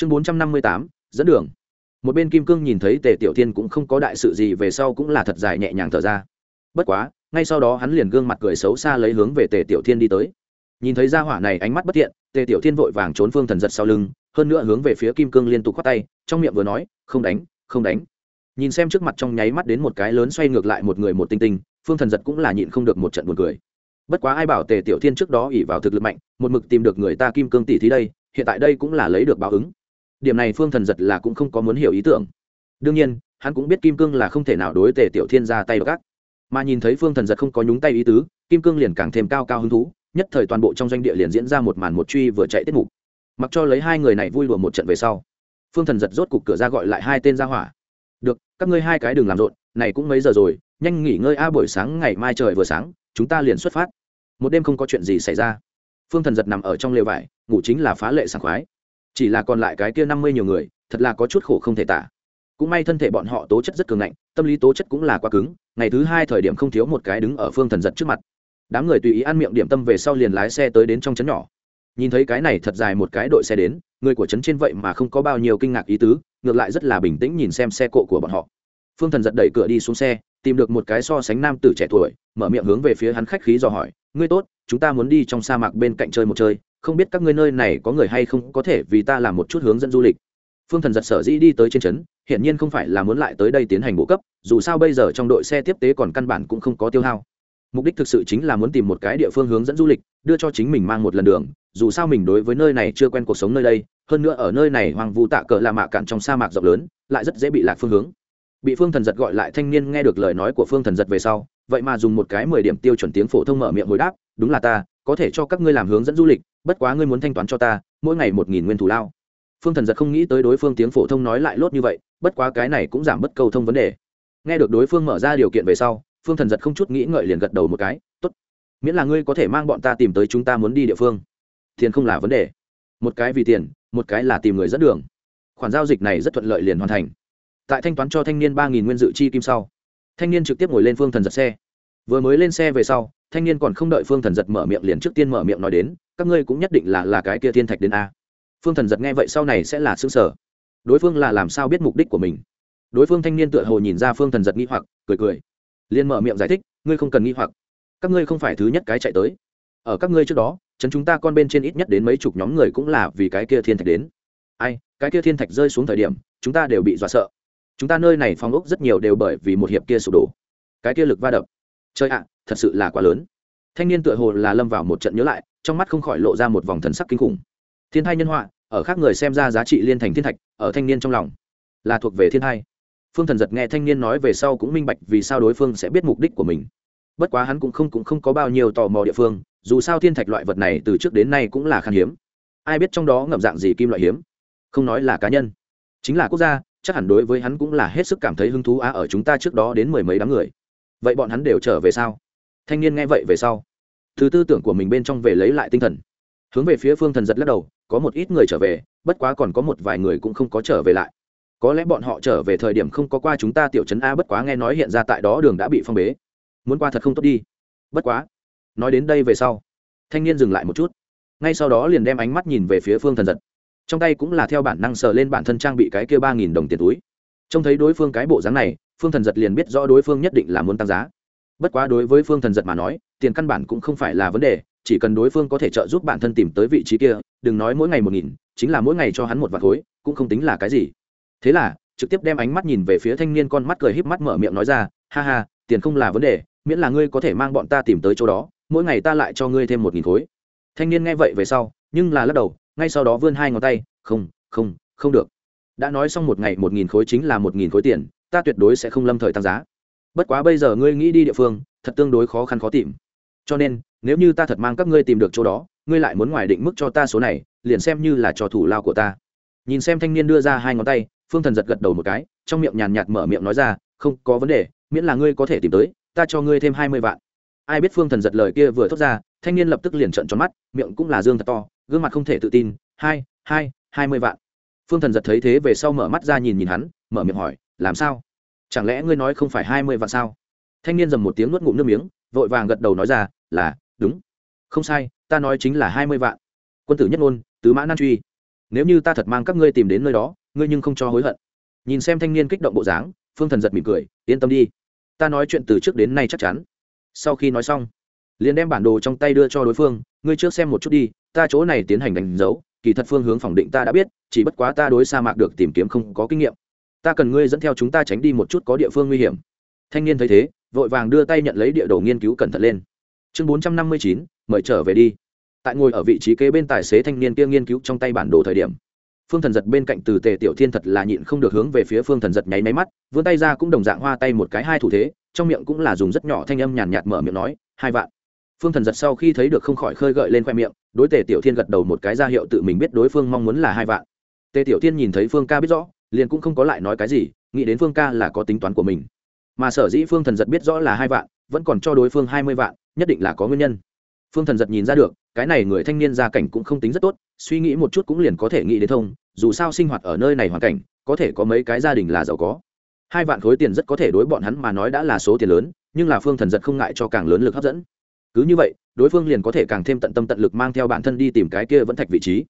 chương bốn trăm năm mươi tám, dẫn đường. Một bên kim cương nhìn thấy tề tiểu thiên cũng không có đại sự gì, về sau cũng là thật dài nhẹ nhàng thở ra. Bất quá, ngay sau đó hắn liền gương mặt cười xấu xa lấy hướng về tề tiểu thiên đi tới. Nhìn thấy gia hỏa này ánh mắt bất thiện, tề tiểu thiên vội vàng trốn phương thần giật sau lưng, hơn nữa hướng về phía kim cương liên tục khoát tay, trong miệng vừa nói, không đánh không đánh. Nhìn xem trước mặt trong nháy mắt đến một cái lớn xoay ngược lại một người một tinh tinh, phương thần giật cũng là nhịn không được một trận buồn cười. Bất quá ai bảo tề tiểu thiên trước đó ỉ vào thực lực mạnh, một mực tìm được người ta kim cương tỷ thí đây, hiện tại đây cũng là lấy được báo ứng điểm này phương thần giật là cũng không có muốn hiểu ý tưởng. Đương nhiên, hắn cũng biết kim cương là không thể nào đối tề tiểu thiên ra tay gác. Mà nhìn thấy phương thần giật không có nhúng tay ý tứ, kim cương liền càng thêm cao cao hứng thú, nhất thời toàn bộ trong doanh địa liền diễn ra một màn một truy vừa chạy tiết mục. Mặc cho lấy hai người này vui lùa một trận về sau, phương thần giật rốt cục cửa ra gọi lại hai tên ra hỏa. Được, các ngươi hai cái đừng làm rộn, này cũng mấy giờ rồi, nhanh nghỉ ngơi a à, buổi sáng ngày mai trời vừa sáng, chúng ta liền xuất phát. Một đêm không có chuyện gì xảy ra. Phương thần giật nằm ở trong lều vải, ngủ chính là phá lệ sảng khoái chỉ là còn lại cái kia năm mươi nhiều người, thật là có chút khổ không thể tả. Cũng may thân thể bọn họ tố chất rất cường ngạnh, tâm lý tố chất cũng là quá cứng, ngày thứ hai thời điểm không thiếu một cái đứng ở phương thần giật trước mặt. Đám người tùy ý ăn miệng điểm tâm về sau liền lái xe tới đến trong trấn nhỏ. Nhìn thấy cái này thật dài một cái đội xe đến, người của trấn trên vậy mà không có bao nhiêu kinh ngạc ý tứ, ngược lại rất là bình tĩnh nhìn xem xe cộ của bọn họ. Phương thần giật đẩy cửa đi xuống xe, tìm được một cái so sánh nam tử trẻ tuổi, mở miệng hướng về phía hắn khách khí dò hỏi, ngươi tốt, chúng ta muốn đi trong sa mạc bên cạnh chơi một chơi không biết các ngươi nơi này có người hay không có thể vì ta làm một chút hướng dẫn du lịch. Phương thần giật sở dĩ đi tới trên trấn, hiển nhiên không phải là muốn lại tới đây tiến hành bộ cấp, dù sao bây giờ trong đội xe tiếp tế còn căn bản cũng không có tiêu hao. Mục đích thực sự chính là muốn tìm một cái địa phương hướng dẫn du lịch, đưa cho chính mình mang một lần đường, dù sao mình đối với nơi này chưa quen cuộc sống nơi đây, hơn nữa ở nơi này hoàng vu tạ cờ là mạ cạn trong sa mạc rộng lớn, lại rất dễ bị lạc phương hướng. Bị phương thần giật gọi lại thanh niên nghe được lời nói của phương thần giật về sau, vậy mà dùng một cái mười điểm tiêu chuẩn tiếng phổ thông mở miệng hồi đáp, đúng là ta, có thể cho các ngươi làm hướng dẫn du lịch bất quá ngươi muốn thanh toán cho ta, mỗi ngày một nghìn nguyên thủ lao. Phương thần giật không nghĩ tới đối phương tiếng phổ thông nói lại lốt như vậy, bất quá cái này cũng giảm bất cầu thông vấn đề. Nghe được đối phương mở ra điều kiện về sau, phương thần giật không chút nghĩ ngợi liền gật đầu một cái, tốt, miễn là ngươi có thể mang bọn ta tìm tới chúng ta muốn đi địa phương. Tiền không là vấn đề. Một cái vì tiền, một cái là tìm người dẫn đường. Khoản giao dịch này rất thuận lợi liền hoàn thành. Tại thanh toán cho thanh niên ba nghìn nguyên dự chi kim sau, thanh niên trực tiếp ngồi lên phương thần giật xe. Vừa mới lên xe về sau, thanh niên còn không đợi phương thần giật mở miệng liền trước tiên mở miệng nói đến các ngươi cũng nhất định là là cái kia thiên thạch đến a. Phương thần giật nghe vậy sau này sẽ là xương sở đối phương là làm sao biết mục đích của mình? Đối phương thanh niên tựa hồ nhìn ra phương thần giật nghi hoặc, cười cười. Liên mở miệng giải thích, ngươi không cần nghi hoặc. Các ngươi không phải thứ nhất cái chạy tới. Ở các ngươi trước đó, chấn chúng ta con bên trên ít nhất đến mấy chục nhóm người cũng là vì cái kia thiên thạch đến. Ai, cái kia thiên thạch rơi xuống thời điểm, chúng ta đều bị dọa sợ. Chúng ta nơi này phong ốc rất nhiều đều bởi vì một hiệp kia sụp đổ. Cái kia lực va đập. Chơi ạ, thật sự là quá lớn. Thanh niên tựa hồ là lâm vào một trận nhớ lại trong mắt không khỏi lộ ra một vòng thần sắc kinh khủng. Thiên thai nhân họa, ở khác người xem ra giá trị liên thành thiên thạch, ở thanh niên trong lòng, là thuộc về thiên thai. Phương thần giật nghe thanh niên nói về sau cũng minh bạch vì sao đối phương sẽ biết mục đích của mình. Bất quá hắn cũng không cũng không có bao nhiêu tò mò địa phương, dù sao thiên thạch loại vật này từ trước đến nay cũng là khan hiếm. Ai biết trong đó ngậm dạng gì kim loại hiếm? Không nói là cá nhân, chính là quốc gia, chắc hẳn đối với hắn cũng là hết sức cảm thấy hứng thú á, ở chúng ta trước đó đến mười mấy đám người. Vậy bọn hắn đều trở về sao? Thanh niên nghe vậy về sau thứ tư tưởng của mình bên trong về lấy lại tinh thần. Hướng về phía phương thần giật lắc đầu, có một ít người trở về, bất quá còn có một vài người cũng không có trở về lại. Có lẽ bọn họ trở về thời điểm không có qua chúng ta tiểu trấn a, bất quá nghe nói hiện ra tại đó đường đã bị phong bế. Muốn qua thật không tốt đi. Bất quá, nói đến đây về sau, thanh niên dừng lại một chút. Ngay sau đó liền đem ánh mắt nhìn về phía phương thần giật. Trong tay cũng là theo bản năng sờ lên bản thân trang bị cái kia ba nghìn đồng tiền túi. Trông thấy đối phương cái bộ dáng này, phương thần giật liền biết rõ đối phương nhất định là muốn tăng giá bất quá đối với phương thần giật mà nói, tiền căn bản cũng không phải là vấn đề, chỉ cần đối phương có thể trợ giúp bản thân tìm tới vị trí kia, đừng nói mỗi ngày một nghìn, chính là mỗi ngày cho hắn một vạt khối, cũng không tính là cái gì. Thế là, trực tiếp đem ánh mắt nhìn về phía thanh niên con mắt cười híp mắt mở miệng nói ra, ha ha, tiền không là vấn đề, miễn là ngươi có thể mang bọn ta tìm tới chỗ đó, mỗi ngày ta lại cho ngươi thêm một nghìn khối. Thanh niên nghe vậy về sau, nhưng là lắc đầu, ngay sau đó vươn hai ngón tay, không không không được. Đã nói xong một ngày một nghìn khối chính là một nghìn khối tiền, ta tuyệt đối sẽ không lâm thời tăng giá bất quá bây giờ ngươi nghĩ đi địa phương, thật tương đối khó khăn khó tìm. Cho nên, nếu như ta thật mang các ngươi tìm được chỗ đó, ngươi lại muốn ngoài định mức cho ta số này, liền xem như là trò thủ lao của ta. Nhìn xem thanh niên đưa ra hai ngón tay, phương thần giật gật đầu một cái, trong miệng nhàn nhạt mở miệng nói ra, không có vấn đề, miễn là ngươi có thể tìm tới, ta cho ngươi thêm hai mươi vạn. Ai biết phương thần giật lời kia vừa thốt ra, thanh niên lập tức liền trợn tròn mắt, miệng cũng là dương thật to, gương mặt không thể tự tin, hai hai hai mươi vạn. Phương thần giật thấy thế về sau mở mắt ra nhìn nhìn hắn, mở miệng hỏi, làm sao? Chẳng lẽ ngươi nói không phải hai mươi vạn sao? Thanh niên dầm một tiếng nuốt ngụm nước miếng, vội vàng gật đầu nói ra, là, đúng. Không sai, ta nói chính là hai mươi vạn. Quân tử nhất ngôn, tứ mã nan truy. Nếu như ta thật mang các ngươi tìm đến nơi đó, ngươi nhưng không cho hối hận. Nhìn xem thanh niên kích động bộ dáng, phương thần giật mỉm cười, yên tâm đi. Ta nói chuyện từ trước đến nay chắc chắn. Sau khi nói xong, liền đem bản đồ trong tay đưa cho đối phương, ngươi trước xem một chút đi, ta chỗ này tiến hành đánh dấu, kỳ thật phương hướng phòng định ta đã biết, chỉ bất quá ta đối sa mạc được tìm kiếm không có kinh nghiệm ta cần ngươi dẫn theo chúng ta tránh đi một chút có địa phương nguy hiểm. Thanh niên thấy thế, vội vàng đưa tay nhận lấy địa đồ nghiên cứu cẩn thận lên. Chương bốn trăm năm mươi chín, mời trở về đi. Tại ngồi ở vị trí kế bên tài xế thanh niên kia nghiên cứu trong tay bản đồ thời điểm, phương thần giật bên cạnh từ tề tiểu thiên thật là nhịn không được hướng về phía phương thần giật nháy máy mắt, vươn tay ra cũng đồng dạng hoa tay một cái hai thủ thế, trong miệng cũng là dùng rất nhỏ thanh âm nhàn nhạt mở miệng nói, hai vạn. Phương thần giật sau khi thấy được không khỏi khơi gợi lên khoe miệng, đối tề tiểu thiên gật đầu một cái ra hiệu tự mình biết đối phương mong muốn là hai vạn. Tề tiểu thiên nhìn thấy phương ca biết rõ liền cũng không có lại nói cái gì, nghĩ đến phương ca là có tính toán của mình. Mà sở dĩ phương thần giật biết rõ là hai vạn, vẫn còn cho đối phương hai mươi vạn, nhất định là có nguyên nhân. Phương thần giật nhìn ra được, cái này người thanh niên gia cảnh cũng không tính rất tốt, suy nghĩ một chút cũng liền có thể nghĩ đến thông, dù sao sinh hoạt ở nơi này hoàn cảnh, có thể có mấy cái gia đình là giàu có. Hai vạn khối tiền rất có thể đối bọn hắn mà nói đã là số tiền lớn, nhưng là phương thần giật không ngại cho càng lớn lực hấp dẫn. Cứ như vậy, đối phương liền có thể càng thêm tận tâm tận lực mang theo bản thân đi tìm cái kia vẫn thạch vị trí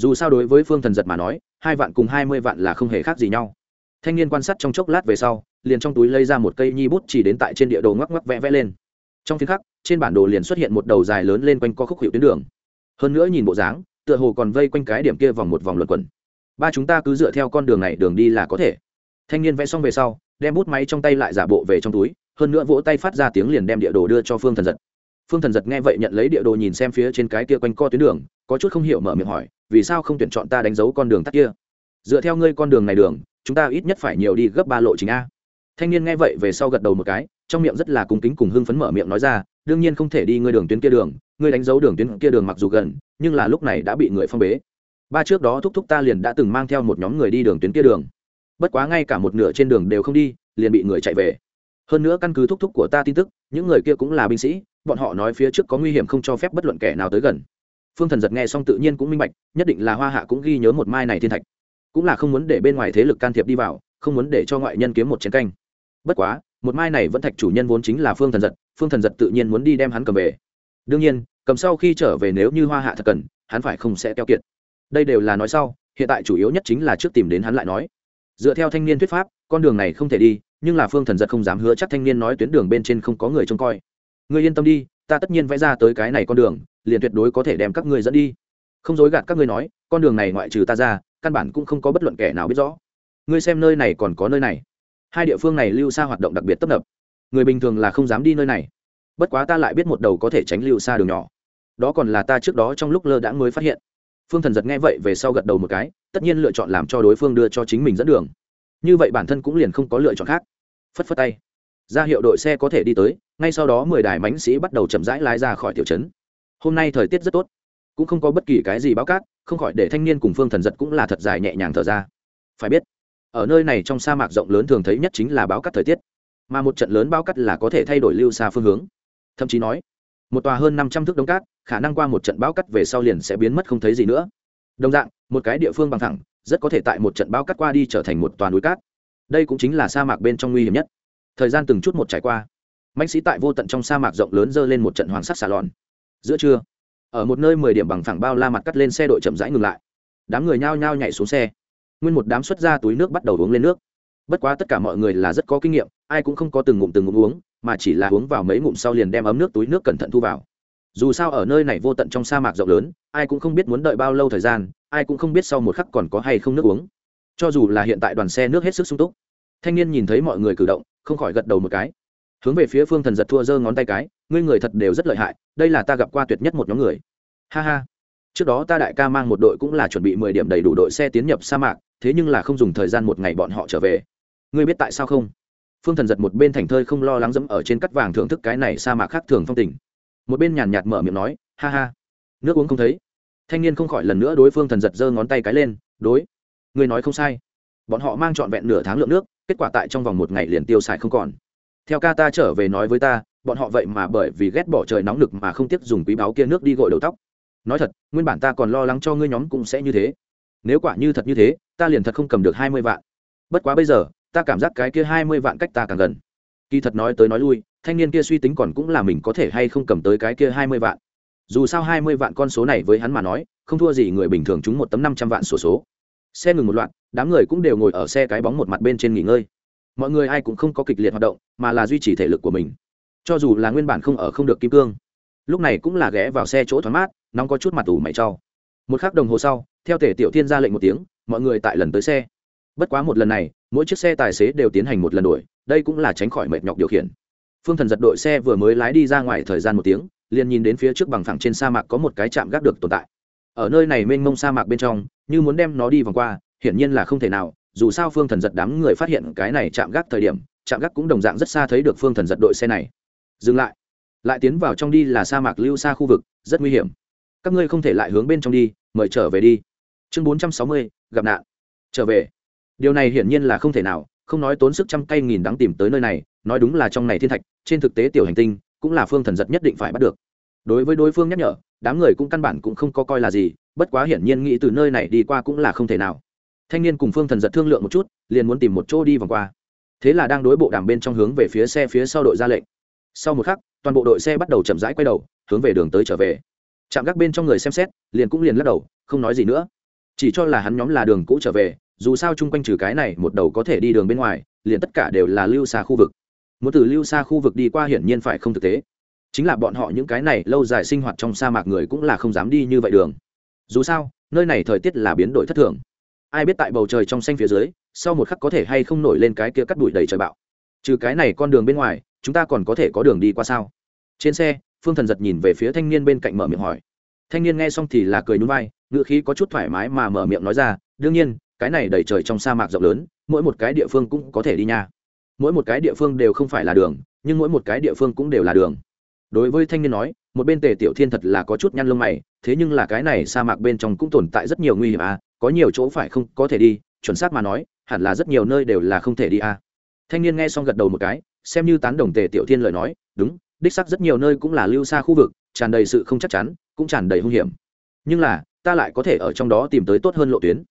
dù sao đối với phương thần giật mà nói, hai vạn cùng hai mươi vạn là không hề khác gì nhau. Thanh niên quan sát trong chốc lát về sau, liền trong túi lấy ra một cây nhi bút chỉ đến tại trên địa đồ ngoắc ngoắc vẽ vẽ lên. Trong phiên khắc, trên bản đồ liền xuất hiện một đầu dài lớn lên quanh co khúc hiệu tuyến đường. Hơn nữa nhìn bộ dáng, tựa hồ còn vây quanh cái điểm kia vòng một vòng luẩn quẩn. Ba chúng ta cứ dựa theo con đường này đường đi là có thể. Thanh niên vẽ xong về sau, đem bút máy trong tay lại giả bộ về trong túi, hơn nữa vỗ tay phát ra tiếng liền đem địa đồ đưa cho phương thần giật. Phương thần giật nghe vậy nhận lấy địa đồ nhìn xem phía trên cái kia quanh co tuyến đường, có chút không hiểu mở miệng hỏi vì sao không tuyển chọn ta đánh dấu con đường tắt kia? Dựa theo ngươi con đường này đường, chúng ta ít nhất phải nhiều đi gấp ba lộ chính a. Thanh niên nghe vậy về sau gật đầu một cái, trong miệng rất là cung kính cùng hưng phấn mở miệng nói ra, đương nhiên không thể đi ngươi đường tuyến kia đường, ngươi đánh dấu đường tuyến kia đường mặc dù gần, nhưng là lúc này đã bị người phong bế. Ba trước đó thúc thúc ta liền đã từng mang theo một nhóm người đi đường tuyến kia đường. Bất quá ngay cả một nửa trên đường đều không đi, liền bị người chạy về. Hơn nữa căn cứ thúc thúc của ta tin tức, những người kia cũng là binh sĩ, bọn họ nói phía trước có nguy hiểm không cho phép bất luận kẻ nào tới gần phương thần giật nghe xong tự nhiên cũng minh bạch, nhất định là hoa hạ cũng ghi nhớ một mai này thiên thạch, cũng là không muốn để bên ngoài thế lực can thiệp đi vào, không muốn để cho ngoại nhân kiếm một chiến canh. Bất quá, một mai này vẫn thạch chủ nhân vốn chính là phương thần giật, phương thần giật tự nhiên muốn đi đem hắn cầm về. Đương nhiên, cầm sau khi trở về nếu như hoa hạ thật cần, hắn phải không sẽ keo kiệt. Đây đều là nói sau, hiện tại chủ yếu nhất chính là trước tìm đến hắn lại nói. Dựa theo thanh niên thuyết pháp, con đường này không thể đi, nhưng là phương thần giật không dám hứa chắc thanh niên nói tuyến đường bên trên không có người trông coi. Người yên tâm đi, ta tất nhiên vẽ ra tới cái này con đường liền tuyệt đối có thể đem các ngươi dẫn đi. Không dối gạt các ngươi nói, con đường này ngoại trừ ta ra, căn bản cũng không có bất luận kẻ nào biết rõ. Ngươi xem nơi này còn có nơi này. Hai địa phương này lưu xa hoạt động đặc biệt tấp nập. Người bình thường là không dám đi nơi này. Bất quá ta lại biết một đầu có thể tránh lưu xa đường nhỏ. Đó còn là ta trước đó trong lúc lơ đãng mới phát hiện. Phương thần giật nghe vậy về sau gật đầu một cái, tất nhiên lựa chọn làm cho đối phương đưa cho chính mình dẫn đường. Như vậy bản thân cũng liền không có lựa chọn khác. Phất phất tay. Ra hiệu đội xe có thể đi tới, ngay sau đó mười đài mãnh sĩ bắt đầu chậm rãi lái ra khỏi tiểu trấn hôm nay thời tiết rất tốt, cũng không có bất kỳ cái gì báo cát, không khỏi để thanh niên cùng phương thần giật cũng là thật dài nhẹ nhàng thở ra. Phải biết, ở nơi này trong sa mạc rộng lớn thường thấy nhất chính là báo cát thời tiết, mà một trận lớn báo cát là có thể thay đổi lưu xa phương hướng. Thậm chí nói, một tòa hơn năm trăm thước đống cát, khả năng qua một trận bão cát về sau liền sẽ biến mất không thấy gì nữa. Đồng dạng, một cái địa phương bằng thẳng, rất có thể tại một trận bão cát qua đi trở thành một toàn núi cát. Đây cũng chính là sa mạc bên trong nguy hiểm nhất. Thời gian từng chút một trải qua mạnh sĩ tại vô tận trong sa mạc rộng lớn dơ lên một trận hoàng sắc xà lòn giữa trưa. Ở một nơi mười điểm bằng phẳng bao la mặt cắt lên xe đội chậm rãi ngừng lại. Đám người nhao nhao nhảy xuống xe. Nguyên một đám xuất ra túi nước bắt đầu uống lên nước. Bất quá tất cả mọi người là rất có kinh nghiệm, ai cũng không có từng ngụm từng ngụm uống, mà chỉ là uống vào mấy ngụm sau liền đem ấm nước túi nước cẩn thận thu vào. Dù sao ở nơi này vô tận trong sa mạc rộng lớn, ai cũng không biết muốn đợi bao lâu thời gian, ai cũng không biết sau một khắc còn có hay không nước uống. Cho dù là hiện tại đoàn xe nước hết sức sung túc, thanh niên nhìn thấy mọi người cử động, không khỏi gật đầu một cái. Hướng về phía phương thần giật thua giơ ngón tay cái ngươi người thật đều rất lợi hại, đây là ta gặp qua tuyệt nhất một nhóm người. Ha ha. Trước đó ta đại ca mang một đội cũng là chuẩn bị mười điểm đầy đủ đội xe tiến nhập sa mạc, thế nhưng là không dùng thời gian một ngày bọn họ trở về. Ngươi biết tại sao không? Phương thần giật một bên thành thơi không lo lắng dẫm ở trên cắt vàng thưởng thức cái này sa mạc khác thường phong tình. Một bên nhàn nhạt mở miệng nói, ha ha. Nước uống không thấy. Thanh niên không khỏi lần nữa đối phương thần giật giơ ngón tay cái lên, đối. Ngươi nói không sai. Bọn họ mang trọn vẹn nửa tháng lượng nước, kết quả tại trong vòng một ngày liền tiêu xài không còn. Theo ca ta trở về nói với ta bọn họ vậy mà bởi vì ghét bỏ trời nóng lực mà không tiếc dùng quý báo kia nước đi gội đầu tóc. Nói thật, nguyên bản ta còn lo lắng cho ngươi nhóm cũng sẽ như thế. Nếu quả như thật như thế, ta liền thật không cầm được hai mươi vạn. Bất quá bây giờ, ta cảm giác cái kia hai mươi vạn cách ta càng gần. Kỳ thật nói tới nói lui, thanh niên kia suy tính còn cũng là mình có thể hay không cầm tới cái kia hai mươi vạn. Dù sao hai mươi vạn con số này với hắn mà nói, không thua gì người bình thường trúng một tấm năm trăm vạn sổ số. Xe ngừng một loạt, đám người cũng đều ngồi ở xe cái bóng một mặt bên trên nghỉ ngơi. Mọi người ai cũng không có kịch liệt hoạt động, mà là duy trì thể lực của mình cho dù là nguyên bản không ở không được kim cương, lúc này cũng là ghé vào xe chỗ thoáng mát, nóng có chút mặt ủ mày cho một khắc đồng hồ sau, theo thể tiểu thiên ra lệnh một tiếng, mọi người tại lần tới xe. Bất quá một lần này, mỗi chiếc xe tài xế đều tiến hành một lần đuổi, đây cũng là tránh khỏi mệt nhọc điều khiển. Phương thần giật đội xe vừa mới lái đi ra ngoài thời gian một tiếng, liền nhìn đến phía trước bằng phẳng trên sa mạc có một cái trạm gác được tồn tại. Ở nơi này mênh mông sa mạc bên trong, như muốn đem nó đi vòng qua, hiển nhiên là không thể nào, dù sao phương thần giật đám người phát hiện cái này chạm gác thời điểm chạm gác cũng đồng dạng rất xa thấy được phương thần giật đội xe này dừng lại. Lại tiến vào trong đi là sa mạc lưu xa khu vực, rất nguy hiểm. Các ngươi không thể lại hướng bên trong đi, mời trở về đi. Chương bốn trăm sáu mươi, gặp nạn. Trở về. Điều này hiển nhiên là không thể nào, không nói tốn sức trăm cây nghìn đắng tìm tới nơi này, nói đúng là trong này thiên thạch, trên thực tế tiểu hành tinh, cũng là phương thần giật nhất định phải bắt được. Đối với đối phương nhắc nhở, đám người cũng căn bản cũng không có coi là gì, bất quá hiển nhiên nghĩ từ nơi này đi qua cũng là không thể nào. Thanh niên cùng phương thần giật thương lượng một chút, liền muốn tìm một chỗ đi vòng qua. Thế là đang đối bộ đàm bên trong hướng về phía xe phía sau đội ra lệnh sau một khắc, toàn bộ đội xe bắt đầu chậm rãi quay đầu, hướng về đường tới trở về. Chạm gác bên trong người xem xét, liền cũng liền lắc đầu, không nói gì nữa. Chỉ cho là hắn nhóm là đường cũ trở về, dù sao chung quanh trừ cái này, một đầu có thể đi đường bên ngoài, liền tất cả đều là lưu xa khu vực. Muốn từ lưu xa khu vực đi qua hiển nhiên phải không thực tế. Chính là bọn họ những cái này lâu dài sinh hoạt trong sa mạc người cũng là không dám đi như vậy đường. Dù sao, nơi này thời tiết là biến đổi thất thường. Ai biết tại bầu trời trong xanh phía dưới, sau một khắc có thể hay không nổi lên cái kia cắt đùi đầy trời bạo. Trừ cái này con đường bên ngoài chúng ta còn có thể có đường đi qua sao? Trên xe, phương thần giật nhìn về phía thanh niên bên cạnh mở miệng hỏi. Thanh niên nghe xong thì là cười núi vai ngựa khí có chút thoải mái mà mở miệng nói ra, đương nhiên, cái này đầy trời trong sa mạc rộng lớn, mỗi một cái địa phương cũng có thể đi nha. Mỗi một cái địa phương đều không phải là đường, nhưng mỗi một cái địa phương cũng đều là đường. Đối với thanh niên nói, một bên tề tiểu thiên thật là có chút nhăn lông mày, thế nhưng là cái này sa mạc bên trong cũng tồn tại rất nhiều nguy hiểm à có nhiều chỗ phải không có thể đi, chuẩn xác mà nói, hẳn là rất nhiều nơi đều là không thể đi à. Thanh niên nghe xong gật đầu một cái xem như tán đồng tề tiểu thiên lời nói, đúng, đích xác rất nhiều nơi cũng là lưu xa khu vực, tràn đầy sự không chắc chắn, cũng tràn đầy hung hiểm. Nhưng là, ta lại có thể ở trong đó tìm tới tốt hơn lộ tuyến.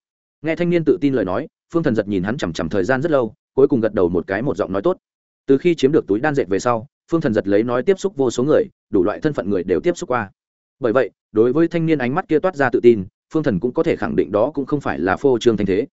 Nghe thanh niên tự tin lời nói, phương thần giật nhìn hắn chằm chằm thời gian rất lâu, cuối cùng gật đầu một cái một giọng nói tốt. Từ khi chiếm được túi đan dệt về sau, phương thần giật lấy nói tiếp xúc vô số người, đủ loại thân phận người đều tiếp xúc qua. Bởi vậy, đối với thanh niên ánh mắt kia toát ra tự tin, phương thần cũng có thể khẳng định đó cũng không phải là phô trương thanh thế.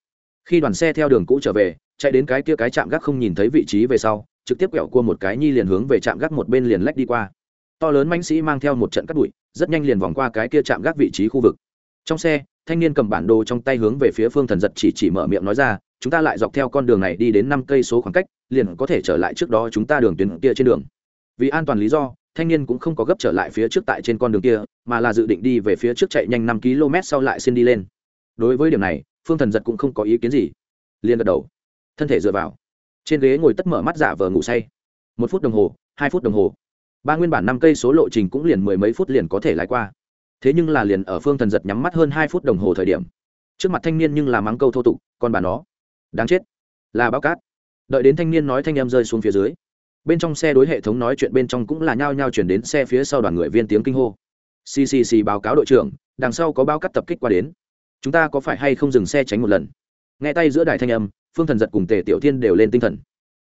Khi đoàn xe theo đường cũ trở về, chạy đến cái kia cái chạm gác không nhìn thấy vị trí về sau trực tiếp quẹo cua một cái nhi liền hướng về trạm gác một bên liền lách đi qua. To lớn mãnh sĩ mang theo một trận cắt bụi, rất nhanh liền vòng qua cái kia chạm gác vị trí khu vực. Trong xe, thanh niên cầm bản đồ trong tay hướng về phía phương thần giật chỉ chỉ mở miệng nói ra, chúng ta lại dọc theo con đường này đi đến năm cây số khoảng cách, liền có thể trở lại trước đó chúng ta đường tuyến kia trên đường. Vì an toàn lý do, thanh niên cũng không có gấp trở lại phía trước tại trên con đường kia, mà là dự định đi về phía trước chạy nhanh năm km sau lại xin đi lên. Đối với điểm này, phương thần giật cũng không có ý kiến gì. Liền gật đầu. Thân thể dựa vào trên ghế ngồi tất mở mắt giả vờ ngủ say. Một phút đồng hồ, hai phút đồng hồ. Ba nguyên bản năm cây số lộ trình cũng liền mười mấy phút liền có thể lái qua. Thế nhưng là liền ở phương thần giật nhắm mắt hơn hai phút đồng hồ thời điểm, trước mặt thanh niên nhưng là mắng câu thô tục, con bà nó, đáng chết, là bao cát. Đợi đến thanh niên nói thanh em rơi xuống phía dưới, bên trong xe đối hệ thống nói chuyện bên trong cũng là nhao nhao chuyển đến xe phía sau đoàn người viên tiếng kinh hô. Ccc báo cáo đội trưởng, đằng sau có bao cát tập kích qua đến. Chúng ta có phải hay không dừng xe tránh một lần? Nghe tay giữa đài thanh âm phương thần giật cùng tề tiểu thiên đều lên tinh thần.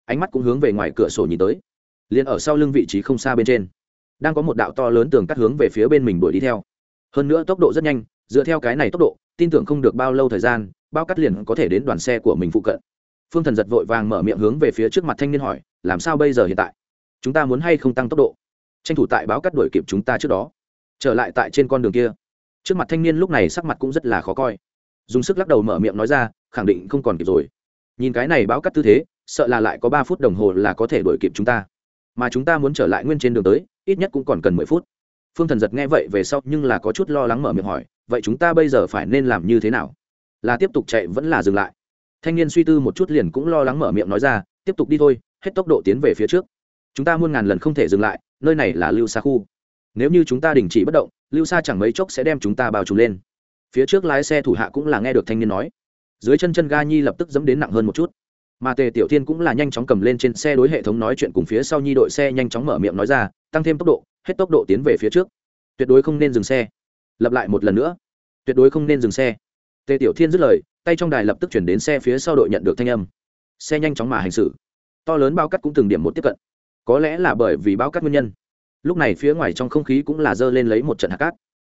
Ánh mắt cũng hướng về ngoài cửa sổ nhìn tới. Liền ở sau lưng vị trí không xa bên trên, đang có một đạo to lớn tường cắt hướng về phía bên mình đuổi đi theo. Hơn nữa tốc độ rất nhanh, dựa theo cái này tốc độ, tin tưởng không được bao lâu thời gian, bao cắt liền có thể đến đoàn xe của mình phụ cận. Phương thần giật vội vàng mở miệng hướng về phía trước mặt thanh niên hỏi, làm sao bây giờ hiện tại? Chúng ta muốn hay không tăng tốc độ? Tranh thủ tại báo cắt đuổi kịp chúng ta trước đó. Trở lại tại trên con đường kia, trước mặt thanh niên lúc này sắc mặt cũng rất là khó coi. Dùng sức lắc đầu mở miệng nói ra, khẳng định không còn kịp rồi nhìn cái này báo cắt tư thế, sợ là lại có ba phút đồng hồ là có thể đuổi kịp chúng ta. Mà chúng ta muốn trở lại nguyên trên đường tới, ít nhất cũng còn cần mười phút. Phương thần giật nghe vậy về sau nhưng là có chút lo lắng mở miệng hỏi, vậy chúng ta bây giờ phải nên làm như thế nào? Là tiếp tục chạy vẫn là dừng lại? Thanh niên suy tư một chút liền cũng lo lắng mở miệng nói ra, tiếp tục đi thôi, hết tốc độ tiến về phía trước. Chúng ta muôn ngàn lần không thể dừng lại, nơi này là lưu xa khu. Nếu như chúng ta đình chỉ bất động, lưu xa chẳng mấy chốc sẽ đem chúng ta bao trùm lên. Phía trước lái xe thủ hạ cũng là nghe được thanh niên nói dưới chân chân ga nhi lập tức dẫm đến nặng hơn một chút. Mà tề tiểu thiên cũng là nhanh chóng cầm lên trên xe đối hệ thống nói chuyện cùng phía sau nhi đội xe nhanh chóng mở miệng nói ra, tăng thêm tốc độ, hết tốc độ tiến về phía trước. Tuyệt đối không nên dừng xe. Lặp lại một lần nữa. Tuyệt đối không nên dừng xe. Tề tiểu thiên dứt lời, tay trong đài lập tức chuyển đến xe phía sau đội nhận được thanh âm. Xe nhanh chóng mà hành xử. To lớn bao cắt cũng từng điểm một tiếp cận. Có lẽ là bởi vì bao cắt nguyên nhân. Lúc này phía ngoài trong không khí cũng là dơ lên lấy một trận hạt cát.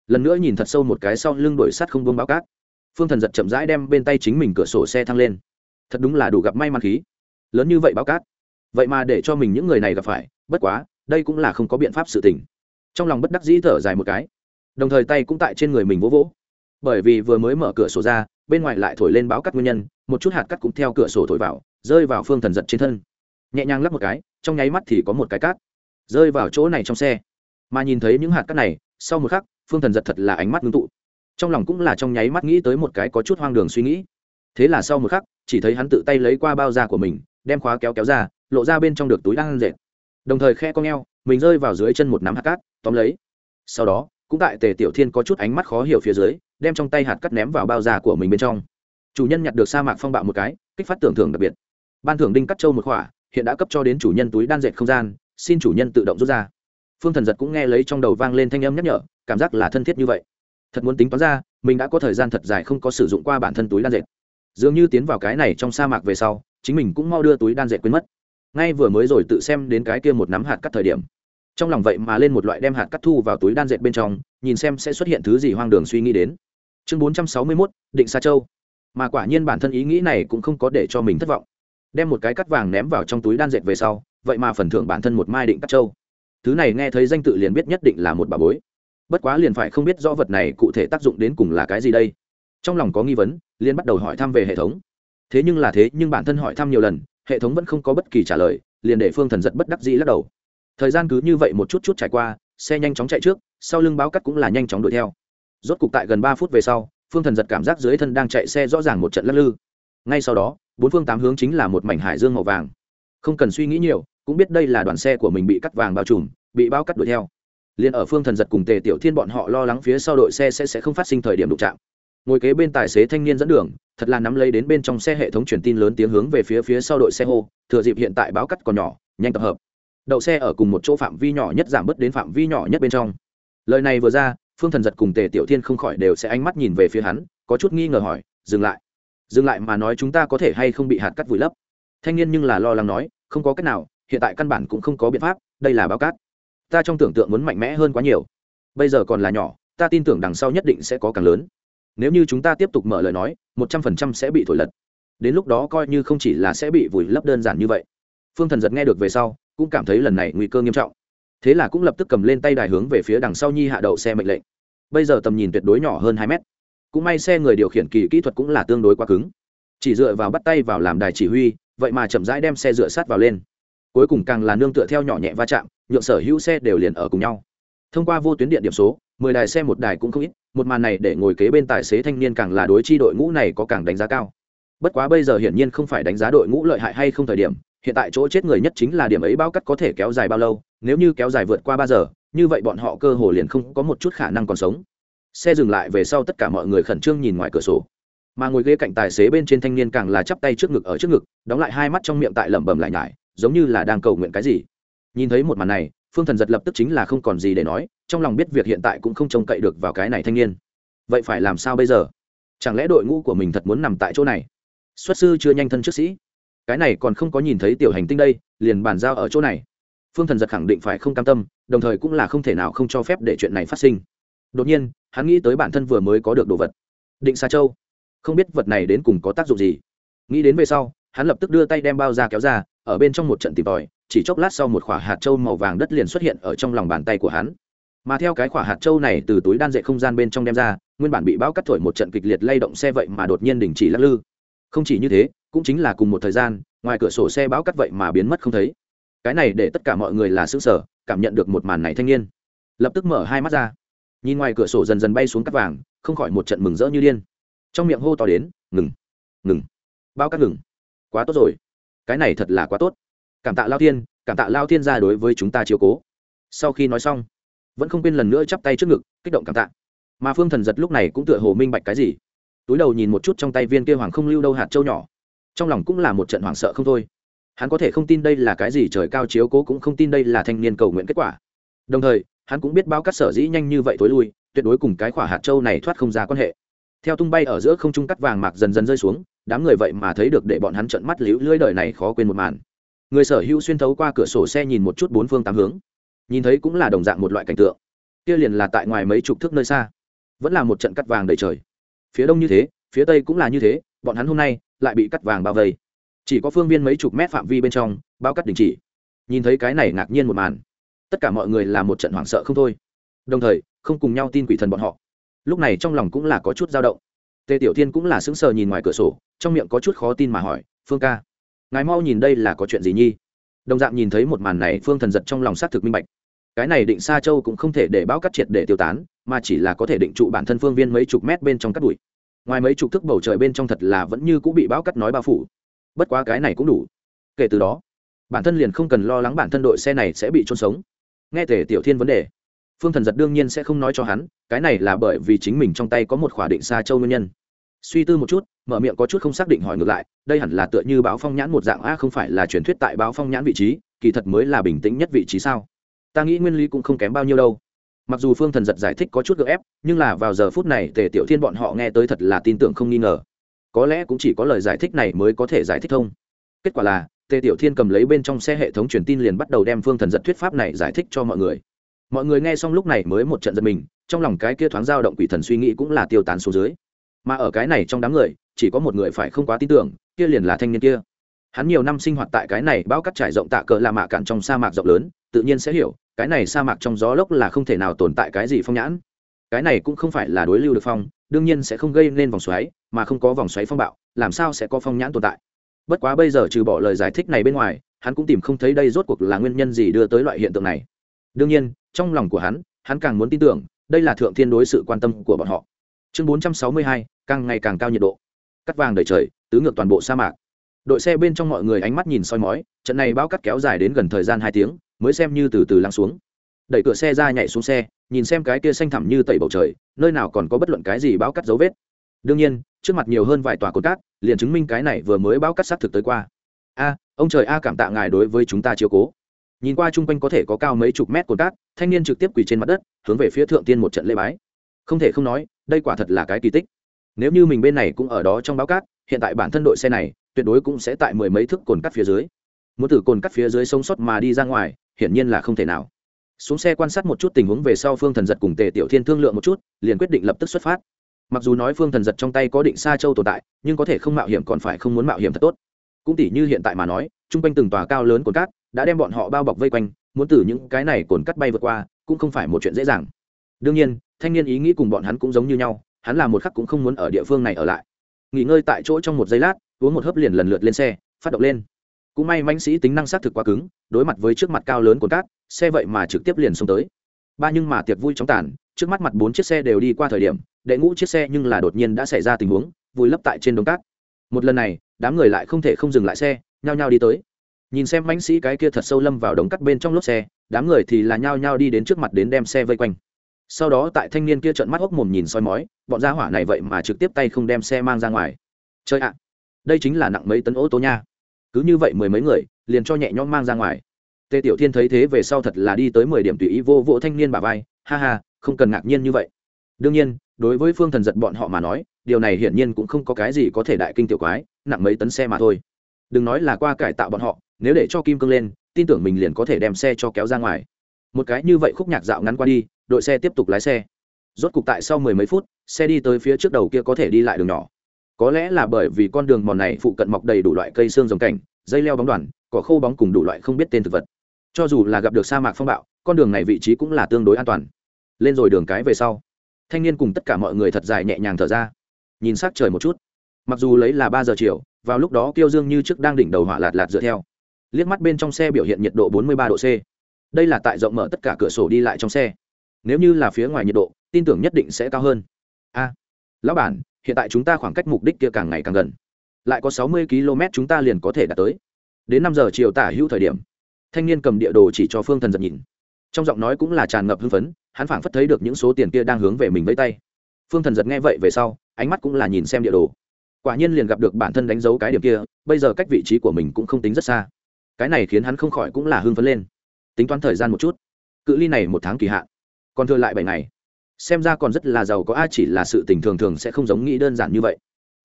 Lần nữa nhìn thật sâu một cái sau lưng đổi sắt không buông bao cát phương thần giật chậm rãi đem bên tay chính mình cửa sổ xe thăng lên. Thật đúng là đủ gặp may mắn khí. Lớn như vậy báo cát. Vậy mà để cho mình những người này gặp phải, bất quá, đây cũng là không có biện pháp sự tình. Trong lòng bất đắc dĩ thở dài một cái. Đồng thời tay cũng tại trên người mình vỗ vỗ. Bởi vì vừa mới mở cửa sổ ra, bên ngoài lại thổi lên báo cắt nguyên nhân, một chút hạt cắt cũng theo cửa sổ thổi vào, rơi vào phương thần giật trên thân. Nhẹ nhàng lắp một cái, trong nháy mắt thì có một cái cát rơi vào chỗ này trong xe. Mà nhìn thấy những hạt cát này, sau một khắc, phương thần giật thật là ánh mắt ngưng tụ trong lòng cũng là trong nháy mắt nghĩ tới một cái có chút hoang đường suy nghĩ. Thế là sau một khắc, chỉ thấy hắn tự tay lấy qua bao da của mình, đem khóa kéo kéo ra, lộ ra bên trong được túi đang dệt. Đồng thời khe con g mình rơi vào dưới chân một nắm hạt cát, tóm lấy. Sau đó, cũng tại tề tiểu thiên có chút ánh mắt khó hiểu phía dưới, đem trong tay hạt cắt ném vào bao da của mình bên trong. Chủ nhân nhặt được sa mạc phong bạo một cái, kích phát tưởng thưởng đặc biệt. Ban thưởng đinh cắt châu một khỏa, hiện đã cấp cho đến chủ nhân túi đan dệt không gian, xin chủ nhân tự động rút ra. Phương thần giật cũng nghe lấy trong đầu vang lên thanh âm nhắc nhở, cảm giác là thân thiết như vậy thật muốn tính toán ra, mình đã có thời gian thật dài không có sử dụng qua bản thân túi đan dệt. Dường như tiến vào cái này trong sa mạc về sau, chính mình cũng mau đưa túi đan dệt quên mất. Ngay vừa mới rồi tự xem đến cái kia một nắm hạt cắt thời điểm. Trong lòng vậy mà lên một loại đem hạt cắt thu vào túi đan dệt bên trong, nhìn xem sẽ xuất hiện thứ gì hoang đường suy nghĩ đến. Chương bốn trăm sáu mươi mốt, định xa châu. Mà quả nhiên bản thân ý nghĩ này cũng không có để cho mình thất vọng. Đem một cái cắt vàng ném vào trong túi đan dệt về sau, vậy mà phần thưởng bản thân một mai định cắt châu. Thứ này nghe thấy danh tự liền biết nhất định là một bà bối bất quá liền phải không biết rõ vật này cụ thể tác dụng đến cùng là cái gì đây. Trong lòng có nghi vấn liên bắt đầu hỏi thăm về hệ thống. Thế nhưng là thế, nhưng bản thân hỏi thăm nhiều lần, hệ thống vẫn không có bất kỳ trả lời, liền để phương thần giật bất đắc dĩ lắc đầu. Thời gian cứ như vậy một chút chút trải qua, xe nhanh chóng chạy trước, sau lưng báo cắt cũng là nhanh chóng đuổi theo. Rốt cục tại gần ba phút về sau, phương thần giật cảm giác dưới thân đang chạy xe rõ ràng một trận lắc lư. Ngay sau đó, bốn phương tám hướng chính là một mảnh hải dương màu vàng. Không cần suy nghĩ nhiều, cũng biết đây là đoàn xe của mình bị cắt vàng bao trùm, bị bao cắt đuổi theo liền ở phương thần giật cùng tề tiểu thiên bọn họ lo lắng phía sau đội xe sẽ sẽ không phát sinh thời điểm đụng chạm. Ngồi kế bên tài xế thanh niên dẫn đường, thật là nắm lấy đến bên trong xe hệ thống truyền tin lớn tiếng hướng về phía phía sau đội xe hô, thừa dịp hiện tại báo cắt còn nhỏ, nhanh tập hợp. Đậu xe ở cùng một chỗ phạm vi nhỏ nhất giảm bớt đến phạm vi nhỏ nhất bên trong. Lời này vừa ra, phương thần giật cùng tề tiểu thiên không khỏi đều sẽ ánh mắt nhìn về phía hắn, có chút nghi ngờ hỏi, dừng lại. Dừng lại mà nói chúng ta có thể hay không bị hạt cắt vùi lấp? Thanh niên nhưng là lo lắng nói, không có cách nào, hiện tại căn bản cũng không có biện pháp, đây là báo cát ta trong tưởng tượng muốn mạnh mẽ hơn quá nhiều. Bây giờ còn là nhỏ, ta tin tưởng đằng sau nhất định sẽ có càng lớn. Nếu như chúng ta tiếp tục mở lời nói, một trăm phần trăm sẽ bị thổi lật. Đến lúc đó coi như không chỉ là sẽ bị vùi lấp đơn giản như vậy. Phương thần giật nghe được về sau, cũng cảm thấy lần này nguy cơ nghiêm trọng. Thế là cũng lập tức cầm lên tay đài hướng về phía đằng sau nhi hạ đậu xe mệnh lệnh. Bây giờ tầm nhìn tuyệt đối nhỏ hơn hai mét. Cũng may xe người điều khiển kỳ kỹ thuật cũng là tương đối quá cứng. Chỉ dựa vào bắt tay vào làm đài chỉ huy, vậy mà chậm rãi đem xe dựa sát vào lên cuối cùng càng là nương tựa theo nhỏ nhẹ va chạm, nhượng sở hữu xe đều liền ở cùng nhau. Thông qua vô tuyến điện điểm số, mười đài xe một đài cũng không ít, một màn này để ngồi kế bên tài xế thanh niên càng là đối chi đội ngũ này có càng đánh giá cao. Bất quá bây giờ hiển nhiên không phải đánh giá đội ngũ lợi hại hay không thời điểm, hiện tại chỗ chết người nhất chính là điểm ấy bao cắt có thể kéo dài bao lâu, nếu như kéo dài vượt qua ba giờ, như vậy bọn họ cơ hồ liền không có một chút khả năng còn sống. Xe dừng lại về sau tất cả mọi người khẩn trương nhìn ngoài cửa sổ. Mà ngồi ghế cạnh tài xế bên trên thanh niên càng là chắp tay trước ngực ở trước ngực, đóng lại hai mắt trong miệng tại lẩm bẩm lại nhải giống như là đang cầu nguyện cái gì. Nhìn thấy một màn này, phương thần giật lập tức chính là không còn gì để nói, trong lòng biết việc hiện tại cũng không trông cậy được vào cái này thanh niên. Vậy phải làm sao bây giờ? Chẳng lẽ đội ngũ của mình thật muốn nằm tại chỗ này? Xuất sư chưa nhanh thân trước sĩ. Cái này còn không có nhìn thấy tiểu hành tinh đây, liền bàn giao ở chỗ này. Phương thần giật khẳng định phải không cam tâm, đồng thời cũng là không thể nào không cho phép để chuyện này phát sinh. Đột nhiên, hắn nghĩ tới bản thân vừa mới có được đồ vật. Định xa châu. Không biết vật này đến cùng có tác dụng gì. Nghĩ đến về sau, hắn lập tức đưa tay đem bao ra kéo ra ở bên trong một trận tìm tòi, chỉ chốc lát sau một quả hạt châu màu vàng đất liền xuất hiện ở trong lòng bàn tay của hắn. Mà theo cái quả hạt châu này từ túi đan dệt không gian bên trong đem ra, nguyên bản bị bão cắt thổi một trận kịch liệt lay động xe vậy mà đột nhiên đình chỉ lắc lư. Không chỉ như thế, cũng chính là cùng một thời gian, ngoài cửa sổ xe bão cắt vậy mà biến mất không thấy. Cái này để tất cả mọi người là xứng sở cảm nhận được một màn này thanh niên. Lập tức mở hai mắt ra. Nhìn ngoài cửa sổ dần dần bay xuống cắt vàng, không khỏi một trận mừng rỡ như điên. Trong miệng hô to đến, ngừng ngừng bao cắt ngừng. Quá tốt rồi cái này thật là quá tốt. Cảm tạ lao thiên, cảm tạ lao thiên ra đối với chúng ta chiếu cố. Sau khi nói xong, vẫn không quên lần nữa chắp tay trước ngực, kích động cảm tạ. Mà phương thần giật lúc này cũng tựa hồ minh bạch cái gì. Túi đầu nhìn một chút trong tay viên kia hoàng không lưu đâu hạt trâu nhỏ. Trong lòng cũng là một trận hoảng sợ không thôi. Hắn có thể không tin đây là cái gì trời cao chiếu cố cũng không tin đây là thanh niên cầu nguyện kết quả. Đồng thời, hắn cũng biết bao cắt sở dĩ nhanh như vậy thối lui, tuyệt đối cùng cái khỏa hạt trâu này thoát không ra quan hệ theo tung bay ở giữa không trung cắt vàng mạc dần dần rơi xuống, đám người vậy mà thấy được để bọn hắn trợn mắt liễu lưỡi đời này khó quên một màn. Người sở hữu xuyên thấu qua cửa sổ xe nhìn một chút bốn phương tám hướng, nhìn thấy cũng là đồng dạng một loại cảnh tượng. Kia liền là tại ngoài mấy chục thước nơi xa, vẫn là một trận cắt vàng đầy trời. Phía đông như thế, phía tây cũng là như thế, bọn hắn hôm nay lại bị cắt vàng bao vây. Chỉ có phương viên mấy chục mét phạm vi bên trong, bao cắt đình chỉ. Nhìn thấy cái này ngạc nhiên một màn, tất cả mọi người là một trận hoảng sợ không thôi. Đồng thời, không cùng nhau tin quỷ thần bọn họ lúc này trong lòng cũng là có chút dao động. Tề tiểu thiên cũng là sững sờ nhìn ngoài cửa sổ, trong miệng có chút khó tin mà hỏi, phương ca, ngài mau nhìn đây là có chuyện gì nhi? Đồng dạng nhìn thấy một màn này, phương thần giật trong lòng xác thực minh bạch. Cái này định xa châu cũng không thể để bão cắt triệt để tiêu tán, mà chỉ là có thể định trụ bản thân phương viên mấy chục mét bên trong cắt đùi ngoài mấy chục thước bầu trời bên trong thật là vẫn như cũng bị bão cắt nói bao phủ. Bất quá cái này cũng đủ. Kể từ đó, bản thân liền không cần lo lắng bản thân đội xe này sẽ bị trôn sống. Nghe Tề tiểu thiên vấn đề phương thần giật đương nhiên sẽ không nói cho hắn, cái này là bởi vì chính mình trong tay có một khỏa định xa châu nguyên nhân. Suy tư một chút, mở miệng có chút không xác định hỏi ngược lại, đây hẳn là tựa như báo phong nhãn một dạng, a, không phải là truyền thuyết tại báo phong nhãn vị trí, kỳ thật mới là bình tĩnh nhất vị trí sao? Ta nghĩ nguyên lý cũng không kém bao nhiêu đâu. Mặc dù phương thần giật giải thích có chút gợ ép, nhưng là vào giờ phút này, tề tiểu thiên bọn họ nghe tới thật là tin tưởng không nghi ngờ. Có lẽ cũng chỉ có lời giải thích này mới có thể giải thích thông. Kết quả là, tề tiểu thiên cầm lấy bên trong xe hệ thống truyền tin liền bắt đầu đem phương thần giật thuyết pháp này giải thích cho mọi người mọi người nghe xong lúc này mới một trận giật mình, trong lòng cái kia thoáng dao động quỷ thần suy nghĩ cũng là tiêu tán xuống dưới. Mà ở cái này trong đám người, chỉ có một người phải không quá tin tưởng, kia liền là thanh niên kia. Hắn nhiều năm sinh hoạt tại cái này bao cắt trải rộng tạ cờ là mạ cạn trong sa mạc rộng lớn, tự nhiên sẽ hiểu, cái này sa mạc trong gió lốc là không thể nào tồn tại cái gì phong nhãn. Cái này cũng không phải là đối lưu được phong, đương nhiên sẽ không gây nên vòng xoáy, mà không có vòng xoáy phong bạo, làm sao sẽ có phong nhãn tồn tại? Bất quá bây giờ trừ bỏ lời giải thích này bên ngoài, hắn cũng tìm không thấy đây rốt cuộc là nguyên nhân gì đưa tới loại hiện tượng này đương nhiên, trong lòng của hắn hắn càng muốn tin tưởng, đây là thượng thiên đối sự quan tâm của bọn họ. Chương bốn trăm sáu mươi hai, càng ngày càng cao nhiệt độ. Cắt vàng đầy trời, tứ ngược toàn bộ sa mạc. Đội xe bên trong mọi người ánh mắt nhìn soi mói, trận này bao cắt kéo dài đến gần thời gian hai tiếng, mới xem như từ từ lắng xuống. Đẩy cửa xe ra nhảy xuống xe, nhìn xem cái kia xanh thẳm như tẩy bầu trời, nơi nào còn có bất luận cái gì bao cắt dấu vết. Đương nhiên, trước mặt nhiều hơn vài tòa cột cát, liền chứng minh cái này vừa mới bao cắt xác thực tới qua. A, ông trời a cảm tạ ngài đối với chúng ta chiếu cố nhìn qua chung quanh có thể có cao mấy chục mét cột cát, thanh niên trực tiếp quỳ trên mặt đất, hướng về phía thượng tiên một trận lễ bái. Không thể không nói, đây quả thật là cái kỳ tích. Nếu như mình bên này cũng ở đó trong báo cát, hiện tại bản thân đội xe này, tuyệt đối cũng sẽ tại mười mấy thước cồn cắt phía dưới. Muốn từ cồn cắt phía dưới sống sót mà đi ra ngoài, hiển nhiên là không thể nào. Xuống xe quan sát một chút tình huống về sau phương thần giật cùng tề tiểu thiên thương lượng một chút, liền quyết định lập tức xuất phát. Mặc dù nói phương thần giật trong tay có định xa châu tồn tại, nhưng có thể không mạo hiểm còn phải không muốn mạo hiểm thật tốt. Cũng tỉ như hiện tại mà nói, chung quanh từng tòa cao lớn cồn cát đã đem bọn họ bao bọc vây quanh, muốn từ những cái này cồn cắt bay vượt qua, cũng không phải một chuyện dễ dàng. Đương nhiên, thanh niên ý nghĩ cùng bọn hắn cũng giống như nhau, hắn là một khắc cũng không muốn ở địa phương này ở lại. Nghỉ ngơi tại chỗ trong một giây lát, uống một hớp liền lần lượt lên xe, phát động lên. Cũng may mãnh sĩ tính năng xác thực quá cứng, đối mặt với trước mặt cao lớn của cát xe vậy mà trực tiếp liền xông tới. Ba nhưng mà tiệc vui chóng tàn, trước mắt mặt bốn chiếc xe đều đi qua thời điểm, đệ ngũ chiếc xe nhưng là đột nhiên đã xảy ra tình huống, vùi lấp tại trên đống cát. Một lần này, đám người lại không thể không dừng lại xe, nhao nhao đi tới nhìn xem mãnh sĩ cái kia thật sâu lâm vào đống cắt bên trong lốp xe, đám người thì là nhao nhao đi đến trước mặt đến đem xe vây quanh. Sau đó tại thanh niên kia trợn mắt hốc mồm nhìn soi mói, bọn gia hỏa này vậy mà trực tiếp tay không đem xe mang ra ngoài. Chơi ạ, đây chính là nặng mấy tấn ô tô nha. Cứ như vậy mười mấy người, liền cho nhẹ nhõm mang ra ngoài. Tề tiểu thiên thấy thế về sau thật là đi tới mười điểm tùy ý vô vỗ thanh niên bà vai, ha ha, không cần ngạc nhiên như vậy. Đương nhiên, đối với phương thần giật bọn họ mà nói, điều này hiển nhiên cũng không có cái gì có thể đại kinh tiểu quái, nặng mấy tấn xe mà thôi. Đừng nói là qua cải tạo bọn họ nếu để cho kim cương lên, tin tưởng mình liền có thể đem xe cho kéo ra ngoài. Một cái như vậy khúc nhạc dạo ngắn qua đi, đội xe tiếp tục lái xe. Rốt cục tại sau mười mấy phút, xe đi tới phía trước đầu kia có thể đi lại đường nhỏ. Có lẽ là bởi vì con đường mòn này phụ cận mọc đầy đủ loại cây xương rồng cảnh, dây leo bóng đoàn, cỏ khô bóng cùng đủ loại không biết tên thực vật. Cho dù là gặp được sa mạc phong bạo, con đường này vị trí cũng là tương đối an toàn. Lên rồi đường cái về sau, thanh niên cùng tất cả mọi người thật dài nhẹ nhàng thở ra. Nhìn s trời một chút. Mặc dù lấy là ba giờ chiều, vào lúc đó kiêu dương như trước đang đỉnh đầu hỏa lạt lạt dựa theo liếc mắt bên trong xe biểu hiện nhiệt độ 43 độ c. Đây là tại rộng mở tất cả cửa sổ đi lại trong xe. Nếu như là phía ngoài nhiệt độ, tin tưởng nhất định sẽ cao hơn. A, lão bản, hiện tại chúng ta khoảng cách mục đích kia càng ngày càng gần. Lại có 60 km chúng ta liền có thể đạt tới. Đến năm giờ chiều tả hữu thời điểm. Thanh niên cầm địa đồ chỉ cho phương thần giật nhìn. Trong giọng nói cũng là tràn ngập hưng phấn, hắn phảng phất thấy được những số tiền kia đang hướng về mình với tay. Phương thần giật nghe vậy về sau, ánh mắt cũng là nhìn xem địa đồ. Quả nhiên liền gặp được bản thân đánh dấu cái điểm kia, bây giờ cách vị trí của mình cũng không tính rất xa cái này khiến hắn không khỏi cũng là hưng phấn lên. Tính toán thời gian một chút. Cự ly này một tháng kỳ hạn. Còn thừa lại bảy ngày. Xem ra còn rất là giàu có, a, chỉ là sự tình thường thường sẽ không giống nghĩ đơn giản như vậy.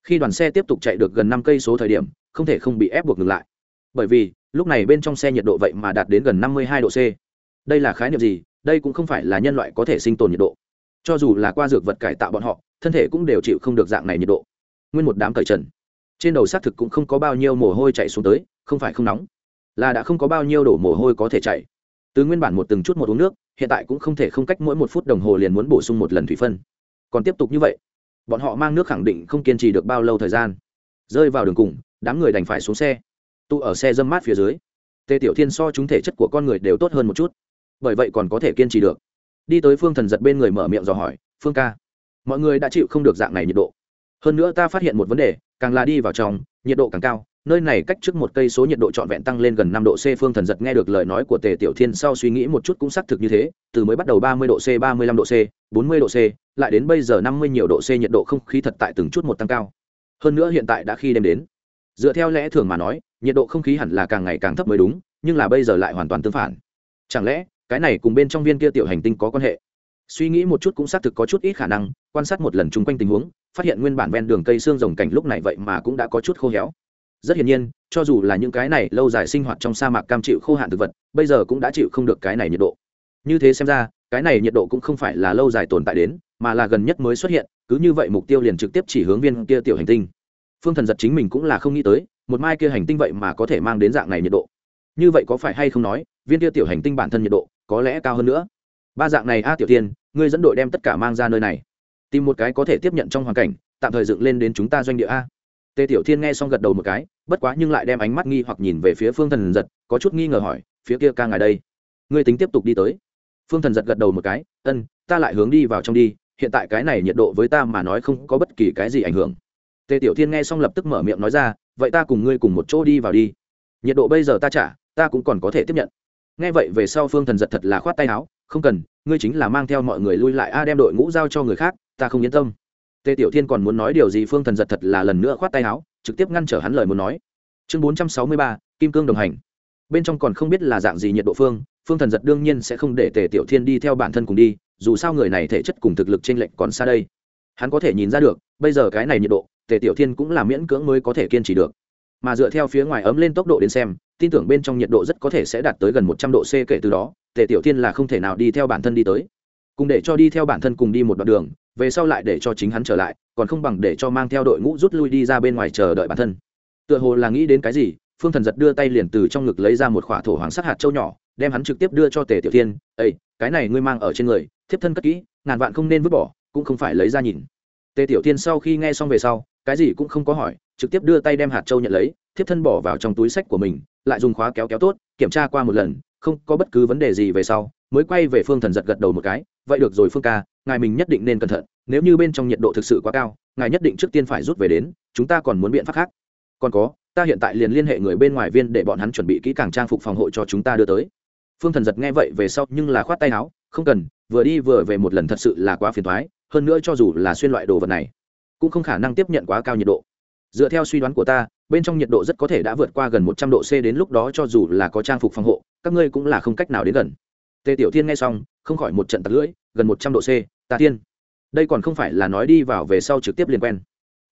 Khi đoàn xe tiếp tục chạy được gần năm cây số thời điểm, không thể không bị ép buộc ngừng lại. Bởi vì, lúc này bên trong xe nhiệt độ vậy mà đạt đến gần năm mươi hai độ c. Đây là khái niệm gì? Đây cũng không phải là nhân loại có thể sinh tồn nhiệt độ. Cho dù là qua dược vật cải tạo bọn họ, thân thể cũng đều chịu không được dạng này nhiệt độ. Nguyên một đám cởi trần. Trên đầu xác thực cũng không có bao nhiêu mồ hôi chạy xuống tới, không phải không nóng là đã không có bao nhiêu đổ mồ hôi có thể chạy từ nguyên bản một từng chút một uống nước, hiện tại cũng không thể không cách mỗi một phút đồng hồ liền muốn bổ sung một lần thủy phân. Còn tiếp tục như vậy, bọn họ mang nước khẳng định không kiên trì được bao lâu thời gian. Rơi vào đường cùng, đám người đành phải xuống xe. Tụ ở xe dâm mát phía dưới, tề tiểu thiên so chúng thể chất của con người đều tốt hơn một chút. Bởi vậy còn có thể kiên trì được. Đi tới phương thần giật bên người mở miệng dò hỏi, phương ca, mọi người đã chịu không được dạng này nhiệt độ? Hơn nữa ta phát hiện một vấn đề, càng là đi vào trong, nhiệt độ càng cao nơi này cách trước một cây số nhiệt độ trọn vẹn tăng lên gần năm độ C Phương Thần giật nghe được lời nói của Tề Tiểu Thiên sau suy nghĩ một chút cũng xác thực như thế, từ mới bắt đầu ba mươi độ C, ba mươi lăm độ C, bốn mươi độ C, lại đến bây giờ năm mươi nhiều độ C nhiệt độ không khí thật tại từng chút một tăng cao. Hơn nữa hiện tại đã khi đêm đến. Dựa theo lẽ thường mà nói, nhiệt độ không khí hẳn là càng ngày càng thấp mới đúng, nhưng là bây giờ lại hoàn toàn tương phản. Chẳng lẽ, cái này cùng bên trong viên kia tiểu hành tinh có quan hệ? Suy nghĩ một chút cũng xác thực có chút ít khả năng, quan sát một lần chung quanh tình huống, phát hiện nguyên bản ven đường cây xương rồng cảnh lúc này vậy mà cũng đã có chút khô héo rất hiển nhiên, cho dù là những cái này lâu dài sinh hoạt trong sa mạc cam chịu khô hạn thực vật, bây giờ cũng đã chịu không được cái này nhiệt độ. Như thế xem ra, cái này nhiệt độ cũng không phải là lâu dài tồn tại đến, mà là gần nhất mới xuất hiện, cứ như vậy mục tiêu liền trực tiếp chỉ hướng viên kia tiểu hành tinh. Phương thần giật chính mình cũng là không nghĩ tới, một mai kia hành tinh vậy mà có thể mang đến dạng này nhiệt độ. Như vậy có phải hay không nói, viên kia tiểu hành tinh bản thân nhiệt độ có lẽ cao hơn nữa? Ba dạng này a tiểu tiên, ngươi dẫn đội đem tất cả mang ra nơi này. Tìm một cái có thể tiếp nhận trong hoàn cảnh, tạm thời dựng lên đến chúng ta doanh địa a. Tề tiểu thiên nghe xong gật đầu một cái bất quá nhưng lại đem ánh mắt nghi hoặc nhìn về phía phương thần giật, có chút nghi ngờ hỏi, phía kia ca ngài đây, ngươi tính tiếp tục đi tới? Phương thần giật gật đầu một cái, ân, ta lại hướng đi vào trong đi, hiện tại cái này nhiệt độ với ta mà nói không có bất kỳ cái gì ảnh hưởng. Tề tiểu thiên nghe xong lập tức mở miệng nói ra, vậy ta cùng ngươi cùng một chỗ đi vào đi. Nhiệt độ bây giờ ta trả, ta cũng còn có thể tiếp nhận. Nghe vậy về sau phương thần giật thật là khoát tay áo, không cần, ngươi chính là mang theo mọi người lui lại a, đem đội ngũ giao cho người khác, ta không yên tâm. Tề tiểu thiên còn muốn nói điều gì, phương thần giật thật là lần nữa khoát tay áo trực tiếp ngăn trở hắn lời muốn nói. Chương bốn trăm sáu mươi ba, kim cương đồng hành. Bên trong còn không biết là dạng gì nhiệt độ phương phương thần giật đương nhiên sẽ không để tề tiểu thiên đi theo bản thân cùng đi, dù sao người này thể chất cùng thực lực t r ê n lệch còn xa đây. Hắn có thể nhìn ra được, bây giờ cái này nhiệt độ, tề tiểu thiên cũng là miễn cưỡng mới có thể kiên trì được. Mà dựa theo phía ngoài ấm lên tốc độ đến xem, tin tưởng bên trong nhiệt độ rất có thể sẽ đạt tới gần một trăm độ c kể từ đó, tề tiểu thiên là không thể nào đi theo bản thân đi tới cùng để cho đi theo bản thân cùng đi một đoạn đường, về sau lại để cho chính hắn trở lại, còn không bằng để cho mang theo đội ngũ rút lui đi ra bên ngoài chờ đợi bản thân. Tựa hồ là nghĩ đến cái gì, phương thần giật đưa tay liền từ trong ngực lấy ra một khỏa thổ hoàng sắc hạt châu nhỏ, đem hắn trực tiếp đưa cho tề tiểu thiên ây cái này ngươi mang ở trên người, thiếp thân cất kỹ, ngàn vạn không nên vứt bỏ, cũng không phải lấy ra nhìn. Tề tiểu thiên sau khi nghe xong về sau, cái gì cũng không có hỏi, trực tiếp đưa tay đem hạt châu nhận lấy, thiếp thân bỏ vào trong túi sách của mình, lại dùng khóa kéo kéo tốt, kiểm tra qua một lần, không có bất cứ vấn đề gì về sau mới quay về phương thần giật gật đầu một cái, vậy được rồi phương ca, ngài mình nhất định nên cẩn thận, nếu như bên trong nhiệt độ thực sự quá cao, ngài nhất định trước tiên phải rút về đến, chúng ta còn muốn biện pháp khác. Còn có, ta hiện tại liền liên hệ người bên ngoài viên để bọn hắn chuẩn bị kỹ càng trang phục phòng hộ cho chúng ta đưa tới. Phương thần giật nghe vậy về sau nhưng là khoát tay áo, không cần, vừa đi vừa về một lần thật sự là quá phiền thoái hơn nữa cho dù là xuyên loại đồ vật này, cũng không khả năng tiếp nhận quá cao nhiệt độ. Dựa theo suy đoán của ta, bên trong nhiệt độ rất có thể đã vượt qua gần một trăm độ c đến lúc đó cho dù là có trang phục phòng hộ, các ngươi cũng là không cách nào đến gần tề tiểu thiên nghe xong, không khỏi một trận tặc lưỡi, gần một trăm độ c ta tiên đây còn không phải là nói đi vào về sau trực tiếp liền quen.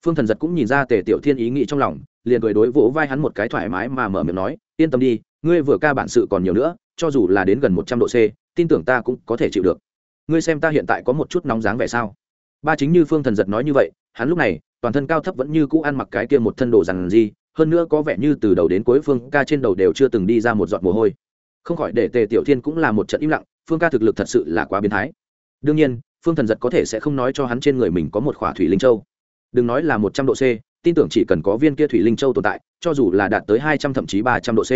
Phương thần giật cũng nhìn ra tề tiểu thiên ý nghĩ trong lòng, liền cười đối vỗ vai hắn một cái thoải mái mà mở miệng nói, yên tâm đi, ngươi vừa ca bản sự còn nhiều nữa, cho dù là đến gần một trăm độ c, tin tưởng ta cũng có thể chịu được. Ngươi xem ta hiện tại có một chút nóng dáng vẻ sao? Ba chính như phương thần giật nói như vậy, hắn lúc này, toàn thân cao thấp vẫn như cũ ăn mặc cái kia một thân đồ rằng gì hơn nữa có vẻ như từ đầu đến cuối phương ca trên đầu đều chưa từng đi ra một giọt mồ hôi không khỏi để tề tiểu thiên cũng là một trận im lặng, phương ca thực lực thật sự là quá biến thái. Đương nhiên, phương thần giật có thể sẽ không nói cho hắn trên người mình có một khỏa thủy linh châu. Đừng nói là một trăm độ c, tin tưởng chỉ cần có viên kia thủy linh châu tồn tại, cho dù là đạt tới hai trăm thậm chí ba trăm độ c,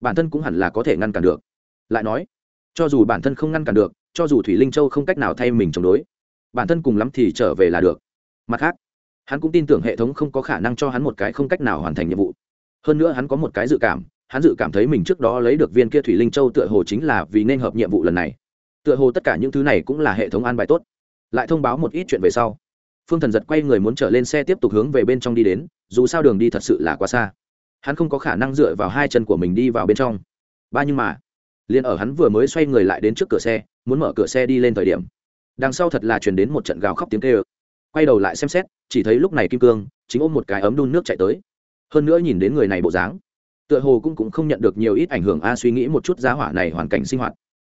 bản thân cũng hẳn là có thể ngăn cản được. Lại nói, cho dù bản thân không ngăn cản được, cho dù thủy linh châu không cách nào thay mình chống đối, bản thân cùng lắm thì trở về là được. Mặt khác, hắn cũng tin tưởng hệ thống không có khả năng cho hắn một cái không cách nào hoàn thành nhiệm vụ. Hơn nữa hắn có một cái dự cảm hắn dự cảm thấy mình trước đó lấy được viên kia thủy linh châu tựa hồ chính là vì nên hợp nhiệm vụ lần này. Tựa hồ tất cả những thứ này cũng là hệ thống an bài tốt. Lại thông báo một ít chuyện về sau. Phương thần giật quay người muốn trở lên xe tiếp tục hướng về bên trong đi đến, dù sao đường đi thật sự là quá xa. Hắn không có khả năng dựa vào hai chân của mình đi vào bên trong. Ba nhưng mà, liền ở hắn vừa mới xoay người lại đến trước cửa xe, muốn mở cửa xe đi lên thời điểm, đằng sau thật là chuyển đến một trận gào khóc tiếng kêu. Quay đầu lại xem xét, chỉ thấy lúc này kim cương chính ôm một cái ấm đun nước chạy tới. Hơn nữa nhìn đến người này bộ dáng tựa hồ cũng cũng không nhận được nhiều ít ảnh hưởng, a, suy nghĩ một chút giá hỏa này hoàn cảnh sinh hoạt.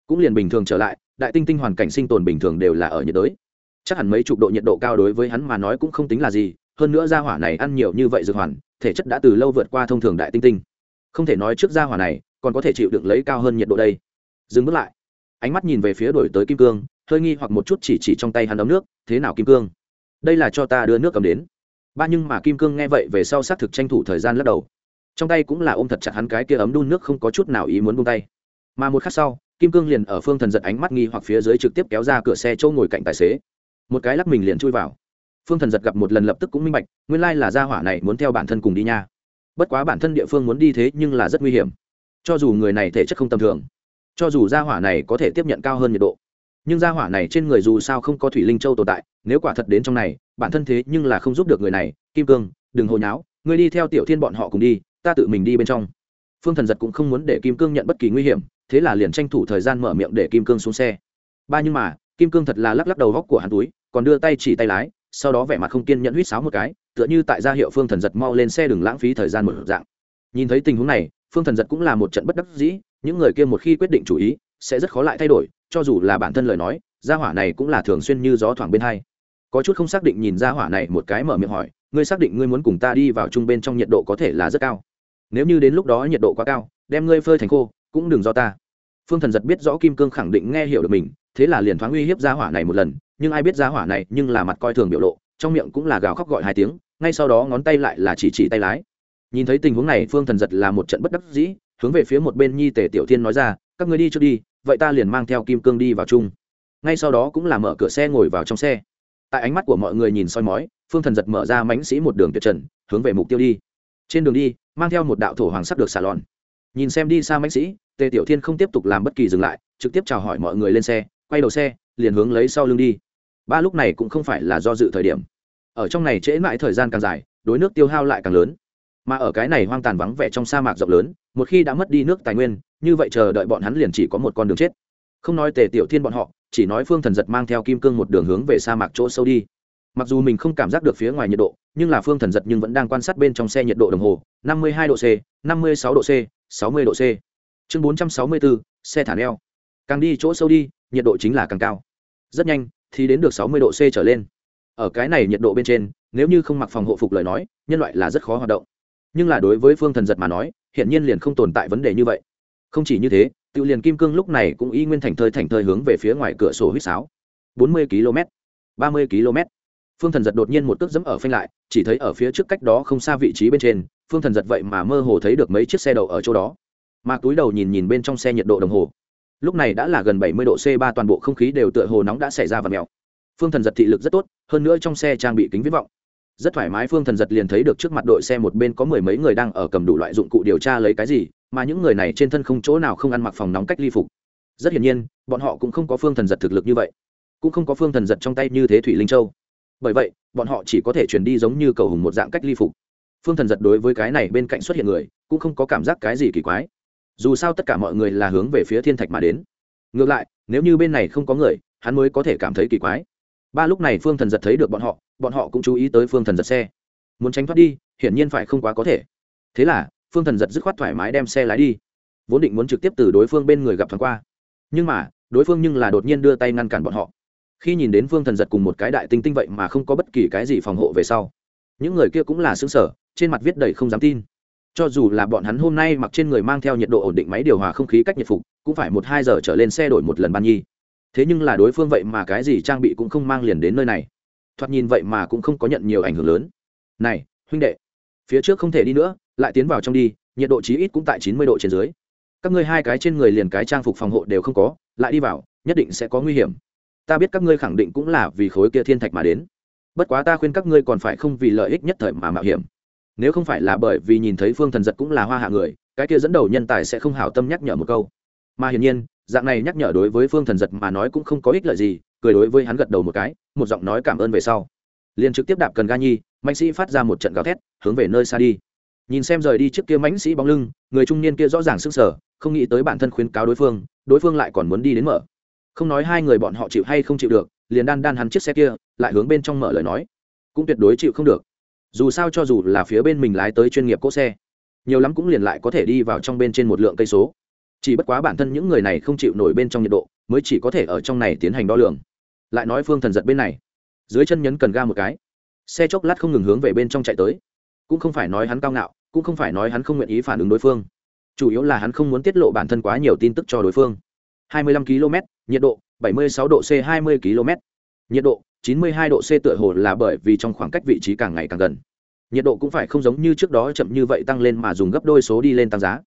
Cũng liền bình thường trở lại, đại tinh tinh hoàn cảnh sinh tồn bình thường đều là ở nhiệt đới. Chắc hẳn mấy chục độ nhiệt độ cao đối với hắn mà nói cũng không tính là gì, hơn nữa gia hỏa này ăn nhiều như vậy dược hoàn, thể chất đã từ lâu vượt qua thông thường đại tinh tinh. Không thể nói trước gia hỏa này còn có thể chịu đựng lấy cao hơn nhiệt độ đây. Dừng bước lại. Ánh mắt nhìn về phía đổi tới kim cương, hơi nghi hoặc một chút chỉ chỉ trong tay hắn ấm nước, thế nào kim cương? Đây là cho ta đưa nước cầm đến. Ba nhưng mà kim cương nghe vậy về sau xác thực tranh thủ thời gian lắc đầu trong tay cũng là ôm thật chặt hắn cái kia ấm đun nước không có chút nào ý muốn buông tay. Mà một khắc sau, kim cương liền ở phương thần giật ánh mắt nghi hoặc phía dưới trực tiếp kéo ra cửa xe châu ngồi cạnh tài xế. Một cái lắc mình liền chui vào. Phương thần giật gặp một lần lập tức cũng minh bạch, nguyên lai là gia hỏa này muốn theo bản thân cùng đi nha. Bất quá bản thân địa phương muốn đi thế nhưng là rất nguy hiểm. Cho dù người này thể chất không tầm thường, cho dù gia hỏa này có thể tiếp nhận cao hơn nhiệt độ, nhưng gia hỏa này trên người dù sao không có thủy linh châu tồn tại, nếu quả thật đến trong này, bản thân thế nhưng là không giúp được người này. Kim cương, đừng hồi nháo, ngươi đi theo tiểu thiên bọn họ cùng đi ta tự mình đi bên trong. Phương thần giật cũng không muốn để kim cương nhận bất kỳ nguy hiểm, thế là liền tranh thủ thời gian mở miệng để kim cương xuống xe. Ba nhưng mà, kim cương thật là lắc lắc đầu góc của hắn túi, còn đưa tay chỉ tay lái, sau đó vẻ mặt không kiên nhẫn huýt sáo một cái, tựa như tại gia hiệu phương thần giật mau lên xe đừng lãng phí thời gian một dạng. Nhìn thấy tình huống này, phương thần giật cũng là một trận bất đắc dĩ, những người kia một khi quyết định chủ ý, sẽ rất khó lại thay đổi, cho dù là bản thân lời nói, gia hỏa này cũng là thường xuyên như gió thoảng bên hai. Có chút không xác định nhìn gia hỏa này một cái mở miệng hỏi, ngươi xác định ngươi muốn cùng ta đi vào chung bên trong nhiệt độ có thể là rất cao? Nếu như đến lúc đó nhiệt độ quá cao, đem ngươi phơi thành khô, cũng đừng do ta. Phương thần giật biết rõ kim cương khẳng định nghe hiểu được mình, thế là liền thoáng uy hiếp gia hỏa này một lần, nhưng ai biết gia hỏa này nhưng là mặt coi thường biểu lộ, trong miệng cũng là gào khóc gọi hai tiếng, ngay sau đó ngón tay lại là chỉ chỉ tay lái. Nhìn thấy tình huống này, phương thần giật là một trận bất đắc dĩ, hướng về phía một bên nhi Tề tiểu thiên nói ra, các người đi trước đi, vậy ta liền mang theo kim cương đi vào chung. Ngay sau đó cũng là mở cửa xe ngồi vào trong xe. Tại ánh mắt của mọi người nhìn soi mói, phương thần giật mở ra mãnh sĩ một đường tuyệt trần, hướng về mục tiêu đi. Trên đường đi mang theo một đạo thổ hoàng sắc được xà lòn nhìn xem đi xa mãnh sĩ, tề tiểu thiên không tiếp tục làm bất kỳ dừng lại, trực tiếp chào hỏi mọi người lên xe, quay đầu xe, liền hướng lấy sau lưng đi. Ba lúc này cũng không phải là do dự thời điểm. Ở trong này trễ mãi thời gian càng dài, đối nước tiêu hao lại càng lớn. Mà ở cái này hoang tàn vắng vẻ trong sa mạc rộng lớn, một khi đã mất đi nước tài nguyên, như vậy chờ đợi bọn hắn liền chỉ có một con đường chết. Không nói tề tiểu thiên bọn họ, chỉ nói phương thần giật mang theo kim cương một đường hướng về sa mạc chỗ sâu đi mặc dù mình không cảm giác được phía ngoài nhiệt độ, nhưng là phương thần giật nhưng vẫn đang quan sát bên trong xe nhiệt độ đồng hồ, năm mươi hai độ c, năm mươi sáu độ c, sáu mươi độ c. Chương bốn trăm sáu mươi bốn xe thả neo. Càng đi chỗ sâu đi, nhiệt độ chính là càng cao. Rất nhanh, thì đến được sáu mươi độ c trở lên. Ở cái này nhiệt độ bên trên, nếu như không mặc phòng hộ phục lời nói, nhân loại là rất khó hoạt động. Nhưng là đối với phương thần giật mà nói hiện nhiên liền không tồn tại vấn đề như vậy. Không chỉ như thế tự liền kim cương lúc này cũng y nguyên thành thơi thành thơi hướng về phía ngoài cửa sổ huýt sáo. bốn mươi km ba mươi km phương thần giật đột nhiên một cước dẫm ở phanh lại, chỉ thấy ở phía trước cách đó không xa vị trí bên trên, phương thần giật vậy mà mơ hồ thấy được mấy chiếc xe đậu ở chỗ đó. Mà túi đầu nhìn nhìn bên trong xe nhiệt độ đồng hồ. Lúc này đã là gần bảy mươi độ c ba, toàn bộ không khí đều tựa hồ nóng đã xảy ra và mèo. Phương thần giật thị lực rất tốt, hơn nữa trong xe trang bị kính viễn vọng. Rất thoải mái, phương thần giật liền thấy được trước mặt đội xe một bên có mười mấy người đang ở cầm đủ loại dụng cụ điều tra lấy cái gì, mà những người này trên thân không chỗ nào không ăn mặc phòng nóng cách ly phục. Rất hiển nhiên, bọn họ cũng không có phương thần giật thực lực như vậy. Cũng không có phương thần giật trong tay như thế thủy linh châu bởi vậy, bọn họ chỉ có thể chuyển đi giống như cầu hùng một dạng cách ly phục. Phương thần giật đối với cái này bên cạnh xuất hiện người, cũng không có cảm giác cái gì kỳ quái. Dù sao tất cả mọi người là hướng về phía thiên thạch mà đến. Ngược lại, nếu như bên này không có người, hắn mới có thể cảm thấy kỳ quái. Ba lúc này phương thần giật thấy được bọn họ bọn họ cũng chú ý tới phương thần giật xe. Muốn tránh thoát đi, hiển nhiên phải không quá có thể. Thế là, phương thần giật dứt khoát thoải mái đem xe lái đi. Vốn định muốn trực tiếp từ đối phương bên người gặp thoáng qua. Nhưng mà, đối phương nhưng là đột nhiên đưa tay ngăn cản bọn họ khi nhìn đến vương thần giật cùng một cái đại tinh tinh vậy mà không có bất kỳ cái gì phòng hộ về sau, những người kia cũng là xứng sở trên mặt viết đầy không dám tin. Cho dù là bọn hắn hôm nay mặc trên người mang theo nhiệt độ ổn định máy điều hòa không khí cách nhiệt phục, cũng phải một hai giờ trở lên xe đổi một lần ban nhi. Thế nhưng là đối phương vậy mà cái gì trang bị cũng không mang liền đến nơi này. Thoạt nhìn vậy mà cũng không có nhận nhiều ảnh hưởng lớn. Này, huynh đệ, phía trước không thể đi nữa, lại tiến vào trong đi, nhiệt độ chí ít cũng tại chín mươi độ trên dưới. Các ngươi hai cái trên người liền cái trang phục phòng hộ đều không có, lại đi vào, nhất định sẽ có nguy hiểm ta biết các ngươi khẳng định cũng là vì khối kia thiên thạch mà đến. Bất quá ta khuyên các ngươi còn phải không vì lợi ích nhất thời mà mạo hiểm. Nếu không phải là bởi vì nhìn thấy phương thần giật cũng là hoa hạ người, cái kia dẫn đầu nhân tài sẽ không hảo tâm nhắc nhở một câu. Mà hiển nhiên, dạng này nhắc nhở đối với phương thần giật mà nói cũng không có ích lợi gì, cười đối với hắn gật đầu một cái, một giọng nói cảm ơn về sau. Liền trực tiếp đạp cần ga nhi, mạnh sĩ phát ra một trận gào thét, hướng về nơi xa đi. Nhìn xem rời đi trước kia mãnh sĩ bóng lưng, người trung niên kia rõ ràng sức sở không nghĩ tới bản thân khuyến cáo đối phương đối phương lại còn muốn đi đến mở không nói hai người bọn họ chịu hay không chịu được, liền đan đan hắn chiếc xe kia, lại hướng bên trong mở lời nói. Cũng tuyệt đối chịu không được. Dù sao cho dù là phía bên mình lái tới chuyên nghiệp cỗ xe, nhiều lắm cũng liền lại có thể đi vào trong bên trên một lượng cây số. Chỉ bất quá bản thân những người này không chịu nổi bên trong nhiệt độ, mới chỉ có thể ở trong này tiến hành đo lường. Lại nói phương thần giật bên này, dưới chân nhấn cần ga một cái. Xe chốc lát không ngừng hướng về bên trong chạy tới. Cũng không phải nói hắn cao ngạo, cũng không phải nói hắn không nguyện ý phản ứng đối phương. Chủ yếu là hắn không muốn tiết lộ bản thân quá nhiều tin tức cho đối phương. 25 km, nhiệt độ 76 độ c 20 km. Nhiệt độ 92 độ c tựa hồ là bởi vì trong khoảng cách vị trí càng ngày càng gần. Nhiệt độ cũng phải không giống như trước đó chậm như vậy tăng lên mà dùng gấp đôi số đi lên tăng giá.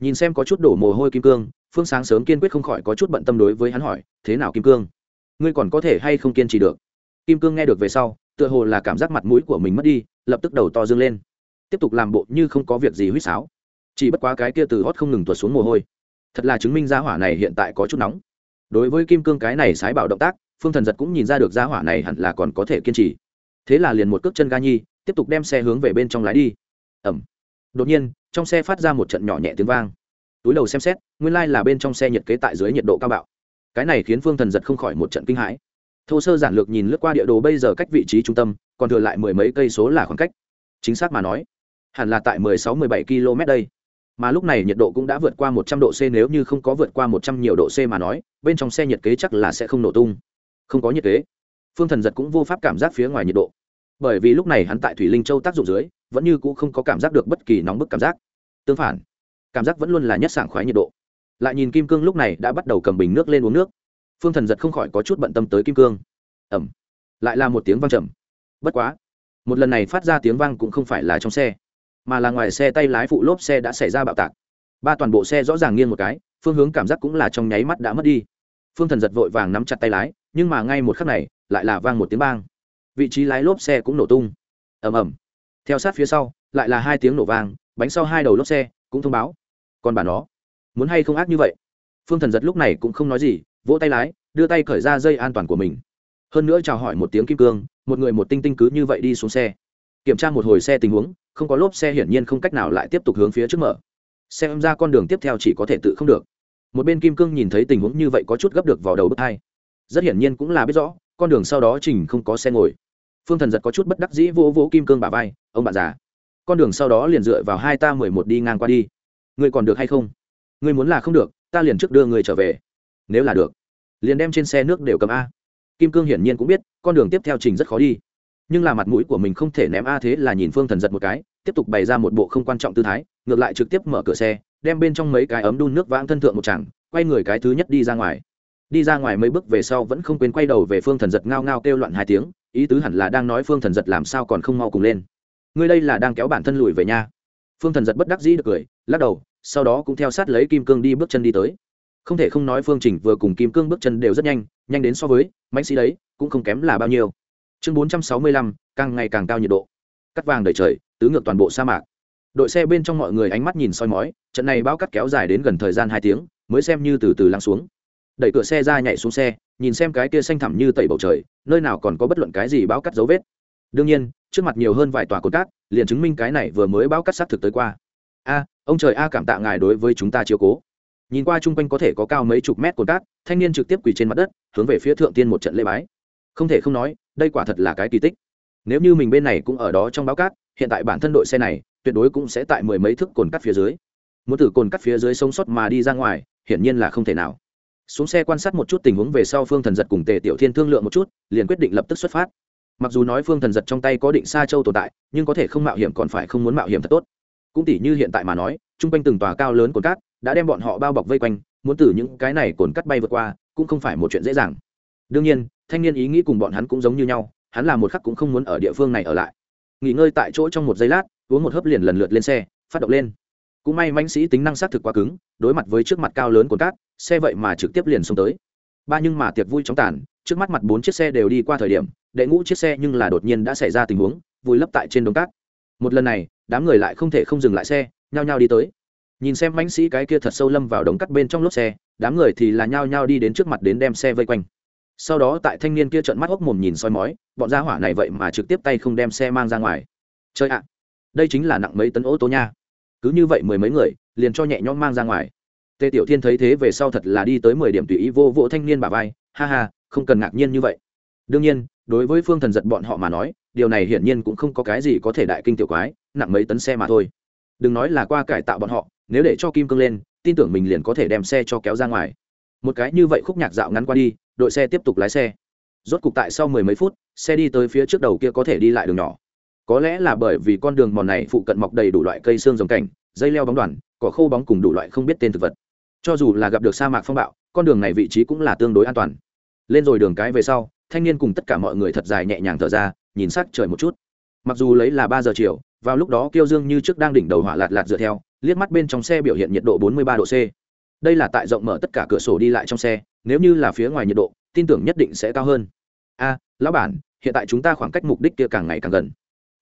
Nhìn xem có chút đổ mồ hôi kim cương, phương sáng sớm kiên quyết không khỏi có chút bận tâm đối với hắn hỏi, thế nào kim cương? Ngươi còn có thể hay không kiên trì được? Kim cương nghe được về sau, tựa hồ là cảm giác mặt mũi của mình mất đi, lập tức đầu to dương lên. Tiếp tục làm bộ như không có việc gì huýt sáo. Chỉ bất quá cái kia từ hót không ngừng tuột xuống mồ hôi thật là chứng minh gia hỏa này hiện tại có chút nóng. Đối với kim cương cái này sái bảo động tác, phương thần giật cũng nhìn ra được gia hỏa này hẳn là còn có thể kiên trì. Thế là liền một cước chân ga nhi, tiếp tục đem xe hướng về bên trong lái đi. Ẩm. Đột nhiên, trong xe phát ra một trận nhỏ nhẹ tiếng vang. Túi đầu xem xét, nguyên lai、like、là bên trong xe nhiệt kế tại dưới nhiệt độ cao bạo. Cái này khiến phương thần giật không khỏi một trận kinh hãi. Thô sơ giản lược nhìn lướt qua địa đồ bây giờ cách vị trí trung tâm, còn thừa lại mười mấy cây số là khoảng cách. Chính xác mà nói, hẳn là tại mười sáu, mười bảy km đây mà lúc này nhiệt độ cũng đã vượt qua một trăm độ c, nếu như không có vượt qua một trăm nhiều độ c mà nói, bên trong xe nhiệt kế chắc là sẽ không nổ tung. Không có nhiệt kế. Phương thần giật cũng vô pháp cảm giác phía ngoài nhiệt độ. Bởi vì lúc này hắn tại thủy linh châu tác dụng dưới, vẫn như cũ không có cảm giác được bất kỳ nóng bức cảm giác. Tương phản, cảm giác vẫn luôn là nhất sảng khoái nhiệt độ. Lại nhìn kim cương lúc này đã bắt đầu cầm bình nước lên uống nước. Phương thần giật không khỏi có chút bận tâm tới kim cương. Ẩm. Lại là một tiếng vang trầm. Bất quá, một lần này phát ra tiếng vang cũng không phải là trong xe mà là ngoài xe tay lái phụ lốp xe đã xảy ra bạo tạc. Ba toàn bộ xe rõ ràng nghiêng một cái, phương hướng cảm giác cũng là trong nháy mắt đã mất đi. Phương thần giật vội vàng nắm chặt tay lái, nhưng mà ngay một khắc này, lại là vang một tiếng bang. Vị trí lái lốp xe cũng nổ tung. Ầm ầm. Theo sát phía sau, lại là hai tiếng nổ vang, bánh sau hai đầu lốp xe cũng thông báo. Còn bà nó, muốn hay không ác như vậy? Phương thần giật lúc này cũng không nói gì, vỗ tay lái, đưa tay khởi ra dây an toàn của mình. Hơn nữa chào hỏi một tiếng kim cương, một người một tinh tinh cứ như vậy đi xuống xe. Kiểm tra một hồi xe tình huống không có lốp xe hiển nhiên không cách nào lại tiếp tục hướng phía trước mở. Xem ra con đường tiếp theo chỉ có thể tự không được. Một bên kim cương nhìn thấy tình huống như vậy có chút gấp được vào đầu bước hai. Rất hiển nhiên cũng là biết rõ, con đường sau đó trình không có xe ngồi. Phương thần giật có chút bất đắc dĩ vỗ vỗ kim cương bà vai, ông bạn già, con đường sau đó liền dựa vào hai ta mười một đi ngang qua đi. Ngươi còn được hay không? Ngươi muốn là không được, ta liền trước đưa người trở về. Nếu là được, liền đem trên xe nước đều cầm a. Kim cương hiển nhiên cũng biết, con đường tiếp theo trình rất khó đi. Nhưng là mặt mũi của mình không thể ném a thế là nhìn phương thần giật một cái tiếp tục bày ra một bộ không quan trọng tư thái, ngược lại trực tiếp mở cửa xe, đem bên trong mấy cái ấm đun nước vãng thân thượng một chẳng quay người cái thứ nhất đi ra ngoài. Đi ra ngoài mấy bước về sau vẫn không quên quay đầu về phương thần giật ngao ngao kêu loạn hai tiếng, ý tứ hẳn là đang nói phương thần giật làm sao còn không mau cùng lên. Ngươi đây là đang kéo bản thân lùi về nhà phương thần giật bất đắc dĩ được cười, lắc đầu, sau đó cũng theo sát lấy kim cương đi bước chân đi tới. Không thể không nói phương trình vừa cùng kim cương bước chân đều rất nhanh nhanh đến so với mạnh sĩ đấy, cũng không kém là bao nhiêu. Chương bốn trăm sáu mươi lăm, càng ngày càng cao nhiệt độ. Cắt vàng đầy trời tứ ngược toàn bộ sa mạc. Đội xe bên trong mọi người ánh mắt nhìn soi mói, trận này bao cắt kéo dài đến gần thời gian hai tiếng, mới xem như từ từ lắng xuống. Đẩy cửa xe ra nhảy xuống xe, nhìn xem cái kia xanh thẳm như tẩy bầu trời, nơi nào còn có bất luận cái gì bao cắt dấu vết. Đương nhiên, trước mặt nhiều hơn vài tòa cột cát, liền chứng minh cái này vừa mới bao cắt xác thực tới qua. A, ông trời a cảm tạ ngài đối với chúng ta chiếu cố. Nhìn qua chung quanh có thể có cao mấy chục mét cột cát, thanh niên trực tiếp quỳ trên mặt đất, hướng về phía thượng tiên một trận lễ bái. Không thể không nói, đây quả thật là cái kỳ tích. Nếu như mình bên này cũng ở đó trong báo cát hiện tại bản thân đội xe này, tuyệt đối cũng sẽ tại mười mấy thước cồn cắt phía dưới. Muốn từ cồn cắt phía dưới sống sót mà đi ra ngoài, hiển nhiên là không thể nào. Xuống xe quan sát một chút tình huống về sau phương thần giật cùng tề tiểu thiên thương lượng một chút, liền quyết định lập tức xuất phát. Mặc dù nói phương thần giật trong tay có định xa châu tồn tại, nhưng có thể không mạo hiểm còn phải không muốn mạo hiểm thật tốt. Cũng tỉ như hiện tại mà nói, chung quanh từng tòa cao lớn cồn cát đã đem bọn họ bao bọc vây quanh, muốn từ những cái này cồn cắt bay vượt qua, cũng không phải một chuyện dễ dàng. Đương nhiên, thanh niên ý nghĩ cùng bọn hắn cũng giống như nhau, hắn là một khắc cũng không muốn ở địa phương này ở lại nghỉ ngơi tại chỗ trong một giây lát, uống một hớp liền lần lượt lên xe, phát động lên. Cũng may mãnh sĩ tính năng xác thực quá cứng, đối mặt với trước mặt cao lớn của cát, xe vậy mà trực tiếp liền xông tới. Ba nhưng mà tiệc vui chóng tàn, trước mắt mặt bốn chiếc xe đều đi qua thời điểm, đệ ngũ chiếc xe nhưng là đột nhiên đã xảy ra tình huống, vùi lấp tại trên đống cát. Một lần này, đám người lại không thể không dừng lại xe, nhao nhao đi tới. Nhìn xem mãnh sĩ cái kia thật sâu lâm vào đống cắt bên trong lốp xe, đám người thì là nhao nhao đi đến trước mặt đến đem xe vây quanh sau đó tại thanh niên kia trợn mắt hốc mồm nhìn soi mói, bọn gia hỏa này vậy mà trực tiếp tay không đem xe mang ra ngoài. Chơi ạ, đây chính là nặng mấy tấn ô tô nha. Cứ như vậy mười mấy người, liền cho nhẹ nhõm mang ra ngoài. Tề tiểu thiên thấy thế về sau thật là đi tới mười điểm tùy ý vô vỗ thanh niên bà vai, ha ha, không cần ngạc nhiên như vậy. Đương nhiên, đối với phương thần giật bọn họ mà nói, điều này hiển nhiên cũng không có cái gì có thể đại kinh tiểu quái, nặng mấy tấn xe mà thôi. Đừng nói là qua cải tạo bọn họ, nếu để cho kim cương lên, tin tưởng mình liền có thể đem xe cho kéo ra ngoài một cái như vậy khúc nhạc dạo ngắn qua đi, đội xe tiếp tục lái xe. Rốt cục tại sau mười mấy phút, xe đi tới phía trước đầu kia có thể đi lại đường nhỏ. Có lẽ là bởi vì con đường mòn này phụ cận mọc đầy đủ loại cây xương rồng cảnh, dây leo bóng đoàn, cỏ khô bóng cùng đủ loại không biết tên thực vật. Cho dù là gặp được sa mạc phong bạo, con đường này vị trí cũng là tương đối an toàn. Lên rồi đường cái về sau, thanh niên cùng tất cả mọi người thật dài nhẹ nhàng thở ra, nhìn sắc trời một chút. Mặc dù lấy là ba giờ chiều, vào lúc đó kiêu dương như trước đang đỉnh đầu hỏa lạt lạt dựa theo, liếc mắt bên trong xe biểu hiện nhiệt độ 43 độ c đây là tại rộng mở tất cả cửa sổ đi lại trong xe, nếu như là phía ngoài nhiệt độ, tin tưởng nhất định sẽ cao hơn. A, lão bản, hiện tại chúng ta khoảng cách mục đích kia càng ngày càng gần.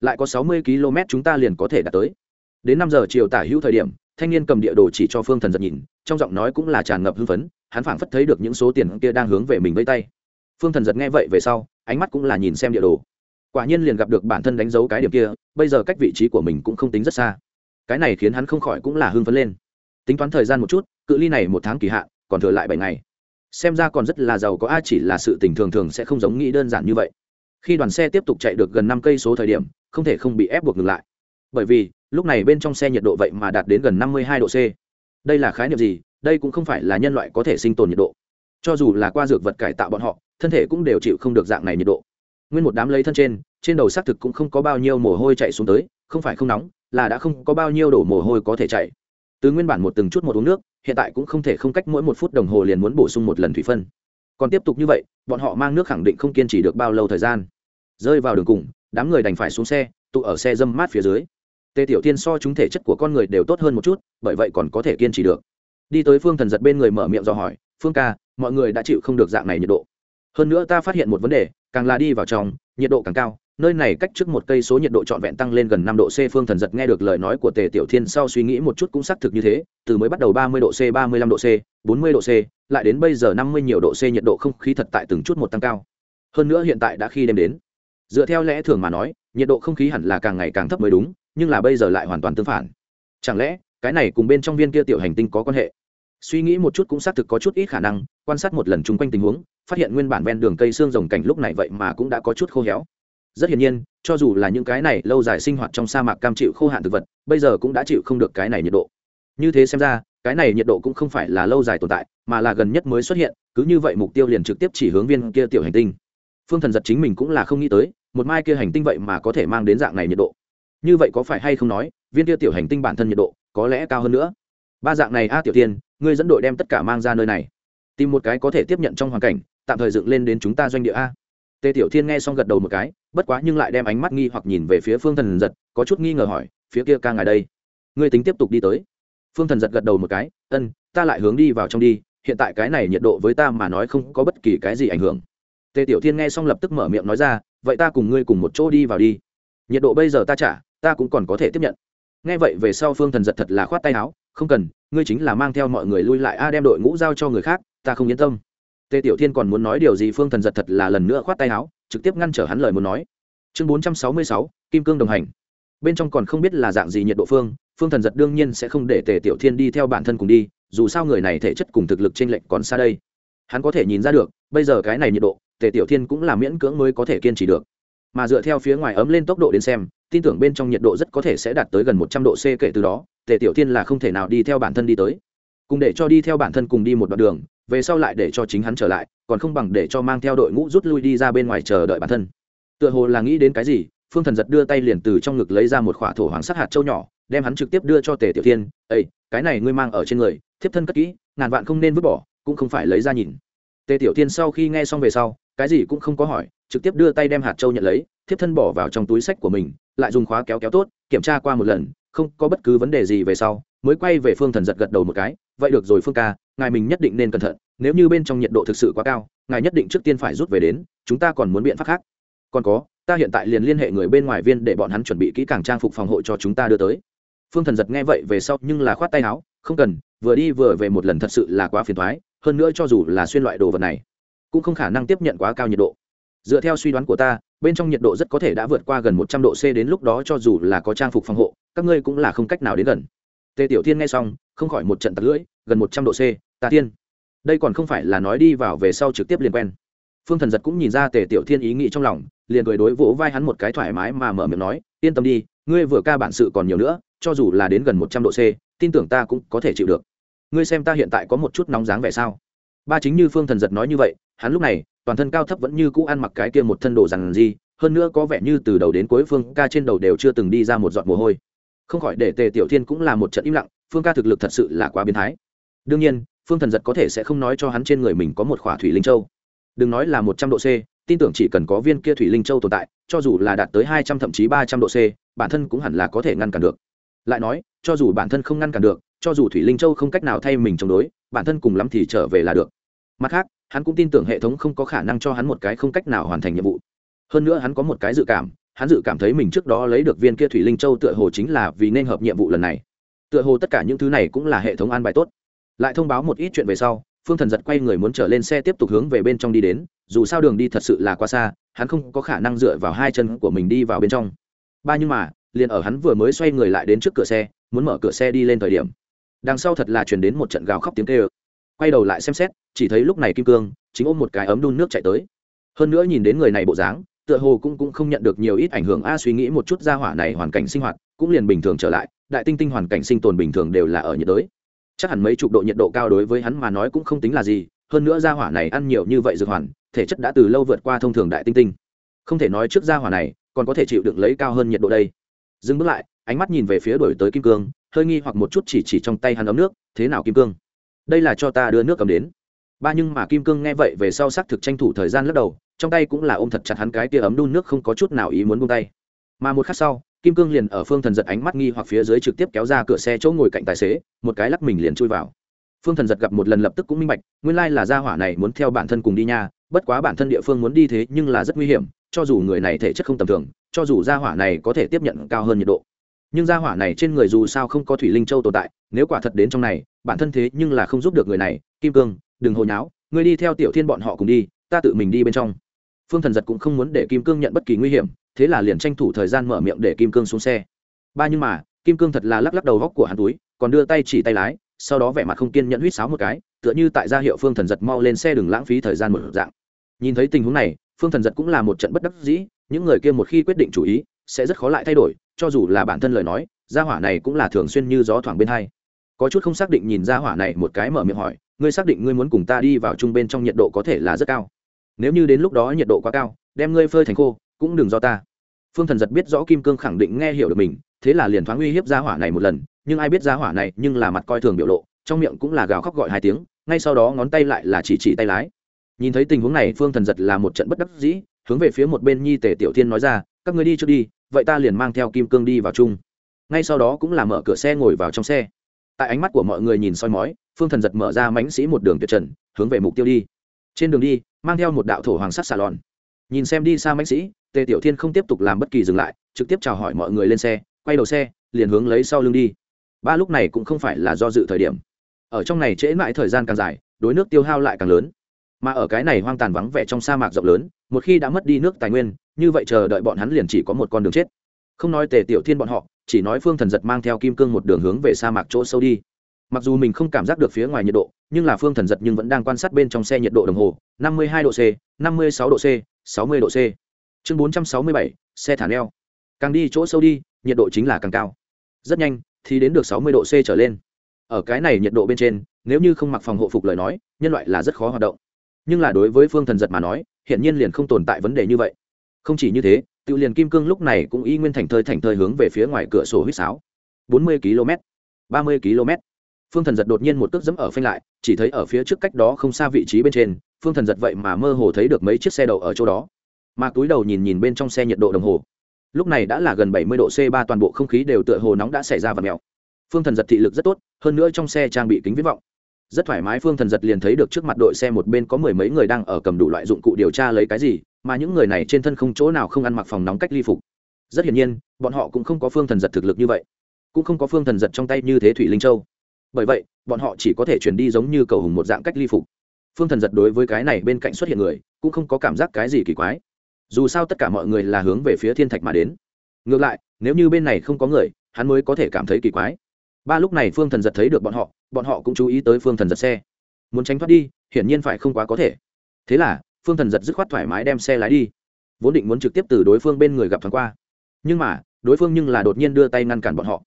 Lại có 60 km chúng ta liền có thể đạt tới. Đến năm giờ chiều tả hữu thời điểm, thanh niên cầm địa đồ chỉ cho phương thần giật nhìn, trong giọng nói cũng là tràn ngập hưng phấn, hắn phảng phất thấy được những số tiền kia đang hướng về mình với tay. Phương thần giật nghe vậy về sau, ánh mắt cũng là nhìn xem địa đồ. Quả nhiên liền gặp được bản thân đánh dấu cái điểm kia, bây giờ cách vị trí của mình cũng không tính rất xa. Cái này khiến hắn không khỏi cũng là hưng phấn lên. Tính toán thời gian một chút cự ly này một tháng kỳ hạn, còn thừa lại bảy ngày. Xem ra còn rất là giàu có, a, chỉ là sự tình thường thường sẽ không giống nghĩ đơn giản như vậy. Khi đoàn xe tiếp tục chạy được gần năm cây số thời điểm, không thể không bị ép buộc ngừng lại. Bởi vì, lúc này bên trong xe nhiệt độ vậy mà đạt đến gần năm mươi hai độ c. Đây là khái niệm gì? Đây cũng không phải là nhân loại có thể sinh tồn nhiệt độ. Cho dù là qua dược vật cải tạo bọn họ, thân thể cũng đều chịu không được dạng này nhiệt độ. Nguyên một đám lấy thân trên trên đầu xác thực cũng không có bao nhiêu mồ hôi chạy xuống tới, không phải không nóng, là đã không có bao nhiêu đổ mồ hôi có thể chạy từ nguyên bản một từng chút một uống nước, hiện tại cũng không thể không cách mỗi một phút đồng hồ liền muốn bổ sung một lần thủy phân. Còn tiếp tục như vậy, bọn họ mang nước khẳng định không kiên trì được bao lâu thời gian. Rơi vào đường cùng, đám người đành phải xuống xe, tụ ở xe dâm mát phía dưới. Tề tiểu tiên so chúng thể chất của con người đều tốt hơn một chút, bởi vậy còn có thể kiên trì được. Đi tới phương thần giật bên người mở miệng dò hỏi, phương ca, mọi người đã chịu không được dạng này nhiệt độ? Hơn nữa ta phát hiện một vấn đề, càng là đi vào trong, nhiệt độ càng cao nơi này cách trước một cây số nhiệt độ trọn vẹn tăng lên gần năm độ C Phương Thần giật nghe được lời nói của Tề Tiểu Thiên sau suy nghĩ một chút cũng xác thực như thế, từ mới bắt đầu ba mươi độ C, ba mươi lăm độ C, bốn mươi độ C, lại đến bây giờ năm mươi nhiều độ C nhiệt độ không khí thật tại từng chút một tăng cao. Hơn nữa hiện tại đã khi đêm đến. Dựa theo lẽ thường mà nói, nhiệt độ không khí hẳn là càng ngày càng thấp mới đúng, nhưng là bây giờ lại hoàn toàn tương phản. Chẳng lẽ, cái này cùng bên trong viên kia tiểu hành tinh có quan hệ? Suy nghĩ một chút cũng xác thực có chút ít khả năng, quan sát một lần chung quanh tình huống, phát hiện nguyên bản ven đường cây xương rồng cảnh lúc này vậy mà cũng đã có chút khô héo rất hiển nhiên, cho dù là những cái này lâu dài sinh hoạt trong sa mạc cam chịu khô hạn thực vật, bây giờ cũng đã chịu không được cái này nhiệt độ. Như thế xem ra, cái này nhiệt độ cũng không phải là lâu dài tồn tại, mà là gần nhất mới xuất hiện, cứ như vậy mục tiêu liền trực tiếp chỉ hướng viên kia tiểu hành tinh. Phương thần giật chính mình cũng là không nghĩ tới, một mai kia hành tinh vậy mà có thể mang đến dạng này nhiệt độ. Như vậy có phải hay không nói, viên kia tiểu hành tinh bản thân nhiệt độ có lẽ cao hơn nữa. Ba dạng này, a, tiểu tiên, ngươi dẫn đội đem tất cả mang ra nơi này. Tìm một cái có thể tiếp nhận trong hoàn cảnh, tạm thời dựng lên đến chúng ta doanh địa a tề tiểu thiên nghe xong gật đầu một cái, bất quá nhưng lại đem ánh mắt nghi hoặc nhìn về phía phương thần giật, có chút nghi ngờ hỏi, phía kia ca ngài đây, ngươi tính tiếp tục đi tới? Phương thần giật gật đầu một cái, ân, ta lại hướng đi vào trong đi, hiện tại cái này nhiệt độ với ta mà nói không có bất kỳ cái gì ảnh hưởng. Tề tiểu thiên nghe xong lập tức mở miệng nói ra, vậy ta cùng ngươi cùng một chỗ đi vào đi. Nhiệt độ bây giờ ta trả, ta cũng còn có thể tiếp nhận. Nghe vậy về sau phương thần giật thật là khoát tay áo, không cần, ngươi chính là mang theo mọi người lui lại a, đem đội ngũ giao cho người khác, ta không yên tâm tề tiểu thiên còn muốn nói điều gì phương thần giật thật là lần nữa khoát tay áo, trực tiếp ngăn trở hắn lời muốn nói. Chương bốn trăm sáu mươi sáu, kim cương đồng hành. Bên trong còn không biết là dạng gì nhiệt độ phương phương thần giật đương nhiên sẽ không để tề tiểu thiên đi theo bản thân cùng đi, dù sao người này thể chất cùng thực lực t r ê n lệch còn xa đây. Hắn có thể nhìn ra được, bây giờ cái này nhiệt độ, tề tiểu thiên cũng là miễn cưỡng mới có thể kiên trì được. Mà dựa theo phía ngoài ấm lên tốc độ đến xem, tin tưởng bên trong nhiệt độ rất có thể sẽ đạt tới gần một trăm độ c kể từ đó, tề tiểu thiên là không thể nào đi theo bản thân đi tới. Cùng để cho đi theo bản thân cùng đi một đoạn đường về sau lại để cho chính hắn trở lại, còn không bằng để cho mang theo đội ngũ rút lui đi ra bên ngoài chờ đợi bản thân. Tựa hồ là nghĩ đến cái gì, phương thần giật đưa tay liền từ trong ngực lấy ra một khỏa thổ hoàng sắc hạt châu nhỏ, đem hắn trực tiếp đưa cho tề tiểu thiên ây cái này ngươi mang ở trên người, thiếp thân cất kỹ, ngàn vạn không nên vứt bỏ, cũng không phải lấy ra nhìn. Tề tiểu thiên sau khi nghe xong về sau, cái gì cũng không có hỏi, trực tiếp đưa tay đem hạt châu nhận lấy, thiếp thân bỏ vào trong túi sách của mình, lại dùng khóa kéo kéo tốt, kiểm tra qua một lần, không có bất cứ vấn đề gì về sau, mới quay về phương thần giật gật đầu một cái, vậy được rồi phương ca ngài mình nhất định nên cẩn thận, nếu như bên trong nhiệt độ thực sự quá cao, ngài nhất định trước tiên phải rút về đến, chúng ta còn muốn biện pháp khác. Còn có, ta hiện tại liền liên hệ người bên ngoài viên để bọn hắn chuẩn bị kỹ càng trang phục phòng hộ cho chúng ta đưa tới. Phương thần giật nghe vậy về sau nhưng là khoát tay áo, không cần, vừa đi vừa về một lần thật sự là quá phiền thoái hơn nữa cho dù là xuyên loại đồ vật này, cũng không khả năng tiếp nhận quá cao nhiệt độ. Dựa theo suy đoán của ta, bên trong nhiệt độ rất có thể đã vượt qua gần một trăm độ c đến lúc đó cho dù là có trang phục phòng hộ, các ngươi cũng là không cách nào đến gần. Tề tiểu thiên nghe xong, không khỏi một trận tật lưỡi, gần một trăm độ c ta tiên đây còn không phải là nói đi vào về sau trực tiếp liền quen. Phương thần giật cũng nhìn ra tề tiểu thiên ý nghĩ trong lòng, liền cười đối vỗ vai hắn một cái thoải mái mà mở miệng nói, yên tâm đi, ngươi vừa ca bản sự còn nhiều nữa, cho dù là đến gần một trăm độ c, tin tưởng ta cũng có thể chịu được. Ngươi xem ta hiện tại có một chút nóng dáng vẻ sao? Ba chính như phương thần giật nói như vậy, hắn lúc này, toàn thân cao thấp vẫn như cũ ăn mặc cái kia một thân đồ rằng gì hơn nữa có vẻ như từ đầu đến cuối phương ca trên đầu đều chưa từng đi ra một giọt mồ hôi. Không khỏi để tề tiểu thiên cũng là một trận im lặng, phương ca thực lực thật sự là quá biến thái. Đương nhiên phương thần giật có thể sẽ không nói cho hắn trên người mình có một khỏa thủy linh châu. Đừng nói là một trăm độ c, tin tưởng chỉ cần có viên kia thủy linh châu tồn tại, cho dù là đạt tới hai trăm thậm chí ba trăm độ c, bản thân cũng hẳn là có thể ngăn cản được. Lại nói, cho dù bản thân không ngăn cản được, cho dù thủy linh châu không cách nào thay mình chống đối, bản thân cùng lắm thì trở về là được. Mặt khác, hắn cũng tin tưởng hệ thống không có khả năng cho hắn một cái không cách nào hoàn thành nhiệm vụ. Hơn nữa hắn có một cái dự cảm, hắn dự cảm thấy mình trước đó lấy được viên kia thủy linh châu tựa hồ chính là vì nên hợp nhiệm vụ lần này. Tựa hồ tất cả những thứ này cũng là hệ thống an bài tốt lại thông báo một ít chuyện về sau, phương thần giật quay người muốn trở lên xe tiếp tục hướng về bên trong đi đến, dù sao đường đi thật sự là quá xa, hắn không có khả năng dựa vào hai chân của mình đi vào bên trong. Ba nhưng mà, liền ở hắn vừa mới xoay người lại đến trước cửa xe, muốn mở cửa xe đi lên thời điểm. Đằng sau thật là chuyển đến một trận gào khóc tiếng kêu. Quay đầu lại xem xét, chỉ thấy lúc này kim cương, chính ôm một cái ấm đun nước chạy tới. Hơn nữa nhìn đến người này bộ dáng, tựa hồ cũng cũng không nhận được nhiều ít ảnh hưởng. A suy nghĩ một chút ra hỏa này hoàn cảnh sinh hoạt, cũng liền bình thường trở lại. Đại tinh tinh hoàn cảnh sinh tồn bình thường đều là ở nhiệt đới chắc hẳn mấy chục độ nhiệt độ cao đối với hắn mà nói cũng không tính là gì, hơn nữa gia hỏa này ăn nhiều như vậy dược hoàn, thể chất đã từ lâu vượt qua thông thường đại tinh tinh. Không thể nói trước gia hỏa này còn có thể chịu đựng lấy cao hơn nhiệt độ đây. Dừng bước lại, ánh mắt nhìn về phía đổi tới kim cương, hơi nghi hoặc một chút chỉ chỉ trong tay hắn ấm nước, thế nào kim cương? Đây là cho ta đưa nước cầm đến. Ba nhưng mà kim cương nghe vậy về sau xác thực tranh thủ thời gian lắc đầu, trong tay cũng là ôm thật chặt hắn cái tia ấm đun nước không có chút nào ý muốn buông tay. Mà một khắc sau kim cương liền ở phương thần giật ánh mắt nghi hoặc phía dưới trực tiếp kéo ra cửa xe chỗ ngồi cạnh tài xế, một cái lắc mình liền chui vào. Phương thần giật gặp một lần lập tức cũng minh bạch, nguyên lai là gia hỏa này muốn theo bản thân cùng đi nha, bất quá bản thân địa phương muốn đi thế nhưng là rất nguy hiểm, cho dù người này thể chất không tầm thường, cho dù gia hỏa này có thể tiếp nhận cao hơn nhiệt độ. Nhưng gia hỏa này trên người dù sao không có thủy linh châu tồn tại, nếu quả thật đến trong này, bản thân thế nhưng là không giúp được người này. Kim cương, đừng hồi nháo, ngươi đi theo tiểu thiên bọn họ cùng đi, ta tự mình đi bên trong. Phương thần giật cũng không muốn để kim cương nhận bất kỳ nguy hiểm thế là liền tranh thủ thời gian mở miệng để kim cương xuống xe. Ba nhưng mà, kim cương thật là lắc lắc đầu góc của hắn túi, còn đưa tay chỉ tay lái, sau đó vẻ mặt không kiên nhẫn huýt sáo một cái, tựa như tại gia hiệu phương thần giật mau lên xe đừng lãng phí thời gian một dạng. Nhìn thấy tình huống này, phương thần giật cũng là một trận bất đắc dĩ, những người kia một khi quyết định chủ ý, sẽ rất khó lại thay đổi, cho dù là bản thân lời nói, gia hỏa này cũng là thường xuyên như gió thoảng bên hai. Có chút không xác định nhìn gia hỏa này một cái mở miệng hỏi, ngươi xác định ngươi muốn cùng ta đi vào chung bên trong nhiệt độ có thể là rất cao? Nếu như đến lúc đó nhiệt độ quá cao, đem ngươi phơi thành khô cũng đừng do ta. Phương thần giật biết rõ kim cương khẳng định nghe hiểu được mình, thế là liền thoáng uy hiếp gia hỏa này một lần, nhưng ai biết gia hỏa này nhưng là mặt coi thường biểu lộ, trong miệng cũng là gào khóc gọi hai tiếng, ngay sau đó ngón tay lại là chỉ chỉ tay lái. Nhìn thấy tình huống này, phương thần giật là một trận bất đắc dĩ, hướng về phía một bên nhi tể tiểu thiên nói ra, các người đi trước đi, vậy ta liền mang theo kim cương đi vào chung. Ngay sau đó cũng là mở cửa xe ngồi vào trong xe. Tại ánh mắt của mọi người nhìn soi mói, phương thần giật mở ra mãnh sĩ một đường tuyệt trần, hướng về mục tiêu đi. Trên đường đi, mang theo một đạo thổ hoàng sắt xà lòn nhìn xem đi xa mãnh sĩ, tề tiểu thiên không tiếp tục làm bất kỳ dừng lại, trực tiếp chào hỏi mọi người lên xe, quay đầu xe, liền hướng lấy sau lưng đi. Ba lúc này cũng không phải là do dự thời điểm. Ở trong này trễ mãi thời gian càng dài, đối nước tiêu hao lại càng lớn. Mà ở cái này hoang tàn vắng vẻ trong sa mạc rộng lớn, một khi đã mất đi nước tài nguyên, như vậy chờ đợi bọn hắn liền chỉ có một con đường chết. Không nói tề tiểu thiên bọn họ, chỉ nói phương thần giật mang theo kim cương một đường hướng về sa mạc chỗ sâu đi. Mặc dù mình không cảm giác được phía ngoài nhiệt độ, nhưng là phương thần giật nhưng vẫn đang quan sát bên trong xe nhiệt độ đồng hồ, năm mươi hai độ c, năm mươi sáu độ c sáu mươi độ c. Chương bốn trăm sáu mươi bảy, xe thả neo. Càng đi chỗ sâu đi, nhiệt độ chính là càng cao. Rất nhanh, thì đến được sáu mươi độ c trở lên. Ở cái này nhiệt độ bên trên, nếu như không mặc phòng hộ phục lời nói, nhân loại là rất khó hoạt động. Nhưng là đối với phương thần giật mà nói hiện nhiên liền không tồn tại vấn đề như vậy. Không chỉ như thế tiêu liền kim cương lúc này cũng y nguyên thành thời thành thời hướng về phía ngoài cửa sổ huýt sáo. bốn mươi km, ba mươi km. Phương thần giật đột nhiên một cước giẫm ở phanh lại, chỉ thấy ở phía trước cách đó không xa vị trí bên trên phương thần giật vậy mà mơ hồ thấy được mấy chiếc xe đậu ở chỗ đó. Mà túi đầu nhìn nhìn bên trong xe nhiệt độ đồng hồ. Lúc này đã là gần bảy mươi độ c ba, toàn bộ không khí đều tựa hồ nóng đã xảy ra và mèo. Phương thần giật thị lực rất tốt, hơn nữa trong xe trang bị kính viễn vọng. Rất thoải mái, phương thần giật liền thấy được trước mặt đội xe một bên có mười mấy người đang ở cầm đủ loại dụng cụ điều tra lấy cái gì, mà những người này trên thân không chỗ nào không ăn mặc phòng nóng cách ly phục. Rất hiển nhiên, bọn họ cũng không có phương thần giật thực lực như vậy. Cũng không có phương thần giật trong tay như thế thủy linh châu. Bởi vậy, bọn họ chỉ có thể chuyển đi giống như cầu hùng một dạng cách ly phục phương thần giật đối với cái này bên cạnh xuất hiện người, cũng không có cảm giác cái gì kỳ quái. Dù sao tất cả mọi người là hướng về phía thiên thạch mà đến. Ngược lại, nếu như bên này không có người, hắn mới có thể cảm thấy kỳ quái. Ba lúc này phương thần giật thấy được bọn họ bọn họ cũng chú ý tới phương thần giật xe. Muốn tránh thoát đi, hiển nhiên phải không quá có thể. Thế là, phương thần giật dứt khoát thoải mái đem xe lái đi. Vốn định muốn trực tiếp từ đối phương bên người gặp thoáng qua. Nhưng mà, đối phương nhưng là đột nhiên đưa tay ngăn cản bọn họ.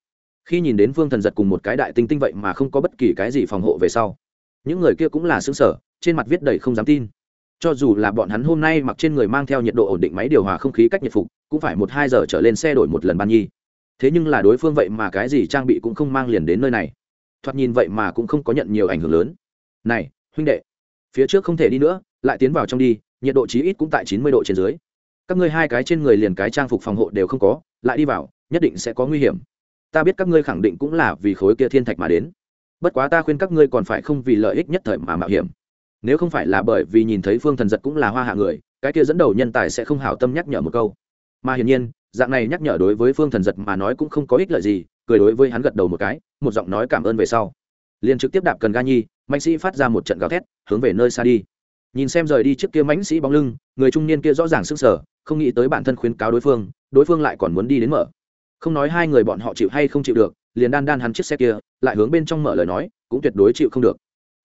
Khi nhìn đến phương thần giật cùng một cái đại tinh tinh vậy mà không có bất kỳ cái gì phòng hộ về sau, những người kia cũng là xứng sở trên mặt viết đầy không dám tin. Cho dù là bọn hắn hôm nay mặc trên người mang theo nhiệt độ ổn định máy điều hòa không khí cách nhiệt phục, cũng phải một hai giờ trở lên xe đổi một lần ban nhi. Thế nhưng là đối phương vậy mà cái gì trang bị cũng không mang liền đến nơi này. Thoạt nhìn vậy mà cũng không có nhận nhiều ảnh hưởng lớn. Này, huynh đệ, phía trước không thể đi nữa, lại tiến vào trong đi, nhiệt độ chí ít cũng tại chín mươi độ trên dưới. Các ngươi hai cái trên người liền cái trang phục phòng hộ đều không có, lại đi vào, nhất định sẽ có nguy hiểm. Ta biết các ngươi khẳng định cũng là vì khối kia thiên thạch mà đến. Bất quá ta khuyên các ngươi còn phải không vì lợi ích nhất thời mà mạo hiểm nếu không phải là bởi vì nhìn thấy phương thần giật cũng là hoa hạ người, cái kia dẫn đầu nhân tài sẽ không hảo tâm nhắc nhở một câu. Mà hiển nhiên, dạng này nhắc nhở đối với phương thần giật mà nói cũng không có ích lợi gì, cười đối với hắn gật đầu một cái, một giọng nói cảm ơn về sau. Liền trực tiếp đạp cần ga nhi, mạnh sĩ phát ra một trận gào thét, hướng về nơi xa đi. Nhìn xem rời đi trước kia mãnh sĩ bóng lưng, người trung niên kia rõ ràng sức sở không nghĩ tới bản thân khuyến cáo đối phương đối phương lại còn muốn đi đến mở. Không nói hai người bọn họ chịu hay không chịu được, liền đan đan hắn chiếc xe kia, lại hướng bên trong mở lời nói, cũng tuyệt đối chịu không được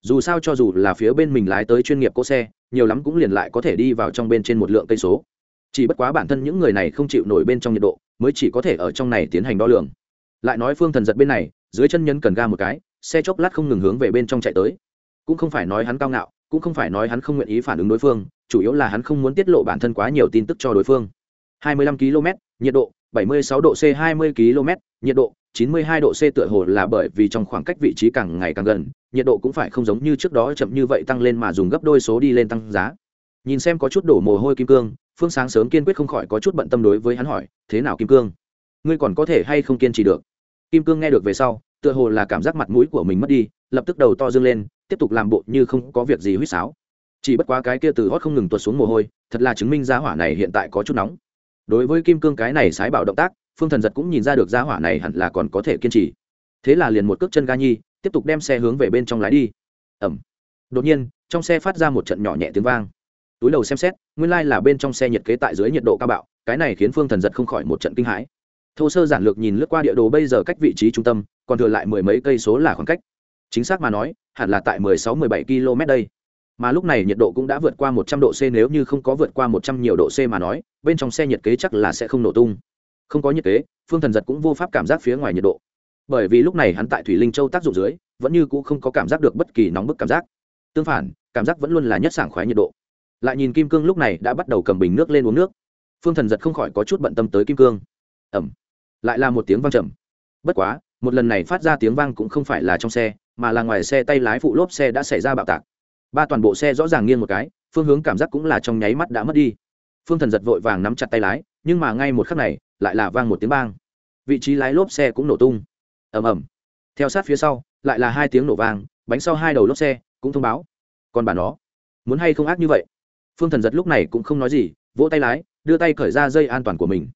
dù sao cho dù là phía bên mình lái tới chuyên nghiệp cỗ xe, nhiều lắm cũng liền lại có thể đi vào trong bên trên một lượng cây số. Chỉ bất quá bản thân những người này không chịu nổi bên trong nhiệt độ, mới chỉ có thể ở trong này tiến hành đo lường. Lại nói phương thần giật bên này, dưới chân nhân cần ga một cái, xe chốc lát không ngừng hướng về bên trong chạy tới. Cũng không phải nói hắn cao ngạo, cũng không phải nói hắn không nguyện ý phản ứng đối phương, chủ yếu là hắn không muốn tiết lộ bản thân quá nhiều tin tức cho đối phương. 25 km nhiệt độ 76 độ c 20 km nhiệt độ 92 độ c tựa hồ là bởi vì trong khoảng cách vị trí càng ngày càng gần, nhiệt độ cũng phải không giống như trước đó chậm như vậy tăng lên mà dùng gấp đôi số đi lên tăng giá. Nhìn xem có chút đổ mồ hôi kim cương, phương sáng sớm kiên quyết không khỏi có chút bận tâm đối với hắn hỏi, thế nào kim cương? Ngươi còn có thể hay không kiên trì được? Kim cương nghe được về sau, tựa hồ là cảm giác mặt mũi của mình mất đi, lập tức đầu to dương lên, tiếp tục làm bộ như không có việc gì huýt sáo. Chỉ bất quá cái kia từ hót không ngừng tuột xuống mồ hôi, thật là chứng minh giá hỏa này hiện tại có chút nóng. Đối với kim cương cái này sái bảo động tác phương thần giật cũng nhìn ra được giá hỏa này hẳn là còn có thể kiên trì. Thế là liền một cước chân ga nhi, tiếp tục đem xe hướng về bên trong lái đi. Ẩm. Đột nhiên, trong xe phát ra một trận nhỏ nhẹ tiếng vang. Túi đầu xem xét, nguyên lai、like、là bên trong xe nhiệt kế tại dưới nhiệt độ cao bạo, cái này khiến phương thần giật không khỏi một trận kinh hãi. Thô sơ giản lược nhìn lướt qua địa đồ bây giờ cách vị trí trung tâm, còn thừa lại mười mấy cây số là khoảng cách. Chính xác mà nói, hẳn là tại mười sáu, mười bảy km đây. Mà lúc này nhiệt độ cũng đã vượt qua một trăm độ c, nếu như không có vượt qua một trăm nhiều độ c mà nói, bên trong xe nhiệt kế chắc là sẽ không nổ tung không có nhiệt kế, phương thần giật cũng vô pháp cảm giác phía ngoài nhiệt độ. Bởi vì lúc này hắn tại thủy linh châu tác dụng dưới, vẫn như cũ không có cảm giác được bất kỳ nóng bức cảm giác. Tương phản, cảm giác vẫn luôn là nhất sảng khoái nhiệt độ. Lại nhìn kim cương lúc này đã bắt đầu cầm bình nước lên uống nước. Phương thần giật không khỏi có chút bận tâm tới kim cương. Ẩm. Lại là một tiếng vang trầm. Bất quá, một lần này phát ra tiếng vang cũng không phải là trong xe, mà là ngoài xe tay lái phụ lốp xe đã xảy ra bạo tạc. Ba toàn bộ xe rõ ràng nghiêng một cái, phương hướng cảm giác cũng là trong nháy mắt đã mất đi. Phương thần giật vội vàng nắm chặt tay lái, nhưng mà ngay một khắc này lại là vang một tiếng bang. Vị trí lái lốp xe cũng nổ tung. Ầm ầm. Theo sát phía sau, lại là hai tiếng nổ vang, bánh sau hai đầu lốp xe cũng thông báo. Còn bà nó, muốn hay không ác như vậy? Phương thần giật lúc này cũng không nói gì, vỗ tay lái, đưa tay cởi ra dây an toàn của mình.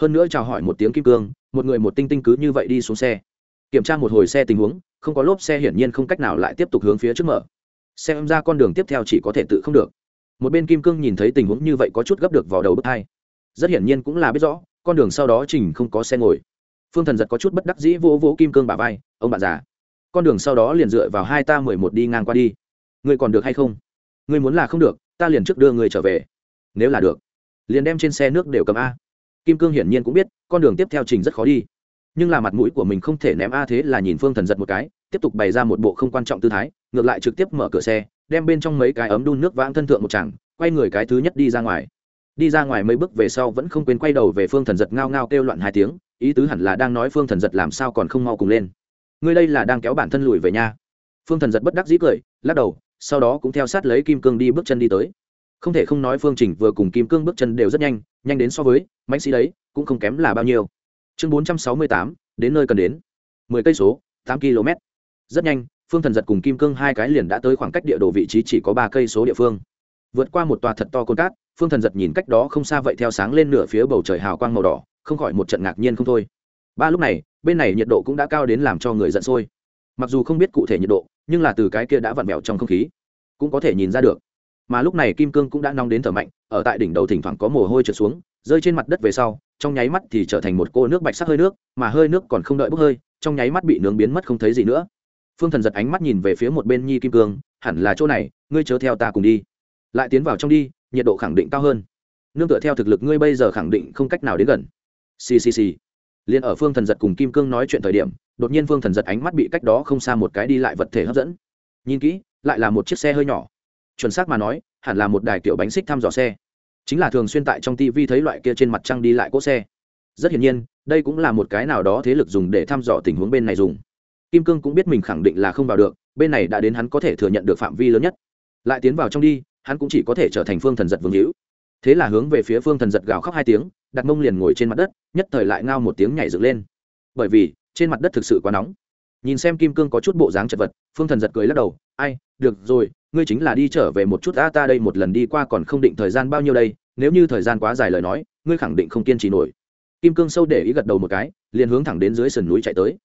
Hơn nữa chào hỏi một tiếng kim cương, một người một tinh tinh cứ như vậy đi xuống xe. Kiểm tra một hồi xe tình huống, không có lốp xe hiển nhiên không cách nào lại tiếp tục hướng phía trước mở. Xem ra con đường tiếp theo chỉ có thể tự không được. Một bên kim cương nhìn thấy tình huống như vậy có chút gấp được vào đầu bước hai. Rất hiển nhiên cũng là biết rõ con đường sau đó trình không có xe ngồi. Phương thần giật có chút bất đắc dĩ vỗ vỗ kim cương bà vai, ông bạn già, con đường sau đó liền dựa vào hai ta mười một đi ngang qua đi. Ngươi còn được hay không? Ngươi muốn là không được, ta liền trước đưa ngươi trở về. Nếu là được, liền đem trên xe nước đều cầm a. Kim cương hiển nhiên cũng biết, con đường tiếp theo trình rất khó đi. Nhưng là mặt mũi của mình không thể ném a thế là nhìn phương thần giật một cái, tiếp tục bày ra một bộ không quan trọng tư thái, ngược lại trực tiếp mở cửa xe, đem bên trong mấy cái ấm đun nước vãng thân thượng một chẳng quay người cái thứ nhất đi ra ngoài đi ra ngoài mấy bước về sau vẫn không quên quay đầu về phương thần giật ngao ngao kêu loạn hai tiếng, ý tứ hẳn là đang nói phương thần giật làm sao còn không mau cùng lên. Ngươi đây là đang kéo bản thân lùi về nhà phương thần giật bất đắc dĩ cười, lắc đầu, sau đó cũng theo sát lấy kim cương đi bước chân đi tới. Không thể không nói phương trình vừa cùng kim cương bước chân đều rất nhanh nhanh đến so với mạnh sĩ đấy, cũng không kém là bao nhiêu. Chương bốn trăm sáu mươi tám, đến nơi cần đến. mười cây số, tám km. Rất nhanh, phương thần giật cùng kim cương hai cái liền đã tới khoảng cách địa đồ vị trí chỉ có ba cây số địa phương. Vượt qua một tòa thật to côn cát phương thần giật nhìn cách đó không xa vậy theo sáng lên nửa phía bầu trời hào quang màu đỏ, không khỏi một trận ngạc nhiên không thôi. Ba lúc này, bên này nhiệt độ cũng đã cao đến làm cho người giận sôi. Mặc dù không biết cụ thể nhiệt độ, nhưng là từ cái kia đã vặn vẹo trong không khí, cũng có thể nhìn ra được. Mà lúc này kim cương cũng đã nóng đến thở mạnh, ở tại đỉnh đầu thỉnh thoảng có mồ hôi trượt xuống, rơi trên mặt đất về sau, trong nháy mắt thì trở thành một cô nước bạch sắc hơi nước, mà hơi nước còn không đợi bốc hơi, trong nháy mắt bị nướng biến mất không thấy gì nữa. Phương thần giật ánh mắt nhìn về phía một bên nhi kim cương, hẳn là chỗ này, ngươi chớ theo ta cùng đi. Lại tiến vào trong đi nhiệt độ khẳng định cao hơn. Nương tựa theo thực lực ngươi bây giờ khẳng định không cách nào đến gần. Ccc liền ở phương thần giật cùng kim cương nói chuyện thời điểm, đột nhiên phương thần giật ánh mắt bị cách đó không xa một cái đi lại vật thể hấp dẫn. Nhìn kỹ, lại là một chiếc xe hơi nhỏ. Chuẩn xác mà nói, hẳn là một đài kiểu bánh xích thăm dò xe. Chính là thường xuyên tại trong tv thấy loại kia trên mặt trăng đi lại cỗ xe. Rất hiển nhiên, đây cũng là một cái nào đó thế lực dùng để thăm dò tình huống bên này dùng. Kim cương cũng biết mình khẳng định là không vào được, bên này đã đến hắn có thể thừa nhận được phạm vi lớn nhất. Lại tiến vào trong đi hắn cũng chỉ có thể trở thành phương thần giật vương hữu. Thế là hướng về phía phương thần giật gào khóc hai tiếng, đặt mông liền ngồi trên mặt đất, nhất thời lại ngao một tiếng nhảy dựng lên. Bởi vì, trên mặt đất thực sự quá nóng. Nhìn xem kim cương có chút bộ dáng chật vật, phương thần giật cười lắc đầu, ai, được rồi, ngươi chính là đi trở về một chút, a, ta đây một lần đi qua còn không định thời gian bao nhiêu đây, nếu như thời gian quá dài lời nói, ngươi khẳng định không kiên trì nổi. Kim cương sâu để ý gật đầu một cái, liền hướng thẳng đến dưới sườn núi chạy tới.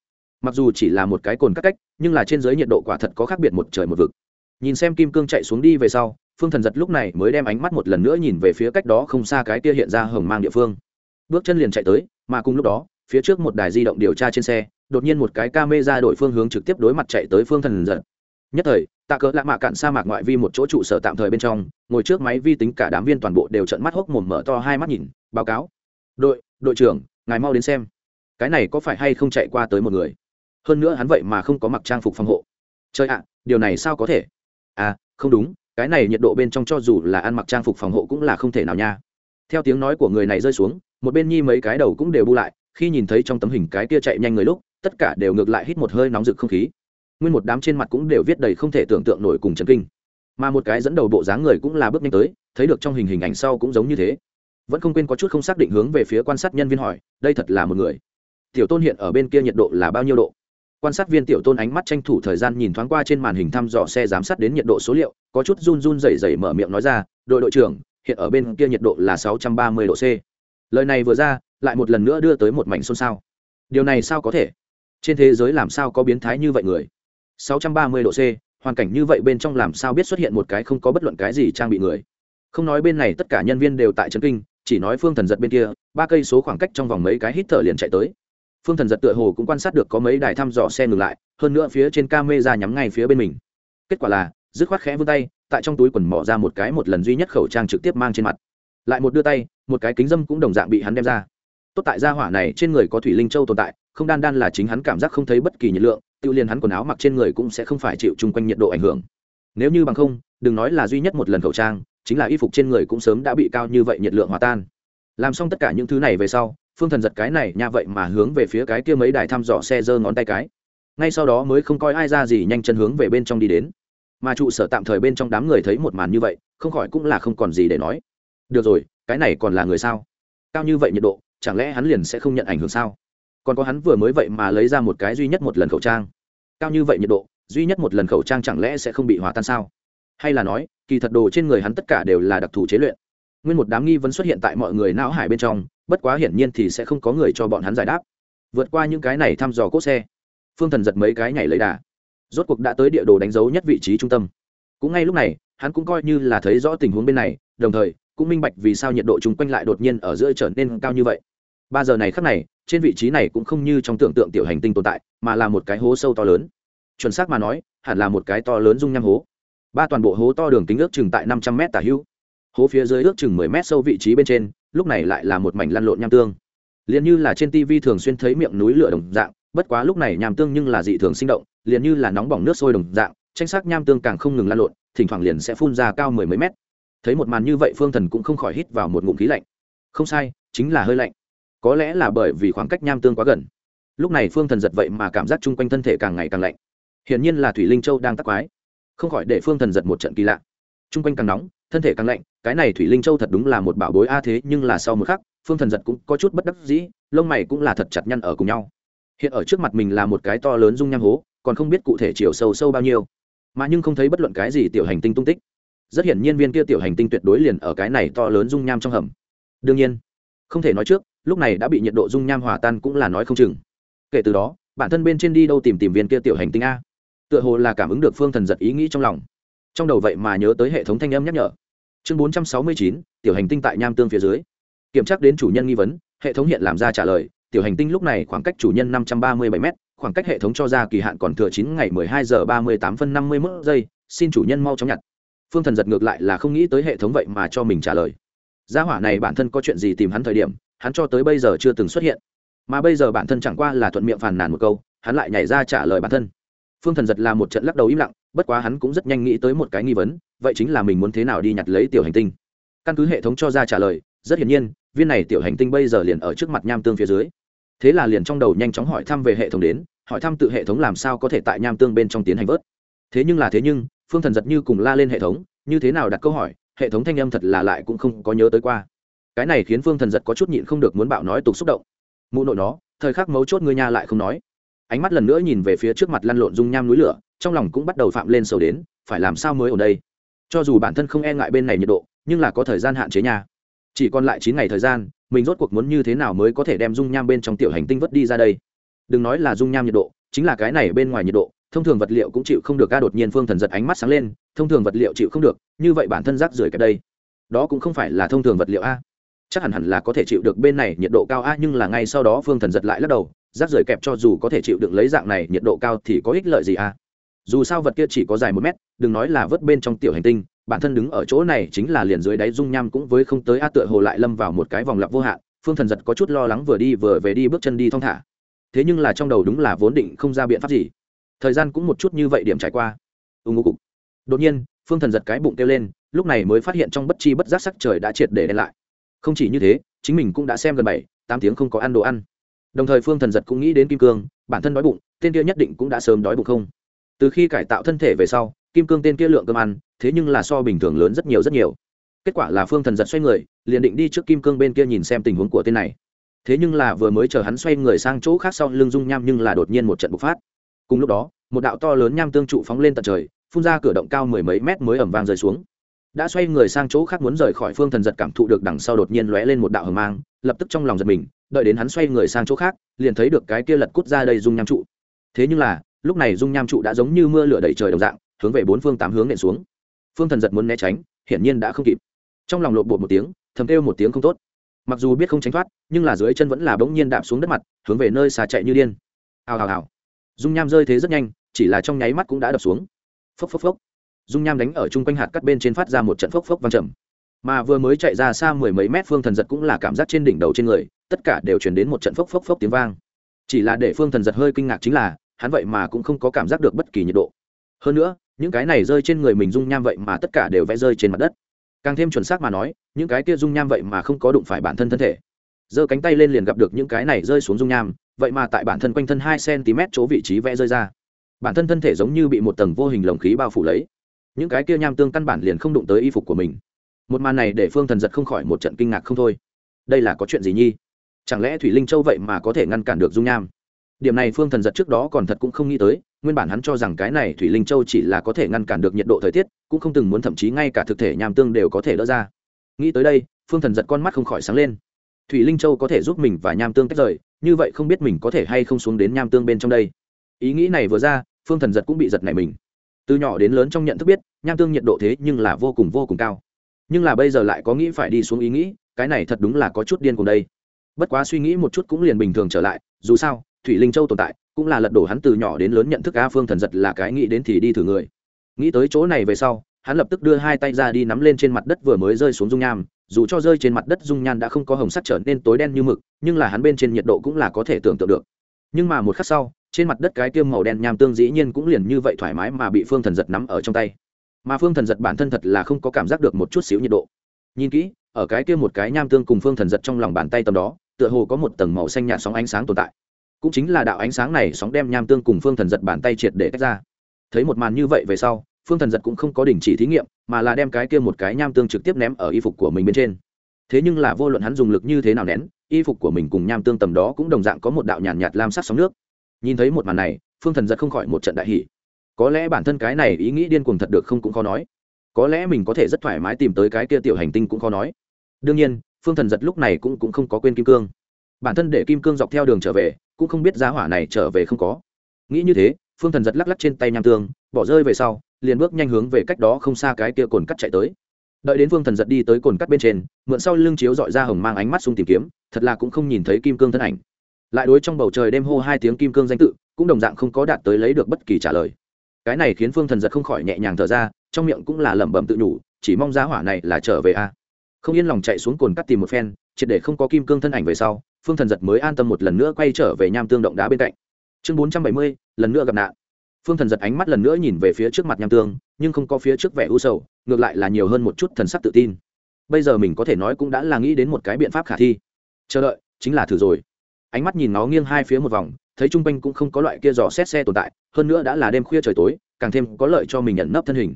Mặc dù chỉ là một cái cồn cắt cách, nhưng là trên dưới nhiệt độ quả thật có khác biệt một trời một vực. Nhìn xem kim cương chạy xuống đi về sau phương thần giật lúc này mới đem ánh mắt một lần nữa nhìn về phía cách đó không xa cái kia hiện ra hồng mang địa phương. Bước chân liền chạy tới, mà cùng lúc đó, phía trước một đài di động điều tra trên xe, đột nhiên một cái ca mê ra đổi phương hướng trực tiếp đối mặt chạy tới phương thần giật. Nhất thời, tạ cỡ lạ mạ cạn sa mạc ngoại vi một chỗ trụ sở tạm thời bên trong, ngồi trước máy vi tính cả đám viên toàn bộ đều trận mắt hốc mồm mở to hai mắt nhìn, báo cáo. Đội đội trưởng, ngài mau đến xem. Cái này có phải hay không chạy qua tới một người? Hơn nữa hắn vậy mà không có mặc trang phục phòng hộ. Chơi ạ, điều này sao có thể? À không đúng cái này nhiệt độ bên trong cho dù là ăn mặc trang phục phòng hộ cũng là không thể nào nha. Theo tiếng nói của người này rơi xuống, một bên nhi mấy cái đầu cũng đều bu lại, khi nhìn thấy trong tấm hình cái kia chạy nhanh người lúc, tất cả đều ngược lại hít một hơi nóng rực không khí. Nguyên một đám trên mặt cũng đều viết đầy không thể tưởng tượng nổi cùng chấn kinh. Mà một cái dẫn đầu bộ dáng người cũng là bước nhanh tới, thấy được trong hình hình ảnh sau cũng giống như thế. Vẫn không quên có chút không xác định hướng về phía quan sát nhân viên hỏi, đây thật là một người? Tiểu tôn hiện ở bên kia nhiệt độ là bao nhiêu độ? Quan sát viên tiểu tôn ánh mắt tranh thủ thời gian nhìn thoáng qua trên màn hình thăm dò xe giám sát đến nhiệt độ số liệu có chút run run rẩy rẩy mở miệng nói ra đội đội trưởng hiện ở bên kia nhiệt độ là sáu trăm ba mươi độ c lời này vừa ra lại một lần nữa đưa tới một mảnh xôn xao điều này sao có thể trên thế giới làm sao có biến thái như vậy người 630 độ C, hoàn cảnh như vậy bên trong làm sao biết xuất hiện một cái không có bất luận cái gì trang bị người. Không nói bên này tất cả nhân viên đều tại trấn kinh, chỉ nói Phương Thần giật bên kia, ba cây số khoảng cách trong vòng mấy cái hít thở liền chạy tới. Phương Thần giật tựa hồ cũng quan sát được có mấy đài thăm dò xe ngừng lại, hơn nữa phía trên camera nhắm ngay phía bên mình. Kết quả là, dứt khoát khẽ vươn tay, tại trong túi quần mỏ ra một cái một lần duy nhất khẩu trang trực tiếp mang trên mặt. Lại một đưa tay, một cái kính dâm cũng đồng dạng bị hắn đem ra. Tốt tại gia hỏa này trên người có thủy linh châu tồn tại, không đan đan là chính hắn cảm giác không thấy bất kỳ nhiệt lượng, tự liền hắn quần áo mặc trên người cũng sẽ không phải chịu chung quanh nhiệt độ ảnh hưởng nếu như bằng không đừng nói là duy nhất một lần khẩu trang chính là y phục trên người cũng sớm đã bị cao như vậy nhiệt lượng hòa tan làm xong tất cả những thứ này về sau phương thần giật cái này nha vậy mà hướng về phía cái kia mấy đài thăm dò xe giơ ngón tay cái. Ngay sau đó mới không coi ai ra gì, nhanh chân hướng về bên trong đi đến. Mà trụ sở tạm thời bên trong đám người thấy một màn như vậy, không khỏi cũng là không còn gì để nói. Được rồi, cái này còn là người sao? Cao như vậy nhiệt độ, chẳng lẽ hắn liền sẽ không nhận ảnh hưởng sao? Còn có hắn vừa mới vậy mà lấy ra một cái duy nhất một lần khẩu trang. Cao như vậy nhiệt độ, duy nhất một lần khẩu trang chẳng lẽ sẽ không bị hòa tan sao? Hay là nói, kỳ thật đồ trên người hắn tất cả đều là đặc thù chế luyện nguyên một đám nghi vấn xuất hiện tại mọi người não hải bên trong, bất quá hiển nhiên thì sẽ không có người cho bọn hắn giải đáp. Vượt qua những cái này thăm dò cốt xe, phương thần giật mấy cái nhảy lấy đà. Rốt cuộc đã tới địa đồ đánh dấu nhất vị trí trung tâm. Cũng ngay lúc này, hắn cũng coi như là thấy rõ tình huống bên này, đồng thời, cũng minh bạch vì sao nhiệt độ chung quanh lại đột nhiên ở giữa trở nên cao như vậy. Ba giờ này khắc này, trên vị trí này cũng không như trong tưởng tượng tiểu hành tinh tồn tại, mà là một cái hố sâu to lớn. Chuẩn xác mà nói, hẳn là một cái to lớn dung nham hố. Ba toàn bộ hố to đường kính ước chừng tại năm trăm m tả hữu hố phía dưới ước chừng mười mét sâu vị trí bên trên, lúc này lại là một mảnh lăn lộn nham tương. Liền như là trên tv thường xuyên thấy miệng núi lửa đồng dạng, bất quá lúc này nham tương nhưng là dị thường sinh động, liền như là nóng bỏng nước sôi đồng dạng, tranh sắc nham tương càng không ngừng lăn lộn, thỉnh thoảng liền sẽ phun ra cao mười mấy mét. Thấy một màn như vậy phương thần cũng không khỏi hít vào một ngụm khí lạnh. Không sai, chính là hơi lạnh. Có lẽ là bởi vì khoảng cách nham tương quá gần. Lúc này phương thần giật vậy mà cảm giác chung quanh thân thể càng ngày càng lạnh. Hiển nhiên là thủy linh châu đang tắc quái. Không khỏi để phương thần giật một trận kỳ lạ. Chung quanh càng nóng thân thể càng lạnh, cái này thủy linh châu thật đúng là một bảo bối a, thế nhưng là sau một khắc, phương thần giật cũng có chút bất đắc dĩ, lông mày cũng là thật chặt nhăn ở cùng nhau. Hiện ở trước mặt mình là một cái to lớn dung nham hố, còn không biết cụ thể chiều sâu sâu bao nhiêu. Mà nhưng không thấy bất luận cái gì tiểu hành tinh tung tích. Rất hiển nhiên viên kia tiểu hành tinh tuyệt đối liền ở cái này to lớn dung nham trong hầm. Đương nhiên, không thể nói trước, lúc này đã bị nhiệt độ dung nham hòa tan cũng là nói không chừng. Kể từ đó, bản thân bên trên đi đâu tìm tìm viên kia tiểu hành tinh a. Tựa hồ là cảm ứng được phương thần giật ý nghĩ trong lòng trong đầu vậy mà nhớ tới hệ thống thanh âm nhắc nhở. Chương bốn trăm sáu mươi chín, tiểu hành tinh tại nham tương phía dưới. Kiểm tra đến chủ nhân nghi vấn, hệ thống hiện làm ra trả lời, tiểu hành tinh lúc này khoảng cách chủ nhân năm trăm ba mươi bảy m khoảng cách hệ thống cho ra kỳ hạn còn thừa chín ngày mười hai giờ ba mươi tám phân năm mươi mốt giây, xin chủ nhân mau chóng nhặt. Phương thần giật ngược lại là không nghĩ tới hệ thống vậy mà cho mình trả lời. Gia hỏa này bản thân có chuyện gì tìm hắn thời điểm, hắn cho tới bây giờ chưa từng xuất hiện. Mà bây giờ bản thân chẳng qua là thuận miệng phàn nàn một câu, hắn lại nhảy ra trả lời bản thân. Phương thần giật là một trận lắc đầu im lặng bất quá hắn cũng rất nhanh nghĩ tới một cái nghi vấn, vậy chính là mình muốn thế nào đi nhặt lấy tiểu hành tinh. Căn cứ hệ thống cho ra trả lời, rất hiển nhiên, viên này tiểu hành tinh bây giờ liền ở trước mặt nham tương phía dưới. Thế là liền trong đầu nhanh chóng hỏi thăm về hệ thống đến, hỏi thăm tự hệ thống làm sao có thể tại nham tương bên trong tiến hành vớt. Thế nhưng là thế nhưng, phương thần giật như cùng la lên hệ thống, như thế nào đặt câu hỏi, hệ thống thanh âm thật là lại cũng không có nhớ tới qua. Cái này khiến phương thần giật có chút nhịn không được muốn bạo nói tục xúc động. Mụ nội nó, thời khắc mấu chốt ngươi nha lại không nói. Ánh mắt lần nữa nhìn về phía trước mặt lăn lộn dung nham núi lửa trong lòng cũng bắt đầu phạm lên sầu đến, phải làm sao mới ở đây? Cho dù bản thân không e ngại bên này nhiệt độ, nhưng là có thời gian hạn chế nha. Chỉ còn lại chín ngày thời gian, mình rốt cuộc muốn như thế nào mới có thể đem dung nham bên trong tiểu hành tinh vất đi ra đây? Đừng nói là dung nham nhiệt độ, chính là cái này bên ngoài nhiệt độ, thông thường vật liệu cũng chịu không được ca đột nhiên phương thần giật ánh mắt sáng lên, thông thường vật liệu chịu không được, như vậy bản thân rác rưởi cái đây. Đó cũng không phải là thông thường vật liệu a. Chắc hẳn hẳn là có thể chịu được bên này nhiệt độ cao a, nhưng là ngay sau đó phương thần giật lại lắc đầu, rác rưởi kẹp cho dù có thể chịu được lấy dạng này nhiệt độ cao thì có ích lợi gì a? Dù sao vật kia chỉ có dài một mét, đừng nói là vớt bên trong tiểu hành tinh, bản thân đứng ở chỗ này chính là liền dưới đáy dung nham cũng với không tới a, tựa hồ lại lâm vào một cái vòng lặp vô hạn, phương thần giật có chút lo lắng vừa đi vừa về đi bước chân đi thong thả. Thế nhưng là trong đầu đúng là vốn định không ra biện pháp gì. Thời gian cũng một chút như vậy điểm trải qua. Ưng ngô cục. Đột nhiên, phương thần giật cái bụng kêu lên, lúc này mới phát hiện trong bất chi bất giác sắc trời đã triệt để đen lại. Không chỉ như thế, chính mình cũng đã xem gần bảy, tám tiếng không có ăn đồ ăn. Đồng thời phương thần giật cũng nghĩ đến kim cương, bản thân đói bụng, tên kia nhất định cũng đã sớm đói bụng không? Từ khi cải tạo thân thể về sau, kim cương tên kia lượng cơm ăn, thế nhưng là so bình thường lớn rất nhiều rất nhiều. Kết quả là phương thần giật xoay người, liền định đi trước kim cương bên kia nhìn xem tình huống của tên này. Thế nhưng là vừa mới chờ hắn xoay người sang chỗ khác sau lưng dung nham nhưng là đột nhiên một trận bộc phát. Cùng lúc đó, một đạo to lớn nham tương trụ phóng lên tận trời, phun ra cửa động cao mười mấy mét mới ẩm vang rơi xuống. Đã xoay người sang chỗ khác muốn rời khỏi phương thần giật cảm thụ được đằng sau đột nhiên lóe lên một đạo hầm mang, lập tức trong lòng giật mình, đợi đến hắn xoay người sang chỗ khác, liền thấy được cái kia lật cút ra đây dung nham trụ. Thế nhưng là lúc này dung nham trụ đã giống như mưa lửa đầy trời đồng dạng, hướng về bốn phương tám hướng nện xuống. Phương thần giật muốn né tránh, hiển nhiên đã không kịp. Trong lòng lộn bột một tiếng, thầm kêu một tiếng không tốt. Mặc dù biết không tránh thoát, nhưng là dưới chân vẫn là bỗng nhiên đạp xuống đất mặt, hướng về nơi xà chạy như điên. Hào hào hào. Dung nham rơi thế rất nhanh, chỉ là trong nháy mắt cũng đã đập xuống. Phốc phốc phốc. Dung nham đánh ở chung quanh hạt cắt bên trên phát ra một trận phốc phốc văng trầm. Mà vừa mới chạy ra xa mười mấy mét, phương thần giật cũng là cảm giác trên đỉnh đầu trên người, tất cả đều chuyển đến một trận phốc phốc phốc tiếng vang. Chỉ là để phương thần giật hơi kinh ngạc chính là hắn vậy mà cũng không có cảm giác được bất kỳ nhiệt độ. Hơn nữa, những cái này rơi trên người mình dung nham vậy mà tất cả đều vẽ rơi trên mặt đất. Càng thêm chuẩn xác mà nói, những cái kia dung nham vậy mà không có đụng phải bản thân thân thể. Giơ cánh tay lên liền gặp được những cái này rơi xuống dung nham, vậy mà tại bản thân quanh thân hai cm chỗ vị trí vẽ rơi ra. Bản thân thân thể giống như bị một tầng vô hình lồng khí bao phủ lấy. Những cái kia nham tương căn bản liền không đụng tới y phục của mình. Một màn này để phương thần giật không khỏi một trận kinh ngạc không thôi. Đây là có chuyện gì nhi? Chẳng lẽ thủy linh châu vậy mà có thể ngăn cản được dung nham? Điểm này phương thần giật trước đó còn thật cũng không nghĩ tới, nguyên bản hắn cho rằng cái này thủy linh châu chỉ là có thể ngăn cản được nhiệt độ thời tiết, cũng không từng muốn thậm chí ngay cả thực thể nham tương đều có thể đỡ ra. Nghĩ tới đây, phương thần giật con mắt không khỏi sáng lên. Thủy linh châu có thể giúp mình và nham tương tách rời, như vậy không biết mình có thể hay không xuống đến nham tương bên trong đây. Ý nghĩ này vừa ra, phương thần giật cũng bị giật này mình. Từ nhỏ đến lớn trong nhận thức biết, nham tương nhiệt độ thế nhưng là vô cùng vô cùng cao. Nhưng là bây giờ lại có nghĩ phải đi xuống ý nghĩ, cái này thật đúng là có chút điên cùng đây. Bất quá suy nghĩ một chút cũng liền bình thường trở lại, dù sao thủy linh châu tồn tại, cũng là lật đổ hắn từ nhỏ đến lớn nhận thức a phương thần giật là cái nghĩ đến thì đi thử người. Nghĩ tới chỗ này về sau, hắn lập tức đưa hai tay ra đi nắm lên trên mặt đất vừa mới rơi xuống dung nham, dù cho rơi trên mặt đất dung nhan đã không có hồng sắc trở nên tối đen như mực, nhưng là hắn bên trên nhiệt độ cũng là có thể tưởng tượng được. Nhưng mà một khắc sau, trên mặt đất cái tiêm màu đen nham tương dĩ nhiên cũng liền như vậy thoải mái mà bị phương thần giật nắm ở trong tay. Mà phương thần giật bản thân thật là không có cảm giác được một chút xíu nhiệt độ. Nhìn kỹ, ở cái kia một cái nham tương cùng phương thần giật trong lòng bàn tay tầm đó, tựa hồ có một tầng màu xanh nhạt sóng ánh sáng tồn tại cũng chính là đạo ánh sáng này sóng đem nham tương cùng phương thần giật bàn tay triệt để tách ra. Thấy một màn như vậy về sau phương thần giật cũng không có đình chỉ thí nghiệm mà là đem cái kia một cái nham tương trực tiếp ném ở y phục của mình bên trên. Thế nhưng là vô luận hắn dùng lực như thế nào nén y phục của mình cùng nham tương tầm đó cũng đồng dạng có một đạo nhàn nhạt, nhạt lam sắc sóng nước. Nhìn thấy một màn này phương thần giật không khỏi một trận đại hỷ có lẽ bản thân cái này ý nghĩ điên cuồng thật được không cũng khó nói. Có lẽ mình có thể rất thoải mái tìm tới cái kia tiểu hành tinh cũng khó nói. Đương nhiên phương thần giật lúc này cũng, cũng không có quên kim cương. Bản thân để kim cương dọc theo đường trở về cũng không biết giá hỏa này trở về không có. Nghĩ như thế, phương thần giật lắc lắc trên tay nham tương, bỏ rơi về sau, liền bước nhanh hướng về cách đó không xa cái kia cồn cắt chạy tới. Đợi đến phương thần giật đi tới cồn cắt bên trên, mượn sau lưng chiếu dọi ra hồng mang ánh mắt xung tìm kiếm, thật là cũng không nhìn thấy kim cương thân ảnh. Lại đối trong bầu trời đêm hô hai tiếng kim cương danh tự, cũng đồng dạng không có đạt tới lấy được bất kỳ trả lời. Cái này khiến phương thần giật không khỏi nhẹ nhàng thở ra, trong miệng cũng là lẩm bẩm tự nhủ, chỉ mong giá hỏa này là trở về a. Không yên lòng chạy xuống cồn cắt tìm một phen, triệt để không có kim cương thân ảnh về sau phương thần giật mới an tâm một lần nữa quay trở về nham tương động đá bên cạnh. Chương bốn trăm bảy mươi, lần nữa gặp nạn. Phương thần giật ánh mắt lần nữa nhìn về phía trước mặt nham tương, nhưng không có phía trước vẻ u sầu, ngược lại là nhiều hơn một chút thần sắc tự tin. Bây giờ mình có thể nói cũng đã là nghĩ đến một cái biện pháp khả thi. Chờ đợi, chính là thử rồi. Ánh mắt nhìn nó nghiêng hai phía một vòng, thấy chung quanh cũng không có loại kia dò xét xe tồn tại, hơn nữa đã là đêm khuya trời tối, càng thêm có lợi cho mình nhận nấp thân hình.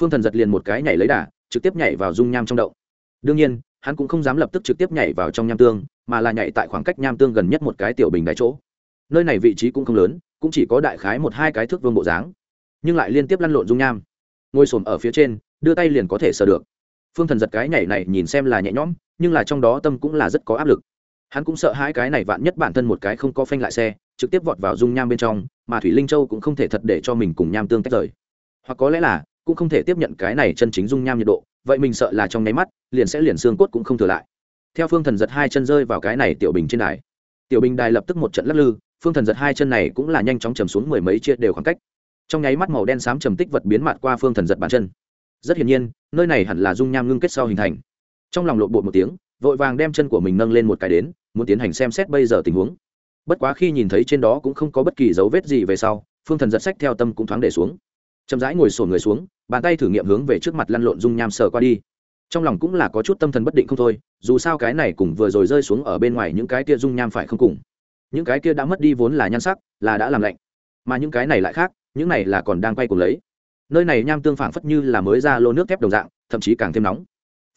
Phương thần giật liền một cái nhảy lấy đà, trực tiếp nhảy vào dung nham trong đậu đương nhiên hắn cũng không dám lập tức trực tiếp nhảy vào trong nham tương, mà là nhảy tại khoảng cách nham tương gần nhất một cái tiểu bình đáy chỗ. Nơi này vị trí cũng không lớn, cũng chỉ có đại khái một hai cái thước vương bộ dáng, nhưng lại liên tiếp lăn lộn dung nham. Ngồi xổm ở phía trên, đưa tay liền có thể sờ được. Phương thần giật cái nhảy này nhìn xem là nhẹ nhõm, nhưng là trong đó tâm cũng là rất có áp lực. Hắn cũng sợ hai cái này vạn nhất bản thân một cái không có phanh lại xe, trực tiếp vọt vào dung nham bên trong, mà thủy linh châu cũng không thể thật để cho mình cùng nham tương tách rời. Hoặc có lẽ là cũng không thể tiếp nhận cái này chân chính dung nham nhiệt độ, vậy mình sợ là trong nháy mắt, liền sẽ liền xương cốt cũng không thừa lại. Theo phương thần giật hai chân rơi vào cái này tiểu bình trên đài. Tiểu bình đài lập tức một trận lắc lư, phương thần giật hai chân này cũng là nhanh chóng chầm xuống mười mấy chia đều khoảng cách. Trong nháy mắt màu đen xám trầm tích vật biến mặt qua phương thần giật bàn chân. Rất hiển nhiên, nơi này hẳn là dung nham ngưng kết sau hình thành. Trong lòng lộn bột một tiếng, vội vàng đem chân của mình nâng lên một cái đến, muốn tiến hành xem xét bây giờ tình huống. Bất quá khi nhìn thấy trên đó cũng không có bất kỳ dấu vết gì về sau, phương thần giật sách theo tâm cũng thoáng để xuống chậm rãi ngồi sổn người xuống, bàn tay thử nghiệm hướng về trước mặt lăn lộn dung nham sờ qua đi. Trong lòng cũng là có chút tâm thần bất định không thôi, dù sao cái này cũng vừa rồi rơi xuống ở bên ngoài những cái kia dung nham phải không cùng. Những cái kia đã mất đi vốn là nhan sắc, là đã làm lạnh. Mà những cái này lại khác, những này là còn đang quay cùng lấy. Nơi này nham tương phảng phất như là mới ra lô nước thép đồng dạng, thậm chí càng thêm nóng.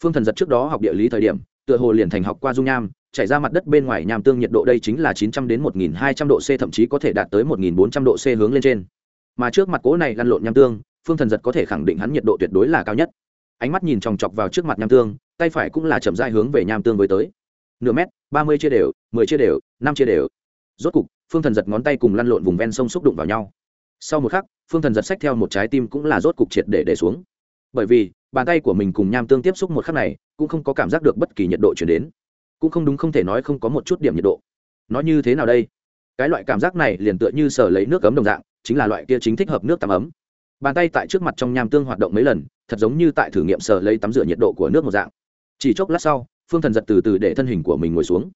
Phương thần giật trước đó học địa lý thời điểm, tựa hồ liền thành học qua dung nham, chảy ra mặt đất bên ngoài nham tương nhiệt độ đây chính là 900 đến 1200 độ C, thậm chí có thể đạt tới 1400 độ C hướng lên trên. Mà trước mặt cố này lăn lộn nham tương, Phương Thần giật có thể khẳng định hắn nhiệt độ tuyệt đối là cao nhất. Ánh mắt nhìn chòng chọc vào trước mặt nham tương, tay phải cũng là chậm rãi hướng về nham tương với tới. Nửa mét, 30 chia đều, 10 chia đều, năm chia đều. Rốt cục, Phương Thần giật ngón tay cùng lăn lộn vùng ven sông xúc đụng vào nhau. Sau một khắc, Phương Thần giật xách theo một trái tim cũng là rốt cục triệt để để xuống. Bởi vì, bàn tay của mình cùng nham tương tiếp xúc một khắc này, cũng không có cảm giác được bất kỳ nhiệt độ truyền đến cũng không đúng không thể nói không có một chút điểm nhiệt độ nó như thế nào đây cái loại cảm giác này liền tựa như sở lấy nước cấm đồng dạng chính là loại kia chính thích hợp nước tắm ấm. Bàn tay tại trước mặt trong nham tương hoạt động mấy lần, thật giống như tại thử nghiệm sở lấy tắm rửa nhiệt độ của nước một dạng. Chỉ chốc lát sau, phương thần giật từ từ để thân hình của mình ngồi xuống.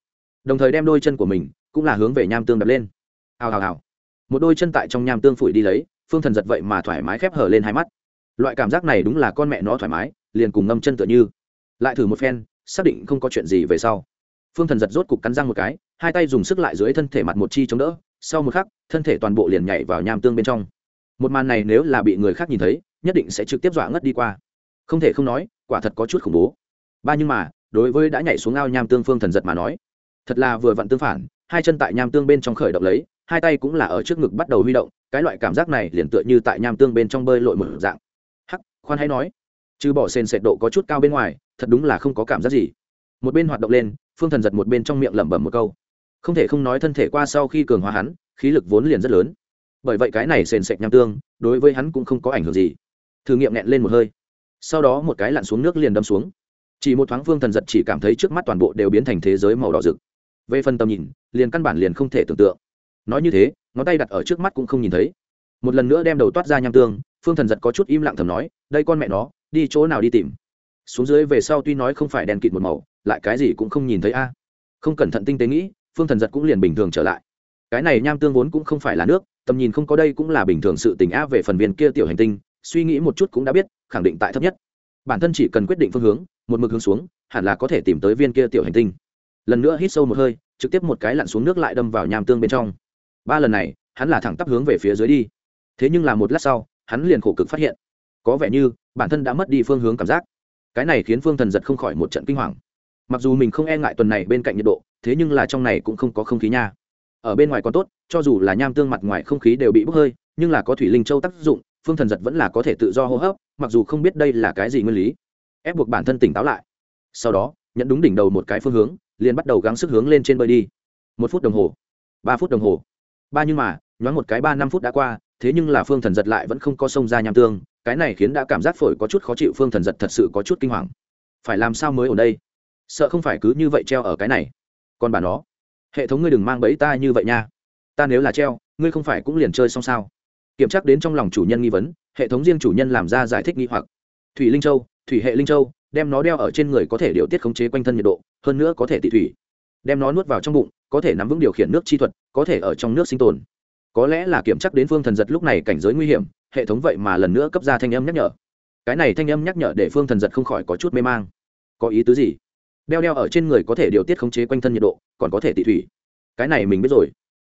Đồng thời đem đôi chân của mình cũng là hướng về nham tương đập lên. Hào hào hào. Một đôi chân tại trong nham tương phủi đi lấy, phương thần giật vậy mà thoải mái khép hở lên hai mắt. Loại cảm giác này đúng là con mẹ nó thoải mái, liền cùng ngâm chân tựa như. Lại thử một phen, xác định không có chuyện gì về sau. Phương thần giật rốt cục cắn răng một cái, hai tay dùng sức lại dưới thân thể mặt một chi chống đỡ sau một khắc, thân thể toàn bộ liền nhảy vào nham tương bên trong. Một màn này nếu là bị người khác nhìn thấy, nhất định sẽ trực tiếp dọa ngất đi qua. Không thể không nói, quả thật có chút khủng bố. Ba nhưng mà, đối với đã nhảy xuống ao nham tương phương thần giật mà nói, thật là vừa vặn tương phản, hai chân tại nham tương bên trong khởi động lấy, hai tay cũng là ở trước ngực bắt đầu huy động, cái loại cảm giác này liền tựa như tại nham tương bên trong bơi lội một dạng. Hắc, khoan hãy nói chứ bỏ sền sệt độ có chút cao bên ngoài, thật đúng là không có cảm giác gì. Một bên hoạt động lên, phương thần giật một bên trong miệng lẩm bẩm một câu không thể không nói thân thể qua sau khi cường hóa hắn, khí lực vốn liền rất lớn. Bởi vậy cái này sền sệt nham tương, đối với hắn cũng không có ảnh hưởng gì. Thử nghiệm nẹn lên một hơi. Sau đó một cái lặn xuống nước liền đâm xuống. Chỉ một thoáng phương thần giật chỉ cảm thấy trước mắt toàn bộ đều biến thành thế giới màu đỏ rực. Về phần tầm nhìn, liền căn bản liền không thể tưởng tượng. Nói như thế, ngón tay đặt ở trước mắt cũng không nhìn thấy. Một lần nữa đem đầu toát ra nham tương, phương thần giật có chút im lặng thầm nói, đây con mẹ nó, đi chỗ nào đi tìm? Xuống dưới về sau tuy nói không phải đèn kịt một màu, lại cái gì cũng không nhìn thấy a. Không cẩn thận tinh tế nghĩ phương thần giật cũng liền bình thường trở lại. Cái này nham tương vốn cũng không phải là nước, tầm nhìn không có đây cũng là bình thường sự tình a về phần viên kia tiểu hành tinh, suy nghĩ một chút cũng đã biết, khẳng định tại thấp nhất. Bản thân chỉ cần quyết định phương hướng, một mực hướng xuống, hẳn là có thể tìm tới viên kia tiểu hành tinh. Lần nữa hít sâu một hơi, trực tiếp một cái lặn xuống nước lại đâm vào nham tương bên trong. Ba lần này, hắn là thẳng tắp hướng về phía dưới đi. Thế nhưng là một lát sau, hắn liền khổ cực phát hiện. Có vẻ như, bản thân đã mất đi phương hướng cảm giác. Cái này khiến phương thần giật không khỏi một trận kinh hoàng mặc dù mình không e ngại tuần này bên cạnh nhiệt độ, thế nhưng là trong này cũng không có không khí nha. Ở bên ngoài còn tốt, cho dù là nham tương mặt ngoài không khí đều bị bốc hơi, nhưng là có thủy linh châu tác dụng, phương thần giật vẫn là có thể tự do hô hấp, mặc dù không biết đây là cái gì nguyên lý. Ép buộc bản thân tỉnh táo lại. Sau đó nhận đúng đỉnh đầu một cái phương hướng, liền bắt đầu gắng sức hướng lên trên bơi đi. Một phút đồng hồ. Ba phút đồng hồ. Ba nhưng mà, nhoáng một cái ba năm phút đã qua, thế nhưng là phương thần giật lại vẫn không có sông ra nham tương, cái này khiến đã cảm giác phổi có chút khó chịu, phương thần giật thật sự có chút kinh hoàng. Phải làm sao mới ở đây? Sợ không phải cứ như vậy treo ở cái này. Còn bà nó, hệ thống ngươi đừng mang bẫy ta như vậy nha. Ta nếu là treo, ngươi không phải cũng liền chơi xong sao? Kiểm tra đến trong lòng chủ nhân nghi vấn, hệ thống riêng chủ nhân làm ra giải thích nghi hoặc. Thủy linh châu, thủy hệ linh châu, đem nó đeo ở trên người có thể điều tiết khống chế quanh thân nhiệt độ, hơn nữa có thể tị thủy. Đem nó nuốt vào trong bụng, có thể nắm vững điều khiển nước chi thuật, có thể ở trong nước sinh tồn. Có lẽ là kiểm chắc đến phương thần giật lúc này cảnh giới nguy hiểm, hệ thống vậy mà lần nữa cấp ra thanh âm nhắc nhở. Cái này thanh âm nhắc nhở để phương thần giật không khỏi có chút mê mang. Có ý tứ gì? Đeo đeo ở trên người có thể điều tiết khống chế quanh thân nhiệt độ, còn có thể tị thủy. Cái này mình biết rồi.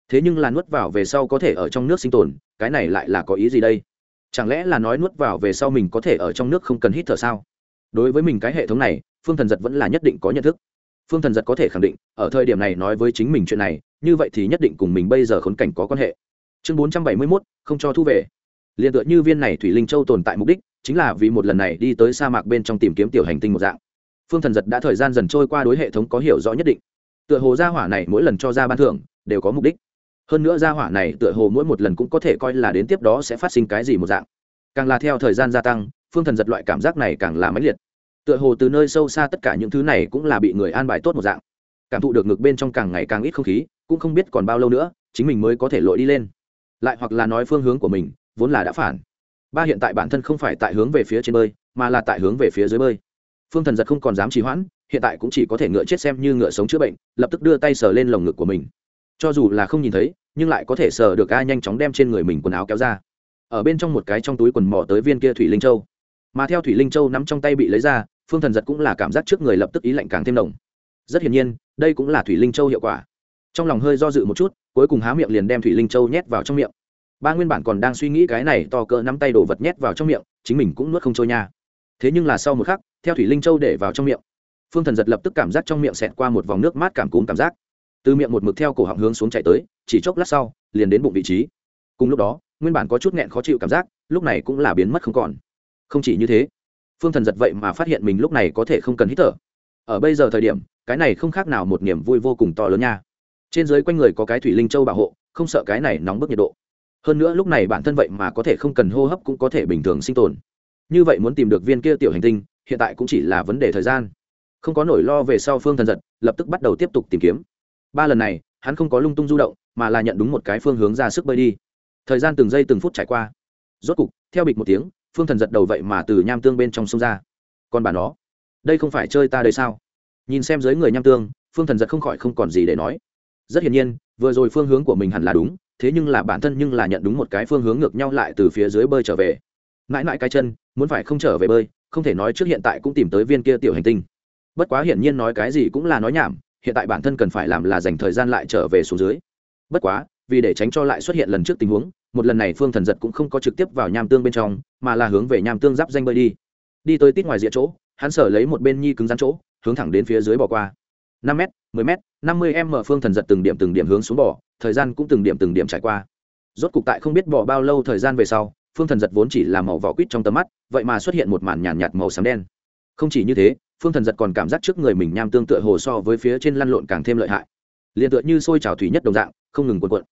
Thế nhưng là nuốt vào về sau có thể ở trong nước sinh tồn, cái này lại là có ý gì đây? Chẳng lẽ là nói nuốt vào về sau mình có thể ở trong nước không cần hít thở sao? Đối với mình cái hệ thống này, phương thần giật vẫn là nhất định có nhận thức. Phương thần giật có thể khẳng định, ở thời điểm này nói với chính mình chuyện này, như vậy thì nhất định cùng mình bây giờ khốn cảnh có quan hệ. Chương bốn trăm bảy mươi mốt, không cho thu về. Liền tựa như viên này thủy linh châu tồn tại mục đích, chính là vì một lần này đi tới sa mạc bên trong tìm kiếm tiểu hành tinh một dạng phương thần giật đã thời gian dần trôi qua đối hệ thống có hiểu rõ nhất định. Tựa hồ gia hỏa này mỗi lần cho ra ban thưởng, đều có mục đích. Hơn nữa gia hỏa này tựa hồ mỗi một lần cũng có thể coi là đến tiếp đó sẽ phát sinh cái gì một dạng. Càng là theo thời gian gia tăng, phương thần giật loại cảm giác này càng là mãnh liệt. Tựa hồ từ nơi sâu xa tất cả những thứ này cũng là bị người an bài tốt một dạng. Cảm thụ được ngực bên trong càng ngày càng ít không khí, cũng không biết còn bao lâu nữa, chính mình mới có thể lội đi lên. Lại hoặc là nói phương hướng của mình, vốn là đã phản. Ba hiện tại bản thân không phải tại hướng về phía trên bơi, mà là tại hướng về phía dưới bơi phương thần giật không còn dám trì hoãn, hiện tại cũng chỉ có thể ngựa chết xem như ngựa sống chữa bệnh, lập tức đưa tay sờ lên lồng ngực của mình. Cho dù là không nhìn thấy, nhưng lại có thể sờ được a nhanh chóng đem trên người mình quần áo kéo ra. Ở bên trong một cái trong túi quần mỏ tới viên kia thủy linh châu. Mà theo thủy linh châu nắm trong tay bị lấy ra, phương thần giật cũng là cảm giác trước người lập tức ý lạnh càng thêm đồng rất hiển nhiên, đây cũng là thủy linh châu hiệu quả. Trong lòng hơi do dự một chút, cuối cùng há miệng liền đem thủy linh châu nhét vào trong miệng. Ba nguyên bản còn đang suy nghĩ cái này to cỡ nắm tay đồ vật nhét vào trong miệng, chính mình cũng nuốt không trôi nha thế nhưng là sau một khắc, theo thủy linh châu để vào trong miệng, phương thần giật lập tức cảm giác trong miệng xẹt qua một vòng nước mát cảm cúm cảm giác. Từ miệng một mực theo cổ họng hướng xuống chạy tới, chỉ chốc lát sau, liền đến bụng vị trí. Cùng lúc đó, nguyên bản có chút nghẹn khó chịu cảm giác, lúc này cũng là biến mất không còn. Không chỉ như thế, phương thần giật vậy mà phát hiện mình lúc này có thể không cần hít thở. Ở bây giờ thời điểm, cái này không khác nào một niềm vui vô cùng to lớn nha. Trên dưới quanh người có cái thủy linh châu bảo hộ, không sợ cái này nóng bức nhiệt độ. Hơn nữa lúc này bản thân vậy mà có thể không cần hô hấp cũng có thể bình thường sinh tồn như vậy muốn tìm được viên kia tiểu hành tinh, hiện tại cũng chỉ là vấn đề thời gian. Không có nỗi lo về sau phương thần giật, lập tức bắt đầu tiếp tục tìm kiếm. Ba lần này, hắn không có lung tung du động, mà là nhận đúng một cái phương hướng ra sức bơi đi. Thời gian từng giây từng phút trải qua. Rốt cục, theo bịch một tiếng, phương thần giật đầu vậy mà từ nham tương bên trong sông ra. Còn bà nó, đây không phải chơi ta đây sao? Nhìn xem dưới người nham tương, phương thần giật không khỏi không còn gì để nói. Rất hiển nhiên, vừa rồi phương hướng của mình hẳn là đúng, thế nhưng là bản thân nhưng là nhận đúng một cái phương hướng ngược nhau lại từ phía dưới bơi trở về mãi mãi cái chân, muốn phải không trở về bơi, không thể nói trước hiện tại cũng tìm tới viên kia tiểu hành tinh. Bất quá hiển nhiên nói cái gì cũng là nói nhảm, hiện tại bản thân cần phải làm là dành thời gian lại trở về xuống dưới. Bất quá, vì để tránh cho lại xuất hiện lần trước tình huống, một lần này phương thần giật cũng không có trực tiếp vào nham tương bên trong, mà là hướng về nham tương giáp danh bơi đi. Đi tới tít ngoài rìa chỗ, hắn sở lấy một bên nhi cứng rắn chỗ, hướng thẳng đến phía dưới bỏ qua. năm m mười m năm mươi m phương thần giật từng điểm từng điểm hướng xuống bỏ thời gian cũng từng điểm từng điểm trải qua. Rốt cục tại không biết bỏ bao lâu thời gian về sau phương thần giật vốn chỉ là màu vỏ quýt trong tầm mắt vậy mà xuất hiện một màn nhàn nhạt, nhạt màu xám đen. Không chỉ như thế phương thần giật còn cảm giác trước người mình nham tương tựa hồ so với phía trên lăn lộn càng thêm lợi hại. Liền tựa như sôi trào thủy nhất đồng dạng không ngừng cuộn cuộn.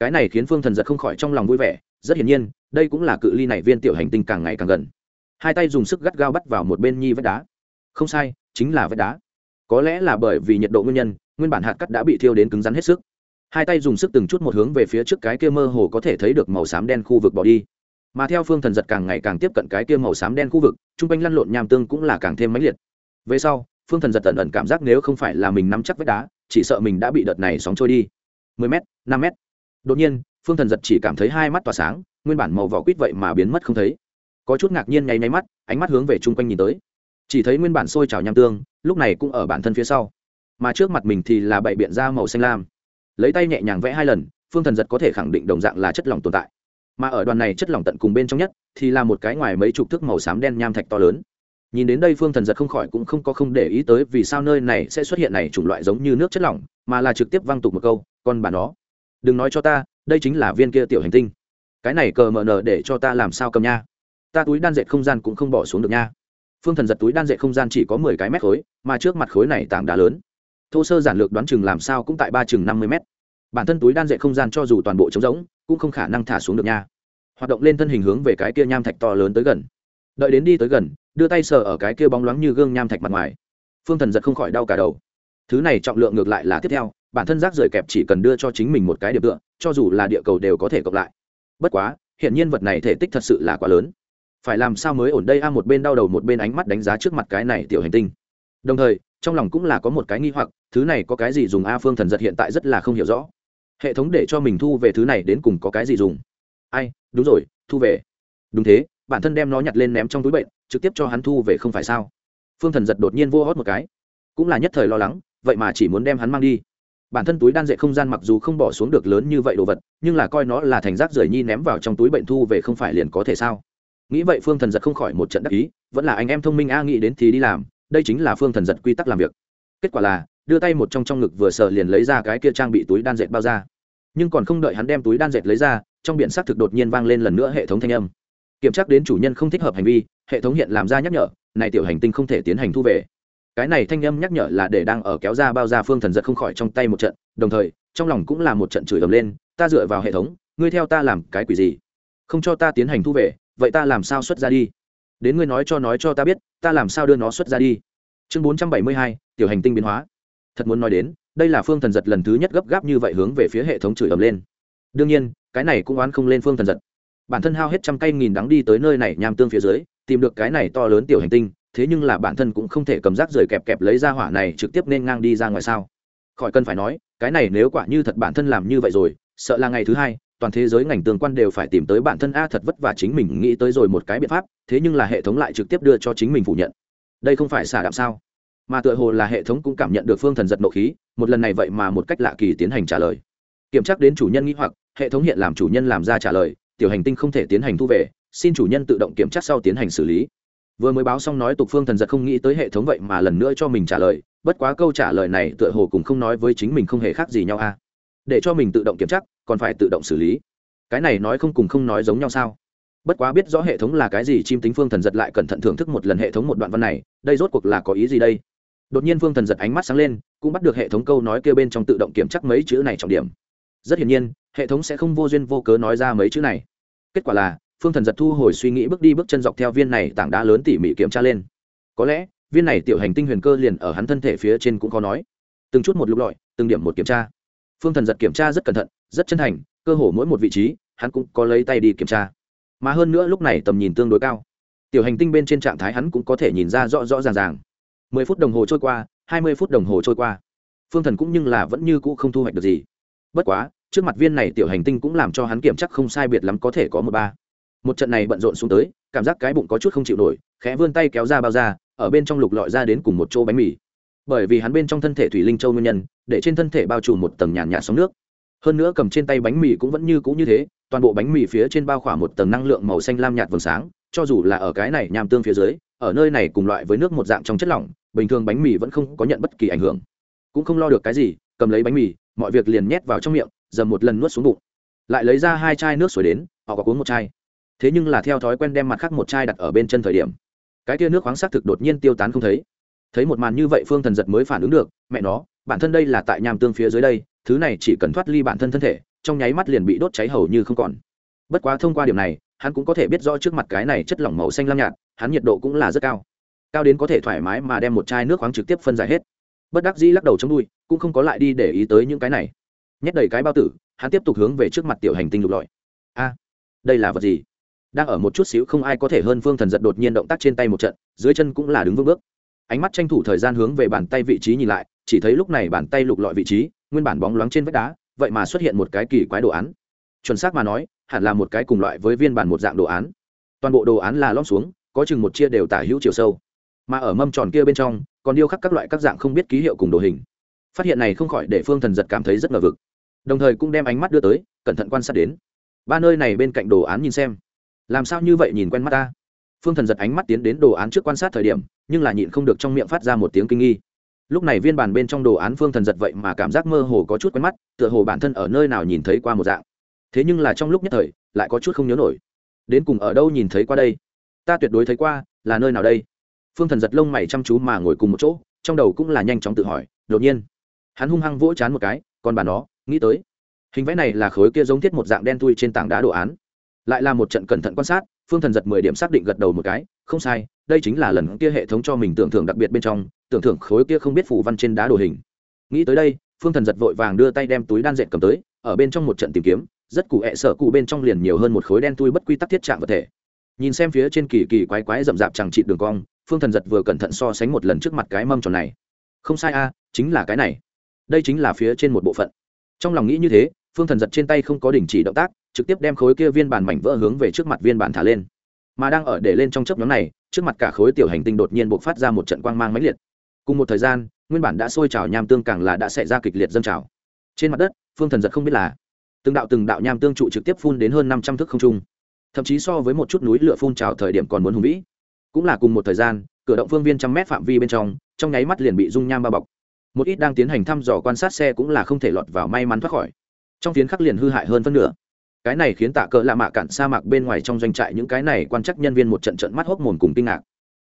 Cái này khiến phương thần giật không khỏi trong lòng vui vẻ rất hiển nhiên đây cũng là cự ly này viên tiểu hành tinh càng ngày càng gần. Hai tay dùng sức gắt gao bắt vào một bên nhi vách đá. Không sai chính là vách đá. Có lẽ là bởi vì nhiệt độ nguyên nhân nguyên bản hạt cắt đã bị thiêu đến cứng rắn hết sức. Hai tay dùng sức từng chút một hướng về phía trước cái kia mơ hồ có thể thấy được màu xám đen khu vực bỏ đi mà theo phương thần giật càng ngày càng tiếp cận cái kia màu xám đen khu vực chung quanh lăn lộn nham tương cũng là càng thêm mãnh liệt. Về sau, phương thần giật tận ẩn cảm giác nếu không phải là mình nắm chắc vách đá, chỉ sợ mình đã bị đợt này sóng trôi đi. Mười m năm m đột nhiên, phương thần giật chỉ cảm thấy hai mắt tỏa sáng, nguyên bản màu vỏ quýt vậy mà biến mất không thấy. Có chút ngạc nhiên nháy nháy mắt, ánh mắt hướng về chung quanh nhìn tới. Chỉ thấy nguyên bản sôi trào nham tương, lúc này cũng ở bản thân phía sau. Mà trước mặt mình thì là bậy biện da màu xanh lam. Lấy tay nhẹ nhàng vẽ hai lần, phương thần giật có thể khẳng định đồng dạng là chất lỏng tồn tại mà ở đoàn này chất lỏng tận cùng bên trong nhất, thì là một cái ngoài mấy chục thước màu xám đen nham thạch to lớn. Nhìn đến đây phương thần giật không khỏi cũng không có không để ý tới vì sao nơi này sẽ xuất hiện này chủng loại giống như nước chất lỏng, mà là trực tiếp văng tục một câu, con bà nó, đừng nói cho ta, đây chính là viên kia tiểu hành tinh. Cái này cờ mờ nờ để cho ta làm sao cầm nha? Ta túi đan dệt không gian cũng không bỏ xuống được nha. Phương thần giật túi đan dệt không gian chỉ có mười cái mét khối, mà trước mặt khối này tảng đá lớn. Thô sơ giản lược đoán chừng làm sao cũng tại ba chừng năm mươi mét. Bản thân túi đan dệt không gian cho dù toàn bộ trống rỗng cũng không khả năng thả xuống được nha. Hoạt động lên thân hình hướng về cái kia nham thạch to lớn tới gần. Đợi đến đi tới gần, đưa tay sờ ở cái kia bóng loáng như gương nham thạch mặt ngoài. Phương thần giật không khỏi đau cả đầu. Thứ này trọng lượng ngược lại là tiếp theo, bản thân rác rời kẹp chỉ cần đưa cho chính mình một cái điểm tựa, cho dù là địa cầu đều có thể cộng lại. Bất quá, hiện nhiên vật này thể tích thật sự là quá lớn. Phải làm sao mới ổn đây a, một bên đau đầu một bên ánh mắt đánh giá trước mặt cái này tiểu hành tinh. Đồng thời, trong lòng cũng là có một cái nghi hoặc, thứ này có cái gì dùng a, phương thần giật hiện tại rất là không hiểu rõ hệ thống để cho mình thu về thứ này đến cùng có cái gì dùng. Ai, đúng rồi, thu về. Đúng thế, bản thân đem nó nhặt lên ném trong túi bệnh, trực tiếp cho hắn thu về không phải sao? Phương thần giật đột nhiên vô hót một cái. Cũng là nhất thời lo lắng, vậy mà chỉ muốn đem hắn mang đi. Bản thân túi đan dệt không gian mặc dù không bỏ xuống được lớn như vậy đồ vật, nhưng là coi nó là thành rác rưởi nhi ném vào trong túi bệnh thu về không phải liền có thể sao? Nghĩ vậy phương thần giật không khỏi một trận đắc ý, vẫn là anh em thông minh a, nghĩ đến thì đi làm, đây chính là phương thần giật quy tắc làm việc. Kết quả là đưa tay một trong trong ngực vừa sờ liền lấy ra cái kia trang bị túi đan dệt bao ra. Nhưng còn không đợi hắn đem túi đan dệt lấy ra, trong biển xác thực đột nhiên vang lên lần nữa hệ thống thanh âm. Kiểm tra đến chủ nhân không thích hợp hành vi, hệ thống hiện làm ra nhắc nhở, này tiểu hành tinh không thể tiến hành thu về. Cái này thanh âm nhắc nhở là để đang ở kéo ra bao ra phương thần giật không khỏi trong tay một trận, đồng thời, trong lòng cũng là một trận chửi ầm lên, ta dựa vào hệ thống, ngươi theo ta làm cái quỷ gì? Không cho ta tiến hành thu về, vậy ta làm sao xuất ra đi? Đến ngươi nói cho nói cho ta biết, ta làm sao đưa nó xuất ra đi? Chương bốn trăm bảy mươi hai, tiểu hành tinh biến hóa thật muốn nói đến, đây là phương thần giật lần thứ nhất gấp gáp như vậy hướng về phía hệ thống chửi ầm lên. Đương nhiên, cái này cũng oán không lên phương thần giật. Bản thân hao hết trăm cây nghìn đắng đi tới nơi này nham tương phía dưới, tìm được cái này to lớn tiểu hành tinh, thế nhưng là bản thân cũng không thể cầm rác rời kẹp kẹp lấy ra hỏa này trực tiếp nên ngang đi ra ngoài sao? Khỏi cần phải nói, cái này nếu quả như thật bản thân làm như vậy rồi, sợ là ngày thứ hai, toàn thế giới ngành tương quan đều phải tìm tới bản thân a thật vất vả chính mình nghĩ tới rồi một cái biện pháp, thế nhưng là hệ thống lại trực tiếp đưa cho chính mình phủ nhận. Đây không phải xả đạm sao? Mà tựa hồ là hệ thống cũng cảm nhận được phương thần giật nộ khí, một lần này vậy mà một cách lạ kỳ tiến hành trả lời. Kiểm tra đến chủ nhân nghĩ hoặc, hệ thống hiện làm chủ nhân làm ra trả lời, tiểu hành tinh không thể tiến hành thu về, xin chủ nhân tự động kiểm tra sau tiến hành xử lý. Vừa mới báo xong nói tục phương thần giật không nghĩ tới hệ thống vậy mà lần nữa cho mình trả lời, bất quá câu trả lời này tựa hồ cũng không nói với chính mình không hề khác gì nhau a để cho mình tự động kiểm tra, còn phải tự động xử lý. Cái này nói không cùng không nói giống nhau sao? Bất quá biết rõ hệ thống là cái gì, chim tính phương thần giật lại cẩn thận thưởng thức một lần hệ thống một đoạn văn này, đây rốt cuộc là có ý gì đây? Đột nhiên phương thần giật ánh mắt sáng lên, cũng bắt được hệ thống câu nói kêu bên trong tự động kiểm chắc mấy chữ này trọng điểm. Rất hiển nhiên, hệ thống sẽ không vô duyên vô cớ nói ra mấy chữ này. Kết quả là, phương thần giật thu hồi suy nghĩ bước đi bước chân dọc theo viên này tảng đá lớn tỉ mỉ kiểm tra lên. Có lẽ, viên này tiểu hành tinh huyền cơ liền ở hắn thân thể phía trên cũng có nói. Từng chút một lục lọi, từng điểm một kiểm tra. Phương thần giật kiểm tra rất cẩn thận, rất chân thành, cơ hồ mỗi một vị trí, hắn cũng có lấy tay đi kiểm tra. Mà hơn nữa lúc này tầm nhìn tương đối cao. Tiểu hành tinh bên trên trạng thái hắn cũng có thể nhìn ra rõ rõ ràng ràng mười phút đồng hồ trôi qua, hai mươi phút đồng hồ trôi qua. Phương thần cũng nhưng là vẫn như cũ không thu hoạch được gì. Bất quá, trước mặt viên này tiểu hành tinh cũng làm cho hắn kiểm chắc không sai biệt lắm có thể có một ba. Một trận này bận rộn xuống tới, cảm giác cái bụng có chút không chịu nổi, khẽ vươn tay kéo ra bao ra ở bên trong lục lọi ra đến cùng một chỗ bánh mì. Bởi vì hắn bên trong thân thể thủy linh châu nguyên nhân, để trên thân thể bao trùm một tầng nhàn nhạt sóng nước. Hơn nữa cầm trên tay bánh mì cũng vẫn như cũ như thế, toàn bộ bánh mì phía trên bao khỏa một tầng năng lượng màu xanh lam nhạt vầng sáng, cho dù là ở cái này nham tương phía dưới, ở nơi này cùng loại với nước một dạng trong chất lỏng bình thường bánh mì vẫn không có nhận bất kỳ ảnh hưởng. Cũng không lo được cái gì, cầm lấy bánh mì, mọi việc liền nhét vào trong miệng, dầm một lần nuốt xuống bụng. Lại lấy ra hai chai nước suối đến, họ có uống một chai. Thế nhưng là theo thói quen đem mặt khác một chai đặt ở bên chân thời điểm, cái tia nước khoáng xác thực đột nhiên tiêu tán không thấy. Thấy một màn như vậy phương thần giật mới phản ứng được, mẹ nó, bản thân đây là tại nham tương phía dưới đây, thứ này chỉ cần thoát ly bản thân thân thể, trong nháy mắt liền bị đốt cháy hầu như không còn. Bất quá thông qua điểm này, hắn cũng có thể biết rõ trước mặt cái này chất lỏng màu xanh lam nhạt, hắn nhiệt độ cũng là rất cao cao đến có thể thoải mái mà đem một chai nước khoáng trực tiếp phân giải hết. Bất đắc dĩ lắc đầu chống đuôi, cũng không có lại đi để ý tới những cái này. Nhét đầy cái bao tử, hắn tiếp tục hướng về trước mặt tiểu hành tinh lục lọi. A, đây là vật gì? Đang ở một chút xíu không ai có thể hơn phương thần giật đột nhiên động tác trên tay một trận, dưới chân cũng là đứng vững bước. Ánh mắt tranh thủ thời gian hướng về bàn tay vị trí nhìn lại, chỉ thấy lúc này bàn tay lục lọi vị trí, nguyên bản bóng loáng trên vách đá, vậy mà xuất hiện một cái kỳ quái đồ án. Chuẩn xác mà nói, hẳn là một cái cùng loại với viên bản một dạng đồ án. Toàn bộ đồ án là lom xuống, có chừng một chia đều tả hữu chiều sâu mà ở mâm tròn kia bên trong, còn điêu khắc các loại các dạng không biết ký hiệu cùng đồ hình. Phát hiện này không khỏi để phương thần giật cảm thấy rất ngờ vực. Đồng thời cũng đem ánh mắt đưa tới, cẩn thận quan sát đến. Ba nơi này bên cạnh đồ án nhìn xem. Làm sao như vậy nhìn quen mắt ta? Phương thần giật ánh mắt tiến đến đồ án trước quan sát thời điểm, nhưng là nhịn không được trong miệng phát ra một tiếng kinh nghi. Lúc này viên bàn bên trong đồ án phương thần giật vậy mà cảm giác mơ hồ có chút quen mắt, tựa hồ bản thân ở nơi nào nhìn thấy qua một dạng. Thế nhưng là trong lúc nhất thời, lại có chút không nhớ nổi. Đến cùng ở đâu nhìn thấy qua đây? Ta tuyệt đối thấy qua, là nơi nào đây? Phương thần giật lông mày chăm chú mà ngồi cùng một chỗ, trong đầu cũng là nhanh chóng tự hỏi, đột nhiên, hắn hung hăng vỗ chán một cái còn bà nó, nghĩ tới. Hình vẽ này là khối kia giống thiết một dạng đen tui trên tảng đá đồ án. Lại là một trận cẩn thận quan sát, phương thần giật mười điểm xác định gật đầu một cái, không sai, đây chính là lần kia hệ thống cho mình tưởng thưởng đặc biệt bên trong, tưởng thưởng khối kia không biết phủ văn trên đá đồ hình. Nghĩ tới đây, phương thần giật vội vàng đưa tay đem túi đan dệt cầm tới, ở bên trong một trận tìm kiếm, rất cụ hẹ sợ cụ bên trong liền nhiều hơn một khối đen tui bất quy tắc thiết trạng vật thể. Nhìn xem phía trên kỳ kỳ quái quái rậm rạp chẳng trị đường cong phương thần giật vừa cẩn thận so sánh một lần trước mặt cái mâm tròn này. Không sai a, chính là cái này. Đây chính là phía trên một bộ phận. Trong lòng nghĩ như thế, phương thần giật trên tay không có đình chỉ động tác, trực tiếp đem khối kia viên bản mảnh vỡ hướng về trước mặt viên bản thả lên. Mà đang ở để lên trong chấp nhóm này, trước mặt cả khối tiểu hành tinh đột nhiên buộc phát ra một trận quang mang mãnh liệt. Cùng một thời gian, nguyên bản đã sôi trào nham tương càng là đã xảy ra kịch liệt dâng trào. Trên mặt đất, phương thần giật không biết là từng đạo từng đạo nham tương trụ trực tiếp phun đến hơn năm trăm thước không trung. Thậm chí so với một chút núi lửa phun trào thời điểm còn muốn hùng vĩ cũng là cùng một thời gian, cửa động phương viên trăm mét phạm vi bên trong trong nháy mắt liền bị dung nham bao bọc. Một ít đang tiến hành thăm dò quan sát xe cũng là không thể lọt vào may mắn thoát khỏi. Trong phiến khắc liền hư hại hơn phân nửa. Cái này khiến tạ cỡ lạ mạ cạn sa mạc bên ngoài trong doanh trại những cái này quan chắc nhân viên một trận trận mắt hốc mồm cùng kinh ngạc.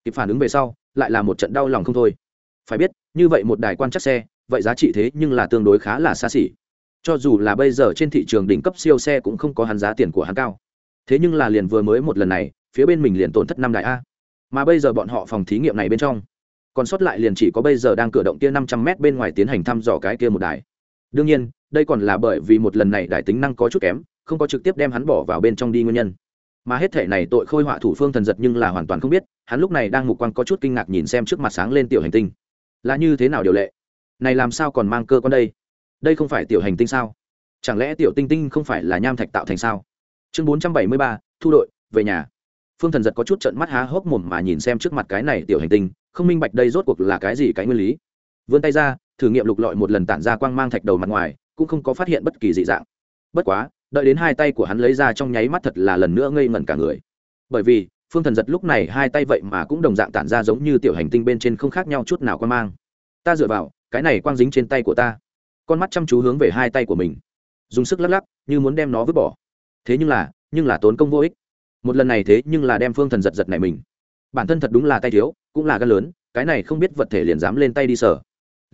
Kịp phản ứng về sau, lại là một trận đau lòng không thôi. Phải biết, như vậy một đài quan chắc xe, vậy giá trị thế nhưng là tương đối khá là xa xỉ. Cho dù là bây giờ trên thị trường đỉnh cấp siêu xe cũng không có hắn giá tiền của hắn cao. Thế nhưng là liền vừa mới một lần này, phía bên mình liền tổn thất năm đại a mà bây giờ bọn họ phòng thí nghiệm này bên trong, còn sót lại liền chỉ có bây giờ đang cử động kia năm trăm m bên ngoài tiến hành thăm dò cái kia một đài. Đương nhiên, đây còn là bởi vì một lần này đài tính năng có chút kém, không có trực tiếp đem hắn bỏ vào bên trong đi nguyên nhân. Mà hết thể này tội khôi họa thủ phương thần giật nhưng là hoàn toàn không biết, hắn lúc này đang mục quan có chút kinh ngạc nhìn xem trước mặt sáng lên tiểu hành tinh. Là như thế nào điều lệ? Này làm sao còn mang cơ con đây? Đây không phải tiểu hành tinh sao? Chẳng lẽ tiểu tinh tinh không phải là nham thạch tạo thành sao? Chương bốn trăm bảy mươi ba, thu đội, về nhà phương thần giật có chút trận mắt há hốc mồm mà nhìn xem trước mặt cái này tiểu hành tinh, không minh bạch đây rốt cuộc là cái gì cái nguyên lý. Vươn tay ra, thử nghiệm lục lọi một lần tản ra quang mang thạch đầu mặt ngoài, cũng không có phát hiện bất kỳ dị dạng. Bất quá, đợi đến hai tay của hắn lấy ra trong nháy mắt thật là lần nữa ngây ngẩn cả người. Bởi vì, phương thần giật lúc này hai tay vậy mà cũng đồng dạng tản ra giống như tiểu hành tinh bên trên không khác nhau chút nào quang mang. Ta dựa vào, cái này quang dính trên tay của ta. Con mắt chăm chú hướng về hai tay của mình. Dùng sức lắc lắc, như muốn đem nó vứt bỏ. Thế nhưng là nhưng là tốn công vô ích một lần này thế nhưng là đem phương thần giật giật này mình. Bản thân thật đúng là tay thiếu, cũng là gan lớn, cái này không biết vật thể liền dám lên tay đi sở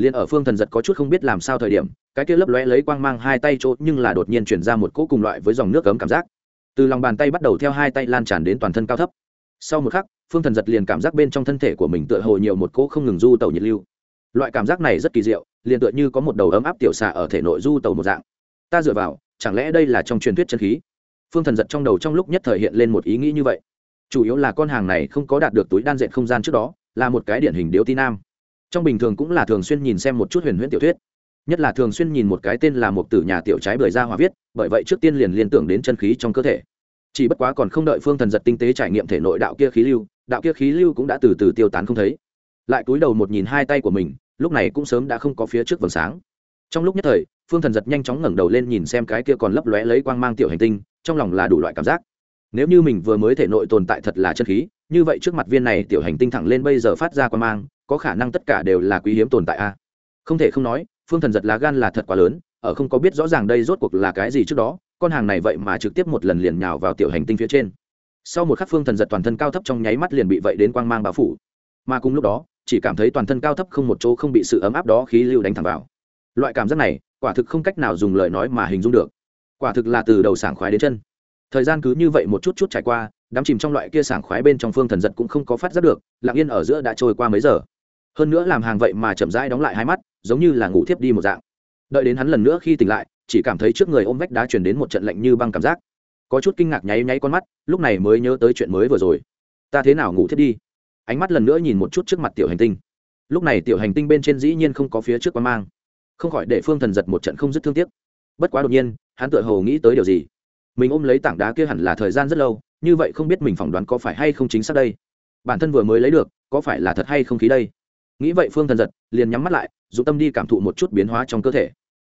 liền ở phương thần giật có chút không biết làm sao thời điểm, cái kia lấp lóe lấy quang mang hai tay chỗ nhưng là đột nhiên chuyển ra một cỗ cùng loại với dòng nước cấm cảm giác. Từ lòng bàn tay bắt đầu theo hai tay lan tràn đến toàn thân cao thấp. Sau một khắc, phương thần giật liền cảm giác bên trong thân thể của mình tựa hồ nhiều một cỗ không ngừng du tàu nhiệt lưu. Loại cảm giác này rất kỳ diệu, liền tựa như có một đầu ấm áp tiểu xạ ở thể nội du tàu một dạng. Ta dựa vào, chẳng lẽ đây là trong truyền thuyết chân khí? Phương thần giật trong đầu trong lúc nhất thời hiện lên một ý nghĩ như vậy. Chủ yếu là con hàng này không có đạt được túi đan dệt không gian trước đó, là một cái điển hình điếu ti nam. Trong bình thường cũng là thường xuyên nhìn xem một chút huyền huyễn tiểu thuyết. Nhất là thường xuyên nhìn một cái tên là một tử nhà tiểu trái bưởi ra hòa viết, bởi vậy trước tiên liền liên tưởng đến chân khí trong cơ thể. Chỉ bất quá còn không đợi phương thần giật tinh tế trải nghiệm thể nội đạo kia khí lưu, đạo kia khí lưu cũng đã từ từ tiêu tán không thấy. Lại cúi đầu một nhìn hai tay của mình, lúc này cũng sớm đã không có phía trước vầng sáng. Trong lúc nhất thời, phương thần giật nhanh chóng ngẩng đầu lên nhìn xem cái kia còn lấp lóe lấy quang mang tiểu hành tinh trong lòng là đủ loại cảm giác. Nếu như mình vừa mới thể nội tồn tại thật là chân khí, như vậy trước mặt viên này tiểu hành tinh thẳng lên bây giờ phát ra quang mang, có khả năng tất cả đều là quý hiếm tồn tại a. Không thể không nói, phương thần giật lá gan là thật quá lớn, ở không có biết rõ ràng đây rốt cuộc là cái gì trước đó, con hàng này vậy mà trực tiếp một lần liền nhào vào tiểu hành tinh phía trên. Sau một khắc phương thần giật toàn thân cao thấp trong nháy mắt liền bị vậy đến quang mang bao phủ. Mà cùng lúc đó, chỉ cảm thấy toàn thân cao thấp không một chỗ không bị sự ấm áp đó khí lưu đánh thẳng vào. Loại cảm giác này, quả thực không cách nào dùng lời nói mà hình dung được quả thực là từ đầu sảng khoái đến chân. Thời gian cứ như vậy một chút chút trải qua, đám chìm trong loại kia sảng khoái bên trong phương thần giật cũng không có phát giác được, lặng yên ở giữa đã trôi qua mấy giờ. Hơn nữa làm hàng vậy mà chậm rãi đóng lại hai mắt, giống như là ngủ thiếp đi một dạng. Đợi đến hắn lần nữa khi tỉnh lại, chỉ cảm thấy trước người ôm vách đá chuyển đến một trận lạnh như băng cảm giác. Có chút kinh ngạc nháy nháy con mắt, lúc này mới nhớ tới chuyện mới vừa rồi. Ta thế nào ngủ thiếp đi? Ánh mắt lần nữa nhìn một chút trước mặt tiểu hành tinh. Lúc này tiểu hành tinh bên trên dĩ nhiên không có phía trước quan mang. Không khỏi để phương thần giật một trận không dứt thương tiếc. Bất quá đột nhiên hắn tự hồ nghĩ tới điều gì? Mình ôm lấy tảng đá kia hẳn là thời gian rất lâu, như vậy không biết mình phỏng đoán có phải hay không chính xác đây. Bản thân vừa mới lấy được, có phải là thật hay không khí đây? Nghĩ vậy phương thần giật, liền nhắm mắt lại, dụng tâm đi cảm thụ một chút biến hóa trong cơ thể.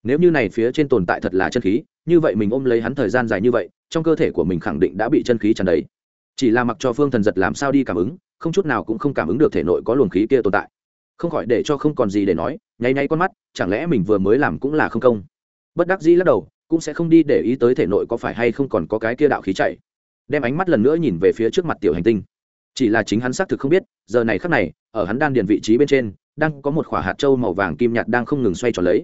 Nếu như này phía trên tồn tại thật là chân khí, như vậy mình ôm lấy hắn thời gian dài như vậy, trong cơ thể của mình khẳng định đã bị chân khí tràn đầy. Chỉ là mặc cho phương thần giật làm sao đi cảm ứng, không chút nào cũng không cảm ứng được thể nội có luồng khí kia tồn tại. Không khỏi để cho không còn gì để nói, nháy nháy con mắt, chẳng lẽ mình vừa mới làm cũng là không công? Bất đắc dĩ lắc đầu cũng sẽ không đi để ý tới thể nội có phải hay không còn có cái kia đạo khí chạy. Đem ánh mắt lần nữa nhìn về phía trước mặt tiểu hành tinh. Chỉ là chính hắn xác thực không biết, giờ này khắc này, ở hắn đan điền vị trí bên trên, đang có một quả hạt trâu màu vàng kim nhạt đang không ngừng xoay tròn lấy.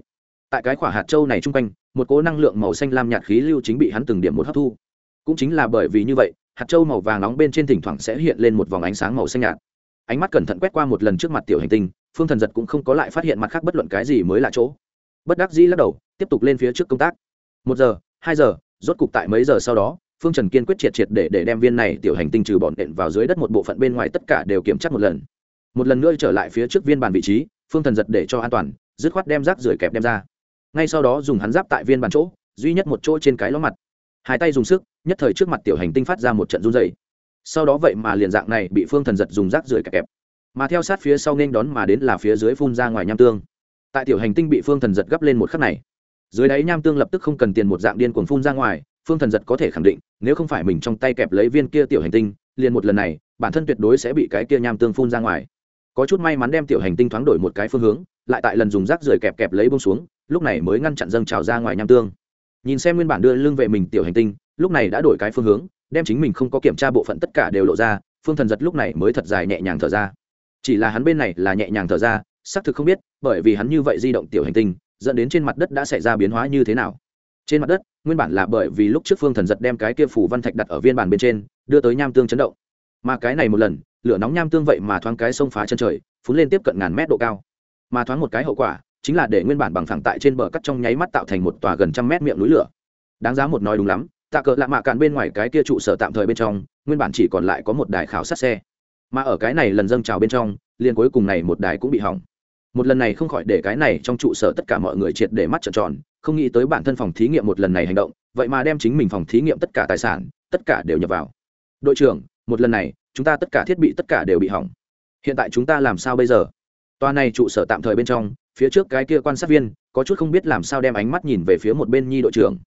Tại cái quả hạt trâu này chung quanh, một cố năng lượng màu xanh lam nhạt khí lưu chính bị hắn từng điểm một hấp thu. Cũng chính là bởi vì như vậy, hạt trâu màu vàng nóng bên trên thỉnh thoảng sẽ hiện lên một vòng ánh sáng màu xanh nhạt. Ánh mắt cẩn thận quét qua một lần trước mặt tiểu hành tinh, phương thần giật cũng không có lại phát hiện mặt khác bất luận cái gì mới là chỗ. Bất đắc dĩ lắc đầu, tiếp tục lên phía trước công tác một giờ, hai giờ, rốt cục tại mấy giờ sau đó, phương trần kiên quyết triệt triệt để để đem viên này tiểu hành tinh trừ bọn đện vào dưới đất một bộ phận bên ngoài tất cả đều kiểm tra một lần. Một lần nữa trở lại phía trước viên bàn vị trí, phương thần giật để cho an toàn, dứt khoát đem rác rưởi kẹp đem ra. Ngay sau đó dùng hắn giáp tại viên bàn chỗ, duy nhất một chỗ trên cái ló mặt. Hai tay dùng sức, nhất thời trước mặt tiểu hành tinh phát ra một trận run dày sau đó vậy mà liền dạng này bị phương thần giật dùng rác rưởi kẹp kẹp. Mà theo sát phía sau nên đón mà đến là phía dưới phun ra ngoài nham tương. Tại tiểu hành tinh bị phương thần giật gấp lên một khắc này dưới đáy nham tương lập tức không cần tiền một dạng điên cuồng phun ra ngoài, phương thần giật có thể khẳng định, nếu không phải mình trong tay kẹp lấy viên kia tiểu hành tinh, liền một lần này, bản thân tuyệt đối sẽ bị cái kia nham tương phun ra ngoài. Có chút may mắn đem tiểu hành tinh thoáng đổi một cái phương hướng, lại tại lần dùng rác rưởi kẹp kẹp lấy bông xuống, lúc này mới ngăn chặn dâng trào ra ngoài nham tương. Nhìn xem nguyên bản đưa lưng về mình tiểu hành tinh, lúc này đã đổi cái phương hướng, đem chính mình không có kiểm tra bộ phận tất cả đều lộ ra, phương thần giật lúc này mới thật dài nhẹ nhàng thở ra. Chỉ là hắn bên này là nhẹ nhàng thở ra, xác thực không biết, bởi vì hắn như vậy di động tiểu hành tinh dẫn đến trên mặt đất đã xảy ra biến hóa như thế nào? Trên mặt đất, nguyên bản là bởi vì lúc trước phương thần giật đem cái kia phủ văn thạch đặt ở viên bàn bên trên, đưa tới nham tương chấn động. Mà cái này một lần, lửa nóng nham tương vậy mà thoáng cái sông phá chân trời phun lên tiếp cận ngàn mét độ cao. Mà thoáng một cái hậu quả, chính là để nguyên bản bằng phẳng tại trên bờ cắt trong nháy mắt tạo thành một tòa gần trăm mét miệng núi lửa. Đáng giá một nói đúng lắm, tạ cờ lạ mạ cạn bên ngoài cái kia trụ sở tạm thời bên trong, nguyên bản chỉ còn lại có một đài khảo sát xe. Mà ở cái này lần dâng trào bên trong, liền cuối cùng này một đài cũng bị hỏng một lần này không khỏi để cái này trong trụ sở tất cả mọi người triệt để mắt trợn tròn, không nghĩ tới bản thân phòng thí nghiệm một lần này hành động, vậy mà đem chính mình phòng thí nghiệm tất cả tài sản, tất cả đều nhập vào. Đội trưởng, một lần này, chúng ta tất cả thiết bị tất cả đều bị hỏng. Hiện tại chúng ta làm sao bây giờ? Toa này trụ sở tạm thời bên trong, phía trước cái kia quan sát viên, có chút không biết làm sao đem ánh mắt nhìn về phía một bên nhi đội trưởng.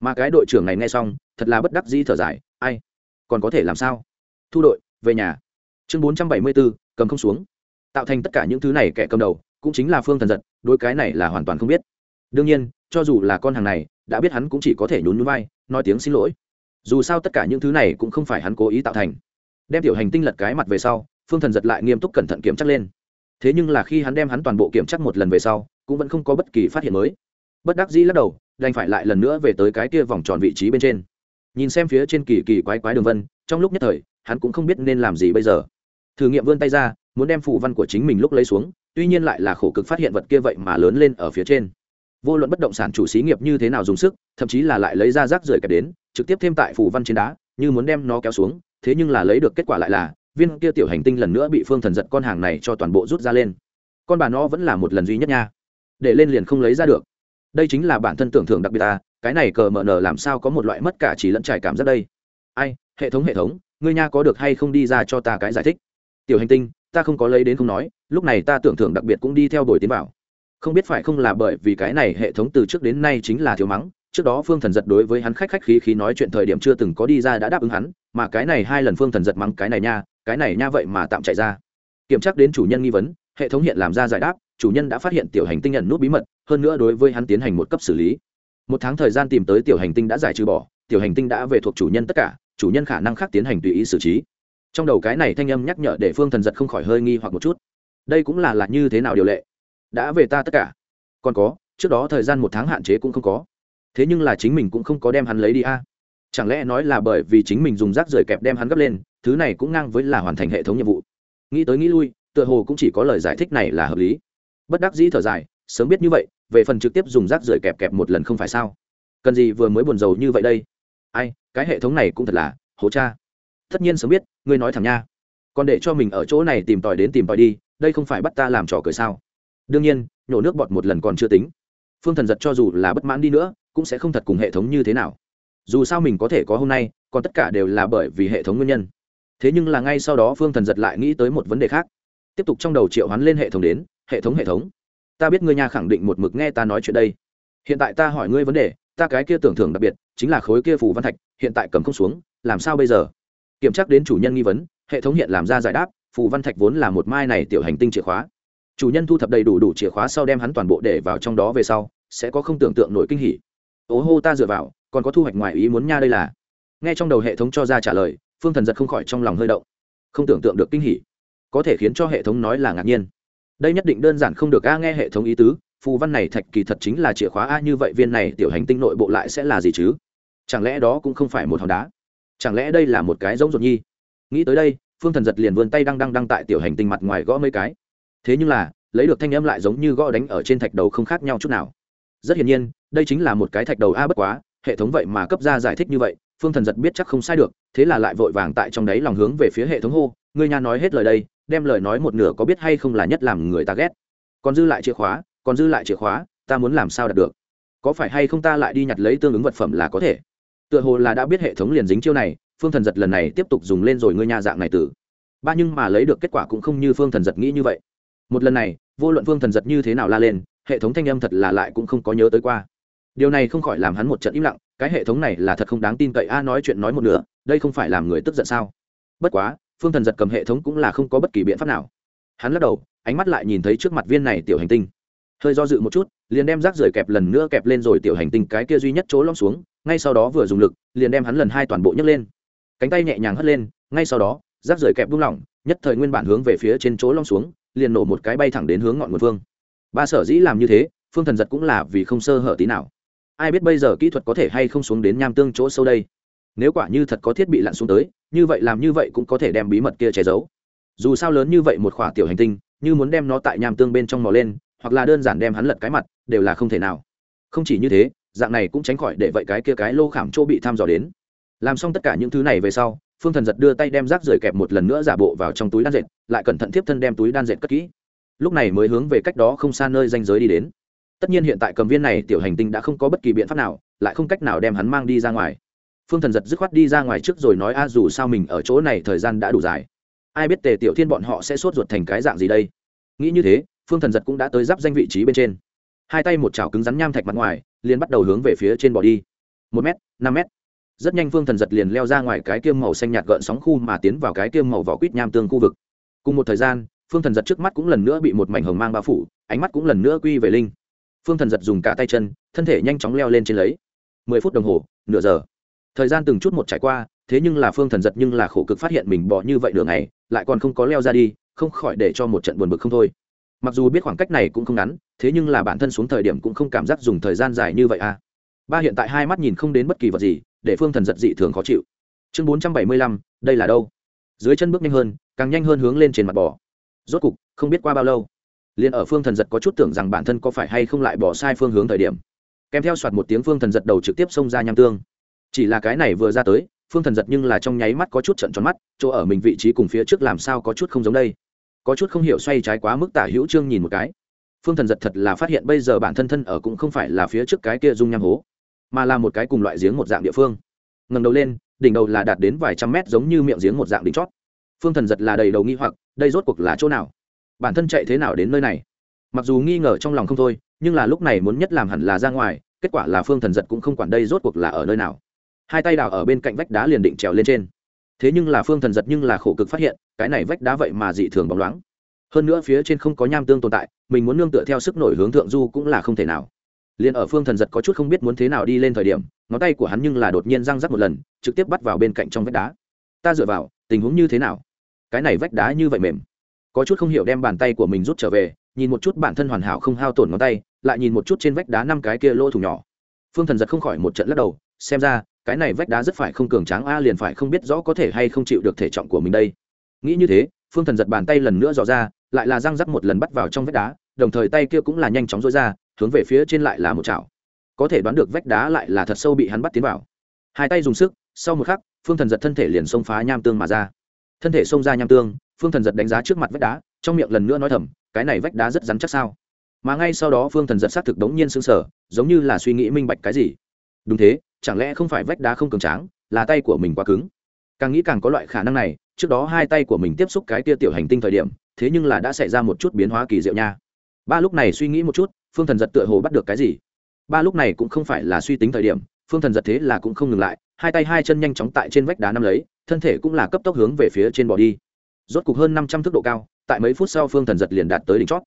Mà cái đội trưởng này nghe xong, thật là bất đắc dĩ thở dài, ai? Còn có thể làm sao? Thu đội, về nhà. Chương bốn trăm bảy mươi bốn, cầm không xuống. Tạo thành tất cả những thứ này kẻ cầm đầu cũng chính là phương thần giật đôi cái này là hoàn toàn không biết. Đương nhiên, cho dù là con hàng này, đã biết hắn cũng chỉ có thể nhún núi vai, nói tiếng xin lỗi. Dù sao tất cả những thứ này cũng không phải hắn cố ý tạo thành. Đem tiểu hành tinh lật cái mặt về sau, phương thần giật lại nghiêm túc cẩn thận kiểm chắc lên. Thế nhưng là khi hắn đem hắn toàn bộ kiểm chắc một lần về sau, cũng vẫn không có bất kỳ phát hiện mới. Bất đắc dĩ lắc đầu, đành phải lại lần nữa về tới cái kia vòng tròn vị trí bên trên. Nhìn xem phía trên kỳ kỳ quái quái đường vân, trong lúc nhất thời, hắn cũng không biết nên làm gì bây giờ. Thử nghiệm vươn tay ra, muốn đem phủ văn của chính mình lúc lấy xuống tuy nhiên lại là khổ cực phát hiện vật kia vậy mà lớn lên ở phía trên. Vô luận bất động sản chủ xí nghiệp như thế nào dùng sức, thậm chí là lại lấy ra rác rưởi kẹp đến, trực tiếp thêm tại phủ văn trên đá, như muốn đem nó kéo xuống, thế nhưng là lấy được kết quả lại là, viên kia tiểu hành tinh lần nữa bị phương thần giật con hàng này cho toàn bộ rút ra lên. Con bà nó vẫn là một lần duy nhất nha. Để lên liền không lấy ra được. Đây chính là bản thân tưởng thưởng đặc biệt ta, cái này cờ mờ nờ làm sao có một loại mất cả chỉ lẫn trải cảm giác đây? Ai, hệ thống hệ thống, ngươi nha có được hay không đi ra cho ta cái giải thích. Tiểu hành tinh ta không có lấy đến không nói, lúc này ta tưởng thưởng đặc biệt cũng đi theo đổi tiến bảo không biết phải không là bởi vì cái này hệ thống từ trước đến nay chính là thiếu mắng, trước đó phương thần giật đối với hắn khách khách khí khí nói chuyện thời điểm chưa từng có đi ra đã đáp ứng hắn, mà cái này hai lần phương thần giật mắng cái này nha, cái này nha vậy mà tạm chạy ra. Kiểm tra đến chủ nhân nghi vấn, hệ thống hiện làm ra giải đáp, chủ nhân đã phát hiện tiểu hành tinh nhận nút bí mật, hơn nữa đối với hắn tiến hành một cấp xử lý. Một tháng thời gian tìm tới tiểu hành tinh đã giải trừ bỏ, tiểu hành tinh đã về thuộc chủ nhân tất cả, chủ nhân khả năng khác tiến hành tùy ý xử trí trong đầu cái này thanh âm nhắc nhở để phương thần giật không khỏi hơi nghi hoặc một chút. Đây cũng là là như thế nào điều lệ? Đã về ta tất cả. Còn có, trước đó thời gian một tháng hạn chế cũng không có. Thế nhưng là chính mình cũng không có đem hắn lấy đi a. Chẳng lẽ nói là bởi vì chính mình dùng rác rời kẹp đem hắn gấp lên, thứ này cũng ngang với là hoàn thành hệ thống nhiệm vụ. Nghĩ tới nghĩ lui, tựa hồ cũng chỉ có lời giải thích này là hợp lý. Bất đắc dĩ thở dài, sớm biết như vậy, về phần trực tiếp dùng rác rời kẹp kẹp một lần không phải sao? Cần gì vừa mới buồn rầu như vậy đây? Ai, cái hệ thống này cũng thật là hố cha tất nhiên sớm biết, ngươi nói thẳng nha. Còn để cho mình ở chỗ này tìm tòi đến tìm tòi đi, đây không phải bắt ta làm trò cười sao? Đương nhiên, nhổ nước bọt một lần còn chưa tính. Phương thần giật cho dù là bất mãn đi nữa, cũng sẽ không thật cùng hệ thống như thế nào. Dù sao mình có thể có hôm nay, còn tất cả đều là bởi vì hệ thống nguyên nhân. Thế nhưng là ngay sau đó phương thần giật lại nghĩ tới một vấn đề khác. Tiếp tục trong đầu triệu hoán lên hệ thống đến, hệ thống hệ thống. Ta biết ngươi nhà khẳng định một mực nghe ta nói chuyện đây. Hiện tại ta hỏi ngươi vấn đề, ta cái kia tưởng thưởng đặc biệt, chính là khối kia phù văn thạch, hiện tại cầm không xuống, làm sao bây giờ? Kiểm tra đến chủ nhân nghi vấn, hệ thống hiện làm ra giải đáp, phù văn thạch vốn là một mai này tiểu hành tinh chìa khóa. Chủ nhân thu thập đầy đủ đủ chìa khóa sau đem hắn toàn bộ để vào trong đó về sau, sẽ có không tưởng tượng nổi kinh hỉ. Ố hô ta dựa vào, còn có thu hoạch ngoài ý muốn nha đây là. Nghe trong đầu hệ thống cho ra trả lời, phương thần giật không khỏi trong lòng hơi động. Không tưởng tượng được kinh hỉ. Có thể khiến cho hệ thống nói là ngạc nhiên. Đây nhất định đơn giản không được a, nghe hệ thống ý tứ, phù văn này thạch kỳ thật chính là chìa khóa a, như vậy viên này tiểu hành tinh nội bộ lại sẽ là gì chứ? Chẳng lẽ đó cũng không phải một hòn đá? Chẳng lẽ đây là một cái giống ruột nhi? Nghĩ tới đây, phương thần giật liền vươn tay đang đang đang tại tiểu hành tinh mặt ngoài gõ mấy cái. Thế nhưng là, lấy được thanh âm lại giống như gõ đánh ở trên thạch đầu không khác nhau chút nào. Rất hiển nhiên, đây chính là một cái thạch đầu a bất quá, hệ thống vậy mà cấp ra giải thích như vậy, phương thần giật biết chắc không sai được, thế là lại vội vàng tại trong đấy lòng hướng về phía hệ thống hô người nhà nói hết lời đây, đem lời nói một nửa có biết hay không là nhất làm người ta ghét. Còn dư lại chìa khóa, còn dư lại chìa khóa, ta muốn làm sao đạt được? Có phải hay không ta lại đi nhặt lấy tương ứng vật phẩm là có thể? Tựa hồ là đã biết hệ thống liền dính chiêu này, phương thần giật lần này tiếp tục dùng lên rồi ngươi nhà dạng này tử. Ba nhưng mà lấy được kết quả cũng không như phương thần giật nghĩ như vậy. Một lần này, vô luận phương thần giật như thế nào la lên, hệ thống thanh âm thật là lại cũng không có nhớ tới qua. Điều này không khỏi làm hắn một trận im lặng, cái hệ thống này là thật không đáng tin cậy, a, nói chuyện nói một nửa, đây không phải làm người tức giận sao? Bất quá, phương thần giật cầm hệ thống cũng là không có bất kỳ biện pháp nào. Hắn lắc đầu, ánh mắt lại nhìn thấy trước mặt viên này tiểu hành tinh. Hơi do dự một chút liền đem rác rưởi kẹp lần nữa kẹp lên rồi tiểu hành tinh cái kia duy nhất chỗ lõm xuống, ngay sau đó vừa dùng lực, liền đem hắn lần hai toàn bộ nhấc lên. Cánh tay nhẹ nhàng hất lên, ngay sau đó, rác rưởi kẹp buông lỏng, nhất thời nguyên bản hướng về phía trên chỗ lõm xuống, liền nổ một cái bay thẳng đến hướng ngọn nguồn phương ba sở dĩ làm như thế, phương thần giật cũng là vì không sơ hở tí nào. Ai biết bây giờ kỹ thuật có thể hay không xuống đến nham tương chỗ sâu đây? Nếu quả như thật có thiết bị lặn xuống tới, như vậy làm như vậy cũng có thể đem bí mật kia che giấu. Dù sao lớn như vậy một khỏa tiểu hành tinh, như muốn đem nó tại nham tương bên trong mò lên hoặc là đơn giản đem hắn lật cái mặt, đều là không thể nào. Không chỉ như thế, dạng này cũng tránh khỏi để vậy cái kia cái lô khảm chỗ bị thăm dò đến. Làm xong tất cả những thứ này về sau, phương thần giật đưa tay đem rác rời kẹp một lần nữa giả bộ vào trong túi đan dệt, lại cẩn thận tiếp thân đem túi đan dệt cất kỹ. Lúc này mới hướng về cách đó không xa nơi danh giới đi đến. Tất nhiên hiện tại cầm viên này tiểu hành tinh đã không có bất kỳ biện pháp nào, lại không cách nào đem hắn mang đi ra ngoài. Phương thần giật dứt khoát đi ra ngoài trước rồi nói, a, dù sao mình ở chỗ này thời gian đã đủ dài. Ai biết tề tiểu thiên bọn họ sẽ sốt ruột thành cái dạng gì đây? Nghĩ như thế phương thần giật cũng đã tới giáp danh vị trí bên trên. Hai tay một chảo cứng rắn nham thạch mặt ngoài, liền bắt đầu hướng về phía trên bỏ đi. Một m năm m rất nhanh phương thần giật liền leo ra ngoài cái tiêm màu xanh nhạt gợn sóng khu mà tiến vào cái tiêm màu vỏ quýt nham tương khu vực. Cùng một thời gian, phương thần giật trước mắt cũng lần nữa bị một mảnh hồng mang bao phủ, ánh mắt cũng lần nữa quy về linh. Phương thần giật dùng cả tay chân, thân thể nhanh chóng leo lên trên lấy. Mười phút đồng hồ, nửa giờ. Thời gian từng chút một trải qua, thế nhưng là phương thần giật nhưng là khổ cực phát hiện mình bỏ như vậy nửa ngày, lại còn không có leo ra đi, không khỏi để cho một trận buồn bực không thôi mặc dù biết khoảng cách này cũng không ngắn, thế nhưng là bản thân xuống thời điểm cũng không cảm giác dùng thời gian dài như vậy à. Ba hiện tại hai mắt nhìn không đến bất kỳ vật gì, để phương thần giật dị thường khó chịu. Chương bốn trăm bảy mươi lăm, đây là đâu? Dưới chân bước nhanh hơn, càng nhanh hơn hướng lên trên mặt bò. Rốt cục, không biết qua bao lâu, liền ở phương thần giật có chút tưởng rằng bản thân có phải hay không lại bỏ sai phương hướng thời điểm. Kèm theo soạt một tiếng phương thần giật đầu trực tiếp xông ra nham tương. Chỉ là cái này vừa ra tới, phương thần giật nhưng là trong nháy mắt có chút trận tròn mắt, chỗ ở mình vị trí cùng phía trước làm sao có chút không giống đây có chút không hiểu xoay trái quá mức tả hữu trương nhìn một cái. Phương thần giật thật là phát hiện bây giờ bản thân thân ở cũng không phải là phía trước cái kia dung nham hố, mà là một cái cùng loại giếng một dạng địa phương. Ngầm đầu lên, đỉnh đầu là đạt đến vài trăm mét giống như miệng giếng một dạng đỉnh chót. Phương thần giật là đầy đầu nghi hoặc, đây rốt cuộc là chỗ nào? Bản thân chạy thế nào đến nơi này? Mặc dù nghi ngờ trong lòng không thôi, nhưng là lúc này muốn nhất làm hẳn là ra ngoài, kết quả là phương thần giật cũng không quản đây rốt cuộc là ở nơi nào. Hai tay đào ở bên cạnh vách đá liền định trèo lên trên thế nhưng là phương thần giật nhưng là khổ cực phát hiện, cái này vách đá vậy mà dị thường bóng loáng. Hơn nữa phía trên không có nham tương tồn tại, mình muốn nương tựa theo sức nổi hướng thượng du cũng là không thể nào. Liền ở phương thần giật có chút không biết muốn thế nào đi lên thời điểm, ngón tay của hắn nhưng là đột nhiên răng rắc một lần, trực tiếp bắt vào bên cạnh trong vách đá. Ta dựa vào, tình huống như thế nào? Cái này vách đá như vậy mềm. Có chút không hiểu đem bàn tay của mình rút trở về, nhìn một chút bản thân hoàn hảo không hao tổn ngón tay, lại nhìn một chút trên vách đá năm cái kia lỗ thủ nhỏ. Phương thần giật không khỏi một trận lắc đầu, xem ra cái này vách đá rất phải không cường tráng, a liền phải không biết rõ có thể hay không chịu được thể trọng của mình đây. Nghĩ như thế, phương thần giật bàn tay lần nữa dò ra, lại là răng rắc một lần bắt vào trong vách đá, đồng thời tay kia cũng là nhanh chóng dối ra, hướng về phía trên lại là một chảo. Có thể đoán được vách đá lại là thật sâu bị hắn bắt tiến vào. Hai tay dùng sức, sau một khắc, phương thần giật thân thể liền xông phá nham tương mà ra. Thân thể xông ra nham tương, phương thần giật đánh giá trước mặt vách đá, trong miệng lần nữa nói thầm, cái này vách đá rất rắn chắc sao? Mà ngay sau đó phương thần giật xác thực đống nhiên s ư n g sở giống như là suy nghĩ minh bạch cái gì. Đúng thế chẳng lẽ không phải vách đá không cường tráng, là tay của mình quá cứng? Càng nghĩ càng có loại khả năng này, trước đó hai tay của mình tiếp xúc cái tia tiểu hành tinh thời điểm, thế nhưng là đã xảy ra một chút biến hóa kỳ diệu nha. Ba lúc này suy nghĩ một chút, phương thần giật tựa hồ bắt được cái gì? Ba lúc này cũng không phải là suy tính thời điểm, phương thần giật thế là cũng không ngừng lại, hai tay hai chân nhanh chóng tại trên vách đá nắm lấy, thân thể cũng là cấp tốc hướng về phía trên bỏ đi. Rốt cục hơn năm trăm thước độ cao, tại mấy phút sau phương thần giật liền đạt tới đỉnh chót.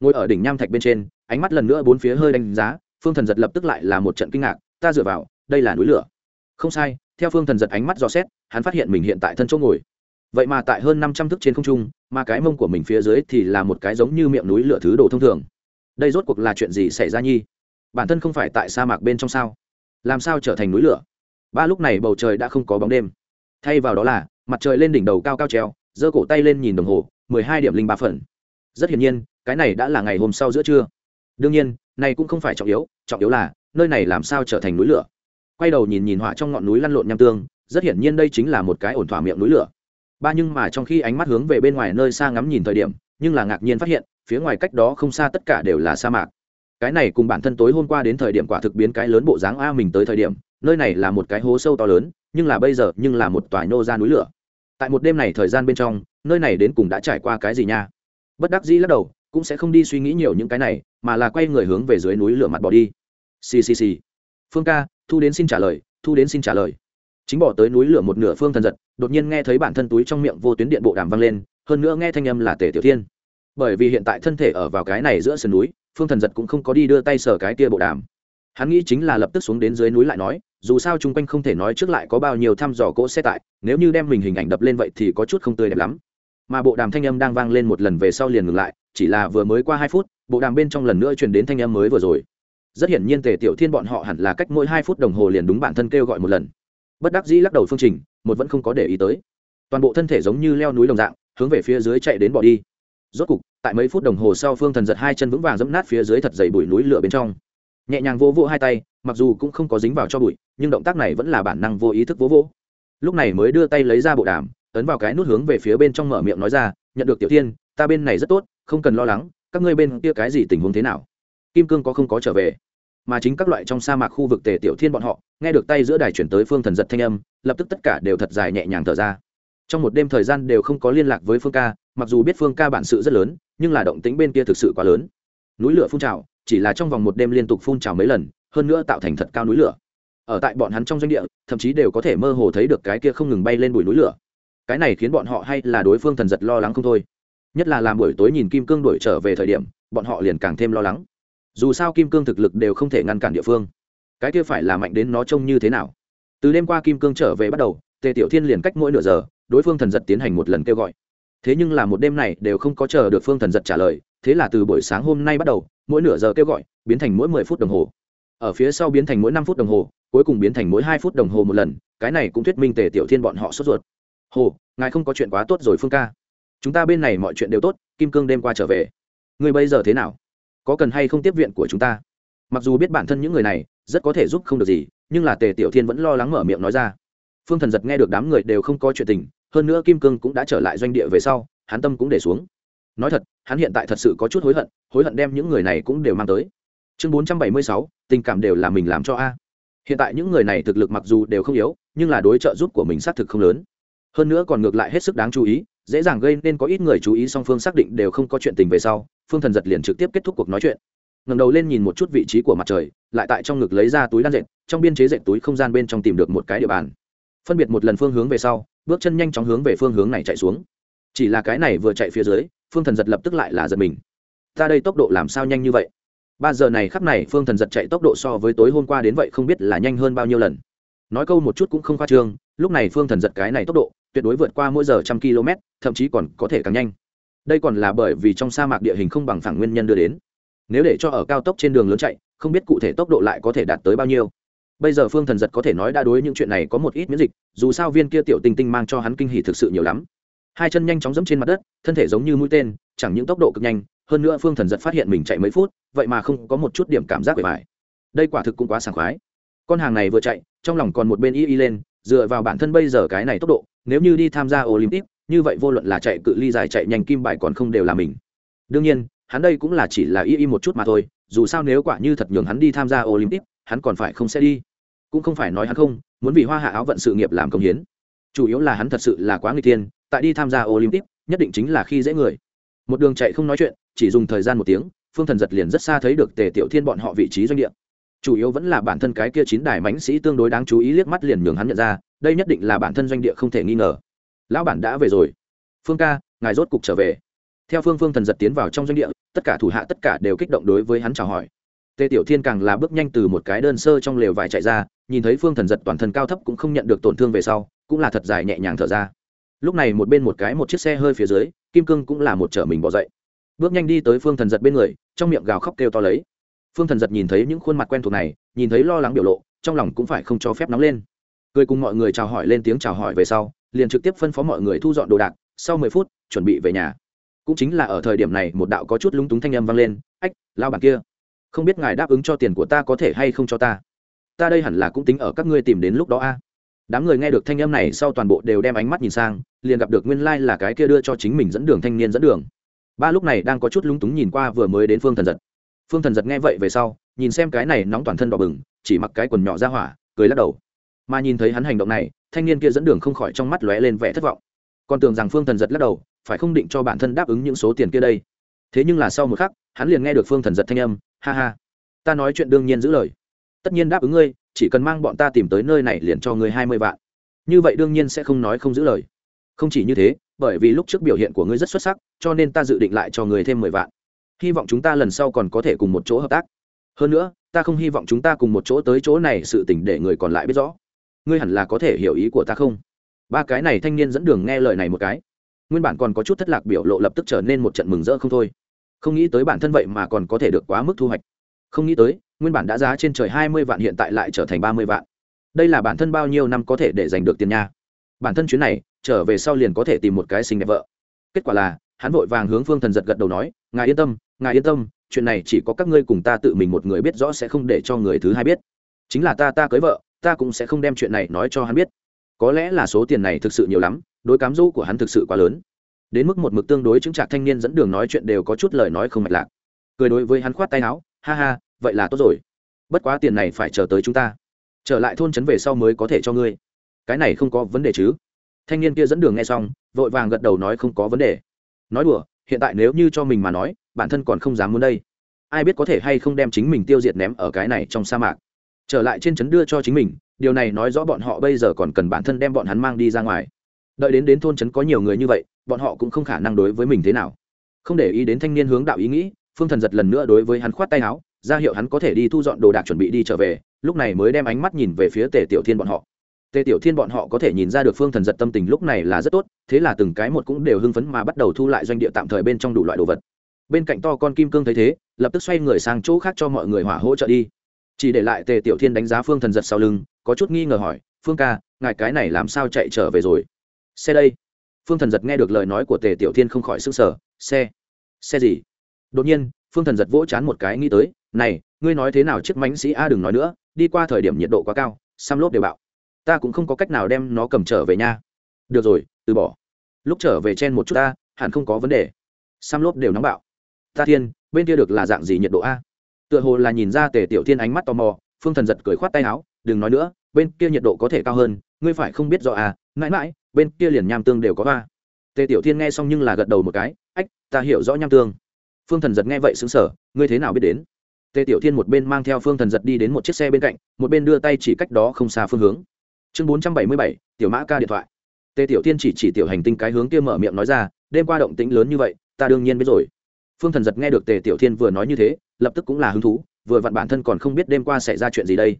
Ngồi ở đỉnh nham thạch bên trên, ánh mắt lần nữa bốn phía hơi đánh giá, phương thần giật lập tức lại là một trận kinh ngạc, ta dựa vào đây là núi lửa. Không sai, theo phương thần giật ánh mắt dò xét, hắn phát hiện mình hiện tại thân chỗ ngồi. Vậy mà tại hơn năm trăm thước trên không trung, mà cái mông của mình phía dưới thì là một cái giống như miệng núi lửa thứ đồ thông thường. Đây rốt cuộc là chuyện gì xảy ra nhi? Bản thân không phải tại sa mạc bên trong sao? Làm sao trở thành núi lửa? Ba lúc này bầu trời đã không có bóng đêm. Thay vào đó là, mặt trời lên đỉnh đầu cao cao treo, giơ cổ tay lên nhìn đồng hồ, mười hai điểm linh ba phần. Rất hiển nhiên, cái này đã là ngày hôm sau giữa trưa. Đương nhiên, này cũng không phải trọng yếu trọng yếu là, nơi này làm sao trở thành núi lửa? Quay đầu nhìn nhìn họa trong ngọn núi lăn lộn nham tương, rất hiển nhiên đây chính là một cái ổn thỏa miệng núi lửa. Ba nhưng mà trong khi ánh mắt hướng về bên ngoài nơi xa ngắm nhìn thời điểm, nhưng là ngạc nhiên phát hiện, phía ngoài cách đó không xa tất cả đều là sa mạc. Cái này cùng bản thân tối hôm qua đến thời điểm quả thực biến cái lớn bộ dáng a mình tới thời điểm, nơi này là một cái hố sâu to lớn, nhưng là bây giờ nhưng là một tòa nhô ra núi lửa. Tại một đêm này thời gian bên trong, nơi này đến cùng đã trải qua cái gì nha? Bất đắc dĩ lắc đầu, cũng sẽ không đi suy nghĩ nhiều những cái này, mà là quay người hướng về dưới núi lửa mặt bỏ đi. Ccc phương ca thu đến xin trả lời thu đến xin trả lời. Chính bỏ tới núi lửa một nửa phương thần giật đột nhiên nghe thấy bản thân túi trong miệng vô tuyến điện bộ đàm vang lên hơn nữa nghe thanh âm là tề tiểu thiên. Bởi vì hiện tại thân thể ở vào cái này giữa sườn núi phương thần giật cũng không có đi đưa tay sờ cái kia bộ đàm. Hắn nghĩ chính là lập tức xuống đến dưới núi lại nói dù sao chung quanh không thể nói trước lại có bao nhiêu thăm dò cỗ xe tải, nếu như đem mình hình ảnh đập lên vậy thì có chút không tươi đẹp lắm. Mà bộ đàm thanh âm đang vang lên một lần về sau liền ngừng lại chỉ là vừa mới qua hai phút bộ đàm bên trong lần nữa truyền đến thanh âm mới vừa rồi rất hiển nhiên tề tiểu thiên bọn họ hẳn là cách mỗi hai phút đồng hồ liền đúng bản thân kêu gọi một lần. Bất đắc dĩ lắc đầu phương trình, một vẫn không có để ý tới. Toàn bộ thân thể giống như leo núi đồng dạng, hướng về phía dưới chạy đến bỏ đi. Rốt cục, tại mấy phút đồng hồ sau phương thần giật hai chân vững vàng dẫm nát phía dưới thật dày bụi núi lửa bên trong. Nhẹ nhàng vô vô hai tay, mặc dù cũng không có dính vào cho bụi, nhưng động tác này vẫn là bản năng vô ý thức vô vô lúc này mới đưa tay lấy ra bộ đàm, ấn vào cái nút hướng về phía bên trong mở miệng nói ra, nhận được tiểu thiên, ta bên này rất tốt, không cần lo lắng, các ngươi bên kia cái gì tình huống thế nào? Kim cương có không có trở về. Mà chính các loại trong sa mạc khu vực tề tiểu thiên bọn họ, nghe được tay giữa đài chuyển tới phương thần giật thanh âm, lập tức tất cả đều thật dài nhẹ nhàng thở ra. Trong một đêm thời gian đều không có liên lạc với phương ca, mặc dù biết phương ca bản sự rất lớn, nhưng là động tính bên kia thực sự quá lớn. Núi lửa phun trào, chỉ là trong vòng một đêm liên tục phun trào mấy lần, hơn nữa tạo thành thật cao núi lửa. Ở tại bọn hắn trong doanh địa, thậm chí đều có thể mơ hồ thấy được cái kia không ngừng bay lên bụi núi lửa. Cái này khiến bọn họ hay là đối phương thần giật lo lắng không thôi. Nhất là làm buổi tối nhìn kim cương đuổi trở về thời điểm, bọn họ liền càng thêm lo lắng dù sao kim cương thực lực đều không thể ngăn cản địa phương. Cái kia phải là mạnh đến nó trông như thế nào? Từ đêm qua kim cương trở về bắt đầu, tề tiểu thiên liền cách mỗi nửa giờ, đối phương thần giật tiến hành một lần kêu gọi. Thế nhưng là một đêm này đều không có chờ được phương thần giật trả lời, thế là từ buổi sáng hôm nay bắt đầu, mỗi nửa giờ kêu gọi, biến thành mỗi mười phút đồng hồ. Ở phía sau biến thành mỗi năm phút đồng hồ, cuối cùng biến thành mỗi hai phút đồng hồ một lần, cái này cũng thuyết minh tề tiểu thiên bọn họ sốt ruột. Hồ, ngài không có chuyện quá tốt rồi phương ca. Chúng ta bên này mọi chuyện đều tốt, kim cương đêm qua trở về. Người bây giờ thế nào? Có cần hay không tiếp viện của chúng ta? Mặc dù biết bản thân những người này rất có thể giúp không được gì, nhưng là tề tiểu thiên vẫn lo lắng mở miệng nói ra. Phương thần giật nghe được đám người đều không có chuyện tình, hơn nữa kim cương cũng đã trở lại doanh địa về sau, hắn tâm cũng để xuống. Nói thật, hắn hiện tại thật sự có chút hối hận hối hận đem những người này cũng đều mang tới. Chương bốn trăm bảy mươi sáu, tình cảm đều là mình làm cho a. Hiện tại những người này thực lực mặc dù đều không yếu, nhưng là đối trợ giúp của mình xác thực không lớn. Hơn nữa còn ngược lại hết sức đáng chú ý, dễ dàng gây nên có ít người chú ý song phương xác định đều không có chuyện tình về sau phương thần giật liền trực tiếp kết thúc cuộc nói chuyện. Ngầm đầu lên nhìn một chút vị trí của mặt trời, lại tại trong ngực lấy ra túi đan dệt, trong biên chế dệt túi không gian bên trong tìm được một cái địa bàn. Phân biệt một lần phương hướng về sau, bước chân nhanh chóng hướng về phương hướng này chạy xuống. Chỉ là cái này vừa chạy phía dưới, phương thần giật lập tức lại là giật mình. Ta đây tốc độ làm sao nhanh như vậy? Ba giờ này khắp này, phương thần giật chạy tốc độ so với tối hôm qua đến vậy không biết là nhanh hơn bao nhiêu lần. Nói câu một chút cũng không khoa trương, lúc này phương thần giật cái này tốc độ, tuyệt đối vượt qua mỗi giờ trăm km thậm chí còn có thể càng nhanh đây còn là bởi vì trong sa mạc địa hình không bằng phẳng nguyên nhân đưa đến. Nếu để cho ở cao tốc trên đường lớn chạy, không biết cụ thể tốc độ lại có thể đạt tới bao nhiêu. Bây giờ phương thần giật có thể nói đã đối những chuyện này có một ít miễn dịch, dù sao viên kia tiểu tinh tinh mang cho hắn kinh hỉ thực sự nhiều lắm. Hai chân nhanh chóng dẫm trên mặt đất, thân thể giống như mũi tên, chẳng những tốc độ cực nhanh, hơn nữa phương thần giật phát hiện mình chạy mấy phút, vậy mà không có một chút điểm cảm giác bề bài đây quả thực cũng quá sảng khoái. Con hàng này vừa chạy, trong lòng còn một bên y y lên, dựa vào bản thân bây giờ cái này tốc độ, nếu như đi tham gia olympic như vậy vô luận là chạy cự ly dài chạy nhanh kim bài còn không đều là mình. Đương nhiên, hắn đây cũng là chỉ là y y một chút mà thôi, dù sao nếu quả như thật nhường hắn đi tham gia olympic, hắn còn phải không sẽ đi. Cũng không phải nói hắn không, muốn vì hoa hạ áo vận sự nghiệp làm công hiến. Chủ yếu là hắn thật sự là quá người tiên, tại đi tham gia olympic, nhất định chính là khi dễ người. Một đường chạy không nói chuyện, chỉ dùng thời gian một tiếng, phương thần giật liền rất xa thấy được tề tiểu thiên bọn họ vị trí doanh địa. Chủ yếu vẫn là bản thân cái kia chín đài mãnh sĩ tương đối đáng chú ý liếc mắt liền nhường hắn nhận ra, đây nhất định là bản thân doanh địa không thể nghi ngờ lão bản đã về rồi. Phương ca, ngài rốt cục trở về. Theo phương phương thần giật tiến vào trong doanh địa, tất cả thủ hạ tất cả đều kích động đối với hắn chào hỏi. Tề tiểu thiên càng là bước nhanh từ một cái đơn sơ trong lều vải chạy ra, nhìn thấy phương thần giật toàn thân cao thấp cũng không nhận được tổn thương về sau, cũng là thật dài nhẹ nhàng thở ra. Lúc này một bên một cái một chiếc xe hơi phía dưới, kim cương cũng là một trở mình bỏ dậy. Bước nhanh đi tới phương thần giật bên người, trong miệng gào khóc kêu to lấy. Phương thần giật nhìn thấy những khuôn mặt quen thuộc này, nhìn thấy lo lắng biểu lộ, trong lòng cũng phải không cho phép nóng lên. Cười cùng mọi người chào hỏi lên tiếng chào hỏi về sau liền trực tiếp phân phó mọi người thu dọn đồ đạc, sau mười phút, chuẩn bị về nhà. Cũng chính là ở thời điểm này, một đạo có chút lúng túng thanh âm vang lên, ách, lao bản kia, không biết ngài đáp ứng cho tiền của ta có thể hay không cho ta? Ta đây hẳn là cũng tính ở các ngươi tìm đến lúc đó a. Đám người nghe được thanh âm này sau toàn bộ đều đem ánh mắt nhìn sang, liền gặp được nguyên lai là cái kia đưa cho chính mình dẫn đường thanh niên dẫn đường. Ba lúc này đang có chút lúng túng nhìn qua vừa mới đến phương thần giật. Phương thần giật nghe vậy về sau, nhìn xem cái này nóng toàn thân đỏ bừng, chỉ mặc cái quần nhỏ ra hỏa, cười lắc đầu mà nhìn thấy hắn hành động này, thanh niên kia dẫn đường không khỏi trong mắt lóe lên vẻ thất vọng. Còn tưởng rằng phương thần giật lắc đầu, phải không định cho bản thân đáp ứng những số tiền kia đây? Thế nhưng là sau một khắc, hắn liền nghe được phương thần giật thanh âm, ha ha, ta nói chuyện đương nhiên giữ lời. Tất nhiên đáp ứng ngươi, chỉ cần mang bọn ta tìm tới nơi này liền cho ngươi hai mươi vạn. Như vậy đương nhiên sẽ không nói không giữ lời. Không chỉ như thế, bởi vì lúc trước biểu hiện của ngươi rất xuất sắc, cho nên ta dự định lại cho ngươi thêm mười vạn. Hy vọng chúng ta lần sau còn có thể cùng một chỗ hợp tác. Hơn nữa, ta không hy vọng chúng ta cùng một chỗ tới chỗ này sự tỉnh để người còn lại biết rõ ngươi hẳn là có thể hiểu ý của ta không? Ba cái này thanh niên dẫn đường nghe lời này một cái. Nguyên bản còn có chút thất lạc biểu lộ lập tức trở nên một trận mừng rỡ không thôi. Không nghĩ tới bản thân vậy mà còn có thể được quá mức thu hoạch. Không nghĩ tới, nguyên bản đã giá trên trời hai mươi vạn hiện tại lại trở thành ba mươi vạn. Đây là bản thân bao nhiêu năm có thể để giành được tiền nha? Bản thân chuyến này, trở về sau liền có thể tìm một cái xinh đẹp vợ. Kết quả là, hắn vội vàng hướng phương thần giật gật đầu nói, ngài yên tâm, ngài yên tâm, chuyện này chỉ có các ngươi cùng ta tự mình một người biết rõ sẽ không để cho người thứ hai biết. Chính là ta ta cưới vợ ta cũng sẽ không đem chuyện này nói cho hắn biết. Có lẽ là số tiền này thực sự nhiều lắm, đối cám dỗ của hắn thực sự quá lớn. Đến mức một mực tương đối chứng trạc thanh niên dẫn đường nói chuyện đều có chút lời nói không mạch lạc. Cười đối với hắn khoát tay áo, ha ha, vậy là tốt rồi. Bất quá tiền này phải chờ tới chúng ta. Trở lại thôn trấn về sau mới có thể cho ngươi. Cái này không có vấn đề chứ? Thanh niên kia dẫn đường nghe xong, vội vàng gật đầu nói không có vấn đề. Nói đùa, hiện tại nếu như cho mình mà nói, bản thân còn không dám muốn đây. Ai biết có thể hay không đem chính mình tiêu diệt ném ở cái này trong sa mạc trở lại trên trấn đưa cho chính mình, điều này nói rõ bọn họ bây giờ còn cần bản thân đem bọn hắn mang đi ra ngoài. Đợi đến đến thôn trấn có nhiều người như vậy, bọn họ cũng không khả năng đối với mình thế nào. Không để ý đến thanh niên hướng đạo ý nghĩ, phương thần giật lần nữa đối với hắn khoát tay áo, ra hiệu hắn có thể đi thu dọn đồ đạc chuẩn bị đi trở về, lúc này mới đem ánh mắt nhìn về phía tề tiểu thiên bọn họ. Tề tiểu thiên bọn họ có thể nhìn ra được phương thần giật tâm tình lúc này là rất tốt, thế là từng cái một cũng đều hưng phấn mà bắt đầu thu lại doanh địa tạm thời bên trong đủ loại đồ vật. Bên cạnh to con kim cương thấy thế, lập tức xoay người sang chỗ khác cho mọi người hỏa hỗ trợ đi chỉ để lại tề tiểu thiên đánh giá phương thần giật sau lưng, có chút nghi ngờ hỏi, phương ca, ngài cái này làm sao chạy trở về rồi? Xe đây. Phương thần giật nghe được lời nói của tề tiểu thiên không khỏi s ư n g sở xe? Xe gì? Đột nhiên, phương thần giật vỗ chán một cái nghĩ tới, này, ngươi nói thế nào chiếc mánh sĩ a đừng nói nữa, đi qua thời điểm nhiệt độ quá cao, xăm lốp đều bạo. Ta cũng không có cách nào đem nó cầm trở về nha. Được rồi, từ bỏ. Lúc trở về chen một chút ta, hẳn không có vấn đề. Xăm lốp đều nóng bạo. Ta thiên, bên kia được là dạng gì nhiệt độ a? Tựa hồ là nhìn ra tề tiểu thiên ánh mắt tò mò, phương thần giật cười khoát tay áo, đừng nói nữa, bên kia nhiệt độ có thể cao hơn, ngươi phải không biết rõ à mãi mãi, bên kia liền nham tương đều có ba tề tiểu thiên nghe xong nhưng là gật đầu một cái, ách, ta hiểu rõ nham tương. Phương thần giật nghe vậy xứng sở ngươi thế nào biết đến? Tề tiểu thiên một bên mang theo phương thần giật đi đến một chiếc xe bên cạnh, một bên đưa tay chỉ cách đó không xa phương hướng. Chương bốn trăm bảy mươi bảy, tiểu mã ca điện thoại. Tề tiểu thiên chỉ chỉ tiểu hành tinh cái hướng kia mở miệng nói ra, đêm qua động tĩnh lớn như vậy, ta đương nhiên biết rồi phương thần giật nghe được tề tiểu thiên vừa nói như thế, lập tức cũng là hứng thú, vừa vặn bản thân còn không biết đêm qua xảy ra chuyện gì đây.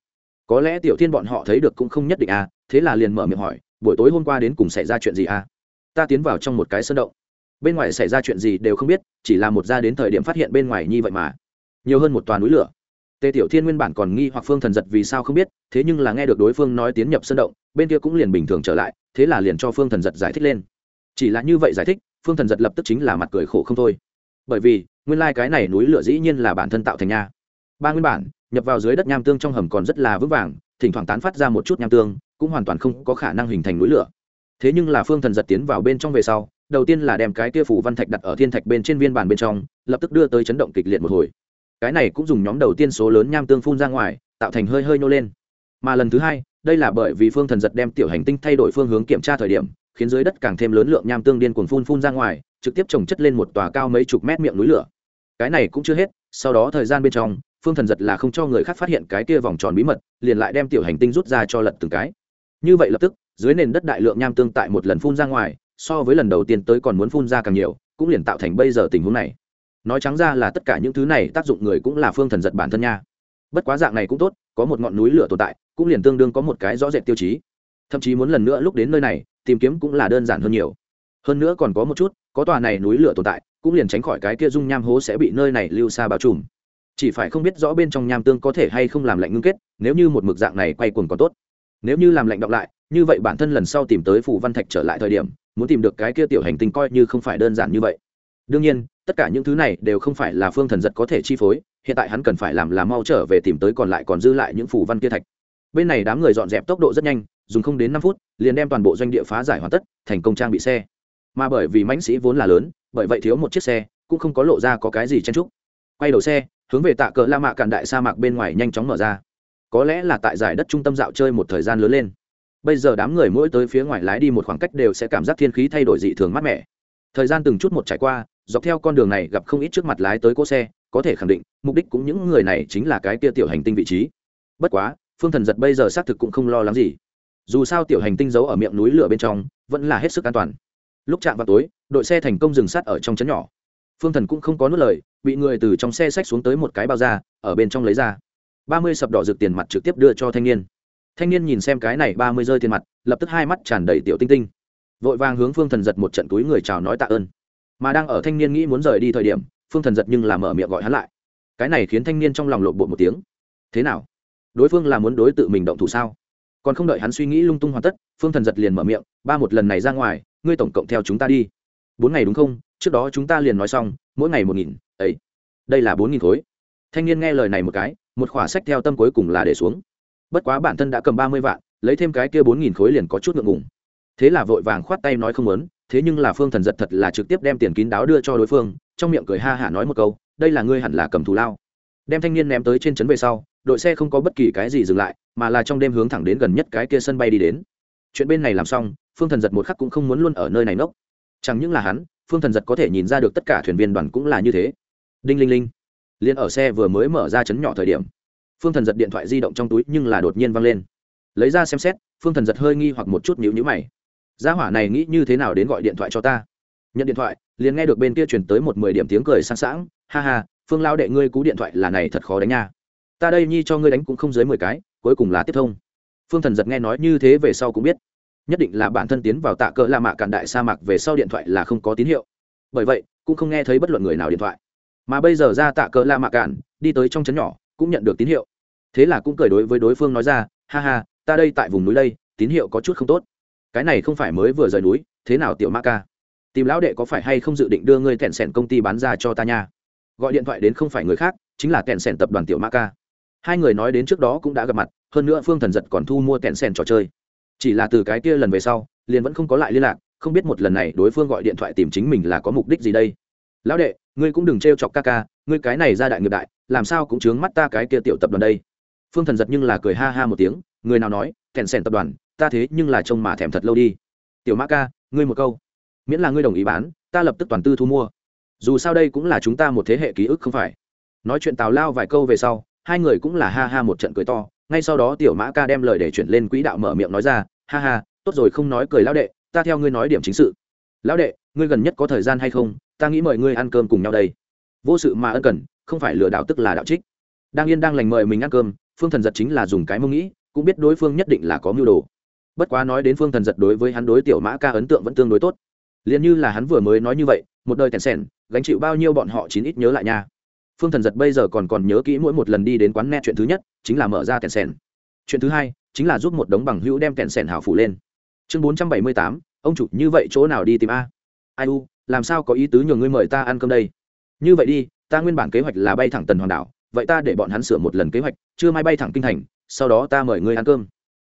Có lẽ tiểu thiên bọn họ thấy được cũng không nhất định à thế là liền mở miệng hỏi, buổi tối hôm qua đến cùng xảy ra chuyện gì à? Ta tiến vào trong một cái sân động. Bên ngoài xảy ra chuyện gì đều không biết, chỉ là một ra đến thời điểm phát hiện bên ngoài như vậy mà. Nhiều hơn một toàn núi lửa. Tề tiểu thiên nguyên bản còn nghi hoặc phương thần giật vì sao không biết, thế nhưng là nghe được đối phương nói tiến nhập sân động, bên kia cũng liền bình thường trở lại, thế là liền cho phương thần giật giải thích lên. Chỉ là như vậy giải thích, phương thần giật lập tức chính là mặt cười khổ không thôi bởi vì nguyên lai、like、cái này núi lửa dĩ nhiên là bản thân tạo thành nha. Ba nguyên bản, nhập vào dưới đất nham tương trong hầm còn rất là vững vàng, thỉnh thoảng tán phát ra một chút nham tương, cũng hoàn toàn không có khả năng hình thành núi lửa. Thế nhưng là phương thần giật tiến vào bên trong về sau, đầu tiên là đem cái kia phủ văn thạch đặt ở thiên thạch bên trên viên bản bên trong, lập tức đưa tới chấn động kịch liệt một hồi. Cái này cũng dùng nhóm đầu tiên số lớn nham tương phun ra ngoài, tạo thành hơi hơi nô lên. Mà lần thứ hai, đây là bởi vì phương thần giật đem tiểu hành tinh thay đổi phương hướng kiểm tra thời điểm, khiến dưới đất càng thêm lớn lượng nham tương điên cuồng phun phun ra ngoài trực tiếp trồng chất lên một tòa cao mấy chục mét miệng núi lửa. Cái này cũng chưa hết, sau đó thời gian bên trong, phương thần giật là không cho người khác phát hiện cái kia vòng tròn bí mật, liền lại đem tiểu hành tinh rút ra cho lật từng cái. Như vậy lập tức, dưới nền đất đại lượng nham tương tại một lần phun ra ngoài, so với lần đầu tiên tới còn muốn phun ra càng nhiều, cũng liền tạo thành bây giờ tình huống này. Nói trắng ra là tất cả những thứ này tác dụng người cũng là phương thần giật bản thân nha. Bất quá dạng này cũng tốt, có một ngọn núi lửa tồn tại, cũng liền tương đương có một cái rõ rệt tiêu chí. Thậm chí muốn lần nữa lúc đến nơi này, tìm kiếm cũng là đơn giản hơn nhiều hơn nữa còn có một chút, có tòa này núi lửa tồn tại, cũng liền tránh khỏi cái kia dung nham hố sẽ bị nơi này lưu xa bao trùm. Chỉ phải không biết rõ bên trong nham tương có thể hay không làm lạnh ngưng kết, nếu như một mực dạng này quay cuồng còn tốt. Nếu như làm lạnh đọc lại, như vậy bản thân lần sau tìm tới phủ văn thạch trở lại thời điểm, muốn tìm được cái kia tiểu hành tinh coi như không phải đơn giản như vậy. Đương nhiên, tất cả những thứ này đều không phải là phương thần giật có thể chi phối, hiện tại hắn cần phải làm là mau trở về tìm tới còn lại còn dư lại những phủ văn kia thạch. Bên này đám người dọn dẹp tốc độ rất nhanh, dùng không đến năm phút, liền đem toàn bộ doanh địa phá giải hoàn tất, thành công trang bị xe mà bởi vì mãnh sĩ vốn là lớn, bởi vậy thiếu một chiếc xe, cũng không có lộ ra có cái gì chen trúc quay đầu xe, hướng về tạ cờ la mạ cạn đại sa mạc bên ngoài nhanh chóng mở ra. Có lẽ là tại giải đất trung tâm dạo chơi một thời gian lớn lên. Bây giờ đám người mỗi tới phía ngoài lái đi một khoảng cách đều sẽ cảm giác thiên khí thay đổi dị thường mát mẻ. Thời gian từng chút một trải qua, dọc theo con đường này gặp không ít trước mặt lái tới cỗ xe, có thể khẳng định, mục đích cũng những người này chính là cái kia tiểu hành tinh vị trí. Bất quá, phương thần giật bây giờ xác thực cũng không lo lắng gì. Dù sao tiểu hành tinh giấu ở miệng núi lửa bên trong, vẫn là hết sức an toàn lúc chạm vào tối, đội xe thành công dừng sát ở trong chấn nhỏ. Phương thần cũng không có nuốt lời, bị người từ trong xe xách xuống tới một cái bao da, ở bên trong lấy ra. Ba mươi sập đỏ rực tiền mặt trực tiếp đưa cho thanh niên. Thanh niên nhìn xem cái này ba mươi rơi tiền mặt, lập tức hai mắt tràn đầy tiểu tinh tinh. Vội vàng hướng phương thần giật một trận túi người chào nói tạ ơn. Mà đang ở thanh niên nghĩ muốn rời đi thời điểm, phương thần giật nhưng làm mở miệng gọi hắn lại. Cái này khiến thanh niên trong lòng lộn bộ một tiếng. Thế nào? Đối phương là muốn đối tự mình động thủ sao? Còn không đợi hắn suy nghĩ lung tung hoàn tất, phương thần giật liền mở miệng, ba một lần này ra ngoài ngươi tổng cộng theo chúng ta đi. Bốn ngày đúng không? Trước đó chúng ta liền nói xong, mỗi ngày một nghìn, ấy. Đây là bốn nghìn khối. Thanh niên nghe lời này một cái, một khỏa sách theo tâm cuối cùng là để xuống. Bất quá bản thân đã cầm ba mươi vạn, lấy thêm cái kia bốn nghìn khối liền có chút ngượng ngùng. Thế là vội vàng khoát tay nói không muốn, thế nhưng là phương thần giật thật là trực tiếp đem tiền kín đáo đưa cho đối phương, trong miệng cười ha hả nói một câu, đây là ngươi hẳn là cầm thù lao. Đem thanh niên ném tới trên trấn về sau, đội xe không có bất kỳ cái gì dừng lại, mà là trong đêm hướng thẳng đến gần nhất cái kia sân bay đi đến chuyện bên này làm xong, phương thần giật một khắc cũng không muốn luôn ở nơi này nốc. Chẳng những là hắn, phương thần giật có thể nhìn ra được tất cả thuyền viên đoàn cũng là như thế. Đinh linh linh. Liên ở xe vừa mới mở ra chấn nhỏ thời điểm, phương thần giật điện thoại di động trong túi nhưng là đột nhiên văng lên. Lấy ra xem xét, phương thần giật hơi nghi hoặc một chút nhữ nhữ mày. Gia hỏa này nghĩ như thế nào đến gọi điện thoại cho ta? Nhận điện thoại, liền nghe được bên kia chuyển tới một mười điểm tiếng cười sang sảng ha ha, phương lao đệ ngươi cú điện thoại là này thật khó đánh nha. Ta đây nhi cho ngươi đánh cũng không dưới mười cái, cuối cùng là tiếp thông phương thần giật nghe nói như thế về sau cũng biết. Nhất định là bản thân tiến vào tạ cỡ la mạ cạn đại sa mạc về sau điện thoại là không có tín hiệu. Bởi vậy, cũng không nghe thấy bất luận người nào điện thoại. Mà bây giờ ra tạ cỡ la mạ cạn đi tới trong trấn nhỏ, cũng nhận được tín hiệu. Thế là cũng cười đối với đối phương nói ra, ha ha, ta đây tại vùng núi đây, tín hiệu có chút không tốt. Cái này không phải mới vừa rời núi, thế nào tiểu ma ca? Tìm lão đệ có phải hay không dự định đưa ngươi kẹn sẻn công ty bán ra cho ta nha? Gọi điện thoại đến không phải người khác, chính là kẹn sẻn tập đoàn tiểu ma ca. Hai người nói đến trước đó cũng đã gặp mặt hơn nữa phương thần giật còn thu mua kẹn sẻn trò chơi. Chỉ là từ cái kia lần về sau, liền vẫn không có lại liên lạc, không biết một lần này đối phương gọi điện thoại tìm chính mình là có mục đích gì đây. Lão đệ, ngươi cũng đừng t chọc ca ca, ngươi cái này ra đại nghiệp đại, làm sao cũng chướng mắt ta cái kia tiểu tập đoàn đây. Phương thần giật nhưng là cười ha ha một tiếng, người nào nói kèn sèn tập đoàn, ta thế nhưng là trông mà thèm thật lâu đi. Tiểu mã ca, ngươi một câu. Miễn là ngươi đồng ý bán, ta lập tức toàn tư thu mua. Dù sao đây cũng là chúng ta một thế hệ ký ức không phải. Nói chuyện tào lao vài câu về sau, hai người cũng là ha ha một trận cười to ngay sau đó tiểu mã ca đem lời để chuyển lên quỹ đạo mở miệng nói ra, ha ha, tốt rồi không nói cười lão đệ, ta theo ngươi nói điểm chính sự. Lão đệ, ngươi gần nhất có thời gian hay không? Ta nghĩ mời ngươi ăn cơm cùng nhau đây. Vô sự mà ân cần, không phải lừa đảo tức là đạo trích. Đang yên đang lành mời mình ăn cơm, phương thần giật chính là dùng cái mưu nghĩ, cũng biết đối phương nhất định là có mưu đồ. Bất quá nói đến phương thần giật đối với hắn đối tiểu mã ca ấn tượng vẫn tương đối tốt. Liền như là hắn vừa mới nói như vậy, một đời tèn sèn, gánh chịu bao nhiêu bọn họ chín ít nhớ lại nha phương thần giật bây giờ còn còn nhớ kỹ mỗi một lần đi đến quán net chuyện thứ nhất, chính là mở ra kèn sèn. Chuyện thứ hai, chính là giúp một đống bằng hữu đem kèn sèn hảo phủ lên. Chương bốn trăm bảy mươi tám, ông chủ như vậy chỗ nào đi tìm a? Ai u, làm sao có ý tứ nhường ngươi mời ta ăn cơm đây? Như vậy đi, ta nguyên bản kế hoạch là bay thẳng tần hoàng đảo vậy ta để bọn hắn sửa một lần kế hoạch, chưa mai bay thẳng kinh thành, sau đó ta mời ngươi ăn cơm.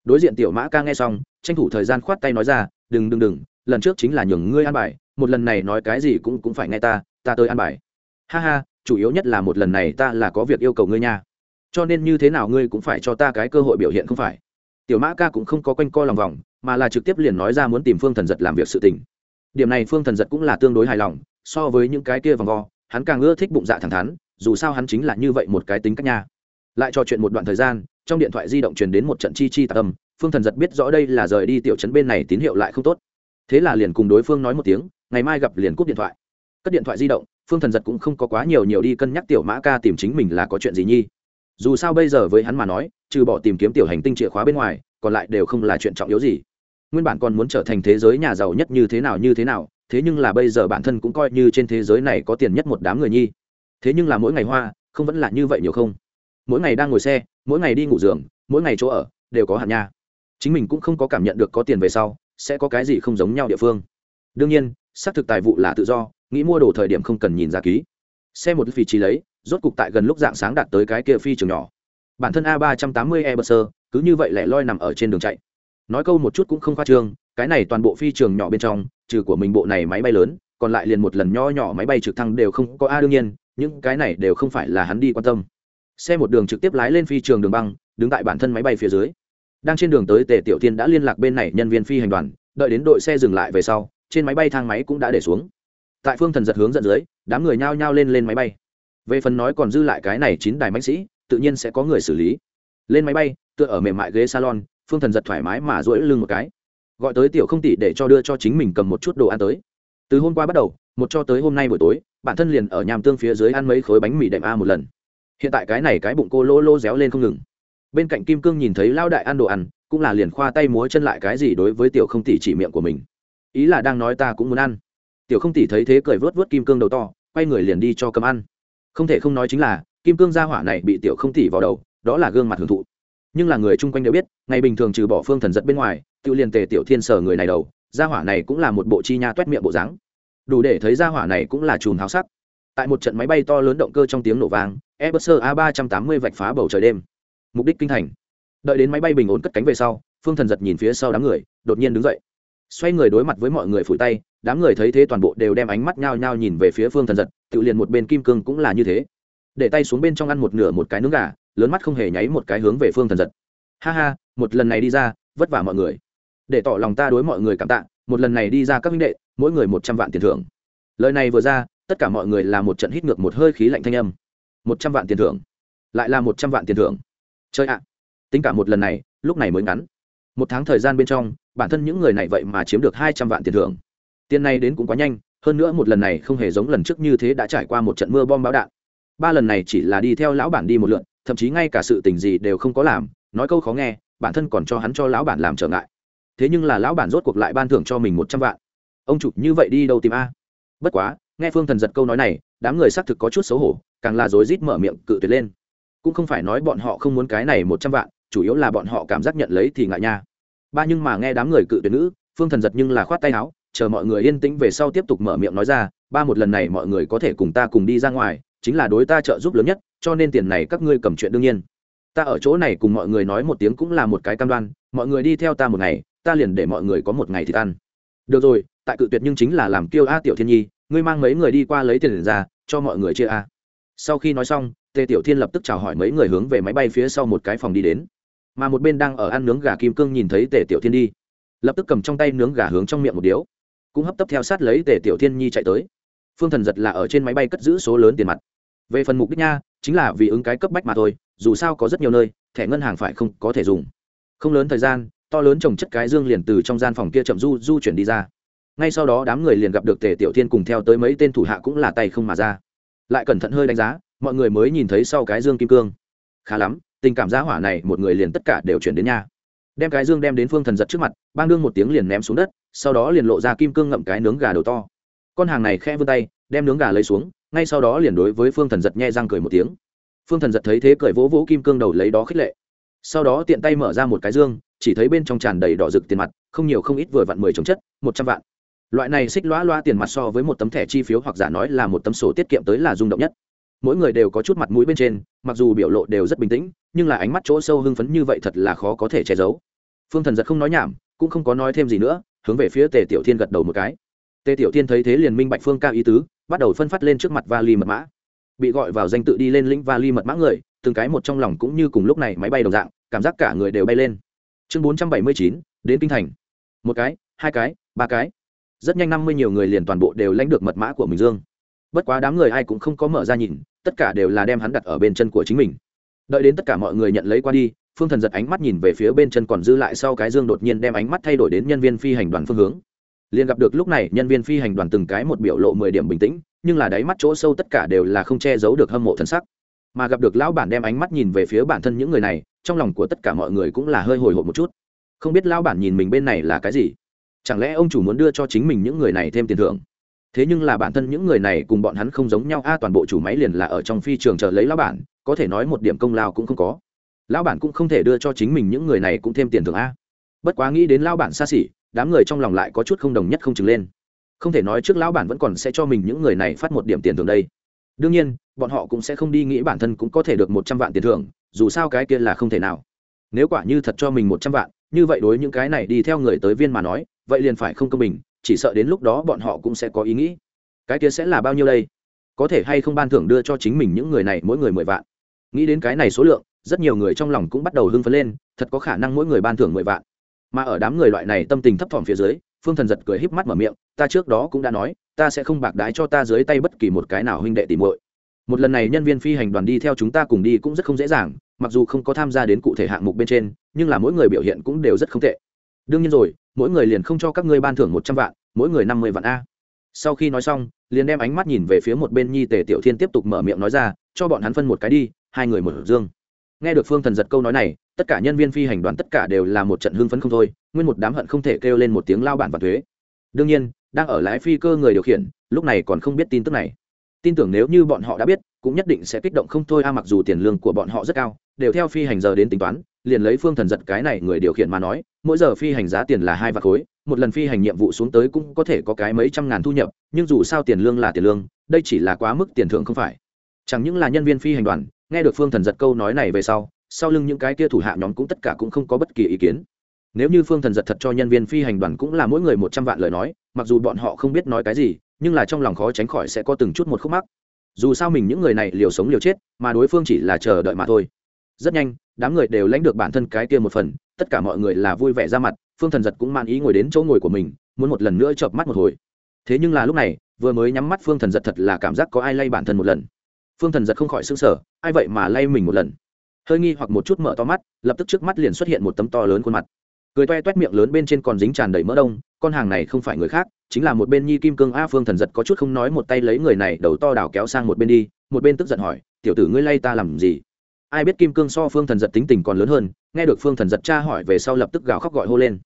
Đối diện tiểu mã ca nghe xong, tranh thủ thời gian khoát tay nói ra, đừng đừng đừng, lần trước chính là nhường ngươi ăn bài, một lần này nói cái gì cũng cũng phải nghe ta ta tới ăn bài. Ha ha chủ yếu nhất là một lần này ta là có việc yêu cầu ngươi nha. Cho nên như thế nào ngươi cũng phải cho ta cái cơ hội biểu hiện không phải. Tiểu mã ca cũng không có quanh co lòng vòng, mà là trực tiếp liền nói ra muốn tìm phương thần giật làm việc sự tình. Điểm này phương thần giật cũng là tương đối hài lòng, so với những cái kia vòng vo, hắn càng ưa thích bụng dạ thẳng thắn, dù sao hắn chính là như vậy một cái tính cách nha. Lại trò chuyện một đoạn thời gian, trong điện thoại di động truyền đến một trận chi chi tạc âm, phương thần giật biết rõ đây là rời đi tiểu trấn bên này tín hiệu lại không tốt. Thế là liền cùng đối phương nói một tiếng, ngày mai gặp liền cúp điện thoại. Cất điện thoại di động phương thần giật cũng không có quá nhiều nhiều đi cân nhắc tiểu mã ca tìm chính mình là có chuyện gì nhi. Dù sao bây giờ với hắn mà nói, trừ bỏ tìm kiếm tiểu hành tinh chìa khóa bên ngoài, còn lại đều không là chuyện trọng yếu gì. Nguyên bản còn muốn trở thành thế giới nhà giàu nhất như thế nào như thế nào, thế nhưng là bây giờ bản thân cũng coi như trên thế giới này có tiền nhất một đám người nhi. Thế nhưng là mỗi ngày hoa, không vẫn là như vậy nhiều không? Mỗi ngày đang ngồi xe, mỗi ngày đi ngủ giường, mỗi ngày chỗ ở, đều có hạn nha. Chính mình cũng không có cảm nhận được có tiền về sau, sẽ có cái gì không giống nhau địa phương. Đương nhiên, xác thực tài vụ là tự do nghĩ mua đồ thời điểm không cần nhìn ra ký. Xe một vị trí lấy, rốt cục tại gần lúc dạng sáng đạt tới cái kia phi trường nhỏ. Bản thân a ba trăm tám mươi e bơ sơ cứ như vậy lẻ loi nằm ở trên đường chạy. Nói câu một chút cũng không khoa trương, cái này toàn bộ phi trường nhỏ bên trong, trừ của mình bộ này máy bay lớn, còn lại liền một lần nho nhỏ máy bay trực thăng đều không có a đương nhiên, những cái này đều không phải là hắn đi quan tâm. Xe một đường trực tiếp lái lên phi trường đường băng, đứng tại bản thân máy bay phía dưới. Đang trên đường tới tề tiểu tiên đã liên lạc bên này nhân viên phi hành đoàn, đợi đến đội xe dừng lại về sau, trên máy bay thang máy cũng đã để xuống tại phương thần giật hướng dẫn dưới, đám người nhao nhao lên lên máy bay. Về phần nói còn dư lại cái này chín đài mãnh sĩ, tự nhiên sẽ có người xử lý. Lên máy bay, tựa ở mềm mại ghế salon, phương thần giật thoải mái mà duỗi lưng một cái. Gọi tới tiểu không tỷ để cho đưa cho chính mình cầm một chút đồ ăn tới. Từ hôm qua bắt đầu, một cho tới hôm nay buổi tối, bản thân liền ở nhàm tương phía dưới ăn mấy khối bánh mì đệm a một lần. Hiện tại cái này cái bụng cô lô lô réo lên không ngừng. Bên cạnh kim cương nhìn thấy lao đại ăn đồ ăn, cũng là liền khoa tay múa chân lại cái gì đối với tiểu không tỷ chỉ miệng của mình. Ý là đang nói ta cũng muốn ăn tiểu không tỷ thấy thế cười vớt vớt kim cương đầu to, quay người liền đi cho cầm ăn không thể không nói chính là, kim cương gia hỏa này bị tiểu không tỷ vào đầu, đó là gương mặt hưởng thụ. Nhưng là người chung quanh đều biết, ngày bình thường trừ bỏ phương thần giật bên ngoài tự liền tề, tiểu thiên sở người này đầu, gia hỏa này cũng là một bộ chi nha toét miệng bộ dáng. Đủ để thấy gia hỏa này cũng là chùm háo sắc. Tại một trận máy bay to lớn động cơ trong tiếng nổ vang airbus a ba trăm tám mươi vạch phá bầu trời đêm. Mục đích kinh thành. Đợi đến máy bay bình ổn cất cánh về sau, phương thần giật nhìn phía sau đám người, đột nhiên đứng dậy. Xoay người đối mặt với mọi người phủi tay đám người thấy thế toàn bộ đều đem ánh mắt nhao nhao nhìn về phía phương thần giật, tự liền một bên kim cương cũng là như thế. Để tay xuống bên trong ăn một nửa một cái nướng gà, lớn mắt không hề nháy một cái hướng về phương thần giật. Ha ha, một lần này đi ra, vất vả mọi người. Để tỏ lòng ta đối mọi người cảm tạ, một lần này đi ra các minh đệ, mỗi người một trăm vạn tiền thưởng. Lời này vừa ra, tất cả mọi người là một trận hít ngược một hơi khí lạnh thanh âm. Một trăm vạn tiền thưởng. Lại là một trăm vạn tiền thưởng. Chơi ạ, tính cả một lần này, lúc này mới ngắn. Một tháng thời gian bên trong, bản thân những người này vậy mà chiếm được hai trăm vạn tiền thưởng tiền này đến cũng quá nhanh, hơn nữa một lần này không hề giống lần trước như thế đã trải qua một trận mưa bom bão đạn. Ba lần này chỉ là đi theo lão bản đi một lượn, thậm chí ngay cả sự tình gì đều không có làm, nói câu khó nghe, bản thân còn cho hắn cho lão bản làm trở ngại. Thế nhưng là lão bản rốt cuộc lại ban thưởng cho mình một trăm vạn. Ông chủ, như vậy đi đâu tìm a? Bất quá, nghe phương thần giật câu nói này, đám người xác thực có chút xấu hổ, càng là rối rít mở miệng cự tuyệt lên. Cũng không phải nói bọn họ không muốn cái này một trăm vạn, chủ yếu là bọn họ cảm giác nhận lấy thì ngại nha. Ba nhưng mà nghe đám người cự tuyệt nữ, phương thần giật nhưng là khoát tay áo chờ mọi người yên tĩnh về sau tiếp tục mở miệng nói ra, ba một lần này mọi người có thể cùng ta cùng đi ra ngoài, chính là đối ta trợ giúp lớn nhất, cho nên tiền này các ngươi cầm chuyện đương nhiên. Ta ở chỗ này cùng mọi người nói một tiếng cũng là một cái cam đoan, mọi người đi theo ta một ngày, ta liền để mọi người có một ngày thì ăn được rồi, tại cự tuyệt nhưng chính là làm kiêu a tiểu thiên nhi, ngươi mang mấy người đi qua lấy tiền ra, cho mọi người chia a. Sau khi nói xong, tề tiểu thiên lập tức chào hỏi mấy người hướng về máy bay phía sau một cái phòng đi đến. Mà một bên đang ở ăn nướng gà kim cương nhìn thấy tề tiểu thiên đi. Lập tức cầm trong tay nướng gà hướng trong miệng một điếu cũng hấp tấp theo sát lấy tề tiểu thiên nhi chạy tới. Phương thần giật là ở trên máy bay cất giữ số lớn tiền mặt. Về phần mục đích nha, chính là vì ứng cái cấp bách mà thôi, dù sao có rất nhiều nơi, thẻ ngân hàng phải không có thể dùng. Không lớn thời gian, to lớn trồng chất cái dương liền từ trong gian phòng kia chậm du du chuyển đi ra. Ngay sau đó đám người liền gặp được tề tiểu thiên cùng theo tới mấy tên thủ hạ cũng là tay không mà ra. Lại cẩn thận hơi đánh giá, mọi người mới nhìn thấy sau cái dương kim cương. Khá lắm, tình cảm giá hỏa này một người liền tất cả đều chuyển đến nhà đem cái dương đem đến phương thần giật trước mặt, bang đương một tiếng liền ném xuống đất, sau đó liền lộ ra kim cương ngậm cái nướng gà đầu to. Con hàng này khe vươn tay, đem nướng gà lấy xuống, ngay sau đó liền đối với phương thần giật nhẹ răng cười một tiếng. Phương thần giật thấy thế cười vỗ vỗ kim cương đầu lấy đó khích lệ. Sau đó tiện tay mở ra một cái dương, chỉ thấy bên trong tràn đầy đỏ rực tiền mặt, không nhiều không ít vừa vặn mười trồng chất, một trăm vạn. Loại này xích loa loa tiền mặt so với một tấm thẻ chi phiếu hoặc giả nói là một tấm sổ tiết kiệm tới là rung động nhất mỗi người đều có chút mặt mũi bên trên, mặc dù biểu lộ đều rất bình tĩnh, nhưng là ánh mắt chỗ sâu hưng phấn như vậy thật là khó có thể che giấu. Phương thần giật không nói nhảm, cũng không có nói thêm gì nữa, hướng về phía tề tiểu thiên gật đầu một cái. Tề tiểu thiên thấy thế liền minh bạch phương cao ý tứ, bắt đầu phân phát lên trước mặt vali mật mã. Bị gọi vào danh tự đi lên lĩnh vali mật mã người, từng cái một trong lòng cũng như cùng lúc này máy bay đồng dạng, cảm giác cả người đều bay lên. Chương bốn trăm bảy mươi chín, đến kinh thành. Một cái, hai cái, ba cái. Rất nhanh năm mươi nhiều người liền toàn bộ đều lãnh được mật mã của mình dương. Bất quá đám người ai cũng không có mở ra nhìn tất cả đều là đem hắn đặt ở bên chân của chính mình. Đợi đến tất cả mọi người nhận lấy qua đi, phương thần giật ánh mắt nhìn về phía bên chân còn dư lại sau cái dương đột nhiên đem ánh mắt thay đổi đến nhân viên phi hành đoàn phương hướng. Liền gặp được lúc này, nhân viên phi hành đoàn từng cái một biểu lộ mười điểm bình tĩnh, nhưng là đáy mắt chỗ sâu tất cả đều là không che giấu được hâm mộ thân sắc. Mà gặp được lão bản đem ánh mắt nhìn về phía bản thân những người này, trong lòng của tất cả mọi người cũng là hơi hồi hộp một chút. Không biết lão bản nhìn mình bên này là cái gì? Chẳng lẽ ông chủ muốn đưa cho chính mình những người này thêm tiền thưởng? Thế nhưng là bản thân những người này cùng bọn hắn không giống nhau, a, toàn bộ chủ máy liền là ở trong phi trường chờ lấy lão bản, có thể nói một điểm công lao cũng không có. Lão bản cũng không thể đưa cho chính mình những người này cũng thêm tiền thưởng a. Bất quá nghĩ đến lão bản xa xỉ, đám người trong lòng lại có chút không đồng nhất không chừng lên. Không thể nói trước lão bản vẫn còn sẽ cho mình những người này phát một điểm tiền thưởng đây. Đương nhiên, bọn họ cũng sẽ không đi nghĩ bản thân cũng có thể được một trăm vạn tiền thưởng, dù sao cái kia là không thể nào. Nếu quả như thật cho mình một trăm vạn, như vậy đối những cái này đi theo người tới viên mà nói, vậy liền phải không công bình chỉ sợ đến lúc đó bọn họ cũng sẽ có ý nghĩ. Cái kia sẽ là bao nhiêu đây? Có thể hay không ban thưởng đưa cho chính mình những người này, mỗi người mười vạn? Nghĩ đến cái này số lượng, rất nhiều người trong lòng cũng bắt đầu hưng phấn lên, thật có khả năng mỗi người ban thưởng mười vạn. Mà ở đám người loại này tâm tình thấp thỏm phía dưới, phương thần giật cười híp mắt mở miệng, ta trước đó cũng đã nói, ta sẽ không bạc đái cho ta dưới tay bất kỳ một cái nào huynh đệ tìm muội. Một lần này nhân viên phi hành đoàn đi theo chúng ta cùng đi cũng rất không dễ dàng, mặc dù không có tham gia đến cụ thể hạng mục bên trên, nhưng là mỗi người biểu hiện cũng đều rất không tệ. Đương nhiên rồi mỗi người liền không cho các ngươi ban thưởng một trăm vạn, mỗi người năm mươi vạn a. Sau khi nói xong, liền đem ánh mắt nhìn về phía một bên nhi tề tiểu thiên tiếp tục mở miệng nói ra, cho bọn hắn phân một cái đi, hai người một dương. Nghe được phương thần giật câu nói này, tất cả nhân viên phi hành đoàn tất cả đều là một trận hưng phấn không thôi, nguyên một đám hận không thể kêu lên một tiếng lao bản và thuế. Đương nhiên, đang ở lái phi cơ người điều khiển, lúc này còn không biết tin tức này. Tin tưởng nếu như bọn họ đã biết, cũng nhất định sẽ kích động không thôi. A, mặc dù tiền lương của bọn họ rất cao, đều theo phi hành giờ đến tính toán liền lấy phương thần giật cái này người điều khiển mà nói, mỗi giờ phi hành giá tiền là hai vạn khối, một lần phi hành nhiệm vụ xuống tới cũng có thể có cái mấy trăm ngàn thu nhập, nhưng dù sao tiền lương là tiền lương, đây chỉ là quá mức tiền thưởng không phải. Chẳng những là nhân viên phi hành đoàn, nghe được phương thần giật câu nói này về sau sau lưng những cái kia thủ hạ nhóm cũng tất cả cũng không có bất kỳ ý kiến. Nếu như phương thần giật thật cho nhân viên phi hành đoàn cũng là mỗi người một trăm vạn lời nói, mặc dù bọn họ không biết nói cái gì, nhưng là trong lòng khó tránh khỏi sẽ có từng chút một khúc mắc. Dù sao mình những người này liều sống liều chết, mà đối phương chỉ là chờ đợi mà thôi. Rất nhanh đám người đều lãnh được bản thân cái kia một phần, tất cả mọi người là vui vẻ ra mặt, phương thần giật cũng man ý ngồi đến chỗ ngồi của mình, muốn một lần nữa chợp mắt một hồi. Thế nhưng là lúc này, vừa mới nhắm mắt phương thần giật thật là cảm giác có ai lay bản thân một lần. Phương thần giật không khỏi s ư n g sở ai vậy mà lay mình một lần? Hơi nghi hoặc một chút mở to mắt, lập tức trước mắt liền xuất hiện một tấm to lớn khuôn mặt. Cười toe toét miệng lớn bên trên còn dính tràn đầy mỡ đông, con hàng này không phải người khác, chính là một bên nhi kim cương a phương thần giật có chút không nói một tay lấy người này đầu to đào kéo sang một bên đi, một bên tức giận hỏi, tiểu tử ngươi lay ta làm gì? Ai biết kim cương so phương thần giật tính tình còn lớn hơn, nghe được phương thần giật cha hỏi về sau lập tức gào khóc gọi hô lên.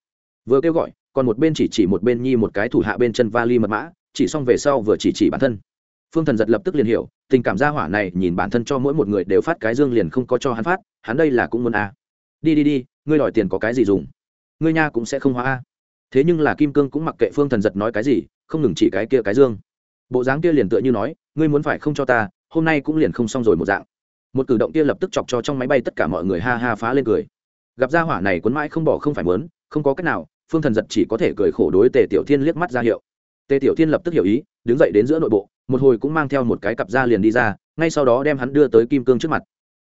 Vừa kêu gọi, còn một bên chỉ chỉ một bên nhi một cái thủ hạ bên chân vali mật mã, chỉ xong về sau vừa chỉ chỉ bản thân. Phương thần giật lập tức liền hiểu, tình cảm gia hỏa này nhìn bản thân cho mỗi một người đều phát cái dương liền không có cho hắn phát, hắn đây là cũng muốn a. À. đi đi đi, ngươi đòi tiền có cái gì dùng? Ngươi nha cũng sẽ không hóa a. Thế nhưng là kim cương cũng mặc kệ phương thần giật nói cái gì, không ngừng chỉ cái kia cái dương. Bộ dáng kia liền tựa như nói, ngươi muốn phải không cho ta, hôm nay cũng liền không xong rồi một dạng một cử động kia lập tức chọc cho trong máy bay tất cả mọi người ha ha phá lên cười. Gặp gia hỏa này cuốn mãi không bỏ không phải muốn, không có cách nào, phương thần giật chỉ có thể cười khổ đối tề tiểu thiên liếc mắt ra hiệu. Tề tiểu thiên lập tức hiểu ý, đứng dậy đến giữa nội bộ, một hồi cũng mang theo một cái cặp da liền đi ra, ngay sau đó đem hắn đưa tới kim cương trước mặt.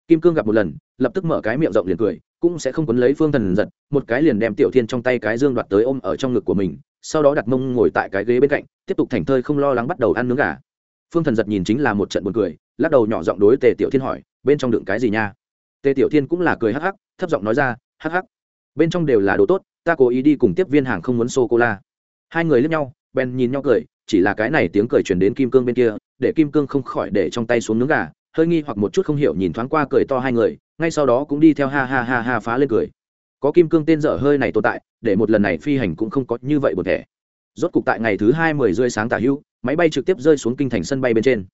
Kim cương gặp một lần, lập tức mở cái miệng rộng liền cười, cũng sẽ không quấn lấy phương thần giật, một cái liền đem tiểu thiên trong tay cái dương đoạt tới ôm ở trong ngực của mình, sau đó đặt mông ngồi tại cái ghế bên cạnh, tiếp tục thảnh thơi không lo lắng bắt đầu ăn nướng gà. Phương thần giật nhìn chính là một trận buồn cười, lắc đầu nhỏ giọng đối tề tiểu thiên hỏi bên trong đựng cái gì nha? Tề tiểu thiên cũng là cười hắc hắc, thấp giọng nói ra, hắc hắc, bên trong đều là đồ tốt, ta cố ý đi cùng tiếp viên hàng không muốn sô cô la hai người lướt nhau, bèn nhìn nhau cười, chỉ là cái này tiếng cười truyền đến kim cương bên kia, để kim cương không khỏi để trong tay xuống nướng gà, hơi nghi hoặc một chút không hiểu nhìn thoáng qua cười to hai người, ngay sau đó cũng đi theo ha ha ha ha phá lên cười. Có kim cương tên dở hơi này tồn tại, để một lần này phi hành cũng không có như vậy một thẻ. Rốt cục tại ngày thứ hai mười rơi sáng tả hữu, máy bay trực tiếp rơi xuống kinh thành sân bay bên trên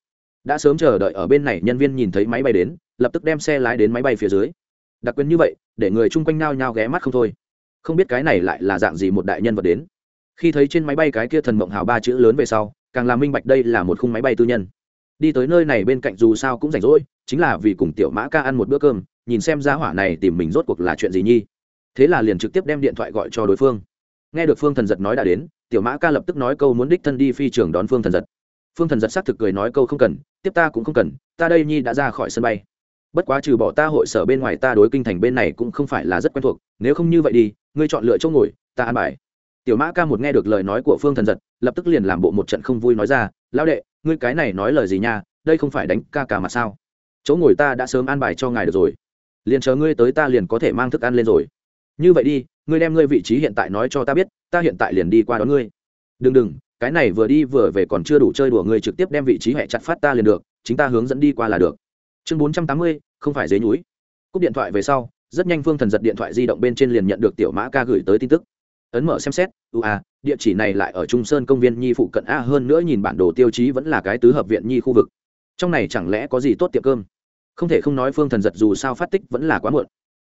đã sớm chờ đợi ở bên này, nhân viên nhìn thấy máy bay đến, lập tức đem xe lái đến máy bay phía dưới. Đặc quyền như vậy, để người chung quanh nao nhao ghé mắt không thôi. Không biết cái này lại là dạng gì một đại nhân vật đến. Khi thấy trên máy bay cái kia thần mộng hào ba chữ lớn về sau, càng làm minh bạch đây là một khung máy bay tư nhân. Đi tới nơi này bên cạnh dù sao cũng rảnh rỗi, chính là vì cùng tiểu mã ca ăn một bữa cơm, nhìn xem giá hỏa này tìm mình rốt cuộc là chuyện gì nhi. Thế là liền trực tiếp đem điện thoại gọi cho đối phương. Nghe được phương thần giật nói đã đến, tiểu mã ca lập tức nói câu muốn đích thân đi phi trường đón phương thần giật phương thần giật xác thực cười nói câu không cần, tiếp ta cũng không cần, ta đây nhi đã ra khỏi sân bay. Bất quá trừ bỏ ta hội sở bên ngoài ta đối kinh thành bên này cũng không phải là rất quen thuộc, nếu không như vậy đi, ngươi chọn lựa chỗ ngồi, ta ăn bài. Tiểu mã ca một nghe được lời nói của phương thần giật, lập tức liền làm bộ một trận không vui nói ra, lão đệ, ngươi cái này nói lời gì nha, đây không phải đánh ca cả mà sao? Chỗ ngồi ta đã sớm an bài cho ngài được rồi. Liền chờ ngươi tới ta liền có thể mang thức ăn lên rồi. Như vậy đi, ngươi đem ngươi vị trí hiện tại nói cho ta biết, ta hiện tại liền đi qua đón ngươi. Đừng đừng cái này vừa đi vừa về còn chưa đủ chơi đùa người trực tiếp đem vị trí hẹ chặt phát ta liền được, chính ta hướng dẫn đi qua là được. Chương bốn trăm tám mươi, không phải dế núi cúp điện thoại về sau, rất nhanh phương thần giật điện thoại di động bên trên liền nhận được tiểu mã ca gửi tới tin tức. Ấn mở xem xét, ưu a địa chỉ này lại ở trung sơn công viên nhi phụ cận a, hơn nữa nhìn bản đồ tiêu chí vẫn là cái tứ hợp viện nhi khu vực. Trong này chẳng lẽ có gì tốt tiệm cơm? Không thể không nói phương thần giật dù sao phát tích vẫn là quá muộn.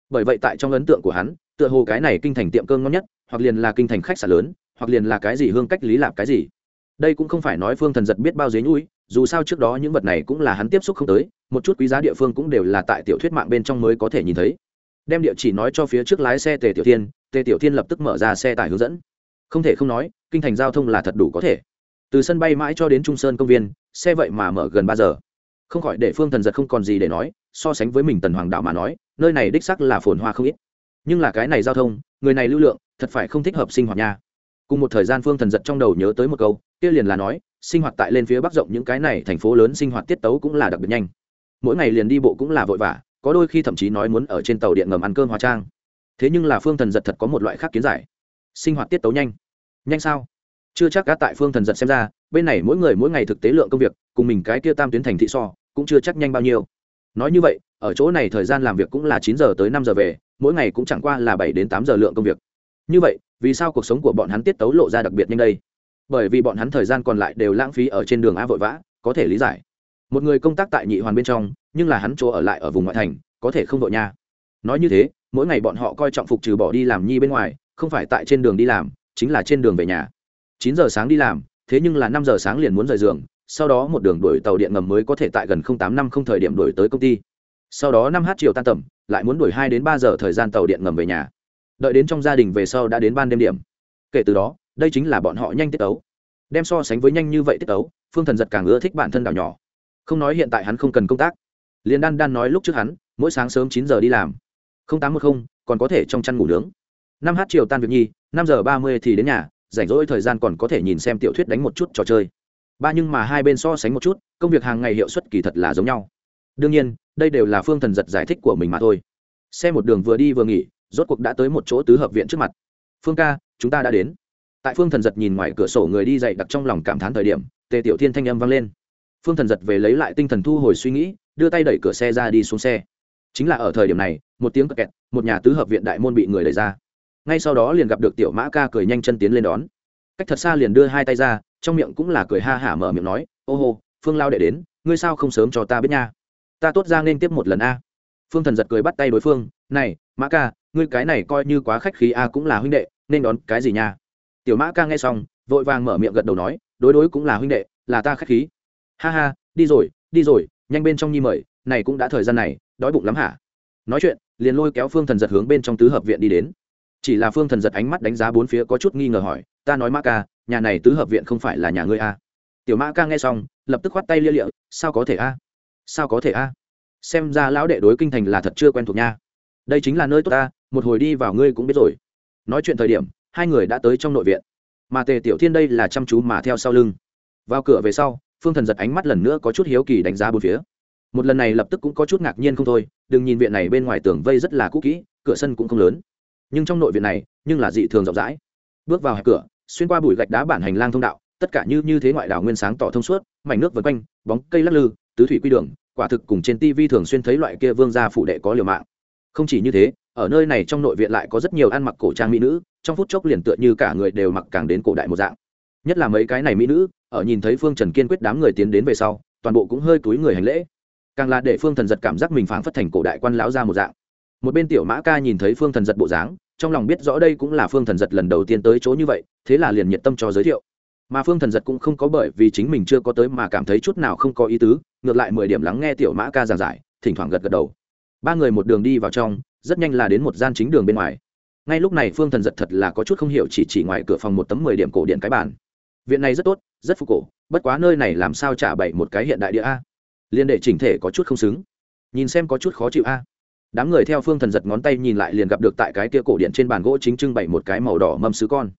Bởi vậy tại trong ấn tượng của hắn, tựa hồ cái này kinh thành tiệm cơm ngon nhất, hoặc liền là kinh thành khách sạn lớn hoặc liền là cái gì hương cách lý lạp cái gì. Đây cũng không phải nói phương thần giật biết bao dế nhũi dù sao trước đó những vật này cũng là hắn tiếp xúc không tới, một chút quý giá địa phương cũng đều là tại tiểu thuyết mạng bên trong mới có thể nhìn thấy. Đem địa chỉ nói cho phía trước lái xe tề tiểu thiên, tề tiểu thiên lập tức mở ra xe tải hướng dẫn. Không thể không nói, kinh thành giao thông là thật đủ có thể. Từ sân bay mãi cho đến trung sơn công viên, xe vậy mà mở gần ba giờ. Không khỏi để phương thần giật không còn gì để nói, so sánh với mình tần hoàng đạo mà nói, nơi này đích sắc là phồn hoa không ít. Nhưng là cái này giao thông, người này lưu lượng, thật phải không thích hợp sinh hoạt nha cùng một thời gian phương thần giật trong đầu nhớ tới một câu, kia liền là nói, sinh hoạt tại lên phía bắc rộng những cái này thành phố lớn sinh hoạt tiết tấu cũng là đặc biệt nhanh. Mỗi ngày liền đi bộ cũng là vội vã, có đôi khi thậm chí nói muốn ở trên tàu điện ngầm ăn cơm hóa trang. Thế nhưng là phương thần giật thật có một loại khác kiến giải. Sinh hoạt tiết tấu nhanh. Nhanh sao? Chưa chắc cả tại phương thần giật xem ra, bên này mỗi người mỗi ngày thực tế lượng công việc, cùng mình cái kia tam tuyến thành thị so, cũng chưa chắc nhanh bao nhiêu. Nói như vậy, ở chỗ này thời gian làm việc cũng là chín giờ tới năm giờ về, mỗi ngày cũng chẳng qua là bảy đến tám giờ lượng công việc như vậy, vì sao cuộc sống của bọn hắn tiết tấu lộ ra đặc biệt nhanh đây? Bởi vì bọn hắn thời gian còn lại đều lãng phí ở trên đường a vội vã, có thể lý giải. Một người công tác tại nhị hoàn bên trong, nhưng là hắn chỗ ở lại ở vùng ngoại thành, có thể không vội nha. Nói như thế, mỗi ngày bọn họ coi trọng phục trừ bỏ đi làm nhi bên ngoài, không phải tại trên đường đi làm, chính là trên đường về nhà. Chín giờ sáng đi làm, thế nhưng là năm giờ sáng liền muốn rời giường, sau đó một đường đuổi tàu điện ngầm mới có thể tại gần tám năm không thời điểm đuổi tới công ty. Sau đó năm h chiều tan tầm, lại muốn đuổi hai đến ba giờ thời gian tàu điện ngầm về nhà đợi đến trong gia đình về sau đã đến ban đêm điểm. Kể từ đó, đây chính là bọn họ nhanh tiết ấu. Đem so sánh với nhanh như vậy tiết ấu, phương thần giật càng ưa thích bản thân đảo nhỏ. Không nói hiện tại hắn không cần công tác. Liền đan đan nói lúc trước hắn, mỗi sáng sớm chín giờ đi làm. Không tám một không, còn có thể trong chăn ngủ nướng. Năm h chiều tan việc nhi, năm giờ ba mươi thì đến nhà, rảnh rỗi thời gian còn có thể nhìn xem tiểu thuyết đánh một chút trò chơi. Ba nhưng mà hai bên so sánh một chút, công việc hàng ngày hiệu suất kỳ thật là giống nhau. Đương nhiên, đây đều là phương thần giật giải thích của mình mà thôi. Xe một đường vừa đi vừa nghỉ rốt cuộc đã tới một chỗ tứ hợp viện trước mặt. Phương ca, chúng ta đã đến. Tại phương thần giật nhìn ngoài cửa sổ người đi dậy đặc trong lòng cảm thán thời điểm, tề tiểu thiên thanh âm vang lên. Phương thần giật về lấy lại tinh thần thu hồi suy nghĩ, đưa tay đẩy cửa xe ra đi xuống xe. Chính là ở thời điểm này, một tiếng kẹt một nhà tứ hợp viện đại môn bị người đẩy ra. Ngay sau đó liền gặp được tiểu mã ca cười nhanh chân tiến lên đón. Cách thật xa liền đưa hai tay ra, trong miệng cũng là cười ha hả mở miệng nói, ô hô, phương lao đệ đến, ngươi sao không sớm cho ta biết nha? Ta tốt ra nên tiếp một lần a. Phương thần giật cười bắt tay đối phương, này mã ca, ngươi cái này coi như quá khách khí a, cũng là huynh đệ, nên đón cái gì nha? Tiểu mã ca nghe xong, vội vàng mở miệng gật đầu nói, đối đối cũng là huynh đệ, là ta khách khí. Ha ha, đi rồi đi rồi, nhanh bên trong nhi mời, này cũng đã thời gian này, đói bụng lắm hả? Nói chuyện, liền lôi kéo phương thần giật hướng bên trong tứ hợp viện đi đến. Chỉ là phương thần giật ánh mắt đánh giá bốn phía có chút nghi ngờ hỏi, ta nói mã ca, nhà này tứ hợp viện không phải là nhà ngươi a? Tiểu mã ca nghe xong, lập tức khoát tay lia lịa, sao có thể a? Sao có thể a? Xem ra lão đệ đối kinh thành là thật chưa quen thuộc nha đây chính là nơi tốt ta, một hồi đi vào ngươi cũng biết rồi. Nói chuyện thời điểm, hai người đã tới trong nội viện. Mà tề tiểu thiên đây là chăm chú mà theo sau lưng. Vào cửa về sau, phương thần giật ánh mắt lần nữa có chút hiếu kỳ đánh giá bốn phía. Một lần này lập tức cũng có chút ngạc nhiên không thôi, đừng nhìn viện này bên ngoài tường vây rất là cũ kỹ, cửa sân cũng không lớn. Nhưng trong nội viện này, nhưng là dị thường rộng rãi. Bước vào hẹp cửa, xuyên qua bụi gạch đá bản hành lang thông đạo, tất cả như như thế ngoại đảo nguyên sáng tỏ thông suốt, mảnh nước vân quanh, bóng cây lắc lư, tứ thủy quy đường, quả thực cùng trên tivi thường xuyên thấy loại kia vương gia phủ đệ có liều mạng không chỉ như thế, ở nơi này trong nội viện lại có rất nhiều ăn mặc cổ trang mỹ nữ, trong phút chốc liền tựa như cả người đều mặc càng đến cổ đại một dạng. Nhất là mấy cái này mỹ nữ, ở nhìn thấy phương trần kiên quyết đám người tiến đến về sau, toàn bộ cũng hơi túi người hành lễ. Càng là để phương thần giật cảm giác mình phảng phất thành cổ đại quan lão ra một dạng. Một bên tiểu mã ca nhìn thấy phương thần giật bộ dáng, trong lòng biết rõ đây cũng là phương thần giật lần đầu tiên tới chỗ như vậy, thế là liền nhiệt tâm cho giới thiệu. Mà phương thần giật cũng không có bởi vì chính mình chưa có tới mà cảm thấy chút nào không có ý tứ, ngược lại mười điểm lắng nghe tiểu mã ca giảng giải, thỉnh thoảng gật gật đầu ba người một đường đi vào trong, rất nhanh là đến một gian chính đường bên ngoài. Ngay lúc này phương thần giật thật là có chút không hiểu chỉ chỉ ngoài cửa phòng một tấm mười điểm cổ điện cái bàn. Viện này rất tốt, rất phục cổ, bất quá nơi này làm sao trả bậy một cái hiện đại địa a? Liên đệ chỉnh thể có chút không xứng. Nhìn xem có chút khó chịu a. Đám người theo phương thần giật ngón tay nhìn lại liền gặp được tại cái kia cổ điện trên bàn gỗ chính trưng bày một cái màu đỏ mâm sứ con.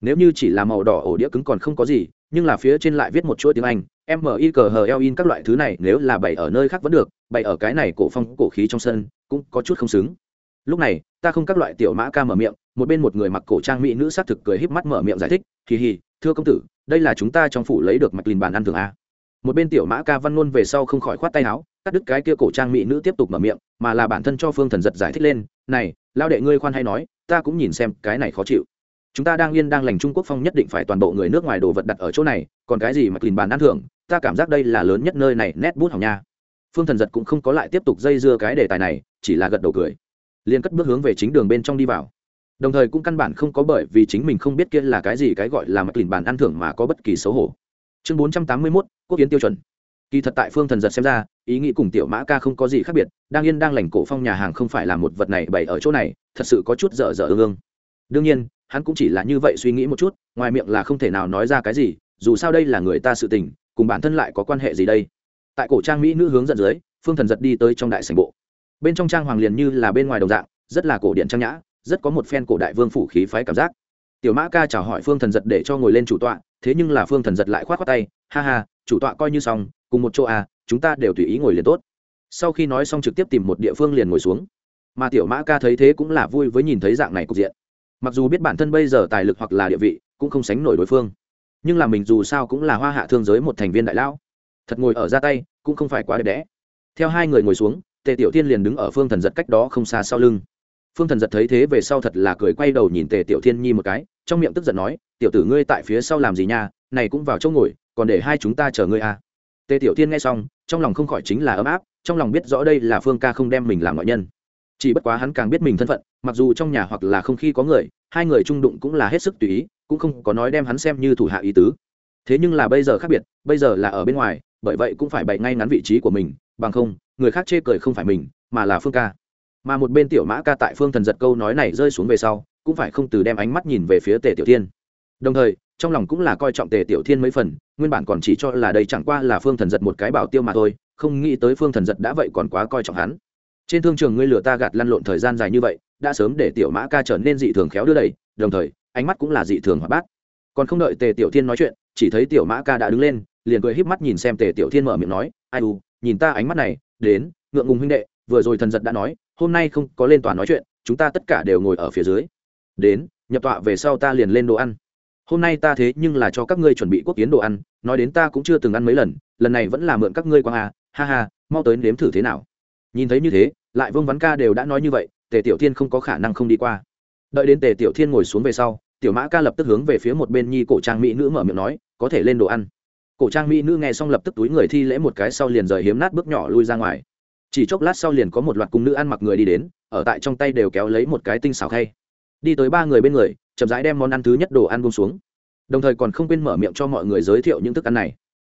Nếu như chỉ là màu đỏ ổ đĩa cứng còn không có gì, nhưng là phía trên lại viết một chuỗi tiếng anh, m i cờ hờ eo in các loại thứ này nếu là bày ở nơi khác vẫn được bày ở cái này cổ phong cổ khí trong sân, cũng có chút không xứng. Lúc này, ta không các loại tiểu mã ca mở miệng, một bên một người mặc cổ trang mỹ nữ s á t thực cười híp mắt mở miệng giải thích kỳ hì, thưa công tử, đây là chúng ta trong phủ lấy được mạch lìn bàn ăn thường a. Một bên tiểu mã ca văn ngôn về sau không khỏi khoát tay áo, cắt đứt cái kia cổ trang mỹ nữ tiếp tục mở miệng, mà là bản thân cho phương thần giật giải thích lên, này lao đệ ngươi khoan hay nói, ta cũng nhìn xem cái này khó chịu. Chúng ta đang yên đang lành trung quốc phong nhất định phải toàn bộ người nước ngoài đồ vật đặt ở chỗ này, còn cái gì mà lìn bàn ăn thưởng, ta cảm giác đây là lớn nhất nơi này nét bút hỏng nha phương thần giật cũng không có lại tiếp tục dây dưa cái đề tài này, chỉ là gật đầu cười. Liền cất bước hướng về chính đường bên trong đi vào. Đồng thời cũng căn bản không có bởi vì chính mình không biết kia là cái gì cái gọi là mặt lìn bàn ăn thưởng mà có bất kỳ xấu hổ. Chương bốn trăm tám mươi mốt, quốc kiến tiêu chuẩn. Kỳ thật tại phương thần giật xem ra, ý nghĩ cùng tiểu mã ca không có gì khác biệt, đang yên đang lành cổ phong nhà hàng không phải là một vật này bày ở chỗ này, thật sự có chút dở dở ương ương. Đương nhiên, hắn cũng chỉ là như vậy suy nghĩ một chút, ngoài miệng là không thể nào nói ra cái gì, dù sao đây là người ta sự tình, cùng bản thân lại có quan hệ gì đây? Tại cổ trang mỹ nữ hướng dẫn dưới, phương thần giật đi tới trong đại sảnh bộ. Bên trong trang hoàng liền như là bên ngoài đồng dạng, rất là cổ điện trang nhã, rất có một phen cổ đại vương phủ khí phái cảm giác. Tiểu mã ca chào hỏi phương thần giật để cho ngồi lên chủ tọa, thế nhưng là phương thần giật lại k h o á t khoác tay, ha ha, chủ tọa coi như xong, cùng một chỗ à chúng ta đều tùy ý ngồi liền tốt. Sau khi nói xong trực tiếp tìm một địa phương liền ngồi xuống. Mà tiểu mã ca thấy thế cũng là vui với nhìn thấy dạng này cục diện. Mặc dù biết bản thân bây giờ tài lực hoặc là địa vị, cũng không sánh nổi đối phương. Nhưng là mình dù sao cũng là hoa hạ thương giới một thành viên đại lão thật ngồi ở ra tay, cũng không phải quá đẹp đẽ. Theo hai người ngồi xuống, tề tiểu thiên liền đứng ở phương thần giật cách đó không xa sau lưng. Phương thần giật thấy thế về sau thật là cười quay đầu nhìn tề tiểu thiên nhi một cái, trong miệng tức giận nói, tiểu tử ngươi tại phía sau làm gì nha, này cũng vào chỗ ngồi, còn để hai chúng ta chờ ngươi à. tề tiểu thiên nghe xong, trong lòng không khỏi chính là ấm áp, trong lòng biết rõ đây là phương ca không đem mình làm ngoại nhân. Chỉ bất quá hắn càng biết mình thân phận, mặc dù trong nhà hoặc là không khi có người, hai người trung đụng cũng là hết sức tùy ý, cũng không có nói đem hắn xem như thủ hạ ý tứ. Thế nhưng là bây giờ khác biệt, bây giờ là ở bên ngoài bởi vậy cũng phải bày ngay ngắn vị trí của mình, bằng không, người khác chê cười không phải mình, mà là phương ca. Mà một bên tiểu mã ca tại phương thần giật câu nói này rơi xuống về sau, cũng phải không từ đem ánh mắt nhìn về phía tề tiểu thiên. Đồng thời, trong lòng cũng là coi trọng tề tiểu thiên mấy phần, nguyên bản còn chỉ cho là đây chẳng qua là phương thần giật một cái bảo tiêu mà thôi, không nghĩ tới phương thần giật đã vậy còn quá coi trọng hắn. Trên thương trường ngươi lừa ta gạt lăn lộn thời gian dài như vậy, đã sớm để tiểu mã ca trở nên dị thường khéo đưa đẩy, đồng thời, ánh mắt cũng là dị thường hoạt bát. Còn không đợi tề tiểu thiên nói chuyện, chỉ thấy tiểu mã ca đã đứng lên liền cười híp mắt nhìn xem tề tiểu thiên mở miệng nói, ai u, nhìn ta ánh mắt này, đến, ngượng ngùng huynh đệ, vừa rồi thần giật đã nói, hôm nay không có lên tòa nói chuyện, chúng ta tất cả đều ngồi ở phía dưới. Đến, nhập tọa về sau ta liền lên đồ ăn. Hôm nay ta thế nhưng là cho các ngươi chuẩn bị quốc kiến đồ ăn, nói đến ta cũng chưa từng ăn mấy lần lần này vẫn là mượn các ngươi quang à ha ha, mau tới nếm thử thế nào. Nhìn thấy như thế, lại vương vắn ca đều đã nói như vậy, tề tiểu thiên không có khả năng không đi qua. Đợi đến tề tiểu thiên ngồi xuống về sau, tiểu mã ca lập tức hướng về phía một bên nhi cổ trang mỹ nữ mở miệng nói, có thể lên đồ ăn cổ trang mỹ nữ nghe xong lập tức túi người thi lễ một cái sau liền rời hiếm nát bước nhỏ lui ra ngoài. Chỉ chốc lát sau liền có một loạt cung nữ ăn mặc người đi đến, ở tại trong tay đều kéo lấy một cái tinh xào khay. Đi tới ba người bên người, chậm rãi đem món ăn thứ nhất đồ ăn bông xuống. Đồng thời còn không quên mở miệng cho mọi người giới thiệu những thức ăn này.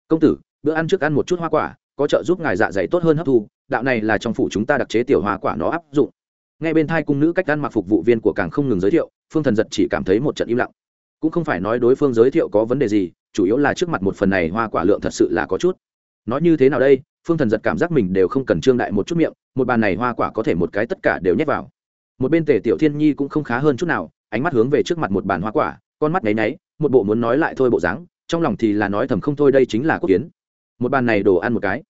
Công tử, bữa ăn trước ăn một chút hoa quả, có trợ giúp ngài dạ dày tốt hơn hấp thu, đạo này là trong phủ chúng ta đặc chế tiểu hoa quả nó áp dụng. Ngay bên thai cung nữ cách ăn mặc phục vụ viên của càng không ngừng giới thiệu, phương thần giật chỉ cảm thấy một trận im lặng cũng không phải nói đối phương giới thiệu có vấn đề gì, chủ yếu là trước mặt một phần này hoa quả lượng thật sự là có chút. Nói như thế nào đây, phương thần giật cảm giác mình đều không cần trương đại một chút miệng, một bàn này hoa quả có thể một cái tất cả đều nhét vào. Một bên tề tiểu thiên nhi cũng không khá hơn chút nào, ánh mắt hướng về trước mặt một bàn hoa quả, con mắt nháy náy một bộ muốn nói lại thôi bộ dáng, trong lòng thì là nói thầm không thôi đây chính là quốc kiến. Một bàn này đồ ăn một cái.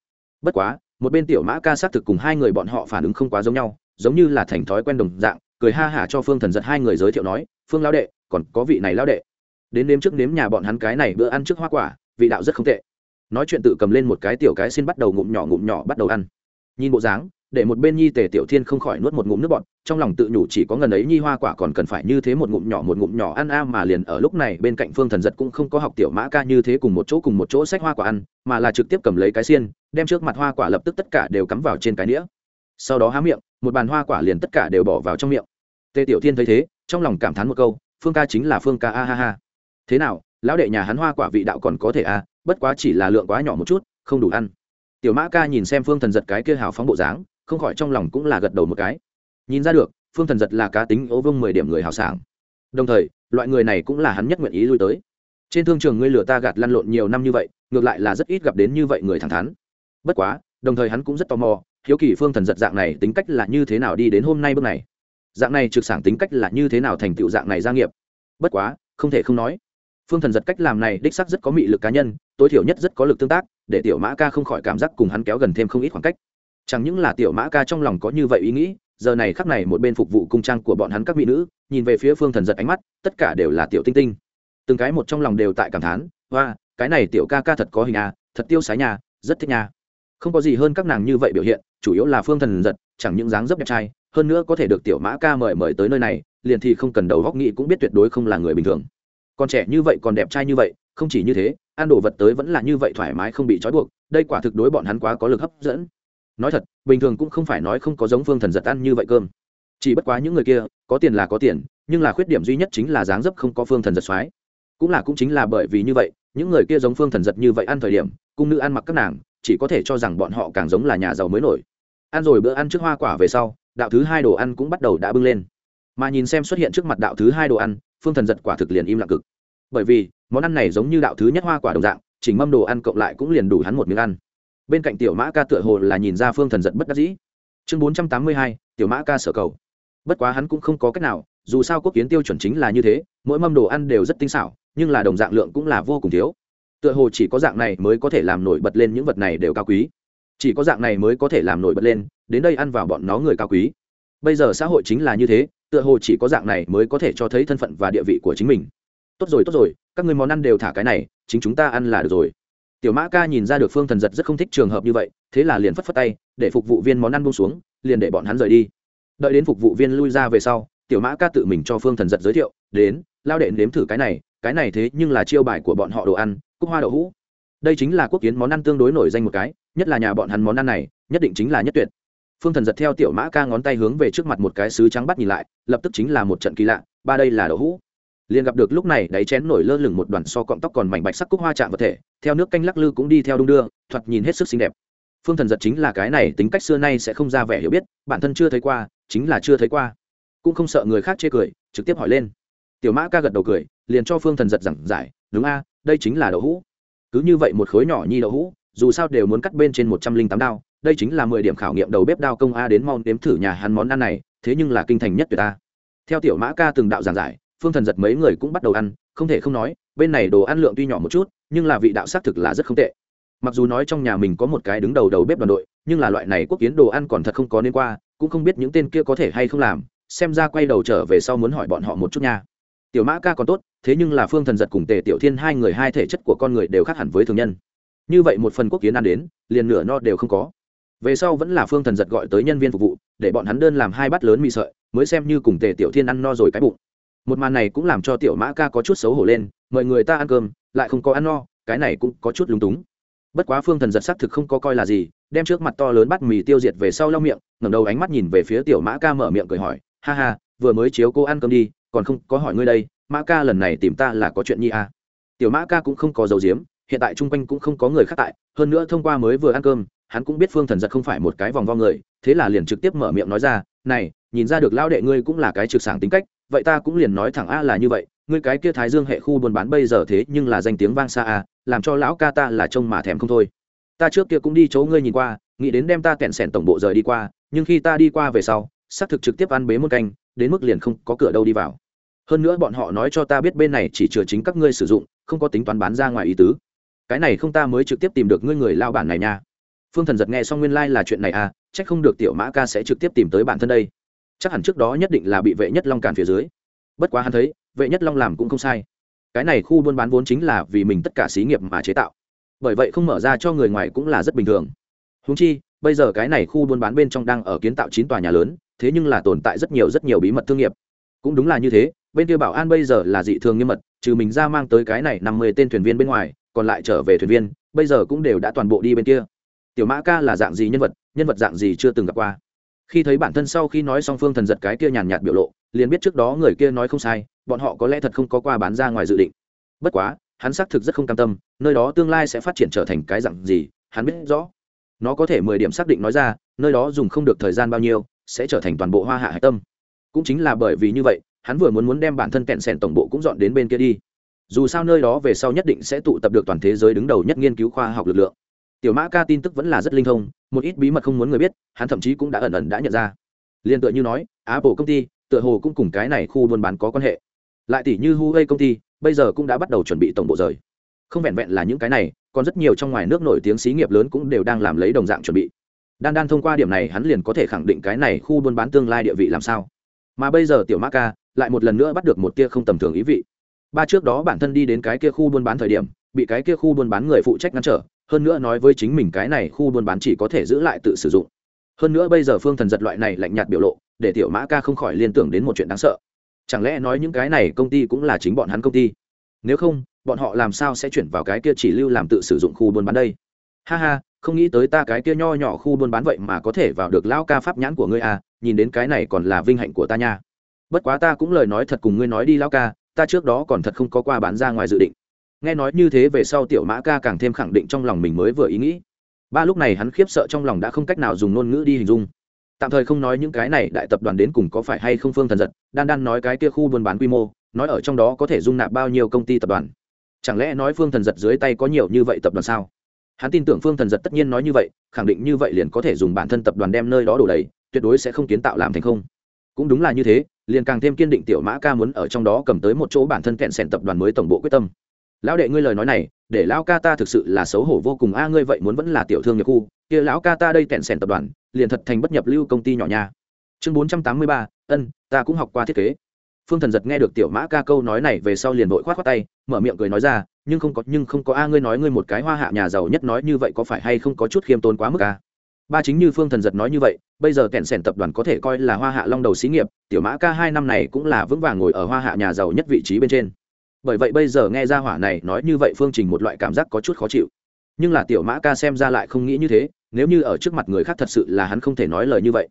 Bất quá, một bên tiểu mã ca xác thực cùng hai người bọn họ phản ứng không quá giống nhau, giống như là thành thói quen đồng dạng, cười ha hả cho phương thần giật hai người giới thiệu nói, phương lao đệ còn có vị này lao đệ. Đến nếm trước nếm nhà bọn hắn cái này bữa ăn trước hoa quả, vị đạo rất không tệ. Nói chuyện tự cầm lên một cái tiểu cái xin bắt đầu ngụm nhỏ ngụm nhỏ bắt đầu ăn. Nhìn bộ dáng, để một bên nhi tề tiểu thiên không khỏi nuốt một ngụm nước bọt, trong lòng tự nhủ chỉ có ngần ấy nhi hoa quả còn cần phải như thế một ngụm nhỏ một ngụm nhỏ ăn a mà liền ở lúc này bên cạnh phương thần giật cũng không có học tiểu mã ca như thế cùng một chỗ cùng một chỗ xách hoa quả ăn, mà là trực tiếp cầm lấy cái xiên, đem trước mặt hoa quả lập tức tất cả đều cắm vào trên cái đĩa sau đó há miệng, một bàn hoa quả liền tất cả đều bỏ vào trong miệng. Tề tiểu thiên thấy thế, trong lòng cảm thán một câu phương ca chính là phương ca, a ha ha. Thế nào, lão đệ nhà hắn hoa quả vị đạo còn có thể a bất quá chỉ là lượng quá nhỏ một chút, không đủ ăn. Tiểu mã ca nhìn xem phương thần giật cái kia hào phóng bộ dáng, không khỏi trong lòng cũng là gật đầu một cái. Nhìn ra được, phương thần giật là cá tính ố vương mười điểm người hào sảng. Đồng thời, loại người này cũng là hắn nhất nguyện ý lui tới. Trên thương trường ngươi lừa ta gạt lăn lộn nhiều năm như vậy, ngược lại là rất ít gặp đến như vậy người thẳng thắn. Bất quá, đồng thời hắn cũng rất tò mò, hiếu kỳ phương thần giật dạng này tính cách là như thế nào đi đến hôm nay bước này dạng này trực sảng tính cách là như thế nào thành tựu dạng này gia nghiệp? Bất quá, không thể không nói. Phương thần giật cách làm này đích sắc rất có mị lực cá nhân, tối thiểu nhất rất có lực tương tác, để tiểu mã ca không khỏi cảm giác cùng hắn kéo gần thêm không ít khoảng cách. Chẳng những là tiểu mã ca trong lòng có như vậy ý nghĩ, giờ này khắc này một bên phục vụ cung trang của bọn hắn các mỹ nữ, nhìn về phía phương thần giật ánh mắt, tất cả đều là tiểu tinh tinh. Từng cái một trong lòng đều tại cảm thán và cái này tiểu ca ca thật có hình à thật tiêu sái nhà rất thích nhà không có gì hơn các nàng như vậy biểu hiện, chủ yếu là phương thần giật, chẳng những dáng dấp đẹp trai hơn nữa có thể được tiểu mã ca mời mời tới nơi này, liền thì không cần đầu góc nghĩ cũng biết tuyệt đối không là người bình thường. Còn trẻ như vậy, còn đẹp trai như vậy, không chỉ như thế, ăn đồ vật tới vẫn là như vậy thoải mái không bị trói buộc, đây quả thực đối bọn hắn quá có lực hấp dẫn. Nói thật, bình thường cũng không phải nói không có giống phương thần giật ăn như vậy cơm. Chỉ bất quá những người kia, có tiền là có tiền, nhưng là khuyết điểm duy nhất chính là dáng dấp không có phương thần giật soái cũng là cũng chính là bởi vì như vậy, những người kia giống phương thần giật như vậy ăn thời điểm, cung nữ ăn mặc các nàng, chỉ có thể cho rằng bọn họ càng giống là nhà giàu mới nổi. Ăn rồi bữa ăn trước hoa quả về sau đạo thứ hai đồ ăn cũng bắt đầu đã bưng lên. Mà nhìn xem xuất hiện trước mặt đạo thứ hai đồ ăn, phương thần giật quả thực liền im lặng cực. Bởi vì, món ăn này giống như đạo thứ nhất hoa quả đồng dạng chỉnh mâm đồ ăn cộng lại cũng liền đủ hắn một miếng ăn. Bên cạnh tiểu mã ca tựa hồ là nhìn ra phương thần giật bất đắc dĩ. Chương bốn trăm tám mươi hai, tiểu mã ca sở cầu. Bất quá hắn cũng không có cách nào, dù sao quốc kiến tiêu chuẩn chính là như thế, mỗi mâm đồ ăn đều rất tinh xảo, nhưng là đồng dạng lượng cũng là vô cùng thiếu. Tựa hồ chỉ có dạng này mới có thể làm nổi bật lên những vật này đều cao quý. Chỉ có dạng này mới có thể làm nổi bật lên đến đây ăn vào bọn nó người cao quý. Bây giờ xã hội chính là như thế, tựa hồ chỉ có dạng này mới có thể cho thấy thân phận và địa vị của chính mình. Tốt rồi tốt rồi, các người món ăn đều thả cái này, chính chúng ta ăn là được rồi. Tiểu mã ca nhìn ra được phương thần giật rất không thích trường hợp như vậy, thế là liền phất phất tay, để phục vụ viên món ăn bông xuống, liền để bọn hắn rời đi. Đợi đến phục vụ viên lui ra về sau, tiểu mã ca tự mình cho phương thần giật giới thiệu, đến, lao đệ nếm thử cái này cái này thế nhưng là chiêu bài của bọn họ đồ ăn, cúc hoa đậu hũ. Đây chính là quốc kiến món ăn tương đối nổi danh một cái, nhất là nhà bọn hắn món ăn này, nhất định chính là nhất tuyệt phương thần giật theo tiểu mã ca ngón tay hướng về trước mặt một cái sứ trắng bắt nhìn lại, lập tức chính là một trận kỳ lạ, ba đây là đậu hũ. Liền gặp được lúc này đáy chén nổi lơ lửng một đoàn so cọng tóc còn mảnh bạch sắc cúc hoa chạm vật thể, theo nước canh lắc lư cũng đi theo đung đưa, thoạt nhìn hết sức xinh đẹp. Phương thần giật chính là cái này, tính cách xưa nay sẽ không ra vẻ hiểu biết, bản thân chưa thấy qua, chính là chưa thấy qua. Cũng không sợ người khác chê cười, trực tiếp hỏi lên. Tiểu mã ca gật đầu cười, liền cho phương thần giật giảng giải, đúng a, đây chính là đậu hũ. Cứ như vậy một khối nhỏ nhi đậu hũ, dù sao đều muốn cắt bên trên một trăm linh tám đao đây chính là mười điểm khảo nghiệm đầu bếp đao công a đến mau đếm thử nhà hắn món ăn này, thế nhưng là kinh thành nhất tuyệt ta theo tiểu mã ca từng đạo giảng giải, phương thần giật mấy người cũng bắt đầu ăn, không thể không nói, bên này đồ ăn lượng tuy nhỏ một chút, nhưng là vị đạo xác thực là rất không tệ. Mặc dù nói trong nhà mình có một cái đứng đầu đầu bếp đoàn đội, nhưng là loại này quốc kiến đồ ăn còn thật không có nên qua, cũng không biết những tên kia có thể hay không làm, xem ra quay đầu trở về sau muốn hỏi bọn họ một chút nha. Tiểu mã ca còn tốt, thế nhưng là phương thần giật cùng tề tiểu thiên hai người hai thể chất của con người đều khác hẳn với thường nhân. Như vậy một phần quốc kiến ăn đến, liền nửa no đều không có về sau vẫn là phương thần giật gọi tới nhân viên phục vụ, để bọn hắn đơn làm hai bát lớn mì sợi, mới xem như cùng tề tiểu thiên ăn no rồi cái bụng một màn này cũng làm cho tiểu mã ca có chút xấu hổ lên, mời người ta ăn cơm, lại không có ăn no, cái này cũng có chút lúng túng bất quá phương thần giật xác thực không có coi là gì, đem trước mặt to lớn bát mì tiêu diệt về sau lau miệng, ngẩng đầu ánh mắt nhìn về phía tiểu mã ca mở miệng cười hỏi, ha ha, vừa mới chiếu cô ăn cơm đi, còn không có hỏi ngươi đây, mã ca lần này tìm ta là có chuyện nhi à. tiểu mã ca cũng không có dấu diếm hiện tại chung quanh cũng không có người khác tại, hơn nữa thông qua mới vừa ăn cơm hắn cũng biết phương thần giật không phải một cái vòng vo người, thế là liền trực tiếp mở miệng nói ra, này, nhìn ra được lao đệ ngươi cũng là cái trực sảng tính cách, vậy ta cũng liền nói thẳng a là như vậy, ngươi cái kia thái dương hệ khu buôn bán bây giờ thế nhưng là danh tiếng vang xa a, làm cho lão ca ta là trông mà thèm không thôi. Ta trước kia cũng đi chỗ ngươi nhìn qua, nghĩ đến đem ta kẹn sẻn tổng bộ rời đi qua, nhưng khi ta đi qua về sau, xác thực trực tiếp ăn bế một canh, đến mức liền không có cửa đâu đi vào. Hơn nữa bọn họ nói cho ta biết bên này chỉ chừa chính các ngươi sử dụng, không có tính toán bán ra ngoài ý tứ. Cái này không ta mới trực tiếp tìm được ngươi người lao bản này nha phương thần giật nghe xong nguyên lai、like、là chuyện này à c h ắ c không được tiểu mã ca sẽ trực tiếp tìm tới bản thân đây. Chắc hẳn trước đó nhất định là bị vệ nhất long cản phía dưới. Bất quá hắn thấy, vệ nhất long làm cũng không sai. Cái này khu buôn bán vốn chính là vì mình tất cả xí nghiệp mà chế tạo. Bởi vậy không mở ra cho người ngoài cũng là rất bình thường. Húng chi, bây giờ cái này khu buôn bán bên trong đang ở kiến tạo chín tòa nhà lớn, thế nhưng là tồn tại rất nhiều rất nhiều bí mật thương nghiệp. Cũng đúng là như thế, bên kia bảo an bây giờ là dị thường nghiêm mật, trừ mình ra mang tới cái này năm mươi tên thuyền viên bên ngoài, còn lại trở về thuyền viên, bây giờ cũng đều đã toàn bộ đi bên kia tiểu mã ca là dạng gì nhân vật nhân vật dạng gì chưa từng gặp qua. Khi thấy bản thân sau khi nói xong phương thần giật cái kia nhàn nhạt biểu lộ, liền biết trước đó người kia nói không sai, bọn họ có lẽ thật không có qua bán ra ngoài dự định. Bất quá, hắn xác thực rất không cam tâm, nơi đó tương lai sẽ phát triển trở thành cái dạng gì, hắn biết rõ. Nó có thể mười điểm xác định nói ra, nơi đó dùng không được thời gian bao nhiêu, sẽ trở thành toàn bộ hoa hạ hải tâm. Cũng chính là bởi vì như vậy, hắn vừa muốn muốn đem bản thân kẹn sẻn tổng bộ cũng dọn đến bên kia đi. Dù sao nơi đó về sau nhất định sẽ tụ tập được toàn thế giới đứng đầu nhất nghiên cứu khoa học lực lượng tiểu mã ca tin tức vẫn là rất linh thông, một ít bí mật không muốn người biết, hắn thậm chí cũng đã ẩn ẩn đã nhận ra. Liên tựa như nói, apple công ty, tựa hồ cũng cùng cái này khu buôn bán có quan hệ. Lại tỷ như huawei công ty, bây giờ cũng đã bắt đầu chuẩn bị tổng bộ rời. Không vẹn vẹn là những cái này, còn rất nhiều trong ngoài nước nổi tiếng xí nghiệp lớn cũng đều đang làm lấy đồng dạng chuẩn bị. Đan đan thông qua điểm này hắn liền có thể khẳng định cái này khu buôn bán tương lai địa vị làm sao. Mà bây giờ tiểu mã ca lại một lần nữa bắt được một tia không tầm thường ý vị. Ba trước đó bản thân đi đến cái kia khu buôn bán thời điểm, bị cái kia khu buôn bán người phụ trách ngăn trở hơn nữa nói với chính mình cái này khu buôn bán chỉ có thể giữ lại tự sử dụng. Hơn nữa bây giờ phương thần giật loại này lạnh nhạt biểu lộ, để tiểu mã ca không khỏi liên tưởng đến một chuyện đáng sợ. Chẳng lẽ nói những cái này công ty cũng là chính bọn hắn công ty? Nếu không, bọn họ làm sao sẽ chuyển vào cái kia chỉ lưu làm tự sử dụng khu buôn bán đây? Ha ha, không nghĩ tới ta cái kia nho nhỏ khu buôn bán vậy mà có thể vào được lão ca pháp nhãn của ngươi à nhìn đến cái này còn là vinh hạnh của ta nha. Bất quá ta cũng lời nói thật cùng ngươi nói đi lão ca, ta trước đó còn thật không có qua bán ra ngoài dự định nghe nói như thế về sau tiểu mã ca càng thêm khẳng định trong lòng mình mới vừa ý nghĩ. Ba lúc này hắn khiếp sợ trong lòng đã không cách nào dùng ngôn ngữ đi hình dung. Tạm thời không nói những cái này, đại tập đoàn đến cùng có phải hay không phương thần giật, đan đan nói cái kia khu buôn bán quy mô, nói ở trong đó có thể dung nạp bao nhiêu công ty tập đoàn. Chẳng lẽ nói phương thần giật dưới tay có nhiều như vậy tập đoàn sao? Hắn tin tưởng phương thần giật tất nhiên nói như vậy, khẳng định như vậy liền có thể dùng bản thân tập đoàn đem nơi đó đổ đầy, tuyệt đối sẽ không kiến tạo làm thành không. Cũng đúng là như thế, liền càng thêm kiên định tiểu mã ca muốn ở trong đó cầm tới một chỗ bản thân kẹn sẻn tập đoàn mới tổng bộ quyết tâm lão đệ ngươi lời nói này, để lão ca ta thực sự là xấu hổ vô cùng. A, ngươi vậy muốn vẫn là tiểu thương nhập khu, kia lão ca ta đây kẹn sẻn tập đoàn, liền thật thành bất nhập lưu công ty nhỏ nha. Chương bốn trăm tám mươi ba, ân, ta cũng học qua thiết kế. Phương thần giật nghe được tiểu mã ca câu nói này về sau liền vội k h o á t khoác tay, mở miệng cười nói ra, nhưng không có, nhưng không có. A, ngươi nói ngươi một cái hoa hạ nhà giàu nhất nói như vậy có phải hay không có chút khiêm tốn quá mức a ba chính như phương thần giật nói như vậy, bây giờ kẹn sẻn tập đoàn có thể coi là hoa hạ long đầu xí nghiệp, tiểu mã ca hai năm này cũng là vững vàng ngồi ở hoa hạ nhà giàu nhất vị trí bên trên bởi vậy bây giờ nghe ra hỏa này nói như vậy phương trình một loại cảm giác có chút khó chịu. Nhưng là tiểu mã ca xem ra lại không nghĩ như thế, nếu như ở trước mặt người khác thật sự là hắn không thể nói lời như vậy.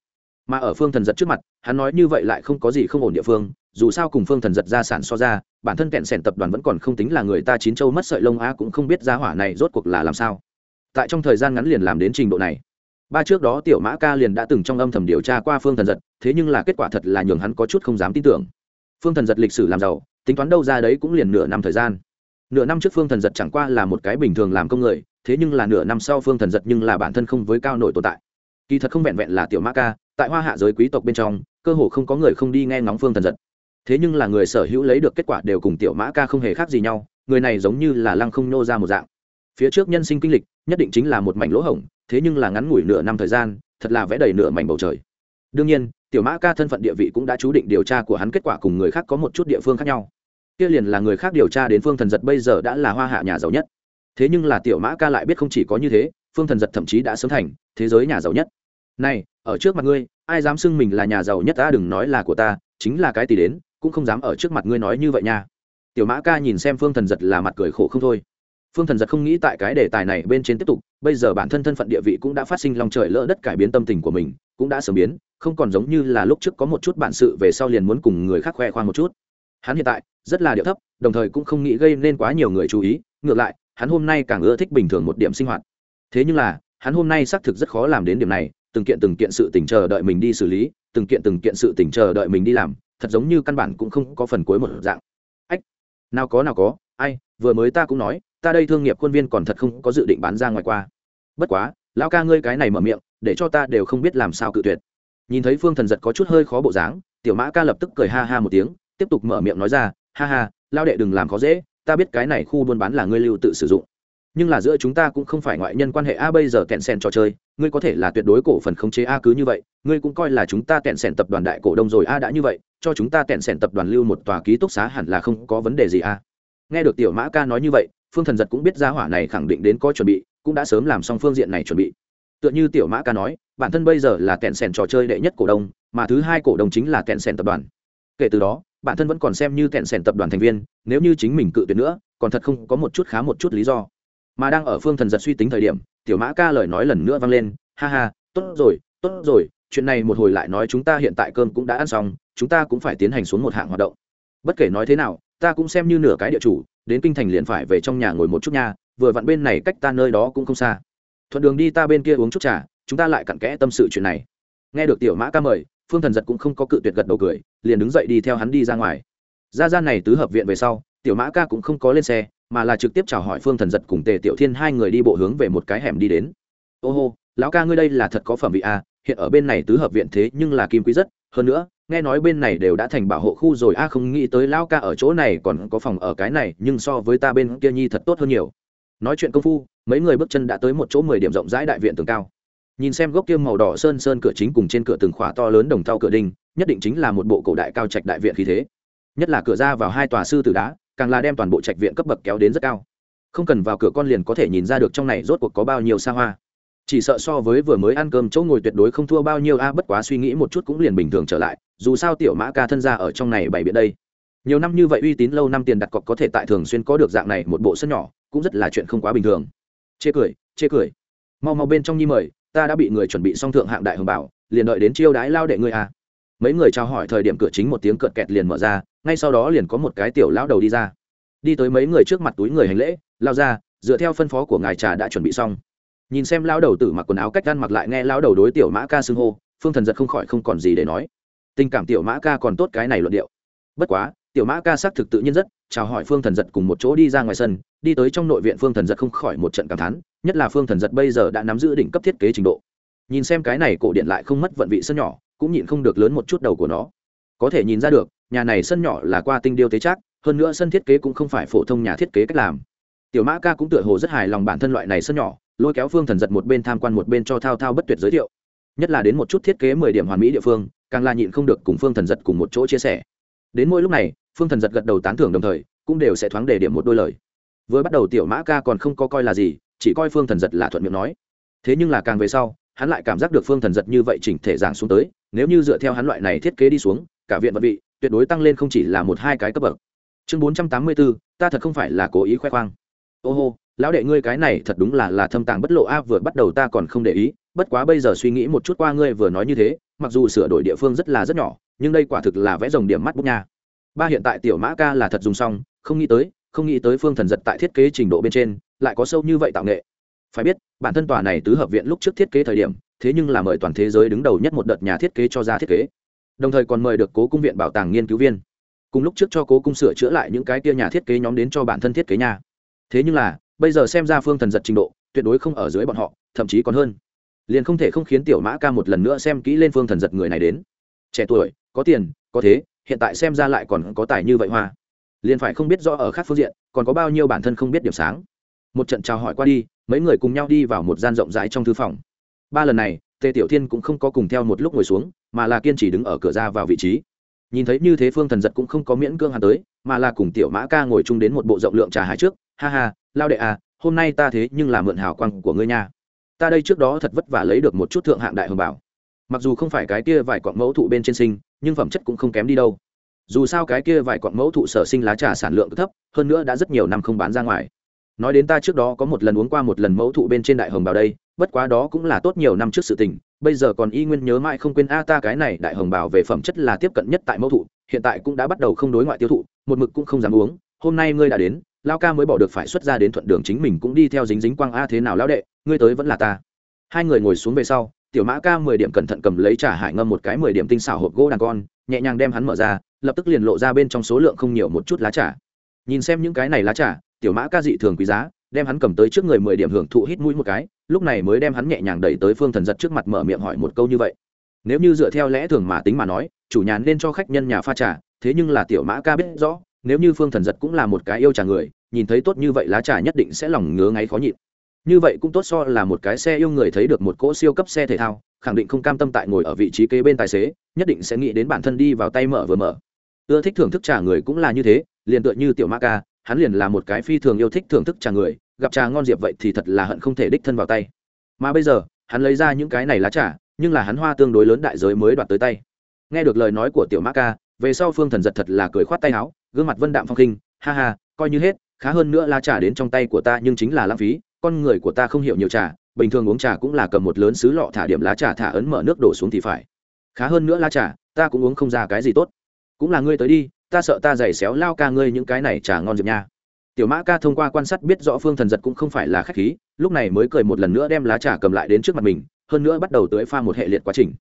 Mà ở phương thần giật trước mặt, hắn nói như vậy lại không có gì không ổn địa phương, dù sao cùng phương thần giật ra sản so ra, bản thân kẹn sẻn tập đoàn vẫn còn không tính là người ta chín châu mất sợi lông a cũng không biết giá hỏa này rốt cuộc là làm sao. Tại trong thời gian ngắn liền làm đến trình độ này. Ba trước đó tiểu mã ca liền đã từng trong âm thầm điều tra qua phương thần giật, thế nhưng là kết quả thật là nhường hắn có chút không dám tin tưởng. Phương thần giật lịch sử làm giàu tính toán đâu ra đấy cũng liền nửa năm thời gian. Nửa năm trước phương thần giật chẳng qua là một cái bình thường làm công người, thế nhưng là nửa năm sau phương thần giật nhưng là bản thân không với cao nổi tồn tại. Kỳ thật không vẹn vẹn là tiểu mã ca, tại hoa hạ giới quý tộc bên trong, cơ hồ không có người không đi nghe ngóng phương thần giật. Thế nhưng là người sở hữu lấy được kết quả đều cùng tiểu mã ca không hề khác gì nhau, người này giống như là lăng không nô ra một dạng. Phía trước nhân sinh kinh lịch, nhất định chính là một mảnh lỗ hổng, thế nhưng là ngắn ngủi nửa năm thời gian, thật là vẽ đầy nửa mảnh bầu trời đương nhiên, tiểu mã ca thân phận địa vị cũng đã chú định điều tra của hắn kết quả cùng người khác có một chút địa phương khác nhau. Kia liền là người khác điều tra đến phương thần giật bây giờ đã là hoa hạ nhà giàu nhất. Thế nhưng là tiểu mã ca lại biết không chỉ có như thế, phương thần giật thậm chí đã sớm thành thế giới nhà giàu nhất. Này, ở trước mặt ngươi, ai dám xưng mình là nhà giàu nhất ta đừng nói là của ta, chính là cái tỷ đến, cũng không dám ở trước mặt ngươi nói như vậy nha. Tiểu mã ca nhìn xem phương thần giật là mặt cười khổ không thôi. Phương thần giật không nghĩ tại cái đề tài này bên trên tiếp tục, bây giờ bản thân thân phận địa vị cũng đã phát sinh lòng trời lỡ đất cải biến tâm tình của mình cũng đã sớm biến, không còn giống như là lúc trước có một chút bản sự về sau liền muốn cùng người khác khoe khoang một chút. Hắn hiện tại rất là điệu thấp, đồng thời cũng không nghĩ gây nên quá nhiều người chú ý, ngược lại, hắn hôm nay càng ưa thích bình thường một điểm sinh hoạt. Thế nhưng là, hắn hôm nay xác thực rất khó làm đến điểm này, từng kiện từng kiện sự tỉnh chờ đợi mình đi xử lý, từng kiện từng kiện sự tỉnh chờ đợi mình đi làm, thật giống như căn bản cũng không có phần cuối một dạng. Ách, nào có nào có, ai, vừa mới ta cũng nói, ta đây thương nghiệp quân viên còn thật không có dự định bán ra ngoài qua. Bất quá, lão ca ngươi cái này mở miệng để cho ta đều không biết làm sao cự tuyệt. Nhìn thấy phương thần giật có chút hơi khó bộ dáng, tiểu mã ca lập tức cười ha ha một tiếng, tiếp tục mở miệng nói ra, ha ha, lao đệ đừng làm khó dễ, ta biết cái này khu buôn bán là ngươi lưu tự sử dụng. Nhưng là giữa chúng ta cũng không phải ngoại nhân quan hệ a, bây giờ kẹn sen trò chơi, ngươi có thể là tuyệt đối cổ phần khống chế a cứ như vậy, ngươi cũng coi là chúng ta kẹn sen tập đoàn đại cổ đông rồi a đã như vậy, cho chúng ta kẹn sen tập đoàn lưu một tòa ký túc xá hẳn là không có vấn đề gì a. Nghe được tiểu mã ca nói như vậy, phương thần giật cũng biết ra hỏa này khẳng định đến có chuẩn bị, cũng đã sớm làm xong phương diện này chuẩn bị tựa như tiểu mã ca nói, bản thân bây giờ là kẹn sèn trò chơi đệ nhất cổ đông, mà thứ hai cổ đông chính là kẹn sèn tập đoàn. Kể từ đó, bản thân vẫn còn xem như kẹn sèn tập đoàn thành viên, nếu như chính mình cự tuyệt nữa, còn thật không có một chút khá một chút lý do. Mà đang ở phương thần giật suy tính thời điểm, tiểu mã ca lời nói lần nữa vang lên, ha ha, tốt rồi tốt rồi, chuyện này một hồi lại nói chúng ta hiện tại cơm cũng đã ăn xong, chúng ta cũng phải tiến hành xuống một hạng hoạt động. Bất kể nói thế nào, ta cũng xem như nửa cái địa chủ, đến kinh thành liền phải về trong nhà ngồi một chút nha, vừa vặn bên này cách ta nơi đó cũng không xa thuận đường đi ta bên kia uống chút trà, chúng ta lại cặn kẽ tâm sự chuyện này. Nghe được tiểu mã ca mời, phương thần giật cũng không có cự tuyệt gật đầu cười, liền đứng dậy đi theo hắn đi ra ngoài. Ra ra này tứ hợp viện về sau, tiểu mã ca cũng không có lên xe, mà là trực tiếp chào hỏi phương thần giật cùng tề tiểu thiên hai người đi bộ hướng về một cái hẻm đi đến. Ô hô, lão ca ngươi đây là thật có phẩm vị a hiện ở bên này tứ hợp viện thế nhưng là kim quý rất, hơn nữa, nghe nói bên này đều đã thành bảo hộ khu rồi, a à không nghĩ tới lão ca ở chỗ này còn có phòng ở cái này, nhưng so với ta bên kia nhi thật tốt hơn nhiều nói chuyện công phu, mấy người bước chân đã tới một chỗ mười điểm rộng rãi đại viện tường cao. Nhìn xem gốc kia màu đỏ sơn sơn cửa chính cùng trên cửa từng khóa to lớn đồng thau cửa đinh nhất định chính là một bộ cổ đại cao trạch đại viện khí thế. Nhất là cửa ra vào hai tòa sư tử đá, càng là đem toàn bộ trạch viện cấp bậc kéo đến rất cao. Không cần vào cửa con liền có thể nhìn ra được trong này rốt cuộc có bao nhiêu xa hoa. Chỉ sợ so với vừa mới ăn cơm chỗ ngồi tuyệt đối không thua bao nhiêu a, bất quá suy nghĩ một chút cũng liền bình thường trở lại, dù sao tiểu mã ca thân ra ở trong này bày biện đây. Nhiều năm như vậy uy tín lâu năm tiền đặt cọc có thể tại thường xuyên có được dạng này một bộ sân nhỏ cũng rất là chuyện không quá bình thường. Chê cười chê cười. Mau mau bên trong nhi mời, ta đã bị người chuẩn bị xong thượng hạng đại hồng bảo, liền đợi đến chiêu đái lao đệ ngươi a mấy người trao hỏi thời điểm cửa chính một tiếng cợt kẹt liền mở ra, ngay sau đó liền có một cái tiểu lão đầu đi ra. Đi tới mấy người trước mặt túi người hành lễ, lao ra, dựa theo phân phó của ngài trà đã chuẩn bị xong. Nhìn xem lao đầu tử mặc quần áo cách gan mặc lại nghe lao đầu đối tiểu mã ca xưng hô, phương thần giật không khỏi không còn gì để nói. Tình cảm tiểu mã ca còn tốt cái này luận điệu. Bất quá, tiểu mã ca xác thực tự nhiên rất chào hỏi phương thần giật cùng một chỗ đi ra ngoài sân, đi tới trong nội viện phương thần giật không khỏi một trận cảm thán, nhất là phương thần giật bây giờ đã nắm giữ đỉnh cấp thiết kế trình độ. Nhìn xem cái này cổ điện lại không mất vận vị sân nhỏ, cũng nhịn không được lớn một chút đầu của nó. Có thể nhìn ra được, nhà này sân nhỏ là qua tinh điêu tế trác, hơn nữa sân thiết kế cũng không phải phổ thông nhà thiết kế cách làm. Tiểu mã ca cũng tựa hồ rất hài lòng bản thân loại này sân nhỏ, lôi kéo phương thần giật một bên tham quan một bên cho thao thao bất tuyệt giới thiệu. Nhất là đến một chút thiết kế mười điểm hoàn mỹ địa phương, càng là nhịn không được cùng phương thần giật cùng một chỗ chia sẻ. Đến mỗi lúc này phương thần giật gật đầu tán thưởng đồng thời, cũng đều sẽ thoáng đề điểm một đôi lời. Vừa bắt đầu tiểu mã ca còn không có coi là gì, chỉ coi phương thần giật là thuận miệng nói. Thế nhưng là càng về sau, hắn lại cảm giác được phương thần giật như vậy chỉnh thể giảng xuống tới, nếu như dựa theo hắn loại này thiết kế đi xuống, cả viện vật vị, tuyệt đối tăng lên không chỉ là một hai cái cấp bậc. Chương bốn trăm tám mươi bốn ta thật không phải là cố ý khoe khoang. Ô hô, lão đệ ngươi cái này thật đúng là là thâm tàng bất lộ a, vừa bắt đầu ta còn không để ý, bất quá bây giờ suy nghĩ một chút qua ngươi vừa nói như thế, mặc dù sửa đổi địa phương rất là rất nhỏ, nhưng đây quả thực là vẽ dòng điểm mắt bút nha ba hiện tại tiểu mã ca là thật dùng xong, không nghĩ tới, không nghĩ tới phương thần giật tại thiết kế trình độ bên trên lại có sâu như vậy tạo nghệ. Phải biết, bản thân tòa này tứ hợp viện lúc trước thiết kế thời điểm, thế nhưng là mời toàn thế giới đứng đầu nhất một đợt nhà thiết kế cho ra thiết kế. Đồng thời còn mời được cố cung viện bảo tàng nghiên cứu viên. Cùng lúc trước cho cố cung sửa chữa lại những cái kia nhà thiết kế nhóm đến cho bản thân thiết kế nhà. Thế nhưng là, bây giờ xem ra phương thần giật trình độ tuyệt đối không ở dưới bọn họ, thậm chí còn hơn. Liền không thể không khiến tiểu mã ca một lần nữa xem kỹ lên phương thần giật người này đến. Trẻ tuổi, có tiền, có thế hiện tại xem ra lại còn có tài như vậy hoa. Liền phải không biết rõ ở khác phương diện, còn có bao nhiêu bản thân không biết điểm sáng. Một trận chào hỏi qua đi, mấy người cùng nhau đi vào một gian rộng rãi trong thư phòng. Ba lần này, tề tiểu thiên cũng không có cùng theo một lúc ngồi xuống, mà là kiên trì đứng ở cửa ra vào vị trí. Nhìn thấy như thế phương thần giật cũng không có miễn cương hắn tới, mà là cùng tiểu mã ca ngồi chung đến một bộ rộng lượng trà hải trước. Ha ha, lao đệ à hôm nay ta thế nhưng là mượn hào quang của ngươi nha. Ta đây trước đó thật vất vả lấy được một chút thượng hạng đại hồng bảo. Mặc dù không phải cái kia vài quặng mẫu thụ bên trên sinh nhưng phẩm chất cũng không kém đi đâu. Dù sao cái kia vài quặng mẫu thụ sở sinh lá trà sản lượng thấp, hơn nữa đã rất nhiều năm không bán ra ngoài. Nói đến ta trước đó có một lần uống qua một lần mẫu thụ bên trên đại hồng bảo đây, bất quá đó cũng là tốt nhiều năm trước sự tình, bây giờ còn y nguyên nhớ mãi không quên a ta cái này đại hồng bảo về phẩm chất là tiếp cận nhất tại mẫu thụ, hiện tại cũng đã bắt đầu không đối ngoại tiêu thụ, một mực cũng không dám uống, hôm nay ngươi đã đến lao ca mới bỏ được phải xuất ra đến thuận đường chính mình cũng đi theo dính dính quang a thế nào lao đệ, ngươi tới vẫn là ta. Hai người ngồi xuống về sau tiểu mã ca mười điểm cẩn thận cầm lấy trà hải ngâm một cái mười điểm tinh xảo hộp gỗ đàn con, nhẹ nhàng đem hắn mở ra, lập tức liền lộ ra bên trong số lượng không nhiều một chút lá trà. Nhìn xem những cái này lá trà, tiểu mã ca dị thường quý giá, đem hắn cầm tới trước người mười điểm hưởng thụ hít mũi một cái, lúc này mới đem hắn nhẹ nhàng đẩy tới phương thần giật trước mặt mở miệng hỏi một câu như vậy. Nếu như dựa theo lẽ thường mà tính mà nói, chủ nhà nên cho khách nhân nhà pha trà, thế nhưng là tiểu mã ca biết rõ, nếu như phương thần giật cũng là một cái yêu trà người, nhìn thấy tốt như vậy lá trà nhất định sẽ lòng ngứa ngáy khó nhịn như vậy cũng tốt so là một cái xe yêu người thấy được một cỗ siêu cấp xe thể thao, khẳng định không cam tâm tại ngồi ở vị trí kế bên tài xế, nhất định sẽ nghĩ đến bản thân đi vào tay mở vừa mở. Ưa thích thưởng thức trà người cũng là như thế, liền tựa như tiểu ma ca, hắn liền là một cái phi thường yêu thích thưởng thức trà người, gặp trà ngon diệp vậy thì thật là hận không thể đích thân vào tay. Mà bây giờ, hắn lấy ra những cái này lá trà, nhưng là hắn hoa tương đối lớn đại giới mới đoạt tới tay. Nghe được lời nói của tiểu ma ca, về sau phương thần giật thật là cười khoát tay áo, gương mặt vân đạm phong khinh, ha ha, coi như hết, khá hơn nữa lá trà đến trong tay của ta nhưng chính là lãng phí con người của ta không hiểu nhiều trà, bình thường uống trà cũng là cầm một lớn xứ lọ thả điểm lá trà thả ấn mở nước đổ xuống thì phải. Khá hơn nữa lá trà, ta cũng uống không ra cái gì tốt. Cũng là ngươi tới đi, ta sợ ta giày xéo lao ca ngươi những cái này trà ngon dịp nha. Tiểu mã ca thông qua quan sát biết rõ phương thần giật cũng không phải là khách khí, lúc này mới cười một lần nữa đem lá trà cầm lại đến trước mặt mình, hơn nữa bắt đầu tưới pha một hệ liệt quá trình.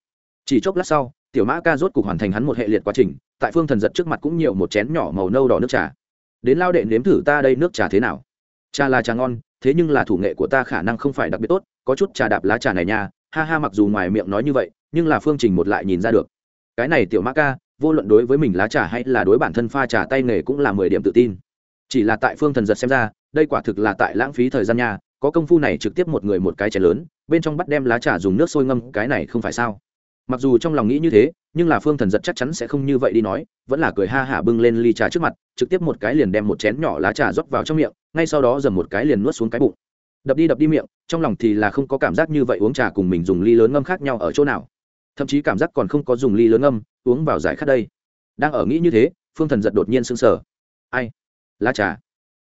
Chỉ chốc lát sau, tiểu mã ca rốt cục hoàn thành hắn một hệ liệt quá trình, tại phương thần giật trước mặt cũng nhiều một chén nhỏ màu nâu đỏ nước trà. Đến lao đệ nếm thử ta đây nước trà thế nào? Trà là trà ngon thế nhưng là thủ nghệ của ta khả năng không phải đặc biệt tốt, có chút trà đạp lá trà này nha, ha ha, mặc dù ngoài miệng nói như vậy, nhưng là phương trình một lại nhìn ra được. Cái này tiểu mã ca, vô luận đối với mình lá trà hay là đối bản thân pha trà tay nghề cũng là mười điểm tự tin. Chỉ là tại phương thần giật xem ra, đây quả thực là tại lãng phí thời gian nha, có công phu này trực tiếp một người một cái chén lớn, bên trong bắt đem lá trà dùng nước sôi ngâm, cái này không phải sao? Mặc dù trong lòng nghĩ như thế, nhưng là phương thần giật chắc chắn sẽ không như vậy đi nói, vẫn là cười ha hả bưng lên ly trà trước mặt, trực tiếp một cái liền đem một chén nhỏ lá trà rót vào trong miệng, ngay sau đó dầm một cái liền nuốt xuống cái bụng. Đập đi đập đi miệng, trong lòng thì là không có cảm giác như vậy uống trà cùng mình dùng ly lớn ngâm khác nhau ở chỗ nào. Thậm chí cảm giác còn không có dùng ly lớn ngâm, uống vào giải khát đây. Đang ở nghĩ như thế, phương thần giật đột nhiên sững sờ. Ai? Lá trà.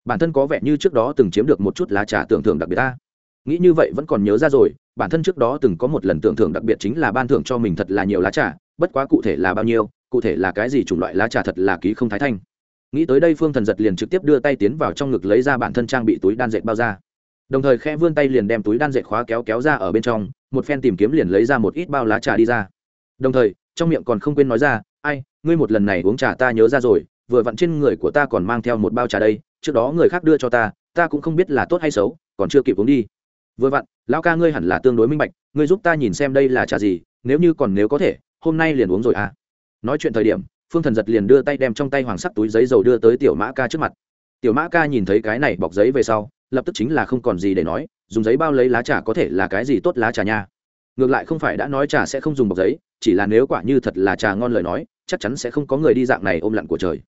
Bản thân có vẻ như trước đó từng chiếm được một chút lá trà tưởng thưởng đặc biệt ta nghĩ như vậy vẫn còn nhớ ra rồi, bản thân trước đó từng có một lần tưởng thưởng đặc biệt chính là ban thưởng cho mình thật là nhiều lá trà, bất quá cụ thể là bao nhiêu, cụ thể là cái gì chủng loại lá trà thật là ký không thái thanh. Nghĩ tới đây phương thần giật liền trực tiếp đưa tay tiến vào trong ngực lấy ra bản thân trang bị túi đan dệt bao ra. Đồng thời khe vươn tay liền đem túi đan dệt khóa kéo kéo ra ở bên trong, một phen tìm kiếm liền lấy ra một ít bao lá trà đi ra. Đồng thời, trong miệng còn không quên nói ra, ai, ngươi một lần này uống trà ta nhớ ra rồi, vừa vặn trên người của ta còn mang theo một bao trà đây, trước đó người khác đưa cho ta ta cũng không biết là tốt hay xấu, còn chưa kịp uống đi vừa vặn, lão ca ngươi hẳn là tương đối minh bạch, ngươi giúp ta nhìn xem đây là trà gì, nếu như còn nếu có thể, hôm nay liền uống rồi à. Nói chuyện thời điểm, phương thần giật liền đưa tay đem trong tay hoàng sắc túi giấy dầu đưa tới tiểu mã ca trước mặt. Tiểu mã ca nhìn thấy cái này bọc giấy về sau, lập tức chính là không còn gì để nói, dùng giấy bao lấy lá trà có thể là cái gì tốt lá trà nha. Ngược lại không phải đã nói trà sẽ không dùng bọc giấy, chỉ là nếu quả như thật là trà ngon lời nói, chắc chắn sẽ không có người đi dạng này ôm lặn của trời.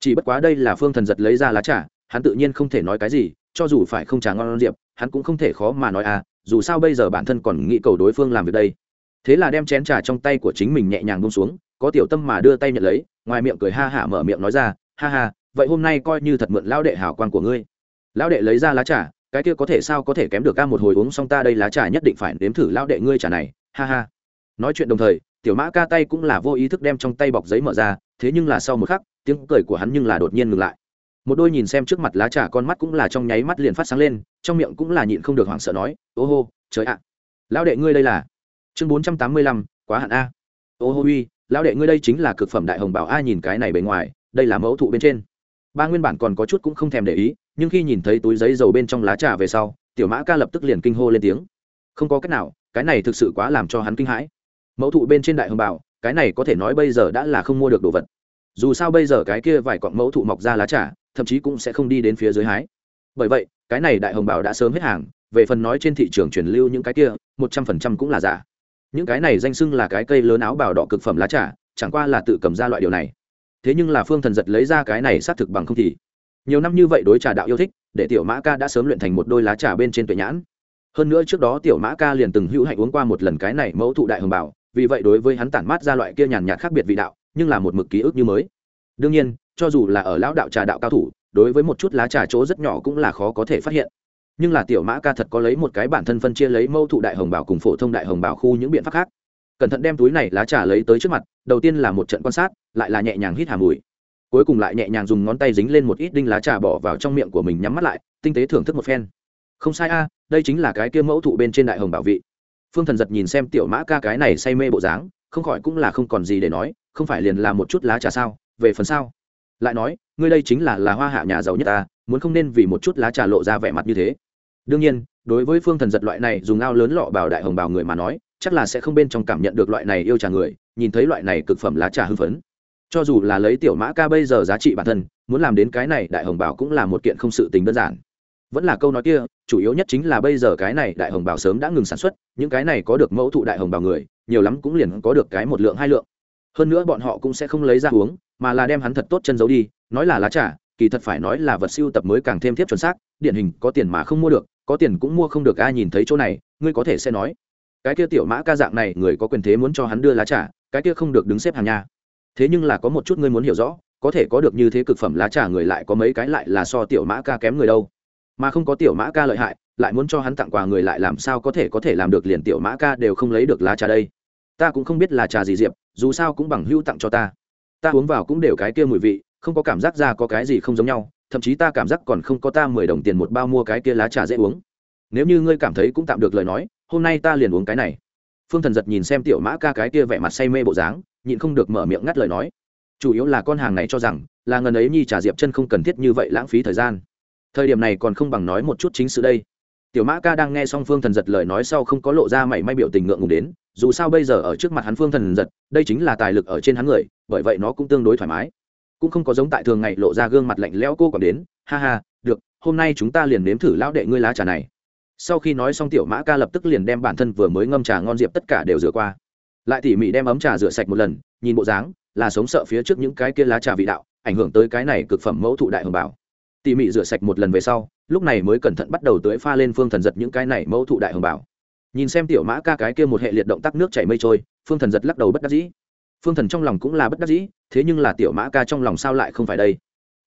Chỉ bất quá đây là phương thần giật lấy ra lá trà, hắn tự nhiên không thể nói cái gì cho dù phải không trà ngon diệp, hắn cũng không thể khó mà nói à dù sao bây giờ bản thân còn nghĩ cầu đối phương làm việc đây. Thế là đem chén trà trong tay của chính mình nhẹ nhàng bông xuống, có tiểu tâm mà đưa tay nhận lấy, ngoài miệng cười ha hả mở miệng nói ra, ha ha, vậy hôm nay coi như thật mượn lão đệ hảo quan của ngươi. Lão đệ lấy ra lá trà, cái kia có thể sao có thể kém được ca một hồi uống xong ta đây lá trà nhất định phải nếm thử lão đệ ngươi trà này. Ha ha. Nói chuyện đồng thời, tiểu mã ca tay cũng là vô ý thức đem trong tay bọc giấy mở ra, thế nhưng là sau một khắc, tiếng cười của hắn nhưng là đột nhiên ngừng lại một đôi nhìn xem trước mặt lá trà con mắt cũng là trong nháy mắt liền phát sáng lên, trong miệng cũng là nhịn không được hoảng sợ nói, ô hô, trời ạ. Lão đệ ngươi đây là? Chương bốn trăm tám mươi lăm, quá hạn a. Ô hô uy, lão đệ ngươi đây chính là cực phẩm đại hồng bảo a nhìn cái này bề ngoài, đây là mẫu thụ bên trên. Ba nguyên bản còn có chút cũng không thèm để ý, nhưng khi nhìn thấy túi giấy dầu bên trong lá trà về sau, tiểu mã ca lập tức liền kinh hô lên tiếng. Không có cách nào, cái này thực sự quá làm cho hắn kinh hãi. Mẫu thụ bên trên đại hồng bảo, cái này có thể nói bây giờ đã là không mua được đồ vật. Dù sao bây giờ cái kia vài cọn mẫu thụ mọc ra lá trà thậm chí cũng sẽ không đi đến phía dưới hái. Bởi vậy, cái này đại hồng bảo đã sớm hết hàng, về phần nói trên thị trường truyền lưu những cái kia, một trăm phần trăm cũng là giả. Những cái này danh xưng là cái cây lớn áo bào đỏ cực phẩm lá trà, chẳng qua là tự cầm ra loại điều này. Thế nhưng là phương thần giật lấy ra cái này xác thực bằng không thì. Nhiều năm như vậy đối trà đạo yêu thích, để tiểu mã ca đã sớm luyện thành một đôi lá trà bên trên tuệ nhãn. Hơn nữa trước đó tiểu mã ca liền từng hữu hạnh uống qua một lần cái này mẫu thụ đại hồng bảo, vì vậy đối với hắn tản mát ra loại kia nhàn nhạt khác biệt vị đạo, nhưng là một mực ký ức như mới. Đương nhiên cho dù là ở lão đạo trà đạo cao thủ, đối với một chút lá trà chỗ rất nhỏ cũng là khó có thể phát hiện. Nhưng là tiểu mã ca thật có lấy một cái bản thân phân chia lấy mẫu thụ đại hồng bảo cùng phổ thông đại hồng bảo khu những biện pháp khác. Cẩn thận đem túi này lá trà lấy tới trước mặt, đầu tiên là một trận quan sát, lại là nhẹ nhàng hít hà mùi. Cuối cùng lại nhẹ nhàng dùng ngón tay dính lên một ít đinh lá trà bỏ vào trong miệng của mình nhắm mắt lại, tinh tế thưởng thức một phen. Không sai a, đây chính là cái kia mẫu thụ bên trên đại hồng bảo vị. Phương thần giật nhìn xem tiểu mã ca cái này say mê bộ dáng, không khỏi cũng là không còn gì để nói, không phải liền là một chút lá trà sao, về phần sao? Lại nói, ngươi đây chính là là hoa hạ nhà giàu nhất ta, muốn không nên vì một chút lá trà lộ ra vẻ mặt như thế. Đương nhiên, đối với phương thần giật loại này dùng ao lớn lọ bảo đại hồng bào người mà nói, chắc là sẽ không bên trong cảm nhận được loại này yêu trà người, nhìn thấy loại này cực phẩm lá trà hưng phấn. Cho dù là lấy tiểu mã ca bây giờ giá trị bản thân, muốn làm đến cái này đại hồng bảo cũng là một kiện không sự tính đơn giản. Vẫn là câu nói kia, chủ yếu nhất chính là bây giờ cái này đại hồng bảo sớm đã ngừng sản xuất, những cái này có được mẫu thụ đại hồng bảo người, nhiều lắm cũng liền có được cái một lượng hai lượng. Hơn nữa bọn họ cũng sẽ không lấy ra uống mà là đem hắn thật tốt chân giấu đi, nói là lá trà, kỳ thật phải nói là vật siêu tập mới càng thêm thiếp chuẩn xác, điển hình có tiền mà không mua được, có tiền cũng mua không được, ai nhìn thấy chỗ này, ngươi có thể sẽ nói. Cái kia tiểu mã ca dạng này, người có quyền thế muốn cho hắn đưa lá trà, cái kia không được đứng xếp hàng nha. Thế nhưng là có một chút ngươi muốn hiểu rõ, có thể có được như thế cực phẩm lá trà người lại có mấy cái lại là so tiểu mã ca kém người đâu. Mà không có tiểu mã ca lợi hại, lại muốn cho hắn tặng quà người lại làm sao có thể có thể làm được liền tiểu mã ca đều không lấy được lá trà đây. Ta cũng không biết là trà gì diệp, dù sao cũng bằng hữu tặng cho ta ta uống vào cũng đều cái kia mùi vị, không có cảm giác ra có cái gì không giống nhau, thậm chí ta cảm giác còn không có ta mười đồng tiền một bao mua cái kia lá trà dễ uống. Nếu như ngươi cảm thấy cũng tạm được lời nói, hôm nay ta liền uống cái này. Phương thần giật nhìn xem tiểu mã ca cái kia vẻ mặt say mê bộ dáng, nhịn không được mở miệng ngắt lời nói. Chủ yếu là con hàng này cho rằng, là ngần ấy nhi trà diệp chân không cần thiết như vậy lãng phí thời gian. Thời điểm này còn không bằng nói một chút chính sự đây. Tiểu mã ca đang nghe xong phương thần giật lời nói sau không có lộ ra mảy may biểu tình ngượng ngùng đến dù sao bây giờ ở trước mặt hắn phương thần giật, đây chính là tài lực ở trên hắn người, bởi vậy nó cũng tương đối thoải mái. Cũng không có giống tại thường ngày lộ ra gương mặt lạnh lẽo cô còn đến, ha ha, được, hôm nay chúng ta liền nếm thử lão đệ ngươi lá trà này. Sau khi nói xong tiểu mã ca lập tức liền đem bản thân vừa mới ngâm trà ngon diệp tất cả đều rửa qua. Lại tỉ mỉ đem ấm trà rửa sạch một lần, nhìn bộ dáng, là sống sợ phía trước những cái kia lá trà vị đạo, ảnh hưởng tới cái này cực phẩm mẫu thụ đại hồng bảo. Tỉ mỉ rửa sạch một lần về sau, lúc này mới cẩn thận bắt đầu tưới pha lên phương thần giật những cái này mẫu thụ đại hồng bảo nhìn xem tiểu mã ca cái kia một hệ liệt động tác nước chảy mây trôi, phương thần giật lắc đầu bất đắc dĩ. Phương thần trong lòng cũng là bất đắc dĩ, thế nhưng là tiểu mã ca trong lòng sao lại không phải đây?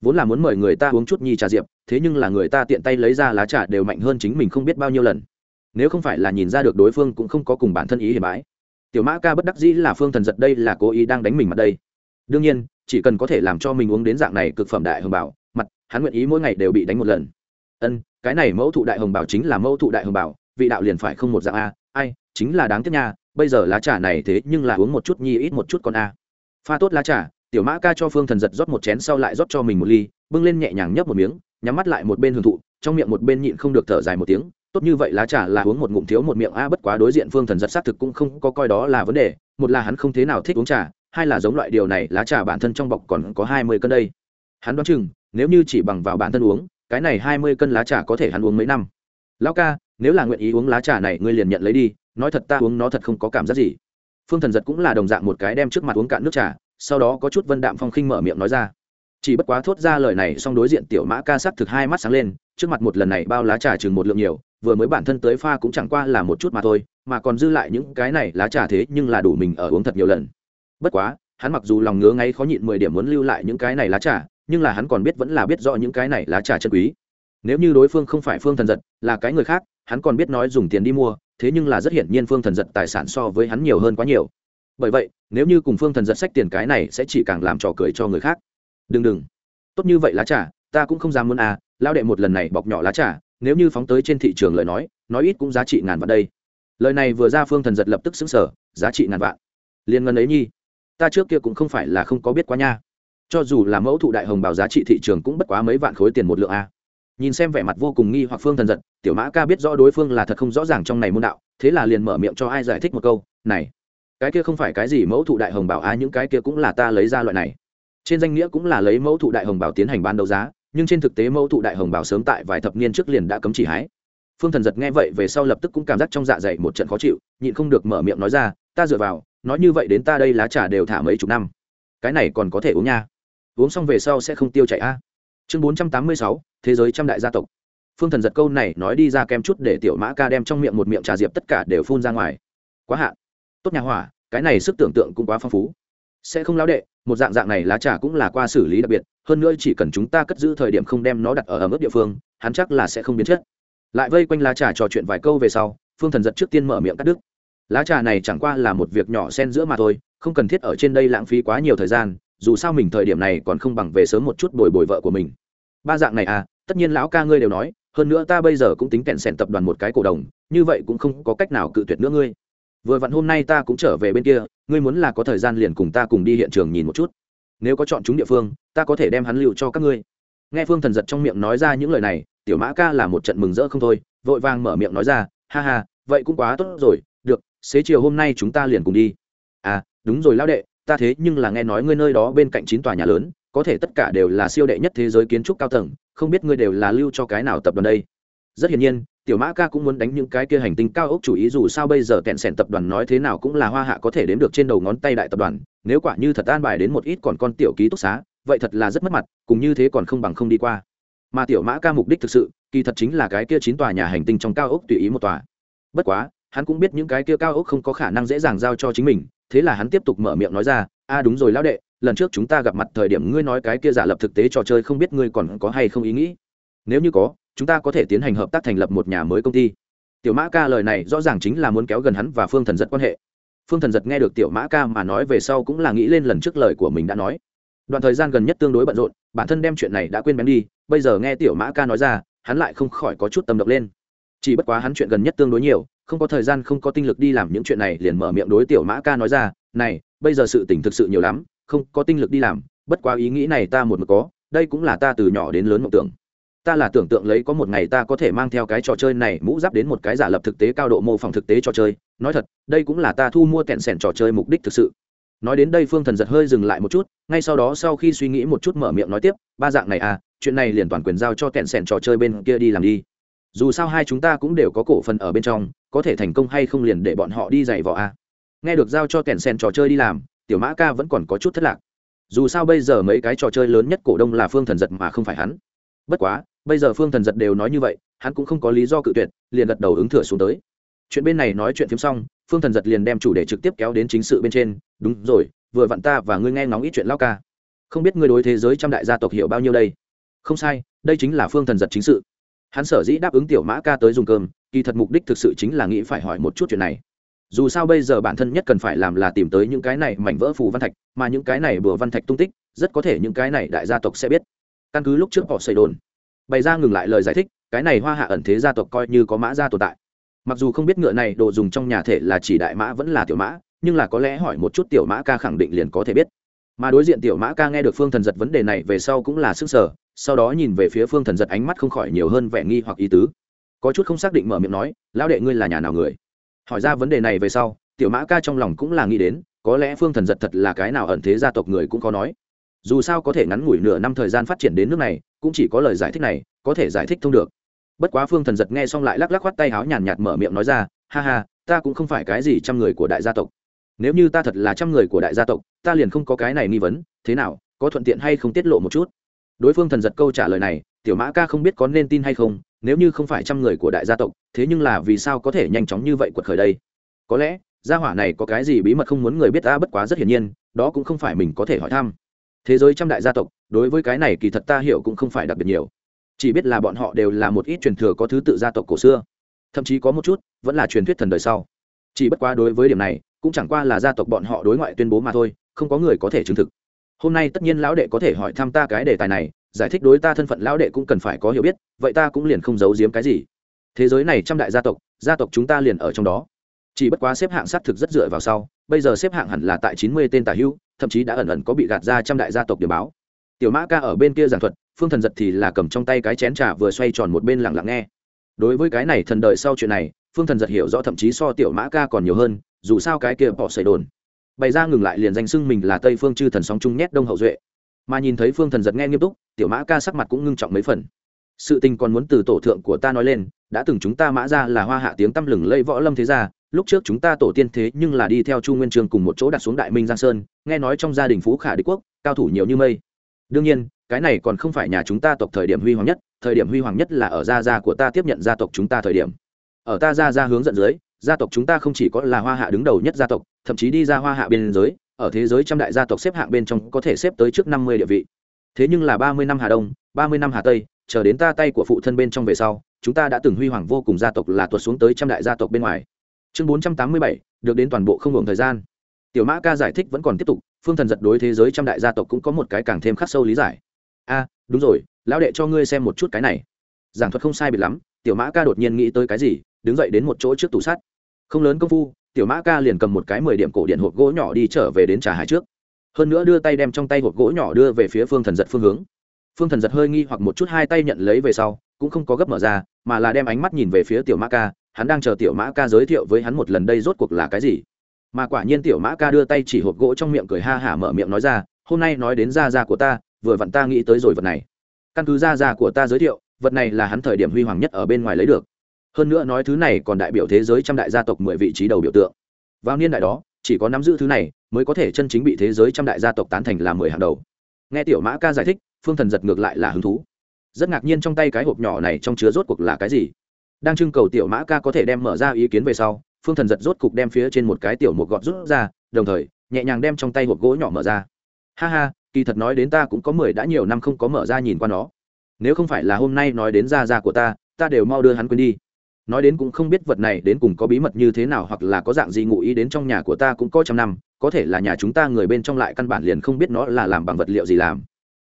Vốn là muốn mời người ta uống chút nhi trà diệp, thế nhưng là người ta tiện tay lấy ra lá trà đều mạnh hơn chính mình không biết bao nhiêu lần. Nếu không phải là nhìn ra được đối phương cũng không có cùng bản thân ý hiểm bái tiểu mã ca bất đắc dĩ là phương thần giật đây là cố ý đang đánh mình mặt đây. Đương nhiên, chỉ cần có thể làm cho mình uống đến dạng này cực phẩm đại hồng bảo, mặt, hắn nguyện ý mỗi ngày đều bị đánh một lần. Ân, cái này mẫu thụ đại hồng bảo chính là mẫu thụ đại hồng bảo vị đạo liền phải không một dạng a, ai, chính là đáng tiếc nha, bây giờ lá trà này thế nhưng là uống một chút nhi ít một chút con a. Pha tốt lá trà, tiểu mã ca cho phương thần giật rót một chén sau lại rót cho mình một ly, bưng lên nhẹ nhàng nhấp một miếng, nhắm mắt lại một bên hưởng thụ, trong miệng một bên nhịn không được thở dài một tiếng, tốt như vậy lá trà là uống một ngụm thiếu một miệng a, bất quá đối diện phương thần giật xác thực cũng không có coi đó là vấn đề, một là hắn không thế nào thích uống trà, hai là giống loại điều này lá trà bản thân trong bọc còn có hai mươi cân đây. Hắn đoán chừng, nếu như chỉ bằng vào bản thân uống, cái này hai mươi cân lá trà có thể hắn uống mấy năm. Lão ca nếu là nguyện ý uống lá trà này, ngươi liền nhận lấy đi, nói thật ta uống nó thật không có cảm giác gì. Phương thần giật cũng là đồng dạng một cái đem trước mặt uống cạn nước trà, sau đó có chút vân đạm phong khinh mở miệng nói ra. Chỉ bất quá thốt ra lời này xong đối diện tiểu mã ca sắc thực hai mắt sáng lên, trước mặt một lần này bao lá trà chừng một lượng nhiều, vừa mới bản thân tới pha cũng chẳng qua là một chút mà thôi, mà còn dư lại những cái này lá trà thế nhưng là đủ mình ở uống thật nhiều lần. Bất quá, hắn mặc dù lòng ngứa ngáy khó nhịn mười điểm muốn lưu lại những cái này lá trà, nhưng là hắn còn biết vẫn là biết rõ những cái này lá trà chân quý. Nếu như đối phương không phải phương thần giật, là cái người khác hắn còn biết nói dùng tiền đi mua, thế nhưng là rất hiển nhiên phương thần giật tài sản so với hắn nhiều hơn quá nhiều. Bởi vậy, nếu như cùng phương thần giật sách tiền cái này sẽ chỉ càng làm trò cười cho người khác. Đừng đừng. Tốt như vậy lá trà, ta cũng không dám muốn à lao đệ một lần này bọc nhỏ lá trà, nếu như phóng tới trên thị trường lời nói nói ít cũng giá trị ngàn vạn đây. Lời này vừa ra phương thần giật lập tức xứng sở giá trị ngàn vạn. Liên ngân ấy nhi, ta trước kia cũng không phải là không có biết quá nha. Cho dù là mẫu thụ đại hồng bảo giá trị thị trường cũng bất quá mấy vạn khối tiền một lượng a nhìn xem vẻ mặt vô cùng nghi hoặc phương thần giật, tiểu mã ca biết rõ đối phương là thật không rõ ràng trong này môn đạo, thế là liền mở miệng cho ai giải thích một câu, này, cái kia không phải cái gì mẫu thụ đại hồng bảo a những cái kia cũng là ta lấy ra loại này. Trên danh nghĩa cũng là lấy mẫu thụ đại hồng bảo tiến hành bán đấu giá, nhưng trên thực tế mẫu thụ đại hồng bảo sớm tại vài thập niên trước liền đã cấm chỉ hái. Phương thần giật nghe vậy về sau lập tức cũng cảm giác trong dạ dày một trận khó chịu, nhịn không được mở miệng nói ra, ta dựa vào, nói như vậy đến ta đây lá trà đều thả mấy chục năm. Cái này còn có thể uống nha. Uống xong về sau sẽ không tiêu chảy a. Chương bốn trăm tám mươi sáu thế giới trăm đại gia tộc. Phương thần giật câu này nói đi ra kem chút để tiểu mã ca đem trong miệng một miệng trà diệp tất cả đều phun ra ngoài. Quá hạn. Tốt nhà hỏa, cái này sức tưởng tượng cũng quá phong phú. Sẽ không lão đệ, một dạng dạng này lá trà cũng là qua xử lý đặc biệt, hơn nữa chỉ cần chúng ta cất giữ thời điểm không đem nó đặt ở ẩm ướt địa phương, hắn chắc là sẽ không biến chất. Lại vây quanh lá trà trò chuyện vài câu về sau, phương thần giật trước tiên mở miệng cắt đứt. Lá trà này chẳng qua là một việc nhỏ xen giữa mà thôi, không cần thiết ở trên đây lãng phí quá nhiều thời gian, dù sao mình thời điểm này còn không bằng về sớm một chút bồi bồi vợ của mình. Ba dạng này à tất nhiên lão ca ngươi đều nói, hơn nữa ta bây giờ cũng tính kẹn sẻn tập đoàn một cái cổ đồng, như vậy cũng không có cách nào cự tuyệt nữa ngươi. Vừa vặn hôm nay ta cũng trở về bên kia, ngươi muốn là có thời gian liền cùng ta cùng đi hiện trường nhìn một chút. Nếu có chọn chúng địa phương, ta có thể đem hắn lưu cho các ngươi. Nghe phương thần giật trong miệng nói ra những lời này, tiểu mã ca là một trận mừng rỡ không thôi, vội vàng mở miệng nói ra, ha ha, vậy cũng quá tốt rồi, được, xế chiều hôm nay chúng ta liền cùng đi. À đúng rồi lão đệ, ta thế nhưng là nghe nói ngươi nơi đó bên cạnh chín tòa nhà lớn, có thể tất cả đều là siêu đệ nhất thế giới kiến trúc cao tầng không biết ngươi đều là lưu cho cái nào tập đoàn đây. Rất hiển nhiên, tiểu mã ca cũng muốn đánh những cái kia hành tinh cao ốc chủ ý dù sao bây giờ kẹn sẻn tập đoàn nói thế nào cũng là hoa hạ có thể đếm được trên đầu ngón tay đại tập đoàn, nếu quả như thật an bài đến một ít còn con tiểu ký túc xá, vậy thật là rất mất mặt, cùng như thế còn không bằng không đi qua. Mà tiểu mã ca mục đích thực sự, kỳ thật chính là cái kia chín tòa nhà hành tinh trong cao ốc tùy ý một tòa. Bất quá, hắn cũng biết những cái kia cao ốc không có khả năng dễ dàng giao cho chính mình, thế là hắn tiếp tục mở miệng nói ra, a, đúng rồi lão đệ lần trước chúng ta gặp mặt thời điểm ngươi nói cái kia giả lập thực tế trò chơi không biết ngươi còn có hay không ý nghĩ. Nếu như có, chúng ta có thể tiến hành hợp tác thành lập một nhà mới công ty. Tiểu mã ca lời này rõ ràng chính là muốn kéo gần hắn và phương thần giật quan hệ. Phương thần giật nghe được tiểu mã ca mà nói về sau cũng là nghĩ lên lần trước lời của mình đã nói. Đoạn thời gian gần nhất tương đối bận rộn, bản thân đem chuyện này đã quên bén đi, bây giờ nghe tiểu mã ca nói ra, hắn lại không khỏi có chút tâm động lên. Chỉ bất quá hắn chuyện gần nhất tương đối nhiều, không có thời gian, không có tinh lực đi làm những chuyện này, liền mở miệng đối tiểu mã ca nói ra, này, bây giờ sự tỉnh thực sự nhiều lắm không có tinh lực đi làm, bất quá ý nghĩ này ta một mực có, đây cũng là ta từ nhỏ đến lớn mộng tưởng. Ta là tưởng tượng lấy có một ngày ta có thể mang theo cái trò chơi này mũ giáp đến một cái giả lập thực tế cao độ mô phỏng thực tế trò chơi. Nói thật, đây cũng là ta thu mua kẹn sẻn trò chơi mục đích thực sự. Nói đến đây phương thần giật hơi dừng lại một chút, ngay sau đó sau khi suy nghĩ một chút mở miệng nói tiếp, ba dạng này à chuyện này liền toàn quyền giao cho kẹn sẻn trò chơi bên kia đi làm đi. Dù sao hai chúng ta cũng đều có cổ phần ở bên trong, có thể thành công hay không liền để bọn họ đi dạy vỏ à. nghe được giao cho kẹn sẻn trò chơi đi làm tiểu mã ca vẫn còn có chút thất lạc. Dù sao bây giờ mấy cái trò chơi lớn nhất cổ đông là phương thần giật mà không phải hắn. Bất quá, bây giờ phương thần giật đều nói như vậy, hắn cũng không có lý do cự tuyệt, liền gật đầu ứng thừa xuống tới. Chuyện bên này nói chuyện phim xong, phương thần giật liền đem chủ đề trực tiếp kéo đến chính sự bên trên. Đúng rồi, vừa vặn ta và ngươi nghe ngóng ít chuyện lao ca. Không biết ngươi đối thế giới trăm đại gia tộc hiểu bao nhiêu đây? Không sai, đây chính là phương thần giật chính sự. Hắn sở dĩ đáp ứng tiểu mã ca tới dùng cơm, kỳ thật mục đích thực sự chính là nghĩ phải hỏi một chút chuyện này dù sao bây giờ bản thân nhất cần phải làm là tìm tới những cái này mảnh vỡ phù văn thạch, mà những cái này bừa văn thạch tung tích, rất có thể những cái này đại gia tộc sẽ biết. Căn cứ lúc trước họ xây đồn, bày ra ngừng lại lời giải thích, cái này hoa hạ ẩn thế gia tộc coi như có mã gia tồn tại. Mặc dù không biết ngựa này đồ dùng trong nhà thể là chỉ đại mã vẫn là tiểu mã, nhưng là có lẽ hỏi một chút tiểu mã ca khẳng định liền có thể biết. Mà đối diện tiểu mã ca nghe được phương thần giật vấn đề này về sau cũng là sức sở, sau đó nhìn về phía phương thần giật ánh mắt không khỏi nhiều hơn vẻ nghi hoặc ý tứ. Có chút không xác định mở miệng nói, lão đệ ngươi là nhà nào người? Hỏi ra vấn đề này về sau, tiểu mã ca trong lòng cũng là nghĩ đến, có lẽ phương thần giật thật là cái nào ẩn thế gia tộc người cũng có nói. Dù sao có thể ngắn ngủi nửa năm thời gian phát triển đến nước này, cũng chỉ có lời giải thích này, có thể giải thích thông được. Bất quá phương thần giật nghe xong lại lắc lắc khoát tay háo nhàn nhạt mở miệng nói ra, ha ha, ta cũng không phải cái gì trăm người của đại gia tộc. Nếu như ta thật là trăm người của đại gia tộc, ta liền không có cái này nghi vấn, thế nào, có thuận tiện hay không tiết lộ một chút? Đối phương thần giật câu trả lời này tiểu mã ca không biết có nên tin hay không, nếu như không phải trăm người của đại gia tộc, thế nhưng là vì sao có thể nhanh chóng như vậy quật khởi đây? Có lẽ, gia hỏa này có cái gì bí mật không muốn người biết ta bất quá rất hiển nhiên, đó cũng không phải mình có thể hỏi thăm. Thế giới trăm đại gia tộc, đối với cái này kỳ thật ta hiểu cũng không phải đặc biệt nhiều. Chỉ biết là bọn họ đều là một ít truyền thừa có thứ tự gia tộc cổ xưa. Thậm chí có một chút, vẫn là truyền thuyết thần đời sau. Chỉ bất quá đối với điểm này, cũng chẳng qua là gia tộc bọn họ đối ngoại tuyên bố mà thôi, không có người có thể chứng thực hôm nay tất nhiên lão đệ có thể hỏi thăm ta cái đề tài này, giải thích đối ta thân phận lão đệ cũng cần phải có hiểu biết, vậy ta cũng liền không giấu giếm cái gì. Thế giới này trăm đại gia tộc gia tộc chúng ta liền ở trong đó. Chỉ bất quá xếp hạng xác thực rất dựa vào sau, bây giờ xếp hạng hẳn là tại chín mươi tên tả hữu, thậm chí đã ẩn ẩn có bị gạt ra trăm đại gia tộc điểm báo. Tiểu mã ca ở bên kia giảng thuật, phương thần giật thì là cầm trong tay cái chén trà vừa xoay tròn một bên lặng lặng nghe. Đối với cái này thần đợi sau chuyện này, phương thần giật hiểu rõ thậm chí so tiểu mã ca còn nhiều hơn, dù sao cái kia bỏ xảy đồn bày ra ngừng lại liền danh xưng mình là tây phương chư thần sóng trung nhét đông hậu duệ. Mà nhìn thấy phương thần giật nghe nghiêm túc, tiểu mã ca sắc mặt cũng ngưng trọng mấy phần. Sự tình còn muốn từ tổ thượng của ta nói lên, đã từng chúng ta mã ra là hoa hạ tiếng tăm lừng lây võ lâm thế gia, lúc trước chúng ta tổ tiên thế nhưng là đi theo chu nguyên trường cùng một chỗ đặt xuống đại minh giang sơn, nghe nói trong gia đình phú khả đế quốc, cao thủ nhiều như mây. Đương nhiên, cái này còn không phải nhà chúng ta tộc thời điểm huy hoàng nhất, thời điểm huy hoàng nhất là ở gia gia của ta tiếp nhận gia tộc chúng ta thời điểm. Ở ta gia gia hướng dẫn dưới gia tộc chúng ta không chỉ có là hoa hạ đứng đầu nhất gia tộc, thậm chí đi ra hoa hạ biên giới, ở thế giới trăm đại gia tộc xếp hạng bên trong có thể xếp tới trước năm mươi địa vị. Thế nhưng là ba mươi năm hà đông, ba mươi năm hà tây, chờ đến ta tay của phụ thân bên trong về sau, chúng ta đã từng huy hoàng vô cùng gia tộc là tuột xuống tới trăm đại gia tộc bên ngoài. Chương bốn trăm tám mươi bảy, được đến toàn bộ không ngừng thời gian. Tiểu mã ca giải thích vẫn còn tiếp tục, phương thần giật đối thế giới trăm đại gia tộc cũng có một cái càng thêm khắc sâu lý giải. A, đúng rồi, lão đệ cho ngươi xem một chút cái này. Giảng thuật không sai biệt lắm, tiểu mã ca đột nhiên nghĩ tới cái gì đứng dậy đến một chỗ trước tủ sắt. Không lớn công phu, tiểu mã ca liền cầm một cái mười điểm cổ điện hộp gỗ nhỏ đi trở về đến trà hải trước. Hơn nữa đưa tay đem trong tay hộp gỗ nhỏ đưa về phía phương thần giật phương hướng. Phương thần giật hơi nghi hoặc một chút hai tay nhận lấy về sau, cũng không có gấp mở ra, mà là đem ánh mắt nhìn về phía tiểu mã ca, hắn đang chờ tiểu mã ca giới thiệu với hắn một lần đây rốt cuộc là cái gì. Mà quả nhiên tiểu mã ca đưa tay chỉ hộp gỗ trong miệng cười ha hả mở miệng nói ra, hôm nay nói đến gia gia của ta, vừa vặn ta nghĩ tới rồi vật này. Căn cứ gia gia của ta giới thiệu, vật này là hắn thời điểm huy hoàng nhất ở bên ngoài lấy được hơn nữa nói thứ này còn đại biểu thế giới trăm đại gia tộc mười vị trí đầu biểu tượng. Vào niên đại đó, chỉ có nắm giữ thứ này mới có thể chân chính bị thế giới trăm đại gia tộc tán thành là mười hàng đầu. Nghe tiểu mã ca giải thích, phương thần giật ngược lại là hứng thú. Rất ngạc nhiên trong tay cái hộp nhỏ này trong chứa rốt cuộc là cái gì. Đang trưng cầu tiểu mã ca có thể đem mở ra ý kiến về sau, phương thần giật rốt cục đem phía trên một cái tiểu một gọt rút ra, đồng thời, nhẹ nhàng đem trong tay hộp gỗ nhỏ mở ra. Ha ha, kỳ thật nói đến ta cũng có mười đã nhiều năm không có mở ra nhìn qua nó. Nếu không phải là hôm nay nói đến ra ra của ta ta đều mau đưa hắn quên đi nói đến cũng không biết vật này đến cùng có bí mật như thế nào hoặc là có dạng gì, ngụ ý đến trong nhà của ta cũng có trăm năm, có thể là nhà chúng ta người bên trong lại căn bản liền không biết nó là làm bằng vật liệu gì làm.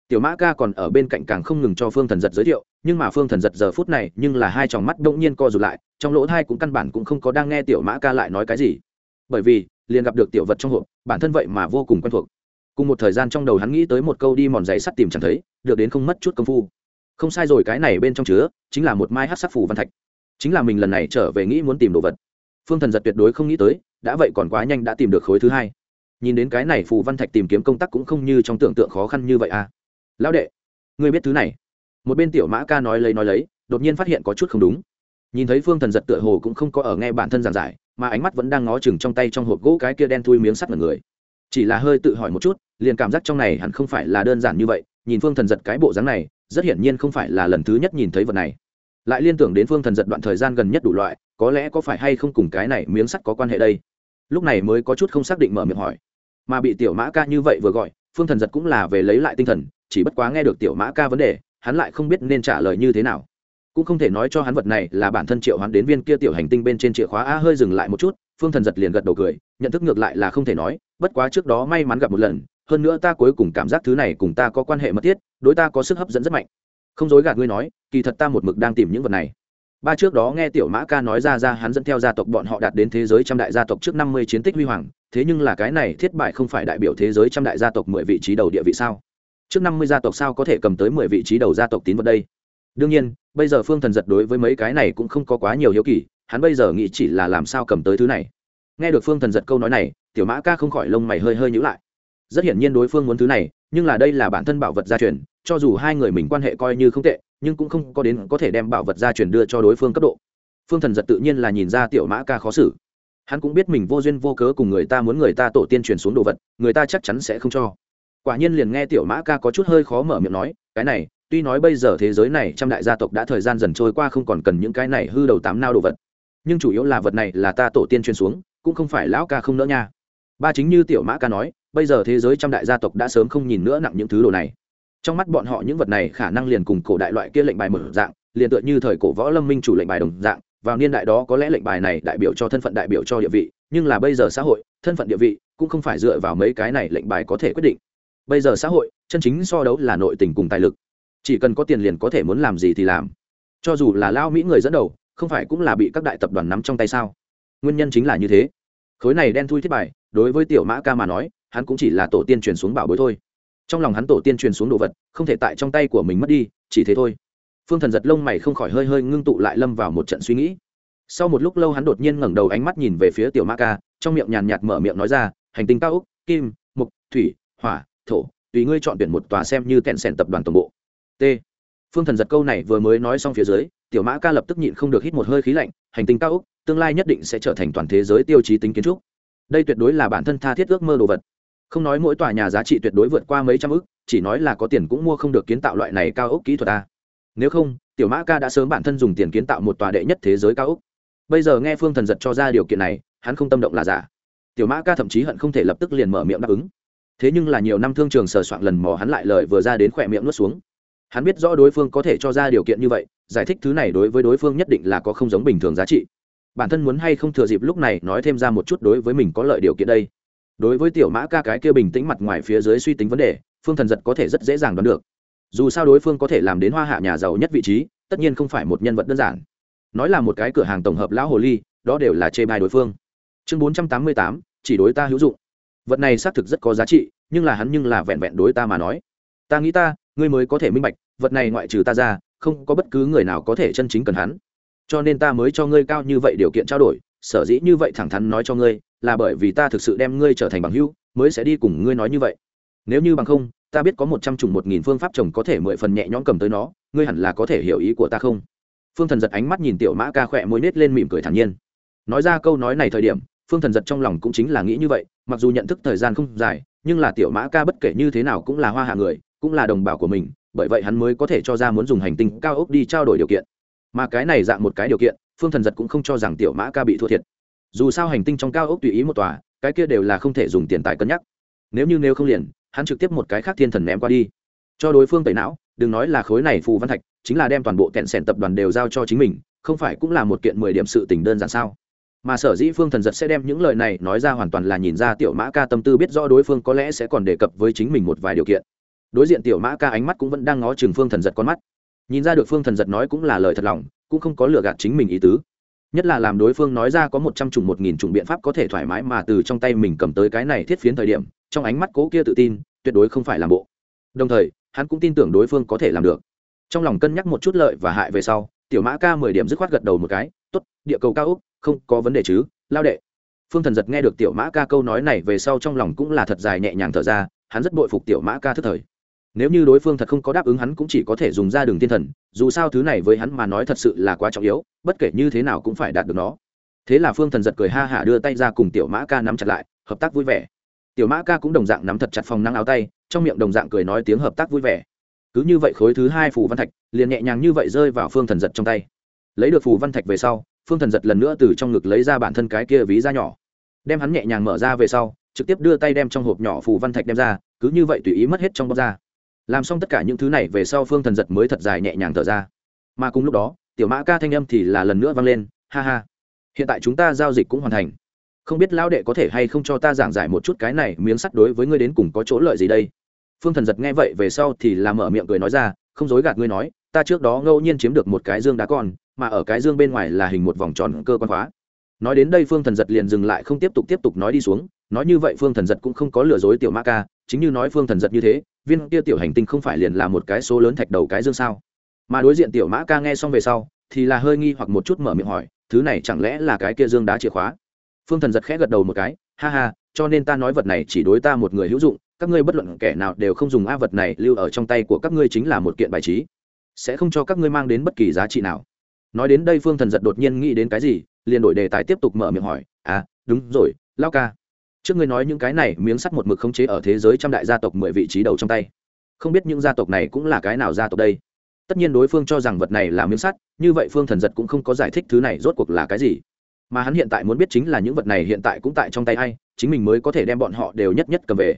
Tiểu mã ca còn ở bên cạnh càng không ngừng cho phương thần giật giới thiệu, nhưng mà phương thần giật giờ phút này nhưng là hai tròng mắt đ ỗ n g nhiên co rụt lại, trong lỗ thai cũng căn bản cũng không có đang nghe tiểu mã ca lại nói cái gì. Bởi vì, liền gặp được tiểu vật trong hộp, bản thân vậy mà vô cùng quen thuộc. Cùng một thời gian trong đầu hắn nghĩ tới một câu đi mòn giấy sắt tìm chẳng thấy, được đến không mất chút công phu. Không sai rồi, cái này bên trong chứa, chính là một mai hát sắc phủ văn thạch chính là mình lần này trở về nghĩ muốn tìm đồ vật. Phương thần giật tuyệt đối không nghĩ tới, đã vậy còn quá nhanh đã tìm được khối thứ hai. Nhìn đến cái này phù văn thạch tìm kiếm công tác cũng không như trong tưởng tượng khó khăn như vậy à. Lão đệ, ngươi biết thứ này. Một bên tiểu mã ca nói lấy nói lấy, đột nhiên phát hiện có chút không đúng. Nhìn thấy phương thần giật tựa hồ cũng không có ở nghe bản thân giảng giải, mà ánh mắt vẫn đang ngó chừng trong tay trong hộp gỗ cái kia đen thui miếng sắt mật người. Chỉ là hơi tự hỏi một chút, liền cảm giác trong này hẳn không phải là đơn giản như vậy, nhìn phương thần giật cái bộ dáng này, rất hiển nhiên không phải là lần thứ nhất nhìn thấy vật này lại liên tưởng đến phương thần giật đoạn thời gian gần nhất đủ loại, có lẽ có phải hay không cùng cái này miếng sắt có quan hệ đây? Lúc này mới có chút không xác định mở miệng hỏi. Mà bị tiểu mã ca như vậy vừa gọi, phương thần giật cũng là về lấy lại tinh thần, chỉ bất quá nghe được tiểu mã ca vấn đề, hắn lại không biết nên trả lời như thế nào. Cũng không thể nói cho hắn vật này là bản thân triệu hoán đến viên kia tiểu hành tinh bên trên chìa khóa, a, hơi dừng lại một chút, phương thần giật liền gật đầu cười, nhận thức ngược lại là không thể nói, bất quá trước đó may mắn gặp một lần, hơn nữa ta cuối cùng cảm giác thứ này cùng ta có quan hệ mật thiết, đối ta có sức hấp dẫn rất mạnh không dối gạt ngươi nói, kỳ thật ta một mực đang tìm những vật này. Ba trước đó nghe tiểu mã ca nói ra ra hắn dẫn theo gia tộc bọn họ đạt đến thế giới trăm đại gia tộc trước năm mươi chiến tích huy hoàng, thế nhưng là cái này thiết bại không phải đại biểu thế giới trăm đại gia tộc mười vị trí đầu địa vị sao? Trước năm mươi gia tộc sao có thể cầm tới mười vị trí đầu gia tộc tín vật đây? Đương nhiên, bây giờ phương thần giật đối với mấy cái này cũng không có quá nhiều hiếu kỳ, hắn bây giờ nghĩ chỉ là làm sao cầm tới thứ này. Nghe được phương thần giật câu nói này, tiểu mã ca không khỏi lông mày hơi hơi nhữ lại. Rất hiển nhiên đối phương muốn thứ này nhưng là đây là bản thân bảo vật gia truyền, cho dù hai người mình quan hệ coi như không tệ, nhưng cũng không có đến có thể đem bảo vật gia truyền đưa cho đối phương cấp độ. Phương thần giật tự nhiên là nhìn ra tiểu mã ca khó xử. Hắn cũng biết mình vô duyên vô cớ cùng người ta muốn người ta tổ tiên truyền xuống đồ vật, người ta chắc chắn sẽ không cho. Quả nhiên liền nghe tiểu mã ca có chút hơi khó mở miệng nói, cái này, tuy nói bây giờ thế giới này trăm đại gia tộc đã thời gian dần trôi qua không còn cần những cái này hư đầu tám nao đồ vật, nhưng chủ yếu là vật này là ta tổ tiên truyền xuống, cũng không phải lão ca không nỡ nha. Ba chính như tiểu mã ca nói bây giờ thế giới trăm đại gia tộc đã sớm không nhìn nữa nặng những thứ đồ này. Trong mắt bọn họ những vật này khả năng liền cùng cổ đại loại kia lệnh bài mở dạng, liền tựa như thời cổ võ lâm minh chủ lệnh bài đồng dạng, vào niên đại đó có lẽ lệnh bài này đại biểu cho thân phận đại biểu cho địa vị, nhưng là bây giờ xã hội, thân phận địa vị cũng không phải dựa vào mấy cái này lệnh bài có thể quyết định. Bây giờ xã hội, chân chính so đấu là nội tình cùng tài lực. Chỉ cần có tiền liền có thể muốn làm gì thì làm. Cho dù là lao mỹ người dẫn đầu, không phải cũng là bị các đại tập đoàn nắm trong tay sao? Nguyên nhân chính là như thế. Khối này đen thui thiết bài, đối với tiểu mã ca mà nói hắn cũng chỉ là tổ tiên truyền xuống bảo bối thôi. Trong lòng hắn tổ tiên truyền xuống đồ vật, không thể tại trong tay của mình mất đi, chỉ thế thôi. Phương thần giật lông mày không khỏi hơi hơi ngưng tụ lại lâm vào một trận suy nghĩ. Sau một lúc lâu hắn đột nhiên ngẩng đầu ánh mắt nhìn về phía tiểu ma ca, trong miệng nhàn nhạt mở miệng nói ra, hành tinh cao úc kim, mục, thủy, hỏa, thổ, tùy ngươi chọn tuyển một tòa xem như kẹn sẻn tập đoàn tổng bộ. T. Phương thần giật câu này vừa mới nói xong phía dưới, tiểu mã ca lập tức nhịn không được hít một hơi khí lạnh, hành tinh cao úc tương lai nhất định sẽ trở thành toàn thế giới tiêu chí tính kiến trúc. Đây tuyệt đối là bản thân tha thiết ước mơ đồ vật không nói mỗi tòa nhà giá trị tuyệt đối vượt qua mấy trăm ức, chỉ nói là có tiền cũng mua không được kiến tạo loại này cao ốc kỹ thuật ta. Nếu không, tiểu mã ca đã sớm bản thân dùng tiền kiến tạo một tòa đệ nhất thế giới cao ốc. Bây giờ nghe phương thần giật cho ra điều kiện này, hắn không tâm động là giả. Tiểu mã ca thậm chí hận không thể lập tức liền mở miệng đáp ứng. Thế nhưng là nhiều năm thương trường sờ soạn lần mò hắn lại lời vừa ra đến khỏe miệng nuốt xuống. Hắn biết rõ đối phương có thể cho ra điều kiện như vậy, giải thích thứ này đối với đối phương nhất định là có không giống bình thường giá trị. Bản thân muốn hay không thừa dịp lúc này nói thêm ra một chút đối với mình có lợi điều kiện đây? Đối với tiểu mã ca cái kia bình tĩnh mặt ngoài phía dưới suy tính vấn đề, phương thần giật có thể rất dễ dàng đoán được. Dù sao đối phương có thể làm đến hoa hạ nhà giàu nhất vị trí, tất nhiên không phải một nhân vật đơn giản. Nói là một cái cửa hàng tổng hợp lão hồ ly, đó đều là chê bai đối phương. Chương bốn trăm tám mươi tám, chỉ đối ta hữu dụng. Vật này xác thực rất có giá trị, nhưng là hắn nhưng là vẹn vẹn đối ta mà nói. Ta nghĩ ta, ngươi mới có thể minh bạch, vật này ngoại trừ ta ra, không có bất cứ người nào có thể chân chính cần hắn. Cho nên ta mới cho ngươi cao như vậy điều kiện trao đổi, sở dĩ như vậy thẳng thắn nói cho ngươi là bởi vì ta thực sự đem ngươi trở thành bằng hữu, mới sẽ đi cùng ngươi nói như vậy. Nếu như bằng không, ta biết có một trăm chủng một nghìn phương pháp trồng có thể mười phần nhẹ nhõm cầm tới nó, ngươi hẳn là có thể hiểu ý của ta không? Phương thần giật ánh mắt nhìn tiểu mã ca khỏe môi nết lên mỉm cười thản nhiên. Nói ra câu nói này thời điểm, phương thần giật trong lòng cũng chính là nghĩ như vậy, mặc dù nhận thức thời gian không dài, nhưng là tiểu mã ca bất kể như thế nào cũng là hoa hạ người, cũng là đồng bào của mình, bởi vậy hắn mới có thể cho ra muốn dùng hành tinh cao ốc đi trao đổi điều kiện. Mà cái này dạng một cái điều kiện, phương thần giật cũng không cho rằng tiểu mã ca bị thua thiệt dù sao hành tinh trong cao ốc tùy ý một tòa, cái kia đều là không thể dùng tiền tài cân nhắc. Nếu như nếu không liền, hắn trực tiếp một cái khác thiên thần ném qua đi. Cho đối phương tẩy não, đừng nói là khối này phù văn thạch, chính là đem toàn bộ kẹn sẻn tập đoàn đều giao cho chính mình, không phải cũng là một kiện mười điểm sự tình đơn giản sao? Mà sở dĩ phương thần giật sẽ đem những lời này nói ra hoàn toàn là nhìn ra tiểu mã ca tâm tư biết rõ đối phương có lẽ sẽ còn đề cập với chính mình một vài điều kiện. Đối diện tiểu mã ca ánh mắt cũng vẫn đang ngó chừng phương thần giật con mắt. Nhìn ra được phương thần giật nói cũng là lời thật lòng, cũng không có lừa gạt chính mình ý tứ nhất là làm đối phương nói ra có một trăm chủng, một nghìn chủng biện pháp có thể thoải mái mà từ trong tay mình cầm tới cái này thiết phiến thời điểm, trong ánh mắt cố kia tự tin, tuyệt đối không phải làm bộ. Đồng thời, hắn cũng tin tưởng đối phương có thể làm được. Trong lòng cân nhắc một chút lợi và hại về sau, tiểu mã ca mười điểm dứt khoát gật đầu một cái t ố t địa cầu cao úc không có vấn đề chứ, lao đệ. Phương thần giật nghe được tiểu mã ca câu nói này về sau trong lòng cũng là thật dài nhẹ nhàng thở ra, hắn rất bội phục tiểu mã ca thức thời nếu như đối phương thật không có đáp ứng hắn cũng chỉ có thể dùng ra đường thiên thần, dù sao thứ này với hắn mà nói thật sự là quá trọng yếu, bất kể như thế nào cũng phải đạt được nó. Thế là phương thần giật cười ha hả đưa tay ra cùng tiểu mã ca nắm chặt lại, hợp tác vui vẻ. Tiểu mã ca cũng đồng dạng nắm thật chặt phòng năng áo tay, trong miệng đồng dạng cười nói tiếng hợp tác vui vẻ. Cứ như vậy khối thứ hai phù văn thạch liền nhẹ nhàng như vậy rơi vào phương thần giật trong tay. Lấy được phù văn thạch về sau, phương thần giật lần nữa từ trong ngực lấy ra bản thân cái kia ví da nhỏ. Đem hắn nhẹ nhàng mở ra về sau, trực tiếp đưa tay đem trong hộp nhỏ phù văn thạch đem ra, cứ như vậy tùy ý mất hết trong bóc ra làm xong tất cả những thứ này về sau phương thần giật mới thật dài nhẹ nhàng thở ra. Mà cùng lúc đó, tiểu mã ca thanh âm thì là lần nữa vang lên, ha ha, hiện tại chúng ta giao dịch cũng hoàn thành. Không biết lão đệ có thể hay không cho ta giảng giải một chút cái này miếng sắt đối với ngươi đến cùng có chỗ lợi gì đây? Phương thần giật nghe vậy về sau thì là mở miệng cười nói ra, không dối gạt ngươi nói, ta trước đó ngẫu nhiên chiếm được một cái dương đá con, mà ở cái dương bên ngoài là hình một vòng tròn cơ quan khóa. Nói đến đây phương thần giật liền dừng lại không tiếp tục tiếp tục nói đi xuống, nói như vậy phương thần giật cũng không có lừa dối tiểu mã ca, chính như nói phương thần giật như thế viên kia tiểu hành tinh không phải liền là một cái số lớn thạch đầu cái dương sao? Mà đối diện tiểu mã ca nghe xong về sau, thì là hơi nghi hoặc một chút mở miệng hỏi, thứ này chẳng lẽ là cái kia dương đá chìa khóa? Phương thần giật khẽ gật đầu một cái, ha ha, cho nên ta nói vật này chỉ đối ta một người hữu dụng, các ngươi bất luận kẻ nào đều không dùng a vật này lưu ở trong tay của các ngươi chính là một kiện bài trí. Sẽ không cho các ngươi mang đến bất kỳ giá trị nào. Nói đến đây phương thần giật đột nhiên nghĩ đến cái gì, liền đổi đề tài tiếp tục mở miệng hỏi à đúng rồi lao ca trước ngươi nói những cái này, miếng sắt một mực khống chế ở thế giới trăm đại gia tộc mười vị trí đầu trong tay. Không biết những gia tộc này cũng là cái nào gia tộc đây? Tất nhiên đối phương cho rằng vật này là miếng sắt, như vậy phương thần giật cũng không có giải thích thứ này rốt cuộc là cái gì. Mà hắn hiện tại muốn biết chính là những vật này hiện tại cũng tại trong tay ai, chính mình mới có thể đem bọn họ đều nhất nhất cầm về.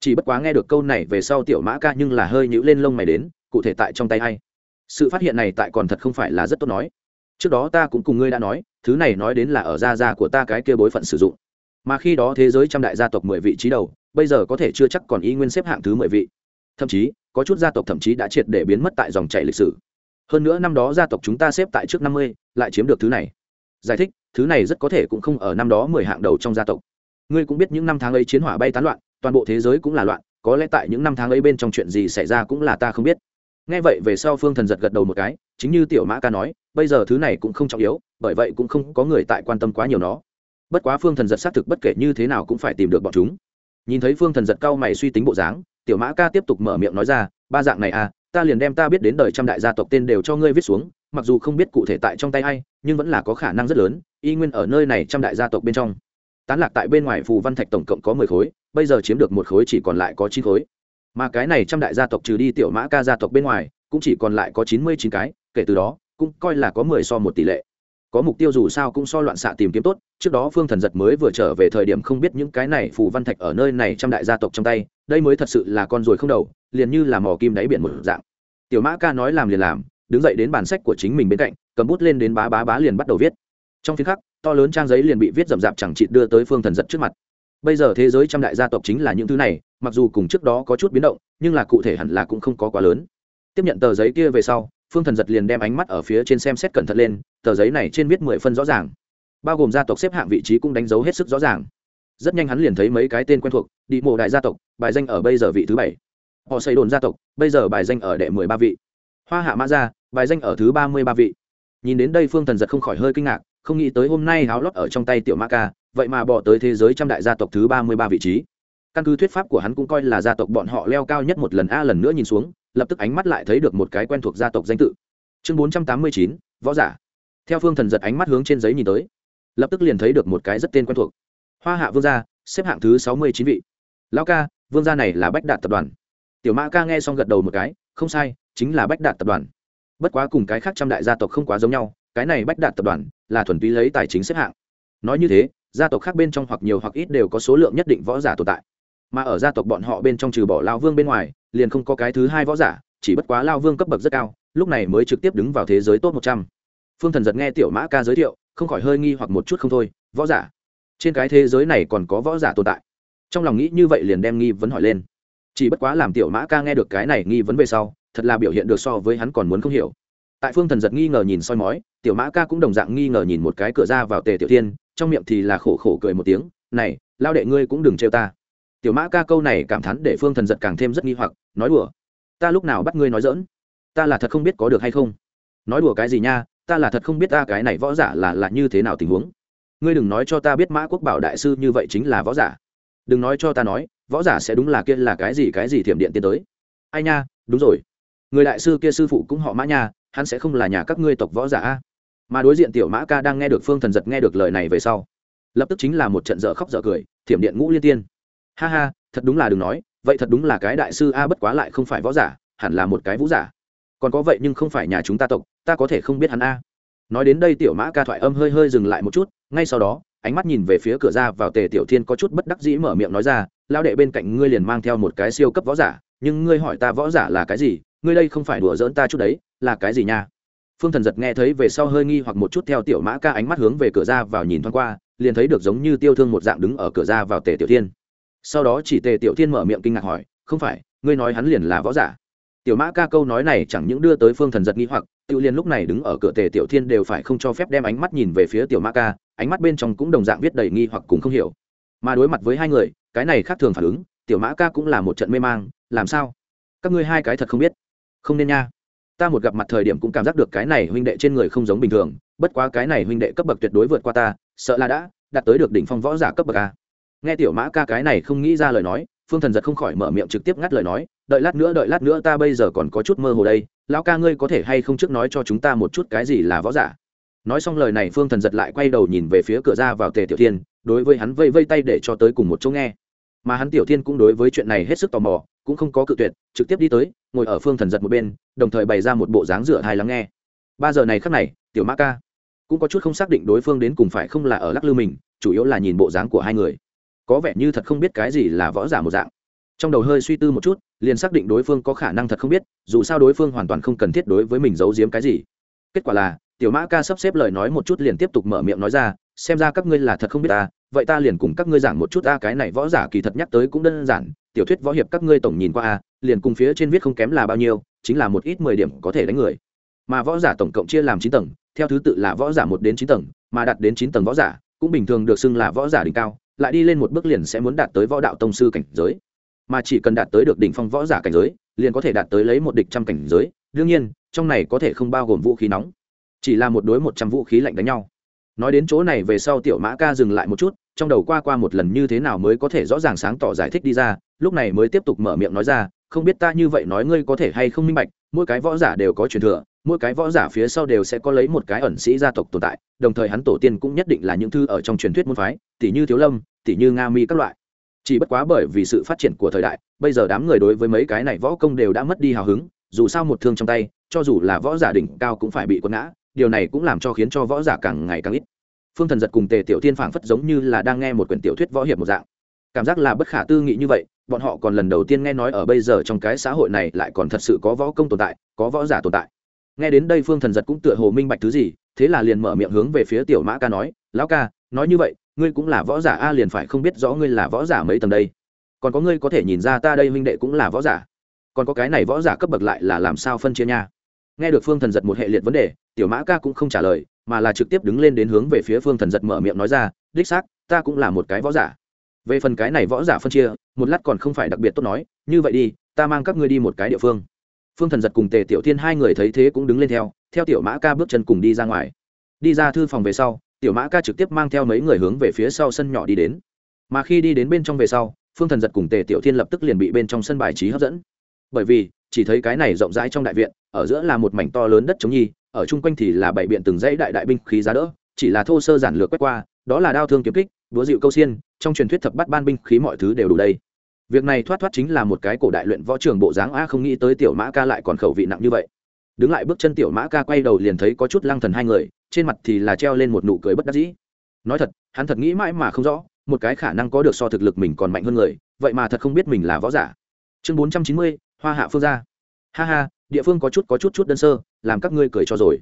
Chỉ bất quá nghe được câu này về sau tiểu mã ca nhưng là hơi nhữ lên lông mày đến, cụ thể tại trong tay ai? Sự phát hiện này tại còn thật không phải là rất tốt nói. Trước đó ta cũng cùng ngươi đã nói, thứ này nói đến là ở gia gia của ta cái kia bối phận sử dụng mà khi đó thế giới trăm đại gia tộc mười vị trí đầu, bây giờ có thể chưa chắc còn y nguyên xếp hạng thứ mười vị. Thậm chí, có chút gia tộc thậm chí đã triệt để biến mất tại dòng chảy lịch sử. Hơn nữa năm đó gia tộc chúng ta xếp tại trước năm mươi, lại chiếm được thứ này. Giải thích, thứ này rất có thể cũng không ở năm đó mười hạng đầu trong gia tộc. Ngươi cũng biết những năm tháng ấy chiến hỏa bay tán loạn, toàn bộ thế giới cũng là loạn, có lẽ tại những năm tháng ấy bên trong chuyện gì xảy ra cũng là ta không biết. Nghe vậy về sau phương thần giật gật đầu một cái, chính như tiểu mã ca nói, bây giờ thứ này cũng không trọng yếu, bởi vậy cũng không có người tại quan tâm quá nhiều nó bất quá phương thần giật xác thực bất kể như thế nào cũng phải tìm được bọn chúng. Nhìn thấy phương thần giật cao mày suy tính bộ dáng, tiểu mã ca tiếp tục mở miệng nói ra, ba dạng này à ta liền đem ta biết đến đời trăm đại gia tộc tên đều cho ngươi viết xuống, mặc dù không biết cụ thể tại trong tay ai, nhưng vẫn là có khả năng rất lớn, y nguyên ở nơi này trăm đại gia tộc bên trong. Tán lạc tại bên ngoài phù văn thạch tổng cộng có mười khối, bây giờ chiếm được một khối chỉ còn lại có chín khối. Mà cái này trăm đại gia tộc trừ đi tiểu mã ca gia tộc bên ngoài, cũng chỉ còn lại có chín mươi chín cái, kể từ đó, cũng coi là có mười so một tỷ lệ có mục tiêu dù sao cũng so loạn xạ tìm kiếm tốt, trước đó phương thần giật mới vừa trở về thời điểm không biết những cái này phù văn thạch ở nơi này trăm đại gia tộc trong tay, đây mới thật sự là con ruồi không đầu, liền như là mò kim đáy biển một dạng. Tiểu mã ca nói làm liền làm, đứng dậy đến bản sách của chính mình bên cạnh, cầm bút lên đến bá bá bá liền bắt đầu viết. Trong phiên khắc, to lớn trang giấy liền bị viết rậm rạp chẳng chịt đưa tới phương thần giật trước mặt. Bây giờ thế giới trăm đại gia tộc chính là những thứ này, mặc dù cùng trước đó có chút biến động, nhưng là cụ thể hẳn là cũng không có quá lớn. Tiếp nhận tờ giấy kia về sau phương thần giật liền đem ánh mắt ở phía trên xem xét cẩn thận lên, tờ giấy này trên viết mười phân rõ ràng. Bao gồm gia tộc xếp hạng vị trí cũng đánh dấu hết sức rõ ràng. Rất nhanh hắn liền thấy mấy cái tên quen thuộc đi mộ đại gia tộc, bài danh ở bây giờ vị thứ bảy. Họ xây đồn gia tộc, bây giờ bài danh ở đệ mười ba vị. Hoa hạ mã gia, bài danh ở thứ ba mươi ba vị. Nhìn đến đây phương thần giật không khỏi hơi kinh ngạc, không nghĩ tới hôm nay háo lót ở trong tay tiểu Ma ca, vậy mà bỏ tới thế giới trăm đại gia tộc thứ ba mươi ba vị trí. Căn cứ thuyết pháp của hắn cũng coi là gia tộc bọn họ leo cao nhất một lần a lần nữa nhìn xuống lập tức ánh mắt lại thấy được một cái quen thuộc gia tộc danh tự. Chương bốn trăm tám mươi chín, võ giả. Theo phương thần giật ánh mắt hướng trên giấy nhìn tới, lập tức liền thấy được một cái rất tên quen thuộc. Hoa hạ vương gia, xếp hạng thứ sáu mươi chín vị. Lão ca, vương gia này là bách đạt tập đoàn. Tiểu mã ca nghe xong gật đầu một cái, không sai, chính là bách đạt tập đoàn. Bất quá cùng cái khác trăm đại gia tộc không quá giống nhau, cái này bách đạt tập đoàn là thuần túy lấy tài chính xếp hạng. Nói như thế, gia tộc khác bên trong hoặc nhiều hoặc ít đều có số lượng nhất định võ giả tồn tại. Mà ở gia tộc bọn họ bên trong trừ bỏ lao vương bên ngoài liền không có cái thứ hai võ giả, chỉ bất quá lao vương cấp bậc rất cao, lúc này mới trực tiếp đứng vào thế giới top một trăm. Phương thần giật nghe tiểu mã ca giới thiệu, không khỏi hơi nghi hoặc một chút không thôi, võ giả? Trên cái thế giới này còn có võ giả tồn tại? Trong lòng nghĩ như vậy liền đem nghi vấn hỏi lên. Chỉ bất quá làm tiểu mã ca nghe được cái này nghi vấn về sau, thật là biểu hiện được so với hắn còn muốn không hiểu. Tại phương thần giật nghi ngờ nhìn soi mói, tiểu mã ca cũng đồng dạng nghi ngờ nhìn một cái cửa ra vào tề tiểu thiên, trong miệng thì là khổ khổ cười một tiếng, này, lao đệ ngươi cũng đừng trêu ta. Tiểu mã ca câu này cảm thán để phương thần giật càng thêm rất nghi hoặc nói đùa. Ta lúc nào bắt ngươi nói dỡn ta là thật không biết có được hay không? Nói đùa cái gì nha, ta là thật không biết ta cái này võ giả là là như thế nào tình huống. Ngươi đừng nói cho ta biết mã quốc bảo đại sư như vậy chính là võ giả. Đừng nói cho ta nói, võ giả sẽ đúng là kia là cái gì cái gì thiểm điện tiến tới. Ai nha, đúng rồi. Người đại sư kia sư phụ cũng họ mã nha, hắn sẽ không là nhà các ngươi tộc võ giả a. Mà đối diện tiểu mã ca đang nghe được phương thần giật nghe được lời này về sau, lập tức chính là một trận dở khóc dở cười, thiểm điện ngũ liên tiên. Ha ha, thật đúng là đừng nói vậy thật đúng là cái đại sư a, bất quá lại không phải võ giả, hẳn là một cái vũ giả. Còn có vậy nhưng không phải nhà chúng ta tộc, ta có thể không biết hắn a. Nói đến đây tiểu mã ca thoại âm hơi hơi dừng lại một chút, ngay sau đó, ánh mắt nhìn về phía cửa ra vào tề tiểu thiên có chút bất đắc dĩ mở miệng nói ra lao đệ bên cạnh ngươi liền mang theo một cái siêu cấp võ giả, nhưng ngươi hỏi ta võ giả là cái gì, ngươi đây không phải đùa giỡn ta chút đấy, là cái gì nha? Phương thần giật nghe thấy về sau hơi nghi hoặc một chút theo tiểu mã ca ánh mắt hướng về cửa ra vào nhìn thoáng qua, liền thấy được giống như tiêu thương một dạng đứng ở cửa ra vào tề tiểu thiên sau đó chỉ tề tiểu thiên mở miệng kinh ngạc hỏi, không phải, ngươi nói hắn liền là võ giả? Tiểu mã ca câu nói này chẳng những đưa tới phương thần giật nghi hoặc tự liên lúc này đứng ở cửa tề tiểu thiên đều phải không cho phép đem ánh mắt nhìn về phía tiểu mã ca, ánh mắt bên trong cũng đồng dạng viết đầy nghi hoặc cùng không hiểu. Mà đối mặt với hai người, cái này khác thường phản ứng, tiểu mã ca cũng là một trận mê mang, làm sao? Các ngươi hai cái thật không biết? Không nên nha. Ta một gặp mặt thời điểm cũng cảm giác được cái này huynh đệ trên người không giống bình thường, bất quá cái này huynh đệ cấp bậc tuyệt đối vượt qua ta, sợ là đã đạt tới được đỉnh phong võ giả cấp bậc a nghe tiểu mã ca cái này không nghĩ ra lời nói, phương thần giật không khỏi mở miệng trực tiếp ngắt lời nói, đợi lát nữa, đợi lát nữa ta bây giờ còn có chút mơ hồ đây, lão ca ngươi có thể hay không trước nói cho chúng ta một chút cái gì là võ giả? Nói xong lời này, phương thần giật lại quay đầu nhìn về phía cửa ra vào tề tiểu thiên, đối với hắn vây vây tay để cho tới cùng một chỗ nghe. Mà hắn tiểu thiên cũng đối với chuyện này hết sức tò mò, cũng không có cự tuyệt, trực tiếp đi tới, ngồi ở phương thần giật một bên, đồng thời bày ra một bộ dáng rửa hai lắng nghe. Ba giờ này khắc này, tiểu mã ca cũng có chút không xác định đối phương đến cùng phải không là ở lắc lư mình, chủ yếu là nhìn bộ dáng của hai người có vẻ như thật không biết cái gì là võ giả một dạng. Trong đầu hơi suy tư một chút, liền xác định đối phương có khả năng thật không biết, dù sao đối phương hoàn toàn không cần thiết đối với mình giấu giếm cái gì. Kết quả là, tiểu mã ca sắp xếp lời nói một chút liền tiếp tục mở miệng nói ra, xem ra các ngươi là thật không biết ta, vậy ta liền cùng các ngươi giảng một chút ta cái này võ giả kỳ thật nhắc tới cũng đơn giản, tiểu thuyết võ hiệp các ngươi tổng nhìn qua a, liền cùng phía trên viết không kém là bao nhiêu, chính là một ít mười điểm có thể đánh người. Mà võ giả tổng cộng chia làm chín tầng, theo thứ tự là võ giả một đến chín tầng, mà đạt đến chín tầng võ giả, cũng bình thường được xưng là võ giả đỉnh cao lại đi lên một bước liền sẽ muốn đạt tới võ đạo tông sư cảnh giới. Mà chỉ cần đạt tới được đỉnh phong võ giả cảnh giới, liền có thể đạt tới lấy một địch trăm cảnh giới. Đương nhiên, trong này có thể không bao gồm vũ khí nóng. Chỉ là một đối một trăm vũ khí lạnh đánh nhau. Nói đến chỗ này về sau tiểu mã ca dừng lại một chút, trong đầu qua qua một lần như thế nào mới có thể rõ ràng sáng tỏ giải thích đi ra, lúc này mới tiếp tục mở miệng nói ra, không biết ta như vậy nói ngươi có thể hay không minh bạch, mỗi cái võ giả đều có truyền thừa mỗi cái võ giả phía sau đều sẽ có lấy một cái ẩn sĩ gia tộc tồn tại, đồng thời hắn tổ tiên cũng nhất định là những thư ở trong truyền thuyết môn phái tỷ như thiếu lâm tỷ như nga mi các loại. Chỉ bất quá bởi vì sự phát triển của thời đại, bây giờ đám người đối với mấy cái này võ công đều đã mất đi hào hứng, dù sao một thương trong tay, cho dù là võ giả đỉnh cao cũng phải bị quật ngã, điều này cũng làm cho khiến cho võ giả càng ngày càng ít. Phương thần giật cùng tề tiểu tiên phảng phất giống như là đang nghe một quyển tiểu thuyết võ hiệp một dạng. Cảm giác là bất khả tư nghị như vậy, bọn họ còn lần đầu tiên nghe nói ở bây giờ trong cái xã hội này lại còn thật sự có võ công tồn tại, có võ giả tồn tại nghe đến đây phương thần giật cũng tựa hồ minh bạch thứ gì, thế là liền mở miệng hướng về phía tiểu mã ca nói, lão ca, nói như vậy, ngươi cũng là võ giả a, liền phải không biết rõ ngươi là võ giả mấy tầng đây. Còn có ngươi có thể nhìn ra ta đây huynh đệ cũng là võ giả. Còn có cái này võ giả cấp bậc lại là làm sao phân chia nha? Nghe được phương thần giật một hệ liệt vấn đề, tiểu mã ca cũng không trả lời, mà là trực tiếp đứng lên đến hướng về phía phương thần giật mở miệng nói ra, đích xác, ta cũng là một cái võ giả. Về phần cái này võ giả phân chia, một lát còn không phải đặc biệt tốt nói, như vậy đi, ta mang các ngươi đi một cái địa phương phương thần giật cùng tề tiểu thiên hai người thấy thế cũng đứng lên theo theo tiểu mã ca bước chân cùng đi ra ngoài. Đi ra thư phòng về sau, tiểu mã ca trực tiếp mang theo mấy người hướng về phía sau sân nhỏ đi đến. Mà khi đi đến bên trong về sau, phương thần giật cùng tề tiểu thiên lập tức liền bị bên trong sân bài trí hấp dẫn. Bởi vì, chỉ thấy cái này rộng rãi trong đại viện, ở giữa là một mảnh to lớn đất chống nhi, ở chung quanh thì là bảy biện từng dãy đại đại binh khí giá đỡ, chỉ là thô sơ giản lược quét qua, đó là đao thương kiếm kích đúa dịu câu xiên, trong truyền thuyết thập bắt ban binh khí mọi thứ đều đủ đây việc này thoát thoát chính là một cái cổ đại luyện võ trường bộ dáng a, không nghĩ tới tiểu mã ca lại còn khẩu vị nặng như vậy. Đứng lại bước chân tiểu mã ca quay đầu liền thấy có chút lăng thần hai người, trên mặt thì là treo lên một nụ cười bất đắc dĩ. Nói thật, hắn thật nghĩ mãi mà không rõ, một cái khả năng có được so thực lực mình còn mạnh hơn người, vậy mà thật không biết mình là võ giả. Chương bốn trăm chín mươi, hoa hạ phương gia. Ha ha, địa phương có chút có chút chút đơn sơ, làm các ngươi cười cho rồi.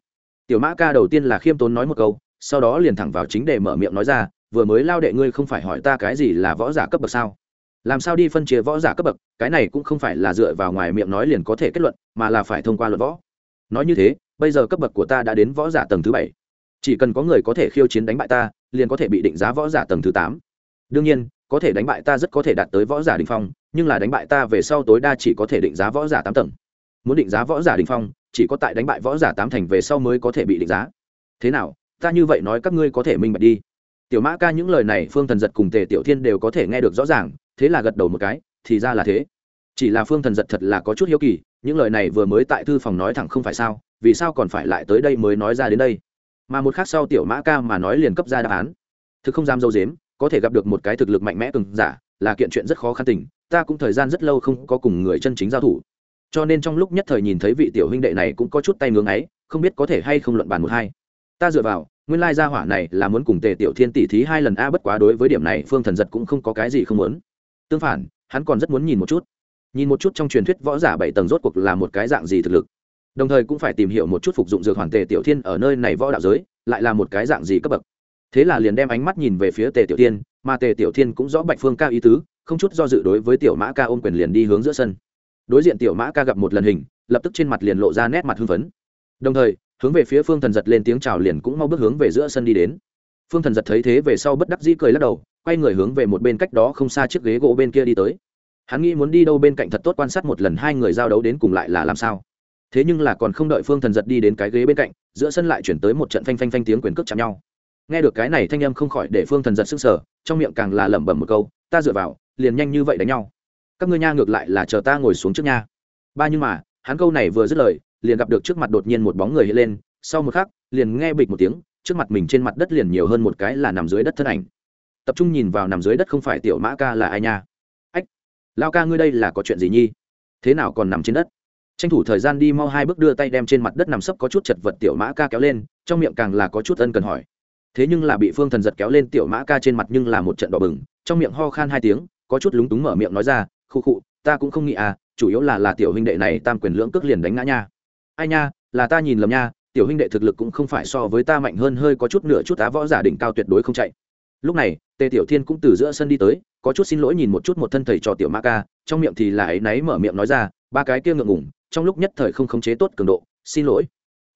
Tiểu mã ca đầu tiên là khiêm tốn nói một câu, sau đó liền thẳng vào chính để mở miệng nói ra, vừa mới lao đệ ngươi không phải hỏi ta cái gì là võ giả cấp bậc sao? Làm sao đi phân chia võ giả cấp bậc, cái này cũng không phải là dựa vào ngoài miệng nói liền có thể kết luận, mà là phải thông qua luận võ. Nói như thế, bây giờ cấp bậc của ta đã đến võ giả tầng thứ bảy. Chỉ cần có người có thể khiêu chiến đánh bại ta, liền có thể bị định giá võ giả tầng thứ tám. Đương nhiên, có thể đánh bại ta rất có thể đạt tới võ giả đình phong, nhưng là đánh bại ta về sau tối đa chỉ có thể định giá võ giả tám tầng. Muốn định giá võ giả đình phong, chỉ có tại đánh bại võ giả tám thành về sau mới có thể bị định giá. Thế nào, ta như vậy nói các ngươi có thể minh bạch đi. Tiểu mã ca những lời này, phương thần giật cùng tề tiểu thiên đều có thể nghe được rõ ràng thế là gật đầu một cái, thì ra là thế. Chỉ là phương thần giật thật là có chút hiếu kỳ, những lời này vừa mới tại thư phòng nói thẳng không phải sao, vì sao còn phải lại tới đây mới nói ra đến đây? Mà một khác sau tiểu mã ca mà nói liền cấp ra đáp án. Thực không dám dâu dếm, có thể gặp được một cái thực lực mạnh mẽ cứng giả, là kiện chuyện rất khó khăn tình, ta cũng thời gian rất lâu không có cùng người chân chính giao thủ. Cho nên trong lúc nhất thời nhìn thấy vị tiểu huynh đệ này cũng có chút tay ngưỡng ấy không biết có thể hay không luận bàn một hai. Ta dựa vào, nguyên lai gia hỏa này là muốn cùng tề tiểu thiên tỷ thí hai lần, a, bất quá đối với điểm này phương thần giật cũng không có cái gì không muốn tương phản, hắn còn rất muốn nhìn một chút. Nhìn một chút trong truyền thuyết võ giả bảy tầng rốt cuộc là một cái dạng gì thực lực. Đồng thời cũng phải tìm hiểu một chút phục dụng dược hoàn tề tiểu thiên ở nơi này võ đạo giới, lại là một cái dạng gì cấp bậc. Thế là liền đem ánh mắt nhìn về phía tề tiểu thiên, mà tề tiểu thiên cũng rõ bạch phương ca ý tứ, không chút do dự đối với tiểu mã ca ôm quyền liền đi hướng giữa sân. Đối diện tiểu mã ca gặp một lần hình, lập tức trên mặt liền lộ ra nét mặt hưng phấn. Đồng thời, hướng về phía phương thần giật lên tiếng chào liền cũng mau bước hướng về giữa sân đi đến phương thần giật thấy thế về sau bất đắc dĩ cười lắc đầu, quay người hướng về một bên cách đó không xa chiếc ghế gỗ bên kia đi tới. Hắn nghĩ muốn đi đâu bên cạnh thật tốt quan sát một lần hai người giao đấu đến cùng lại là làm sao. Thế nhưng là còn không đợi phương thần giật đi đến cái ghế bên cạnh, giữa sân lại chuyển tới một trận phanh phanh phanh tiếng quyền cước chạm nhau. Nghe được cái này thanh âm không khỏi để phương thần giật sức sở trong miệng càng là lẩm bẩm một câu, ta dựa vào, liền nhanh như vậy đánh nhau. Các ngươi nha ngược lại là chờ ta ngồi xuống trước nha. Ba nhưng mà, hắn câu này vừa dứt lời, liền gặp được trước mặt đột nhiên một bóng người hiện lên, sau một khắc, liền nghe bịch một tiếng trước mặt mình trên mặt đất liền nhiều hơn một cái là nằm dưới đất thân ảnh. Tập trung nhìn vào nằm dưới đất không phải tiểu mã ca là ai nha? Ách lao ca ngươi đây là có chuyện gì nhi? Thế nào còn nằm trên đất? Tranh thủ thời gian đi mau hai bước đưa tay đem trên mặt đất nằm sấp có chút chật vật tiểu mã ca kéo lên, trong miệng càng là có chút ân cần hỏi. Thế nhưng là bị phương thần giật kéo lên tiểu mã ca trên mặt nhưng là một trận đỏ bừng, trong miệng ho khan hai tiếng, có chút lúng túng mở miệng nói ra khu khụ, ta cũng không nghĩ à chủ yếu là là tiểu huynh đệ này tam quyền lưỡng cước liền đánh ngã nha. Ai nha, là ta nhìn lầm nha tiểu huynh đệ thực lực cũng không phải so với ta mạnh hơn, hơi có chút nửa chút á võ giả đỉnh cao tuyệt đối không chạy. Lúc này, tề tiểu thiên cũng từ giữa sân đi tới, có chút xin lỗi nhìn một chút một thân thầy trò tiểu mã ca, trong miệng thì là ấy náy mở miệng nói ra, ba cái kia ngượng ngủng trong lúc nhất thời không khống chế tốt cường độ, xin lỗi.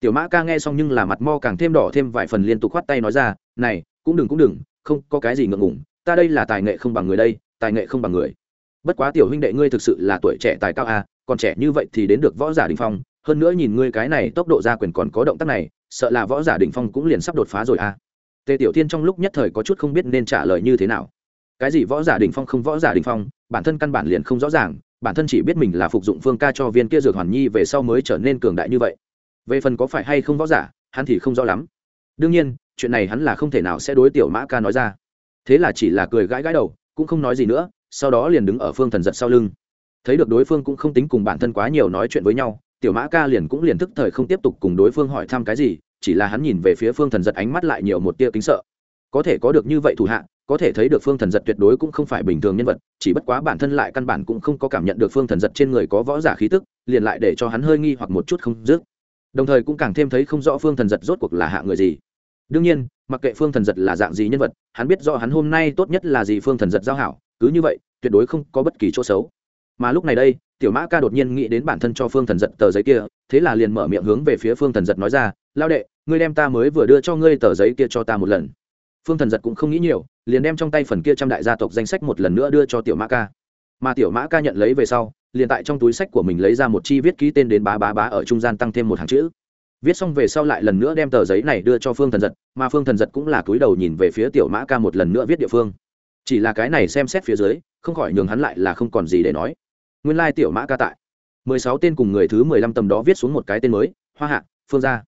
Tiểu mã ca nghe xong nhưng là mặt mo càng thêm đỏ thêm vài phần liên tục khoát tay nói ra, này, cũng đừng cũng đừng, không, có cái gì ngượng ngủng ta đây là tài nghệ không bằng người đây, tài nghệ không bằng người. Bất quá tiểu huynh đệ ngươi thực sự là tuổi trẻ tài cao à còn trẻ như vậy thì đến được võ giả đình phong hơn nữa nhìn ngươi cái này tốc độ ra quyền còn có động tác này, sợ là võ giả đình phong cũng liền sắp đột phá rồi à. Tề tiểu thiên trong lúc nhất thời có chút không biết nên trả lời như thế nào. Cái gì võ giả đình phong không võ giả đình phong, bản thân căn bản liền không rõ ràng, bản thân chỉ biết mình là phục dụng phương ca cho viên kia dược hoàn nhi về sau mới trở nên cường đại như vậy. Về phần có phải hay không võ giả, hắn thì không rõ lắm. Đương nhiên, chuyện này hắn là không thể nào sẽ đối tiểu mã ca nói ra. Thế là chỉ là cười gãi gãi đầu, cũng không nói gì nữa, sau đó liền đứng ở phương thần giật sau lưng. Thấy được đối phương cũng không tính cùng bản thân quá nhiều nói chuyện với nhau tiểu mã ca liền cũng liền thức thời không tiếp tục cùng đối phương hỏi thăm cái gì, chỉ là hắn nhìn về phía phương thần giật ánh mắt lại nhiều một tia kính sợ. Có thể có được như vậy thủ hạ, có thể thấy được phương thần giật tuyệt đối cũng không phải bình thường nhân vật, chỉ bất quá bản thân lại căn bản cũng không có cảm nhận được phương thần giật trên người có võ giả khí tức, liền lại để cho hắn hơi nghi hoặc một chút không dứt. Đồng thời cũng càng thêm thấy không rõ phương thần giật rốt cuộc là hạ người gì. Đương nhiên, mặc kệ phương thần giật là dạng gì nhân vật, hắn biết rõ hắn hôm nay tốt nhất là gì phương thần giật giao hảo, cứ như vậy, tuyệt đối không có bất kỳ chỗ xấu. Mà lúc này đây tiểu mã ca đột nhiên nghĩ đến bản thân cho phương thần giật tờ giấy kia, thế là liền mở miệng hướng về phía phương thần giật nói ra lao đệ, ngươi đem ta mới vừa đưa cho ngươi tờ giấy kia cho ta một lần. Phương thần giật cũng không nghĩ nhiều, liền đem trong tay phần kia trăm đại gia tộc danh sách một lần nữa đưa cho tiểu mã ca. Mà tiểu mã ca nhận lấy về sau, liền tại trong túi sách của mình lấy ra một chi viết ký tên đến bá bá bá ở trung gian tăng thêm một hàng chữ. Viết xong về sau lại lần nữa đem tờ giấy này đưa cho phương thần giật, mà phương thần giật cũng là túi đầu nhìn về phía tiểu mã ca một lần nữa viết địa phương. Chỉ là cái này xem xét phía dưới, không khỏi nhường hắn lại là không còn gì để nói nguyên lai tiểu mã ca tại. mười sáu tên cùng người thứ mười lăm tầm đó viết xuống một cái tên mới, hoa hạ, phương gia.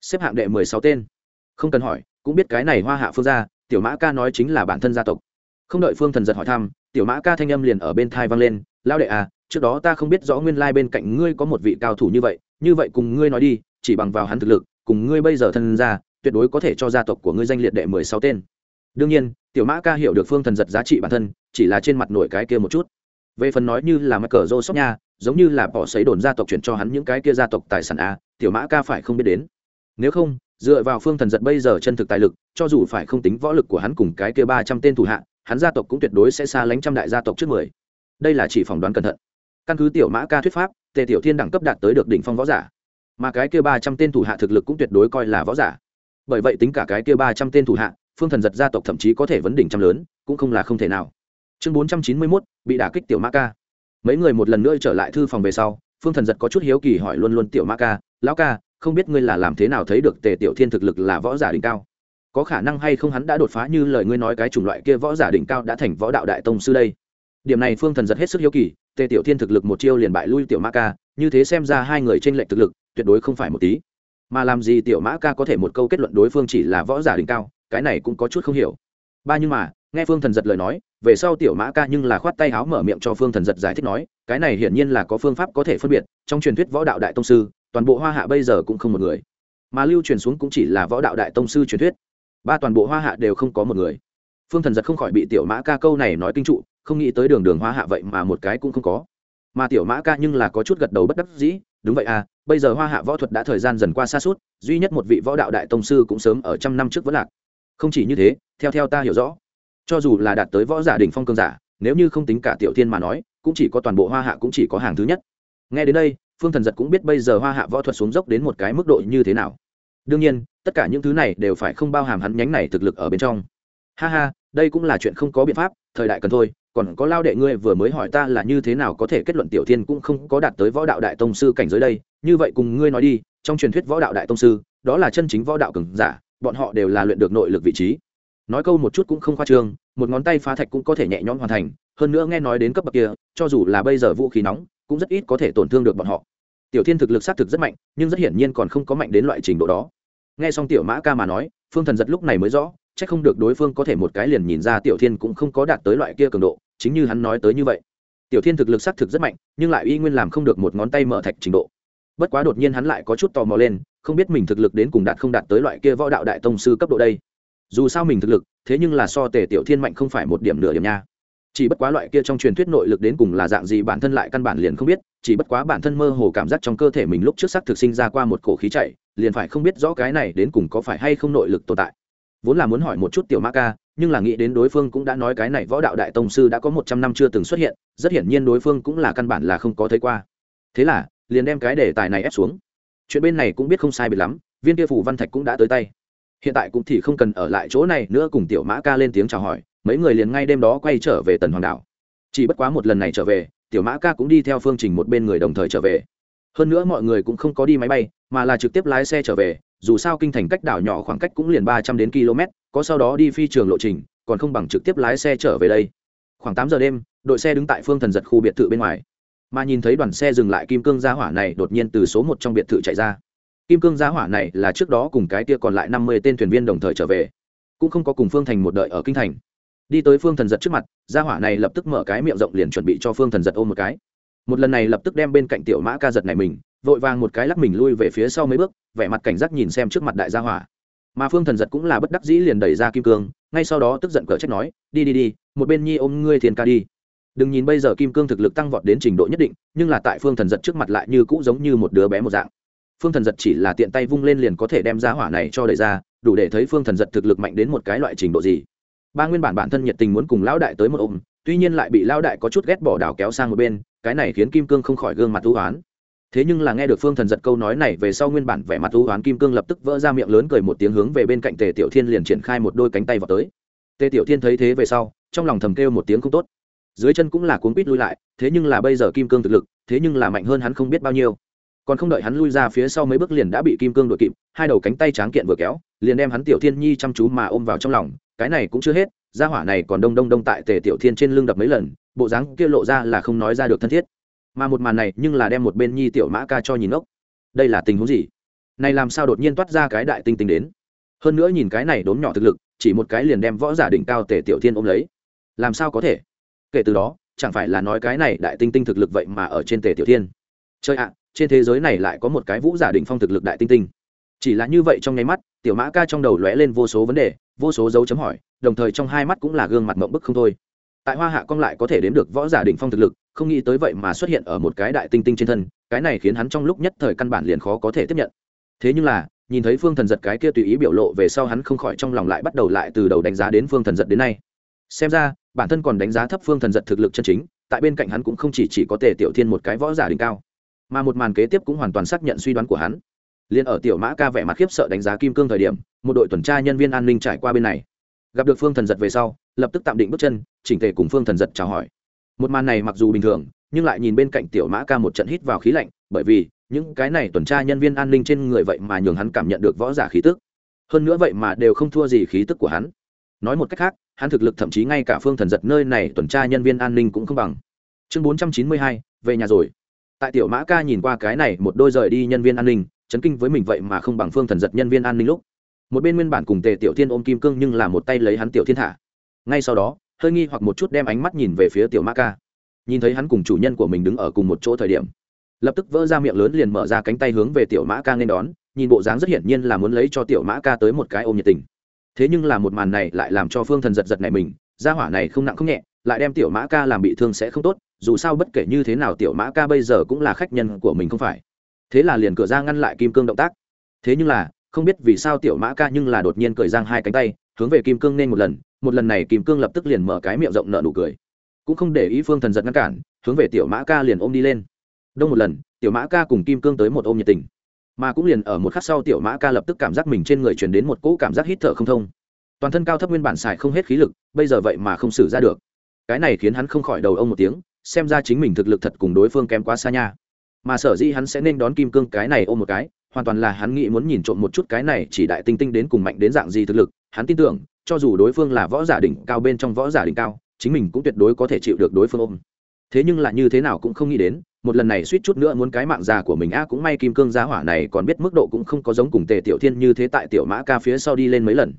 Xếp hạng đệ mười sáu tên. Không cần hỏi, cũng biết cái này hoa hạ, phương gia, tiểu mã ca nói chính là bản thân gia tộc. Không đợi phương thần giật hỏi thăm, tiểu mã ca thanh âm liền ở bên thai vang lên lao đệ à trước đó ta không biết rõ nguyên lai bên cạnh ngươi có một vị cao thủ như vậy như vậy cùng ngươi nói đi, chỉ bằng vào hắn thực lực, cùng ngươi bây giờ thân ra tuyệt đối có thể cho gia tộc của ngươi danh liệt đệ mười sáu tên. Đương nhiên, tiểu mã ca hiểu được phương thần giật giá trị bản thân, chỉ là trên mặt nổi cái kia một chút về phần nói như là mắc cờ rô sóc nha, giống như là bỏ xấy đồn gia tộc chuyển cho hắn những cái kia gia tộc tài sản a, tiểu mã ca phải không biết đến. Nếu không, dựa vào phương thần giật bây giờ chân thực tài lực, cho dù phải không tính võ lực của hắn cùng cái kia ba trăm tên thủ hạ, hắn gia tộc cũng tuyệt đối sẽ xa lánh trăm đại gia tộc trước mười. Đây là chỉ phỏng đoán cẩn thận. Căn cứ tiểu mã ca thuyết pháp, tề tiểu thiên đẳng cấp đạt tới được đỉnh phong võ giả. Mà cái kia ba trăm tên thủ hạ thực lực cũng tuyệt đối coi là võ giả. Bởi vậy tính cả cái kia ba trăm tên thủ hạ, phương thần giật gia tộc thậm chí có thể vấn đỉnh trăm lớn, cũng không là không thể nào chương bốn trăm chín mươi mốt, bị đả kích tiểu mã ca. Mấy người một lần nữa trở lại thư phòng về sau, phương thần giật có chút hiếu kỳ hỏi luôn luôn tiểu mã ca, lão ca, không biết ngươi là làm thế nào thấy được tề tiểu thiên thực lực là võ giả đỉnh cao? Có khả năng hay không hắn đã đột phá như lời ngươi nói cái chủng loại kia võ giả đỉnh cao đã thành võ đạo đại tông sư đây? Điểm này phương thần giật hết sức hiếu kỳ, tề tiểu thiên thực lực một chiêu liền bại lui tiểu mã ca, như thế xem ra hai người tranh lệch thực lực, tuyệt đối không phải một tí. Mà làm gì tiểu mã ca có thể một câu kết luận đối phương chỉ là võ giả đỉnh cao, cái này cũng có chút không hiểu. Ba nhưng mà nghe phương thần giật lời nói, về sau tiểu mã ca nhưng là khoát tay áo mở miệng cho phương thần giật giải thích nói, cái này hiển nhiên là có phương pháp có thể phân biệt, trong truyền thuyết võ đạo đại tông sư, toàn bộ hoa hạ bây giờ cũng không một người. Mà lưu truyền xuống cũng chỉ là võ đạo đại tông sư truyền thuyết. Ba toàn bộ hoa hạ đều không có một người. Phương thần giật không khỏi bị tiểu mã ca câu này nói kinh trụ, không nghĩ tới đường đường hoa hạ vậy mà một cái cũng không có. Mà tiểu mã ca nhưng là có chút gật đầu bất đắc dĩ, đúng vậy à bây giờ hoa hạ võ thuật đã thời gian dần qua xa suốt, duy nhất một vị võ đạo đại tông sư cũng sớm ở trăm năm trước vẫn lạc. Không chỉ như thế, theo theo ta hiểu rõ cho dù là đạt tới võ giả đỉnh phong cương giả, nếu như không tính cả tiểu thiên mà nói, cũng chỉ có toàn bộ hoa hạ cũng chỉ có hàng thứ nhất. Nghe đến đây, phương thần giật cũng biết bây giờ hoa hạ võ thuật xuống dốc đến một cái mức độ như thế nào. Đương nhiên, tất cả những thứ này đều phải không bao hàm hắn nhánh này thực lực ở bên trong. Ha ha, đây cũng là chuyện không có biện pháp, thời đại cần thôi, còn có lao đệ ngươi vừa mới hỏi ta là như thế nào có thể kết luận tiểu thiên cũng không có đạt tới võ đạo đại tông sư cảnh giới đây. Như vậy cùng ngươi nói đi, trong truyền thuyết võ đạo đại tông sư, đó là chân chính võ đạo cường giả, bọn họ đều là luyện được nội lực vị trí nói câu một chút cũng không khoa trương, một ngón tay phá thạch cũng có thể nhẹ nhõm hoàn thành, hơn nữa nghe nói đến cấp bậc kia, cho dù là bây giờ vũ khí nóng, cũng rất ít có thể tổn thương được bọn họ. Tiểu thiên thực lực xác thực rất mạnh, nhưng rất hiển nhiên còn không có mạnh đến loại trình độ đó. Nghe xong tiểu mã ca mà nói, phương thần giật lúc này mới rõ c h ắ c không được đối phương có thể một cái liền nhìn ra tiểu thiên cũng không có đạt tới loại kia cường độ, chính như hắn nói tới như vậy. Tiểu thiên thực lực xác thực rất mạnh, nhưng lại y nguyên làm không được một ngón tay mở thạch trình độ. Bất quá đột nhiên hắn lại có chút tò mò lên, không biết mình thực lực đến cùng đạt không đạt tới loại kia võ đạo đại tông sư cấp độ đây dù sao mình thực lực, thế nhưng là so tề tiểu thiên mạnh không phải một điểm nửa điểm nha. Chỉ bất quá loại kia trong truyền thuyết nội lực đến cùng là dạng gì bản thân lại căn bản liền không biết, chỉ bất quá bản thân mơ hồ cảm giác trong cơ thể mình lúc trước sắc thực sinh ra qua một cổ khí chạy, liền phải không biết rõ cái này đến cùng có phải hay không nội lực tồn tại. Vốn là muốn hỏi một chút tiểu ma ca, nhưng là nghĩ đến đối phương cũng đã nói cái này võ đạo đại tông sư đã có một trăm năm chưa từng xuất hiện, rất hiển nhiên đối phương cũng là căn bản là không có thấy qua. Thế là, liền đem cái đề tài này ép xuống. Chuyện bên này cũng biết không sai biệt lắm, viên kia phủ văn thạch cũng đã tới tay hiện tại cũng thì không cần ở lại chỗ này nữa cùng tiểu mã ca lên tiếng chào hỏi, mấy người liền ngay đêm đó quay trở về tần hoàng đảo. Chỉ bất quá một lần này trở về, tiểu mã ca cũng đi theo phương trình một bên người đồng thời trở về. Hơn nữa mọi người cũng không có đi máy bay, mà là trực tiếp lái xe trở về, dù sao kinh thành cách đảo nhỏ khoảng cách cũng liền ba trăm đến km có sau đó đi phi trường lộ trình, còn không bằng trực tiếp lái xe trở về đây. Khoảng tám giờ đêm, đội xe đứng tại phương thần giật khu biệt thự bên ngoài. Mà nhìn thấy đoàn xe dừng lại kim cương gia hỏa này, đột nhiên từ số một trong biệt thự chạy ra kim cương giá hỏa này là trước đó cùng cái kia còn lại năm mươi tên thuyền viên đồng thời trở về, cũng không có cùng phương thành một đợi ở kinh thành. Đi tới phương thần giật trước mặt gia hỏa này lập tức mở cái miệng rộng liền chuẩn bị cho phương thần giật ôm một cái. Một lần này lập tức đem bên cạnh tiểu mã ca giật này mình, vội vàng một cái lắc mình lui về phía sau mấy bước, vẻ mặt cảnh giác nhìn xem trước mặt đại gia hỏa. Mà phương thần giật cũng là bất đắc dĩ liền đẩy ra kim cương, ngay sau đó tức giận cỡ trách nói, đi đi đi, một bên nhi ôm ngươi thiên ca đi. Đừng nhìn bây giờ kim cương thực lực tăng vọt đến trình độ nhất định, nhưng là tại phương thần giật trước mặt lại như cũ giống như một đứa bé một dạng phương thần giật chỉ là tiện tay vung lên liền có thể đem giá hỏa này cho đẩy ra, đủ để thấy phương thần giật thực lực mạnh đến một cái loại trình độ gì. Ba nguyên bản bản thân nhiệt tình muốn cùng lão đại tới một ôm, tuy nhiên lại bị lão đại có chút ghét bỏ đảo kéo sang một bên, cái này khiến kim cương không khỏi gương mặt thú oán thế nhưng là nghe được phương thần giật câu nói này về sau nguyên bản vẻ mặt thú oán kim cương lập tức vỡ ra miệng lớn cười một tiếng hướng về bên cạnh tề tiểu thiên liền triển khai một đôi cánh tay vào tới. Tề tiểu thiên thấy thế về sau, trong lòng thầm kêu một tiếng không tốt. Dưới chân cũng là cuốn quýt lui lại, thế nhưng là bây giờ kim cương thực lực, thế nhưng là mạnh hơn hắn không biết bao nhiêu còn không đợi hắn lui ra phía sau mấy bước liền đã bị kim cương đội kịp, hai đầu cánh tay tráng kiện vừa kéo, liền đem hắn tiểu thiên nhi chăm chú mà ôm vào trong lòng, cái này cũng chưa hết, gia hỏa này còn đông đông đông tại tề tiểu thiên trên lưng đập mấy lần, bộ dáng kia lộ ra là không nói ra được thân thiết. Mà một màn này nhưng là đem một bên nhi tiểu mã ca cho nhìn ốc đây là tình huống gì? Này làm sao đột nhiên toát ra cái đại tinh tinh đến? Hơn nữa nhìn cái này đốm nhỏ thực lực, chỉ một cái liền đem võ giả đỉnh cao tề tiểu thiên ôm lấy. Làm sao có thể? Kể từ đó, chẳng phải là nói cái này đại tinh tinh thực lực vậy mà ở trên tề tiểu thiên? Chơi ạ trên thế giới này lại có một cái vũ giả đỉnh phong thực lực đại tinh tinh. Chỉ là như vậy trong nháy mắt tiểu mã ca trong đầu lóe lên vô số vấn đề vô số dấu chấm hỏi đồng thời trong hai mắt cũng là gương mặt mộng bức không thôi. Tại hoa hạ cong lại có thể đếm được võ giả đỉnh phong thực lực không nghĩ tới vậy mà xuất hiện ở một cái đại tinh tinh trên thân cái này khiến hắn trong lúc nhất thời căn bản liền khó có thể tiếp nhận. Thế nhưng là nhìn thấy phương thần giật cái kia tùy ý biểu lộ về sau hắn không khỏi trong lòng lại bắt đầu lại từ đầu đánh giá đến phương thần giật đến nay. Xem ra bản thân còn đánh giá thấp phương thần giật thực lực chân chính tại bên cạnh hắn cũng không chỉ, chỉ có tề tiểu thiên một cái võ giả đỉnh cao mà một màn kế tiếp cũng hoàn toàn xác nhận suy đoán của hắn. Liền ở tiểu mã ca vẻ mặt khiếp sợ đánh giá kim cương thời điểm, một đội tuần tra nhân viên an ninh trải qua bên này. Gặp được phương thần giật về sau, lập tức tạm định bước chân, chỉnh tề cùng phương thần giật chào hỏi. Một màn này mặc dù bình thường, nhưng lại nhìn bên cạnh tiểu mã ca một trận hít vào khí lạnh, bởi vì, những cái này tuần tra nhân viên an ninh trên người vậy mà nhường hắn cảm nhận được võ giả khí tức. Hơn nữa vậy mà đều không thua gì khí tức của hắn. Nói một cách khác, hắn thực lực thậm chí ngay cả phương thần giật nơi này tuần tra nhân viên an ninh cũng không bằng. Chương bốn trăm chín mươi hai, về nhà rồi tại tiểu mã ca nhìn qua cái này một đôi rời đi nhân viên an ninh, chấn kinh với mình vậy mà không bằng phương thần giật nhân viên an ninh lúc. Một bên nguyên bản cùng tề tiểu thiên ôm kim cương nhưng là một tay lấy hắn tiểu thiên thả. Ngay sau đó, hơi nghi hoặc một chút đem ánh mắt nhìn về phía tiểu mã ca. Nhìn thấy hắn cùng chủ nhân của mình đứng ở cùng một chỗ thời điểm, lập tức vỡ ra miệng lớn liền mở ra cánh tay hướng về tiểu mã ca nên đón, nhìn bộ dáng rất hiển nhiên là muốn lấy cho tiểu mã ca tới một cái ôm nhiệt tình. Thế nhưng là một màn này lại làm cho phương thần giật giật này mình ra hỏa này không nặng không nhẹ, lại đem tiểu mã ca làm bị thương sẽ không tốt dù sao bất kể như thế nào tiểu mã ca bây giờ cũng là khách nhân của mình không phải. Thế là liền cửa ra ngăn lại kim cương động tác. Thế nhưng là, không biết vì sao tiểu mã ca nhưng là đột nhiên cởi giang hai cánh tay, hướng về kim cương nên một lần một lần này kim cương lập tức liền mở cái miệng rộng nợ nụ cười. Cũng không để ý phương thần giật ngăn cản, hướng về tiểu mã ca liền ôm đi lên. Đông một lần, tiểu mã ca cùng kim cương tới một ôm nhiệt tình. Mà cũng liền ở một khắc sau tiểu mã ca lập tức cảm giác mình trên người truyền đến một cỗ cảm giác hít thở không thông. Toàn thân cao thấp nguyên bản xài không hết khí lực, bây giờ vậy mà không xử ra được. Cái này khiến hắn không khỏi đầu ông một tiếng xem ra chính mình thực lực thật cùng đối phương kém quá xa nha. Mà sở dĩ hắn sẽ nên đón kim cương cái này ôm một cái, hoàn toàn là hắn nghĩ muốn nhìn trộm một chút cái này chỉ đại tinh tinh đến cùng mạnh đến dạng gì thực lực, hắn tin tưởng, cho dù đối phương là võ giả đỉnh cao bên trong võ giả đỉnh cao, chính mình cũng tuyệt đối có thể chịu được đối phương ôm. Thế nhưng là như thế nào cũng không nghĩ đến, một lần này suýt chút nữa muốn cái mạng già của mình a cũng may kim cương giá hỏa này còn biết mức độ cũng không có giống cùng tề tiểu thiên như thế tại tiểu mã ca phía sau đi lên mấy lần.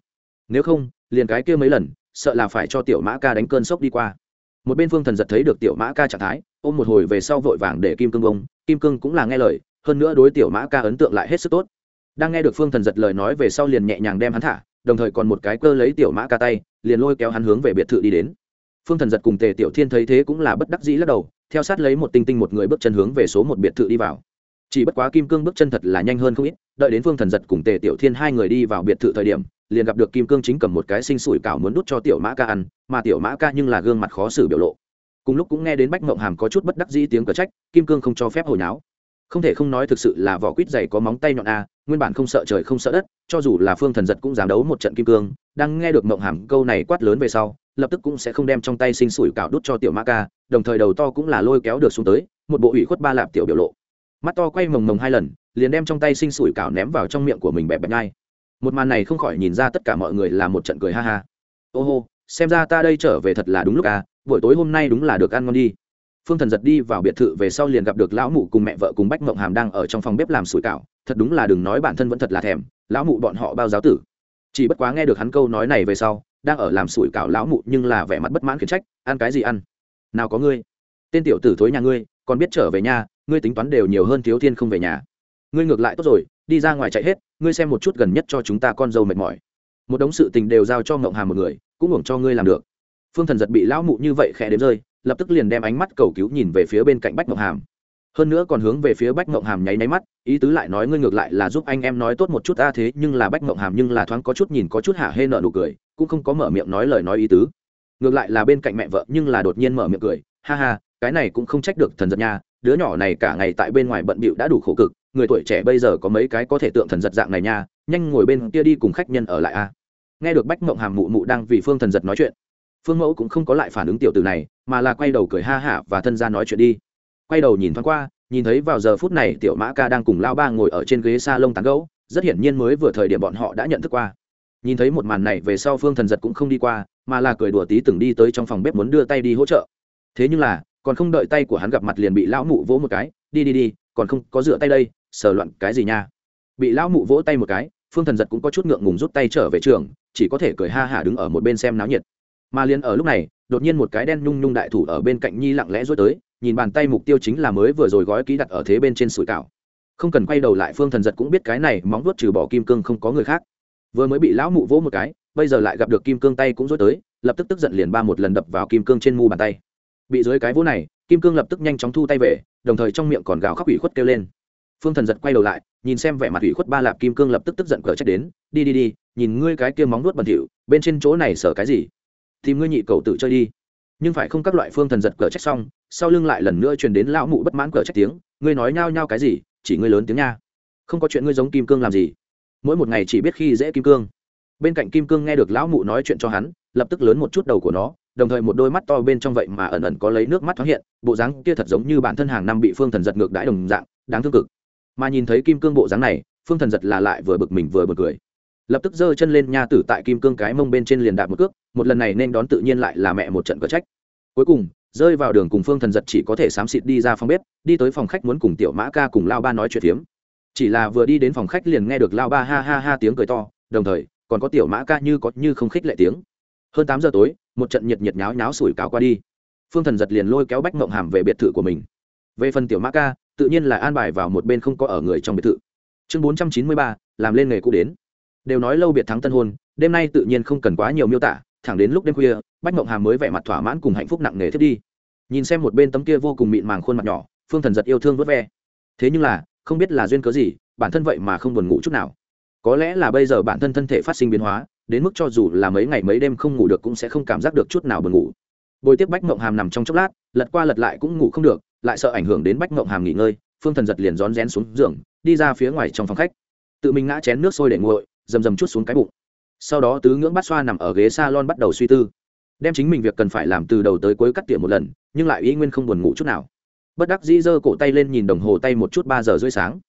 Nếu không, liền cái kia mấy lần, sợ là phải cho tiểu mã ca đánh cơn sốc đi qua một bên phương thần giật thấy được tiểu mã ca trạng thái, ôm một hồi về sau vội vàng để kim cương bông, kim cương cũng là nghe lời, hơn nữa đối tiểu mã ca ấn tượng lại hết sức tốt. Đang nghe được phương thần giật lời nói về sau liền nhẹ nhàng đem hắn thả, đồng thời còn một cái cơ lấy tiểu mã ca tay, liền lôi kéo hắn hướng về biệt thự đi đến. Phương thần giật cùng tề tiểu thiên thấy thế cũng là bất đắc dĩ lắc đầu, theo sát lấy một tinh tinh một người bước chân hướng về số một biệt thự đi vào. Chỉ bất quá kim cương bước chân thật là nhanh hơn không ít, đợi đến phương thần giật cùng tề tiểu thiên hai người đi vào biệt thự thời điểm liền gặp được kim cương chính cầm một cái sinh sủi cảo muốn đút cho tiểu mã ca ăn, mà tiểu mã ca nhưng là gương mặt khó xử biểu lộ. Cùng lúc cũng nghe đến bách mộng hàm có chút bất đắc dĩ tiếng cờ trách, kim cương không cho phép hồi náo không thể không nói thực sự là vỏ quýt dày có móng tay nhọn a, nguyên bản không sợ trời không sợ đất, cho dù là phương thần giật cũng dám đấu một trận kim cương, đang nghe được mộng hàm câu này quát lớn về sau, lập tức cũng sẽ không đem trong tay sinh sủi cảo đút cho tiểu mã ca, đồng thời đầu to cũng là lôi kéo được xuống tới, một bộ ủy khuất ba lạp tiểu biểu lộ. Mắt to quay mồng mồng hai lần, liền đem trong tay sinh sủi cảo ném vào trong miệng của mình bẹp bẹp nhai một màn này không khỏi nhìn ra tất cả mọi người là một trận cười ha ha. Ô hô, xem ra ta đây trở về thật là đúng lúc à buổi tối hôm nay đúng là được ăn ngon đi. Phương thần giật đi vào biệt thự về sau liền gặp được lão mụ cùng mẹ vợ cùng bách mộng hàm đang ở trong phòng bếp làm sủi cảo, thật đúng là đừng nói bản thân vẫn thật là thèm, lão mụ bọn họ bao giáo tử. Chỉ bất quá nghe được hắn câu nói này về sau, đang ở làm sủi cảo lão mụ nhưng là vẻ mặt bất mãn khiển trách, ăn cái gì ăn? Nào có ngươi, tên tiểu tử thối nhà ngươi, còn biết trở về nhà, ngươi tính toán đều nhiều hơn thiếu thiên không về nhà. Ngươi ngược lại tốt rồi đi ra ngoài chạy hết, ngươi xem một chút gần nhất cho chúng ta con dâu mệt mỏi. Một đống sự tình đều giao cho ngộng hàm một người, cũng hưởng cho ngươi làm được. Phương thần giật bị lão mụ như vậy khẽ đếm rơi, lập tức liền đem ánh mắt cầu cứu nhìn về phía bên cạnh bách ngộng hàm. Hơn nữa còn hướng về phía bách ngộng hàm nháy nháy mắt, ý tứ lại nói ngươi ngược lại là giúp anh em nói tốt một chút ta thế, nhưng là bách ngộng hàm nhưng là thoáng có chút nhìn có chút hả hê nợ nụ cười, cũng không có mở miệng nói lời nói ý tứ. Ngược lại là bên cạnh mẹ vợ nhưng là đột nhiên mở miệng cười, ha ha, cái này cũng không trách được thần giật nha, đứa nhỏ này cả ngày tại bên ngoài bận bịu đã đủ khổ cực người tuổi trẻ bây giờ có mấy cái có thể tượng thần giật dạng này nha, nhanh ngồi bên kia đi cùng khách nhân ở lại a. Nghe được bách mộng hàm mụ mụ đang vì phương thần giật nói chuyện, phương mẫu cũng không có lại phản ứng tiểu từ này, mà là quay đầu cười ha hả và thân ra nói chuyện đi. Quay đầu nhìn thoáng qua, nhìn thấy vào giờ phút này tiểu mã ca đang cùng lao ba ngồi ở trên ghế s a lông tán gấu rất hiển nhiên mới vừa thời điểm bọn họ đã nhận thức qua. Nhìn thấy một màn này về sau phương thần giật cũng không đi qua, mà là cười đùa tí từng đi tới trong phòng bếp muốn đưa tay đi hỗ trợ. Thế nhưng là, còn không đợi tay của hắn gặp mặt liền bị lão mụ vỗ một cái, đi đi đi, còn không có rửa tay đây sờ loạn cái gì nha? Bị lão mụ vỗ tay một cái, phương thần giật cũng có chút ngượng ngùng rút tay trở về trường, chỉ có thể cười ha hả đứng ở một bên xem náo nhiệt. Mà liền ở lúc này, đột nhiên một cái đen nhung nhung đại thủ ở bên cạnh nhi lặng lẽ rút tới, nhìn bàn tay mục tiêu chính là mới vừa rồi gói ký đặt ở thế bên trên sủi cảo. Không cần quay đầu lại, phương thần giật cũng biết cái này móng vuốt trừ bỏ kim cương không có người khác. Vừa mới bị lão mụ vỗ một cái, bây giờ lại gặp được kim cương tay cũng rút tới, lập tức tức giận liền ba một lần đập vào kim cương trên mu bàn tay. Bị dưới cái vỗ này, kim cương lập tức nhanh chóng thu tay về, đồng thời trong miệng còn gào khóc ủy khuất kêu lên phương thần giật quay đầu lại, nhìn xem vẻ mặt ủy khuất ba lạp kim cương lập tức tức giận cờ trách đến, đi đi đi, nhìn ngươi cái kia móng nuốt bẩn thỉu, bên trên chỗ này sở cái gì? Thì ngươi nhị cầu tự chơi đi. Nhưng phải không các loại phương thần giật cờ trách xong, sau lưng lại lần nữa truyền đến lão mụ bất mãn cờ trách tiếng, ngươi nói nhao nhao cái gì, chỉ ngươi lớn tiếng nha. Không có chuyện ngươi giống kim cương làm gì. Mỗi một ngày chỉ biết khi dễ kim cương. Bên cạnh kim cương nghe được lão mụ nói chuyện cho hắn, lập tức lớn một chút đầu của nó, đồng thời một đôi mắt to bên trong vậy mà ẩn ẩn có lấy nước mắt thoáng hiện, bộ dáng kia thật giống như bản thân hàng năm bị phương thần giật ngược đãi đồng dạng, đáng thương cực mà nhìn thấy kim cương bộ dáng này, phương thần giật là lại vừa bực mình vừa bực cười. Lập tức giơ chân lên nha tử tại kim cương cái mông bên trên liền đạp một cước, một lần này nên đón tự nhiên lại là mẹ một trận cờ trách. Cuối cùng, rơi vào đường cùng phương thần giật chỉ có thể xám xịt đi ra phòng bếp, đi tới phòng khách muốn cùng tiểu mã ca cùng lao ba nói chuyện phiếm. Chỉ là vừa đi đến phòng khách liền nghe được lao ba ha ha ha tiếng cười to, đồng thời, còn có tiểu mã ca như có như không khích lệ tiếng. Hơn tám giờ tối, một trận nhiệt nhiệt nháo nháo sủi cáo qua đi. Phương thần giật liền lôi kéo bách mộng hàm về biệt thự của mình. Về phần tiểu mã ca tự nhiên là an bài vào một bên không có ở người trong biệt thự. Chương bốn trăm chín mươi ba, làm lên nghề cũ đến. Đều nói lâu biệt thắng tân hôn, đêm nay tự nhiên không cần quá nhiều miêu tả, thẳng đến lúc đêm khuya, bách mộng hàm mới vẻ mặt thỏa mãn cùng hạnh phúc nặng nề thiết đi. Nhìn xem một bên tấm kia vô cùng mịn màng khuôn mặt nhỏ, phương thần giật yêu thương vớt ve. Thế nhưng là, không biết là duyên cớ gì, bản thân vậy mà không buồn ngủ chút nào. Có lẽ là bây giờ bản thân thân thể phát sinh biến hóa, đến mức cho dù là mấy ngày mấy đêm không ngủ được cũng sẽ không cảm giác được chút nào buồn ngủ. Bồi tiếp bách mộng hàm nằm trong chốc lát, lật qua lật lại cũng ngủ không được lại sợ ảnh hưởng đến bách mộng hàm nghỉ ngơi, phương thần giật liền rón rén xuống giường, đi ra phía ngoài trong phòng khách. Tự mình ngã chén nước sôi để nguội, rầm rầm chút xuống cái bụng. Sau đó tứ ngưỡng bắt xoa nằm ở ghế s a lon bắt đầu suy tư. Đem chính mình việc cần phải làm từ đầu tới cuối cắt tỉa một lần, nhưng lại ý nguyên không buồn ngủ chút nào. Bất đắc dĩ giơ cổ tay lên nhìn đồng hồ tay một chút ba giờ rưỡi sáng.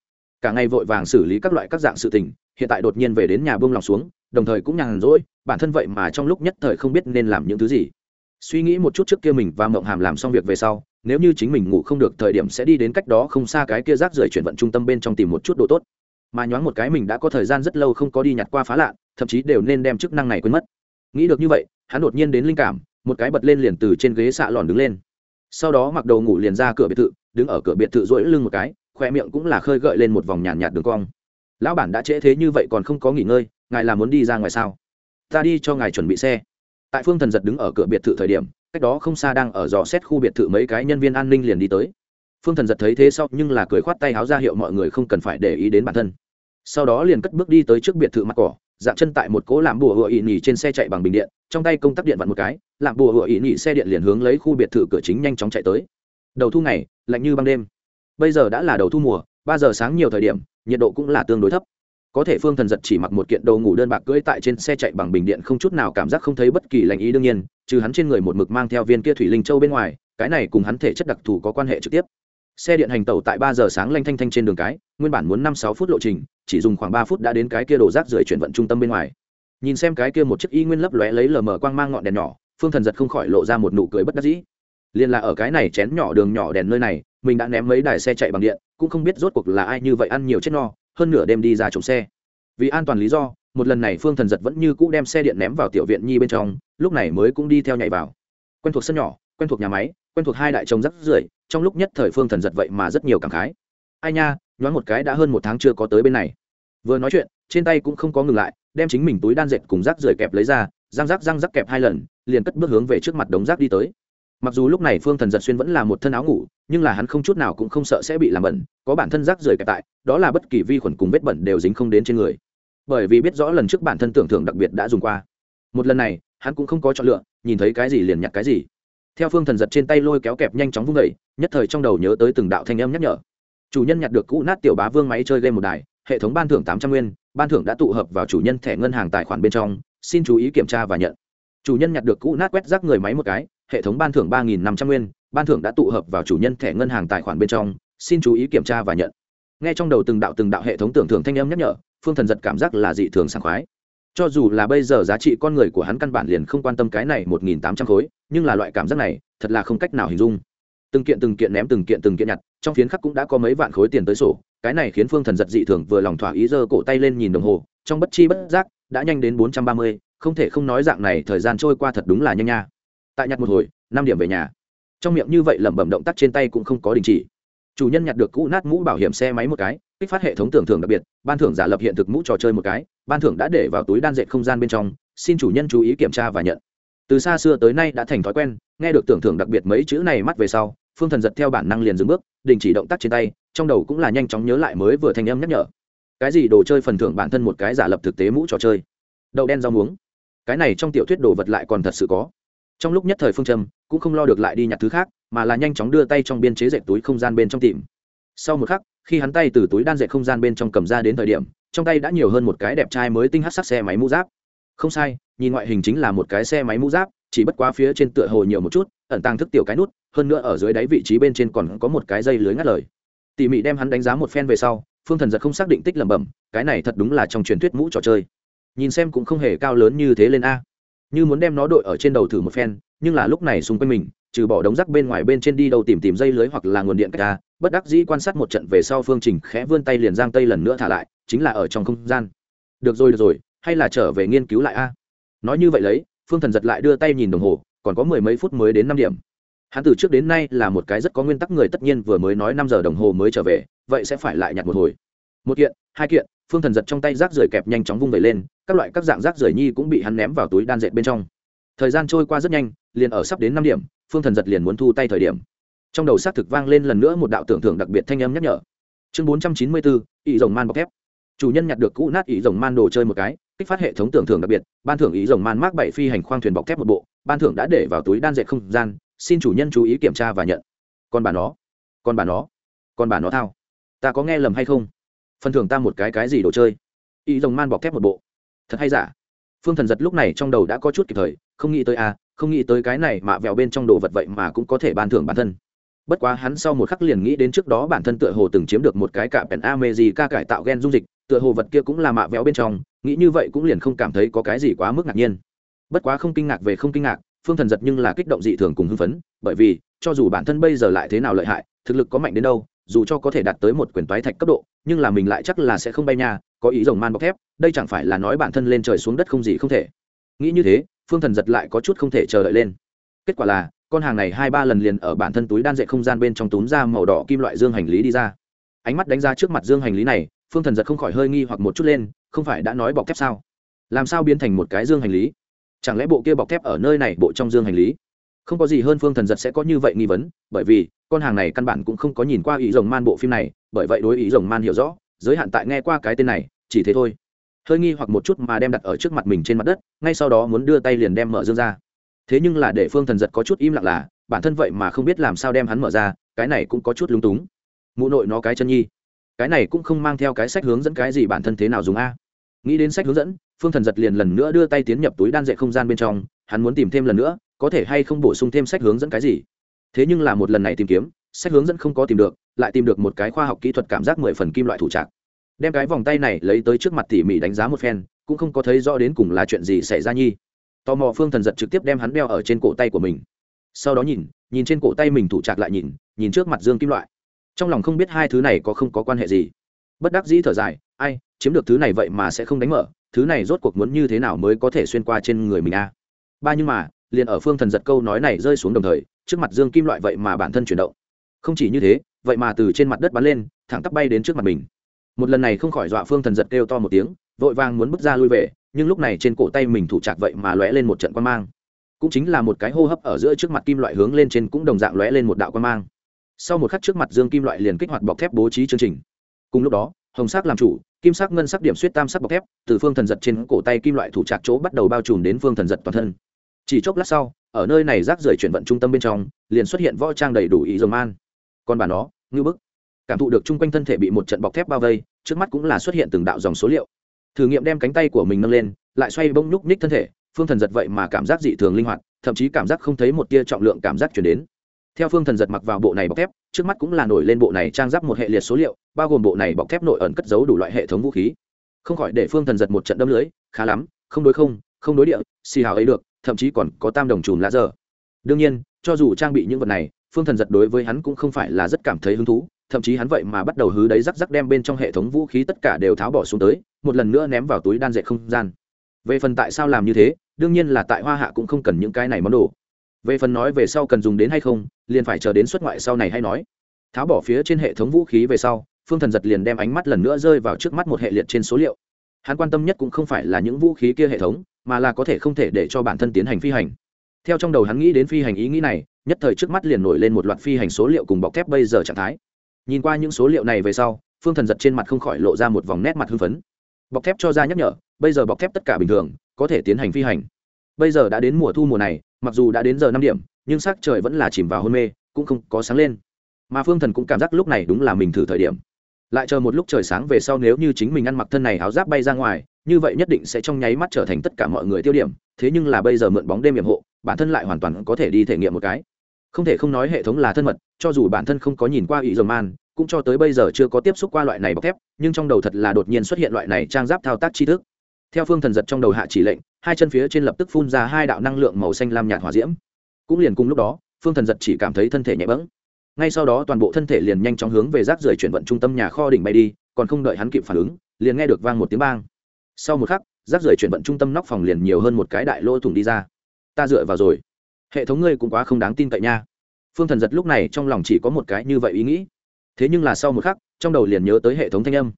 Cả ngày vội vàng xử lý các loại các dạng sự tình, hiện tại đột nhiên về đến nhà buông lòng xuống, đồng thời cũng nhàn rỗi, bản thân vậy mà trong lúc nhất thời không biết nên làm những thứ gì suy nghĩ một chút trước kia mình và mộng hàm làm xong việc về sau nếu như chính mình ngủ không được thời điểm sẽ đi đến cách đó không xa cái kia rác rưởi chuyển vận trung tâm bên trong tìm một chút đồ tốt. Mà nhoáng một cái mình đã có thời gian rất lâu không có đi nhặt qua phá lạ thậm chí đều nên đem chức năng này quên mất. Nghĩ được như vậy hắn đột nhiên đến linh cảm một cái bật lên liền từ trên ghế xạ lòn đứng lên. Sau đó mặc đầu ngủ liền ra cửa biệt thự đứng ở cửa biệt thự rỗi lưng một cái khoe miệng cũng là khơi gợi lên một vòng nhàn nhạt, nhạt đường cong. Lão bản đã trễ thế như vậy còn không có nghỉ ngơi ngài là muốn đi ra ngoài sao? Ta đi cho ngài chuẩn bị xe tại phương thần giật đứng ở cửa biệt thự thời điểm, cách đó không xa đang ở dò xét khu biệt thự mấy cái nhân viên an ninh liền đi tới. Phương thần giật thấy thế sau, nhưng là cười khoát tay háo ra hiệu mọi người không cần phải để ý đến bản thân. Sau đó liền cất bước đi tới trước biệt thự mặt cỏ dạng chân tại một cỗ làm bùa hựa ị nhỉ trên xe chạy bằng bình điện, trong tay công tắc điện vặn một cái làm bùa hựa ị nhỉ xe điện liền hướng lấy khu biệt thự cửa chính nhanh chóng chạy tới. Đầu thu ngày, lạnh như băng đêm. Bây giờ đã là đầu thu mùa, ba giờ sáng nhiều thời điểm, nhiệt độ cũng là tương đối thấp có thể phương thần giật chỉ mặc một kiện đồ ngủ đơn bạc cưỡi tại trên xe chạy bằng bình điện không chút nào cảm giác không thấy bất kỳ lành ý đương nhiên, trừ hắn trên người một mực mang theo viên kia thủy linh châu bên ngoài, cái này cùng hắn thể chất đặc thù có quan hệ trực tiếp. Xe điện hành tẩu tại ba giờ sáng lanh thanh thanh trên đường cái, nguyên bản muốn năm sáu phút lộ trình, chỉ dùng khoảng ba phút đã đến cái kia đổ rác rưởi chuyển vận trung tâm bên ngoài. Nhìn xem cái kia một chiếc y nguyên lấp lóe lấy lờ mờ quang mang ngọn đèn nhỏ, phương thần giật không khỏi lộ ra một nụ cười bất đắc dĩ. Liền là ở cái này chén nhỏ đường nhỏ đèn nơi này, mình đã ném mấy đài xe chạy bằng điện, cũng không biết rốt cuộc là ai như vậy ăn nhiều chết no hơn nửa đêm đi ra trồng xe. Vì an toàn lý do, một lần này phương thần giật vẫn như cũ đem xe điện ném vào tiểu viện nhi bên trong, lúc này mới cũng đi theo nhảy vào. Quen thuộc sân nhỏ, quen thuộc nhà máy, quen thuộc hai đại trồng rắc rưởi, trong lúc nhất thời phương thần giật vậy mà rất nhiều cảm khái. Ai nha, nhoáng một cái đã hơn một tháng chưa có tới bên này. Vừa nói chuyện, trên tay cũng không có ngừng lại, đem chính mình túi đan dệt cùng rác rưởi kẹp lấy ra, răng rác răng rắc kẹp hai lần, liền cất bước hướng về trước mặt đống rác đi tới. Mặc dù lúc này phương thần giật xuyên vẫn là một thân áo ngủ, nhưng là hắn không chút nào cũng không sợ sẽ bị làm bẩn có bản thân rác rưởi kẹp tại, đó là bất kỳ vi khuẩn cùng vết bẩn đều dính không đến trên người. Bởi vì biết rõ lần trước bản thân tưởng thưởng đặc biệt đã dùng qua. Một lần này, hắn cũng không có chọn lựa, nhìn thấy cái gì liền nhặt cái gì. Theo phương thần giật trên tay lôi kéo kẹp nhanh chóng vung vẩy nhất thời trong đầu nhớ tới từng đạo thanh âm nhắc nhở. Chủ nhân nhặt được cũ nát tiểu bá vương máy chơi game một đài, hệ thống ban thưởng tám trăm nguyên, ban thưởng đã tụ hợp vào chủ nhân thẻ ngân hàng tài khoản bên trong, xin chú ý kiểm tra và nhận. Chủ nhân nhặt được cũ nát quét rác người máy một cái, hệ thống ban thưởng ba nghìn năm trăm nguyên, ban thưởng đã tụ hợp vào chủ nhân thẻ ngân hàng tài khoản bên trong xin chú ý kiểm tra và nhận. Nghe trong đầu từng đạo từng đạo hệ thống tưởng thưởng thanh âm nhắc nhở, phương thần giật cảm giác là dị thường sảng khoái. Cho dù là bây giờ giá trị con người của hắn căn bản liền không quan tâm cái này một nghìn tám trăm khối, nhưng là loại cảm giác này, thật là không cách nào hình dung. Từng kiện từng kiện ném từng kiện từng kiện nhặt, trong phiến khắc cũng đã có mấy vạn khối tiền tới sổ, cái này khiến phương thần giật dị thường vừa lòng thỏa ý giơ cổ tay lên nhìn đồng hồ, trong bất chi bất giác, đã nhanh đến bốn trăm ba mươi, không thể không nói dạng này thời gian trôi qua thật đúng là nhanh nha. Tại nhặt một hồi, năm điểm về nhà. Trong miệng như vậy lẩm bẩm động tác trên tay cũng không có đình chỉ chủ nhân nhặt được cũ nát mũ bảo hiểm xe máy một cái, kích phát hệ thống tưởng thưởng đặc biệt, ban thưởng giả lập hiện thực mũ trò chơi một cái, ban thưởng đã để vào túi đan dệt không gian bên trong, xin chủ nhân chú ý kiểm tra và nhận. Từ xa xưa tới nay đã thành thói quen, nghe được tưởng thưởng đặc biệt mấy chữ này mắt về sau, phương thần giật theo bản năng liền dừng bước, đình chỉ động tác trên tay, trong đầu cũng là nhanh chóng nhớ lại mới vừa thành âm nhắc nhở. Cái gì đồ chơi phần thưởng bản thân một cái giả lập thực tế mũ trò chơi? Đậu đen rau muống. Cái này trong tiểu thuyết đồ vật lại còn thật sự có. Trong lúc nhất thời phương trầm cũng không lo được lại đi nhặt thứ khác mà là nhanh chóng đưa tay trong biên chế dệt túi không gian bên trong tìm. Sau một khắc, khi hắn tay từ túi đan dệt không gian bên trong cầm ra đến thời điểm, trong tay đã nhiều hơn một cái đẹp trai mới tinh hát sắc xe máy mũ giáp. Không sai, nhìn ngoại hình chính là một cái xe máy mũ giáp, chỉ bất quá phía trên tựa hồ nhiều một chút, ẩn tàng thức tiểu cái nút, hơn nữa ở dưới đáy vị trí bên trên còn có một cái dây lưới ngắt lời. Tỉ mỉ đem hắn đánh giá một phen về sau, phương thần giật không xác định tích lẩm bẩm, cái này thật đúng là trong truyền thuyết mũ trò chơi. Nhìn xem cũng không hề cao lớn như thế lên a. Như muốn đem nó đội ở trên đầu thử một phen, nhưng là lúc này xung quanh mình trừ bỏ đống rác bên ngoài bên trên đi đâu tìm tìm dây lưới hoặc là nguồn điện cách a bất đắc dĩ quan sát một trận về sau phương trình khẽ vươn tay liền giang tây lần nữa thả lại, chính là ở trong không gian. Được rồi được rồi, hay là trở về nghiên cứu lại a? Nói như vậy lấy, phương thần giật lại đưa tay nhìn đồng hồ, còn có mười mấy phút mới đến năm điểm. Hắn từ trước đến nay là một cái rất có nguyên tắc người, tất nhiên vừa mới nói năm giờ đồng hồ mới trở về, vậy sẽ phải lại nhặt một hồi. Một kiện, hai kiện, phương thần giật trong tay rác rưởi kẹp nhanh chóng vung vẩy lên, các loại các dạng rác rưởi nhi cũng bị hắn ném vào túi đan dệt bên trong. Thời gian trôi qua rất nhanh, liền ở sắp đến năm điểm phương thần giật liền muốn thu tay thời điểm. Trong đầu xác thực vang lên lần nữa một đạo tưởng thưởng đặc biệt thanh âm nhắc nhở. Chương bốn trăm chín mươi bốn ỷ rồng man bọc thép. Chủ nhân nhặt được cũ nát ỷ rồng man đồ chơi một cái kích phát hệ thống tưởng thưởng đặc biệt ban thưởng ý rồng man mác bảy phi hành khoang thuyền bọc thép một bộ ban thưởng đã để vào túi đan dệt không gian xin chủ nhân chú ý kiểm tra và nhận. Còn bà nó còn bà nó còn bà nó thao. Ta có nghe lầm hay không? Phần thưởng ta một cái cái gì đồ chơi? Ý rồng man bọc thép một bộ. Thật hay giả? Phương thần giật lúc này trong đầu đã có chút kịp thời không nghĩ tới a à, không nghĩ tới cái này mạ vẹo bên trong đồ vật vậy mà cũng có thể ban thưởng bản thân. Bất quá hắn sau một khắc liền nghĩ đến trước đó bản thân tựa hồ từng chiếm được một cái cả pèn a mê gì ca cải tạo gen dung dịch, tựa hồ vật kia cũng là mạ vẹo bên trong, nghĩ như vậy cũng liền không cảm thấy có cái gì quá mức ngạc nhiên. Bất quá không kinh ngạc về không kinh ngạc, phương thần giật nhưng là kích động dị thường cùng hưng phấn, bởi vì, cho dù bản thân bây giờ lại thế nào lợi hại, thực lực có mạnh đến đâu, dù cho có thể đạt tới một quyền toái thạch cấp độ, nhưng là mình lại chắc là sẽ không bay nha, có ý rồng man bọc thép, đây chẳng phải là nói bản thân lên trời xuống đất không gì không thể. Nghĩ như thế phương thần giật lại có chút không thể chờ đợi lên. Kết quả là, con hàng này hai ba lần liền ở bản thân túi đan dạy không gian bên trong túm ra màu đỏ kim loại dương hành lý đi ra. Ánh mắt đánh ra trước mặt dương hành lý này, phương thần giật không khỏi hơi nghi hoặc một chút lên, không phải đã nói bọc thép sao? Làm sao biến thành một cái dương hành lý? Chẳng lẽ bộ kia bọc thép ở nơi này bộ trong dương hành lý? Không có gì hơn phương thần giật sẽ có như vậy nghi vấn, bởi vì, con hàng này căn bản cũng không có nhìn qua ý rồng man bộ phim này, bởi vậy đối ý rồng man hiểu rõ, giới hạn tại nghe qua cái tên này, chỉ thế thôi hơi nghi hoặc một chút mà đem đặt ở trước mặt mình trên mặt đất, ngay sau đó muốn đưa tay liền đem mở dương ra. Thế nhưng là để phương thần giật có chút im lặng là, bản thân vậy mà không biết làm sao đem hắn mở ra, cái này cũng có chút lúng túng. Mụ nội nó cái chân nhi, cái này cũng không mang theo cái sách hướng dẫn cái gì bản thân thế nào dùng a. Nghĩ đến sách hướng dẫn, phương thần giật liền lần nữa đưa tay tiến nhập túi đan dệ không gian bên trong, hắn muốn tìm thêm lần nữa, có thể hay không bổ sung thêm sách hướng dẫn cái gì. Thế nhưng là một lần này tìm kiếm, sách hướng dẫn không có tìm được, lại tìm được một cái khoa học kỹ thuật cảm giác mười phần kim loại thủ trạc đem cái vòng tay này lấy tới trước mặt tỉ mỉ đánh giá một phen, cũng không có thấy rõ đến cùng là chuyện gì xảy ra nhi. Tò mò phương thần giật trực tiếp đem hắn đeo ở trên cổ tay của mình. Sau đó nhìn nhìn trên cổ tay mình thủ trạc lại nhìn nhìn trước mặt dương kim loại. Trong lòng không biết hai thứ này có không có quan hệ gì. Bất đắc dĩ thở dài, ai, chiếm được thứ này vậy mà sẽ không đánh mở, thứ này rốt cuộc muốn như thế nào mới có thể xuyên qua trên người mình a? Ba nhưng mà, liền ở phương thần giật câu nói này rơi xuống đồng thời, trước mặt dương kim loại vậy mà bản thân chuyển động. Không chỉ như thế, vậy mà từ trên mặt đất bắn lên, thẳng tắp bay đến trước mặt mình một lần này không khỏi dọa phương thần giật kêu to một tiếng, vội vàng muốn bước ra lui về, nhưng lúc này trên cổ tay mình thủ chạc vậy mà lóe lên một trận quan mang. Cũng chính là một cái hô hấp ở giữa trước mặt kim loại hướng lên trên cũng đồng dạng lóe lên một đạo quan mang. Sau một khắc trước mặt dương kim loại liền kích hoạt bọc thép bố trí chương trình. Cùng lúc đó, hồng sắc làm chủ, kim sắc ngân sắc điểm suýt tam sắc bọc thép, từ phương thần giật trên cổ tay kim loại thủ trạc chỗ bắt đầu bao trùm đến phương thần giật toàn thân. Chỉ chốc lát sau, ở nơi này rác rưởi chuyển vận trung tâm bên trong, liền xuất hiện võ trang đầy đủ ý dòng man. Còn bà nó ngư bức cảm thụ được chung quanh thân thể bị một trận bọc thép bao vây, trước mắt cũng là xuất hiện từng đạo dòng số liệu. Thử nghiệm đem cánh tay của mình nâng lên, lại xoay bông nhúc nhích thân thể, phương thần giật vậy mà cảm giác dị thường linh hoạt, thậm chí cảm giác không thấy một tia trọng lượng cảm giác chuyển đến. Theo phương thần giật mặc vào bộ này bọc thép, trước mắt cũng là nổi lên bộ này trang giáp một hệ liệt số liệu, bao gồm bộ này bọc thép nội ẩn cất giấu đủ loại hệ thống vũ khí. Không khỏi để phương thần giật một trận đâm lưới, khá lắm, không đối không không đối địa, xì hào ấy được, thậm chí còn có tam đồng chùm lá giờ. Đương nhiên, cho dù trang bị những vật này, phương thần giật đối với hắn cũng không phải là rất cảm thấy hứng thú thậm chí hắn vậy mà bắt đầu hứ đấy rắc rắc đem bên trong hệ thống vũ khí tất cả đều tháo bỏ xuống tới, một lần nữa ném vào túi đan dệt không gian. Về phần tại sao làm như thế, đương nhiên là tại hoa hạ cũng không cần những cái này món đồ. Về phần nói về sau cần dùng đến hay không, liền phải chờ đến xuất ngoại sau này hay nói. Tháo bỏ phía trên hệ thống vũ khí về sau, phương thần giật liền đem ánh mắt lần nữa rơi vào trước mắt một hệ liệt trên số liệu. Hắn quan tâm nhất cũng không phải là những vũ khí kia hệ thống, mà là có thể không thể để cho bản thân tiến hành phi hành. Theo trong đầu hắn nghĩ đến phi hành ý nghĩ này, nhất thời trước mắt liền nổi lên một loạt phi hành số liệu cùng bọc thép bây giờ trạng thái nhìn qua những số liệu này về sau, phương thần giật trên mặt không khỏi lộ ra một vòng nét mặt hưng phấn. Bọc thép cho ra nhắc nhở, bây giờ bọc thép tất cả bình thường, có thể tiến hành phi hành. Bây giờ đã đến mùa thu mùa này, mặc dù đã đến giờ năm điểm, nhưng s ắ c trời vẫn là chìm vào hôn mê, cũng không có sáng lên. Mà phương thần cũng cảm giác lúc này đúng là mình thử thời điểm. Lại chờ một lúc trời sáng về sau nếu như chính mình ăn mặc thân này áo giáp bay ra ngoài, như vậy nhất định sẽ trong nháy mắt trở thành tất cả mọi người tiêu điểm. Thế nhưng là bây giờ mượn bóng đêm hiểm hộ, bản thân lại hoàn toàn có thể đi thể nghiệm một cái không thể không nói hệ thống là thân mật, cho dù bản thân không có nhìn qua ý dầu man, cũng cho tới bây giờ chưa có tiếp xúc qua loại này bọc thép, nhưng trong đầu thật là đột nhiên xuất hiện loại này trang giáp thao tác tri thức. Theo phương thần giật trong đầu hạ chỉ lệnh, hai chân phía trên lập tức phun ra hai đạo năng lượng màu xanh lam nhạt hỏa diễm. Cũng liền cùng lúc đó, phương thần giật chỉ cảm thấy thân thể nhẹ bẫng. Ngay sau đó toàn bộ thân thể liền nhanh chóng hướng về rác rưởi chuyển vận trung tâm nhà kho đỉnh bay đi, còn không đợi hắn kịp phản ứng, liền nghe được vang một tiếng bang. Sau một khắc, rác rưởi chuyển vận trung tâm nóc phòng liền nhiều hơn một cái đại lỗ thủng đi ra. Ta dựa vào rồi hệ thống ngươi cũng quá không đáng tin cậy nha. Phương thần giật lúc này trong lòng chỉ có một cái như vậy ý nghĩ. Thế nhưng là sau một khắc, trong đầu liền nhớ tới hệ thống thanh âm.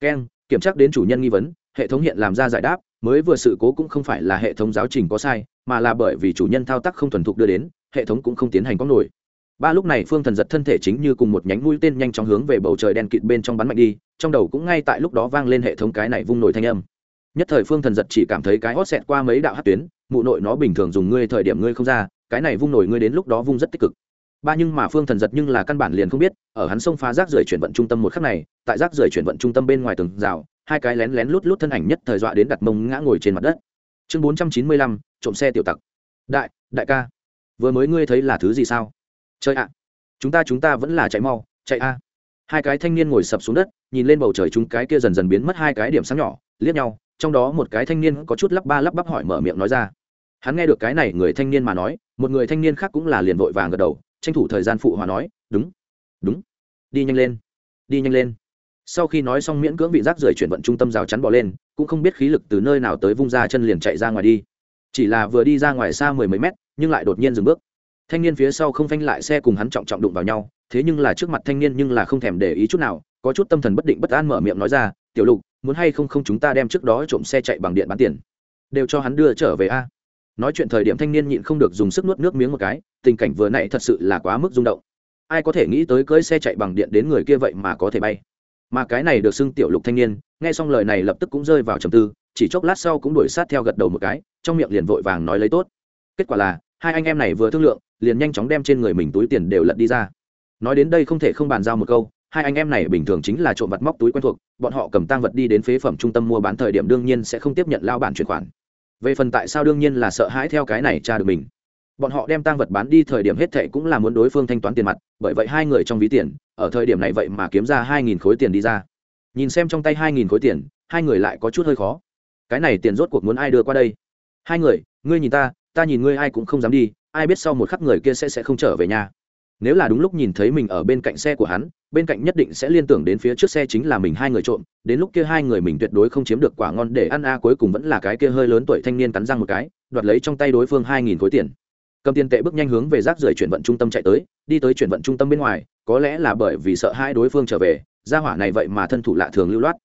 Keng kiểm tra đến chủ nhân nghi vấn, hệ thống hiện làm ra giải đáp, mới vừa sự cố cũng không phải là hệ thống giáo trình có sai, mà là bởi vì chủ nhân thao tác không thuần thục đưa đến, hệ thống cũng không tiến hành có nổi. Ba lúc này phương thần giật thân thể chính như cùng một nhánh mũi tên nhanh chóng hướng về bầu trời đen kịt bên trong bắn mạnh đi, trong đầu cũng ngay tại lúc đó vang lên hệ thống cái này vung nổi thanh âm. Nhất thời phương thần giật chỉ cảm thấy cái hót xẹt qua mấy đạo hát tuyến mụ nội nó bình thường dùng ngươi thời điểm ngươi không ra, cái này vung nổi ngươi đến lúc đó vung rất tích cực. Ba nhưng mà phương thần giật nhưng là căn bản liền không biết, ở hắn sông phá rác rưởi chuyển vận trung tâm một khắc này, tại rác rưởi chuyển vận trung tâm bên ngoài tường rào, hai cái lén lén lút lút thân ảnh nhất thời dọa đến đặt mông ngã ngồi trên mặt đất. Chương bốn trăm chín mươi lăm, trộm xe tiểu tặc. Đại đại ca, vừa mới ngươi thấy là thứ gì sao? Chơi ạ. Chúng ta chúng ta vẫn là chạy mau, chạy a. Hai cái thanh niên ngồi sập xuống đất, nhìn lên bầu trời chúng cái kia dần dần biến mất hai cái điểm sáng nhỏ, liếc nhau, trong đó một cái thanh niên có chút lắp ba lắp bắp hỏi mở miệng nói ra hắn nghe được cái này người thanh niên mà nói, một người thanh niên khác cũng là liền vội vàng gật đầu, tranh thủ thời gian phụ hòa nói, đúng đúng, đi nhanh lên, đi nhanh lên. Sau khi nói xong miễn cưỡng vị giác rời chuyển vận trung tâm rào chắn bỏ lên, cũng không biết khí lực từ nơi nào tới vung ra chân liền chạy ra ngoài đi. Chỉ là vừa đi ra ngoài xa mười mấy mét, nhưng lại đột nhiên dừng bước. Thanh niên phía sau không phanh lại xe cùng hắn trọng trọng đụng vào nhau, thế nhưng là trước mặt thanh niên nhưng là không thèm để ý chút nào, có chút tâm thần bất định bất an mở miệng nói ra, tiểu lục, muốn hay không không chúng ta đem trước đó trộm xe chạy bằng điện bán tiền, đều cho hắn đưa trở về a nói chuyện thời điểm thanh niên nhịn không được dùng sức nuốt nước miếng một cái, tình cảnh vừa nãy thật sự là quá mức rung động. Ai có thể nghĩ tới cưỡi xe chạy bằng điện đến người kia vậy mà có thể bay. Mà cái này được xưng tiểu lục thanh niên, nghe xong lời này lập tức cũng rơi vào trầm tư, chỉ chốc lát sau cũng đuổi sát theo gật đầu một cái, trong miệng liền vội vàng nói lấy tốt. Kết quả là, hai anh em này vừa thương lượng, liền nhanh chóng đem trên người mình túi tiền đều lật đi ra. Nói đến đây không thể không bàn giao một câu, hai anh em này bình thường chính là trộm vặt móc túi quen thuộc, bọn họ cầm tang vật đi đến phế phẩm trung tâm mua bán thời điểm đương nhiên sẽ không tiếp nhận lao bản chuyển khoản về phần tại sao đương nhiên là sợ hãi theo cái này tra được mình. Bọn họ đem tang vật bán đi thời điểm hết thệ cũng là muốn đối phương thanh toán tiền mặt, bởi vậy hai người trong ví tiền, ở thời điểm này vậy mà kiếm ra hai nghìn khối tiền đi ra. Nhìn xem trong tay hai nghìn khối tiền, hai người lại có chút hơi khó. Cái này tiền rốt cuộc muốn ai đưa qua đây? Hai người, ngươi nhìn ta ta nhìn ngươi ai cũng không dám đi, ai biết sau một khắc người kia sẽ sẽ không trở về nhà nếu là đúng lúc nhìn thấy mình ở bên cạnh xe của hắn, bên cạnh nhất định sẽ liên tưởng đến phía trước xe chính là mình hai người trộm, đến lúc kia hai người mình tuyệt đối không chiếm được quả ngon để ăn a, cuối cùng vẫn là cái kia hơi lớn tuổi thanh niên cắn răng một cái, đoạt lấy trong tay đối phương hai nghìn khối tiền. Cầm tiền tệ bước nhanh hướng về rác rưởi chuyển vận trung tâm chạy tới, đi tới chuyển vận trung tâm bên ngoài, có lẽ là bởi vì sợ hai đối phương trở về ra hỏa này vậy mà thân thủ lạ thường lưu loát.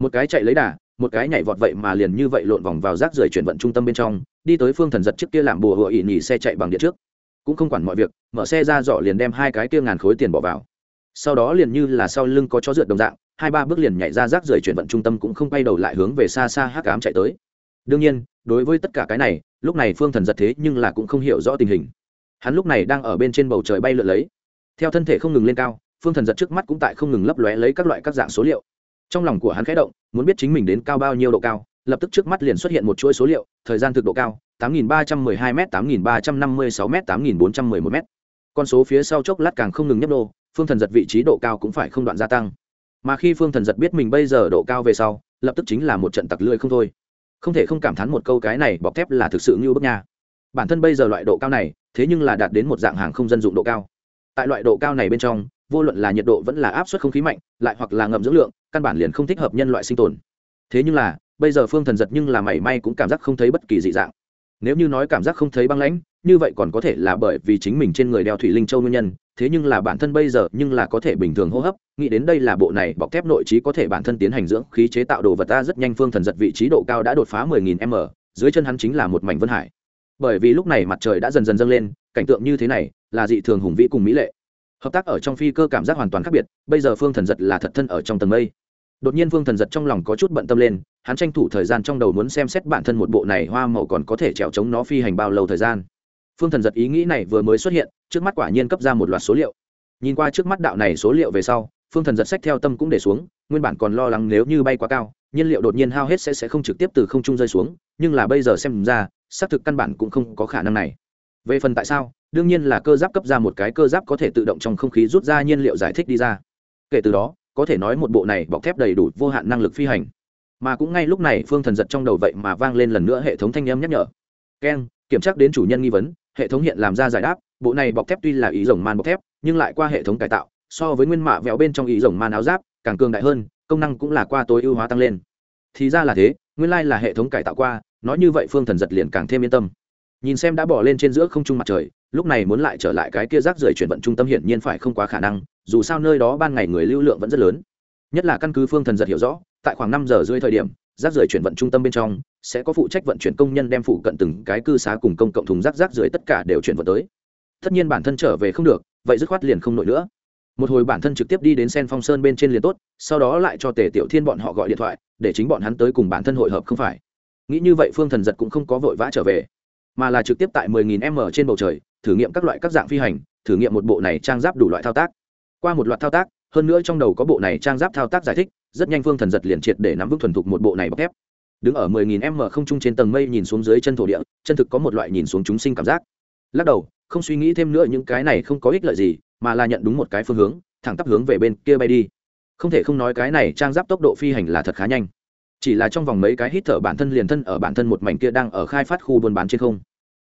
Một cái chạy lấy đà, một cái nhảy vọt vậy mà liền như vậy lộn vòng vào rác rưởi chuyển vận trung tâm bên trong, đi tới phương thần giật trước kia làm bùa hựa ỉ nhì xe chạy bằng điện trước cũng không quản mọi việc, mở xe ra dọ liền đem hai cái kia ngàn khối tiền bỏ vào. Sau đó liền như là sau lưng có chó rượt đồng dạng, hai ba bước liền nhảy ra rác rưởi chuyển vận trung tâm cũng không quay đầu lại hướng về xa xa hắc ám chạy tới. Đương nhiên, đối với tất cả cái này, lúc này phương thần giật thế nhưng là cũng không hiểu rõ tình hình. Hắn lúc này đang ở bên trên bầu trời bay lượn lấy. Theo thân thể không ngừng lên cao, phương thần giật trước mắt cũng tại không ngừng lấp lóe lấy các loại các dạng số liệu. Trong lòng của hắn khẽ động, muốn biết chính mình đến cao bao nhiêu độ cao, lập tức trước mắt liền xuất hiện một chuỗi số liệu, thời gian thực độ cao 8.312 m 8.356 m 8.411 m con số phía sau chốc lát càng không ngừng nhấp đô phương thần giật vị trí độ cao cũng phải không đoạn gia tăng. Mà khi phương thần giật biết mình bây giờ độ cao về sau, lập tức chính là một trận tặc lưỡi không thôi. Không thể không cảm thán một câu cái này bọc thép là thực sự như bức nha. Bản thân bây giờ loại độ cao này, thế nhưng là đạt đến một dạng hàng không dân dụng độ cao. Tại loại độ cao này bên trong, vô luận là nhiệt độ vẫn là áp suất không khí mạnh, lại hoặc là ngầm dưỡng lượng, căn bản liền không thích hợp nhân loại sinh tồn. Thế nhưng là, bây giờ phương thần giật nhưng là mảy may cũng cảm giác không thấy bất kỳ dị dạng nếu như nói cảm giác không thấy băng lãnh, như vậy còn có thể là bởi vì chính mình trên người đeo thủy linh châu nguyên nhân, thế nhưng là bản thân bây giờ nhưng là có thể bình thường hô hấp, nghĩ đến đây là bộ này bọc thép nội trí có thể bản thân tiến hành dưỡng khí chế tạo đồ vật ta rất nhanh phương thần giật vị trí độ cao đã đột phá 10.000 m, dưới chân hắn chính là một mảnh vân hải. Bởi vì lúc này mặt trời đã dần dần dâng lên, cảnh tượng như thế này là dị thường hùng vĩ cùng mỹ lệ. Hợp tác ở trong phi cơ cảm giác hoàn toàn khác biệt, bây giờ phương thần giật là thật thân ở trong tầng mây đột nhiên vương thần giật trong lòng có chút bận tâm lên, hắn tranh thủ thời gian trong đầu muốn xem xét bản thân một bộ này hoa màu còn có thể trèo chống nó phi hành bao lâu thời gian. Phương thần giật ý nghĩ này vừa mới xuất hiện, trước mắt quả nhiên cấp ra một loạt số liệu. Nhìn qua trước mắt đạo này số liệu về sau, phương thần giật sách theo tâm cũng để xuống, nguyên bản còn lo lắng nếu như bay quá cao, nhiên liệu đột nhiên hao hết sẽ sẽ không trực tiếp từ không trung rơi xuống, nhưng là bây giờ xem ra, xác thực căn bản cũng không có khả năng này. Về phần tại sao, đương nhiên là cơ giáp cấp ra một cái cơ giáp có thể tự động trong không khí rút ra nhiên liệu giải thích đi ra. Kể từ đó có thể nói một bộ này bọc thép đầy đủ vô hạn năng lực phi hành. Mà cũng ngay lúc này phương thần giật trong đầu vậy mà vang lên lần nữa hệ thống thanh âm nhắc nhở. Keng kiểm tra đến chủ nhân nghi vấn, hệ thống hiện làm ra giải đáp, bộ này bọc thép tuy là ý rồng man bọc thép, nhưng lại qua hệ thống cải tạo, so với nguyên mạ vẹo bên trong ý rồng man áo giáp, càng cường đại hơn, công năng cũng là qua tối ưu hóa tăng lên. Thì ra là thế, nguyên lai là hệ thống cải tạo qua, nói như vậy phương thần giật liền càng thêm yên tâm. Nhìn xem đã bỏ lên trên giữa không trung mặt trời lúc này muốn lại trở lại cái kia rác rưởi chuyển vận trung tâm hiển nhiên phải không quá khả năng, dù sao nơi đó ban ngày người lưu lượng vẫn rất lớn. Nhất là căn cứ phương thần giật hiểu rõ, tại khoảng năm giờ rưỡi thời điểm, rác rưởi chuyển vận trung tâm bên trong sẽ có phụ trách vận chuyển công nhân đem phụ cận từng cái cư xá cùng công cộng thùng rác rác rưởi tất cả đều chuyển vận tới. Tất nhiên bản thân trở về không được, vậy dứt khoát liền không nổi nữa. Một hồi bản thân trực tiếp đi đến sen phong sơn bên trên liền tốt, sau đó lại cho tề tiểu thiên bọn họ gọi điện thoại, để chính bọn hắn tới cùng bản thân hội hợp không phải. Nghĩ như vậy phương thần giật cũng không có vội vã trở về, mà là trực tiếp tại 10.000 m trên bầu trời thử nghiệm các loại các dạng phi hành, thử nghiệm một bộ này trang giáp đủ loại thao tác. Qua một loạt thao tác, hơn nữa trong đầu có bộ này trang giáp thao tác giải thích, rất nhanh phương thần giật liền triệt để nắm vững thuần thục một bộ này bọc thép. Đứng ở 10.000 m không trung trên tầng mây nhìn xuống dưới chân thổ địa, chân thực có một loại nhìn xuống chúng sinh cảm giác. Lắc đầu, không suy nghĩ thêm nữa những cái này không có ích lợi gì, mà là nhận đúng một cái phương hướng, thẳng tắp hướng về bên kia bay đi. Không thể không nói cái này trang giáp tốc độ phi hành là thật khá nhanh. Chỉ là trong vòng mấy cái hít thở bản thân liền thân ở bản thân một mảnh kia đang ở khai phát khu buôn bán trên không.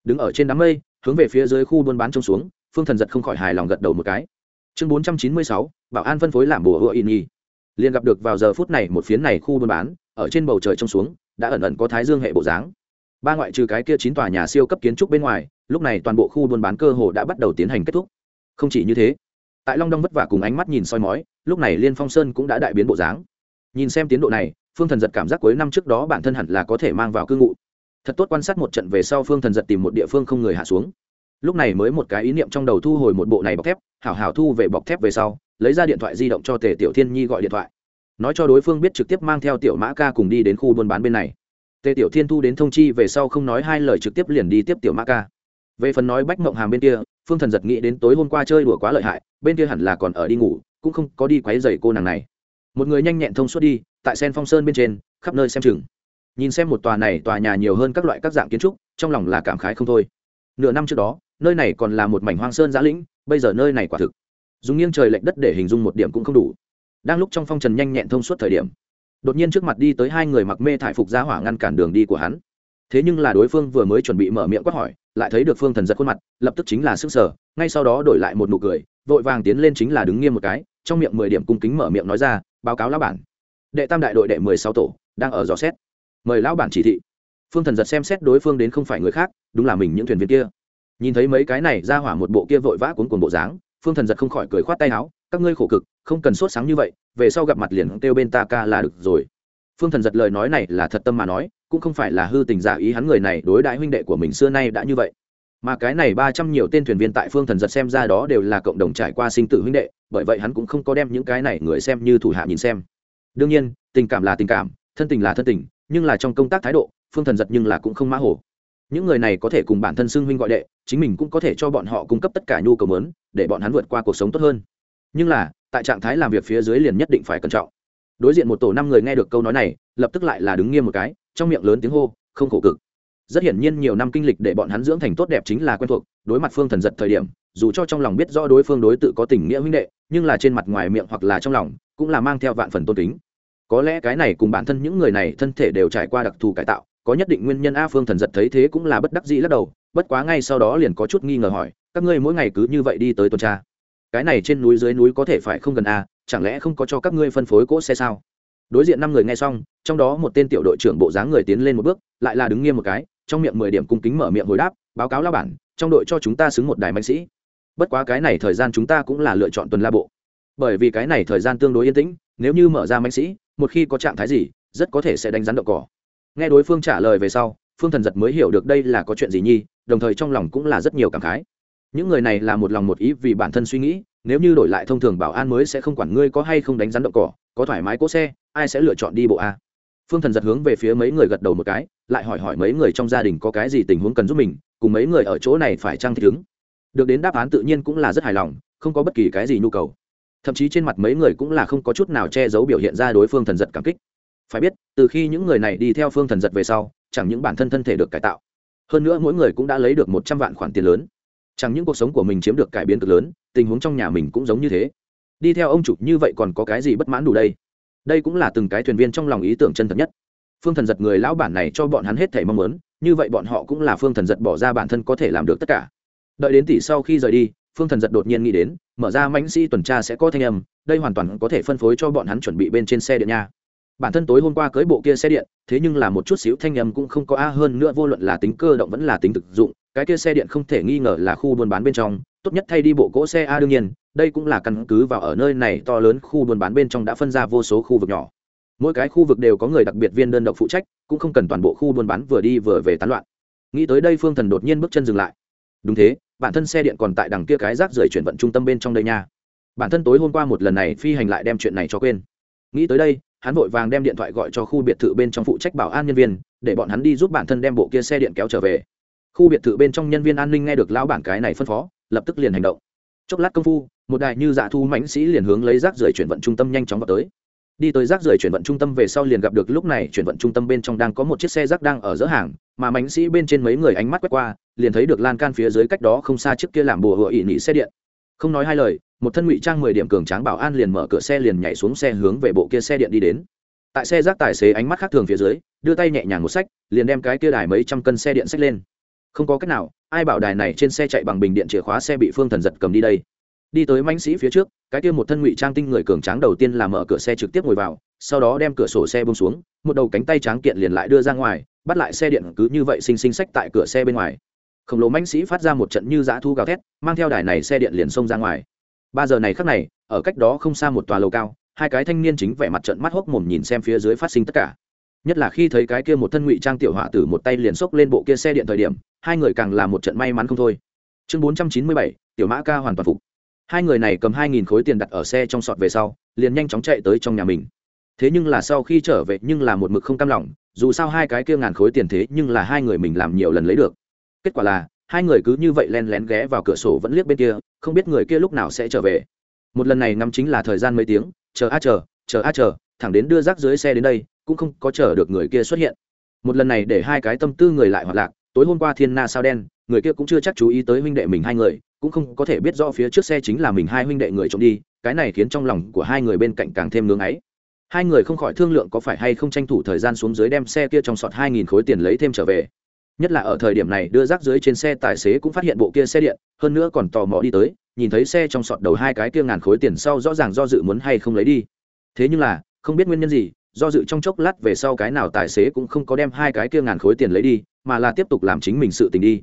Đứng ở trên đám mây hướng về phía dưới khu buôn bán trông xuống, phương thần giật không khỏi hài lòng gật đầu một cái. Chương bốn trăm chín mươi sáu, bảo an phân phối làm bùa hựa in nhi liền gặp được vào giờ phút này một phiến này khu buôn bán, ở trên bầu trời trông xuống, đã ẩn ẩn có thái dương hệ bộ dáng. Ba ngoại trừ cái kia chín tòa nhà siêu cấp kiến trúc bên ngoài, lúc này toàn bộ khu buôn bán cơ hồ đã bắt đầu tiến hành kết thúc. Không chỉ như thế, tại long đong vất vả cùng ánh mắt nhìn soi mói, lúc này liên phong sơn cũng đã đại biến bộ dáng. Nhìn xem tiến độ này, phương thần giật cảm giác cuối năm trước đó bản thân hẳn là có thể mang vào cư ngụ thật tốt quan sát một trận về sau phương thần giật tìm một địa phương không người hạ xuống. Lúc này mới một cái ý niệm trong đầu thu hồi một bộ này bọc thép, hảo hảo thu về bọc thép về sau, lấy ra điện thoại di động cho tề tiểu thiên nhi gọi điện thoại. Nói cho đối phương biết trực tiếp mang theo tiểu mã ca cùng đi đến khu buôn bán bên này. Tề tiểu thiên thu đến thông chi về sau không nói hai lời trực tiếp liền đi tiếp tiểu mã ca. Về phần nói bách mộng hàm bên kia, phương thần giật nghĩ đến tối hôm qua chơi đùa quá lợi hại, bên kia hẳn là còn ở đi ngủ, cũng không có đi quáy dày cô nàng này. Một người nhanh nhẹn thông suốt đi, tại sen phong sơn bên trên, khắp nơi xem chừng nhìn xem một tòa này tòa nhà nhiều hơn các loại các dạng kiến trúc, trong lòng là cảm khái không thôi. Nửa năm trước đó, nơi này còn là một mảnh hoang sơn giã lĩnh, bây giờ nơi này quả thực, dùng nghiêng trời lệch đất để hình dung một điểm cũng không đủ. Đang lúc trong phong trần nhanh nhẹn thông suốt thời điểm, đột nhiên trước mặt đi tới hai người mặc mê thải phục giá hỏa ngăn cản đường đi của hắn. Thế nhưng là đối phương vừa mới chuẩn bị mở miệng quát hỏi, lại thấy được phương thần giật khuôn mặt, lập tức chính là sức sở ngay sau đó đổi lại một nụ cười, vội vàng tiến lên chính là đứng nghiêm một cái, trong miệng mười điểm cung kính mở miệng nói ra, báo cáo lão bản. Đệ tam đại đội đệ mười sáu tổ, đang ở dò xét mời lão bản chỉ thị. Phương thần giật xem xét đối phương đến không phải người khác, đúng là mình những thuyền viên kia. Nhìn thấy mấy cái này ra hỏa một bộ kia vội vã cuốn cuồng bộ dáng, phương thần giật không khỏi cười khoát tay áo, các ngươi khổ cực, không cần sốt sáng như vậy, về sau gặp mặt liền kêu bên ta ca là được rồi. Phương thần giật lời nói này là thật tâm mà nói, cũng không phải là hư tình giả ý hắn người này đối đại huynh đệ của mình xưa nay đã như vậy. Mà cái này ba trăm nhiều tên thuyền viên tại phương thần giật xem ra đó đều là cộng đồng trải qua sinh tử huynh đệ, bởi vậy hắn cũng không có đem những cái này người xem như thủ hạ nhìn xem. Đương nhiên, tình cảm là tình cảm thân tình là thân tình, nhưng là trong công tác thái độ, phương thần giật nhưng là cũng không mã hồ. Những người này có thể cùng bản thân xưng huynh gọi đệ, chính mình cũng có thể cho bọn họ cung cấp tất cả nhu cầu lớn để bọn hắn vượt qua cuộc sống tốt hơn. Nhưng là, tại trạng thái làm việc phía dưới liền nhất định phải cẩn trọng. Đối diện một tổ năm người nghe được câu nói này, lập tức lại là đứng nghiêm một cái, trong miệng lớn tiếng hô, không khổ cực. Rất hiển nhiên nhiều năm kinh lịch để bọn hắn dưỡng thành tốt đẹp chính là quen thuộc, đối mặt phương thần giật thời điểm, dù cho trong lòng biết rõ đối phương đối tự có tình nghĩa huynh đệ, nhưng là trên mặt ngoài miệng hoặc là trong lòng, cũng là mang theo vạn phần tôn kính có lẽ cái này cùng bản thân những người này thân thể đều trải qua đặc thù cải tạo, có nhất định nguyên nhân a phương thần giật thấy thế cũng là bất đắc dĩ lắc đầu, bất quá ngay sau đó liền có chút nghi ngờ hỏi, các ngươi mỗi ngày cứ như vậy đi tới tuần tra? Cái này trên núi dưới núi có thể phải không gần a, chẳng lẽ không có cho các ngươi phân phối cỗ xe sao? Đối diện năm người nghe xong, trong đó một tên tiểu đội trưởng bộ dáng người tiến lên một bước, lại là đứng nghiêm một cái, trong miệng mười điểm cung kính mở miệng hồi đáp, báo cáo lao bản, trong đội cho chúng ta xứng một đài mạnh sĩ. Bất quá cái này thời gian chúng ta cũng là lựa chọn tuần la bộ. Bởi vì cái này thời gian tương đối yên tĩnh, nếu như mở ra mạnh sĩ một khi có trạng thái gì, rất có thể sẽ đánh rắn đậu cỏ. Nghe đối phương trả lời về sau, phương thần giật mới hiểu được đây là có chuyện gì nhi, đồng thời trong lòng cũng là rất nhiều cảm khái. Những người này là một lòng một ý vì bản thân suy nghĩ, nếu như đổi lại thông thường bảo an mới sẽ không quản ngươi có hay không đánh rắn đậu cỏ, có thoải mái cỗ xe, ai sẽ lựa chọn đi bộ a? Phương thần giật hướng về phía mấy người gật đầu một cái, lại hỏi hỏi mấy người trong gia đình có cái gì tình huống cần giúp mình, cùng mấy người ở chỗ này phải trăng thích ứng. Được đến đáp án tự nhiên cũng là rất hài lòng, không có bất kỳ cái gì nhu cầu thậm chí trên mặt mấy người cũng là không có chút nào che giấu biểu hiện ra đối phương thần giật cảm kích. Phải biết, từ khi những người này đi theo phương thần giật về sau, chẳng những bản thân thân thể được cải tạo, hơn nữa mỗi người cũng đã lấy được một trăm vạn khoản tiền lớn. Chẳng những cuộc sống của mình chiếm được cải biến cực lớn, tình huống trong nhà mình cũng giống như thế. Đi theo ông chủ như vậy còn có cái gì bất mãn đủ đây? Đây cũng là từng cái thuyền viên trong lòng ý tưởng chân thật nhất. Phương thần giật người lão bản này cho bọn hắn hết thể mong muốn, như vậy bọn họ cũng là phương thần giật bỏ ra bản thân có thể làm được tất cả. Đợi đến tỷ sau khi rời đi phương thần giật đột nhiên nghĩ đến, mở ra mãnh sĩ tuần tra sẽ có thanh âm, đây hoàn toàn có thể phân phối cho bọn hắn chuẩn bị bên trên xe điện nha. Bản thân tối hôm qua cưới bộ kia xe điện, thế nhưng là một chút xíu thanh âm cũng không có a, hơn nữa vô luận là tính cơ động vẫn là tính thực dụng, cái kia xe điện không thể nghi ngờ là khu buôn bán bên trong, tốt nhất thay đi bộ cỗ xe a, đương nhiên, đây cũng là căn cứ vào ở nơi này to lớn khu buôn bán bên trong đã phân ra vô số khu vực nhỏ. Mỗi cái khu vực đều có người đặc biệt viên đơn độc phụ trách, cũng không cần toàn bộ khu buôn bán vừa đi vừa về tán loạn. Nghĩ tới đây phương thần đột nhiên bước chân dừng lại. Đúng thế bản thân xe điện còn tại đằng kia cái rác rưởi chuyển vận trung tâm bên trong đây nha. Bản thân tối hôm qua một lần này phi hành lại đem chuyện này cho quên. Nghĩ tới đây, hắn vội vàng đem điện thoại gọi cho khu biệt thự bên trong phụ trách bảo an nhân viên, để bọn hắn đi giúp bản thân đem bộ kia xe điện kéo trở về. Khu biệt thự bên trong nhân viên an ninh nghe được lão bản cái này phân phó, lập tức liền hành động. Chốc lát công phu, một đại như dạ thu mãnh sĩ liền hướng lấy rác rưởi chuyển vận trung tâm nhanh chóng vào tới. Đi tới rác rưởi chuyển vận trung tâm về sau liền gặp được lúc này chuyển vận trung tâm bên trong đang có một chiếc xe rác đang ở giữa hàng, mà mãnh sĩ bên trên mấy người ánh mắt quét qua liền thấy được lan can phía dưới cách đó không xa trước kia làm bùa hựa ỉ nỉ xe điện. Không nói hai lời, một thân ngụy trang mười điểm cường tráng bảo an liền mở cửa xe liền nhảy xuống xe hướng về bộ kia xe điện đi đến. Tại xe rác tài xế ánh mắt khác thường phía dưới, đưa tay nhẹ nhàng một sách liền đem cái kia đài mấy trăm cân xe điện sách lên. Không có cách nào, ai bảo đài này trên xe chạy bằng bình điện chìa khóa xe bị phương thần giật cầm đi đây. Đi tới mãnh sĩ phía trước, cái kia một thân ngụy trang tinh người cường tráng đầu tiên là mở cửa xe trực tiếp ngồi vào, sau đó đem cửa sổ xe bông xuống, một đầu cánh tay tráng kiện liền lại đưa ra ngoài, bắt lại xe điện cứ như vậy xinh xinh xách tại cửa xe bên ngoài khổng lồ mãnh sĩ phát ra một trận như dã thu gào thét, mang theo đài này xe điện liền xông ra ngoài. Ba giờ này khắc này, ở cách đó không xa một tòa lầu cao, hai cái thanh niên chính vẻ mặt trận mắt hốc mồm nhìn xem phía dưới phát sinh tất cả. Nhất là khi thấy cái kia một thân ngụy trang tiểu họa tử một tay liền xốc lên bộ kia xe điện thời điểm, hai người càng là một trận may mắn không thôi. Chương bốn trăm chín mươi bảy, tiểu mã ca hoàn toàn phục. Hai người này cầm hai nghìn khối tiền đặt ở xe trong sọt về sau, liền nhanh chóng chạy tới trong nhà mình. Thế nhưng là sau khi trở về nhưng là một mực không cam lòng, dù sao hai cái kia ngàn khối tiền thế nhưng là hai người mình làm nhiều lần lấy được kết quả là, hai người cứ như vậy len lén ghé vào cửa sổ vẫn liếc bên kia, không biết người kia lúc nào sẽ trở về. Một lần này ngắm chính là thời gian mấy tiếng, chờ a chờ chờ a chờ, thẳng đến đưa rác dưới xe đến đây, cũng không có chờ được người kia xuất hiện. Một lần này để hai cái tâm tư người lại hoạt lạc, tối hôm qua thiên na sao đen, người kia cũng chưa chắc chú ý tới huynh đệ mình hai người, cũng không có thể biết rõ phía trước xe chính là mình hai huynh đệ người trộm đi, cái này khiến trong lòng của hai người bên cạnh càng thêm ngưng ấy. Hai người không khỏi thương lượng có phải hay không tranh thủ thời gian xuống dưới đem xe kia trong sọt hai nghìn khối tiền lấy thêm trở về nhất là ở thời điểm này, đưa rác dưới trên xe tài xế cũng phát hiện bộ kia xe điện, hơn nữa còn tò mò đi tới, nhìn thấy xe trong sọt đầu hai cái kia ngàn khối tiền sau rõ ràng do dự muốn hay không lấy đi. Thế nhưng là, không biết nguyên nhân gì, do dự trong chốc lát về sau cái nào tài xế cũng không có đem hai cái kia ngàn khối tiền lấy đi, mà là tiếp tục làm chính mình sự tình đi.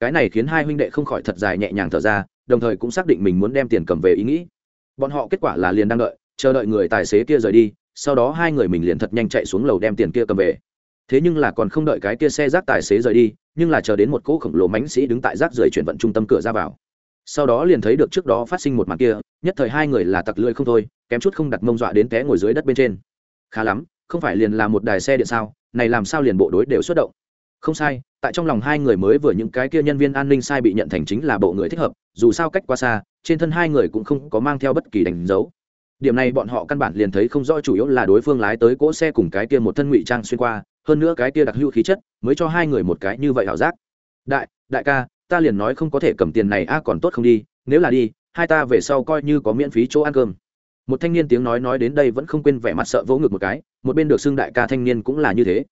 Cái này khiến hai huynh đệ không khỏi thật dài nhẹ nhàng thở ra, đồng thời cũng xác định mình muốn đem tiền cầm về ý nghĩ. Bọn họ kết quả là liền đang đợi, chờ đợi người tài xế kia rời đi, sau đó hai người mình liền thật nhanh chạy xuống lầu đem tiền kia cầm về thế nhưng là còn không đợi cái kia xe rác tài xế rời đi, nhưng là chờ đến một cỗ khổng lồ mánh sĩ đứng tại rác rời chuyển vận trung tâm cửa ra vào. Sau đó liền thấy được trước đó phát sinh một màn kia, nhất thời hai người là tặc lưỡi không thôi, kém chút không đặt mông dọa đến té ngồi dưới đất bên trên. Khá lắm, không phải liền là một đài xe điện sao, này làm sao liền bộ đối đều xuất động? Không sai, tại trong lòng hai người mới vừa những cái kia nhân viên an ninh sai bị nhận thành chính là bộ người thích hợp, dù sao cách quá xa, trên thân hai người cũng không có mang theo bất kỳ đánh dấu. Điểm này bọn họ căn bản liền thấy không rõ chủ yếu là đối phương lái tới cỗ xe cùng cái kia một thân ngụy trang xuyên qua hơn nữa cái kia đặc hữu khí chất mới cho hai người một cái như vậy ảo giác. Đại đại ca, ta liền nói không có thể cầm tiền này, a, còn tốt không đi, nếu là đi, hai ta về sau coi như có miễn phí chỗ ăn cơm. Một thanh niên tiếng nói nói đến đây vẫn không quên vẻ mặt sợ vỗ ngực một cái, một bên được xưng đại ca thanh niên cũng là như thế.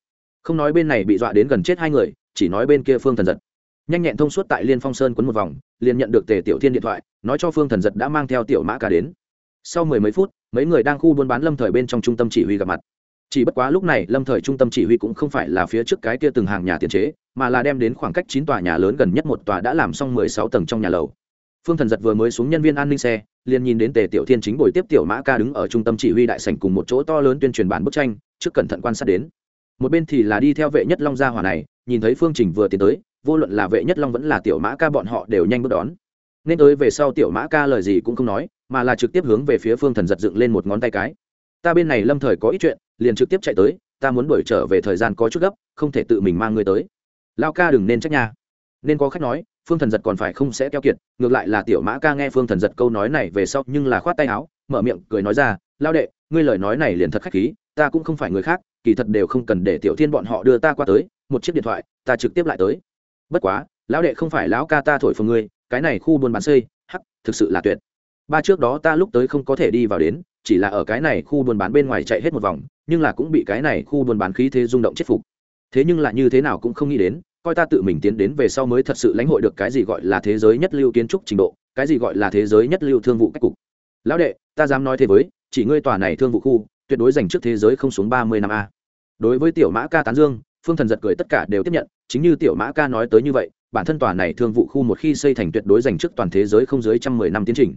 Không nói bên này bị dọa đến gần chết hai người, chỉ nói bên kia phương thần giật. Nhanh nhẹn thông suốt tại liên phong sơn quấn một vòng, liền nhận được tề tiểu thiên điện thoại, nói cho phương thần giật đã mang theo tiểu mã ca đến. Sau mười mấy phút, mấy người đang khu buôn bán lâm thời bên trong trung tâm chỉ huy gặp mặt chỉ bất quá lúc này, lâm thời trung tâm chỉ huy cũng không phải là phía trước cái kia từng hàng nhà tiền chế, mà là đem đến khoảng cách chín tòa nhà lớn gần nhất một tòa đã làm xong mười sáu tầng trong nhà lầu. Phương thần giật vừa mới xuống nhân viên an ninh xe, liền nhìn đến tề tiểu thiên chính buổi tiếp tiểu mã ca đứng ở trung tâm chỉ huy đại sảnh cùng một chỗ to lớn tuyên truyền bản bức tranh, trước cẩn thận quan sát đến. Một bên thì là đi theo vệ nhất long gia hỏa này, nhìn thấy phương trình vừa tiến tới, vô luận là vệ nhất long vẫn là tiểu mã ca bọn họ đều nhanh bước đón. Nên tới về sau tiểu mã ca lời gì cũng không nói, mà là trực tiếp hướng về phía phương thần giật dựng lên một ngón tay cái ta bên này lâm thời có ít chuyện, liền trực tiếp chạy tới, ta muốn đuổi trở về thời gian có chút gấp, không thể tự mình mang người tới. Lao ca đừng nên trách nha. Nên có khách nói, phương thần giật còn phải không sẽ keo kiệt, ngược lại là tiểu mã ca nghe phương thần giật câu nói này về sau nhưng là khoát tay áo, mở miệng cười nói ra, lao đệ, ngươi lời nói này liền thật khách khí, ta cũng không phải người khác, kỳ thật đều không cần để tiểu thiên bọn họ đưa ta qua tới, một chiếc điện thoại, ta trực tiếp lại tới. Bất quá, lão đệ không phải lão ca ta thổi phồng ngươi, cái này khu buôn bán xây, hắc, thực sự là tuyệt ba trước đó ta lúc tới không có thể đi vào đến, chỉ là ở cái này khu buôn bán bên ngoài chạy hết một vòng, nhưng là cũng bị cái này khu buôn bán khí thế rung động chết phục. Thế nhưng là như thế nào cũng không nghĩ đến, coi ta tự mình tiến đến về sau mới thật sự lãnh hội được cái gì gọi là thế giới nhất lưu kiến trúc trình độ, cái gì gọi là thế giới nhất lưu thương vụ cách cục. Lão đệ, ta dám nói thế với, chỉ ngươi tòa này thương vụ khu, tuyệt đối dành trước thế giới không xuống ba mươi năm a. Đối với tiểu mã ca tán dương, phương thần giật cười tất cả đều tiếp nhận, chính như tiểu mã ca nói tới như vậy, bản thân tòa này thương vụ khu một khi xây thành tuyệt đối dành trước toàn thế giới không dưới trăm mười năm tiến trình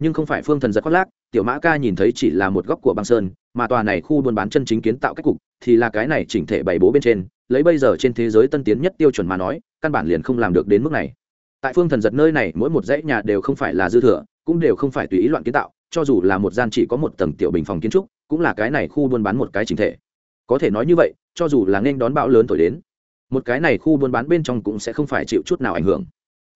nhưng không phải phương thần giật khoác lác, tiểu mã ca nhìn thấy chỉ là một góc của băng sơn, mà tòa này khu buôn bán chân chính kiến tạo cách cục, thì là cái này chỉnh thể bày bố bên trên, lấy bây giờ trên thế giới tân tiến nhất tiêu chuẩn mà nói, căn bản liền không làm được đến mức này. Tại phương thần giật nơi này, mỗi một dãy nhà đều không phải là dư thừa, cũng đều không phải tùy ý loạn kiến tạo, cho dù là một gian chỉ có một tầng tiểu bình phòng kiến trúc, cũng là cái này khu buôn bán một cái chỉnh thể. Có thể nói như vậy, cho dù là nên đón bão lớn thổi đến, một cái này khu buôn bán bên trong cũng sẽ không phải chịu chút nào ảnh hưởng.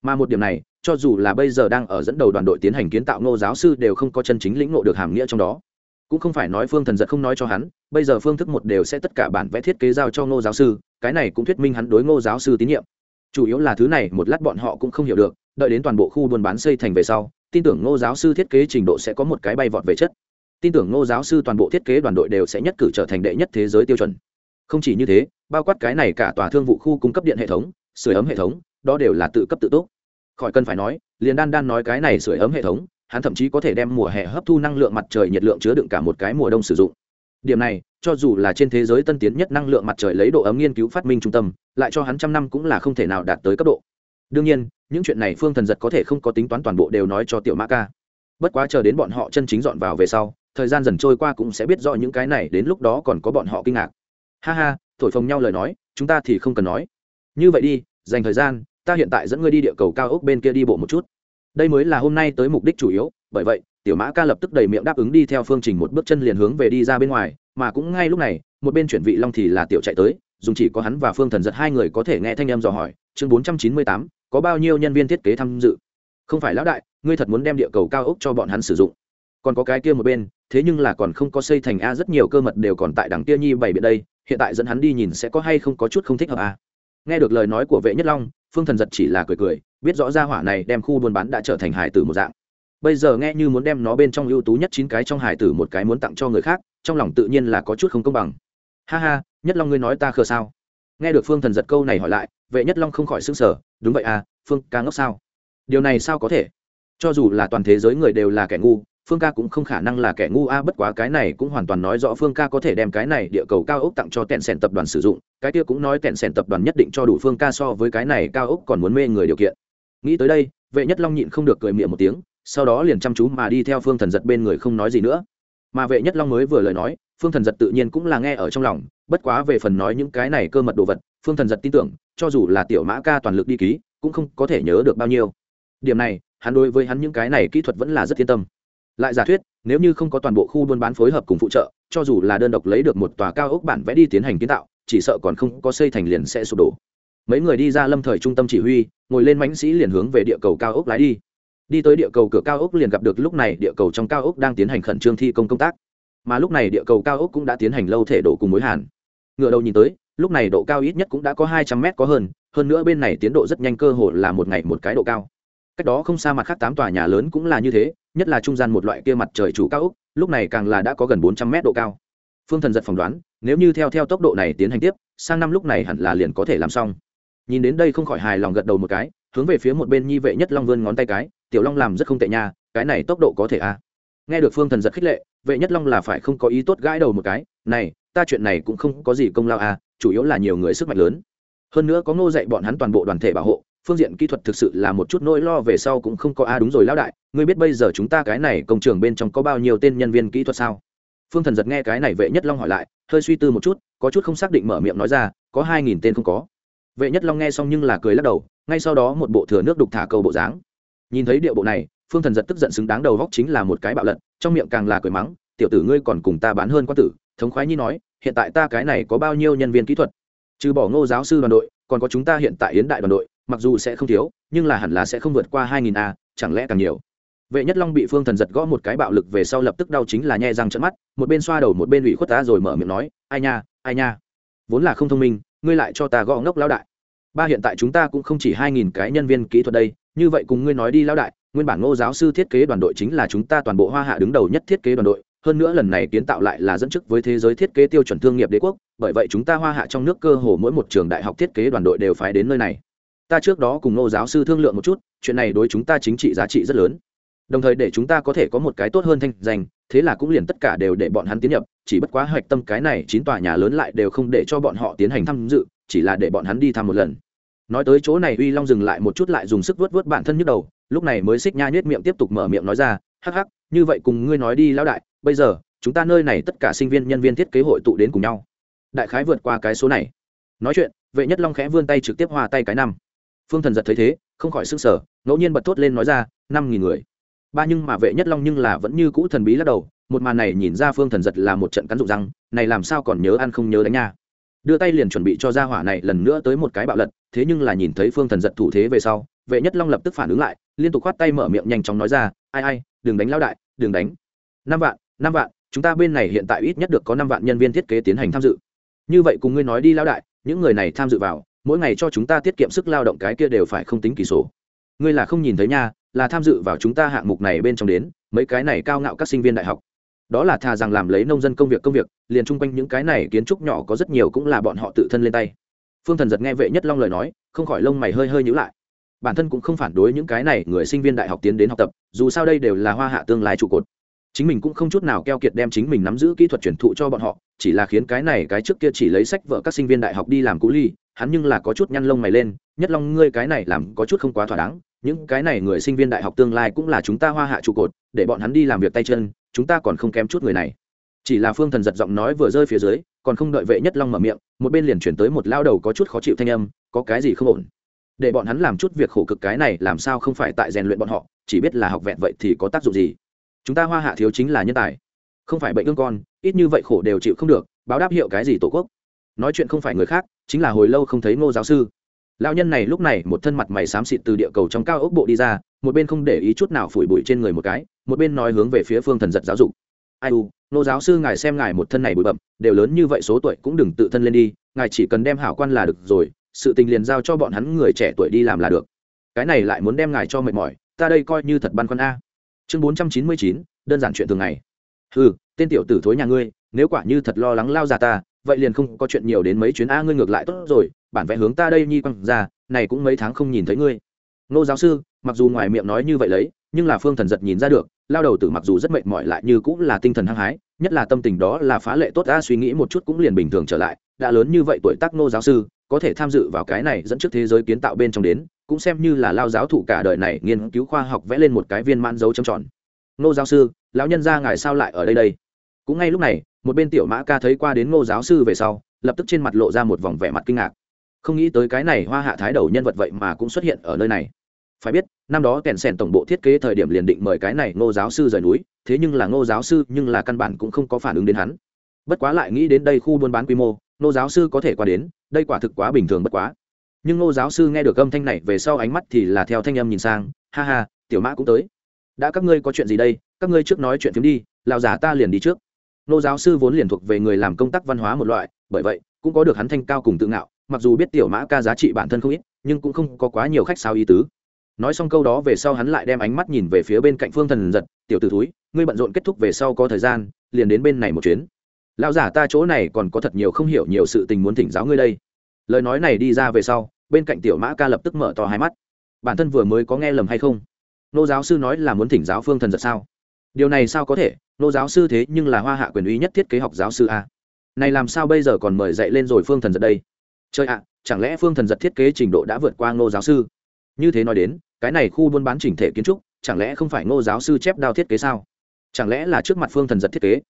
Mà một điểm này cho dù là bây giờ đang ở dẫn đầu đoàn đội tiến hành kiến tạo ngô giáo sư đều không có chân chính lĩnh ngộ được hàm nghĩa trong đó. Cũng không phải nói phương thần giật không nói cho hắn, bây giờ phương thức một đều sẽ tất cả bản vẽ thiết kế giao cho ngô giáo sư, cái này cũng thuyết minh hắn đối ngô giáo sư tín nhiệm. Chủ yếu là thứ này một lát bọn họ cũng không hiểu được, đợi đến toàn bộ khu buôn bán xây thành về sau, tin tưởng ngô giáo sư thiết kế trình độ sẽ có một cái bay vọt về chất. Tin tưởng ngô giáo sư toàn bộ thiết kế đoàn đội đều sẽ nhất cử trở thành đệ nhất thế giới tiêu chuẩn. Không chỉ như thế, bao quát cái này cả tòa thương vụ khu cung cấp điện hệ thống sửa ấm hệ thống, đó đều là tự cấp tự tốt khỏi cần phải nói, liền đan đan nói cái này sửa ấm hệ thống, hắn thậm chí có thể đem mùa hè hấp thu năng lượng mặt trời nhiệt lượng chứa đựng cả một cái mùa đông sử dụng. Điểm này, cho dù là trên thế giới tân tiến nhất năng lượng mặt trời lấy độ ấm nghiên cứu phát minh trung tâm, lại cho hắn trăm năm cũng là không thể nào đạt tới cấp độ. Đương nhiên, những chuyện này phương thần giật có thể không có tính toán toàn bộ đều nói cho tiểu mã ca. Bất quá chờ đến bọn họ chân chính dọn vào về sau, thời gian dần trôi qua cũng sẽ biết rõ những cái này, đến lúc đó còn có bọn họ kinh ngạc. Ha ha, thổi phồng nhau lời nói, chúng ta thì không cần nói. Như vậy đi, dành thời gian ta hiện tại dẫn ngươi đi địa cầu cao ốc bên kia đi bộ một chút. Đây mới là hôm nay tới mục đích chủ yếu, bởi vậy, tiểu mã ca lập tức đầy miệng đáp ứng đi theo phương trình một bước chân liền hướng về đi ra bên ngoài, mà cũng ngay lúc này, một bên chuyển vị long thì là tiểu chạy tới, dùng chỉ có hắn và phương thần giật hai người có thể nghe thanh âm dò hỏi, chương bốn trăm chín mươi tám, có bao nhiêu nhân viên thiết kế tham dự? Không phải lão đại, ngươi thật muốn đem địa cầu cao ốc cho bọn hắn sử dụng. Còn có cái kia một bên, thế nhưng là còn không có xây thành a, rất nhiều cơ mật đều còn tại đằng kia nhi bảy biện đây, hiện tại dẫn hắn đi nhìn sẽ có hay không có chút không thích hợp a. Nghe được lời nói của vệ nhất long phương thần giật chỉ là cười cười, biết rõ ra hỏa này đem khu buôn bán đã trở thành hải tử một dạng. Bây giờ nghe như muốn đem nó bên trong ưu tú nhất chín cái trong hải tử một cái muốn tặng cho người khác, trong lòng tự nhiên là có chút không công bằng. Ha ha, nhất long ngươi nói ta khờ sao? Nghe được phương thần giật câu này hỏi lại, vệ nhất long không khỏi s ư n g sở đúng vậy à phương ca ngốc sao? Điều này sao có thể? Cho dù là toàn thế giới người đều là kẻ ngu phương ca cũng không khả năng là kẻ ngu a, bất quá cái này cũng hoàn toàn nói rõ phương ca có thể đem cái này địa cầu cao ốc tặng cho tẹn sẻn tập đoàn sử dụng, cái kia cũng nói tẹn sẻn tập đoàn nhất định cho đủ phương ca so với cái này cao ốc còn muốn mê người điều kiện. Nghĩ tới đây, vệ nhất long nhịn không được cười miệng một tiếng, sau đó liền chăm chú mà đi theo phương thần giật bên người không nói gì nữa. Mà vệ nhất long mới vừa lời nói, phương thần giật tự nhiên cũng là nghe ở trong lòng, bất quá về phần nói những cái này cơ mật đồ vật, phương thần giật tin tưởng, cho dù là tiểu mã ca toàn lực đi ký, cũng không có thể nhớ được bao nhiêu. Điểm này, hắn đối với hắn những cái này kỹ thuật vẫn là rất yên tâm lại giả thuyết, nếu như không có toàn bộ khu buôn bán phối hợp cùng phụ trợ, cho dù là đơn độc lấy được một tòa cao ốc bản vẽ đi tiến hành kiến tạo, chỉ sợ còn không có xây thành liền sẽ sụp đổ. Mấy người đi ra lâm thời trung tâm chỉ huy, ngồi lên mãnh sĩ liền hướng về địa cầu cao ốc lái đi. Đi tới địa cầu cửa cao ốc liền gặp được lúc này địa cầu trong cao ốc đang tiến hành khẩn trương thi công công tác. Mà lúc này địa cầu cao ốc cũng đã tiến hành lâu thể đổ cùng mối hàn. Ngựa đầu nhìn tới, lúc này độ cao ít nhất cũng đã có hai trăm mét có hơn hơn nữa bên này tiến độ rất nhanh cơ hội là một ngày một cái độ cao cách đó không xa mặt khác tám tòa nhà lớn cũng là như thế, nhất là trung gian một loại kia mặt trời chủ cao úc lúc này càng là đã có gần bốn trăm mét độ cao. Phương thần giật phỏng đoán, nếu như theo theo tốc độ này tiến hành tiếp, sang năm lúc này hẳn là liền có thể làm xong. Nhìn đến đây không khỏi hài lòng gật đầu một cái, hướng về phía một bên nhi vệ nhất long vươn ngón tay cái, tiểu long làm rất không tệ nha, cái này tốc độ có thể à. nghe được phương thần giật khích lệ, vệ nhất long là phải không có ý tốt gãi đầu một cái, này, ta chuyện này cũng không có gì công lao à chủ yếu là nhiều người sức mạnh lớn. Hơn nữa có ngô dạy bọn hắn toàn bộ đoàn thể bảo hộ phương diện kỹ thuật thực sự là một chút nỗi lo về sau cũng không có a đúng rồi lão đại, ngươi biết bây giờ chúng ta cái này công trường bên trong có bao nhiêu tên nhân viên kỹ thuật sao? Phương thần giật nghe cái này vệ nhất long hỏi lại, hơi suy tư một chút, có chút không xác định mở miệng nói ra, có hai nghìn tên không có. Vệ nhất long nghe xong nhưng là cười lắc đầu, ngay sau đó một bộ thừa nước đục thả cầu bộ dáng. Nhìn thấy điệu bộ này, phương thần giật tức giận xứng đáng đầu góc chính là một cái bạo lận trong miệng càng là cười mắng, tiểu tử ngươi còn cùng ta bán hơn quan tử. Thống khoái nhi nói, hiện tại ta cái này có bao nhiêu nhân viên kỹ thuật? Trừ bỏ ngô giáo sư đoàn đội, còn có chúng ta hiện tại yến đại đoàn đội mặc dù sẽ không thiếu, nhưng là hẳn là sẽ không vượt qua hai nghìn a, chẳng lẽ càng nhiều. Vệ nhất long bị phương thần giật gõ một cái bạo lực về sau lập tức đau chính là nhe răng trận mắt, một bên xoa đầu một bên ủy khuất tá rồi mở miệng nói, ai nha ai nha, vốn là không thông minh, ngươi lại cho ta gõ ngốc lão đại. Ba hiện tại chúng ta cũng không chỉ hai nghìn cái nhân viên kỹ thuật đây, như vậy cùng ngươi nói đi lão đại, nguyên bản ngô giáo sư thiết kế đoàn đội chính là chúng ta toàn bộ hoa hạ đứng đầu nhất thiết kế đoàn đội, hơn nữa lần này kiến tạo lại là dẫn chức với thế giới thiết kế tiêu chuẩn thương nghiệp đế quốc, bởi vậy chúng ta hoa hạ trong nước cơ hồ mỗi một trường đại học thiết kế đoàn đội đều phải đến nơi này ta trước đó cùng nô giáo sư thương lượng một chút, chuyện này đối chúng ta chính trị giá trị rất lớn. Đồng thời để chúng ta có thể có một cái tốt hơn thanh danh, thế là cũng liền tất cả đều để bọn hắn tiến nhập, chỉ bất quá hoạch tâm cái này chín tòa nhà lớn lại đều không để cho bọn họ tiến hành tham dự, chỉ là để bọn hắn đi thăm một lần. Nói tới chỗ này uy long dừng lại một chút lại dùng sức vớt vớt bản thân nhức đầu, lúc này mới xích nha nhuyết miệng tiếp tục mở miệng nói ra, hắc hắc, như vậy cùng ngươi nói đi lão đại, bây giờ, chúng ta nơi này tất cả sinh viên nhân viên thiết kế hội tụ đến cùng nhau. Đại khái vượt qua cái số này. Nói chuyện, vệ nhất long khẽ vươn tay trực tiếp hòa tay cái năm phương thần giật thấy thế, không khỏi s ư n g sở ngẫu nhiên bật thốt lên nói ra, năm nghìn người. Ba nhưng mà vệ nhất long nhưng là vẫn như cũ thần bí lắc đầu, một màn này nhìn ra phương thần giật là một trận cắn rụng răng, này làm sao còn nhớ ăn không nhớ đánh nha. Đưa tay liền chuẩn bị cho ra hỏa này lần nữa tới một cái bạo lật, thế nhưng là nhìn thấy phương thần giật thủ thế về sau, vệ nhất long lập tức phản ứng lại, liên tục khoát tay mở miệng nhanh chóng nói ra, ai ai, đừng đánh lao đại, đừng đánh. Năm vạn năm vạn, chúng ta bên này hiện tại ít nhất được có năm vạn nhân viên thiết kế tiến hành tham dự. Như vậy cùng ngươi nói đi lao đại, những người này tham dự vào mỗi ngày cho chúng ta tiết kiệm sức lao động cái kia đều phải không tính kỳ số ngươi là không nhìn thấy nha, là tham dự vào chúng ta hạng mục này bên trong đến, mấy cái này cao ngạo các sinh viên đại học. Đó là thà rằng làm lấy nông dân công việc công việc, liền chung quanh những cái này kiến trúc nhỏ có rất nhiều cũng là bọn họ tự thân lên tay. Phương thần giật nghe vệ nhất long lời nói, không khỏi lông mày hơi hơi nhữ lại. Bản thân cũng không phản đối những cái này người sinh viên đại học tiến đến học tập, dù sao đây đều là hoa hạ tương lai trụ cột. Chính mình cũng không chút nào keo kiệt đem chính mình nắm giữ kỹ thuật truyền thụ cho bọn họ, chỉ là khiến cái này cái trước kia chỉ lấy sách vợ các sinh viên đại học đi làm cú ly hắn nhưng là có chút nhăn lông mày lên, nhất long, ngươi cái này làm có chút không quá thỏa đáng, những cái này người sinh viên đại học tương lai cũng là chúng ta hoa hạ trụ cột, để bọn hắn đi làm việc tay chân, chúng ta còn không kém chút người này. Chỉ là phương thần giật giọng nói vừa rơi phía dưới, còn không đợi vệ nhất long mở miệng, một bên liền chuyển tới một lao đầu có chút khó chịu thanh âm, có cái gì không ổn? Để bọn hắn làm chút việc khổ cực cái này, làm sao không phải tại rèn luyện bọn họ, chỉ biết là học vẹn vậy thì có tác dụng gì? Chúng ta hoa hạ thiếu chính là nhân tài, không phải bệnh ương con, ít như vậy khổ đều chịu không được, báo đáp hiệu cái gì tổ quốc? Nói chuyện không phải người khác, chính là hồi lâu không thấy ngô giáo sư. Lao nhân này lúc này một thân mặt mày xám xịt từ địa cầu trong cao ốc bộ đi ra, một bên không để ý chút nào phủi bụi trên người một cái, một bên nói hướng về phía phương thần giật giáo dục. Ai u nô giáo sư ngài xem ngài một thân này bụi bậm đều lớn như vậy số tuổi cũng đừng tự thân lên đi, ngài chỉ cần đem hảo quan là được rồi, sự tình liền giao cho bọn hắn người trẻ tuổi đi làm là được. Cái này lại muốn đem ngài cho mệt mỏi, ta đây coi như thật băn khoăn a. Chương bốn trăm chín mươi chín, đơn giản chuyện thường ngày. Ừ tên tiểu tử thối nhà ngươi, nếu quả như thật lo lắng lao già ta vậy liền không có chuyện nhiều đến mấy chuyến a ngươi ngược lại tốt rồi, bản vẽ hướng ta đây nhi quăng ra, này cũng mấy tháng không nhìn thấy ngươi. Nô giáo sư, mặc dù ngoài miệng nói như vậy lấy, nhưng là phương thần giật nhìn ra được, lao đầu tử mặc dù rất mệt mỏi lại như cũng là tinh thần hăng hái, nhất là tâm tình đó là phá lệ tốt ta suy nghĩ một chút cũng liền bình thường trở lại, đã lớn như vậy tuổi tác nô giáo sư, có thể tham dự vào cái này dẫn trước thế giới kiến tạo bên trong đến, cũng xem như là lao giáo thụ cả đời này nghiên cứu khoa học vẽ lên một cái viên mãn dấu trầm tròn. Nô giáo sư, lão nhân gia ngài sao lại ở đây đây? Cũng ngay lúc này, một bên tiểu mã ca thấy qua đến ngô giáo sư về sau, lập tức trên mặt lộ ra một vòng vẻ mặt kinh ngạc. Không nghĩ tới cái này hoa hạ thái đầu nhân vật vậy mà cũng xuất hiện ở nơi này. Phải biết, năm đó kèn sèn tổng bộ thiết kế thời điểm liền định mời cái này ngô giáo sư rời núi, thế nhưng là ngô giáo sư nhưng là căn bản cũng không có phản ứng đến hắn. Bất quá lại nghĩ đến đây khu buôn bán quy mô, ngô giáo sư có thể qua đến, đây quả thực quá bình thường bất quá. Nhưng ngô giáo sư nghe được âm thanh này về sau ánh mắt thì là theo thanh âm nhìn sang, ha ha, tiểu mã cũng tới. Đã, các ngươi có chuyện gì đây? Các ngươi trước nói chuyện phiếm đi lào giả ta liền đi trước nô giáo sư vốn liền thuộc về người làm công tác văn hóa một loại, bởi vậy, cũng có được hắn thanh cao cùng tự ngạo, mặc dù biết tiểu mã ca giá trị bản thân không ít, nhưng cũng không có quá nhiều khách sao ý tứ. Nói xong câu đó về sau hắn lại đem ánh mắt nhìn về phía bên cạnh phương thần giật, tiểu t ử túi ngươi bận rộn kết thúc về sau có thời gian, liền đến bên này một chuyến. Lão giả ta chỗ này còn có thật nhiều không hiểu nhiều sự tình muốn thỉnh giáo ngươi đây. Lời nói này đi ra về sau, bên cạnh tiểu mã ca lập tức mở to hai mắt. Bản thân vừa mới có nghe lầm hay không? Nô giáo sư nói là muốn thỉnh giáo phương thần giật sao? Điều này sao có thể? Nô giáo sư thế nhưng là hoa hạ quyền uy nhất thiết kế học giáo sư a. Này làm sao bây giờ còn mời dạy lên rồi phương thần giật đây? Chơi ạ, chẳng lẽ phương thần giật thiết kế trình độ đã vượt qua ngô giáo sư? Như thế nói đến, cái này khu buôn bán chỉnh thể kiến trúc, chẳng lẽ không phải ngô giáo sư chép đao thiết kế sao? Chẳng lẽ là trước mặt phương thần giật thiết kế?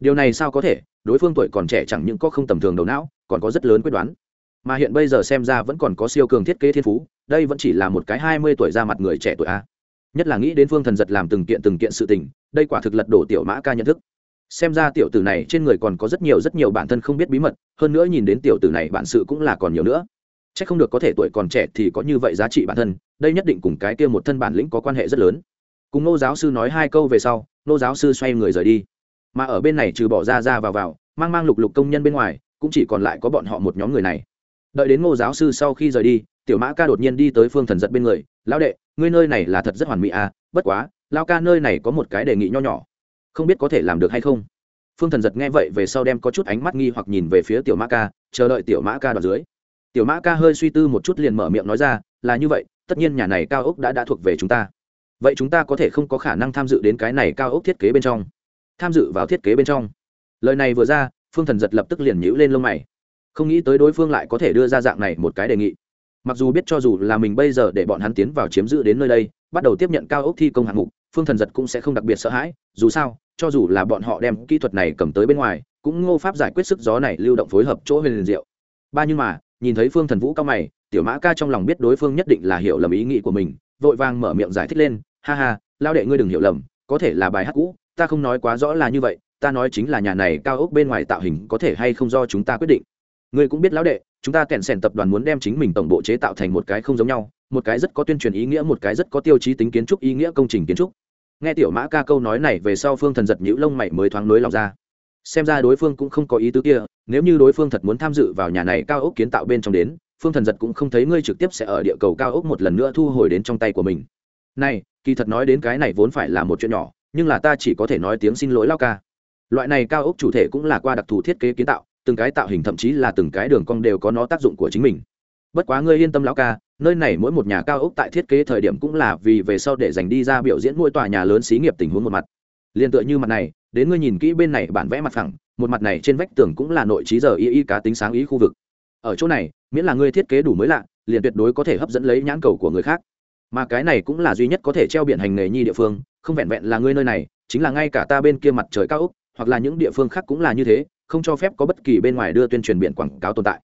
Điều này sao có thể? Đối phương tuổi còn trẻ chẳng những có không tầm thường đầu não, còn có rất lớn quyết đoán. Mà hiện bây giờ xem ra vẫn còn có siêu cường thiết kế thiên phú, đây vẫn chỉ là một cái hai mươi tuổi ra mặt người trẻ tuổi a. Nhất là nghĩ đến phương thần giật làm từng kiện từng kiện sự tình đây quả thực lật đổ tiểu mã ca nhận thức. Xem ra tiểu tử này trên người còn có rất nhiều rất nhiều bản thân không biết bí mật, hơn nữa nhìn đến tiểu tử này bản sự cũng là còn nhiều nữa. C h ắ c không được có thể tuổi còn trẻ thì có như vậy giá trị bản thân, đây nhất định cùng cái kia một thân bản lĩnh có quan hệ rất lớn. Cùng nô giáo sư nói hai câu về sau, nô giáo sư xoay người rời đi. Mà ở bên này trừ bỏ ra ra vào vào, mang mang lục lục công nhân bên ngoài, cũng chỉ còn lại có bọn họ một nhóm người này. Đợi đến ngô giáo sư sau khi rời đi, tiểu mã ca đột nhiên đi tới phương thần giật bên người. Lão đệ, ngươi nơi này là thật rất hoàn mỹ à bất quá lao ca nơi này có một cái đề nghị nho nhỏ. Không biết có thể làm được hay không? Phương thần giật nghe vậy về sau đem có chút ánh mắt nghi hoặc nhìn về phía tiểu mã ca, chờ đợi tiểu mã ca đoạt dưới. Tiểu mã ca hơi suy tư một chút liền mở miệng nói ra, là như vậy, tất nhiên nhà này cao ốc đã đã thuộc về chúng ta. Vậy chúng ta có thể không có khả năng tham dự đến cái này cao ốc thiết kế bên trong. Tham dự vào thiết kế bên trong. Lời này vừa ra, phương thần giật lập tức liền nhữ lên lông mày. Không nghĩ tới đối phương lại có thể đưa ra dạng này một cái đề nghị. Mặc dù biết cho dù là mình bây giờ để bọn hắn tiến vào chiếm giữ đến nơi đây, bắt đầu tiếp nhận cao ốc thi công hạng mục phương thần giật cũng sẽ không đặc biệt sợ hãi, dù sao, cho dù là bọn họ đem kỹ thuật này cầm tới bên ngoài, cũng ngô pháp giải quyết sức gió này lưu động phối hợp chỗ huyền liền diệu. Ba nhưng mà, nhìn thấy phương thần vũ cao mày, tiểu mã ca trong lòng biết đối phương nhất định là hiểu lầm ý nghĩ của mình, vội vàng mở miệng giải thích lên, ha ha, lao đệ ngươi đừng hiểu lầm, có thể là bài hát cũ, ta không nói quá rõ là như vậy, ta nói chính là nhà này cao ốc bên ngoài tạo hình có thể hay không do chúng ta quyết định. Ngươi cũng biết lão đệ, chúng ta kẹn sèn tập đoàn muốn đem chính mình tổng bộ chế tạo thành một cái không giống nhau, một cái rất có tuyên truyền ý nghĩa, một cái rất có tiêu chí tính kiến trúc, ý nghĩa công trình kiến trúc nghe tiểu mã ca câu nói này về sau phương thần giật nhũ lông mày mới thoáng nối lòng ra. Xem ra đối phương cũng không có ý tứ kia, nếu như đối phương thật muốn tham dự vào nhà này cao ốc kiến tạo bên trong đến, phương thần giật cũng không thấy ngươi trực tiếp sẽ ở địa cầu cao ốc một lần nữa thu hồi đến trong tay của mình. Này, kỳ thật nói đến cái này vốn phải là một chuyện nhỏ, nhưng là ta chỉ có thể nói tiếng xin lỗi lao ca. Loại này cao ốc chủ thể cũng là qua đặc thù thiết kế kiến tạo, từng cái tạo hình thậm chí là từng cái đường cong đều có nó tác dụng của chính mình. Bất quá ngươi yên tâm lão ca nơi này mỗi một nhà cao ốc tại thiết kế thời điểm cũng là vì về sau để dành đi ra biểu diễn mỗi tòa nhà lớn xí nghiệp tình huống một mặt. Liền tựa như mặt này, đến ngươi nhìn kỹ bên này bản vẽ mặt phẳng, một mặt này trên vách tường cũng là nội trí giờ y y cá tính sáng ý khu vực. Ở chỗ này, miễn là ngươi thiết kế đủ mới lạ, liền tuyệt đối có thể hấp dẫn lấy nhãn cầu của người khác. Mà cái này cũng là duy nhất có thể treo biển hành nghề nhi địa phương, không vẹn vẹn là ngươi nơi này, chính là ngay cả ta bên kia mặt trời cao ốc, hoặc là những địa phương khác cũng là như thế, không cho phép có bất kỳ bên ngoài đưa tuyên truyền biển quảng cáo tồn tại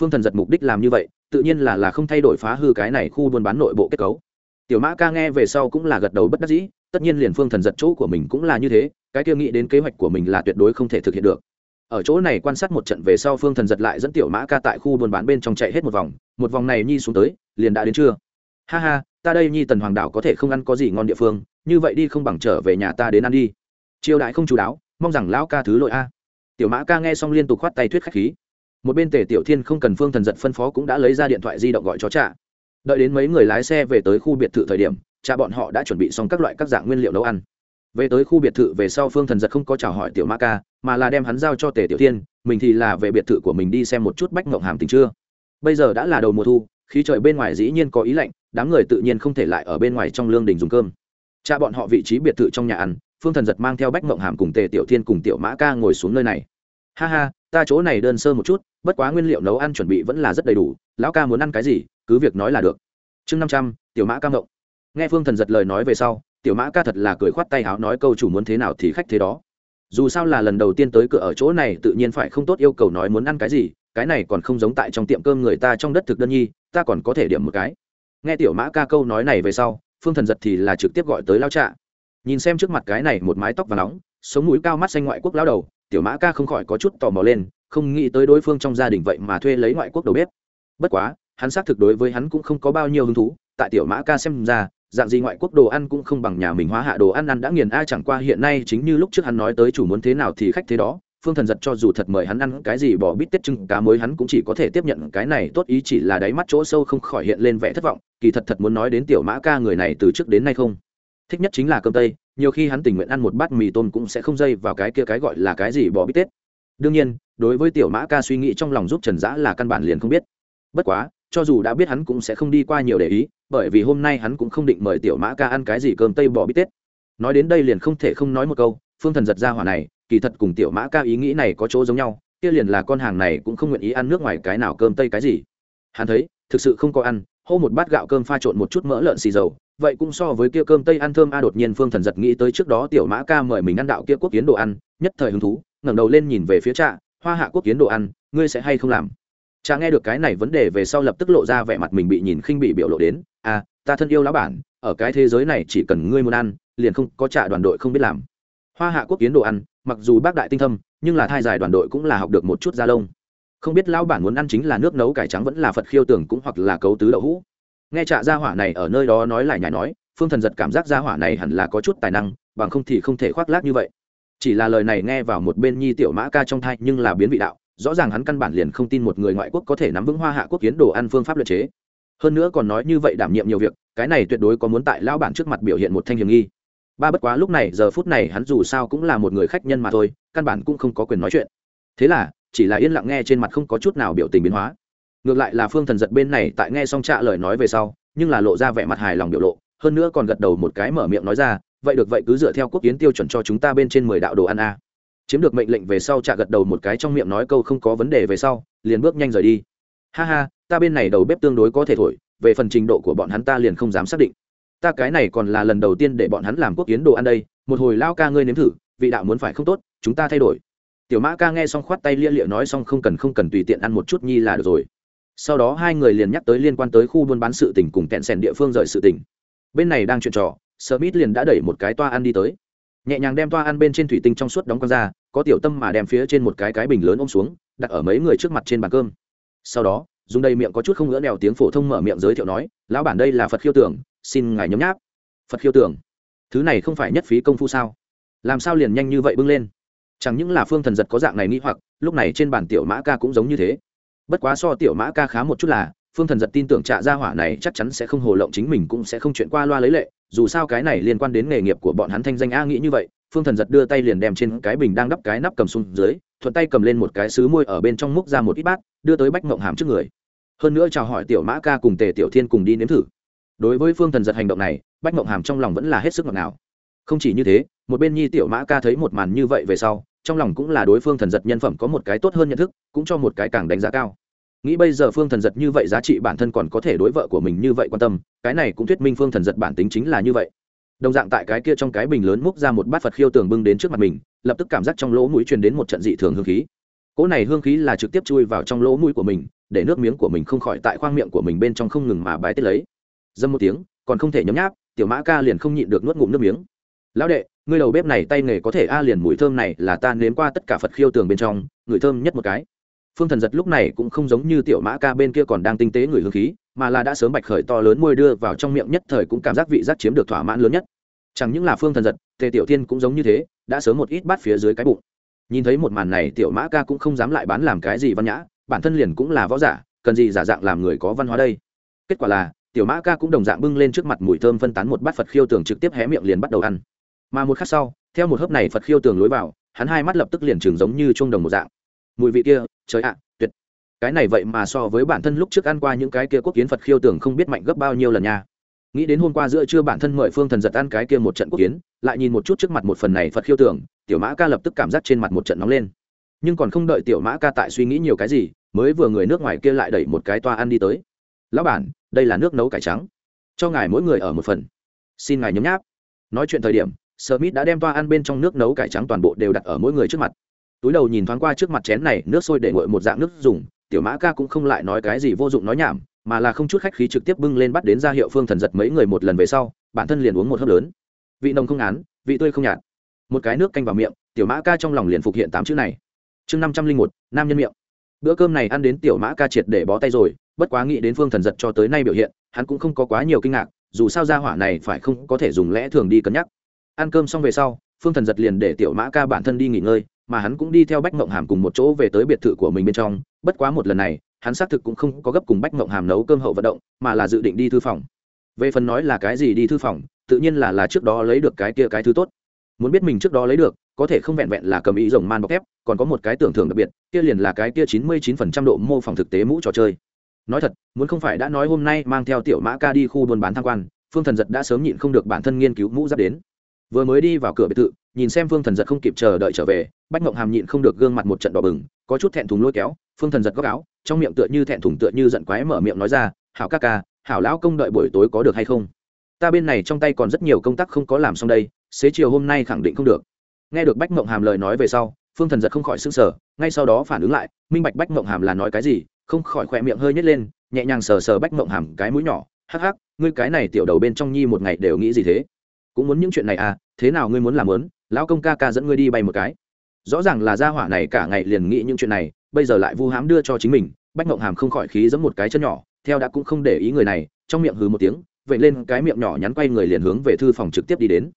phương thần giật mục đích làm như vậy, tự nhiên là là không thay đổi phá hư cái này khu buôn bán nội bộ kết cấu. Tiểu mã ca nghe về sau cũng là gật đầu bất đắc dĩ, tất nhiên liền phương thần giật chỗ của mình cũng là như thế, cái kia nghĩ đến kế hoạch của mình là tuyệt đối không thể thực hiện được. Ở chỗ này quan sát một trận về sau phương thần giật lại dẫn tiểu mã ca tại khu buôn bán bên trong chạy hết một vòng một vòng này nhi xuống tới, liền đã đến chưa ha ha, ta đây nhi tần hoàng đảo có thể không ăn có gì ngon địa phương, như vậy đi không bằng trở về nhà ta đến ăn đi. Chiêu đại không chú đáo, mong rằng lão ca thứ lỗi a. Tiểu mã ca nghe xong liên tục khoát tay thuyết khách khí một bên tề tiểu thiên không cần phương thần giật phân phó cũng đã lấy ra điện thoại di động gọi chó cha đợi đến mấy người lái xe về tới khu biệt thự thời điểm cha bọn họ đã chuẩn bị xong các loại các dạng nguyên liệu nấu ăn. Về tới khu biệt thự về sau phương thần giật không có chào hỏi tiểu mã ca, mà là đem hắn giao cho tề tiểu thiên, mình thì là về biệt thự của mình đi xem một chút bách ngộng hàm tình chưa. Bây giờ đã là đầu mùa thu, khí trời bên ngoài dĩ nhiên có ý lạnh, đám người tự nhiên không thể lại ở bên ngoài trong lương đình dùng cơm. Cha bọn họ vị trí biệt thự trong nhà ăn, phương thần giật mang theo bách ngộng hàm cùng tề tiểu thiên cùng tiểu mã ca ngồi xuống nơi này. Ha ha ta chỗ này đơn sơ một chút, bất quá nguyên liệu nấu ăn chuẩn bị vẫn là rất đầy đủ, lão ca muốn ăn cái gì, cứ việc nói là được. Chương năm trăm, tiểu mã ca ngộng nghe phương thần giật lời nói về sau, tiểu mã ca thật là cười khoát tay háo nói câu chủ muốn thế nào thì khách thế đó. Dù sao là lần đầu tiên tới cửa ở chỗ này tự nhiên phải không tốt yêu cầu nói muốn ăn cái gì, cái này còn không giống tại trong tiệm cơm người ta trong đất thực đơn nhi, ta còn có thể điểm một cái. Nghe tiểu mã ca câu nói này về sau, phương thần giật thì là trực tiếp gọi tới lao trạ nhìn xem trước mặt cái này một mái tóc và nóng, sống mũi cao mắt xanh ngoại quốc lao đầu tiểu mã ca không khỏi có chút tò mò lên, không nghĩ tới đối phương trong gia đình vậy mà thuê lấy ngoại quốc đầu bếp. Bất quá, hắn xác thực đối với hắn cũng không có bao nhiêu hứng thú, tại tiểu mã ca xem ra, dạng gì ngoại quốc đồ ăn cũng không bằng nhà mình hóa hạ đồ ăn ăn đã nghiền a chẳng qua hiện nay chính như lúc trước hắn nói tới chủ muốn thế nào thì khách thế đó, phương thần giật cho dù thật mời hắn ăn cái gì bỏ bít tết trưng cá mới hắn cũng chỉ có thể tiếp nhận cái này, tốt ý chỉ là đáy mắt chỗ sâu không khỏi hiện lên vẻ thất vọng, kỳ thật thật muốn nói đến tiểu mã ca người này từ trước đến nay không. Thích nhất chính là cơm tây nhiều khi hắn tình nguyện ăn một bát mì tôm cũng sẽ không dây vào cái kia cái gọi là cái gì bỏ bít tết. Đương nhiên, đối với tiểu mã ca suy nghĩ trong lòng giúp trần giã là căn bản liền không biết. Bất quá, cho dù đã biết hắn cũng sẽ không đi qua nhiều để ý, bởi vì hôm nay hắn cũng không định mời tiểu mã ca ăn cái gì cơm tây bỏ bít tết. Nói đến đây liền không thể không nói một câu, phương thần giật ra hỏa này, kỳ thật cùng tiểu mã ca ý nghĩ này có chỗ giống nhau, kia liền là con hàng này cũng không nguyện ý ăn nước ngoài cái nào cơm tây cái gì. Hắn thấy, thực sự không có ăn, hô một bát gạo cơm pha trộn một chút mỡ lợn xì dầu vậy cũng so với kia cơm tây ăn thơm a đột nhiên phương thần giật nghĩ tới trước đó tiểu mã ca mời mình ăn đạo kia quốc kiến đồ ăn, nhất thời hứng thú, ngẩng đầu lên nhìn về phía trạ, hoa hạ quốc kiến đồ ăn, ngươi sẽ hay không làm? Cha nghe được cái này vấn đề về sau lập tức lộ ra vẻ mặt mình bị nhìn khinh bị biểu lộ đến à ta thân yêu lão bản, ở cái thế giới này chỉ cần ngươi muốn ăn, liền không, có trả đoàn đội không biết làm. Hoa hạ quốc kiến đồ ăn, mặc dù bác đại tinh thâm, nhưng là thai dài đoàn đội cũng là học được một chút da lông. Không biết lão bản muốn ăn chính là nước nấu cải trắng vẫn là phật khiêu tưởng cũng hoặc là cấu tứ đậu hũ nghe trạ gia hỏa này ở nơi đó nói lại nhảy nói, phương thần giật cảm giác gia hỏa này hẳn là có chút tài năng, bằng không thì không thể khoác lác như vậy. Chỉ là lời này nghe vào một bên nhi tiểu mã ca trong thai nhưng là biến vị đạo, rõ ràng hắn căn bản liền không tin một người ngoại quốc có thể nắm vững hoa hạ quốc kiến đồ ăn phương pháp luật chế. Hơn nữa còn nói như vậy đảm nhiệm nhiều việc, cái này tuyệt đối có muốn tại lão bản trước mặt biểu hiện một thanh hiểm nghi. Ba bất quá lúc này, giờ phút này hắn dù sao cũng là một người khách nhân mà thôi, căn bản cũng không có quyền nói chuyện. Thế là, chỉ là yên lặng nghe trên mặt không có chút nào biểu tình biến hóa ngược lại là phương thần giật bên này tại nghe xong trạ lời nói về sau, nhưng là lộ ra vẻ mặt hài lòng biểu lộ, hơn nữa còn gật đầu một cái mở miệng nói ra, vậy được, vậy cứ dựa theo quốc kiến tiêu chuẩn cho chúng ta bên trên mười đạo đồ ăn a. Chiếm được mệnh lệnh về sau trạ gật đầu một cái trong miệng nói câu không có vấn đề về sau, liền bước nhanh rời đi. Ha ha, ta bên này đầu bếp tương đối có thể thổi, về phần trình độ của bọn hắn ta liền không dám xác định. Ta cái này còn là lần đầu tiên để bọn hắn làm quốc kiến đồ ăn đây, một hồi lao ca ngươi nếm thử, vị đạo muốn phải không tốt, chúng ta thay đổi. Tiểu mã ca nghe xong khoát tay lia lịa nói xong không cần không cần tùy tiện ăn một chút nhi là được rồi sau đó hai người liền nhắc tới liên quan tới khu buôn bán sự tỉnh cùng kẹn sèn địa phương rời sự tỉnh bên này đang chuyện trò, smith liền đã đẩy một cái toa ăn đi tới. Nhẹ nhàng đem toa ăn bên trên thủy tinh trong suốt đóng con ra, có tiểu tâm mà đem phía trên một cái cái bình lớn ôm xuống, đặt ở mấy người trước mặt trên bàn cơm. Sau đó, dùng đây miệng có chút không ngỡ đèo tiếng phổ thông mở miệng giới thiệu nói, lão bản đây là phật khiêu tưởng, xin ngài nhấm nháp. Phật khiêu tưởng? Thứ này không phải nhất phí công phu sao? Làm sao liền nhanh như vậy bưng lên? Chẳng những là phương thần giật có dạng này nghĩ hoặc, lúc này trên bàn tiểu mã ca cũng giống như thế bất quá so tiểu mã ca khá một chút là, phương thần giật tin tưởng trạ gia hỏa này chắc chắn sẽ không hồ lộng chính mình cũng sẽ không chuyện qua loa lấy lệ, dù sao cái này liên quan đến nghề nghiệp của bọn hắn thanh danh a nghĩ như vậy, phương thần giật đưa tay liền đem trên cái bình đang đắp cái nắp cầm xuống dưới, thuận tay cầm lên một cái xứ môi ở bên trong múc ra một ít bát, đưa tới bách mộng hàm trước người. Hơn nữa chào hỏi tiểu mã ca cùng tề tiểu thiên cùng đi nếm thử. Đối với phương thần giật hành động này, bách mộng hàm trong lòng vẫn là hết sức ngọt ngào. Không chỉ như thế, một bên nhi tiểu mã ca thấy một màn như vậy về sau trong lòng cũng là đối phương thần giật nhân phẩm có một cái tốt hơn nhận thức, cũng cho một cái càng đánh giá cao. Nghĩ bây giờ phương thần giật như vậy giá trị bản thân còn có thể đối vợ của mình như vậy quan tâm, cái này cũng thuyết minh phương thần giật bản tính chính là như vậy. Đồng dạng tại cái kia trong cái bình lớn múc ra một bát phật khiêu tường bưng đến trước mặt mình, lập tức cảm giác trong lỗ mũi truyền đến một trận dị thường hương khí. Cỗ này hương khí là trực tiếp chui vào trong lỗ mũi của mình, để nước miếng của mình không khỏi tại khoang miệng của mình bên trong không ngừng mà bái tết lấy. Dâm một tiếng, còn không thể nhấm nháp, tiểu mã ca liền không nhịn được nuốt ngụm nước miếng. Lão đệ ngươi đầu bếp này tay nghề có thể a liền mùi thơm này là ta nếm qua tất cả phật khiêu tường bên trong, người thơm nhất một cái. Phương thần giật lúc này cũng không giống như tiểu mã ca bên kia còn đang tinh tế người hương khí, mà là đã sớm bạch khởi to lớn môi đưa vào trong miệng nhất thời cũng cảm giác vị giác chiếm được thỏa mãn lớn nhất. Chẳng những là phương thần giật, tề tiểu tiên cũng giống như thế, đã sớm một ít bát phía dưới cái bụng. Nhìn thấy một màn này, tiểu mã ca cũng không dám lại bán làm cái gì văn nhã, bản thân liền cũng là võ giả, cần gì giả dạng làm người có văn hóa đây? Kết quả là, tiểu mã ca cũng đồng dạng bưng lên trước mặt mùi thơm phân tán một bát phật khiêu tường trực tiếp hé miệng liền bắt đầu ăn mà một khắc sau, theo một hớp này phật khiêu tường lối vào, hắn hai mắt lập tức liền trường giống như chuông đồng một dạng. Mùi vị kia, trời ạ, tuyệt. Cái này vậy mà so với bản thân lúc trước ăn qua những cái kia quốc kiến phật khiêu tường không biết mạnh gấp bao nhiêu lần nha. Nghĩ đến hôm qua giữa trưa bản thân mời phương thần giật ăn cái kia một trận quốc kiến, lại nhìn một chút trước mặt một phần này phật khiêu tường, tiểu mã ca lập tức cảm giác trên mặt một trận nóng lên. Nhưng còn không đợi tiểu mã ca tại suy nghĩ nhiều cái gì, mới vừa người nước ngoài kia lại đẩy một cái toa ăn đi tới. Lão bản, đây là nước nấu cải trắng. Cho ngài mỗi người ở một phần. Xin ngài nhấm nháp. Nói chuyện thời điểm Smith đã đem toa ăn bên trong nước nấu cải trắng toàn bộ đều đặt ở mỗi người trước mặt. Túi đầu nhìn thoáng qua trước mặt chén này, nước sôi để nguội một dạng nước dùng, tiểu mã ca cũng không lại nói cái gì vô dụng nói nhảm, mà là không chút khách khí trực tiếp bưng lên bắt đến ra hiệu phương thần giật mấy người một lần về sau, bản thân liền uống một hớp lớn. Vị nồng không án, vị tươi không nhạt. Một cái nước canh vào miệng, tiểu mã ca trong lòng liền phục hiện tám chữ này. Chương năm trăm linh một, nam nhân miệng. Bữa cơm này ăn đến tiểu mã ca triệt để bó tay rồi, bất quá nghĩ đến phương thần giật cho tới nay biểu hiện, hắn cũng không có quá nhiều kinh ngạc, dù sao gia hỏa này phải không có thể dùng lẽ thường đi cân nhắc ăn cơm xong về sau, phương thần giật liền để tiểu mã ca bản thân đi nghỉ ngơi, mà hắn cũng đi theo bách mộng hàm cùng một chỗ về tới biệt thự của mình bên trong. Bất quá một lần này, hắn xác thực cũng không có gấp cùng bách mộng hàm nấu cơm hậu vận động, mà là dự định đi thư phòng. Về phần nói là cái gì đi thư phòng, tự nhiên là là trước đó lấy được cái kia cái thứ tốt. Muốn biết mình trước đó lấy được, có thể không vẹn vẹn là cầm ý rồng man bọc thép, còn có một cái tưởng thưởng đặc biệt, kia liền là cái kia chín mươi chín phần trăm độ mô phỏng thực tế mũ trò chơi. Nói thật, muốn không phải đã nói hôm nay mang theo tiểu mã ca đi khu buôn bán tham quan, phương thần giật đã sớm nhịn không được bản thân nghiên cứu mũ giáp đến vừa mới đi vào cửa biệt thự, nhìn xem phương thần giật không kịp chờ đợi trở về, bách mộng hàm nhịn không được gương mặt một trận đỏ bừng, có chút thẹn thùng lôi kéo, phương thần giật góc áo, trong miệng tựa như thẹn thùng tựa như giận quái mở miệng nói ra, hảo ca ca, hảo lão công đợi buổi tối có được hay không? Ta bên này trong tay còn rất nhiều công tác không có làm xong đây, xế chiều hôm nay khẳng định không được. Nghe được bách mộng hàm lời nói về sau, phương thần giật không khỏi s ư n g sở ngay sau đó phản ứng lại, minh bạch bách mộng hàm là nói cái gì, không khỏi khỏe miệng hơi nhét lên, nhẹ nhàng sờ sờ bách mộng hàm cái mũi nhỏ, hắc hắc, ngươi cái này tiểu đầu bên trong nhi một ngày đều nghĩ gì thế? Cũng muốn những chuyện này à thế nào ngươi muốn làm lớn, lão công ca ca dẫn ngươi đi bay một cái. Rõ ràng là gia hỏa này cả ngày liền nghĩ những chuyện này, bây giờ lại vu hám đưa cho chính mình, bách mộng hàm không khỏi khí giẫm một cái chân nhỏ, theo đã cũng không để ý người này, trong miệng hừ một tiếng, vậy lên cái miệng nhỏ nhắn quay người liền hướng về thư phòng trực tiếp đi đến.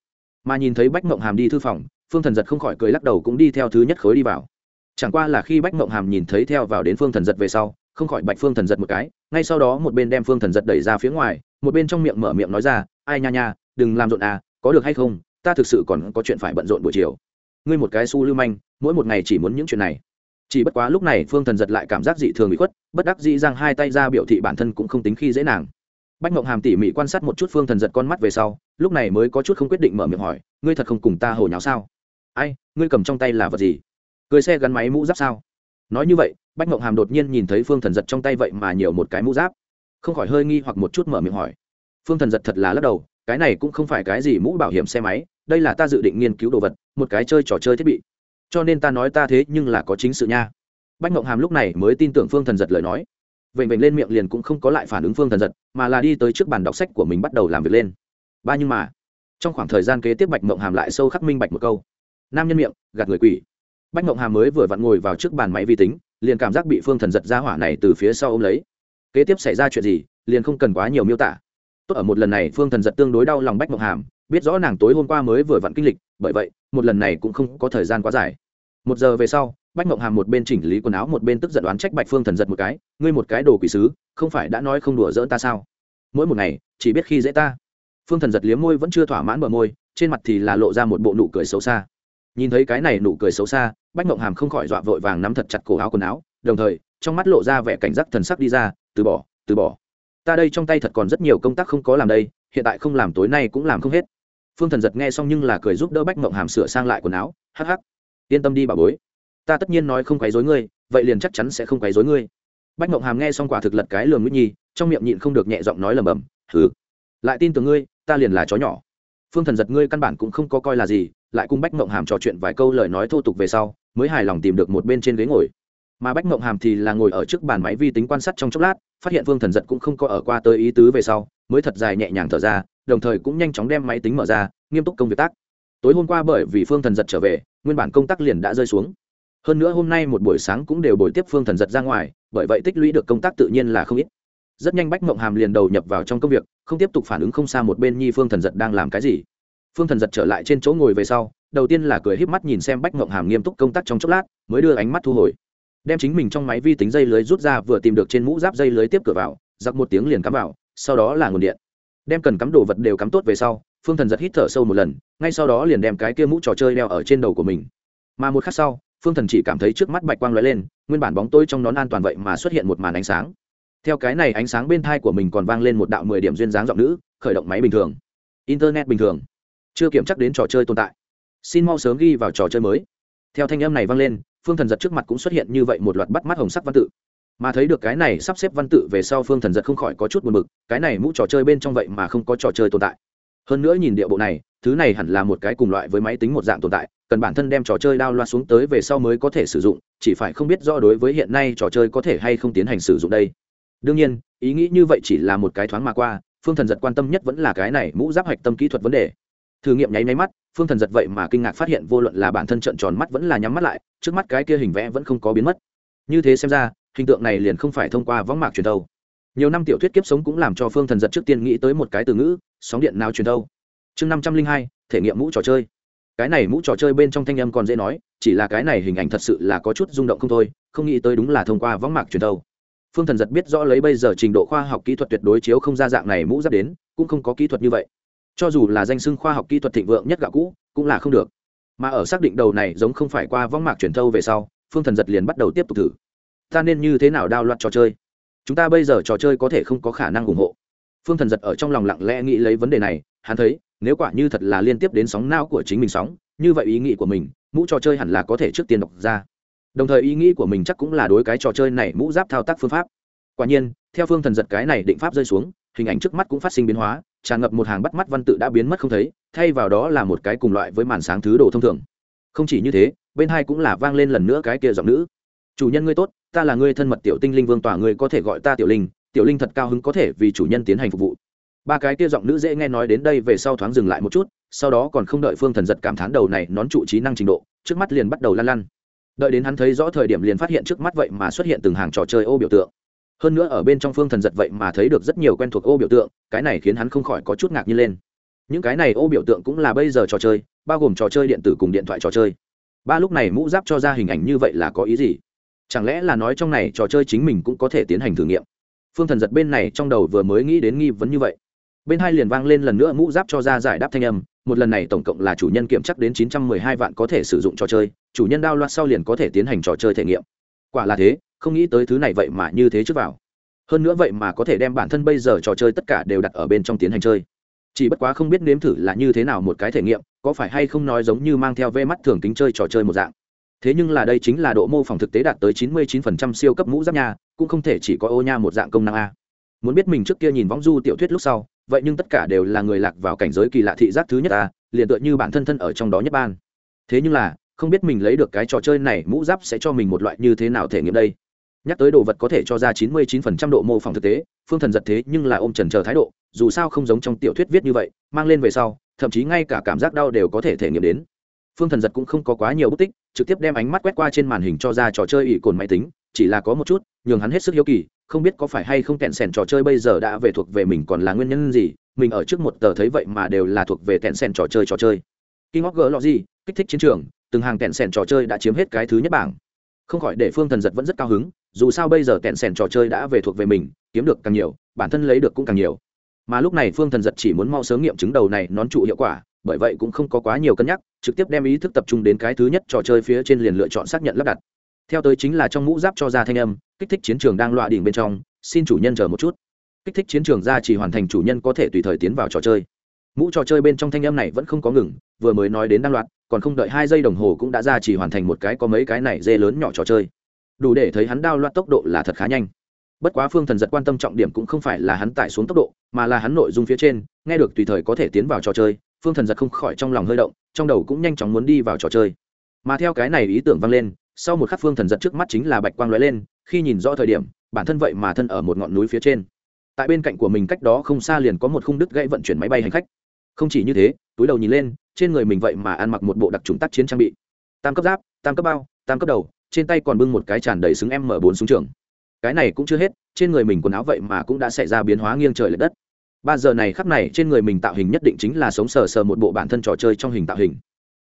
Mà nhìn thấy bách mộng hàm đi thư phòng, phương thần giật không khỏi cười lắc đầu cũng đi theo thứ nhất khối đi vào. Chẳng qua là khi bách mộng hàm nhìn thấy theo vào đến phương thần giật về sau, không khỏi bạch phương thần giật một cái, ngay sau đó một bên đem phương thần giật đẩy ra phía ngoài, một bên trong miệng mở miệng nói ra, ai nha nha, đừng làm rộn à có được hay không, ta thực sự còn có chuyện phải bận rộn buổi chiều. Ngươi một cái su lưu manh, mỗi một ngày chỉ muốn những chuyện này. Chỉ bất quá lúc này phương thần giật lại cảm giác dị thường bị khuất, bất đắc dĩ giang hai tay ra biểu thị bản thân cũng không tính khi dễ nàng. Bách mộng hàm tỉ mỉ quan sát một chút phương thần giật con mắt về sau, lúc này mới có chút không quyết định mở miệng hỏi, ngươi thật không cùng ta hồi nháo sao? Ai, ngươi cầm trong tay là vật gì? Cười xe gắn máy mũ giáp sao? Nói như vậy, bách mộng hàm đột nhiên nhìn thấy phương thần giật trong tay vậy mà nhiều một cái mũ giáp. Không khỏi hơi nghi hoặc một chút mở miệng hỏi. Phương thần giật thật là lắc đầu cái này cũng không phải cái gì mũ bảo hiểm xe máy, đây là ta dự định nghiên cứu đồ vật, một cái chơi trò chơi thiết bị. Cho nên ta nói ta thế nhưng là có chính sự nha. Bách mộng hàm lúc này mới tin tưởng phương thần giật lời nói. Vệnh vệnh lên miệng liền cũng không có lại phản ứng phương thần giật, mà là đi tới trước bàn đọc sách của mình bắt đầu làm việc lên. Ba nhưng mà. Trong khoảng thời gian kế tiếp bạch mộng hàm lại sâu khắc minh bạch một câu. Nam nhân miệng, gạt người quỷ. Bách mộng hàm mới vừa vặn ngồi vào trước bàn máy vi tính, liền cảm giác bị phương thần giật ra hỏa này từ phía sau ô m lấy. Kế tiếp xảy ra chuyện gì, liền không cần quá nhiều miêu tả tốt ở một lần này phương thần giật tương đối đau lòng bách mộng hàm, biết rõ nàng tối hôm qua mới vừa vặn kinh lịch, bởi vậy, một lần này cũng không có thời gian quá dài. Một giờ về sau, bách mộng hàm một bên chỉnh lý quần áo một bên tức giận đoán trách bạch phương thần giật một cái, ngươi một cái đồ quỷ sứ, không phải đã nói không đùa dỡ ta sao? Mỗi một ngày, chỉ biết khi dễ ta. Phương thần giật liếm môi vẫn chưa thỏa mãn bờ môi, trên mặt thì là lộ ra một bộ nụ cười xấu xa. Nhìn thấy cái này nụ cười xấu xa, bách mộng hàm không khỏi dọa vội vàng nắm thật chặt cổ áo quần áo, đồng thời, trong mắt lộ ra vẻ cảnh giác thần sắc đi ra, từ bỏ từ bỏ ta đây trong tay thật còn rất nhiều công tác không có làm đây, hiện tại không làm tối nay cũng làm không hết. Phương thần giật nghe xong nhưng là cười giúp đỡ bách mộng hàm sửa sang lại quần áo, hắc hắc. Yên tâm đi bà bối. Ta tất nhiên nói không quấy dối ngươi, vậy liền chắc chắn sẽ không quấy dối ngươi. Bách mộng hàm nghe xong quả thực lật cái lường nguyễn nhi, trong miệng nhịn không được nhẹ giọng nói lầm bầm thử lại tin tưởng ngươi, ta liền là chó nhỏ. Phương thần giật ngươi căn bản cũng không có coi là gì, lại cùng bách mộng hàm trò chuyện vài câu lời nói thô tục về sau, mới hài lòng tìm được một bên trên ghế ngồi mà bách mộng hàm thì là ngồi ở trước bàn máy vi tính quan sát trong chốc lát, phát hiện phương thần giật cũng không có ở qua tới ý tứ về sau, mới thật dài nhẹ nhàng thở ra, đồng thời cũng nhanh chóng đem máy tính mở ra, nghiêm túc công việc tác. Tối hôm qua bởi vì phương thần giật trở về, nguyên bản công tác liền đã rơi xuống. Hơn nữa hôm nay một buổi sáng cũng đều bồi tiếp phương thần giật ra ngoài, bởi vậy tích lũy được công tác tự nhiên là không ít. Rất nhanh bách mộng hàm liền đầu nhập vào trong công việc, không tiếp tục phản ứng không xa một bên nhi phương thần giật đang làm cái gì. Phương thần giật trở lại trên chỗ ngồi về sau, đầu tiên là cười híp mắt nhìn xem bách mộng hàm nghiêm túc công tác trong chốc lát, mới đưa ánh mắt thu hồi đem chính mình trong máy vi tính dây lưới rút ra, vừa tìm được trên mũ giáp dây lưới tiếp cửa vào, giặc một tiếng liền cắm vào, sau đó là nguồn điện. Đem cần cắm đồ vật đều cắm tốt về sau, phương thần giật hít thở sâu một lần, ngay sau đó liền đem cái kia mũ trò chơi đeo ở trên đầu của mình. Mà một khắc sau, phương thần chỉ cảm thấy trước mắt bạch quang lóe lên, nguyên bản bóng tôi trong nón an toàn vậy mà xuất hiện một màn ánh sáng. Theo cái này ánh sáng bên thai của mình còn vang lên một đạo mười điểm duyên dáng giọng nữ, khởi động máy bình thường. Internet bình thường. Chưa kiểm chắc đến trò chơi tồn tại. Xin mau sớm ghi vào trò chơi mới. Theo thanh âm này vang lên phương thần giật trước mặt cũng xuất hiện như vậy một loạt bắt mắt hồng sắc văn tự. Mà thấy được cái này sắp xếp văn tự về sau phương thần giật không khỏi có chút buồn bực, cái này mũ trò chơi bên trong vậy mà không có trò chơi tồn tại. Hơn nữa nhìn địa bộ này, thứ này hẳn là một cái cùng loại với máy tính một dạng tồn tại, cần bản thân đem trò chơi đao loa xuống tới về sau mới có thể sử dụng, chỉ phải không biết do đối với hiện nay trò chơi có thể hay không tiến hành sử dụng đây. Đương nhiên, ý nghĩ như vậy chỉ là một cái thoáng mà qua, phương thần giật quan tâm nhất vẫn là cái này mũ giáp hạch tâm kỹ thuật vấn đề thử nghiệm nháy nháy mắt, phương thần giật vậy mà kinh ngạc phát hiện vô luận là bản thân trận tròn mắt vẫn là nhắm mắt lại, trước mắt cái kia hình vẽ vẫn không có biến mất. Như thế xem ra, hình tượng này liền không phải thông qua võng mạc truyền thâu nhiều năm tiểu thuyết kiếp sống cũng làm cho phương thần giật trước tiên nghĩ tới một cái từ ngữ, sóng điện nào truyền thâu chương năm trăm linh hai, thể nghiệm mũ trò chơi. Cái này mũ trò chơi bên trong thanh âm còn dễ nói, chỉ là cái này hình ảnh thật sự là có chút rung động không thôi, không nghĩ tới đúng là thông qua võng mạc truyền thâu phương thần giật biết rõ lấy bây giờ trình độ khoa học kỹ thuật tuyệt đối chiếu không ra dạng này mũ giáp đến, cũng không có kỹ thuật như vậy cho dù là danh xưng khoa học kỹ thuật thịnh vượng nhất gạo cũ, cũng là không được. Mà ở xác định đầu này giống không phải qua võng mạc truyền thâu về sau, phương thần giật liền bắt đầu tiếp tục thử. Ta nên như thế nào đao loạt trò chơi? Chúng ta bây giờ trò chơi có thể không có khả năng ủng hộ. Phương thần giật ở trong lòng lặng lẽ nghĩ lấy vấn đề này, hắn thấy, nếu quả như thật là liên tiếp đến sóng não của chính mình sóng, như vậy ý nghĩ của mình, mũ trò chơi hẳn là có thể trước tiên đọc ra. Đồng thời ý nghĩ của mình chắc cũng là đối cái trò chơi này mũ giáp thao tác phương pháp. Quả nhiên, theo phương thần giật cái này định pháp rơi xuống, hình ảnh trước mắt cũng phát sinh biến hóa tràn ngập một hàng bắt mắt văn tự đã biến mất không thấy, thay vào đó là một cái cùng loại với màn sáng thứ đồ thông thường. Không chỉ như thế, bên hai cũng là vang lên lần nữa cái kia giọng nữ. Chủ nhân ngươi tốt, ta là ngươi thân mật tiểu tinh linh vương tòa, ngươi có thể gọi ta tiểu linh tiểu linh thật cao hứng có thể vì chủ nhân tiến hành phục vụ. Ba cái kia giọng nữ dễ nghe nói đến đây về sau thoáng dừng lại một chút, sau đó còn không đợi phương thần giật cảm thán đầu này nón trụ trí năng trình độ, trước mắt liền bắt đầu lăn lăn. Đợi đến hắn thấy rõ thời điểm liền phát hiện trước mắt vậy mà xuất hiện từng hàng trò chơi ô biểu tượng hơn nữa ở bên trong phương thần giật vậy mà thấy được rất nhiều quen thuộc ô biểu tượng, cái này khiến hắn không khỏi có chút ngạc nhiên lên. Những cái này ô biểu tượng cũng là bây giờ trò chơi, bao gồm trò chơi điện tử cùng điện thoại trò chơi. Ba lúc này mũ giáp cho ra hình ảnh như vậy là có ý gì? Chẳng lẽ là nói trong này trò chơi chính mình cũng có thể tiến hành thử nghiệm? Phương thần giật bên này trong đầu vừa mới nghĩ đến nghi vấn như vậy. Bên hai liền vang lên lần nữa mũ giáp cho ra giải đáp thanh âm, một lần này tổng cộng là chủ nhân kiểm chắc đến chín trăm mười hai vạn có thể sử dụng trò chơi, chủ nhân đao loạt sau liền có thể tiến hành trò chơi thể nghiệm. Quả là thế không nghĩ tới thứ này vậy mà như thế trước vào. Hơn nữa vậy mà có thể đem bản thân bây giờ trò chơi tất cả đều đặt ở bên trong tiến hành chơi. Chỉ bất quá không biết nếm thử là như thế nào một cái thể nghiệm, có phải hay không nói giống như mang theo ve mắt thường tính chơi trò chơi một dạng. Thế nhưng là đây chính là độ mô phỏng thực tế đạt tới chín mươi 99% siêu cấp mũ giáp nha, cũng không thể chỉ có ô nha một dạng công năng a. Muốn biết mình trước kia nhìn võng du tiểu thuyết lúc sau, vậy nhưng tất cả đều là người lạc vào cảnh giới kỳ lạ thị giác thứ nhất a, liền tựa như bản thân thân ở trong đó nhất ban. Thế nhưng là, không biết mình lấy được cái trò chơi này mũ giáp sẽ cho mình một loại như thế nào thể nghiệm đây nhắc tới đồ vật có thể cho ra chín mươi 99% độ mô phỏng thực tế phương thần giật thế nhưng là ôm trần chờ thái độ dù sao không giống trong tiểu thuyết viết như vậy mang lên về sau thậm chí ngay cả cảm giác đau đều có thể thể nghiệm đến phương thần giật cũng không có quá nhiều bút tích trực tiếp đem ánh mắt quét qua trên màn hình cho ra trò chơi ỷ cồn máy tính chỉ là có một chút nhường hắn hết sức hiếu kỳ không biết có phải hay không kẹn sèn trò chơi bây giờ đã về thuộc về mình còn là nguyên nhân gì mình ở trước một tờ thấy vậy mà đều là thuộc về kẹn sèn trò chơi trò chơi King of Gỡ gì, kích thích chiến trường, từng hàng kẹn sèn trò chơi đã chiếm hết cái thứ nhất bảng. Không khỏi để Phương Thần giật vẫn rất cao hứng, dù sao bây giờ kẹn sẻn trò chơi đã về thuộc về mình, kiếm được càng nhiều, bản thân lấy được cũng càng nhiều. Mà lúc này Phương Thần giật chỉ muốn mau sớm nghiệm chứng đầu này nón trụ hiệu quả, bởi vậy cũng không có quá nhiều cân nhắc, trực tiếp đem ý thức tập trung đến cái thứ nhất trò chơi phía trên liền lựa chọn xác nhận lắp đặt. Theo tới chính là trong mũ giáp cho ra thanh âm, kích thích chiến trường đang loạ đỉnh bên trong, xin chủ nhân chờ một chút. Kích thích chiến trường ra chỉ hoàn thành chủ nhân có thể tùy thời tiến vào trò chơi mũ trò chơi bên trong thanh âm này vẫn không có ngừng vừa mới nói đến đăng loạt còn không đợi hai giây đồng hồ cũng đã ra chỉ hoàn thành một cái có mấy cái này dê lớn nhỏ trò chơi đủ để thấy hắn đao loạt tốc độ là thật khá nhanh. Bất quá phương thần giật quan tâm trọng điểm cũng không phải là hắn tải xuống tốc độ, mà là hắn nội dung phía trên, nghe được tùy thời có thể tiến vào trò chơi, phương thần giật không khỏi trong lòng hơi động, trong đầu cũng nhanh chóng muốn đi vào trò chơi. Mà theo cái này ý tưởng vang lên, sau một khắc phương thần giật trước mắt chính là bạch quang lóe lên, khi nhìn rõ thời điểm, bản thân vậy mà thân ở một ngọn núi phía trên. Tại bên cạnh của mình cách đó không xa liền có một khung đứt gãy vận chuyển máy bay hành khách. Không chỉ như thế, túi đầu nhìn lên, trên người mình vậy mà ăn mặc một bộ đặc trùng tác chiến trang bị. Tam cấp giáp, tam cấp bao, tam cấp đầu trên tay còn bưng một cái tràn đầy xứng m bốn súng trường. Cái này cũng chưa hết, trên người mình quần áo vậy mà cũng đã xảy ra biến hóa nghiêng trời l ệ đất. Ba giờ này khắp này, trên người mình tạo hình nhất định chính là sống sờ sờ một bộ bản thân trò chơi trong hình tạo hình.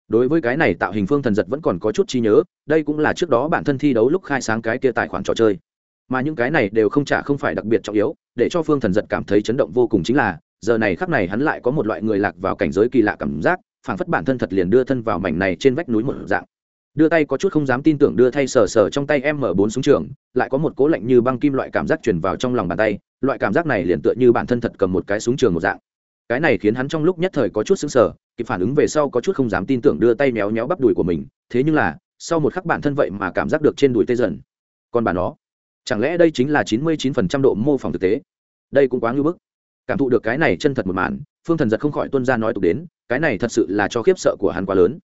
Đối với cái này tạo hình phương thần giật vẫn còn có chút trí nhớ, đây cũng là trước đó bản thân thi đấu lúc khai sáng cái kia tài khoản trò chơi. Mà những cái này đều không trả không phải đặc biệt trọng yếu, để cho phương thần giật cảm thấy chấn động vô cùng chính là, giờ này khắc này hắn lại có một loại người lạc vào cảnh giới kỳ lạ cảm giác, phảng phất bản thân thật liền đưa thân vào mảnh này trên vách núi một dạng đưa tay có chút không dám tin tưởng đưa thay sờ sờ trong tay em mở bốn súng trường, lại có một cố lạnh như băng kim loại cảm giác truyền vào trong lòng bàn tay, loại cảm giác này liền tựa như bản thân thật cầm một cái súng trường một dạng. Cái này khiến hắn trong lúc nhất thời có chút sững sờ, kịp phản ứng về sau có chút không dám tin tưởng đưa tay méo méo bắp đùi của mình, thế nhưng là, sau một khắc bản thân vậy mà cảm giác được trên đùi tê dần. Còn bà nó, chẳng lẽ đây chính là chín mươi chín phần trăm độ mô phỏng thực tế? Đây cũng quá ngưỡng bức. Cảm thụ được cái này chân thật một màn, phương thần giật không khỏi tuân ra nói tục đến, cái này thật sự là cho khiếp sợ của hắn quá lớn.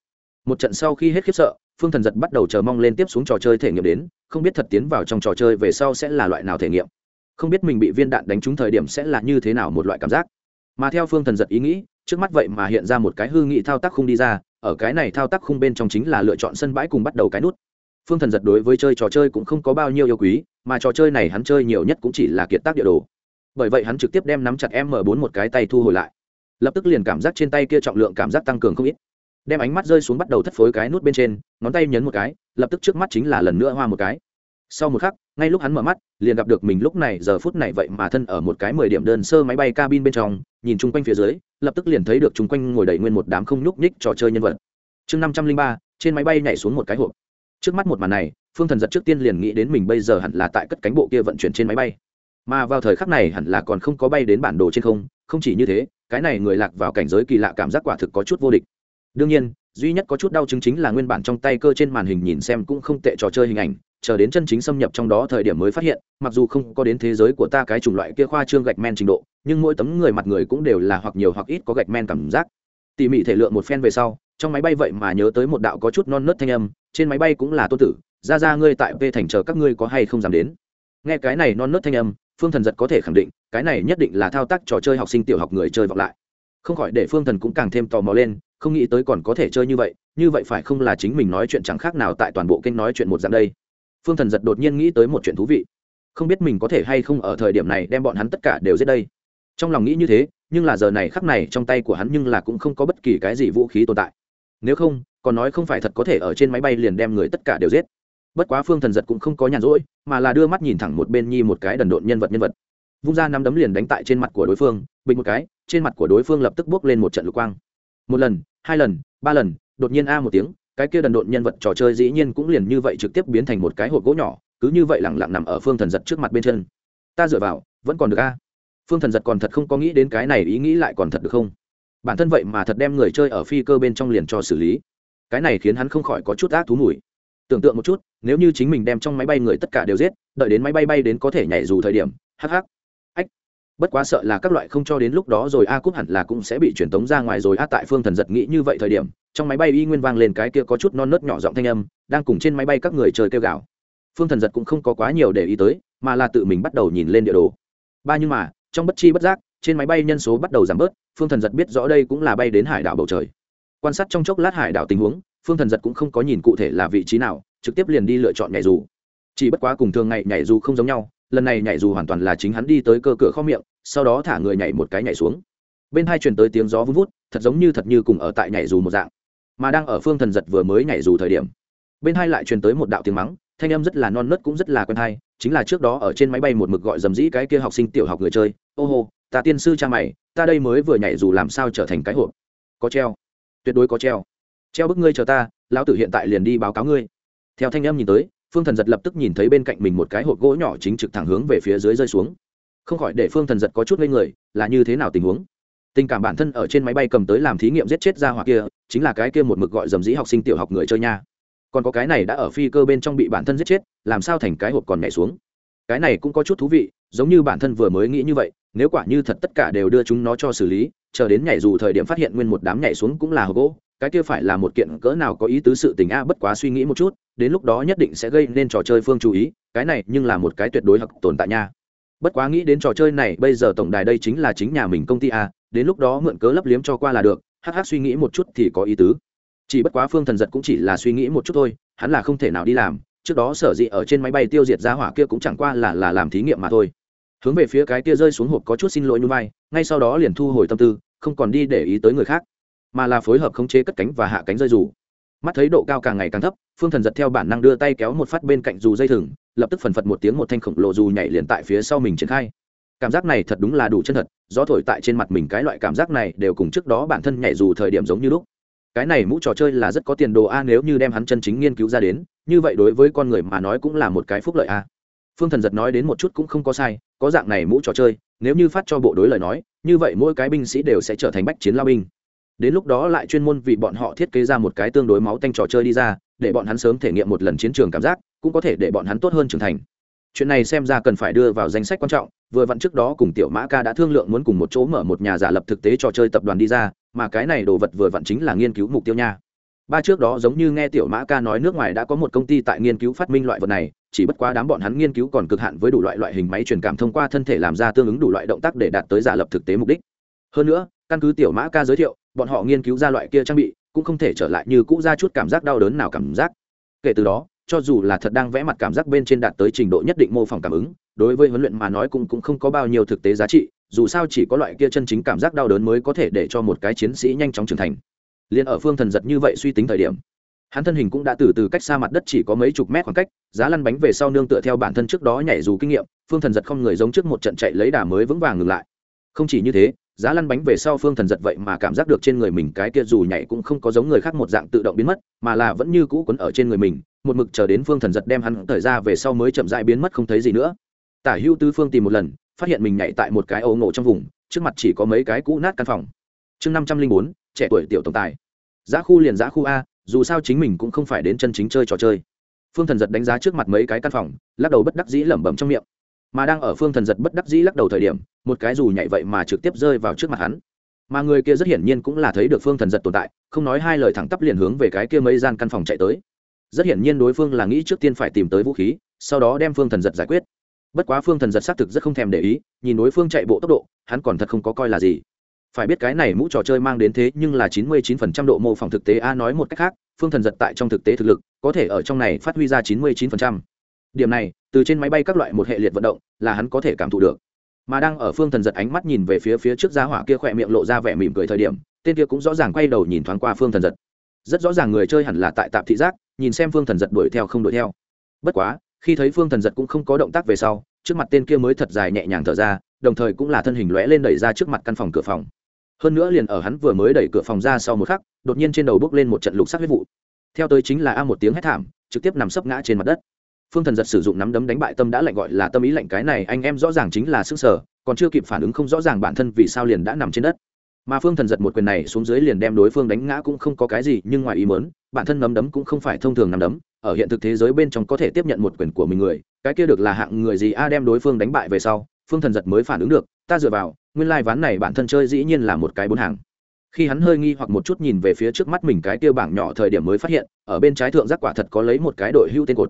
Một trận sau khi hết khiếp sợ phương thần giật bắt đầu chờ mong lên tiếp xuống trò chơi thể nghiệm đến, không biết thật tiến vào trong trò chơi về sau sẽ là loại nào thể nghiệm. Không biết mình bị viên đạn đánh trúng thời điểm sẽ là như thế nào một loại cảm giác. Mà theo phương thần giật ý nghĩ, trước mắt vậy mà hiện ra một cái hư nghị thao tác khung đi ra, ở cái này thao tác khung bên trong chính là lựa chọn sân bãi cùng bắt đầu cái nút. Phương thần giật đối với chơi trò chơi cũng không có bao nhiêu yêu quý, mà trò chơi này hắn chơi nhiều nhất cũng chỉ là kiệt tác địa đồ. Bởi vậy hắn trực tiếp đem nắm chặt m 4 một cái tay thu hồi lại. Lập tức liền cảm giác trên tay kia trọng lượng cảm giác tăng cường không ít đem ánh mắt rơi xuống bắt đầu thất phối cái nút bên trên, ngón tay nhấn một cái, lập tức trước mắt chính là lần nữa hoa một cái. Sau một khắc, ngay lúc hắn mở mắt, liền gặp được mình lúc này, giờ phút này vậy mà thân ở một cái mười điểm đơn sơ máy bay cabin bên trong, nhìn chung quanh phía dưới, lập tức liền thấy được chung quanh ngồi đầy nguyên một đám không nhúc nhích trò chơi nhân vật. Chương năm trăm linh ba, trên máy bay nhảy xuống một cái hộp. Trước mắt một màn này, phương thần giật trước tiên liền nghĩ đến mình bây giờ hẳn là tại cất cánh bộ kia vận chuyển trên máy bay. Mà vào thời khắc này hẳn là còn không có bay đến bản đồ trên không không chỉ như thế, cái này người lạc vào cảnh giới kỳ lạ cảm giác quả thực có chút vô địch đương nhiên, duy nhất có chút đau chứng chính là nguyên bản trong tay cơ trên màn hình nhìn xem cũng không tệ trò chơi hình ảnh, chờ đến chân chính xâm nhập trong đó thời điểm mới phát hiện, mặc dù không có đến thế giới của ta cái chủng loại kia khoa trương gạch men trình độ, nhưng mỗi tấm người mặt người cũng đều là hoặc nhiều hoặc ít có gạch men cảm giác. Tỉ mỉ thể lượng một phen về sau, trong máy bay vậy mà nhớ tới một đạo có chút non nớt thanh âm, trên máy bay cũng là tô tử, ra ra, ngươi tại v thành chờ các ngươi có hay không dám đến? Nghe cái này non nớt thanh âm, phương thần giật có thể khẳng định, cái này nhất định là thao tác trò chơi học sinh tiểu học người chơi vọng lại không khỏi để phương thần cũng càng thêm tò mò lên, không nghĩ tới còn có thể chơi như vậy như vậy phải không là chính mình nói chuyện chẳng khác nào tại toàn bộ kênh nói chuyện một dạng đây. Phương thần giật đột nhiên nghĩ tới một chuyện thú vị. Không biết mình có thể hay không ở thời điểm này đem bọn hắn tất cả đều giết đây. Trong lòng nghĩ như thế, nhưng là giờ này khắc này trong tay của hắn nhưng là cũng không có bất kỳ cái gì vũ khí tồn tại. Nếu không, còn nói không phải thật có thể ở trên máy bay liền đem người tất cả đều giết. Bất quá phương thần giật cũng không có nhàn rỗi, mà là đưa mắt nhìn thẳng một bên nhi một cái đần độn nhân vật nhân vật. Vung ra năm đấm liền đánh tại trên mặt của đối phương bình một cái, trên mặt của đối phương lập tức bước lên một trận lục quang. Một lần, hai lần, ba lần, đột nhiên a một tiếng, cái kia đần độn nhân vật trò chơi dĩ nhiên cũng liền như vậy trực tiếp biến thành một cái hộp gỗ nhỏ, cứ như vậy lẳng lặng nằm ở phương thần giật trước mặt bên chân. Ta dựa vào, vẫn còn được a. Phương thần giật còn thật không có nghĩ đến cái này ý nghĩ lại còn thật được không? Bản thân vậy mà thật đem người chơi ở phi cơ bên trong liền cho xử lý. Cái này khiến hắn không khỏi có chút ác thú mùi. Tưởng tượng một chút, nếu như chính mình đem trong máy bay người tất cả đều giết, đợi đến máy bay bay đến có thể nhảy dù thời điểm hh hắc bất quá sợ là các loại không cho đến lúc đó rồi a cúp hẳn là cũng sẽ bị truyền tống ra ngoài rồi. A tại phương thần giật nghĩ như vậy thời điểm, trong máy bay y nguyên vang lên cái kia có chút non nớt nhỏ giọng thanh âm, đang cùng trên máy bay các người chơi kêu gào. Phương thần giật cũng không có quá nhiều để ý tới, mà là tự mình bắt đầu nhìn lên địa đồ. Ba nhưng mà, trong bất chi bất giác, trên máy bay nhân số bắt đầu giảm bớt, phương thần giật biết rõ đây cũng là bay đến hải đảo bầu trời. Quan sát trong chốc lát hải đảo tình huống, phương thần giật cũng không có nhìn cụ thể là vị trí nào, trực tiếp liền đi lựa chọn nhảy dù. Chỉ bất quá cùng thường ngày nhảy dù không giống nhau lần này nhảy dù hoàn toàn là chính hắn đi tới cơ cửa kho miệng, sau đó thả người nhảy một cái nhảy xuống. Bên hai truyền tới tiếng gió vun vút, thật giống như thật như cùng ở tại nhảy dù một dạng, mà đang ở phương thần giật vừa mới nhảy dù thời điểm. Bên hai lại truyền tới một đạo tiếng mắng, thanh âm rất là non nớt cũng rất là quen hay, chính là trước đó ở trên máy bay một mực gọi dầm dĩ cái kia học sinh tiểu học người chơi, ô hô, ta tiên sư cha mày, ta đây mới vừa nhảy dù làm sao trở thành cái hộp? Có treo, tuyệt đối có treo. Treo bức ngươi chờ ta, lão tử hiện tại liền đi báo cáo ngươi. Theo thanh âm nhìn tới phương thần giật lập tức nhìn thấy bên cạnh mình một cái hộp gỗ nhỏ chính trực thẳng hướng về phía dưới rơi xuống. Không khỏi để phương thần giật có chút lên người, là như thế nào tình huống? Tình cảm bản thân ở trên máy bay cầm tới làm thí nghiệm giết chết ra hoặc kia, chính là cái kia một mực gọi dầm dĩ học sinh tiểu học người chơi nha. Còn có cái này đã ở phi cơ bên trong bị bản thân giết chết, làm sao thành cái hộp còn nhảy xuống? Cái này cũng có chút thú vị, giống như bản thân vừa mới nghĩ như vậy, nếu quả như thật tất cả đều đưa chúng nó cho xử lý, chờ đến nhảy dù thời điểm phát hiện nguyên một đám nhảy xuống cũng là hộp gỗ, cái kia phải là một kiện cỡ nào có ý tứ sự tình a, bất quá suy nghĩ một chút đến lúc đó nhất định sẽ gây nên trò chơi phương chú ý, cái này nhưng là một cái tuyệt đối hặc tồn tại nha. Bất quá nghĩ đến trò chơi này, bây giờ tổng đài đây chính là chính nhà mình công ty a đến lúc đó mượn cớ lấp liếm cho qua là được, hắc hắc suy nghĩ một chút thì có ý tứ. Chỉ bất quá phương thần giật cũng chỉ là suy nghĩ một chút thôi, hắn là không thể nào đi làm, trước đó sở dĩ ở trên máy bay tiêu diệt giá hỏa kia cũng chẳng qua là là làm thí nghiệm mà thôi. Hướng về phía cái kia rơi xuống hộp có chút xin lỗi núi vai ngay sau đó liền thu hồi tâm tư, không còn đi để ý tới người khác, mà là phối hợp khống chế cất cánh và hạ cánh rơi dù. Mắt thấy độ cao càng ngày càng thấp phương thần giật theo bản năng đưa tay kéo một phát bên cạnh dù dây thừng, lập tức phần phật một tiếng một thanh khổng lồ dù nhảy liền tại phía sau mình triển khai. Cảm giác này thật đúng là đủ chân thật, gió thổi tại trên mặt mình cái loại cảm giác này đều cùng trước đó bản thân nhảy dù thời điểm giống như lúc. Cái này mũ trò chơi là rất có tiền đồ a, nếu như đem hắn chân chính nghiên cứu ra đến, như vậy đối với con người mà nói cũng là một cái phúc lợi a. Phương thần giật nói đến một chút cũng không có sai, có dạng này mũ trò chơi, nếu như phát cho bộ đối lời nói, như vậy mỗi cái binh sĩ đều sẽ trở thành bách chiến lao binh. Đến lúc đó lại chuyên môn vì bọn họ thiết kế ra một cái tương đối máu tanh trò chơi đi ra để bọn hắn sớm thể nghiệm một lần chiến trường cảm giác, cũng có thể để bọn hắn tốt hơn trưởng thành. Chuyện này xem ra cần phải đưa vào danh sách quan trọng, vừa vặn trước đó cùng tiểu mã ca đã thương lượng muốn cùng một chỗ mở một nhà giả lập thực tế trò chơi tập đoàn đi ra, mà cái này đồ vật vừa vặn chính là nghiên cứu mục tiêu nha. Ba trước đó giống như nghe tiểu mã ca nói nước ngoài đã có một công ty tại nghiên cứu phát minh loại vật này, chỉ bất quá đám bọn hắn nghiên cứu còn cực hạn với đủ loại loại hình máy truyền cảm thông qua thân thể làm ra tương ứng đủ loại động tác để đạt tới giả lập thực tế mục đích. Hơn nữa, căn cứ tiểu mã ca giới thiệu, bọn họ nghiên cứu ra loại kia trang bị cũng không thể trở lại như cũ ra chút cảm giác đau đớn nào cảm giác. Kể từ đó, cho dù là thật đang vẽ mặt cảm giác bên trên đạt tới trình độ nhất định mô phỏng cảm ứng, đối với huấn luyện mà nói cũng cũng không có bao nhiêu thực tế giá trị, dù sao chỉ có loại kia chân chính cảm giác đau đớn mới có thể để cho một cái chiến sĩ nhanh chóng trưởng thành. Liền ở phương thần giật như vậy suy tính thời điểm, hắn thân hình cũng đã từ từ cách xa mặt đất chỉ có mấy chục mét khoảng cách, giá lăn bánh về sau nương tựa theo bản thân trước đó nhảy dù kinh nghiệm, phương thần giật không người giống trước một trận chạy lấy đà mới vững vàng ngừng lại. Không chỉ như thế giá lăn bánh về sau phương thần giật vậy mà cảm giác được trên người mình cái kia dù nhảy cũng không có giống người khác một dạng tự động biến mất, mà là vẫn như cũ quấn ở trên người mình, một mực chờ đến phương thần giật đem hắn thời ra về sau mới chậm dại biến mất không thấy gì nữa. Tả hữu tư phương tìm một lần, phát hiện mình nhảy tại một cái ấu ngộ trong vùng, trước mặt chỉ có mấy cái cũ nát căn phòng. Chương năm trăm linh bốn, trẻ tuổi tiểu tổng tài. Giá khu liền giá khu a, dù sao chính mình cũng không phải đến chân chính chơi trò chơi. Phương thần giật đánh giá trước mặt mấy cái căn phòng, lắc đầu bất đắc dĩ lẩm bẩm trong miệng mà đang ở phương thần giật bất đắc dĩ lắc đầu thời điểm, một cái dù nhảy vậy mà trực tiếp rơi vào trước mặt hắn. Mà người kia rất hiển nhiên cũng là thấy được phương thần giật tồn tại, không nói hai lời thẳng tắp liền hướng về cái kia mấy gian căn phòng chạy tới. Rất hiển nhiên đối phương là nghĩ trước tiên phải tìm tới vũ khí, sau đó đem phương thần giật giải quyết. Bất quá phương thần giật xác thực rất không thèm để ý, nhìn đối phương chạy bộ tốc độ, hắn còn thật không có coi là gì. Phải biết cái này mũ trò chơi mang đến thế nhưng là chín mươi chín phần trăm độ mô phỏng thực tế a nói một cách khác, phương thần giật tại trong thực tế thực lực, có thể ở trong này phát huy ra chín mươi chín phần trăm. Điểm này từ trên máy bay các loại một hệ liệt vận động, là hắn có thể cảm thụ được. Mà đang ở phương thần giật ánh mắt nhìn về phía phía trước giá hỏa kia khỏe miệng lộ ra vẻ mỉm cười thời điểm, tên kia cũng rõ ràng quay đầu nhìn thoáng qua phương thần giật. Rất rõ ràng người chơi hẳn là tại tạp thị giác, nhìn xem phương thần giật đuổi theo không đuổi theo. Bất quá, khi thấy phương thần giật cũng không có động tác về sau, trước mặt tên kia mới thật dài nhẹ nhàng thở ra, đồng thời cũng là thân hình lóe lên đẩy ra trước mặt căn phòng cửa phòng. Hơn nữa liền ở hắn vừa mới đẩy cửa phòng ra sau một khắc, đột nhiên trên đầu bước lên một trận lục sắc huyết vụ. Theo tới chính là a một tiếng hét thảm, trực tiếp nằm sấp ngã trên mặt đất phương thần giật sử dụng nắm đấm đánh bại tâm đã lạnh gọi là tâm ý lạnh cái này, anh em rõ ràng chính là sức sở, còn chưa kịp phản ứng không rõ ràng bản thân vì sao liền đã nằm trên đất. Mà phương thần giật một quyền này xuống dưới liền đem đối phương đánh ngã cũng không có cái gì, nhưng ngoài ý mớn bản thân nắm đấm cũng không phải thông thường nắm đấm, ở hiện thực thế giới bên trong có thể tiếp nhận một quyền của mình người, cái kia được là hạng người gì a đem đối phương đánh bại về sau, phương thần giật mới phản ứng được, ta dựa vào, nguyên lai ván này bản thân chơi dĩ nhiên là một cái bốn hàng. Khi hắn hơi nghi hoặc một chút nhìn về phía trước mắt mình cái kia bảng nhỏ thời điểm mới phát hiện, ở bên trái thượng giác quả thật có lấy một cái đội hưu tên cột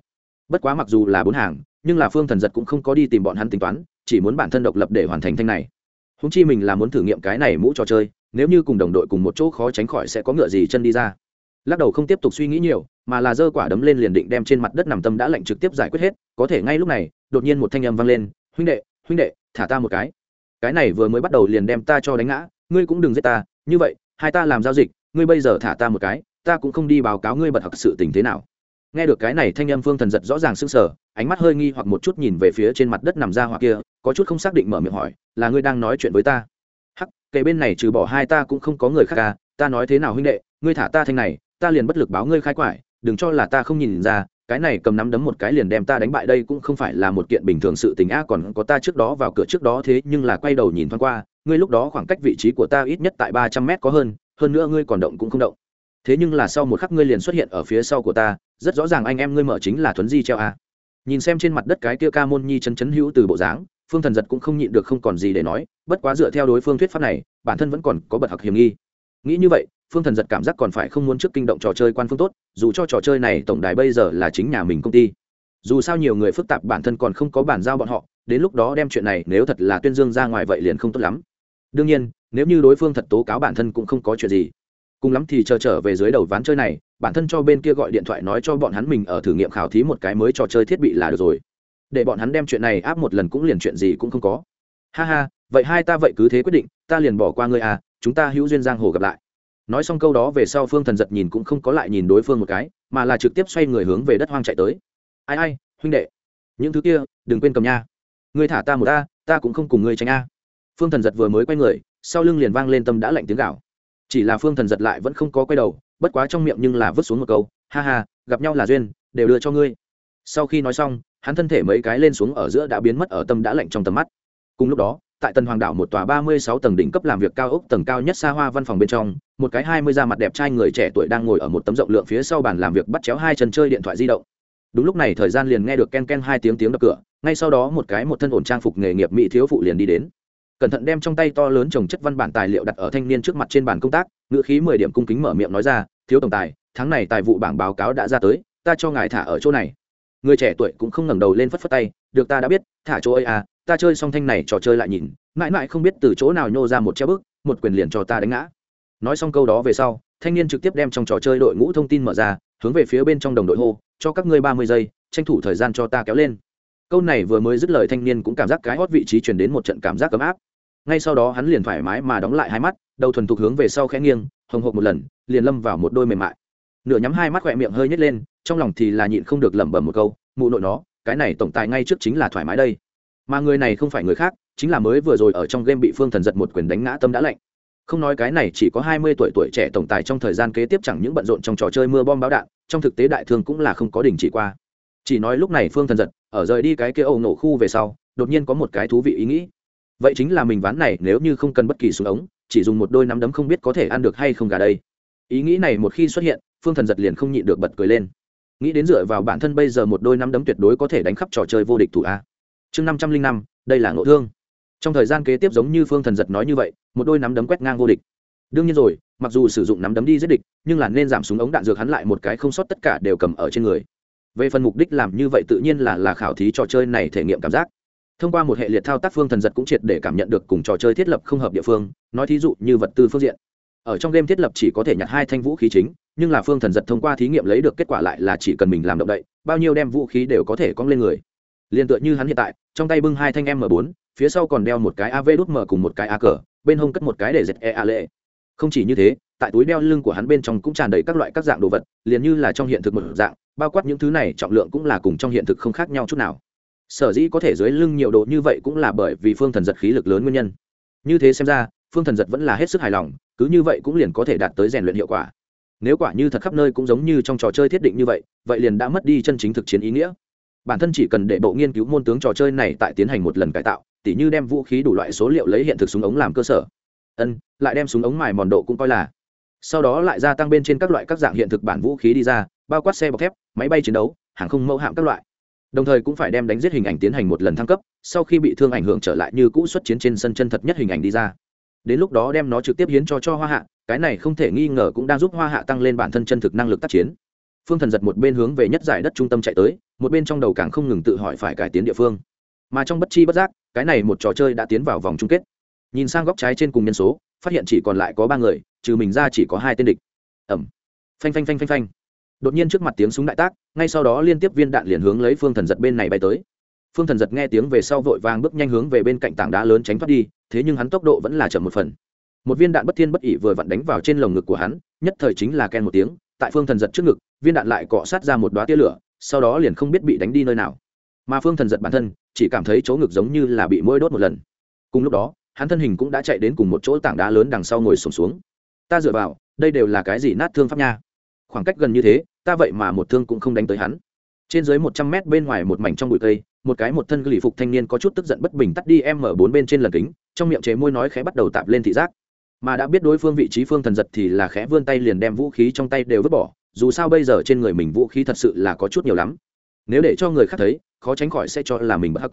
bất quá mặc dù là bốn hàng, nhưng là phương thần giật cũng không có đi tìm bọn hắn tính toán, chỉ muốn bản thân độc lập để hoàn thành thanh này. Húng chi mình là muốn thử nghiệm cái này mũ trò chơi, nếu như cùng đồng đội cùng một chỗ khó tránh khỏi sẽ có ngựa gì chân đi ra. Lắc đầu không tiếp tục suy nghĩ nhiều, mà là giơ quả đấm lên liền định đem trên mặt đất nằm tâm đã lạnh trực tiếp giải quyết hết, có thể ngay lúc này, đột nhiên một thanh âm vang lên, huynh đệ huynh đệ, thả ta một cái. Cái này vừa mới bắt đầu liền đem ta cho đánh ngã, ngươi cũng đừng giết ta, như vậy, hai ta làm giao dịch, ngươi bây giờ thả ta một cái, ta cũng không đi báo cáo ngươi bật thật sự tình thế nào nghe được cái này thanh âm phương thần giật rõ ràng sưng sờ ánh mắt hơi nghi hoặc một chút nhìn về phía trên mặt đất nằm ra hoặc kia có chút không xác định mở miệng hỏi là ngươi đang nói chuyện với ta? Hắc kệ bên này trừ bỏ hai ta cũng không có người khác à, ta nói thế nào huynh đệ ngươi thả ta thanh này ta liền bất lực báo ngươi khai quải đừng cho là ta không nhìn ra cái này cầm nắm đấm một cái liền đem ta đánh bại đây cũng không phải là một kiện bình thường sự tình a còn có ta trước đó vào cửa trước đó thế nhưng là quay đầu nhìn thoáng qua ngươi lúc đó khoảng cách vị trí của ta ít nhất tại ba trăm mét có hơn hơn nữa ngươi còn động cũng không động thế nhưng là sau một khắc ngươi liền xuất hiện ở phía sau của ta, rất rõ ràng anh em ngươi mở chính là thuấn di treo a. Nhìn xem trên mặt đất cái kia ca môn nhi chấn chấn hữu từ bộ dáng, phương thần giật cũng không nhịn được không còn gì để nói, bất quá dựa theo đối phương thuyết pháp này, bản thân vẫn còn có bật học hiểm nghi. Nghĩ như vậy, phương thần giật cảm giác còn phải không muốn trước kinh động trò chơi quan phương tốt, dù cho trò chơi này tổng đài bây giờ là chính nhà mình công ty. Dù sao nhiều người phức tạp bản thân còn không có bản giao bọn họ, đến lúc đó đem chuyện này nếu thật là tuyên dương ra ngoài vậy liền không tốt lắm. Đương nhiên, nếu như đối phương thật tố cáo bản thân cũng không có chuyện gì cùng lắm thì chờ trở về dưới đầu ván chơi này, bản thân cho bên kia gọi điện thoại nói cho bọn hắn mình ở thử nghiệm khảo thí một cái mới trò chơi thiết bị là được rồi. Để bọn hắn đem chuyện này áp một lần cũng liền chuyện gì cũng không có. Ha ha, vậy hai ta vậy cứ thế quyết định, ta liền bỏ qua ngươi à chúng ta hữu duyên giang hồ gặp lại. Nói xong câu đó về sau phương thần giật nhìn cũng không có lại nhìn đối phương một cái, mà là trực tiếp xoay người hướng về đất hoang chạy tới. Ai ai, huynh đệ, những thứ kia, đừng quên cầm nha. Ngươi thả ta một ta ta cũng không cùng ngươi tránh a. Phương thần giật vừa mới quay người, sau lưng liền vang lên tâm đã lạnh tiếng gạo chỉ là phương thần giật lại vẫn không có quay đầu, bất quá trong miệng nhưng là vứt xuống một câu, ha ha, gặp nhau là duyên, đều đưa cho ngươi. Sau khi nói xong, hắn thân thể mấy cái lên xuống ở giữa đã biến mất ở tâm đã lạnh trong tầm mắt. Cùng lúc đó, tại tần hoàng đảo một tòa ba mươi sáu tầng đỉnh cấp làm việc cao ốc tầng cao nhất xa hoa văn phòng bên trong, một cái hai mươi da mặt đẹp trai người trẻ tuổi đang ngồi ở một tấm rộng lượng phía sau bàn làm việc bắt chéo hai chân chơi điện thoại di động. Đúng lúc này thời gian liền nghe được ken ken hai tiếng tiếng đập cửa, ngay sau đó một cái một thân ổn trang phục nghề nghiệp mỹ thiếu phụ liền đi đến cẩn thận đem trong tay to lớn trồng chất văn bản tài liệu đặt ở thanh niên trước mặt trên bàn công tác, ngữ khí mười điểm cung kính mở miệng nói ra, thiếu tổng tài, tháng này tài vụ bảng báo cáo đã ra tới, ta cho ngài thả ở chỗ này. Người trẻ tuổi cũng không ngẩng đầu lên phất phất tay, được ta đã biết, thả chỗ ấy à ta chơi xong thanh này trò chơi lại nhìn, mãi mãi không biết từ chỗ nào nhô ra một treo bức một quyền liền cho ta đánh ngã. Nói xong câu đó về sau, thanh niên trực tiếp đem trong trò chơi đội ngũ thông tin mở ra, hướng về phía bên trong đồng đội hô, cho các ngươi ba mươi giây, tranh thủ thời gian cho ta kéo lên câu này vừa mới dứt lời thanh niên cũng cảm giác cái hót vị trí truyền đến một trận cảm giác ấm áp. Ngay sau đó hắn liền thoải mái mà đóng lại hai mắt, đầu thuần thục hướng về sau khẽ nghiêng, hồng hộp một lần, liền lâm vào một đôi mềm mại. Nửa nhắm hai mắt khỏe miệng hơi nhét lên, trong lòng thì là nhịn không được lẩm bẩm một câu, mụ nội nó, cái này tổng tài ngay trước chính là thoải mái đây. Mà người này không phải người khác, chính là mới vừa rồi ở trong game bị phương thần giật một quyền đánh ngã tâm đã lạnh. Không nói cái này chỉ có hai mươi tuổi tuổi trẻ tổng tài trong thời gian kế tiếp chẳng những bận rộn trong trò chơi mưa bom báo đạn, trong thực tế đại thương cũng là không có đình chỉ qua chỉ nói lúc này phương thần giật, ở rời đi cái kia ẩu nổ khu về sau, đột nhiên có một cái thú vị ý nghĩ. Vậy chính là mình ván này nếu như không cần bất kỳ súng ống, chỉ dùng một đôi nắm đấm không biết có thể ăn được hay không gà đây. Ý nghĩ này một khi xuất hiện, phương thần giật liền không nhịn được bật cười lên. Nghĩ đến dựa vào bản thân bây giờ một đôi nắm đấm tuyệt đối có thể đánh khắp trò chơi vô địch thủ a. Chương năm trăm linh năm, đây là ngộ thương. Trong thời gian kế tiếp giống như phương thần giật nói như vậy, một đôi nắm đấm quét ngang vô địch. Đương nhiên rồi, mặc dù sử dụng nắm đấm đi giết địch, nhưng là nên giảm súng ống đạn dược hắn lại một cái không sót tất cả đều cầm ở trên người về phần mục đích làm như vậy tự nhiên là là khảo thí trò chơi này thể nghiệm cảm giác. Thông qua một hệ liệt thao tác phương thần giật cũng triệt để cảm nhận được cùng trò chơi thiết lập không hợp địa phương, nói thí dụ như vật tư phương diện. Ở trong game thiết lập chỉ có thể nhặt hai thanh vũ khí chính, nhưng là phương thần giật thông qua thí nghiệm lấy được kết quả lại là chỉ cần mình làm động đậy, bao nhiêu đem vũ khí đều có thể cong lên người. Liền tựa như hắn hiện tại, trong tay bưng hai thanh m 4 phía sau còn đeo một cái av đút m cùng một cái a cờ, bên hông cất một cái để dệt e a lệ không chỉ như thế tại túi đeo lưng của hắn bên trong cũng tràn đầy các loại các dạng đồ vật, liền như là trong hiện thực một dạng, bao quát những thứ này trọng lượng cũng là cùng trong hiện thực không khác nhau chút nào. Sở dĩ có thể dưới lưng nhiều đồ như vậy cũng là bởi vì phương thần giật khí lực lớn nguyên nhân. Như thế xem ra, phương thần giật vẫn là hết sức hài lòng, cứ như vậy cũng liền có thể đạt tới rèn luyện hiệu quả. Nếu quả như thật khắp nơi cũng giống như trong trò chơi thiết định như vậy vậy liền đã mất đi chân chính thực chiến ý nghĩa. Bản thân chỉ cần để bộ nghiên cứu môn tướng trò chơi này tại tiến hành một lần cải tạo, tỉ như đem vũ khí đủ loại số liệu lấy hiện thực súng ống làm cơ sở. Ân, lại đem súng ống mài mòn độ cũng coi là sau đó lại gia tăng bên trên các loại các dạng hiện thực bản vũ khí đi ra, bao quát xe bọc thép, máy bay chiến đấu, hàng không mẫu hạm các loại. Đồng thời cũng phải đem đánh giết hình ảnh tiến hành một lần thăng cấp, sau khi bị thương ảnh hưởng trở lại như cũ xuất chiến trên sân chân thật nhất hình ảnh đi ra. Đến lúc đó đem nó trực tiếp hiến cho cho hoa hạ, cái này không thể nghi ngờ cũng đang giúp hoa hạ tăng lên bản thân chân thực năng lực tác chiến. Phương thần giật một bên hướng về nhất giải đất trung tâm chạy tới, một bên trong đầu càng không ngừng tự hỏi phải cải tiến địa phương. Mà trong bất chi bất giác, cái này một trò chơi đã tiến vào vòng chung kết. Nhìn sang góc trái trên cùng nhân số, phát hiện chỉ còn lại có ba người trừ mình ra chỉ có hai tên địch. Ẩm phanh phanh phanh phanh phanh. Đột nhiên trước mặt tiếng súng đại tác, ngay sau đó liên tiếp viên đạn liền hướng lấy phương thần giật bên này bay tới. Phương thần giật nghe tiếng về sau vội vàng bước nhanh hướng về bên cạnh tảng đá lớn tránh thoát đi, thế nhưng hắn tốc độ vẫn là chậm một phần. Một viên đạn bất thiên bất ỉ vừa vặn đánh vào trên lồng ngực của hắn, nhất thời chính là ken một tiếng, tại phương thần giật trước ngực, viên đạn lại cọ sát ra một đoá tia lửa, sau đó liền không biết bị đánh đi nơi nào. Mà phương thần giật bản thân, chỉ cảm thấy chỗ ngực giống như là bị mũi đốt một lần. Cùng lúc đó, hắn thân hình cũng đã chạy đến cùng một chỗ tảng đá lớn đằng sau ngồi sổm xuống ta dựa vào, đây đều là cái gì nát thương pháp nha. Khoảng cách gần như thế, ta vậy mà một thương cũng không đánh tới hắn. Trên dưới một trăm mét bên ngoài một mảnh trong bụi cây, một cái một thân lì phục thanh niên có chút tức giận bất bình tắt đi em mở bốn bên trên lần kính, trong miệng chế môi nói khẽ bắt đầu tạp lên thị giác. Mà đã biết đối phương vị trí phương thần giật thì là khẽ vươn tay liền đem vũ khí trong tay đều vứt bỏ, dù sao bây giờ trên người mình vũ khí thật sự là có chút nhiều lắm. Nếu để cho người khác thấy, khó tránh khỏi sẽ cho là mình bất hắc.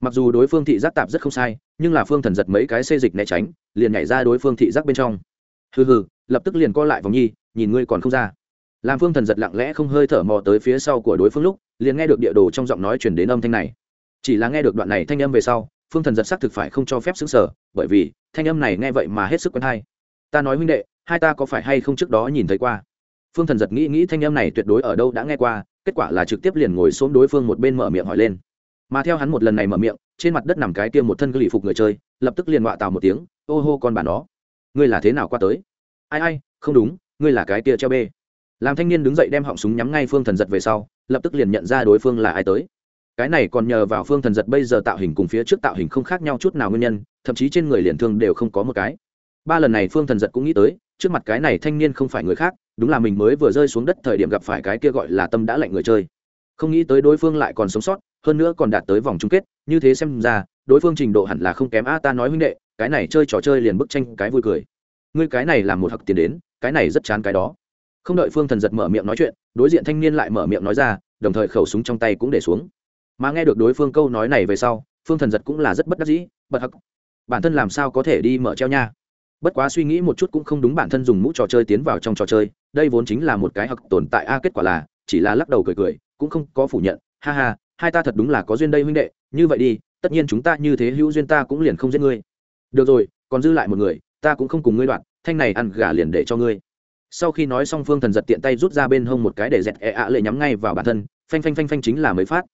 Mặc dù đối phương thị giác tạp rất không sai, nhưng là phương thần giật mấy cái xê dịch né tránh, liền nhảy ra đối phương thị giác bên trong hừ hừ, lập tức liền co lại vòng nhi, nhìn ngươi còn không ra. Làm phương thần giật lặng lẽ không hơi thở mò tới phía sau của đối phương lúc, liền nghe được địa đồ trong giọng nói chuyển đến âm thanh này. Chỉ là nghe được đoạn này thanh âm về sau, phương thần giật xác thực phải không cho phép xứng sở bởi vì, thanh âm này nghe vậy mà hết sức quen hay. Ta nói huynh đệ, hai ta có phải hay không trước đó nhìn thấy qua? Phương thần giật nghĩ nghĩ thanh âm này tuyệt đối ở đâu đã nghe qua, kết quả là trực tiếp liền ngồi xuống đối phương một bên mở miệng hỏi lên. Mà theo hắn một lần này mở miệng, trên mặt đất nằm cái tiêm một thân gửi phục người chơi, lập tức liền họa tào một tiếng, ô hô con bà nó ngươi là thế nào qua tới? Ai ai, không đúng, ngươi là cái kia treo bê. Làm thanh niên đứng dậy đem họng súng nhắm ngay phương thần giật về sau, lập tức liền nhận ra đối phương là ai tới. Cái này còn nhờ vào phương thần giật bây giờ tạo hình cùng phía trước tạo hình không khác nhau chút nào nguyên nhân, thậm chí trên người liền thương đều không có một cái. Ba lần này phương thần giật cũng nghĩ tới, trước mặt cái này thanh niên không phải người khác, đúng là mình mới vừa rơi xuống đất thời điểm gặp phải cái kia gọi là tâm đã lạnh người chơi. Không nghĩ tới đối phương lại còn sống sót hơn nữa còn đạt tới vòng chung kết, như thế xem ra, đối phương trình độ hẳn là không kém a, ta nói huynh đệ, cái này chơi trò chơi liền bức tranh cái vui cười. Ngươi cái này là một hặc tiền đến, cái này rất chán cái đó. Không đợi phương thần giật mở miệng nói chuyện, đối diện thanh niên lại mở miệng nói ra, đồng thời khẩu súng trong tay cũng để xuống. Mà nghe được đối phương câu nói này về sau, phương thần giật cũng là rất bất đắc dĩ, bật hặc, bản thân làm sao có thể đi mở treo nha? Bất quá suy nghĩ một chút cũng không đúng bản thân dùng mũ trò chơi tiến vào trong trò chơi, đây vốn chính là một cái hặc tồn tại, a, kết quả là, chỉ là lắc đầu cười cười, cũng không có phủ nhận, ha ha hai ta thật đúng là có duyên đây huynh đệ, như vậy đi, tất nhiên chúng ta như thế hữu duyên ta cũng liền không giết ngươi. Được rồi, còn dư lại một người, ta cũng không cùng ngươi đoạn, thanh này ăn gà liền để cho ngươi. Sau khi nói xong phương thần giật tiện tay rút ra bên hông một cái để dẹt ẹ ạ lệ nhắm ngay vào bản thân, phanh phanh phanh phanh chính là mới phát.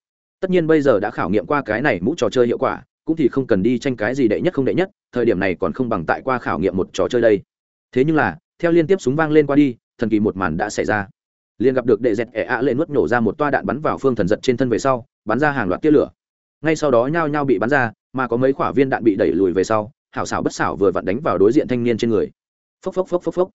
Tất nhiên bây giờ đã khảo nghiệm qua cái này mũ trò chơi hiệu quả, cũng thì không cần đi tranh cái gì đệ nhất không đệ nhất, thời điểm này còn không bằng tại qua khảo nghiệm một trò chơi đây. Thế nhưng là, theo liên tiếp súng vang lên qua đi, thần kỳ một màn đã xảy ra. Liền gặp được đệ dẹt ẹ ạ lệ nuốt nổ ra một toa đạn bắn vào phương thần giật trên thân về sau bắn ra hàng loạt tia lửa. Ngay sau đó nhao nhao bị bắn ra, mà có mấy quả viên đạn bị đẩy lùi về sau, hảo xảo bất xảo vừa vặn đánh vào đối diện thanh niên trên người. Phốc phốc phốc phốc phốc.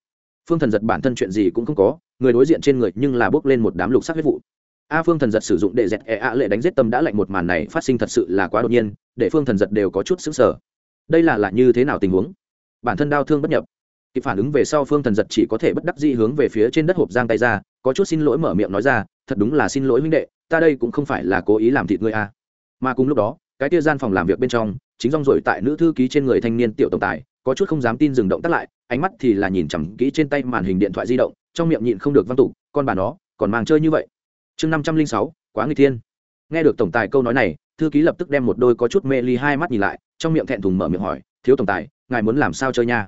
Phương thần giật bản thân chuyện gì cũng không có, người đối diện trên người nhưng là bước lên một đám lục sắc huyết vụ. A phương thần giật sử dụng đệ dẹt e a lệ đánh giết tâm đã lạnh một màn này phát sinh thật sự là quá đột nhiên, để phương thần giật đều có chút xứng sở đây là là như thế nào tình huống? Bản thân đau thương bất nhập. Kịp phản ứng về sau phương thần giật chỉ có thể bất đắc dĩ hướng về phía trên đất hộp giang tay ra, có chút xin lỗi mở miệng nói ra thật đúng là xin lỗi huynh đệ, ta đây cũng không phải là cố ý làm thịt ngươi a mà cùng lúc đó, cái tia gian phòng làm việc bên trong, chính rong rồi tại nữ thư ký trên người thanh niên tiểu tổng tài, có chút không dám tin dừng động tắt lại, ánh mắt thì là nhìn chằm kỹ trên tay màn hình điện thoại di động, trong miệng nhịn không được văn tục, con bà nó, còn mang chơi như vậy? Chương năm trăm linh sáu, quá người thiên. Nghe được tổng tài câu nói này, thư ký lập tức đem một đôi có chút mê ly hai mắt nhìn lại, trong miệng thẹn thùng mở miệng hỏi, thiếu tổng tài, ngài muốn làm sao chơi nha?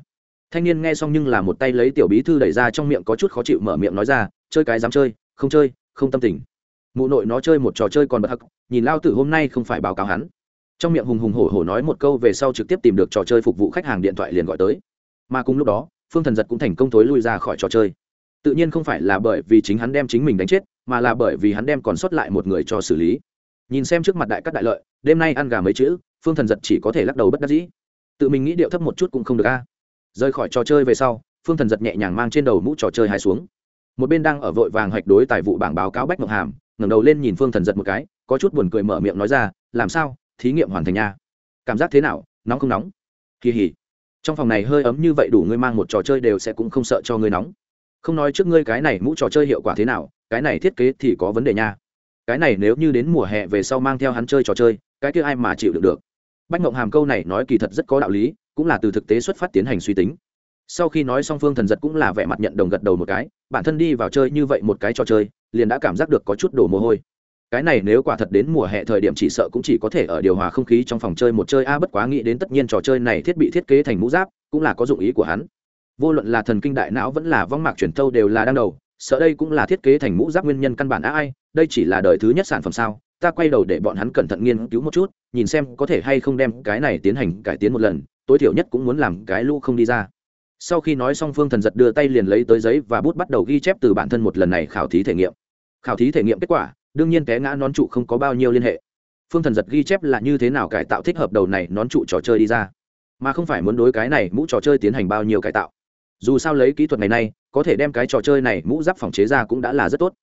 Thanh niên nghe xong nhưng là một tay lấy tiểu bí thư đẩy ra trong miệng có chút khó chịu mở miệng nói ra, chơi cái dám chơi, không chơi không tâm tình. Mụ nội nó chơi một trò chơi còn bật hắc, nhìn lao tử hôm nay không phải báo cáo hắn. Trong miệng hùng hùng hổ hổ nói một câu về sau trực tiếp tìm được trò chơi phục vụ khách hàng điện thoại liền gọi tới. Mà cùng lúc đó, phương thần giật cũng thành công thối lui ra khỏi trò chơi. Tự nhiên không phải là bởi vì chính hắn đem chính mình đánh chết, mà là bởi vì hắn đem còn sót lại một người cho xử lý. Nhìn xem trước mặt đại các đại lợi, đêm nay ăn gà mấy chữ, phương thần giật chỉ có thể lắc đầu bất đắc dĩ. Tự mình nghĩ điệu thấp một chút cũng không được a. Rời khỏi trò chơi về sau, phương thần giật nhẹ nhàng mang trên đầu mũ trò chơi hai xuống một bên đang ở vội vàng hoạch đối tài vụ bảng báo cáo bách ngọc hàm, ngẩng đầu lên nhìn phương thần giật một cái, có chút buồn cười mở miệng nói ra, làm sao? Thí nghiệm hoàn thành nha. Cảm giác thế nào? Nóng không nóng? Kỳ hỉ. Trong phòng này hơi ấm như vậy đủ ngươi mang một trò chơi đều sẽ cũng không sợ cho ngươi nóng. Không nói trước ngươi cái này mũ trò chơi hiệu quả thế nào, cái này thiết kế thì có vấn đề nha. Cái này nếu như đến mùa hè về sau mang theo hắn chơi trò chơi, cái kia ai mà chịu được được? Bách ngộng hàm câu này nói kỳ thật rất có đạo lý, cũng là từ thực tế xuất phát tiến hành suy tính sau khi nói xong phương thần giật cũng là vẻ mặt nhận đồng gật đầu một cái, bản thân đi vào chơi như vậy một cái trò chơi, liền đã cảm giác được có chút đổ mồ hôi. Cái này nếu quả thật đến mùa hè thời điểm chỉ sợ cũng chỉ có thể ở điều hòa không khí trong phòng chơi một chơi a, bất quá nghĩ đến tất nhiên trò chơi này thiết bị thiết kế thành mũ giáp, cũng là có dụng ý của hắn. Vô luận là thần kinh đại não vẫn là vong mạc truyền thâu đều là đang đầu, sợ đây cũng là thiết kế thành mũ giáp nguyên nhân căn bản á ai, đây chỉ là đời thứ nhất sản phẩm sao? Ta quay đầu để bọn hắn cẩn thận nghiên cứu một chút, nhìn xem có thể hay không đem cái này tiến hành cải tiến một lần, tối thiểu nhất cũng muốn làm cái lũ không đi ra sau khi nói xong phương thần giật đưa tay liền lấy tới giấy và bút bắt đầu ghi chép từ bản thân một lần này khảo thí thể nghiệm. Khảo thí thể nghiệm kết quả, đương nhiên té ngã nón trụ không có bao nhiêu liên hệ. Phương thần giật ghi chép là như thế nào cải tạo thích hợp đầu này nón trụ trò chơi đi ra. Mà không phải muốn đối cái này mũ trò chơi tiến hành bao nhiêu cải tạo. Dù sao lấy kỹ thuật ngày nay, có thể đem cái trò chơi này mũ giáp phòng chế ra cũng đã là rất tốt.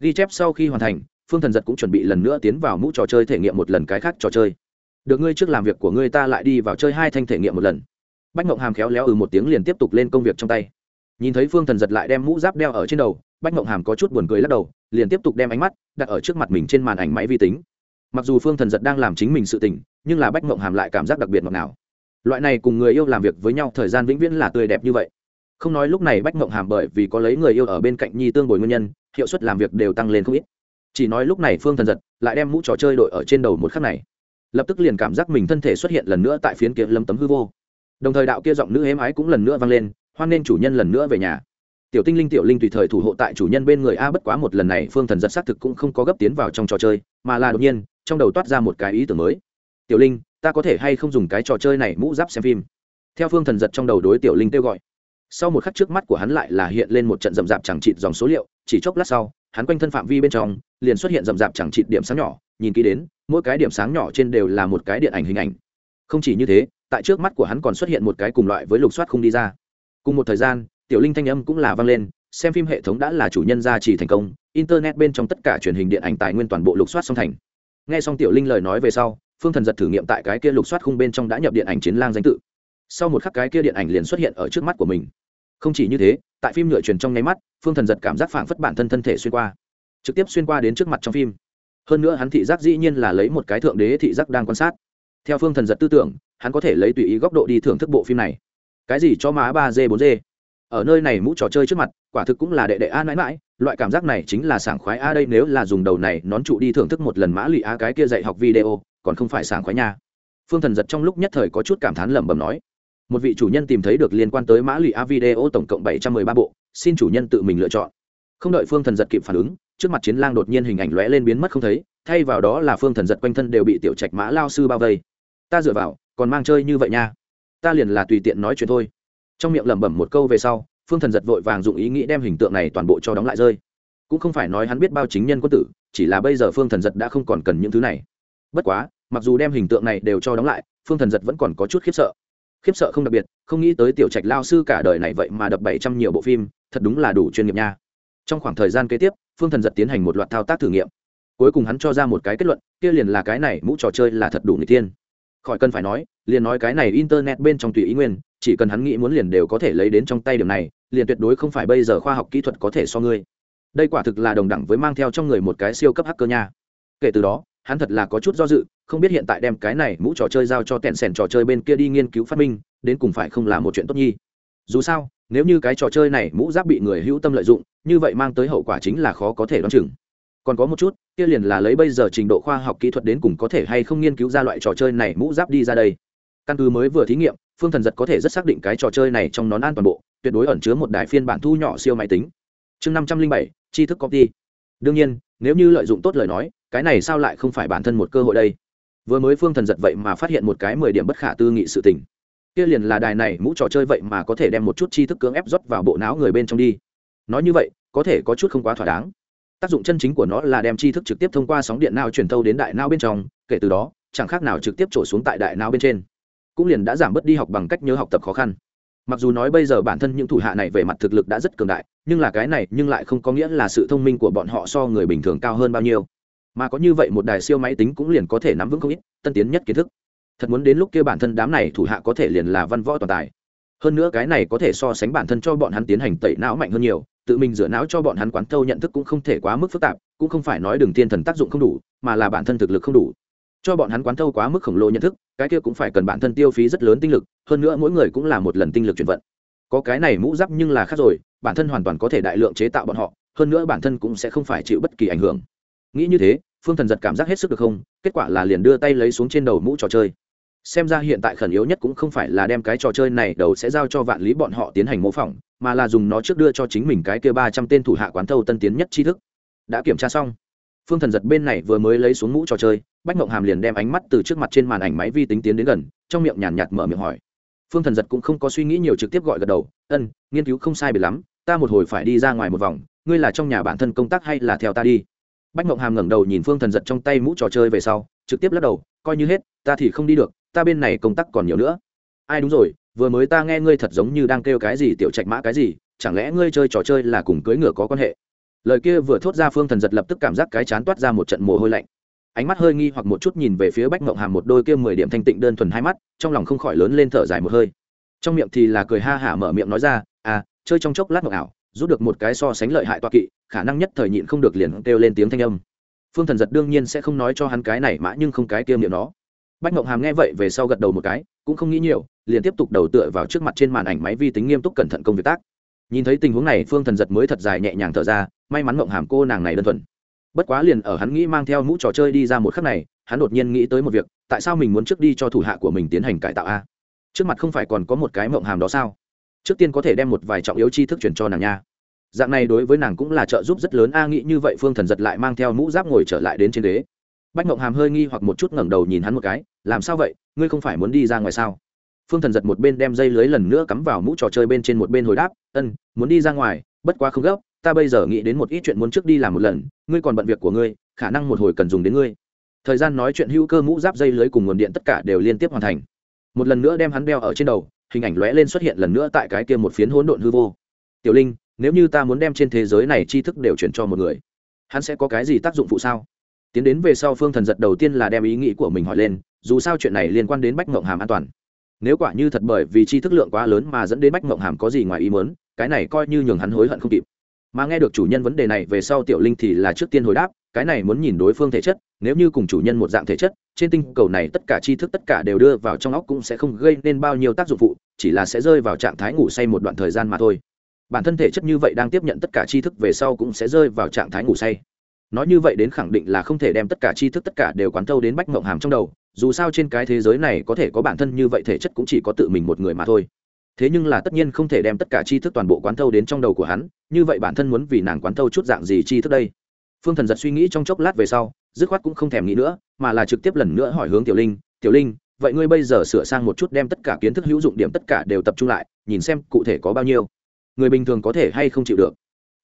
Ghi chép sau khi hoàn thành, phương thần giật cũng chuẩn bị lần nữa tiến vào mũ trò chơi thể nghiệm một lần cái khác trò chơi. Được ngươi trước làm việc của ngươi ta lại đi vào chơi hai thanh thể nghiệm một lần bách mộng hàm khéo léo ừ một tiếng liền tiếp tục lên công việc trong tay. Nhìn thấy phương thần giật lại đem mũ giáp đeo ở trên đầu, bách mộng hàm có chút buồn cười lắc đầu, liền tiếp tục đem ánh mắt đặt ở trước mặt mình trên màn ảnh máy vi tính. Mặc dù phương thần giật đang làm chính mình sự tình, nhưng là bách mộng hàm lại cảm giác đặc biệt ngọt ngào. Loại này cùng người yêu làm việc với nhau thời gian vĩnh viễn là tươi đẹp như vậy. Không nói lúc này bách mộng hàm bởi vì có lấy người yêu ở bên cạnh nhi tương bồi nguyên nhân, hiệu suất làm việc đều tăng lên không ít. Chỉ nói lúc này phương thần giật lại đem mũ trò chơi đội ở trên đầu một khắc này. Lập tức liền cảm giác mình thân thể xuất hiện lần nữa tại phiến kiếm lâm tấm hư vô đồng thời đạo kia giọng nữ êm ái cũng lần nữa vang lên, hoan nên chủ nhân lần nữa về nhà. Tiểu tinh linh, tiểu linh tùy thời thủ hộ tại chủ nhân bên người a, bất quá một lần này phương thần giật xác thực cũng không có gấp tiến vào trong trò chơi, mà là đột nhiên, trong đầu toát ra một cái ý tưởng mới. Tiểu linh, ta có thể hay không dùng cái trò chơi này mũ giáp xem phim? Theo phương thần giật trong đầu đối tiểu linh kêu gọi. Sau một khắc trước mắt của hắn lại là hiện lên một trận rậm rạp chẳng trịt dòng số liệu, chỉ chốc lát sau, hắn quanh thân phạm vi bên trong, liền xuất hiện rậm rạp chẳng trịt điểm sáng nhỏ, nhìn kỹ đến, mỗi cái điểm sáng nhỏ trên đều là một cái điện ảnh hình ảnh. Không chỉ như thế tại trước mắt của hắn còn xuất hiện một cái cùng loại với lục soát không đi ra. Cùng một thời gian, tiểu linh thanh âm cũng là vang lên, xem phim hệ thống đã là chủ nhân gia trì thành công, internet bên trong tất cả truyền hình điện ảnh tài nguyên toàn bộ lục soát song thành. Nghe xong tiểu linh lời nói về sau, phương thần giật thử nghiệm tại cái kia lục soát khung bên trong đã nhập điện ảnh chiến lang danh tự. Sau một khắc cái kia điện ảnh liền xuất hiện ở trước mắt của mình. Không chỉ như thế, tại phim nhựa truyền trong nháy mắt, phương thần giật cảm giác phảng phất bản thân thân thể xuyên qua, trực tiếp xuyên qua đến trước mặt trong phim. Hơn nữa hắn thị giác dĩ nhiên là lấy một cái thượng đế thị giác đang quan sát. Theo phương thần giật tư tưởng hắn có thể lấy tùy ý góc độ đi thưởng thức bộ phim này. Cái gì cho má ba d bốn d ở nơi này mũ trò chơi trước mặt, quả thực cũng là đệ đệ a mãi mãi loại cảm giác này chính là sảng khoái a đây nếu là dùng đầu này nón trụ đi thưởng thức một lần mã lụy a cái kia dạy học video, còn không phải sảng khoái nha. Phương thần giật trong lúc nhất thời có chút cảm thán lẩm bẩm nói, một vị chủ nhân tìm thấy được liên quan tới mã lụy a video tổng cộng bảy trăm mười ba bộ, xin chủ nhân tự mình lựa chọn. Không đợi phương thần giật kịp phản ứng, trước mặt chiến lang đột nhiên hình ảnh lóe lên biến mất không thấy, thay vào đó là phương thần giật quanh thân đều bị tiểu trạch mã lao sư bao vây. Ta dựa vào còn mang chơi như vậy nha. Ta liền là tùy tiện nói chuyện thôi. Trong miệng lẩm bẩm một câu về sau, phương thần giật vội vàng dụng ý nghĩ đem hình tượng này toàn bộ cho đóng lại rơi. Cũng không phải nói hắn biết bao chính nhân quân tử, chỉ là bây giờ phương thần giật đã không còn cần những thứ này. Bất quá, mặc dù đem hình tượng này đều cho đóng lại, phương thần giật vẫn còn có chút khiếp sợ. Khiếp sợ không đặc biệt, không nghĩ tới tiểu trạch lao sư cả đời này vậy mà đập bảy trăm nhiều bộ phim, thật đúng là đủ chuyên nghiệp nha. Trong khoảng thời gian kế tiếp, phương thần giật tiến hành một loạt thao tác thử nghiệm. Cuối cùng hắn cho ra một cái kết luận, kia liền là cái này mũ trò chơi là thật đủ người tiên khỏi cần phải nói, liền nói cái này internet bên trong tùy ý nguyên, chỉ cần hắn nghĩ muốn liền đều có thể lấy đến trong tay điểm này, liền tuyệt đối không phải bây giờ khoa học kỹ thuật có thể so ngươi. Đây quả thực là đồng đẳng với mang theo trong người một cái siêu cấp hacker nha. Kể từ đó, hắn thật là có chút do dự, không biết hiện tại đem cái này mũ trò chơi giao cho tẹn sẻn trò chơi bên kia đi nghiên cứu phát minh, đến cùng phải không là một chuyện tốt nhi. Dù sao, nếu như cái trò chơi này mũ giáp bị người hữu tâm lợi dụng, như vậy mang tới hậu quả chính là khó có thể đoán chừng còn có một chút, kia liền là lấy bây giờ trình độ khoa học kỹ thuật đến cùng có thể hay không nghiên cứu ra loại trò chơi này mũ giáp đi ra đây. Căn cứ mới vừa thí nghiệm, phương thần giật có thể rất xác định cái trò chơi này trong nón an toàn bộ, tuyệt đối ẩn chứa một đài phiên bản thu nhỏ siêu máy tính. Chương năm trăm linh bảy, tri thức copy. Đương nhiên, nếu như lợi dụng tốt lời nói, cái này sao lại không phải bản thân một cơ hội đây? Vừa mới phương thần giật vậy mà phát hiện một cái mười điểm bất khả tư nghị sự tình. Kia liền là đài này mũ trò chơi vậy mà có thể đem một chút tri thức cưỡng ép rót vào bộ não người bên trong đi. Nói như vậy, có thể có chút không quá thỏa đáng tác dụng chân chính của nó là đem tri thức trực tiếp thông qua sóng điện não truyền thâu đến đại não bên trong, kể từ đó, chẳng khác nào trực tiếp trổ xuống tại đại não bên trên. Cũng liền đã giảm bớt đi học bằng cách nhớ học tập khó khăn. Mặc dù nói bây giờ bản thân những thủ hạ này về mặt thực lực đã rất cường đại, nhưng là cái này nhưng lại không có nghĩa là sự thông minh của bọn họ so người bình thường cao hơn bao nhiêu. Mà có như vậy một đài siêu máy tính cũng liền có thể nắm vững không ít, tân tiến nhất kiến thức. Thật muốn đến lúc kia bản thân đám này thủ hạ có thể liền là văn võ toàn tài. Hơn nữa cái này có thể so sánh bản thân cho bọn hắn tiến hành tẩy não mạnh hơn nhiều tự mình rửa não cho bọn hắn quán thâu nhận thức cũng không thể quá mức phức tạp, cũng không phải nói đường tiên thần tác dụng không đủ, mà là bản thân thực lực không đủ. Cho bọn hắn quán thâu quá mức khổng lồ nhận thức, cái kia cũng phải cần bản thân tiêu phí rất lớn tinh lực, hơn nữa mỗi người cũng là một lần tinh lực chuyển vận. Có cái này mũ giáp nhưng là khác rồi, bản thân hoàn toàn có thể đại lượng chế tạo bọn họ, hơn nữa bản thân cũng sẽ không phải chịu bất kỳ ảnh hưởng. Nghĩ như thế, phương thần giật cảm giác hết sức được không? Kết quả là liền đưa tay lấy xuống trên đầu mũ trò chơi xem ra hiện tại khẩn yếu nhất cũng không phải là đem cái trò chơi này đầu sẽ giao cho vạn lý bọn họ tiến hành mô phỏng, mà là dùng nó trước đưa cho chính mình cái kia ba trăm tên thủ hạ quán thâu tân tiến nhất tri thức. Đã kiểm tra xong, phương thần giật bên này vừa mới lấy xuống mũ trò chơi, bách mộng hàm liền đem ánh mắt từ trước mặt trên màn ảnh máy vi tính tiến đến gần, trong miệng nhàn nhạt mở miệng hỏi. Phương thần giật cũng không có suy nghĩ nhiều trực tiếp gọi gật đầu, ân, nghiên cứu không sai biệt lắm, ta một hồi phải đi ra ngoài một vòng, ngươi là trong nhà bản thân công tác hay là theo ta đi? Bách mộng hàm ngẩng đầu nhìn phương thần giật trong tay mũ trò chơi về sau, trực tiếp lắc đầu, coi như hết, ta thì không đi được ta bên này công tác còn nhiều nữa. Ai đúng rồi, vừa mới ta nghe ngươi thật giống như đang kêu cái gì, tiểu trạch mã cái gì, chẳng lẽ ngươi chơi trò chơi là cùng cưới ngựa có quan hệ? Lời kia vừa thốt ra phương thần giật lập tức cảm giác cái chán toát ra một trận mồ hôi lạnh. Ánh mắt hơi nghi hoặc một chút nhìn về phía bách mộng hàm một đôi kia mười điểm thanh tịnh đơn thuần hai mắt, trong lòng không khỏi lớn lên thở dài một hơi. Trong miệng thì là cười ha hả mở miệng nói ra à chơi trong chốc lát mộng ảo, rút được một cái so sánh lợi hại toa kỵ, khả năng nhất thời nhịn không được liền kêu lên tiếng thanh âm. Phương thần giật đương nhiên sẽ không nói cho hắn cái này mã, nhưng không cái kia miệng nó bách ngộng hàm nghe vậy về sau gật đầu một cái, cũng không nghĩ nhiều, liền tiếp tục đầu tựa vào trước mặt trên màn ảnh máy vi tính nghiêm túc cẩn thận công việc tác. Nhìn thấy tình huống này, phương thần giật mới thật dài nhẹ nhàng thở ra, may mắn ngộng hàm cô nàng này đơn thuần. Bất quá liền ở hắn nghĩ mang theo mũ trò chơi đi ra một khắc này, hắn đột nhiên nghĩ tới một việc, tại sao mình muốn trước đi cho thủ hạ của mình tiến hành cải tạo a? Trước mặt không phải còn có một cái mộng hàm đó sao? Trước tiên có thể đem một vài trọng yếu tri thức chuyển cho nàng nha. Dạng này đối với nàng cũng là trợ giúp rất lớn, a, nghĩ như vậy phương thần giật lại mang theo mũ giáp ngồi trở lại đến trên đế bách mộng hàm hơi nghi hoặc một chút ngẩng đầu nhìn hắn một cái, làm sao vậy? Ngươi không phải muốn đi ra ngoài sao? Phương thần giật một bên đem dây lưới lần nữa cắm vào mũ trò chơi bên trên một bên hồi đáp, ân, muốn đi ra ngoài, bất quá không gấp, ta bây giờ nghĩ đến một ít chuyện muốn trước đi làm một lần, ngươi còn bận việc của ngươi, khả năng một hồi cần dùng đến ngươi. Thời gian nói chuyện hữu cơ mũ giáp dây lưới cùng nguồn điện tất cả đều liên tiếp hoàn thành. Một lần nữa đem hắn đeo ở trên đầu, hình ảnh lóe lên xuất hiện lần nữa tại cái kia một phiến hỗn độn hư vô. Tiểu linh, nếu như ta muốn đem trên thế giới này tri thức đều chuyển cho một người, hắn sẽ có cái gì tác dụng phụ sao? Tiến đến về sau phương thần giật đầu tiên là đem ý nghĩ của mình hỏi lên, dù sao chuyện này liên quan đến bách mộng hàm an toàn. Nếu quả như thật bởi vì chi thức lượng quá lớn mà dẫn đến bách mộng hàm có gì ngoài ý muốn, cái này coi như nhường hắn hối hận không kịp. Mà nghe được chủ nhân vấn đề này về sau tiểu linh thì là trước tiên hồi đáp, cái này muốn nhìn đối phương thể chất, nếu như cùng chủ nhân một dạng thể chất, trên tinh cầu này tất cả tri thức tất cả đều đưa vào trong óc cũng sẽ không gây nên bao nhiêu tác dụng phụ, chỉ là sẽ rơi vào trạng thái ngủ say một đoạn thời gian mà thôi. Bản thân thể chất như vậy đang tiếp nhận tất cả tri thức về sau cũng sẽ rơi vào trạng thái ngủ say nói như vậy đến khẳng định là không thể đem tất cả tri thức tất cả đều quán thâu đến bách mộng hàm trong đầu, dù sao trên cái thế giới này có thể có bản thân như vậy thể chất cũng chỉ có tự mình một người mà thôi. Thế nhưng là tất nhiên không thể đem tất cả tri thức toàn bộ quán thâu đến trong đầu của hắn, như vậy bản thân muốn vì nàng quán thâu chút dạng gì tri thức đây? Phương thần giật suy nghĩ trong chốc lát về sau, dứt khoát cũng không thèm nghĩ nữa, mà là trực tiếp lần nữa hỏi hướng tiểu linh tiểu linh, vậy ngươi bây giờ sửa sang một chút đem tất cả kiến thức hữu dụng điểm tất cả đều tập trung lại, nhìn xem cụ thể có bao nhiêu. Người bình thường có thể hay không chịu được?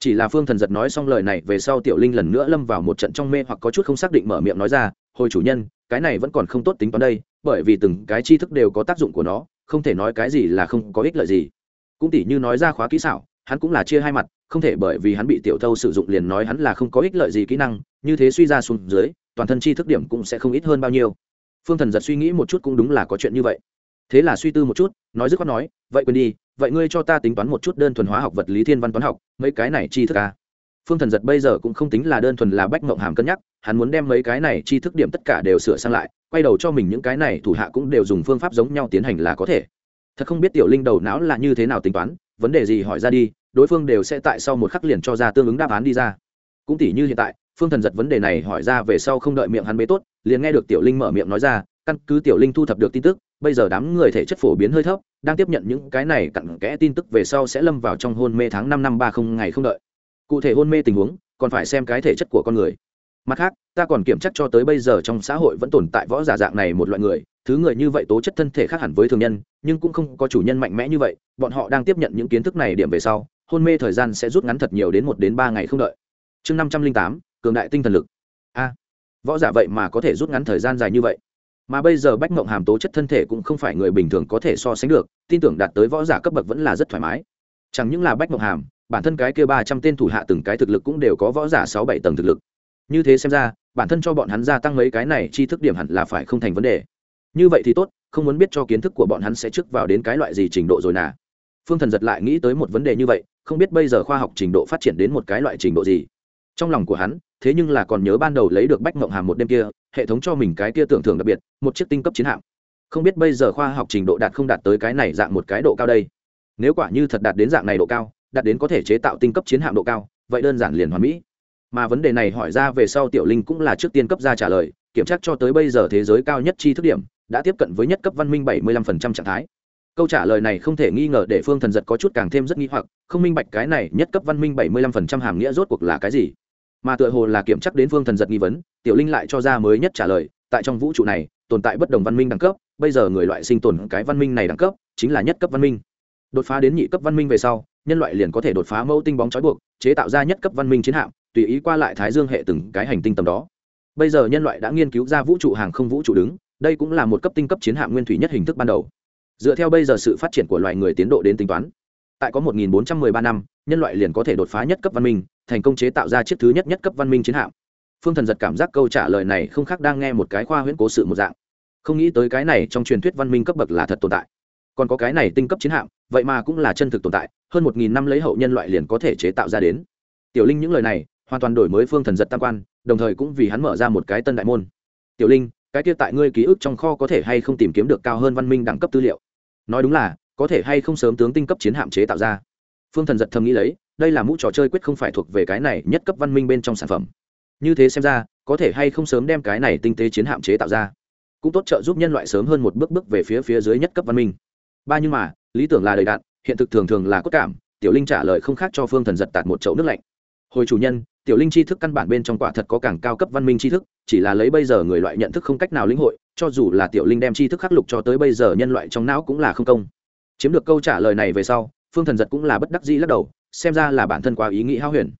Chỉ là phương thần giật nói xong lời này về sau tiểu linh lần nữa lâm vào một trận trong mê hoặc có chút không xác định mở miệng nói ra, hồi chủ nhân, cái này vẫn còn không tốt tính toán đây, bởi vì từng cái tri thức đều có tác dụng của nó, không thể nói cái gì là không có ích lợi gì. Cũng tỉ như nói ra khóa kỹ xảo, hắn cũng là chia hai mặt, không thể bởi vì hắn bị tiểu thâu sử dụng liền nói hắn là không có ích lợi gì kỹ năng, như thế suy ra xuống dưới, toàn thân tri thức điểm cũng sẽ không ít hơn bao nhiêu. Phương thần giật suy nghĩ một chút cũng đúng là có chuyện như vậy thế là suy tư một chút, nói dứt khoát nói, vậy quên đi, vậy ngươi cho ta tính toán một chút đơn thuần hóa học vật lý thiên văn toán học, mấy cái này tri thức à. phương thần giật bây giờ cũng không tính là đơn thuần là bách mộng hàm cân nhắc, hắn muốn đem mấy cái này tri thức điểm tất cả đều sửa sang lại, quay đầu cho mình những cái này thủ hạ cũng đều dùng phương pháp giống nhau tiến hành là có thể thật không biết tiểu linh đầu não là như thế nào tính toán, vấn đề gì hỏi ra đi, đối phương đều sẽ tại sau một khắc liền cho ra tương ứng đáp án đi ra cũng tỉ như hiện tại, phương thần giật vấn đề này hỏi ra về sau không đợi miệng hắn bế tốt, liền nghe được tiểu linh mở miệng nói ra, căn cứ tiểu linh thu thập được tin tức bây giờ đám người thể chất phổ biến hơi thấp, đang tiếp nhận những cái này cặn kẽ tin tức về sau sẽ lâm vào trong hôn mê tháng năm năm ba không ngày không đợi. Cụ thể hôn mê tình huống, còn phải xem cái thể chất của con người. Mặt khác, ta còn kiểm tra cho tới bây giờ trong xã hội vẫn tồn tại võ giả dạng này một loại người, thứ người như vậy tố chất thân thể khác hẳn với thường nhân, nhưng cũng không có chủ nhân mạnh mẽ như vậy, bọn họ đang tiếp nhận những kiến thức này điểm về sau, hôn mê thời gian sẽ rút ngắn thật nhiều đến một đến ba ngày không đợi. Chương năm trăm linh tám, cường đại tinh thần lực. A, võ giả vậy mà có thể rút ngắn thời gian dài như vậy? Mà bây giờ bách mộng hàm tố chất thân thể cũng không phải người bình thường có thể so sánh được, tin tưởng đạt tới võ giả cấp bậc vẫn là rất thoải mái. Chẳng những là bách mộng hàm, bản thân cái kia ba trăm tên thủ hạ từng cái thực lực cũng đều có võ giả sáu bảy tầng thực lực. Như thế xem ra, bản thân cho bọn hắn gia tăng mấy cái này chi thức điểm hẳn là phải không thành vấn đề. Như vậy thì tốt, không muốn biết cho kiến thức của bọn hắn sẽ trước vào đến cái loại gì trình độ rồi nà. Phương thần giật lại nghĩ tới một vấn đề như vậy, không biết bây giờ khoa học trình độ phát triển đến một cái loại trình độ gì. Trong lòng của hắn thế nhưng là còn nhớ ban đầu lấy được bách mộng hàm một đêm kia, hệ thống cho mình cái kia tưởng thưởng đặc biệt, một chiếc tinh cấp chiến hạm. Không biết bây giờ khoa học trình độ đạt không đạt tới cái này dạng một cái độ cao đây? Nếu quả như thật đạt đến dạng này độ cao, đạt đến có thể chế tạo tinh cấp chiến hạm độ cao, vậy đơn giản liền hoàn mỹ. Mà vấn đề này hỏi ra về sau tiểu linh cũng là trước tiên cấp ra trả lời, kiểm tra cho tới bây giờ thế giới cao nhất chi thức điểm, đã tiếp cận với nhất cấp văn minh bảy mươi lăm phần trăm trạng thái. Câu trả lời này không thể nghi ngờ để phương thần giật có chút càng thêm rất nghi hoặc, không minh bạch cái này nhất cấp văn minh bảy mươi lăm phần trăm hàm nghĩa rốt cuộc là cái gì mà tựa hồ là kiểm chắc đến phương thần giật nghi vấn, tiểu linh lại cho ra mới nhất trả lời, tại trong vũ trụ này, tồn tại bất đồng văn minh đẳng cấp, bây giờ người loại sinh tồn cái văn minh này đẳng cấp, chính là nhất cấp văn minh. Đột phá đến nhị cấp văn minh về sau, nhân loại liền có thể đột phá mẫu tinh bóng trói buộc, chế tạo ra nhất cấp văn minh chiến hạm, tùy ý qua lại thái dương hệ từng cái hành tinh tầm đó. Bây giờ nhân loại đã nghiên cứu ra vũ trụ hàng không vũ trụ đứng, đây cũng là một cấp tinh cấp chiến hạm nguyên thủy nhất hình thức ban đầu. Dựa theo bây giờ sự phát triển của loài người tiến độ đến tính toán, tại có 1413 năm, nhân loại liền có thể đột phá nhất cấp văn minh thành công chế tạo ra chiếc thứ nhất nhất cấp văn minh chiến hạm. Phương thần giật cảm giác câu trả lời này không khác đang nghe một cái khoa huyễn cố sự một dạng. Không nghĩ tới cái này trong truyền thuyết văn minh cấp bậc là thật tồn tại. Còn có cái này tinh cấp chiến hạm, vậy mà cũng là chân thực tồn tại, hơn một nghìn năm lấy hậu nhân loại liền có thể chế tạo ra đến. Tiểu linh những lời này, hoàn toàn đổi mới phương thần giật tam quan, đồng thời cũng vì hắn mở ra một cái tân đại môn. Tiểu linh, cái kia tại ngươi ký ức trong kho có thể hay không tìm kiếm được cao hơn văn minh đẳng cấp tư liệu? Nói đúng là, có thể hay không sớm tướng tinh cấp chiến hạm chế tạo ra. Phương thần giật thầm nghĩ lấy đây là mũ trò chơi quyết không phải thuộc về cái này nhất cấp văn minh bên trong sản phẩm. Như thế xem ra, có thể hay không sớm đem cái này tinh tế chiến hạm chế tạo ra. Cũng tốt trợ giúp nhân loại sớm hơn một bước bước về phía phía dưới nhất cấp văn minh. Ba nhưng mà, lý tưởng là đầy đạn, hiện thực thường thường là cốt cảm, tiểu linh trả lời không khác cho phương thần giật tạt một chậu nước lạnh. Hồi chủ nhân, tiểu linh tri thức căn bản bên trong quả thật có càng cao cấp văn minh tri thức, chỉ là lấy bây giờ người loại nhận thức không cách nào lĩnh hội, cho dù là tiểu linh đem tri thức khắc lục cho tới bây giờ nhân loại trong não cũng là không công. Chiếm được câu trả lời này về sau, phương thần giật cũng là bất đắc dĩ lắc đầu xem ra là bản thân quá ý nghĩ hao huyền.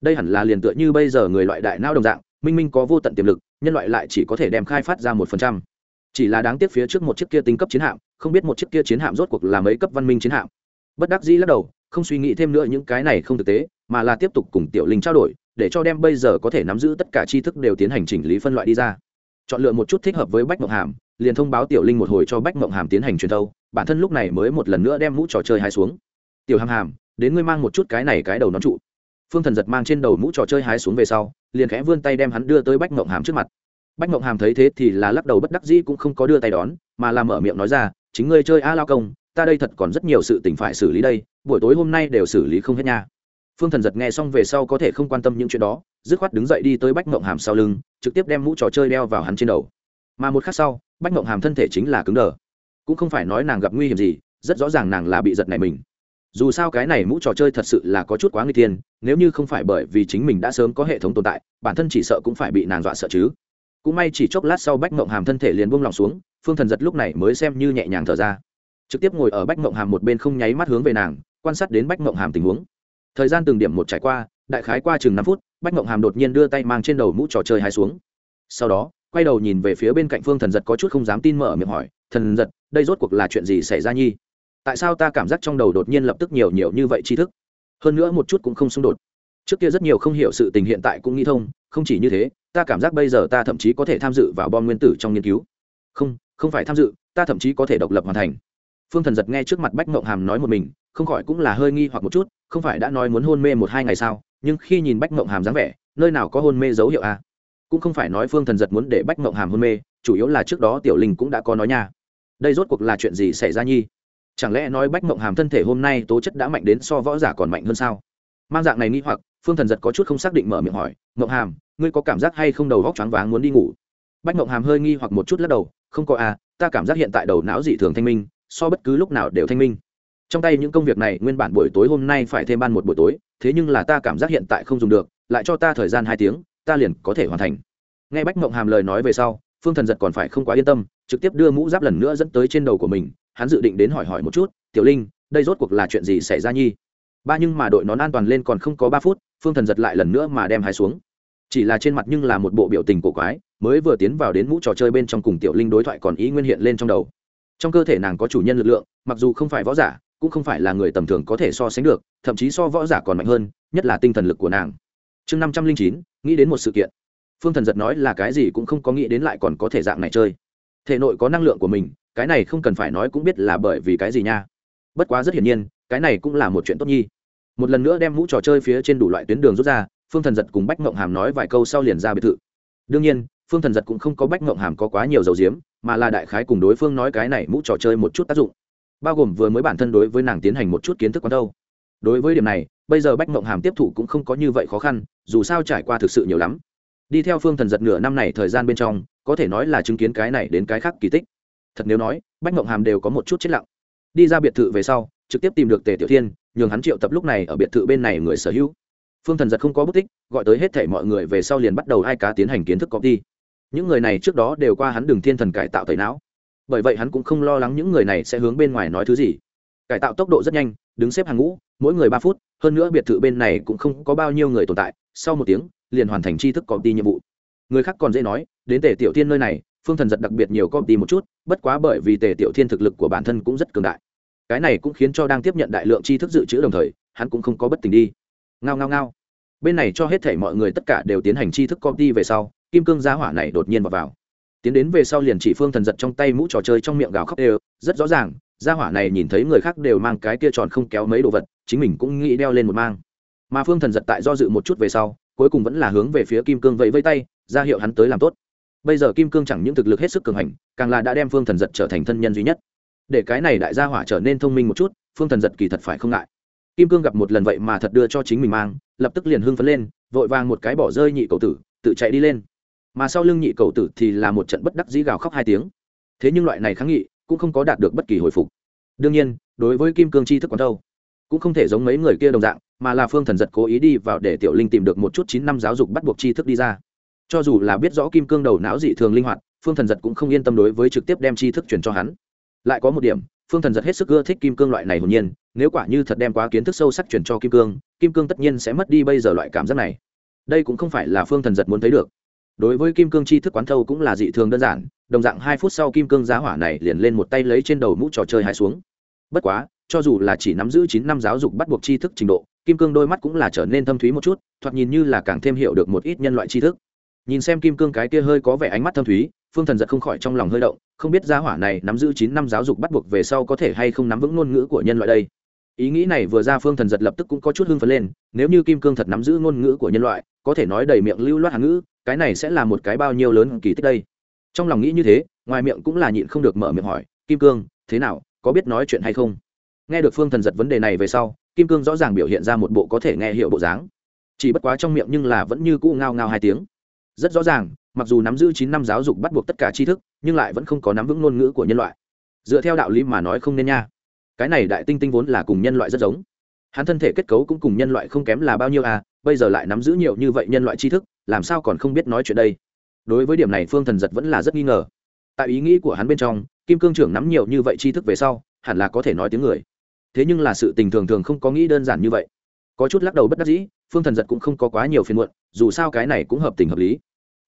Đây hẳn là liền tựa như bây giờ người loại đại não đồng dạng, minh minh có vô tận tiềm lực, nhân loại lại chỉ có thể đem khai phát ra một phần trăm. Chỉ là đáng tiếc phía trước một chiếc kia tinh cấp chiến hạm, không biết một chiếc kia chiến hạm rốt cuộc là mấy cấp văn minh chiến hạm. Bất đắc dĩ lắc đầu, không suy nghĩ thêm nữa những cái này không thực tế, mà là tiếp tục cùng tiểu linh trao đổi, để cho đem bây giờ có thể nắm giữ tất cả tri thức đều tiến hành chỉnh lý phân loại đi ra. Chọn lựa một chút thích hợp với bách mộng hàm, liền thông báo tiểu linh một hồi cho bách mộng hàm tiến hành truyền thâu, bản thân lúc này mới một lần nữa đem mũ trò chơi hai xuống. Tiểu hàm hàm đến ngươi mang một chút cái này cái đầu nón trụ. Phương thần giật mang trên đầu mũ trò chơi hái xuống về sau, liền khẽ vươn tay đem hắn đưa tới bách mộng hàm trước mặt. Bách mộng hàm thấy thế thì là lắc đầu bất đắc dĩ cũng không có đưa tay đón, mà làm mở miệng nói ra, chính ngươi chơi a lao công, ta đây thật còn rất nhiều sự tình phải xử lý đây, buổi tối hôm nay đều xử lý không hết nha. Phương thần giật nghe xong về sau có thể không quan tâm những chuyện đó, dứt khoát đứng dậy đi tới bách mộng hàm sau lưng, trực tiếp đem mũ trò chơi đeo vào hắn trên đầu. Mà một khắc sau, bách mộng hàm thân thể chính là cứng đờ. Cũng không phải nói nàng gặp nguy hiểm gì, rất rõ ràng nàng là bị giật này mình dù sao cái này mũ trò chơi thật sự là có chút quá nguy thiên, nếu như không phải bởi vì chính mình đã sớm có hệ thống tồn tại, bản thân chỉ sợ cũng phải bị nàng dọa sợ chứ. Cũng may chỉ chốc lát sau bách mộng hàm thân thể liền buông lỏng xuống, phương thần giật lúc này mới xem như nhẹ nhàng thở ra. Trực tiếp ngồi ở bách mộng hàm một bên không nháy mắt hướng về nàng, quan sát đến bách mộng hàm tình huống. Thời gian từng điểm một trải qua, đại khái qua chừng năm phút, bách mộng hàm đột nhiên đưa tay mang trên đầu mũ trò chơi hai xuống. Sau đó, quay đầu nhìn về phía bên cạnh phương thần giật có chút không dám tin mở miệng hỏi, thần giật, đây rốt cuộc là chuyện gì xảy ra nhi? Tại sao ta cảm giác trong đầu đột nhiên lập tức nhiều nhiều như vậy tri thức? Hơn nữa một chút cũng không xung đột. Trước kia rất nhiều không hiểu sự tình hiện tại cũng nghĩ thông, không chỉ như thế, ta cảm giác bây giờ ta thậm chí có thể tham dự vào bom nguyên tử trong nghiên cứu. Không không phải tham dự, ta thậm chí có thể độc lập hoàn thành. Phương thần giật nghe trước mặt bách mộng hàm nói một mình, không khỏi cũng là hơi nghi hoặc một chút, không phải đã nói muốn hôn mê một hai ngày sao, nhưng khi nhìn bách mộng hàm dáng vẻ, nơi nào có hôn mê dấu hiệu à? cũng không phải nói phương thần giật muốn để bách mộng hàm hôn mê, chủ yếu là trước đó tiểu linh cũng đã có nói nha. Đây rốt cuộc là chuyện gì xảy ra nhi? Chẳng lẽ nói bách mộng hàm thân thể hôm nay tố chất đã mạnh đến so võ giả còn mạnh hơn sao? Mang dạng này nghi hoặc, phương thần giật có chút không xác định mở miệng hỏi, mộng hàm, ngươi có cảm giác hay không đầu góc choáng váng muốn đi ngủ? Bách mộng hàm hơi nghi hoặc một chút lắc đầu, không có à ta cảm giác hiện tại đầu não dị thường thanh minh, so bất cứ lúc nào đều thanh minh. Trong tay những công việc này, nguyên bản buổi tối hôm nay phải thêm ban một buổi tối, thế nhưng là ta cảm giác hiện tại không dùng được, lại cho ta thời gian hai tiếng, ta liền có thể hoàn thành. Nghe bách mộng hàm lời nói về sau, phương thần giật còn phải không quá yên tâm, trực tiếp đưa mũ giáp lần nữa dẫn tới trên đầu của mình hắn dự định đến hỏi hỏi một chút, tiểu linh, đây rốt cuộc là chuyện gì xảy ra nhi? Ba nhưng mà đội nón an toàn lên còn không có ba phút, phương thần giật lại lần nữa mà đem hai xuống. Chỉ là trên mặt nhưng là một bộ biểu tình cổ quái, mới vừa tiến vào đến mũ trò chơi bên trong cùng tiểu linh đối thoại còn ý nguyên hiện lên trong đầu. Trong cơ thể nàng có chủ nhân lực lượng, mặc dù không phải võ giả, cũng không phải là người tầm thường có thể so sánh được, thậm chí so võ giả còn mạnh hơn, nhất là tinh thần lực của nàng. Chương năm trăm linh chín, nghĩ đến một sự kiện. Phương thần giật nói là cái gì cũng không có nghĩ đến lại còn có thể dạng này chơi thể nội có năng lượng của mình, cái này không cần phải nói cũng biết là bởi vì cái gì nha. Bất quá rất hiển nhiên, cái này cũng là một chuyện tốt nhi. Một lần nữa đem mũ trò chơi phía trên đủ loại tuyến đường rút ra, phương thần giật cùng bách mộng hàm nói vài câu sau liền ra biệt thự. Đương nhiên, phương thần giật cũng không có bách mộng hàm có quá nhiều dầu diếm mà là đại khái cùng đối phương nói cái này mũ trò chơi một chút tác dụng. Bao gồm vừa mới bản thân đối với nàng tiến hành một chút kiến thức quán đâu. Đối với điểm này, bây giờ bách mộng hàm tiếp thủ cũng không có như vậy khó khăn, dù sao trải qua thực sự nhiều lắm. Đi theo phương thần giật nửa năm này thời gian bên trong có thể nói là chứng kiến cái này đến cái khác kỳ tích. Thật nếu nói, bách mộng hàm đều có một chút chết lặng. Đi ra biệt thự về sau, trực tiếp tìm được tề tiểu thiên, nhường hắn triệu tập lúc này ở biệt thự bên này người sở hữu. Phương thần giật không có bút tích, gọi tới hết thể mọi người về sau liền bắt đầu hai cá tiến hành kiến thức công ty những người này trước đó đều qua hắn đường thiên thần cải tạo tẩy não. Bởi vậy hắn cũng không lo lắng những người này sẽ hướng bên ngoài nói thứ gì. Cải tạo tốc độ rất nhanh, đứng xếp hàng ngũ, mỗi người ba phút, hơn nữa biệt thự bên này cũng không có bao nhiêu người tồn tại, sau một tiếng, liền hoàn thành tri thức công ty nhiệm vụ người khác còn dễ nói đến tề tiểu thiên nơi này phương thần giật đặc biệt nhiều copy một chút bất quá bởi vì tề tiểu thiên thực lực của bản thân cũng rất cường đại. Cái này cũng khiến cho đang tiếp nhận đại lượng tri thức dự trữ đồng thời hắn cũng không có bất tình đi. Ngao ngao ngao. Bên này cho hết thể mọi người tất cả đều tiến hành tri thức copy về sau kim cương giá hỏa này đột nhiên vào, vào. Tiến đến về sau liền chỉ phương thần giật trong tay mũ trò chơi trong miệng gào khóc đều rất rõ ràng gia hỏa này nhìn thấy người khác đều mang cái kia tròn không kéo mấy đồ vật chính mình cũng nghĩ đeo lên một mang. Mà phương thần giật tại do dự một chút về sau cuối cùng vẫn là hướng về phía kim cương vẫy vây tay, ra hiệu hắn tới làm tốt. Bây giờ kim cương chẳng những thực lực hết sức cường hành, càng là đã đem phương thần giật trở thành thân nhân duy nhất. Để cái này đại gia hỏa trở nên thông minh một chút, phương thần giật kỳ thật phải không ngại. Kim cương gặp một lần vậy mà thật đưa cho chính mình mang, lập tức liền hưng phấn lên, vội vàng một cái bỏ rơi nhị cầu tử, tự chạy đi lên. Mà sau lưng nhị cầu tử thì là một trận bất đắc dĩ gào khóc hai tiếng. Thế nhưng loại này kháng nghị cũng không có đạt được bất kỳ hồi phục. Đương nhiên, đối với kim cương chi thức còn đâu, cũng không thể giống mấy người kia đồng dạng mà là phương thần giật cố ý đi vào để tiểu linh tìm được một chút chín năm giáo dục bắt buộc tri thức đi ra. Cho dù là biết rõ kim cương đầu não dị thường linh hoạt, phương thần giật cũng không yên tâm đối với trực tiếp đem tri thức truyền cho hắn. Lại có một điểm, phương thần giật hết sức ưa thích kim cương loại này hồn nhiên, nếu quả như thật đem quá kiến thức sâu sắc truyền cho kim cương kim cương tất nhiên sẽ mất đi bây giờ loại cảm giác này. Đây cũng không phải là phương thần giật muốn thấy được. Đối với kim cương chi thức quán thâu cũng là dị thường đơn giản, đồng dạng hai phút sau kim cương giá hỏa này liền lên một tay lấy trên đầu mũ trò chơi hai xuống. Bất quá, cho dù là chỉ nắm giữ chín năm giáo dục bắt buộc tri thức trình độ kim cương đôi mắt cũng là trở nên thâm thúy một chút, thoạt nhìn như là càng thêm hiểu được một ít nhân loại tri thức. Nhìn xem kim cương cái kia hơi có vẻ ánh mắt thâm thúy, phương thần giật không khỏi trong lòng hơi động, không biết giá hỏa này nắm giữ chín năm giáo dục bắt buộc về sau có thể hay không nắm vững ngôn ngữ của nhân loại đây. Ý nghĩ này vừa ra phương thần giật lập tức cũng có chút hưng phấn lên, nếu như kim cương thật nắm giữ ngôn ngữ của nhân loại, có thể nói đầy miệng lưu loát hán ngữ, cái này sẽ là một cái bao nhiêu lớn kỳ tích đây. Trong lòng nghĩ như thế, ngoài miệng cũng là nhịn không được mở miệng hỏi, kim cương, thế nào, có biết nói chuyện hay không? Nghe được phương thần giật vấn đề này về sau kim cương rõ ràng biểu hiện ra một bộ có thể nghe hiệu bộ dáng. Chỉ bất quá trong miệng nhưng là vẫn như cũ ngao ngao hai tiếng. Rất rõ ràng, mặc dù nắm giữ chín năm giáo dục bắt buộc tất cả tri thức, nhưng lại vẫn không có nắm vững ngôn ngữ của nhân loại. Dựa theo đạo lý mà nói không nên nha. Cái này đại tinh tinh vốn là cùng nhân loại rất giống. Hắn thân thể kết cấu cũng cùng nhân loại không kém là bao nhiêu à bây giờ lại nắm giữ nhiều như vậy nhân loại tri thức, làm sao còn không biết nói chuyện đây? Đối với điểm này phương thần giật vẫn là rất nghi ngờ. Tại ý nghĩ của hắn bên trong, kim cương trưởng nắm nhiều như vậy tri thức về sau, hẳn là có thể nói tiếng người thế nhưng là sự tình thường thường không có nghĩ đơn giản như vậy. Có chút lắc đầu bất đắc dĩ, phương thần giật cũng không có quá nhiều phiền muộn, dù sao cái này cũng hợp tình hợp lý.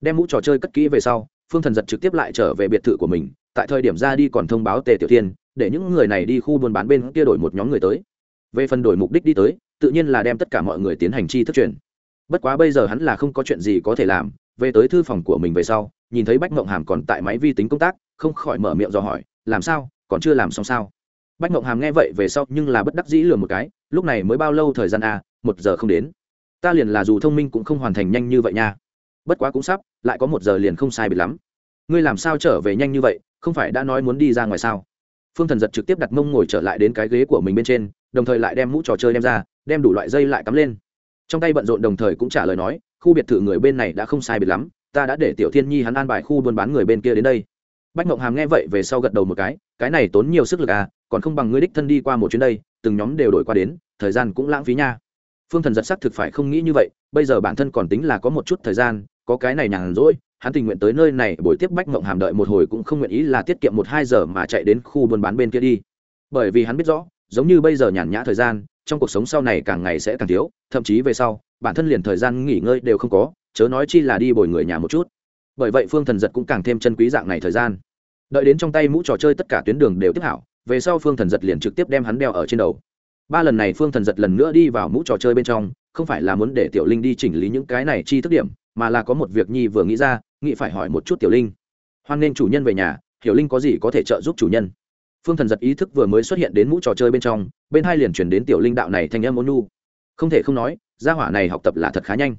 Đem mũ trò chơi cất kỹ về sau, phương thần giật trực tiếp lại trở về biệt thự của mình, tại thời điểm ra đi còn thông báo tề tiểu tiên để những người này đi khu buôn bán bên kia đổi một nhóm người tới. Về phần đổi mục đích đi tới, tự nhiên là đem tất cả mọi người tiến hành chi thức truyền bất quá bây giờ hắn là không có chuyện gì có thể làm, về tới thư phòng của mình về sau, nhìn thấy bách mộng hàm còn tại máy vi tính công tác, không khỏi mở miệng dò hỏi, làm sao? Còn chưa làm xong sao? Bách mộng hàm nghe vậy về sau nhưng là bất đắc dĩ lừa một cái, lúc này mới bao lâu thời gian à? Một giờ không đến. Ta liền là dù thông minh cũng không hoàn thành nhanh như vậy nha. Bất quá cũng sắp, lại có một giờ liền không sai biệt lắm. Ngươi làm sao trở về nhanh như vậy? Không phải đã nói muốn đi ra ngoài sao? Phương thần giật trực tiếp đặt mông ngồi trở lại đến cái ghế của mình bên trên, đồng thời lại đem mũ trò chơi đem ra, đem đủ loại dây lại cắm lên. Trong tay bận rộn đồng thời cũng trả lời nói, khu biệt thự người bên này đã không sai biệt lắm, ta đã để tiểu thiên nhi hắn an bài khu buôn bán người bên kia đến đây bách mộng hàm nghe vậy về sau gật đầu một cái cái này tốn nhiều sức lực à còn không bằng ngươi đích thân đi qua một chuyến đây, từng nhóm đều đổi qua đến, thời gian cũng lãng phí nha. Phương thần giật sắc thực phải không nghĩ như vậy, bây giờ bản thân còn tính là có một chút thời gian, có cái này nhàn rỗi, hắn tình nguyện tới nơi này, buổi tiếp bách mộng hàm đợi một hồi cũng không nguyện ý là tiết kiệm một hai giờ mà chạy đến khu buôn bán bên kia đi. Bởi vì hắn biết rõ, giống như bây giờ nhàn nhã thời gian, trong cuộc sống sau này càng ngày sẽ càng thiếu, thậm chí về sau, bản thân liền thời gian nghỉ ngơi đều không có, chớ nói chi là đi bồi người nhà một chút bởi vậy phương thần giật cũng càng thêm chân quý dạng này thời gian. Đợi đến trong tay mũ trò chơi tất cả tuyến đường đều tiếp hảo, về sau phương thần giật liền trực tiếp đem hắn đeo ở trên đầu. Ba lần này phương thần giật lần nữa đi vào mũ trò chơi bên trong, không phải là muốn để tiểu linh đi chỉnh lý những cái này chi thức điểm, mà là có một việc nhi vừa nghĩ ra, nghĩ phải hỏi một chút tiểu linh. Hoan nên chủ nhân về nhà hiểu linh có gì có thể trợ giúp chủ nhân? Phương thần giật ý thức vừa mới xuất hiện đến mũ trò chơi bên trong, bên hai liền chuyển đến tiểu linh đạo này thành em ôn nu không thể không nói, gia hỏa này học tập là thật khá nhanh.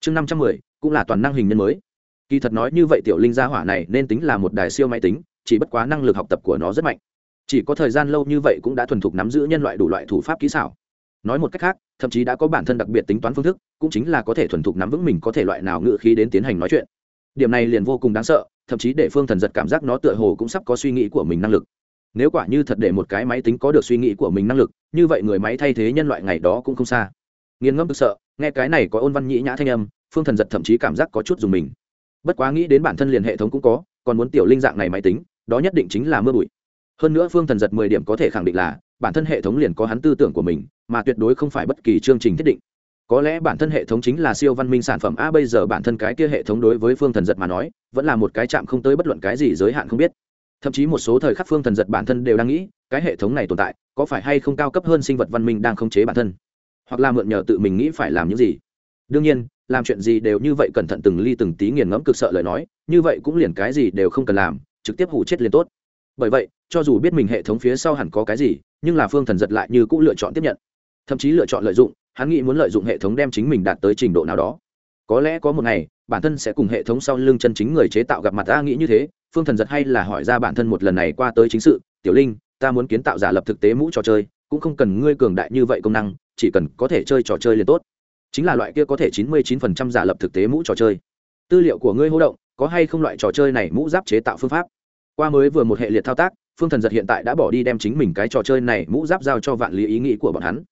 Chương năm trăm mười, cũng là toàn năng hình nhân mới kỳ thật nói như vậy tiểu linh gia hỏa này nên tính là một đài siêu máy tính, chỉ bất quá năng lực học tập của nó rất mạnh. Chỉ có thời gian lâu như vậy cũng đã thuần thục nắm giữ nhân loại đủ loại thủ pháp kỹ xảo. Nói một cách khác, thậm chí đã có bản thân đặc biệt tính toán phương thức, cũng chính là có thể thuần thục nắm vững mình có thể loại nào ngự khí đến tiến hành nói chuyện. Điểm này liền vô cùng đáng sợ, thậm chí để phương thần giật cảm giác nó tựa hồ cũng sắp có suy nghĩ của mình năng lực. Nếu quả như thật để một cái máy tính có được suy nghĩ của mình năng lực, như vậy người máy thay thế nhân loại ngày đó cũng không xa. Nghiền ngẫm thực sợ, nghe cái này có ôn văn nhĩ nhã thanh âm, phương thần giật thậm chí cảm giác có chút dùng mình bất quá nghĩ đến bản thân liền hệ thống cũng có, còn muốn tiểu linh dạng này máy tính, đó nhất định chính là mưa bụi. Hơn nữa phương thần giật mười điểm có thể khẳng định là, bản thân hệ thống liền có hắn tư tưởng của mình, mà tuyệt đối không phải bất kỳ chương trình thiết định. Có lẽ bản thân hệ thống chính là siêu văn minh sản phẩm, a, bây giờ bản thân cái kia hệ thống đối với phương thần giật mà nói, vẫn là một cái chạm không tới bất luận cái gì giới hạn không biết. Thậm chí một số thời khắc phương thần giật bản thân đều đang nghĩ, cái hệ thống này tồn tại, có phải hay không cao cấp hơn sinh vật văn minh đang khống chế bản thân? Hoặc là mượn nhờ tự mình nghĩ phải làm những gì? Đương nhiên làm chuyện gì đều như vậy cẩn thận từng ly từng tí nghiền ngẫm cực sợ lời nói, như vậy cũng liền cái gì đều không cần làm, trực tiếp hủ chết liền tốt. Bởi vậy, cho dù biết mình hệ thống phía sau hẳn có cái gì, nhưng là phương thần giật lại như cũng lựa chọn tiếp nhận. Thậm chí lựa chọn lợi dụng, hắn nghĩ muốn lợi dụng hệ thống đem chính mình đạt tới trình độ nào đó. Có lẽ có một ngày, bản thân sẽ cùng hệ thống sau lưng chân chính người chế tạo gặp mặt ta nghĩ như thế, phương thần giật hay là hỏi ra bản thân một lần này qua tới chính sự, tiểu linh, ta muốn kiến tạo giả lập thực tế mũ trò chơi, cũng không cần ngươi cường đại như vậy công năng, chỉ cần có thể chơi trò chơi liền tốt chính là loại kia có thể chín mươi chín phần trăm giả lập thực tế mũ trò chơi. Tư liệu của ngươi hô động, có hay không loại trò chơi này mũ giáp chế tạo phương pháp? Qua mới vừa một hệ liệt thao tác, phương thần giật hiện tại đã bỏ đi đem chính mình cái trò chơi này mũ giáp giao cho vạn lý ý nghĩ của bọn hắn.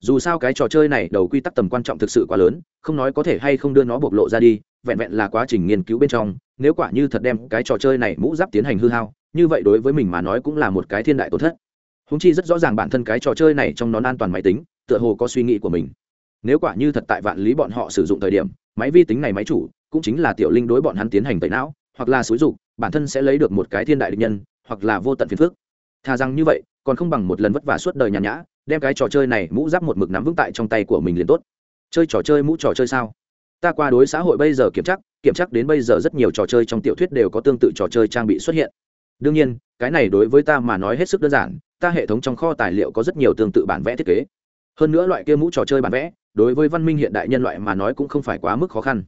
Dù sao cái trò chơi này đầu quy tắc tầm quan trọng thực sự quá lớn, không nói có thể hay không đưa nó bộc lộ ra đi, vẹn vẹn là quá trình nghiên cứu bên trong, nếu quả như thật đem cái trò chơi này mũ giáp tiến hành hư hao, như vậy đối với mình mà nói cũng là một cái thiên đại tổn thất. Húng chi rất rõ ràng bản thân cái trò chơi này trong nón an toàn máy tính, tựa hồ có suy nghĩ của mình nếu quả như thật tại vạn lý bọn họ sử dụng thời điểm, máy vi tính này máy chủ cũng chính là tiểu linh đối bọn hắn tiến hành tẩy não, hoặc là xúi dục, bản thân sẽ lấy được một cái thiên đại định nhân, hoặc là vô tận phiền phước thà rằng như vậy, còn không bằng một lần vất vả suốt đời nhàn nhã, đem cái trò chơi này mũ giáp một mực nắm vững tại trong tay của mình liền tốt. Chơi trò chơi mũ trò chơi sao? Ta qua đối xã hội bây giờ kiểm tra kiểm tra đến bây giờ rất nhiều trò chơi trong tiểu thuyết đều có tương tự trò chơi trang bị xuất hiện. Đương nhiên, cái này đối với ta mà nói hết sức đơn giản, ta hệ thống trong kho tài liệu có rất nhiều tương tự bản vẽ thiết kế. Hơn nữa loại kia mũ trò chơi bản vẽ đối với văn minh hiện đại nhân loại mà nói cũng không phải quá mức khó khăn.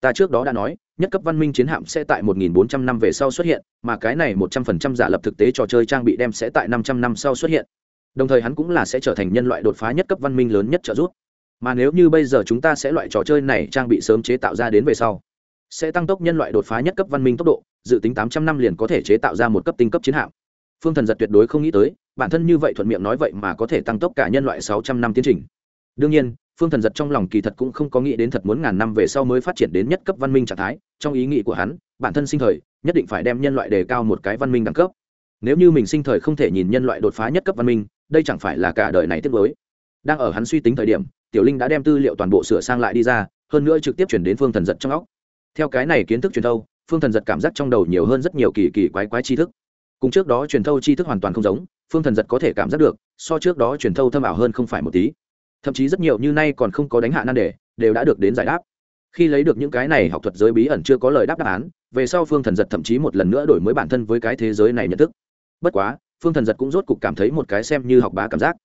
Ta trước đó đã nói, nhất cấp văn minh chiến hạm sẽ tại 1.400 năm về sau xuất hiện, mà cái này 100% giả lập thực tế trò chơi trang bị đem sẽ tại 500 năm sau xuất hiện. Đồng thời hắn cũng là sẽ trở thành nhân loại đột phá nhất cấp văn minh lớn nhất trợ giúp. Mà nếu như bây giờ chúng ta sẽ loại trò chơi này trang bị sớm chế tạo ra đến về sau, sẽ tăng tốc nhân loại đột phá nhất cấp văn minh tốc độ, dự tính 800 năm liền có thể chế tạo ra một cấp tinh cấp chiến hạm. Phương thần giật tuyệt đối không nghĩ tới, bản thân như vậy thuận miệng nói vậy mà có thể tăng tốc cả nhân loại 600 năm tiến trình. Đương nhiên phương thần giật trong lòng kỳ thật cũng không có nghĩ đến thật muốn ngàn năm về sau mới phát triển đến nhất cấp văn minh trạng thái, trong ý nghĩ của hắn, bản thân sinh thời, nhất định phải đem nhân loại đề cao một cái văn minh đẳng cấp. Nếu như mình sinh thời không thể nhìn nhân loại đột phá nhất cấp văn minh, đây chẳng phải là cả đời này tiếp với đang ở hắn suy tính thời điểm, tiểu linh đã đem tư liệu toàn bộ sửa sang lại đi ra, hơn nữa trực tiếp chuyển đến phương thần giật trong óc. Theo cái này kiến thức truyền thâu, phương thần giật cảm giác trong đầu nhiều hơn rất nhiều kỳ kỳ quái quái tri thức. Cùng trước đó truyền thâu tri thức hoàn toàn không giống, phương thần giật có thể cảm giác được, so trước đó truyền thâu thâm ảo hơn không phải một tí thậm chí rất nhiều như nay còn không có đánh hạ nan đề, đều đã được đến giải đáp. Khi lấy được những cái này học thuật giới bí ẩn chưa có lời đáp đáp án, về sau phương thần giật thậm chí một lần nữa đổi mới bản thân với cái thế giới này nhận thức. Bất quá, phương thần giật cũng rốt cục cảm thấy một cái xem như học bá cảm giác.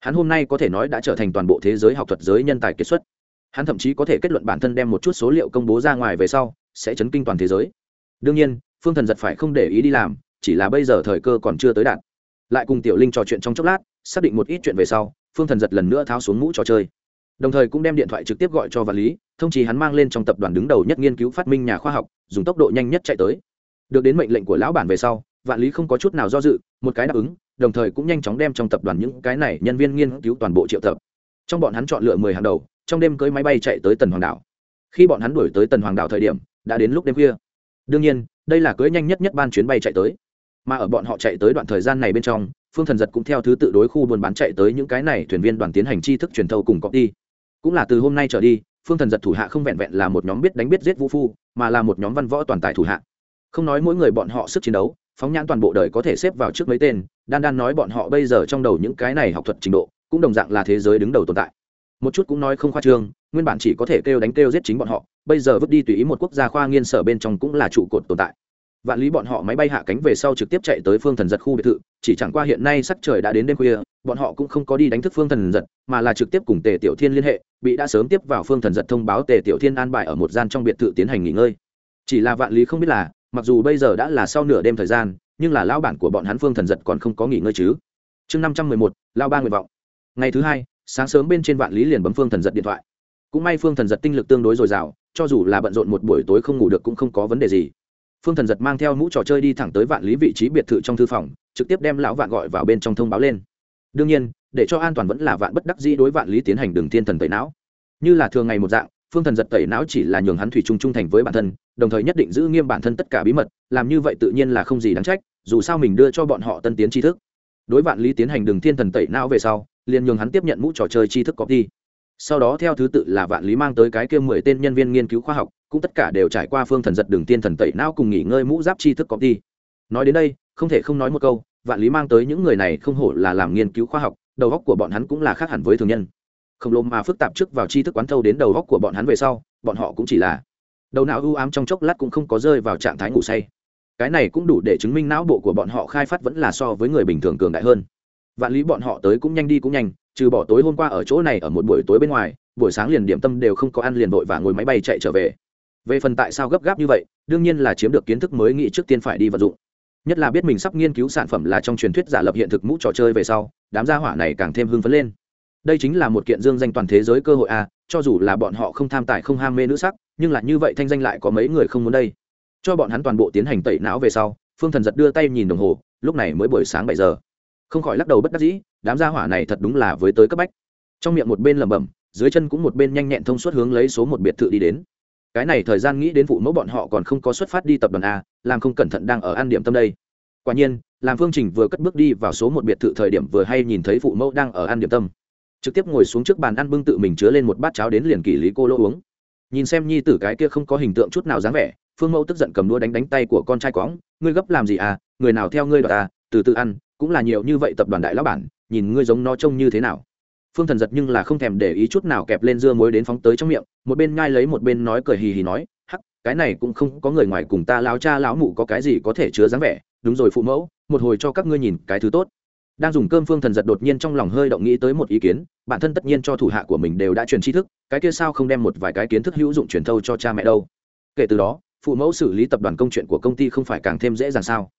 Hắn hôm nay có thể nói đã trở thành toàn bộ thế giới học thuật giới nhân tài kiệt xuất. Hắn thậm chí có thể kết luận bản thân đem một chút số liệu công bố ra ngoài về sau, sẽ chấn kinh toàn thế giới. Đương nhiên, phương thần giật phải không để ý đi làm, chỉ là bây giờ thời cơ còn chưa tới đạt lại cùng tiểu linh trò chuyện trong chốc lát, xác định một ít chuyện về sau phương thần giật lần nữa tháo xuống mũ trò chơi. Đồng thời cũng đem điện thoại trực tiếp gọi cho vật lý, thông chí hắn mang lên trong tập đoàn đứng đầu nhất nghiên cứu phát minh nhà khoa học, dùng tốc độ nhanh nhất chạy tới. Được đến mệnh lệnh của lão bản về sau, vạn lý không có chút nào do dự, một cái đáp ứng, đồng thời cũng nhanh chóng đem trong tập đoàn những cái này nhân viên nghiên cứu toàn bộ triệu tập. Trong bọn hắn chọn lựa mười hàng đầu, trong đêm cưới máy bay chạy tới tần hoàng đảo. Khi bọn hắn đuổi tới tần hoàng đảo thời điểm, đã đến lúc đêm khuya. Đương nhiên, đây là cưới nhanh nhất nhất ban chuyến bay chạy tới. Mà ở bọn họ chạy tới đoạn thời gian này bên trong phương thần giật cũng theo thứ tự đối khu buôn bán chạy tới những cái này thuyền viên đoàn tiến hành tri thức truyền thâu cùng copy. Cũng là từ hôm nay trở đi, phương thần giật thủ hạ không vẹn vẹn là một nhóm biết đánh biết giết vũ phu, mà là một nhóm văn võ toàn tài thủ hạ. Không nói mỗi người bọn họ sức chiến đấu, phóng nhãn toàn bộ đời có thể xếp vào trước mấy tên, đan đan nói bọn họ bây giờ trong đầu những cái này học thuật trình độ, cũng đồng dạng là thế giới đứng đầu tồn tại. Một chút cũng nói không khoa trương, nguyên bản chỉ có thể kêu đánh kêu giết chính bọn họ, bây giờ vứt đi tùy ý một quốc gia khoa nghiên sở bên trong cũng là trụ cột tồn tại vạn lý bọn họ máy bay hạ cánh về sau trực tiếp chạy tới phương thần giật khu biệt thự, chỉ chẳng qua hiện nay sắc trời đã đến đêm khuya, bọn họ cũng không có đi đánh thức phương thần giật, mà là trực tiếp cùng tề tiểu thiên liên hệ, bị đã sớm tiếp vào phương thần giật thông báo tề tiểu thiên an bài ở một gian trong biệt thự tiến hành nghỉ ngơi. Chỉ là vạn lý không biết là, mặc dù bây giờ đã là sau nửa đêm thời gian, nhưng là lao bản của bọn hắn phương thần giật còn không có nghỉ ngơi chứ. Chương năm trăm mười một, lao ba nguyện vọng. Ngày thứ hai, sáng sớm bên trên vạn lý liền bấm phương thần giật điện thoại. Cũng may phương thần giật tinh lực tương đối dồi dào, cho dù là bận rộn một buổi tối không ngủ được cũng không có vấn đề gì phương thần giật mang theo mũ trò chơi đi thẳng tới vạn lý vị trí biệt thự trong thư phòng, trực tiếp đem lão vạn gọi vào bên trong thông báo lên. Đương nhiên, để cho an toàn vẫn là vạn bất đắc dĩ đối vạn lý tiến hành đường thiên thần tẩy não. Như là thường ngày một dạng, phương thần giật tẩy não chỉ là nhường hắn thủy chung trung thành với bản thân, đồng thời nhất định giữ nghiêm bản thân tất cả bí mật, làm như vậy tự nhiên là không gì đáng trách, dù sao mình đưa cho bọn họ tân tiến tri thức. Đối vạn lý tiến hành đường thiên thần tẩy não về sau, liền nhường hắn tiếp nhận mũ trò chơi tri thức copy. Sau đó theo thứ tự là vạn lý mang tới cái kia mười tên nhân viên nghiên cứu khoa học cũng tất cả đều trải qua phương thần giật đường tiên thần tẩy não cùng nghỉ ngơi mũ giáp tri thức có đi nói đến đây, không thể không nói một câu, vạn lý mang tới những người này không hổ là làm nghiên cứu khoa học, đầu óc của bọn hắn cũng là khác hẳn với thường nhân. Khổng lồ mà phức tạp trước vào tri thức quán thâu đến đầu óc của bọn hắn về sau, bọn họ cũng chỉ là đầu não ưu ám trong chốc lát cũng không có rơi vào trạng thái ngủ say. Cái này cũng đủ để chứng minh não bộ của bọn họ khai phát vẫn là so với người bình thường cường đại hơn. Vạn lý bọn họ tới cũng nhanh đi cũng nhanh, trừ bỏ tối hôm qua ở chỗ này ở một buổi tối bên ngoài, buổi sáng liền điểm tâm đều không có ăn liền vội và ngồi máy bay chạy trở về về phần tại sao gấp gáp như vậy đương nhiên là chiếm được kiến thức mới nghĩ trước tiên phải đi vận dụng. Nhất là biết mình sắp nghiên cứu sản phẩm là trong truyền thuyết giả lập hiện thực mũ trò chơi về sau đám gia hỏa này càng thêm hưng phấn lên. Đây chính là một kiện dương danh toàn thế giới cơ hội à, cho dù là bọn họ không tham tài không ham mê nữ sắc nhưng là như vậy thanh danh lại có mấy người không muốn đây. Cho bọn hắn toàn bộ tiến hành tẩy não về sau phương thần giật đưa tay nhìn đồng hồ lúc này mới buổi sáng bảy giờ. Không khỏi lắc đầu bất đắc dĩ đám gia hỏa này thật đúng là với tới cấp bách. Trong miệng một bên lẩm bẩm dưới chân cũng một bên nhanh nhẹn thông suốt hướng lấy số một biệt thự đi đến cái này thời gian nghĩ đến vụ mẫu bọn họ còn không có xuất phát đi tập đoàn a, làm không cẩn thận đang ở an điểm tâm đây. Quả nhiên, làm phương trình vừa cất bước đi vào số một biệt thự thời điểm vừa hay nhìn thấy phụ mẫu đang ở an điểm tâm. Trực tiếp ngồi xuống trước bàn ăn bưng tự mình chứa lên một bát cháo đến liền kỷ lý cô lỗ uống. Nhìn xem nhi tử cái kia không có hình tượng chút nào dáng vẻ, phương mẫu tức giận cầm đũa đánh đánh tay của con trai quõng ngươi gấp làm gì à? Người nào theo ngươi đoạt à? Từ từ ăn, cũng là nhiều như vậy tập đoàn đại lão bản, nhìn ngươi giống nó trông như thế nào phương thần giật nhưng là không thèm để ý chút nào kẹp lên dưa muối đến phóng tới trong miệng, một bên ngai lấy một bên nói cười hì hì nói, hắc, cái này cũng không có người ngoài cùng ta lão cha lão mụ có cái gì có thể chứa dáng vẻ, đúng rồi phụ mẫu, một hồi cho các ngươi nhìn cái thứ tốt. Đang dùng cơm phương thần giật đột nhiên trong lòng hơi động nghĩ tới một ý kiến, bản thân tất nhiên cho thủ hạ của mình đều đã truyền tri thức, cái kia sao không đem một vài cái kiến thức hữu dụng truyền thâu cho cha mẹ đâu. Kể từ đó, phụ mẫu xử lý tập đoàn công chuyện của công ty không phải càng thêm dễ dàng sao?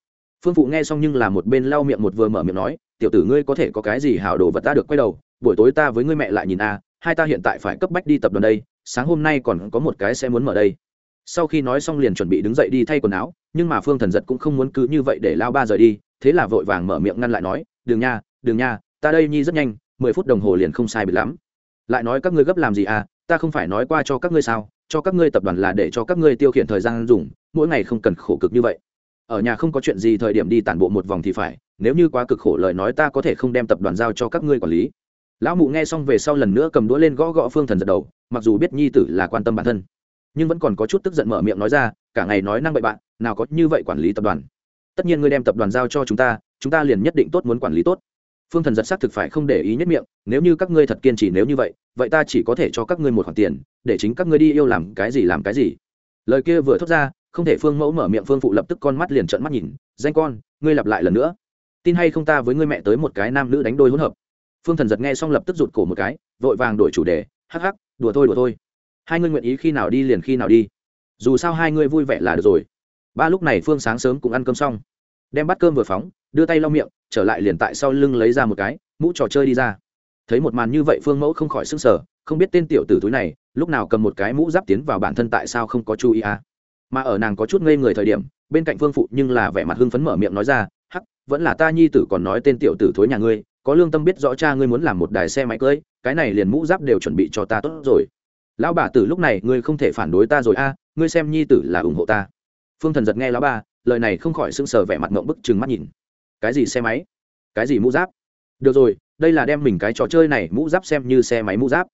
Phương phụ nghe xong nhưng là một bên lau miệng một vừa mở miệng nói, tiểu tử ngươi có thể có cái gì hảo đồ vật ta được quay đầu buổi tối ta với ngươi mẹ lại nhìn a, hai ta hiện tại phải cấp bách đi tập đoàn đây, sáng hôm nay còn có một cái sẽ muốn mở đây. Sau khi nói xong liền chuẩn bị đứng dậy đi thay quần áo, nhưng mà phương thần giật cũng không muốn cứ như vậy để lao ba rời đi, thế là vội vàng mở miệng ngăn lại nói, đường nha đường nha, ta đây nhi rất nhanh, mười phút đồng hồ liền không sai bị lắm. Lại nói, các ngươi gấp làm gì à? Ta không phải nói qua cho các ngươi sao? Cho các ngươi tập đoàn là để cho các ngươi tiêu khiển thời gian dùng, mỗi ngày không cần khổ cực như vậy. Ở nhà không có chuyện gì thời điểm đi tản bộ một vòng thì phải, nếu như quá cực khổ lời nói ta có thể không đem tập đoàn giao cho các ngươi quản lý lão mụ nghe xong về sau lần nữa cầm đũa lên gõ gõ phương thần giật đầu, mặc dù biết nhi tử là quan tâm bản thân, nhưng vẫn còn có chút tức giận mở miệng nói ra, cả ngày nói năng bậy bạn nào có như vậy quản lý tập đoàn. Tất nhiên ngươi đem tập đoàn giao cho chúng ta chúng ta liền nhất định tốt muốn quản lý tốt. Phương thần giật xác thực phải không để ý nhất miệng, nếu như các ngươi thật kiên trì nếu như vậy vậy ta chỉ có thể cho các ngươi một khoản tiền, để chính các ngươi đi yêu làm cái gì làm cái gì. Lời kia vừa thốt ra, không thể phương mẫu mở miệng, phương phụ lập tức con mắt liền trợn mắt nhìn, danh con, ngươi lặp lại lần nữa. Tin hay không ta với ngươi mẹ tới một cái nam nữ đánh đôi hỗn hợp phương thần giật nghe xong lập tức rụt cổ một cái, vội vàng đổi chủ đề, hắc hắc, đùa thôi đùa thôi. Hai ngươi nguyện ý khi nào đi liền khi nào đi. Dù sao hai ngươi vui vẻ là được rồi. Ba lúc này phương sáng sớm cũng ăn cơm xong. Đem bát cơm vừa phóng, đưa tay lau miệng, trở lại liền tại sau lưng lấy ra một cái, mũ trò chơi đi ra. Thấy một màn như vậy phương mẫu không khỏi s ư n g sở không biết tên tiểu tử túi này lúc nào cầm một cái mũ giáp tiến vào bản thân tại sao không có chú ý à. mà ở nàng có chút ngây người thời điểm, bên cạnh phương phụ nhưng là vẻ mặt hưng phấn mở miệng nói ra, hắc, vẫn là ta nhi tử còn nói tên tiểu tử thối nhà ngươi có lương tâm biết rõ cha ngươi muốn làm một đài xe máy cưới, cái này liền mũ giáp đều chuẩn bị cho ta tốt rồi. Lão bà tử lúc này, ngươi không thể phản đối ta rồi a, ngươi xem nhi tử là ủng hộ ta. Phương thần giật nghe lão ba lời này không khỏi sưng sờ vẻ mặt ngộng bức chừng mắt nhìn. Cái gì xe máy? Cái gì mũ giáp? Được rồi, đây là đem mình cái trò chơi này mũ giáp xem như xe máy mũ giáp.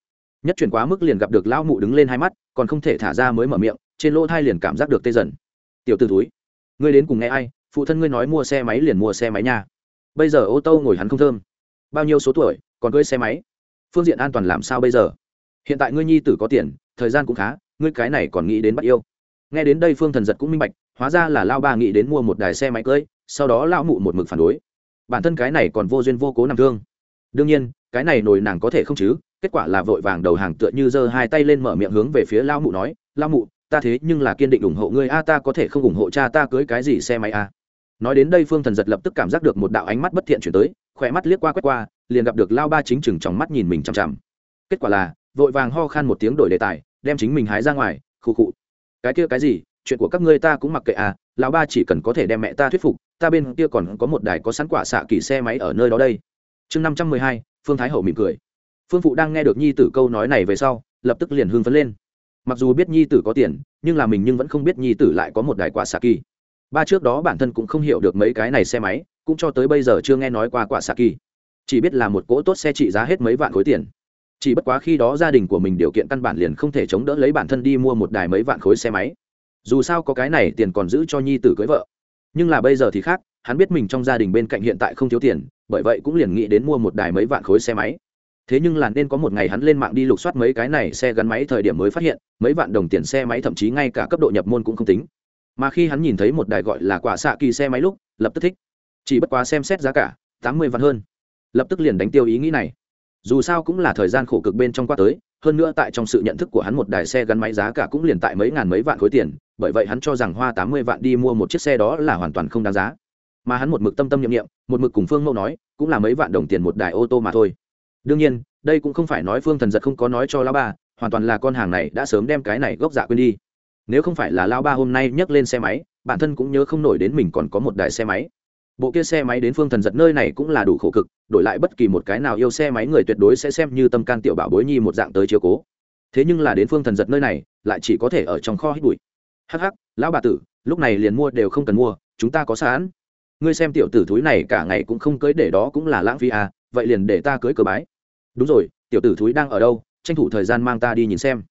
Nhất chuyển quá mức liền gặp được lão mụ đứng lên hai mắt, còn không thể thả ra mới mở miệng, trên lỗ thai liền cảm giác được tê dần. Tiểu t ử túi ngươi đến cùng nghe ai? Phụ thân ngươi nói mua xe máy liền mua xe máy nha. Bây giờ ô tô ngồi hắn không thơm bao nhiêu số tuổi, còn cưới xe máy. Phương diện an toàn làm sao bây giờ? Hiện tại ngươi nhi tử có tiền, thời gian cũng khá, ngươi cái này còn nghĩ đến bắt yêu. Nghe đến đây phương thần giật cũng minh bạch, hóa ra là lao ba nghĩ đến mua một đài xe máy cưới, sau đó lão mụ một mực phản đối. Bản thân cái này còn vô duyên vô cố nằm thương. Đương nhiên, cái này nổi nàng có thể không chứ, kết quả là vội vàng đầu hàng tựa như giơ hai tay lên mở miệng hướng về phía lao mụ nói lao mụ, ta thế nhưng là kiên định ủng hộ ngươi a, ta có thể không ủng hộ cha ta cưới cái gì xe máy a? Nói đến đây phương thần giật lập tức cảm giác được một đạo ánh mắt bất thiện chuyển tới khỏe mắt liếc qua quét qua, liền gặp được lao ba chính chừng trong mắt nhìn mình chằm chằm. Kết quả là, vội vàng ho khan một tiếng đổi đề tài, đem chính mình hái ra ngoài, khụ khụ. Cái kia cái gì? Chuyện của các ngươi ta cũng mặc kệ à lão ba chỉ cần có thể đem mẹ ta thuyết phục, ta bên kia còn có một đài có sẵn quả xạ kỳ xe máy ở nơi đó đây. Chương năm trăm mười hai, phương thái hậu mỉm cười. Phương phụ đang nghe được nhi tử câu nói này về sau, lập tức liền hưng phấn lên. Mặc dù biết nhi tử có tiền, nhưng là mình nhưng vẫn không biết nhi tử lại có một đài quả xạ kỳ. Ba trước đó bản thân cũng không hiểu được mấy cái này xe máy cũng cho tới bây giờ chưa nghe nói qua quả xạ kỳ chỉ biết là một cỗ tốt xe trị giá hết mấy vạn khối tiền. Chỉ bất quá khi đó gia đình của mình điều kiện căn bản liền không thể chống đỡ lấy bản thân đi mua một đài mấy vạn khối xe máy. Dù sao có cái này tiền còn giữ cho nhi tử cưới vợ. Nhưng là bây giờ thì khác, hắn biết mình trong gia đình bên cạnh hiện tại không thiếu tiền, bởi vậy cũng liền nghĩ đến mua một đài mấy vạn khối xe máy. Thế nhưng là nên có một ngày hắn lên mạng đi lục soát mấy cái này xe gắn máy thời điểm mới phát hiện, mấy vạn đồng tiền xe máy thậm chí ngay cả cấp độ nhập môn cũng không tính. Mà khi hắn nhìn thấy một đài gọi là quả xạ kỳ xe máy lúc, lập tức thích chỉ bất quá xem xét giá cả, tám mươi vạn hơn. Lập tức liền đánh tiêu ý nghĩ này. Dù sao cũng là thời gian khổ cực bên trong qua tới, hơn nữa tại trong sự nhận thức của hắn một đài xe gắn máy giá cả cũng liền tại mấy ngàn mấy vạn khối tiền, bởi vậy hắn cho rằng hoa tám mươi vạn đi mua một chiếc xe đó là hoàn toàn không đáng giá. Mà hắn một mực tâm tâm nhiệm nghiệm một mực cùng phương mẫu nói, cũng là mấy vạn đồng tiền một đài ô tô mà thôi. Đương nhiên, đây cũng không phải nói phương thần giật không có nói cho lao ba, hoàn toàn là con hàng này đã sớm đem cái này gốc dạ quên đi. Nếu không phải là lao ba hôm nay nhấc lên xe máy, bản thân cũng nhớ không nổi đến mình còn có một đài xe máy bộ kia xe máy đến phương thần giật nơi này cũng là đủ khổ cực, đổi lại bất kỳ một cái nào yêu xe máy người tuyệt đối sẽ xem như tâm can tiểu bảo bối nhi một dạng tới chiều cố. Thế nhưng là đến phương thần giật nơi này, lại chỉ có thể ở trong kho hít bụi. Hắc hắc, lão bà tử, lúc này liền mua đều không cần mua, chúng ta có sán. ngươi xem tiểu tử thúi này cả ngày cũng không cưới để đó cũng là lãng phí à vậy liền để ta cưới cờ bái. Đúng rồi, tiểu tử thúi đang ở đâu, tranh thủ thời gian mang ta đi nhìn xem.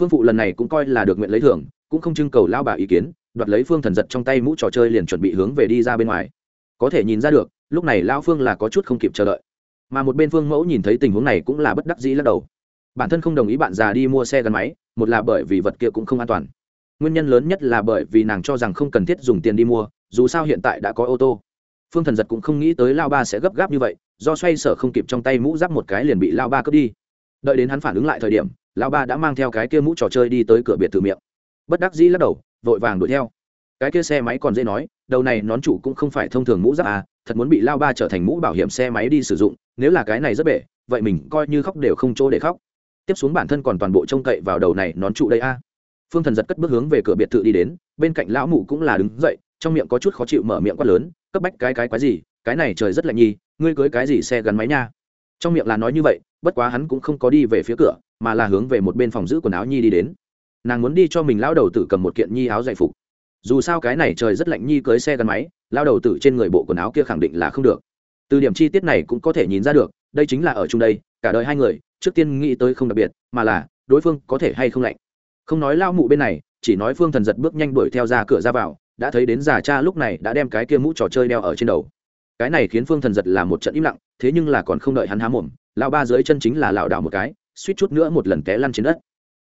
Phương phụ lần này cũng coi là được nguyện lấy thưởng, cũng không trưng cầu lao bà ý kiến, đoạt lấy phương thần giật trong tay mũ trò chơi liền chuẩn bị hướng về đi ra bên ngoài có thể nhìn ra được, lúc này lao phương là có chút không kịp chờ đợi. Mà một bên phương mẫu nhìn thấy tình huống này cũng là bất đắc dĩ lắc đầu. Bản thân không đồng ý bạn già đi mua xe gắn máy, một là bởi vì vật kia cũng không an toàn. Nguyên nhân lớn nhất là bởi vì nàng cho rằng không cần thiết dùng tiền đi mua, dù sao hiện tại đã có ô tô. Phương thần giật cũng không nghĩ tới lao ba sẽ gấp gáp như vậy, do xoay sở không kịp trong tay mũ giáp một cái liền bị lao ba cướp đi. Đợi đến hắn phản ứng lại thời điểm lao ba đã mang theo cái kia mũ trò chơi đi tới cửa biệt thự miệng. Bất đắc dĩ lắc đầu, vội vàng đuổi theo. Cái kia xe máy còn dễ nói đầu này nón chủ cũng không phải thông thường mũ giáp à thật muốn bị lao ba trở thành mũ bảo hiểm xe máy đi sử dụng, nếu là cái này rất bể, vậy mình coi như khóc đều không chỗ để khóc. Tiếp xuống bản thân còn toàn bộ trông cậy vào đầu này nón trụ đây a. Phương thần giật cất bước hướng về cửa biệt thự đi đến, bên cạnh lão mụ cũng là đứng dậy, trong miệng có chút khó chịu mở miệng quát lớn, cấp bách cái cái quái gì, cái này trời rất lạnh nhi ngươi cưới cái gì xe gắn máy nha. Trong miệng là nói như vậy, bất quá hắn cũng không có đi về phía cửa, mà là hướng về một bên phòng giữ quần áo nhi đi đến. Nàng muốn đi cho mình lão đầu tử cầm một kiện nhi áo giải phục dù sao cái này trời rất lạnh nhi cưới xe gắn máy, lao đầu tử trên người bộ quần áo kia khẳng định là không được. Từ điểm chi tiết này cũng có thể nhìn ra được, đây chính là ở chung đây, cả đời hai người, trước tiên nghĩ tới không đặc biệt, mà là, đối phương có thể hay không lạnh. Không nói lao mụ bên này, chỉ nói phương thần giật bước nhanh đuổi theo ra cửa ra vào, đã thấy đến già cha lúc này đã đem cái kia mũ trò chơi đeo ở trên đầu. Cái này khiến phương thần giật là một trận im lặng, thế nhưng là còn không đợi hắn há mồm lao ba dưới chân chính là lảo đảo một cái, suýt chút nữa một lần té lăn trên đất.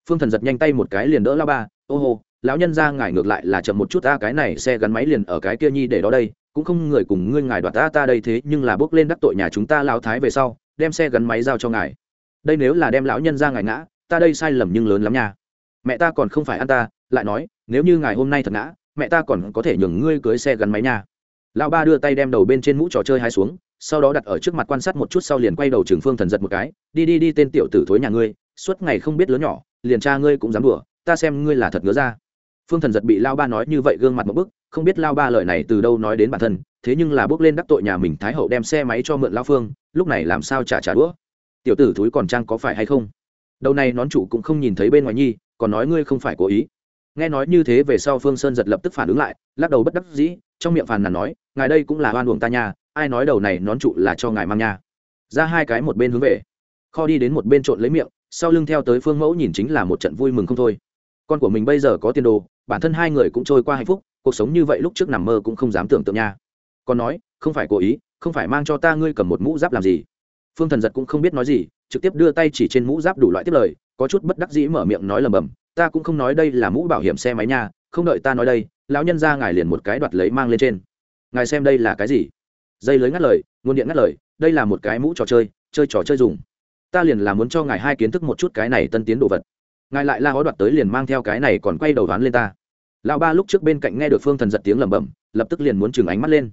Phương thần giật nhanh tay một cái liền đỡ lao ba, ô hô lão nhân ra ngài ngược lại là chậm một chút ta cái này xe gắn máy liền ở cái kia nhi để đó đây, cũng không người cùng ngươi ngài đoạt ta ta đây thế, nhưng là bước lên đắc tội nhà chúng ta lao thái về sau, đem xe gắn máy giao cho ngài. Đây nếu là đem lão nhân ra ngài ngã, ta đây sai lầm nhưng lớn lắm nha. Mẹ ta còn không phải ăn ta, lại nói, nếu như ngài hôm nay thật ngã, mẹ ta còn có thể nhường ngươi cưới xe gắn máy nha. Lão ba đưa tay đem đầu bên trên mũ trò chơi hai xuống, sau đó đặt ở trước mặt quan sát một chút sau liền quay đầu trường phương thần giật một cái, đi đi đi, tên tiểu tử thối nhà ngươi, suốt ngày không biết lớn nhỏ, liền cha ngươi cũng dám đùa, ta xem ngươi là thật ngứa ra phương thần giật bị lao ba nói như vậy gương mặt một bức, không biết lao ba lời này từ đâu nói đến bản thân, thế nhưng là bước lên đắc tội nhà mình thái hậu đem xe máy cho mượn lao phương, lúc này làm sao trả trả đũa? Tiểu tử thúi còn trang có phải hay không? Đầu này nón chủ cũng không nhìn thấy bên ngoài nhi, còn nói ngươi không phải cố ý. Nghe nói như thế về sau phương sơn giật lập tức phản ứng lại, lắc đầu bất đắc dĩ, trong miệng phàn nàn nói, ngài đây cũng là oan uổng ta nha, ai nói đầu này nón trụ là cho ngài mang nha? Ra hai cái một bên hướng về. Kho đi đến một bên trộn lấy miệng, sau lưng theo tới phương mẫu nhìn chính là một trận vui mừng không thôi con của mình bây giờ có tiền đồ, bản thân hai người cũng trôi qua hạnh phúc, cuộc sống như vậy lúc trước nằm mơ cũng không dám tưởng tượng nha. Con nói, không phải cố ý, không phải mang cho ta ngươi cầm một mũ giáp làm gì. Phương thần giật cũng không biết nói gì, trực tiếp đưa tay chỉ trên mũ giáp đủ loại tiếp lời, có chút bất đắc dĩ mở miệng nói lầm bầm, ta cũng không nói đây là mũ bảo hiểm xe máy nha, không đợi ta nói đây, lão nhân ra ngài liền một cái đoạt lấy mang lên trên. Ngài xem đây là cái gì? Dây lưới ngắt lời, nguồn điện ngắt lời, đây là một cái mũ trò chơi chơi trò chơi dùng. Ta liền là muốn cho ngài hai kiến thức một chút cái này tân tiến đồ vật ngài lại la hó đoạt tới liền mang theo cái này còn quay đầu đoán lên ta. Lão ba lúc trước bên cạnh nghe được phương thần giật tiếng lẩm bẩm, lập tức liền muốn chừng ánh mắt lên.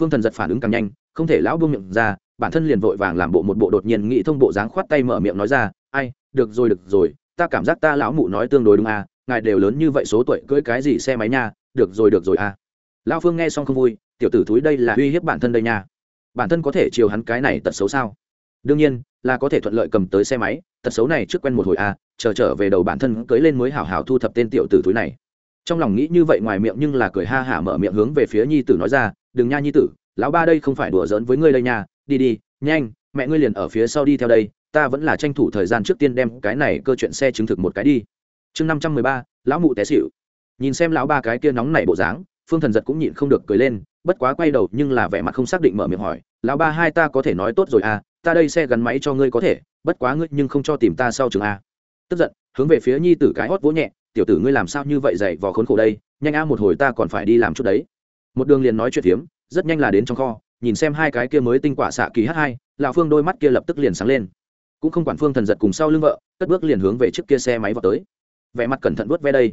Phương thần giật phản ứng càng nhanh, không thể lão buông miệng ra, bản thân liền vội vàng làm bộ một bộ đột nhiên nghĩ thông bộ dáng khoát tay mở miệng nói ra, ai, được rồi được rồi, ta cảm giác ta lão mụ nói tương đối đúng à ngài đều lớn như vậy số tuổi cưỡi cái gì xe máy nha, được rồi được rồi à. Lão phương nghe xong không vui, tiểu tử thúi đây là uy hiếp bản thân đây nha. Bản thân có thể chiều hắn cái này tật xấu sao? Đương nhiên là có thể thuận lợi cầm tới xe máy tật xấu này trước quen một hồi a à, chờ trở về đầu bản thân cưới lên mới hảo hảo thu thập tên tiểu tử túi này. Trong lòng nghĩ như vậy ngoài miệng nhưng là cười ha hả mở miệng hướng về phía nhi tử nói ra đừng nha nhi tử lão ba đây không phải đùa giỡn với ngươi đây nha đi đi nhanh mẹ ngươi liền ở phía sau đi theo đây ta vẫn là tranh thủ thời gian trước tiên đem cái này cơ chuyện xe chứng thực một cái đi. Chương năm trăm mười ba lão mụ té xịu nhìn xem lão ba cái kia nóng nảy bộ dáng phương thần giật cũng nhịn không được cười lên bất quá quay đầu nhưng là vẻ mặt không xác định mở miệng hỏi lão ba hai ta có thể nói tốt rồi à ta đây xe gắn máy cho ngươi có thể bất quá ngươi nhưng không cho tìm ta sau trường a à. tức giận hướng về phía nhi tử cái hót vỗ nhẹ tiểu tử ngươi làm sao như vậy dậy vò khốn khổ đây nhanh a một hồi ta còn phải đi làm chút đấy. Một đường liền nói chuyện hiếm, rất nhanh là đến trong kho nhìn xem hai cái kia mới tinh quả xạ kỳ h hai lão phương đôi mắt kia lập tức liền sáng lên. Cũng không quản phương thần giật cùng sau lưng vợ cất bước liền hướng về chiếc kia xe máy vào tới. Vẻ mặt cẩn thận vớt ve đây.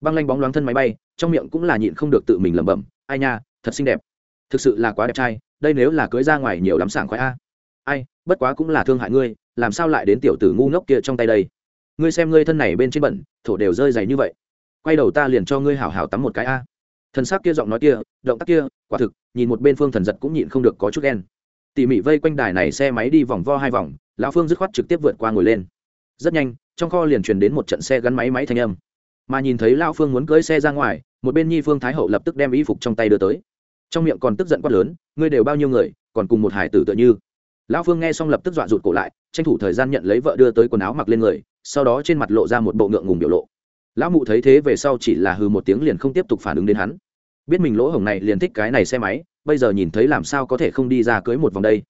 Băng lanh bóng loáng thân máy bay trong miệng cũng là nhịn không được tự mình lẩm bẩm ai nha thật xinh đẹp. Thực sự là quá đẹp trai đây nếu là cưới ra ngoài nhiều lắm sảng khoái a. Ai, bất quá cũng là thương hại ngươi, làm sao lại đến tiểu tử ngu ngốc kia trong tay đây? Ngươi xem ngươi thân này bên trên bẩn, thổ đều rơi dày như vậy. Quay đầu ta liền cho ngươi hảo hảo tắm một cái a. Thần sắc kia giọng nói kia, động tác kia, quả thực, nhìn một bên phương thần giật cũng nhịn không được có chút ghen. Tỉ mỉ vây quanh đài này xe máy đi vòng vo hai vòng, lão phương dứt khoát trực tiếp vượt qua ngồi lên. Rất nhanh, trong kho liền truyền đến một trận xe gắn máy máy thanh âm. Mà nhìn thấy lão phương muốn cưới xe ra ngoài, một bên nhi phương thái hậu lập tức đem y phục trong tay đưa tới trong miệng còn tức giận quát lớn, ngươi đều bao nhiêu người, còn cùng một hải tử tựa như? Lão phương nghe xong lập tức dọa rụt cổ lại, tranh thủ thời gian nhận lấy vợ đưa tới quần áo mặc lên người, sau đó trên mặt lộ ra một bộ ngượng ngùng biểu lộ. Lão mụ thấy thế về sau chỉ là hư một tiếng liền không tiếp tục phản ứng đến hắn. Biết mình lỗ hổng này liền thích cái này xe máy, bây giờ nhìn thấy làm sao có thể không đi ra cưới một vòng đây.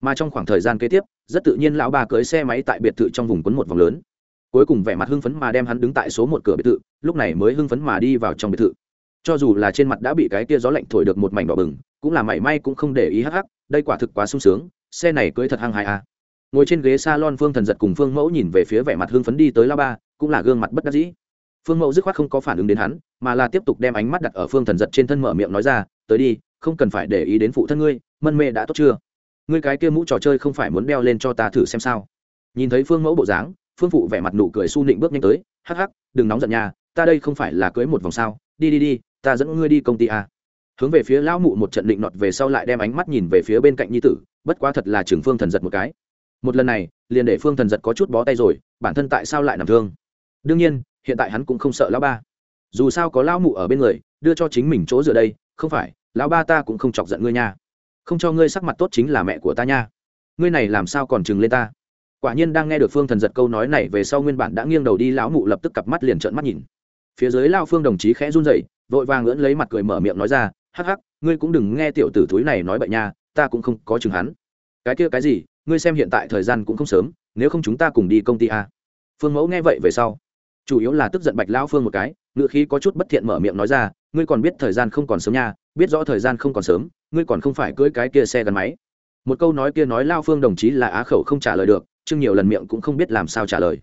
Mà trong khoảng thời gian kế tiếp, rất tự nhiên lão ba cưới xe máy tại biệt thự trong vùng quấn một vòng lớn. Cuối cùng vẻ mặt hưng phấn mà đem hắn đứng tại số một cửa biệt thự, lúc này mới hưng phấn mà đi vào trong biệt thự cho dù là trên mặt đã bị cái tia gió lạnh thổi được một mảnh đỏ bừng, cũng là mảy may cũng không để ý hắc hắc, đây quả thực quá sung sướng, xe này cưới thật hăng hai a à. ngồi trên ghế s a lon phương thần giật cùng phương mẫu nhìn về phía vẻ mặt hưng phấn đi tới la ba, cũng là gương mặt bất đắc dĩ. Phương mẫu dứt khoát không có phản ứng đến hắn, mà là tiếp tục đem ánh mắt đặt ở phương thần giật trên thân mở miệng nói ra, tới đi, không cần phải để ý đến phụ thân ngươi, mân mê đã tốt chưa? Ngươi cái kia mũ trò chơi không phải muốn đeo lên cho ta thử xem sao? Nhìn thấy phương mẫu bộ dáng, phương phụ vẻ mặt nụ cười su nịnh bước nhanh tới, hắc hắc, đừng nóng giận nhà ta đây không phải là cưới một vòng sao? Đi đi đi ta dẫn ngươi đi công ty a. hướng về phía lão mụ một trận định nọt về sau lại đem ánh mắt nhìn về phía bên cạnh nhi tử, bất quá thật là trường phương thần giật một cái. Một lần này, liền để phương thần giật có chút bó tay rồi, bản thân tại sao lại nằm thương? Đương nhiên, hiện tại hắn cũng không sợ lão ba. Dù sao có lão mụ ở bên người, đưa cho chính mình chỗ dựa đây, không phải, lão ba ta cũng không chọc giận ngươi nha. Không cho ngươi sắc mặt tốt chính là mẹ của ta nha. Ngươi này làm sao còn chừng lên ta? Quả nhiên đang nghe được phương thần giật câu nói này về sau nguyên bản đã nghiêng đầu đi, lão mụ lập tức cặp mắt liền trợn mắt nhìn. Phía dưới lao phương đồng chí khẽ run rẩy vội vàng ngỡn lấy mặt cười mở miệng nói ra, hắc hắc, ngươi cũng đừng nghe tiểu tử thúi này nói bậy nha, ta cũng không có chừng hắn. Cái kia cái gì, ngươi xem hiện tại thời gian cũng không sớm, nếu không chúng ta cùng đi công ty a phương mẫu nghe vậy về sau, chủ yếu là tức giận bạch lão phương một cái, ngựa khí có chút bất thiện mở miệng nói ra, ngươi còn biết thời gian không còn sớm nha, biết rõ thời gian không còn sớm, ngươi còn không phải cưỡi cái kia xe gắn máy. Một câu nói kia nói lao phương đồng chí là á khẩu không trả lời được chưng nhiều lần miệng cũng không biết làm sao trả lời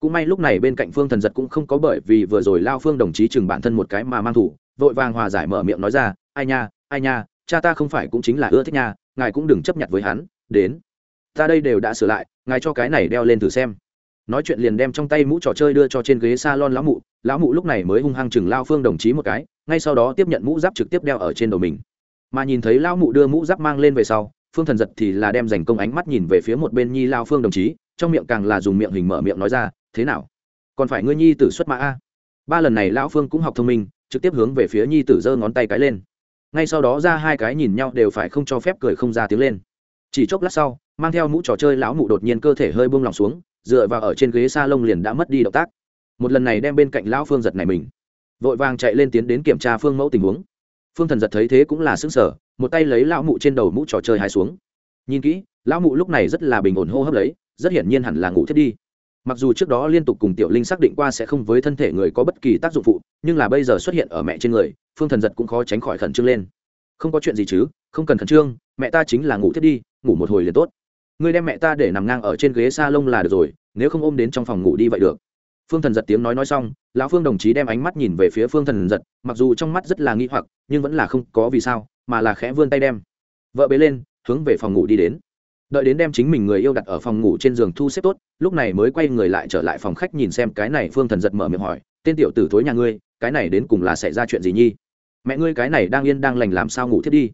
cũng may lúc này bên cạnh phương thần giật cũng không có bởi vì vừa rồi lao phương đồng chí chừng bản thân một cái mà mang thủ, vội vàng hòa giải mở miệng nói ra, ai nha ai nha, cha ta không phải cũng chính là ưa thích nha, ngài cũng đừng chấp nhận với hắn, đến, ta đây đều đã sửa lại, ngài cho cái này đeo lên thử xem. Nói chuyện liền đem trong tay mũ trò chơi đưa cho trên ghế s a lon lão mụ lão mụ lúc này mới hung hăng chừng lao phương đồng chí một cái, ngay sau đó tiếp nhận mũ giáp trực tiếp đeo ở trên đầu mình. Mà nhìn thấy lão mụ đưa mũ giáp mang lên về sau, phương thần giật thì là đem dành công ánh mắt nhìn về phía một bên nhi lao phương đồng chí, trong miệng càng là dùng miệng hình mở miệng nói ra thế nào? Còn phải ngươi nhi tử xuất mã a? Ba lần này lão phương cũng học thông minh, trực tiếp hướng về phía nhi tử giơ ngón tay cái lên. Ngay sau đó ra hai cái nhìn nhau đều phải không cho phép cười không ra tiếng lên. Chỉ chốc lát sau, mang theo mũ trò chơi lão mụ đột nhiên cơ thể hơi buông lỏng xuống, dựa vào ở trên ghế s a lông liền đã mất đi động tác. Một lần này đem bên cạnh lão phương giật này mình. Vội vàng chạy lên tiến đến kiểm tra phương mẫu tình huống. Phương thần giật thấy thế cũng là xứng sở một tay lấy lão mụ trên đầu mũ trò chơi hai xuống. Nhìn kỹ, lão mụ lúc này rất là bình ổn hô hấp lấy, rất hiển nhiên hẳn là ngủ thiết đi mặc dù trước đó liên tục cùng tiểu linh xác định qua sẽ không với thân thể người có bất kỳ tác dụng phụ, nhưng là bây giờ xuất hiện ở mẹ trên người, phương thần giật cũng khó tránh khỏi khẩn trương lên. Không có chuyện gì chứ, không cần khẩn trương, mẹ ta chính là ngủ thiết đi, ngủ một hồi liền tốt. Ngươi đem mẹ ta để nằm ngang ở trên ghế s a lông là được rồi, nếu không ôm đến trong phòng ngủ đi vậy được. Phương thần giật tiếng nói nói xong, lão phương đồng chí đem ánh mắt nhìn về phía phương thần giật, mặc dù trong mắt rất là nghi hoặc, nhưng vẫn là không có vì sao, mà là khẽ vươn tay đem vợ bế lên, hướng về phòng ngủ đi đến đợi đến đem chính mình người yêu đặt ở phòng ngủ trên giường thu xếp tốt, lúc này mới quay người lại trở lại phòng khách nhìn xem cái này phương thần giật mở miệng hỏi, tên tiểu tử thối nhà ngươi, cái này đến cùng là xảy ra chuyện gì nhi? Mẹ ngươi cái này đang yên đang lành làm sao ngủ thiết đi?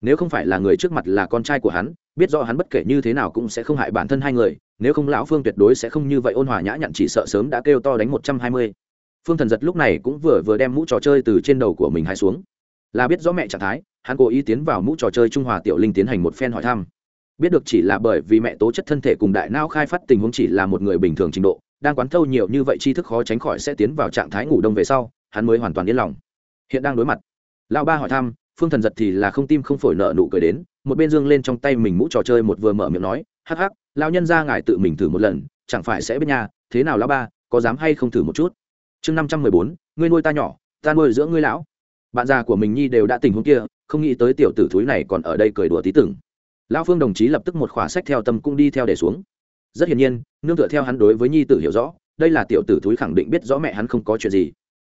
Nếu không phải là người trước mặt là con trai của hắn, biết rõ hắn bất kể như thế nào cũng sẽ không hại bản thân hai người, nếu không lão phương tuyệt đối sẽ không như vậy ôn hòa nhã nhặn chỉ sợ sớm đã kêu to đánh một trăm hai mươi. Phương thần giật lúc này cũng vừa vừa đem mũ trò chơi từ trên đầu của mình hai xuống. Là biết rõ mẹ trạng thái, hắn cố ý tiến vào mũ trò chơi trung hòa tiểu linh tiến hành một phen hỏi thăm biết được chỉ là bởi vì mẹ tố chất thân thể cùng đại não khai phát tình huống chỉ là một người bình thường trình độ, đang quán thâu nhiều như vậy tri thức khó tránh khỏi sẽ tiến vào trạng thái ngủ đông về sau, hắn mới hoàn toàn yên lòng. Hiện đang đối mặt. Lão ba hỏi thăm, phương thần giật thì là không tim không phổi nợ nụ cười đến, một bên dương lên trong tay mình mũ trò chơi một vừa mở miệng nói, hắc hắc lao nhân ra ngài tự mình thử một lần, chẳng phải sẽ biết nhà thế nào lão ba, có dám hay không thử một chút? Chương năm trăm mười bốn, ngươi nuôi ta nhỏ, ta nuôi giữa ngươi lão. Bạn già của mình nhi đều đã tình huống kia, không nghĩ tới tiểu tử thúi này còn ở đây cười đùa tí tưởng lão phương đồng chí lập tức một khỏa sách theo tâm cũng đi theo để xuống. Rất hiển nhiên, nương tựa theo hắn đối với nhi tử hiểu rõ, đây là tiểu tử thúi khẳng định biết rõ mẹ hắn không có chuyện gì.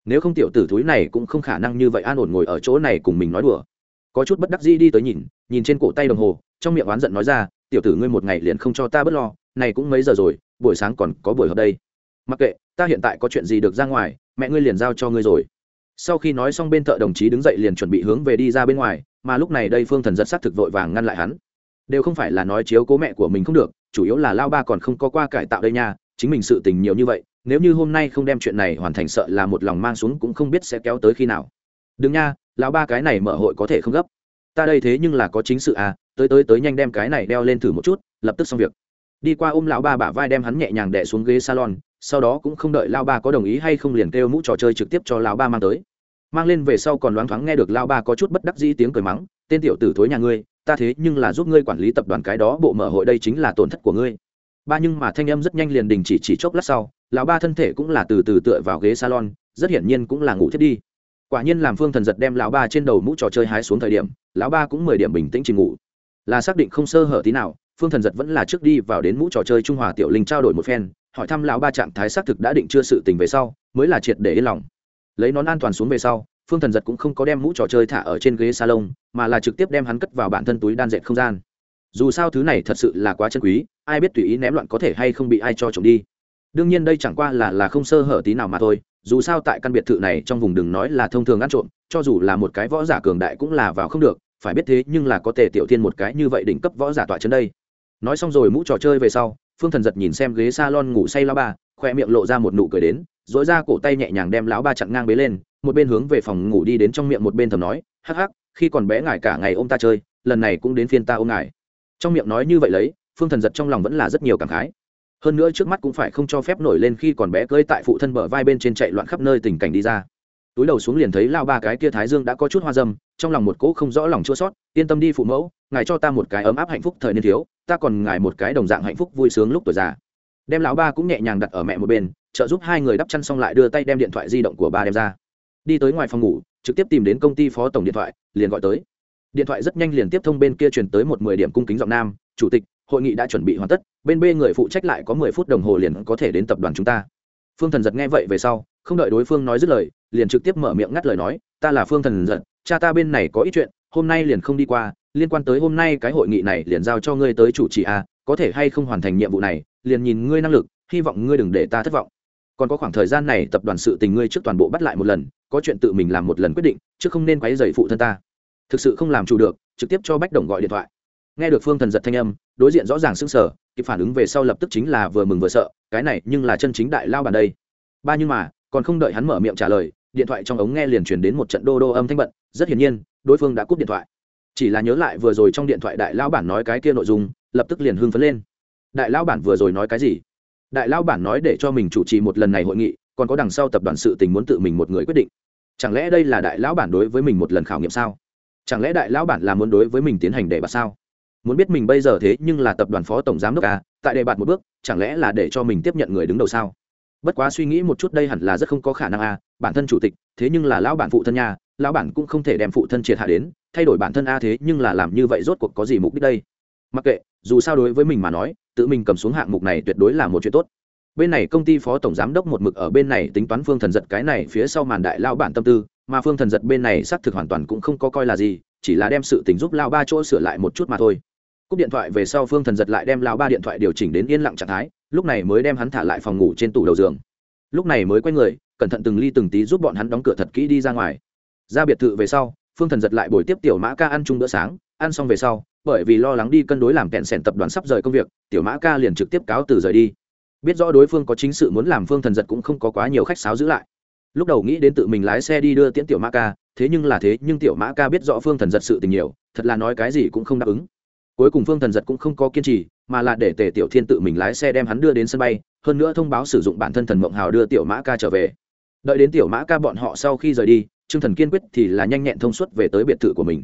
Nếu không tiểu tử thúi này cũng không khả năng như vậy an ổn ngồi ở chỗ này cùng mình nói đùa. Có chút bất đắc dĩ đi tới nhìn nhìn trên cổ tay đồng hồ, trong miệng oán giận nói ra, tiểu tử ngươi một ngày liền không cho ta bớt lo, này cũng mấy giờ rồi, buổi sáng còn có buổi họp đây. Mặc kệ, ta hiện tại có chuyện gì được ra ngoài, mẹ ngươi liền giao cho ngươi rồi. Sau khi nói xong bên thợ đồng chí đứng dậy liền chuẩn bị hướng về đi ra bên ngoài, mà lúc này đây phương thần rất s thực vội vàng ngăn lại hắn đều không phải là nói chiếu cố mẹ của mình không được, chủ yếu là lao ba còn không có qua cải tạo đây nha, chính mình sự tình nhiều như vậy, nếu như hôm nay không đem chuyện này hoàn thành sợ là một lòng mang xuống cũng không biết sẽ kéo tới khi nào. Đừng nha, lão ba cái này mở hội có thể không gấp. Ta đây thế nhưng là có chính sự à tới tới tới nhanh đem cái này đeo lên thử một chút, lập tức xong việc. Đi qua ôm lão ba bả vai đem hắn nhẹ nhàng đẻ xuống ghế salon, sau đó cũng không đợi lão ba có đồng ý hay không liền kêu mũ trò chơi trực tiếp cho lão ba mang tới. Mang lên về sau còn loáng thoáng nghe được lão ba có chút bất đắc dĩ tiếng cười mắng, tên tiểu tử thối nhà ngươi ta thế nhưng là giúp ngươi quản lý tập đoàn cái đó, bộ mở hội đây chính là tổn thất của ngươi. Ba nhưng mà thanh âm rất nhanh liền đình chỉ chỉ chốc lát sau, lão ba thân thể cũng là từ từ tựa vào ghế salon, rất hiển nhiên cũng là ngủ thiết đi. Quả nhiên làm phương thần giật đem lão ba trên đầu mũ trò chơi hái xuống thời điểm, lão ba cũng mười điểm bình tĩnh chìm ngủ. Là xác định không sơ hở tí nào, phương thần giật vẫn là trước đi vào đến mũ trò chơi trung hòa tiểu linh trao đổi một phen, hỏi thăm lão ba trạng thái xác thực đã định chưa sự tình về sau, mới là triệt để yên lòng. Lấy nón an toàn xuống về sau phương thần giật cũng không có đem mũ trò chơi thả ở trên ghế salon, mà là trực tiếp đem hắn cất vào bản thân túi đan dệt không gian. Dù sao thứ này thật sự là quá chân quý, ai biết tùy ý ném loạn có thể hay không bị ai cho trộm đi. Đương nhiên đây chẳng qua là là không sơ hở tí nào mà thôi, dù sao tại căn biệt thự này trong vùng đừng nói là thông thường ăn trộm, cho dù là một cái võ giả cường đại cũng là vào không được, phải biết thế nhưng là có thể tiểu thiên một cái như vậy đỉnh cấp võ giả tọa chân đây. Nói xong rồi mũ trò chơi về sau, phương thần giật nhìn xem ghế s a lon ngủ say lao ba, khoe miệng lộ ra một nụ cười đến dỗi ra cổ tay nhẹ nhàng đem lão ba chặn ngang bế lên một bên hướng về phòng ngủ đi đến trong miệng một bên thầm nói, hắc hắc, khi còn bé ngài cả ngày ô m ta chơi, lần này cũng đến phiên ta ôm ngài. Trong miệng nói như vậy lấy, phương thần giật trong lòng vẫn là rất nhiều cảm khái. Hơn nữa trước mắt cũng phải không cho phép nổi lên khi còn bé cơi tại phụ thân bờ vai bên trên chạy loạn khắp nơi tình cảnh đi ra. Túi đầu xuống liền thấy lao ba cái kia thái dương đã có chút hoa dâm, trong lòng một cỗ không rõ lòng chua sót yên tâm đi phụ mẫu, ngài cho ta một cái ấm áp hạnh phúc thời niên thiếu, ta còn ngài một cái đồng dạng hạnh phúc vui sướng lúc tuổi già. Đem lão ba cũng nhẹ nhàng đặt ở mẹ một bên, trợ giúp hai người đắp chăn xong lại đưa tay đem điện thoại di động của ba đem ra đi tới ngoài phòng ngủ, trực tiếp tìm đến công ty phó tổng điện thoại, liền gọi tới. Điện thoại rất nhanh liền tiếp thông bên kia truyền tới một mười điểm cung kính giọng nam, chủ tịch, hội nghị đã chuẩn bị hoàn tất, bên b người phụ trách lại có mười phút đồng hồ liền có thể đến tập đoàn chúng ta. Phương thần giật nghe vậy về sau, không đợi đối phương nói dứt lời, liền trực tiếp mở miệng ngắt lời nói, ta là phương thần giật, cha ta bên này có ít chuyện, hôm nay liền không đi qua, liên quan tới hôm nay cái hội nghị này liền giao cho ngươi tới chủ trì a có thể hay không hoàn thành nhiệm vụ này, liền nhìn ngươi năng lực, hy vọng ngươi đừng để ta thất vọng. Còn có khoảng thời gian này tập đoàn sự tình ngươi trước toàn bộ bắt lại một lần có chuyện tự mình làm một lần quyết định, chứ không nên quấy dày phụ thân ta. Thực sự không làm chủ được, trực tiếp cho bách đồng gọi điện thoại. Nghe được phương thần giật thanh âm, đối diện rõ ràng sưng sở kịp phản ứng về sau lập tức chính là vừa mừng vừa sợ, cái này nhưng là chân chính đại lao bàn đây. Ba nhưng mà, còn không đợi hắn mở miệng trả lời, điện thoại trong ống nghe liền truyền đến một trận đô đô âm thanh bận, rất hiển nhiên, đối phương đã cúp điện thoại. Chỉ là nhớ lại vừa rồi trong điện thoại đại lao bản nói cái kia nội dung, lập tức liền hưng phấn lên. Đại lao bản vừa rồi nói cái gì? Đại lao bản nói để cho mình chủ trì một lần này hội nghị, còn có đằng sau tập đoàn sự tình muốn tự mình một người quyết định chẳng lẽ đây là đại lão bản đối với mình một lần khảo nghiệm sao? Chẳng lẽ đại lão bản là muốn đối với mình tiến hành đề bạt sao? Muốn biết mình bây giờ thế nhưng là tập đoàn phó tổng giám đốc à tại đề bạt một bước, chẳng lẽ là để cho mình tiếp nhận người đứng đầu sao? Bất quá suy nghĩ một chút đây hẳn là rất không có khả năng à bản thân chủ tịch, thế nhưng là lão bản phụ thân nhà lão bản cũng không thể đem phụ thân triệt hạ đến, thay đổi bản thân a, thế nhưng là làm như vậy rốt cuộc có gì mục đích đây? Mặc kệ, dù sao đối với mình mà nói, tự mình cầm xuống hạng mục này tuyệt đối là một chuyện tốt bên này công ty phó tổng giám đốc một mực ở bên này tính toán phương thần giật cái này phía sau màn đại lao bản tâm tư, mà phương thần giật bên này xác thực hoàn toàn cũng không có coi là gì, chỉ là đem sự tình giúp lao ba chỗ sửa lại một chút mà thôi. Cúp điện thoại về sau phương thần giật lại đem lao ba điện thoại điều chỉnh đến yên lặng trạng thái, lúc này mới đem hắn thả lại phòng ngủ trên tủ đầu giường. Lúc này mới quay người, cẩn thận từng ly từng tí giúp bọn hắn đóng cửa thật kỹ đi ra ngoài. Ra biệt thự về sau, phương thần giật lại buổi tiếp tiểu mã ca ăn chung bữa sáng, ăn xong về sau, bởi vì lo lắng đi cân đối làm kẹn sẻn tập đoàn sắp rời công việc, tiểu mã ca liền trực tiếp cáo từ rời đi biết rõ đối phương có chính sự muốn làm phương thần giật cũng không có quá nhiều khách sáo giữ lại. Lúc đầu nghĩ đến tự mình lái xe đi đưa tiễn tiểu mã ca, thế nhưng là thế, nhưng tiểu mã ca biết rõ phương thần giật sự tình nhiều, thật là nói cái gì cũng không đáp ứng. Cuối cùng phương thần giật cũng không có kiên trì, mà là để tề tiểu thiên tự mình lái xe đem hắn đưa đến sân bay, hơn nữa thông báo sử dụng bản thân thần mộng hào đưa tiểu mã ca trở về. Đợi đến tiểu mã ca bọn họ sau khi rời đi, trương thần kiên quyết thì là nhanh nhẹn thông suốt về tới biệt thự của mình.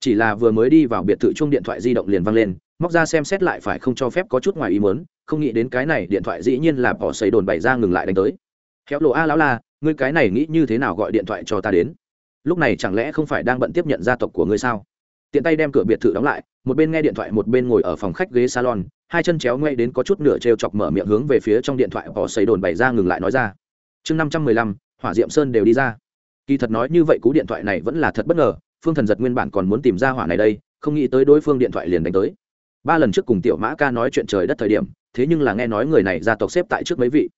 Chỉ là vừa mới đi vào biệt thự chung điện thoại di động liền văng lên móc ra xem xét lại phải không cho phép có chút ngoài ý muốn, không nghĩ đến cái này điện thoại dĩ nhiên là bỏ xây đồn bày ra ngừng lại đánh tới. Khéo lộ a lão la, ngươi cái này nghĩ như thế nào gọi điện thoại cho ta đến? Lúc này chẳng lẽ không phải đang bận tiếp nhận gia tộc của ngươi sao? Tiện tay đem cửa biệt thự đóng lại, một bên nghe điện thoại một bên ngồi ở phòng khách ghế salon, hai chân chéo ngay đến có chút nửa t r e o chọc mở miệng hướng về phía trong điện thoại bỏ xây đồn bày ra ngừng lại nói ra. Chương năm trăm mười lăm, hỏa diệm sơn đều đi ra. Kỳ thật nói như vậy cú điện thoại này vẫn là thật bất ngờ, phương thần giật nguyên bản còn muốn tìm ra hỏa này đây, không nghĩ tới đối phương điện thoại liền đánh tới ba lần trước cùng tiểu mã ca nói chuyện trời đất thời điểm, thế nhưng là nghe nói người này gia tộc xếp tại trước mấy vị.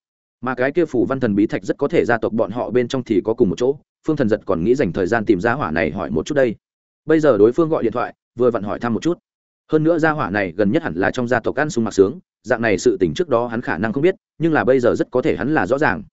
Mà cái kia phủ văn thần bí thạch rất có thể gia tộc bọn họ bên trong thì có cùng một chỗ, phương thần giật còn nghĩ dành thời gian tìm ra hỏa này hỏi một chút đây. Bây giờ đối phương gọi điện thoại, vừa vặn hỏi thăm một chút. Hơn nữa gia hỏa này gần nhất hẳn là trong gia tộc ăn sung mặc sướng, dạng này sự tỉnh trước đó hắn khả năng không biết, nhưng là bây giờ rất có thể hắn là rõ ràng.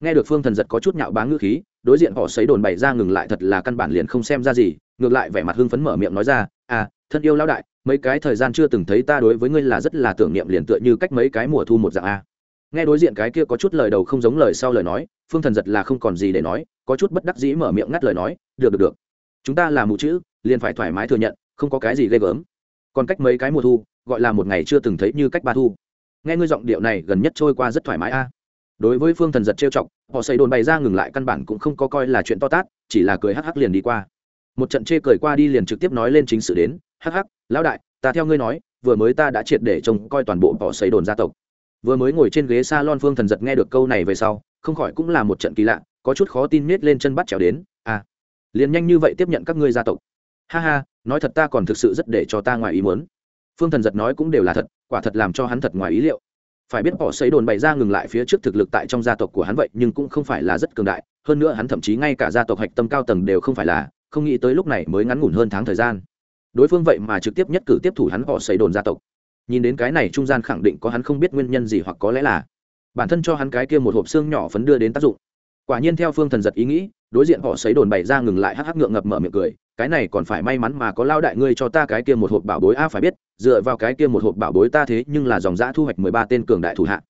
Nghe được phương thần giật có chút nhạo báng ngữ khí, đối diện họ xấy đồn bày ra ngừng lại thật là căn bản liền không xem ra gì, ngược lại vẻ mặt hưng phấn mở miệng nói ra à thân yêu lão đại mấy cái thời gian chưa từng thấy ta đối với ngươi là rất là tưởng niệm liền tựa như cách mấy cái mùa thu một dạng a. Nghe đối diện cái kia có chút lời đầu không giống lời sau lời nói, phương thần giật là không còn gì để nói, có chút bất đắc dĩ mở miệng ngắt lời nói, được được được. Chúng ta là mù chữ, liền phải thoải mái thừa nhận, không có cái gì ghê gớm. Còn cách mấy cái mùa thu, gọi là một ngày chưa từng thấy như cách ba thu. Nghe ngươi giọng điệu này, gần nhất trôi qua rất thoải mái a. Đối với phương thần giật trêu chọc, họ xây đồn bày ra ngừng lại căn bản cũng không có coi là chuyện to tát, chỉ là cười hắc hắc liền đi qua. Một trận chê cười qua đi liền trực tiếp nói lên chính sự đến hắc hắc, lão đại, ta theo ngươi nói, vừa mới ta đã triệt để trông coi toàn bộ bỏ xấy đồn gia tộc. Vừa mới ngồi trên ghế s a lon phương thần giật nghe được câu này về sau, không khỏi cũng là một trận kỳ lạ, có chút khó tin miết lên chân bắt trèo đến à liền nhanh như vậy tiếp nhận các ngươi gia tộc. Ha ha, nói thật ta còn thực sự rất để cho ta ngoài ý muốn. Phương thần giật nói cũng đều là thật, quả thật làm cho hắn thật ngoài ý liệu. Phải biết bỏ xấy đồn bày ra ngừng lại phía trước thực lực tại trong gia tộc của hắn vậy nhưng cũng không phải là rất cường đại, hơn nữa hắn thậm chí ngay cả gia tộc hạch tâm cao tầng đều không phải là, không nghĩ tới lúc này mới ngắn ngủn hơn tháng thời gian đối phương vậy mà trực tiếp nhất cử tiếp thủ hắn họ xây đồn gia tộc. Nhìn đến cái này trung gian khẳng định có hắn không biết nguyên nhân gì hoặc có lẽ là bản thân cho hắn cái kia một hộp xương nhỏ phấn đưa đến tác dụng. Quả nhiên theo phương thần giật ý nghĩ, đối diện họ xấy đồn bày ra ngừng lại hắc hắc ngượng ngập mở miệng cười, cái này còn phải may mắn mà có lao đại ngươi cho ta cái kia một hộp bảo bối a, phải biết, dựa vào cái kia một hộp bảo bối ta thế nhưng là dòng giã thu hoạch mười ba tên cường đại thủ hạ.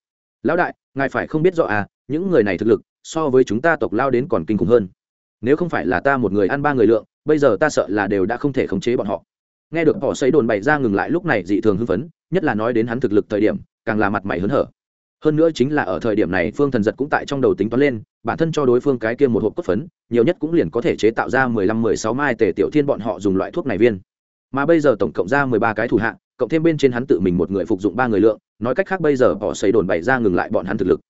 Lão đại, ngài phải không biết rõ à những người này thực lực so với chúng ta tộc lao đến còn kinh khủng hơn. Nếu không phải là ta một người ăn ba người lượng, bây giờ ta sợ là đều đã không thể khống chế bọn họ nghe được họ xây đồn bày ra ngừng lại lúc này dị thường hưng phấn, nhất là nói đến hắn thực lực thời điểm, càng là mặt mày hớn hở. Hơn nữa chính là ở thời điểm này phương thần giật cũng tại trong đầu tính toán lên, bản thân cho đối phương cái kia một hộp cốt phấn, nhiều nhất cũng liền có thể chế tạo ra mười lăm, mười sáu mai tề tiểu thiên bọn họ dùng loại thuốc này viên. Mà bây giờ tổng cộng ra mười ba cái thủ hạng cộng thêm bên trên hắn tự mình một người phục dụng ba người lượng, nói cách khác bây giờ họ xây đồn bày ra ngừng lại bọn hắn thực lực.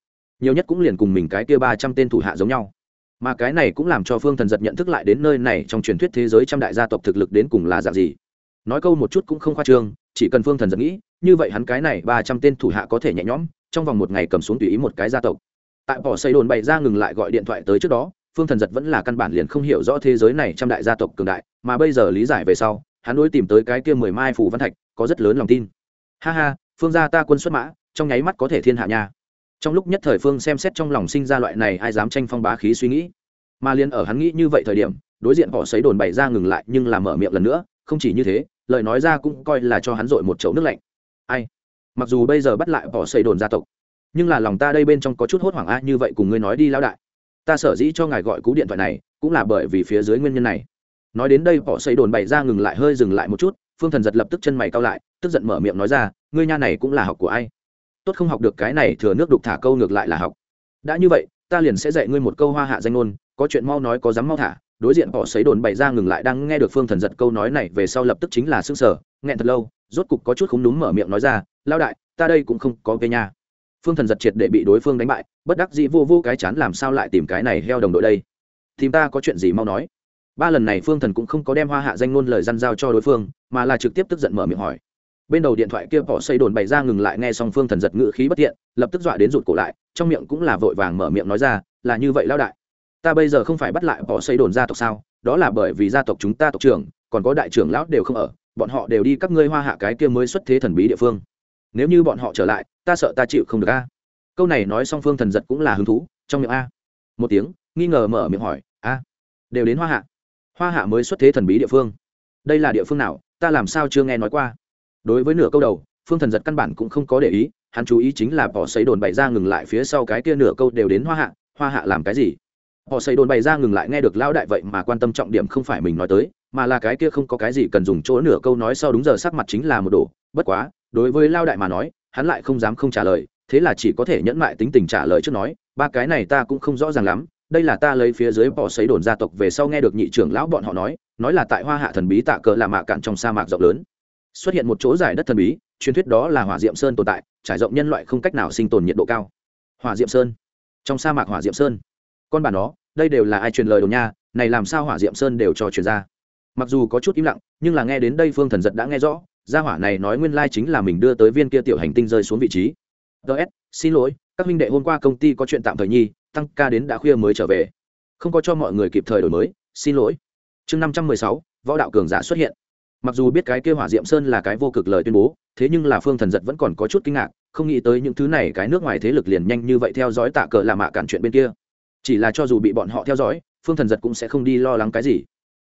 Nhiều nhất cũng liền cùng mình cái kia ba trăm tên thủ hạ giống nhau. Mà cái này cũng làm cho phương thần giật nhận thức lại đến nơi này trong truyền thuyết thế giới trăm đại gia tộc thực lực đến cùng là dạng gì nói câu một chút cũng không khoa trương, chỉ cần phương thần giật nghĩ, như vậy hắn cái này ba trăm tên thủ hạ có thể nhẹ nhõm, trong vòng một ngày cầm xuống tùy ý một cái gia tộc. Tại bỏ xây đồn bày ra ngừng lại gọi điện thoại tới trước đó, phương thần giật vẫn là căn bản liền không hiểu rõ thế giới này trăm đại gia tộc cường đại, mà bây giờ lý giải về sau, hắn đối tìm tới cái kia mười mai phủ văn thạch có rất lớn lòng tin. Ha ha, phương gia ta quân xuất mã, trong nháy mắt có thể thiên hạ nha. Trong lúc nhất thời phương xem xét trong lòng sinh ra loại này ai dám tranh phong bá khí suy nghĩ. Mà liền ở hắn nghĩ như vậy thời điểm, đối diện họ xấy đồn bày ra ngừng lại nhưng làm mở miệng lần nữa, không chỉ như thế lời nói ra cũng coi là cho hắn dội một chậu nước lạnh. Ai? Mặc dù bây giờ bắt lại bỏ xây đồn gia tộc, nhưng là lòng ta đây bên trong có chút hốt hoảng a, như vậy cùng ngươi nói đi lão đại. Ta sở dĩ cho ngài gọi cú điện thoại này, cũng là bởi vì phía dưới nguyên nhân này. Nói đến đây, bỏ xây đồn bày ra ngừng lại, hơi dừng lại một chút, phương thần giật lập tức chân mày cao lại, tức giận mở miệng nói ra, ngươi nha này cũng là học của ai? Tốt không học được cái này, thừa nước đục thả câu ngược lại là học. Đã như vậy, ta liền sẽ dạy ngươi một câu hoa hạ danh ngôn, có chuyện mau nói, có dám mau thả đối diện họ xấy đồn bày ra ngừng lại đang nghe được phương thần giật câu nói này về sau lập tức chính là xương sở nghẹn thật lâu, rốt cục có chút không đúng mở miệng nói ra lao đại, ta đây cũng không có cái nha phương thần giật triệt để bị đối phương đánh bại, bất đắc dĩ vô vô cái chán làm sao lại tìm cái này heo đồng đội đây? Tìm ta có chuyện gì mau nói. Ba lần này phương thần cũng không có đem hoa hạ danh ngôn lời răn giao cho đối phương, mà là trực tiếp tức giận mở miệng hỏi. Bên đầu điện thoại kia bỏ xây đồn bày ra ngừng lại nghe xong phương thần giật ngự khí bất thiện, lập tức dọa đến rụt cổ lại, trong miệng cũng là vội vàng mở miệng nói ra, là như vậy lao đại ta bây giờ không phải bắt lại bỏ xây đồn gia tộc sao? Đó là bởi vì gia tộc chúng ta tộc trưởng, còn có đại trưởng lão đều không ở, bọn họ đều đi các ngươi hoa hạ cái kia mới xuất thế thần bí địa phương. Nếu như bọn họ trở lại, ta sợ ta chịu không được a. Câu này nói xong phương thần giật cũng là hứng thú, trong miệng a. Một tiếng, nghi ngờ mở miệng hỏi, a, đều đến hoa hạ? Hoa hạ mới xuất thế thần bí địa phương. Đây là địa phương nào? Ta làm sao chưa nghe nói qua. Đối với nửa câu đầu, phương thần giật căn bản cũng không có để ý, hắn chú ý chính là bỏ xấy đồn bày ra ngừng lại phía sau cái kia nửa câu đều đến hoa hạ hoa hạ làm cái gì? Họ xây đồn bày ra ngừng lại nghe được lao đại vậy mà quan tâm trọng điểm không phải mình nói tới, mà là cái kia không có cái gì cần dùng chỗ nửa câu nói sau đúng giờ sắc mặt chính là một đồ bất quá, đối với lao đại mà nói, hắn lại không dám không trả lời, thế là chỉ có thể nhẫn mại tính tình trả lời trước nói, ba cái này ta cũng không rõ ràng lắm, đây là ta lấy phía dưới bỏ xấy đồn gia tộc về sau nghe được nhị trưởng lão bọn họ nói nói là tại hoa hạ thần bí tạ cờ là mạ cạn trong sa mạc rộng lớn. Xuất hiện một chỗ giải đất thần bí, truyền thuyết đó là hỏa diệm sơn tồn tại, trải rộng nhân loại không cách nào sinh tồn nhiệt độ cao. Hỏa diệm sơn. Trong sa mạc hỏa diệm sơn con bà nó, đây đều là ai truyền lời đồn nha, này làm sao hỏa diệm sơn đều cho truyền ra. Mặc dù có chút im lặng, nhưng là nghe đến đây phương thần giật đã nghe rõ, gia hỏa này nói nguyên lai chính là mình đưa tới viên kia tiểu hành tinh rơi xuống vị trí. Ts xin lỗi, các minh đệ hôm qua công ty có chuyện tạm thời nhi, tăng ca đến đã khuya mới trở về. Không có cho mọi người kịp thời đổi mới, xin lỗi. Chương năm trăm mười sáu, võ đạo cường giả xuất hiện. Mặc dù biết cái kêu hỏa diệm sơn là cái vô cực lời tuyên bố, thế nhưng là phương thần giật vẫn còn có chút kinh ngạc, không nghĩ tới những thứ này cái nước ngoài thế lực liền nhanh như vậy theo dõi tạ cờ là mạ cản chuyện bên kia chỉ là cho dù bị bọn họ theo dõi, phương thần giật cũng sẽ không đi lo lắng cái gì.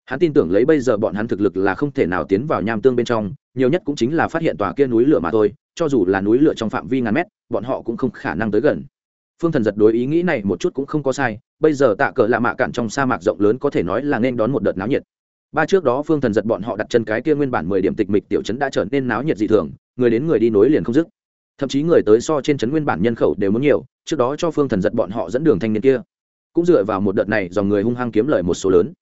Hắn tin tưởng lấy bây giờ bọn hắn thực lực là không thể nào tiến vào nham tương bên trong, nhiều nhất cũng chính là phát hiện tòa kia núi lửa mà thôi, cho dù là núi lửa trong phạm vi ngàn mét, bọn họ cũng không khả năng tới gần. Phương thần giật đối ý nghĩ này một chút cũng không có sai, bây giờ tạ cờ lạ mạ cạn trong sa mạc rộng lớn có thể nói là nên đón một đợt náo nhiệt. Ba trước đó phương thần giật bọn họ đặt chân cái kia nguyên bản mười điểm tịch mịch tiểu trấn đã trở nên náo nhiệt dị thường, người đến người đi nối liền không dứt. Thậm chí người tới so trên trấn nguyên bản nhân khẩu đều muốn nhiều, trước đó cho phương thần giật bọn họ dẫn đường thanh niên kia cũng dựa vào một đợt này dòng người hung hăng kiếm lời một số lớn.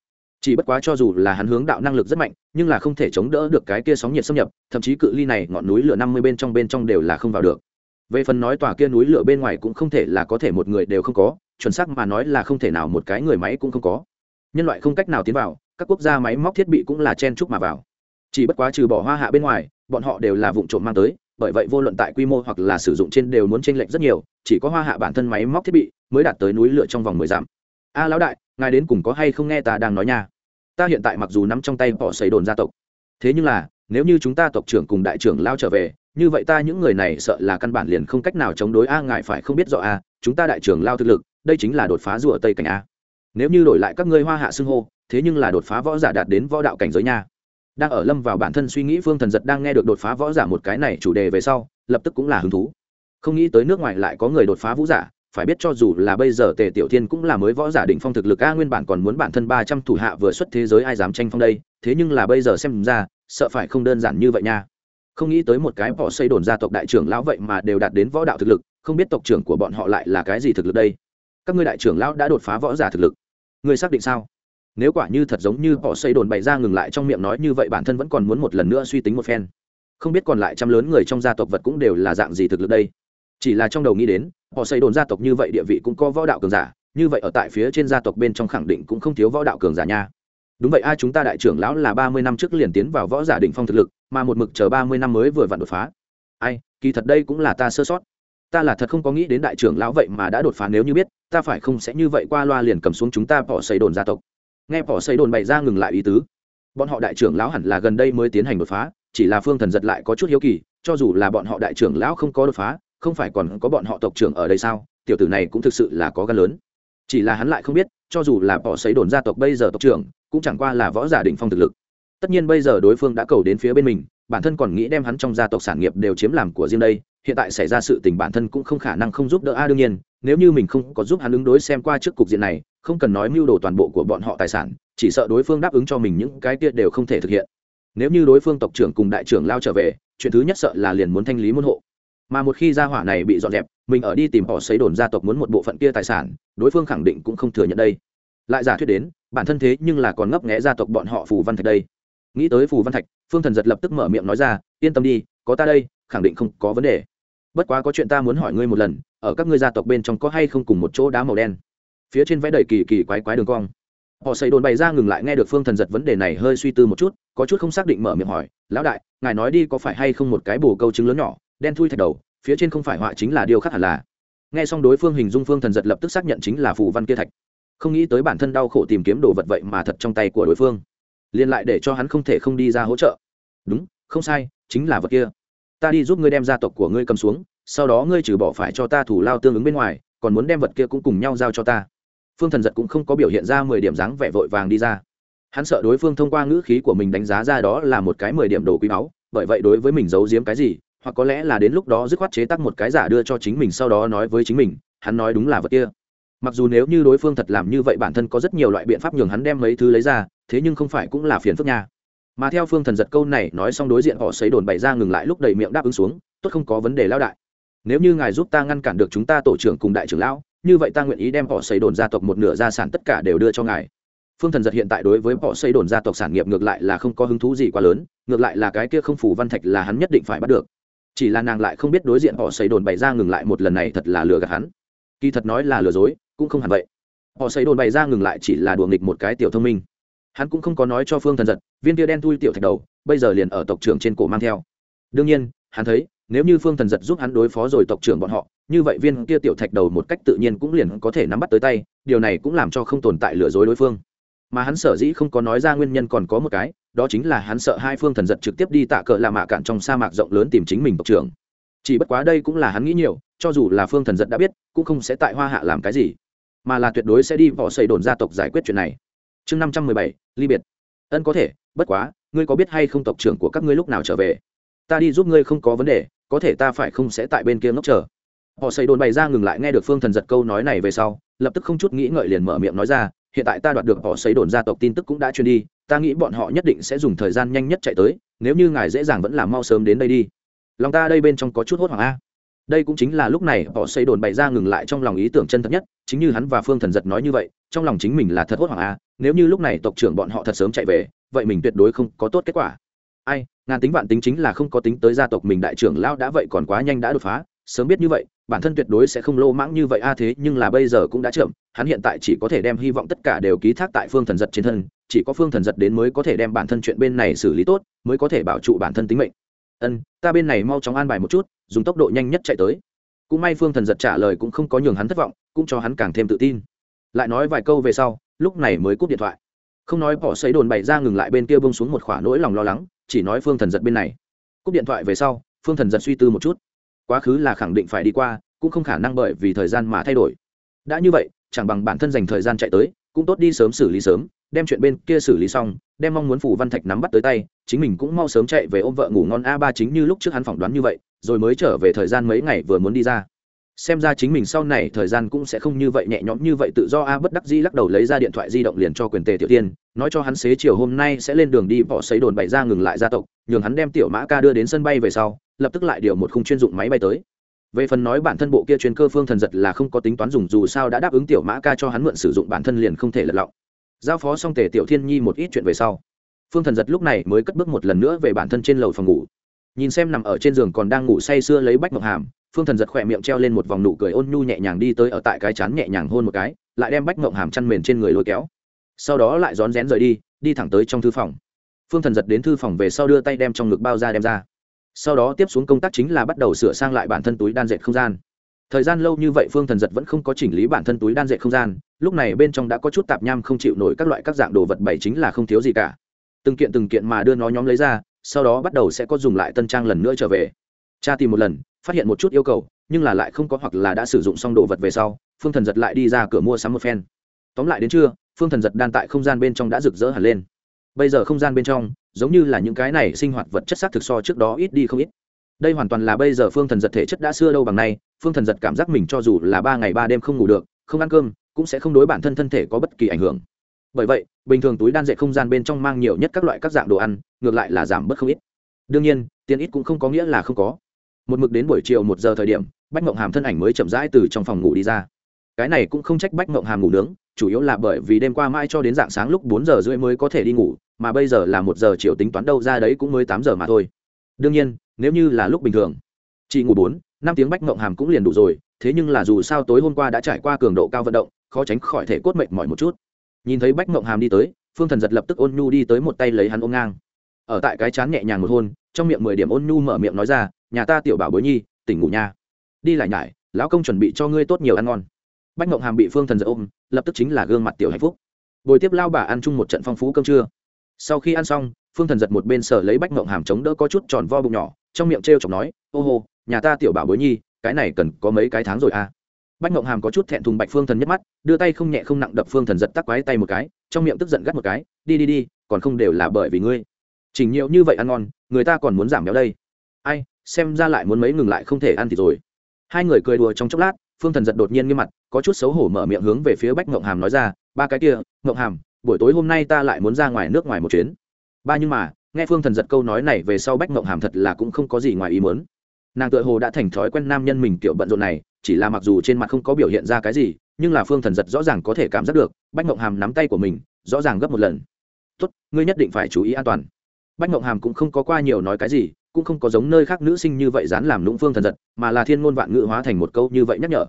Chỉ bất quá cho dù là hắn hướng đạo năng lực rất mạnh, nhưng là không thể chống đỡ được cái kia sóng nhiệt xâm nhập, thậm chí cự ly này ngọn núi lửa năm mươi bên trong bên trong đều là không vào được. Về phần nói tòa kia núi lửa bên ngoài cũng không thể là có thể một người đều không có, chuẩn xác mà nói là không thể nào một cái người máy cũng không có. Nhân loại không cách nào tiến vào, các quốc gia máy móc thiết bị cũng là chen chúc mà vào. Chỉ bất quá trừ bỏ hoa hạ bên ngoài, bọn họ đều là vụ trộm mang tới, bởi vậy vô luận tại quy mô hoặc là sử dụng trên đều muốn chênh lệch rất nhiều, chỉ có hoa hạ bản thân máy móc thiết bị mới đạt tới núi lửa trong vòng mười dặm. A lão đại, ngài đến cùng có hay không nghe ta đang nói nha? Ta hiện tại mặc dù nắm trong tay bỏ xấy đồn gia tộc, thế nhưng là, nếu như chúng ta tộc trưởng cùng đại trưởng lao trở về, như vậy ta những người này sợ là căn bản liền không cách nào chống đối a, ngài phải không biết rõ a, chúng ta đại trưởng lao thực lực, đây chính là đột phá rùa tây cảnh a. Nếu như đổi lại các ngươi hoa hạ xưng hô, thế nhưng là đột phá võ giả đạt đến võ đạo cảnh giới nha. Đang ở lâm vào bản thân suy nghĩ phương thần giật đang nghe được đột phá võ giả một cái này chủ đề về sau, lập tức cũng là hứng thú. Không nghĩ tới nước ngoài lại có người đột phá vũ giả phải biết cho dù là bây giờ tề tiểu thiên cũng là mới võ giả định phong thực lực, a, nguyên bản còn muốn bản thân ba trăm thủ hạ vừa xuất thế giới ai dám tranh phong đây, thế nhưng là bây giờ xem ra, sợ phải không đơn giản như vậy nha. Không nghĩ tới một cái bỏ xây đồn gia tộc đại trưởng lão vậy mà đều đạt đến võ đạo thực lực, không biết tộc trưởng của bọn họ lại là cái gì thực lực đây? Các ngươi đại trưởng lão đã đột phá võ giả thực lực. Ngươi xác định sao? Nếu quả như thật giống như bỏ xây đồn bày ra ngừng lại trong miệng nói như vậy bản thân vẫn còn muốn một lần nữa suy tính một phen. Không biết còn lại trăm lớn người trong gia tộc vật cũng đều là dạng gì thực lực đây? Chỉ là trong đầu nghĩ đến, họ xây đồn gia tộc như vậy địa vị cũng có võ đạo cường giả, như vậy ở tại phía trên gia tộc bên trong khẳng định cũng không thiếu võ đạo cường giả nha. Đúng vậy ai chúng ta đại trưởng lão là ba mươi năm trước liền tiến vào võ giả định phong thực lực, mà một mực chờ ba mươi năm mới vừa vặn đột phá. Ai, kỳ thật đây cũng là ta sơ sót. Ta là thật không có nghĩ đến đại trưởng lão vậy mà đã đột phá, nếu như biết, ta phải không sẽ như vậy qua loa liền cầm xuống chúng ta bỏ xây đồn gia tộc. Nghe bỏ xây đồn bày ra ngừng lại ý tứ. Bọn họ đại trưởng lão hẳn là gần đây mới tiến hành đột phá, chỉ là phương thần giật lại có chút hiếu kỳ, cho dù là bọn họ đại trưởng lão không có đột phá không phải còn có bọn họ tộc trưởng ở đây sao? Tiểu tử này cũng thực sự là có gan lớn. Chỉ là hắn lại không biết, cho dù là bỏ xấy đồn gia tộc bây giờ tộc trưởng, cũng chẳng qua là võ giả định phong thực lực. Tất nhiên bây giờ đối phương đã cầu đến phía bên mình, bản thân còn nghĩ đem hắn trong gia tộc sản nghiệp đều chiếm làm của riêng đây, hiện tại xảy ra sự tình bản thân cũng không khả năng không giúp đỡ. A đương nhiên, nếu như mình không có giúp hắn ứng đối xem qua trước cục diện này, không cần nói mưu đồ toàn bộ của bọn họ tài sản, chỉ sợ đối phương đáp ứng cho mình những cái kia đều không thể thực hiện. Nếu như đối phương tộc trưởng cùng đại trưởng lao trở về, chuyện thứ nhất sợ là liền muốn thanh lý môn hộ mà một khi gia hỏa này bị dọn dẹp, mình ở đi tìm họ xấy đồn gia tộc muốn một bộ phận kia tài sản, đối phương khẳng định cũng không thừa nhận đây. Lại giả thuyết đến, bản thân thế nhưng là còn ngấp nghẽ gia tộc bọn họ phù văn thạch đây. Nghĩ tới phù văn thạch, phương thần giật lập tức mở miệng nói ra, yên tâm đi, có ta đây, khẳng định không có vấn đề. Bất quá có chuyện ta muốn hỏi ngươi một lần, ở các ngươi gia tộc bên trong có hay không cùng một chỗ đá màu đen? Phía trên vẽ đầy kỳ kỳ quái quái đường cong. Họ xây đồn bày ra ngừng lại nghe được phương thần giật vấn đề này hơi suy tư một chút, có chút không xác định mở miệng hỏi, lão đại, ngài nói đi có phải hay không một cái bồ câu trứng lớn nhỏ đen thui thạch đầu, phía trên không phải họa chính là điều khác hẳn là. Nghe xong đối phương hình dung phương thần giật lập tức xác nhận chính là phù văn kia thạch. Không nghĩ tới bản thân đau khổ tìm kiếm đồ vật vậy mà thật trong tay của đối phương. Liền lại để cho hắn không thể không đi ra hỗ trợ. Đúng, không sai, chính là vật kia. Ta đi giúp ngươi đem gia tộc của ngươi cầm xuống, sau đó ngươi trừ bỏ phải cho ta thủ lao tương ứng bên ngoài, còn muốn đem vật kia cũng cùng nhau giao cho ta. Phương thần giật cũng không có biểu hiện ra mười điểm dáng vẻ vội vàng đi ra. Hắn sợ đối phương thông qua ngữ khí của mình đánh giá ra đó là một cái mười điểm đồ quý báu, bởi vậy đối với mình giấu giếm cái gì hoặc có lẽ là đến lúc đó dứt khoát chế tắc một cái giả đưa cho chính mình sau đó nói với chính mình, hắn nói đúng là vật kia. Mặc dù nếu như đối phương thật làm như vậy bản thân có rất nhiều loại biện pháp nhường hắn đem mấy thứ lấy ra, thế nhưng không phải cũng là phiền phức nha. Mà theo phương thần giật câu này nói xong đối diện họ xấy đồn bày ra ngừng lại lúc đầy miệng đáp ứng xuống, tốt không có vấn đề lao đại. Nếu như ngài giúp ta ngăn cản được chúng ta tổ trưởng cùng đại trưởng lão, như vậy ta nguyện ý đem họ xấy đồn gia tộc một nửa gia sản tất cả đều đưa cho ngài. Phương thần giật hiện tại đối với họ xây đồn gia tộc sản nghiệp ngược lại là không có hứng thú gì quá lớn, ngược lại là cái kia không phủ văn thạch là hắn nhất định phải bắt được chỉ là nàng lại không biết đối diện họ xây đồn bày ra ngừng lại một lần này thật là lừa gạt hắn. Kỳ thật nói là lừa dối, cũng không hẳn vậy. Họ xây đồn bày ra ngừng lại chỉ là đùa nghịch một cái tiểu thông minh. Hắn cũng không có nói cho phương thần giật, viên kia đen thui tiểu thạch đầu, bây giờ liền ở tộc trưởng trên cổ mang theo. Đương nhiên, hắn thấy, nếu như phương thần giật giúp hắn đối phó rồi tộc trưởng bọn họ, như vậy viên kia tiểu thạch đầu một cách tự nhiên cũng liền có thể nắm bắt tới tay, điều này cũng làm cho không tồn tại lừa dối đối phương. Mà hắn sở dĩ không có nói ra nguyên nhân còn có một cái đó chính là hắn sợ hai phương thần giật trực tiếp đi tạ cờ la mạ cạn trong sa mạc rộng lớn tìm chính mình tộc trưởng. Chỉ bất quá đây cũng là hắn nghĩ nhiều, cho dù là phương thần giật đã biết, cũng không sẽ tại hoa hạ làm cái gì, mà là tuyệt đối sẽ đi võ xây đồn gia tộc giải quyết chuyện này. Chương năm trăm mười bảy, ly biệt. Ân có thể, bất quá, ngươi có biết hay không tộc trưởng của các ngươi lúc nào trở về? Ta đi giúp ngươi không có vấn đề, có thể ta phải không sẽ tại bên kia ngốc chờ. Họ xây đồn bày ra ngừng lại nghe được phương thần giật câu nói này về sau, lập tức không chút nghĩ ngợi liền mở miệng nói ra, hiện tại ta đoạt được họ xây đồn gia tộc tin tức cũng đã truyền đi ta nghĩ bọn họ nhất định sẽ dùng thời gian nhanh nhất chạy tới, nếu như ngài dễ dàng vẫn làm mau sớm đến đây đi. Lòng ta đây bên trong có chút hốt hoảng a. Đây cũng chính là lúc này, họ xây đồn bày ra ngừng lại trong lòng ý tưởng chân thật nhất, chính như hắn và phương thần giật nói như vậy, trong lòng chính mình là thật hốt hoảng a, nếu như lúc này tộc trưởng bọn họ thật sớm chạy về, vậy mình tuyệt đối không có tốt kết quả. Ai, ngàn tính vạn tính chính là không có tính tới gia tộc mình đại trưởng lão đã vậy còn quá nhanh đã đột phá, sớm biết như vậy, bản thân tuyệt đối sẽ không lô mãng như vậy a, thế nhưng là bây giờ cũng đã chậm, hắn hiện tại chỉ có thể đem hy vọng tất cả đều ký thác tại phương thần giật trên thân chỉ có phương thần giật đến mới có thể đem bản thân chuyện bên này xử lý tốt, mới có thể bảo trụ bản thân tính mệnh. Ân, ta bên này mau chóng an bài một chút, dùng tốc độ nhanh nhất chạy tới. Cũng may phương thần giật trả lời cũng không có nhường hắn thất vọng, cũng cho hắn càng thêm tự tin. Lại nói vài câu về sau, lúc này mới cúp điện thoại. Không nói bỏ xấy đồn bày ra ngừng lại bên kia bông xuống một khoả nỗi lòng lo lắng, chỉ nói phương thần giật bên này. Cúp điện thoại về sau, phương thần giật suy tư một chút. Quá khứ là khẳng định phải đi qua, cũng không khả năng bởi vì thời gian mà thay đổi. Đã như vậy, chẳng bằng bản thân dành thời gian chạy tới, cũng tốt đi sớm xử lý sớm đem chuyện bên kia xử lý xong, đem mong muốn phủ văn thạch nắm bắt tới tay, chính mình cũng mau sớm chạy về ôm vợ ngủ ngon. A ba chính như lúc trước hắn phỏng đoán như vậy, rồi mới trở về thời gian mấy ngày vừa muốn đi ra. Xem ra chính mình sau này thời gian cũng sẽ không như vậy nhẹ nhõm như vậy, tự do a bất đắc dĩ lắc đầu lấy ra điện thoại di động liền cho quyền tề tiểu tiên, nói cho hắn xế chiều hôm nay sẽ lên đường đi bỏ xấy đồn bày ra ngừng lại gia tộc, nhường hắn đem tiểu mã ca đưa đến sân bay về sau, lập tức lại điều một khung chuyên dụng máy bay tới. Về phần nói bản thân bộ kia chuyên cơ phương thần giật là không có tính toán dùng, dù sao đã đáp ứng tiểu mã ca cho hắn mượn sử dụng, bản thân liền không thể lật lọng giao phó xong tề tiểu thiên nhi một ít chuyện về sau. Phương thần giật lúc này mới cất bước một lần nữa về bản thân trên lầu phòng ngủ. Nhìn xem nằm ở trên giường còn đang ngủ say sưa lấy bách mộc hàm, phương thần giật khỏe miệng treo lên một vòng nụ cười ôn nhu nhẹ nhàng đi tới ở tại cái chán nhẹ nhàng hôn một cái, lại đem bách mộng hàm chăn mền trên người lôi kéo. Sau đó lại rón rén rời đi đi thẳng tới trong thư phòng. Phương thần giật đến thư phòng về sau đưa tay đem trong ngực bao ra đem ra. Sau đó tiếp xuống công tác chính là bắt đầu sửa sang lại bản thân túi đan dệt không gian thời gian lâu như vậy phương thần giật vẫn không có chỉnh lý bản thân túi đan dệt không gian, lúc này bên trong đã có chút tạp nham không chịu nổi các loại các dạng đồ vật bảy chính là không thiếu gì cả. Từng kiện từng kiện mà đưa nó nhóm lấy ra, sau đó bắt đầu sẽ có dùng lại tân trang lần nữa trở về. Cha tìm một lần, phát hiện một chút yêu cầu, nhưng là lại không có hoặc là đã sử dụng xong đồ vật về sau, phương thần giật lại đi ra cửa mua sắm một phen. Tóm lại đến trưa, phương thần giật đan tại không gian bên trong đã rực rỡ hẳn lên. Bây giờ không gian bên trong, giống như là những cái này sinh hoạt vật chất xác thực so trước đó ít đi không ít đây hoàn toàn là bây giờ phương thần giật thể chất đã xưa đâu bằng nay, phương thần giật cảm giác mình cho dù là ba ngày ba đêm không ngủ được, không ăn cơm, cũng sẽ không đối bản thân thân thể có bất kỳ ảnh hưởng. Bởi vậy, bình thường túi đan dệt không gian bên trong mang nhiều nhất các loại các dạng đồ ăn, ngược lại là giảm bớt không ít. Đương nhiên, tiền ít cũng không có nghĩa là không có. Một mực đến buổi chiều một giờ thời điểm, bách mộng hàm thân ảnh mới chậm rãi từ trong phòng ngủ đi ra. Cái này cũng không trách bách mộng hàm ngủ nướng, chủ yếu là bởi vì đêm qua mai cho đến dạng sáng lúc bốn giờ rưỡi mới có thể đi ngủ, mà bây giờ là một giờ chiều tính toán đâu ra đấy cũng mới tám giờ mà thôi. Đương nhiên nếu như là lúc bình thường. Chị ngủ bốn, năm tiếng bách mộng hàm cũng liền đủ rồi, thế nhưng là dù sao tối hôm qua đã trải qua cường độ cao vận động, khó tránh khỏi thể cốt mệt mỏi một chút. Nhìn thấy bách mộng hàm đi tới, phương thần giật lập tức ôn nhu đi tới một tay lấy hắn ôm ngang. Ở tại cái chán nhẹ nhàng một hôn, trong miệng mười điểm ôn nhu mở miệng nói ra, nhà ta tiểu bảo bối nhi, tỉnh ngủ nha. Đi lại nhải, lão công chuẩn bị cho ngươi tốt nhiều ăn ngon. Bách mộng hàm bị phương thần giật ôm, lập tức chính là gương mặt tiểu hạnh phúc. Bồi tiếp lao bà ăn chung một trận phong phú cơm trưa. Sau khi ăn xong, phương thần giật một bên sở lấy bách mộng hàm chống đỡ có chút tròn vo bụng nhỏ trong miệng t r e o chọc nói, ô hô, nhà ta tiểu bảo bối nhi, cái này cần có mấy cái tháng rồi à? Bách ngộng hàm có chút thẹn thùng bạch phương thần nhất mắt, đưa tay không nhẹ không nặng đập phương thần giật tắc quái tay một cái, trong miệng tức giận gắt một cái, đi đi đi, còn không đều là bởi vì ngươi. Chỉnh nhiều như vậy ăn ngon, người ta còn muốn giảm béo đây. Ai, xem ra lại muốn mấy ngừng lại không thể ăn thì rồi. Hai người cười đùa trong chốc lát, phương thần giật đột nhiên nghiêm mặt, có chút xấu hổ mở miệng hướng về phía bách ngộng hàm nói ra, ba cái kia, ngộng hàm, buổi tối hôm nay ta lại muốn ra ngoài nước ngoài một chuyến. Ba nhưng mà nghe phương thần giật câu nói này về sau bách mộng hàm thật là cũng không có gì ngoài ý muốn. Nàng tự hồ đã thành thói quen nam nhân mình kiểu bận rộn này, chỉ là mặc dù trên mặt không có biểu hiện ra cái gì, nhưng là phương thần giật rõ ràng có thể cảm giác được, bách mộng hàm nắm tay của mình, rõ ràng gấp một lần. Tốt, ngươi nhất định phải chú ý an toàn. Bách mộng hàm cũng không có qua nhiều nói cái gì, cũng không có giống nơi khác nữ sinh như vậy dán làm lũng phương thần giật, mà là thiên ngôn vạn ngữ hóa thành một câu như vậy nhắc nhở.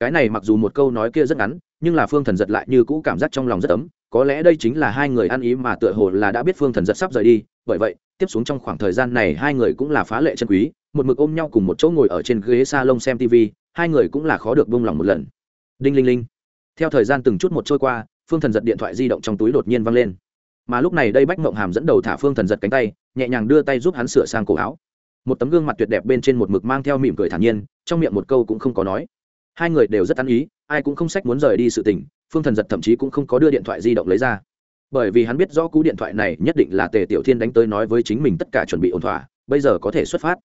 Cái này mặc dù một câu nói kia rất ngắn, nhưng là phương thần giật lại như cũ cảm giác trong lòng rất ấm có lẽ đây chính là hai người ăn ý mà tựa hồ là đã biết phương thần giật sắp rời đi, bởi vậy, tiếp xuống trong khoảng thời gian này hai người cũng là phá lệ chân quý, một mực ôm nhau cùng một chỗ ngồi ở trên ghế s a lông xem tv hai người cũng là khó được bông lòng một lần. Đinh linh linh. Theo thời gian từng chút một trôi qua, phương thần giật điện thoại di động trong túi đột nhiên văng lên. Mà lúc này đây bách mộng hàm dẫn đầu thả phương thần giật cánh tay, nhẹ nhàng đưa tay giúp hắn sửa sang cổ áo. Một tấm gương mặt tuyệt đẹp bên trên một mực mang theo mỉm cười thản nhiên, trong miệng một câu cũng không có nói. Hai người đều rất ăn ý, ai cũng không sách muốn rời đi sự tình phương thần giật thậm chí cũng không có đưa điện thoại di động lấy ra. Bởi vì hắn biết rõ cú điện thoại này nhất định là tề tiểu thiên đánh tới nói với chính mình tất cả chuẩn bị ổn thỏa, bây giờ có thể xuất phát.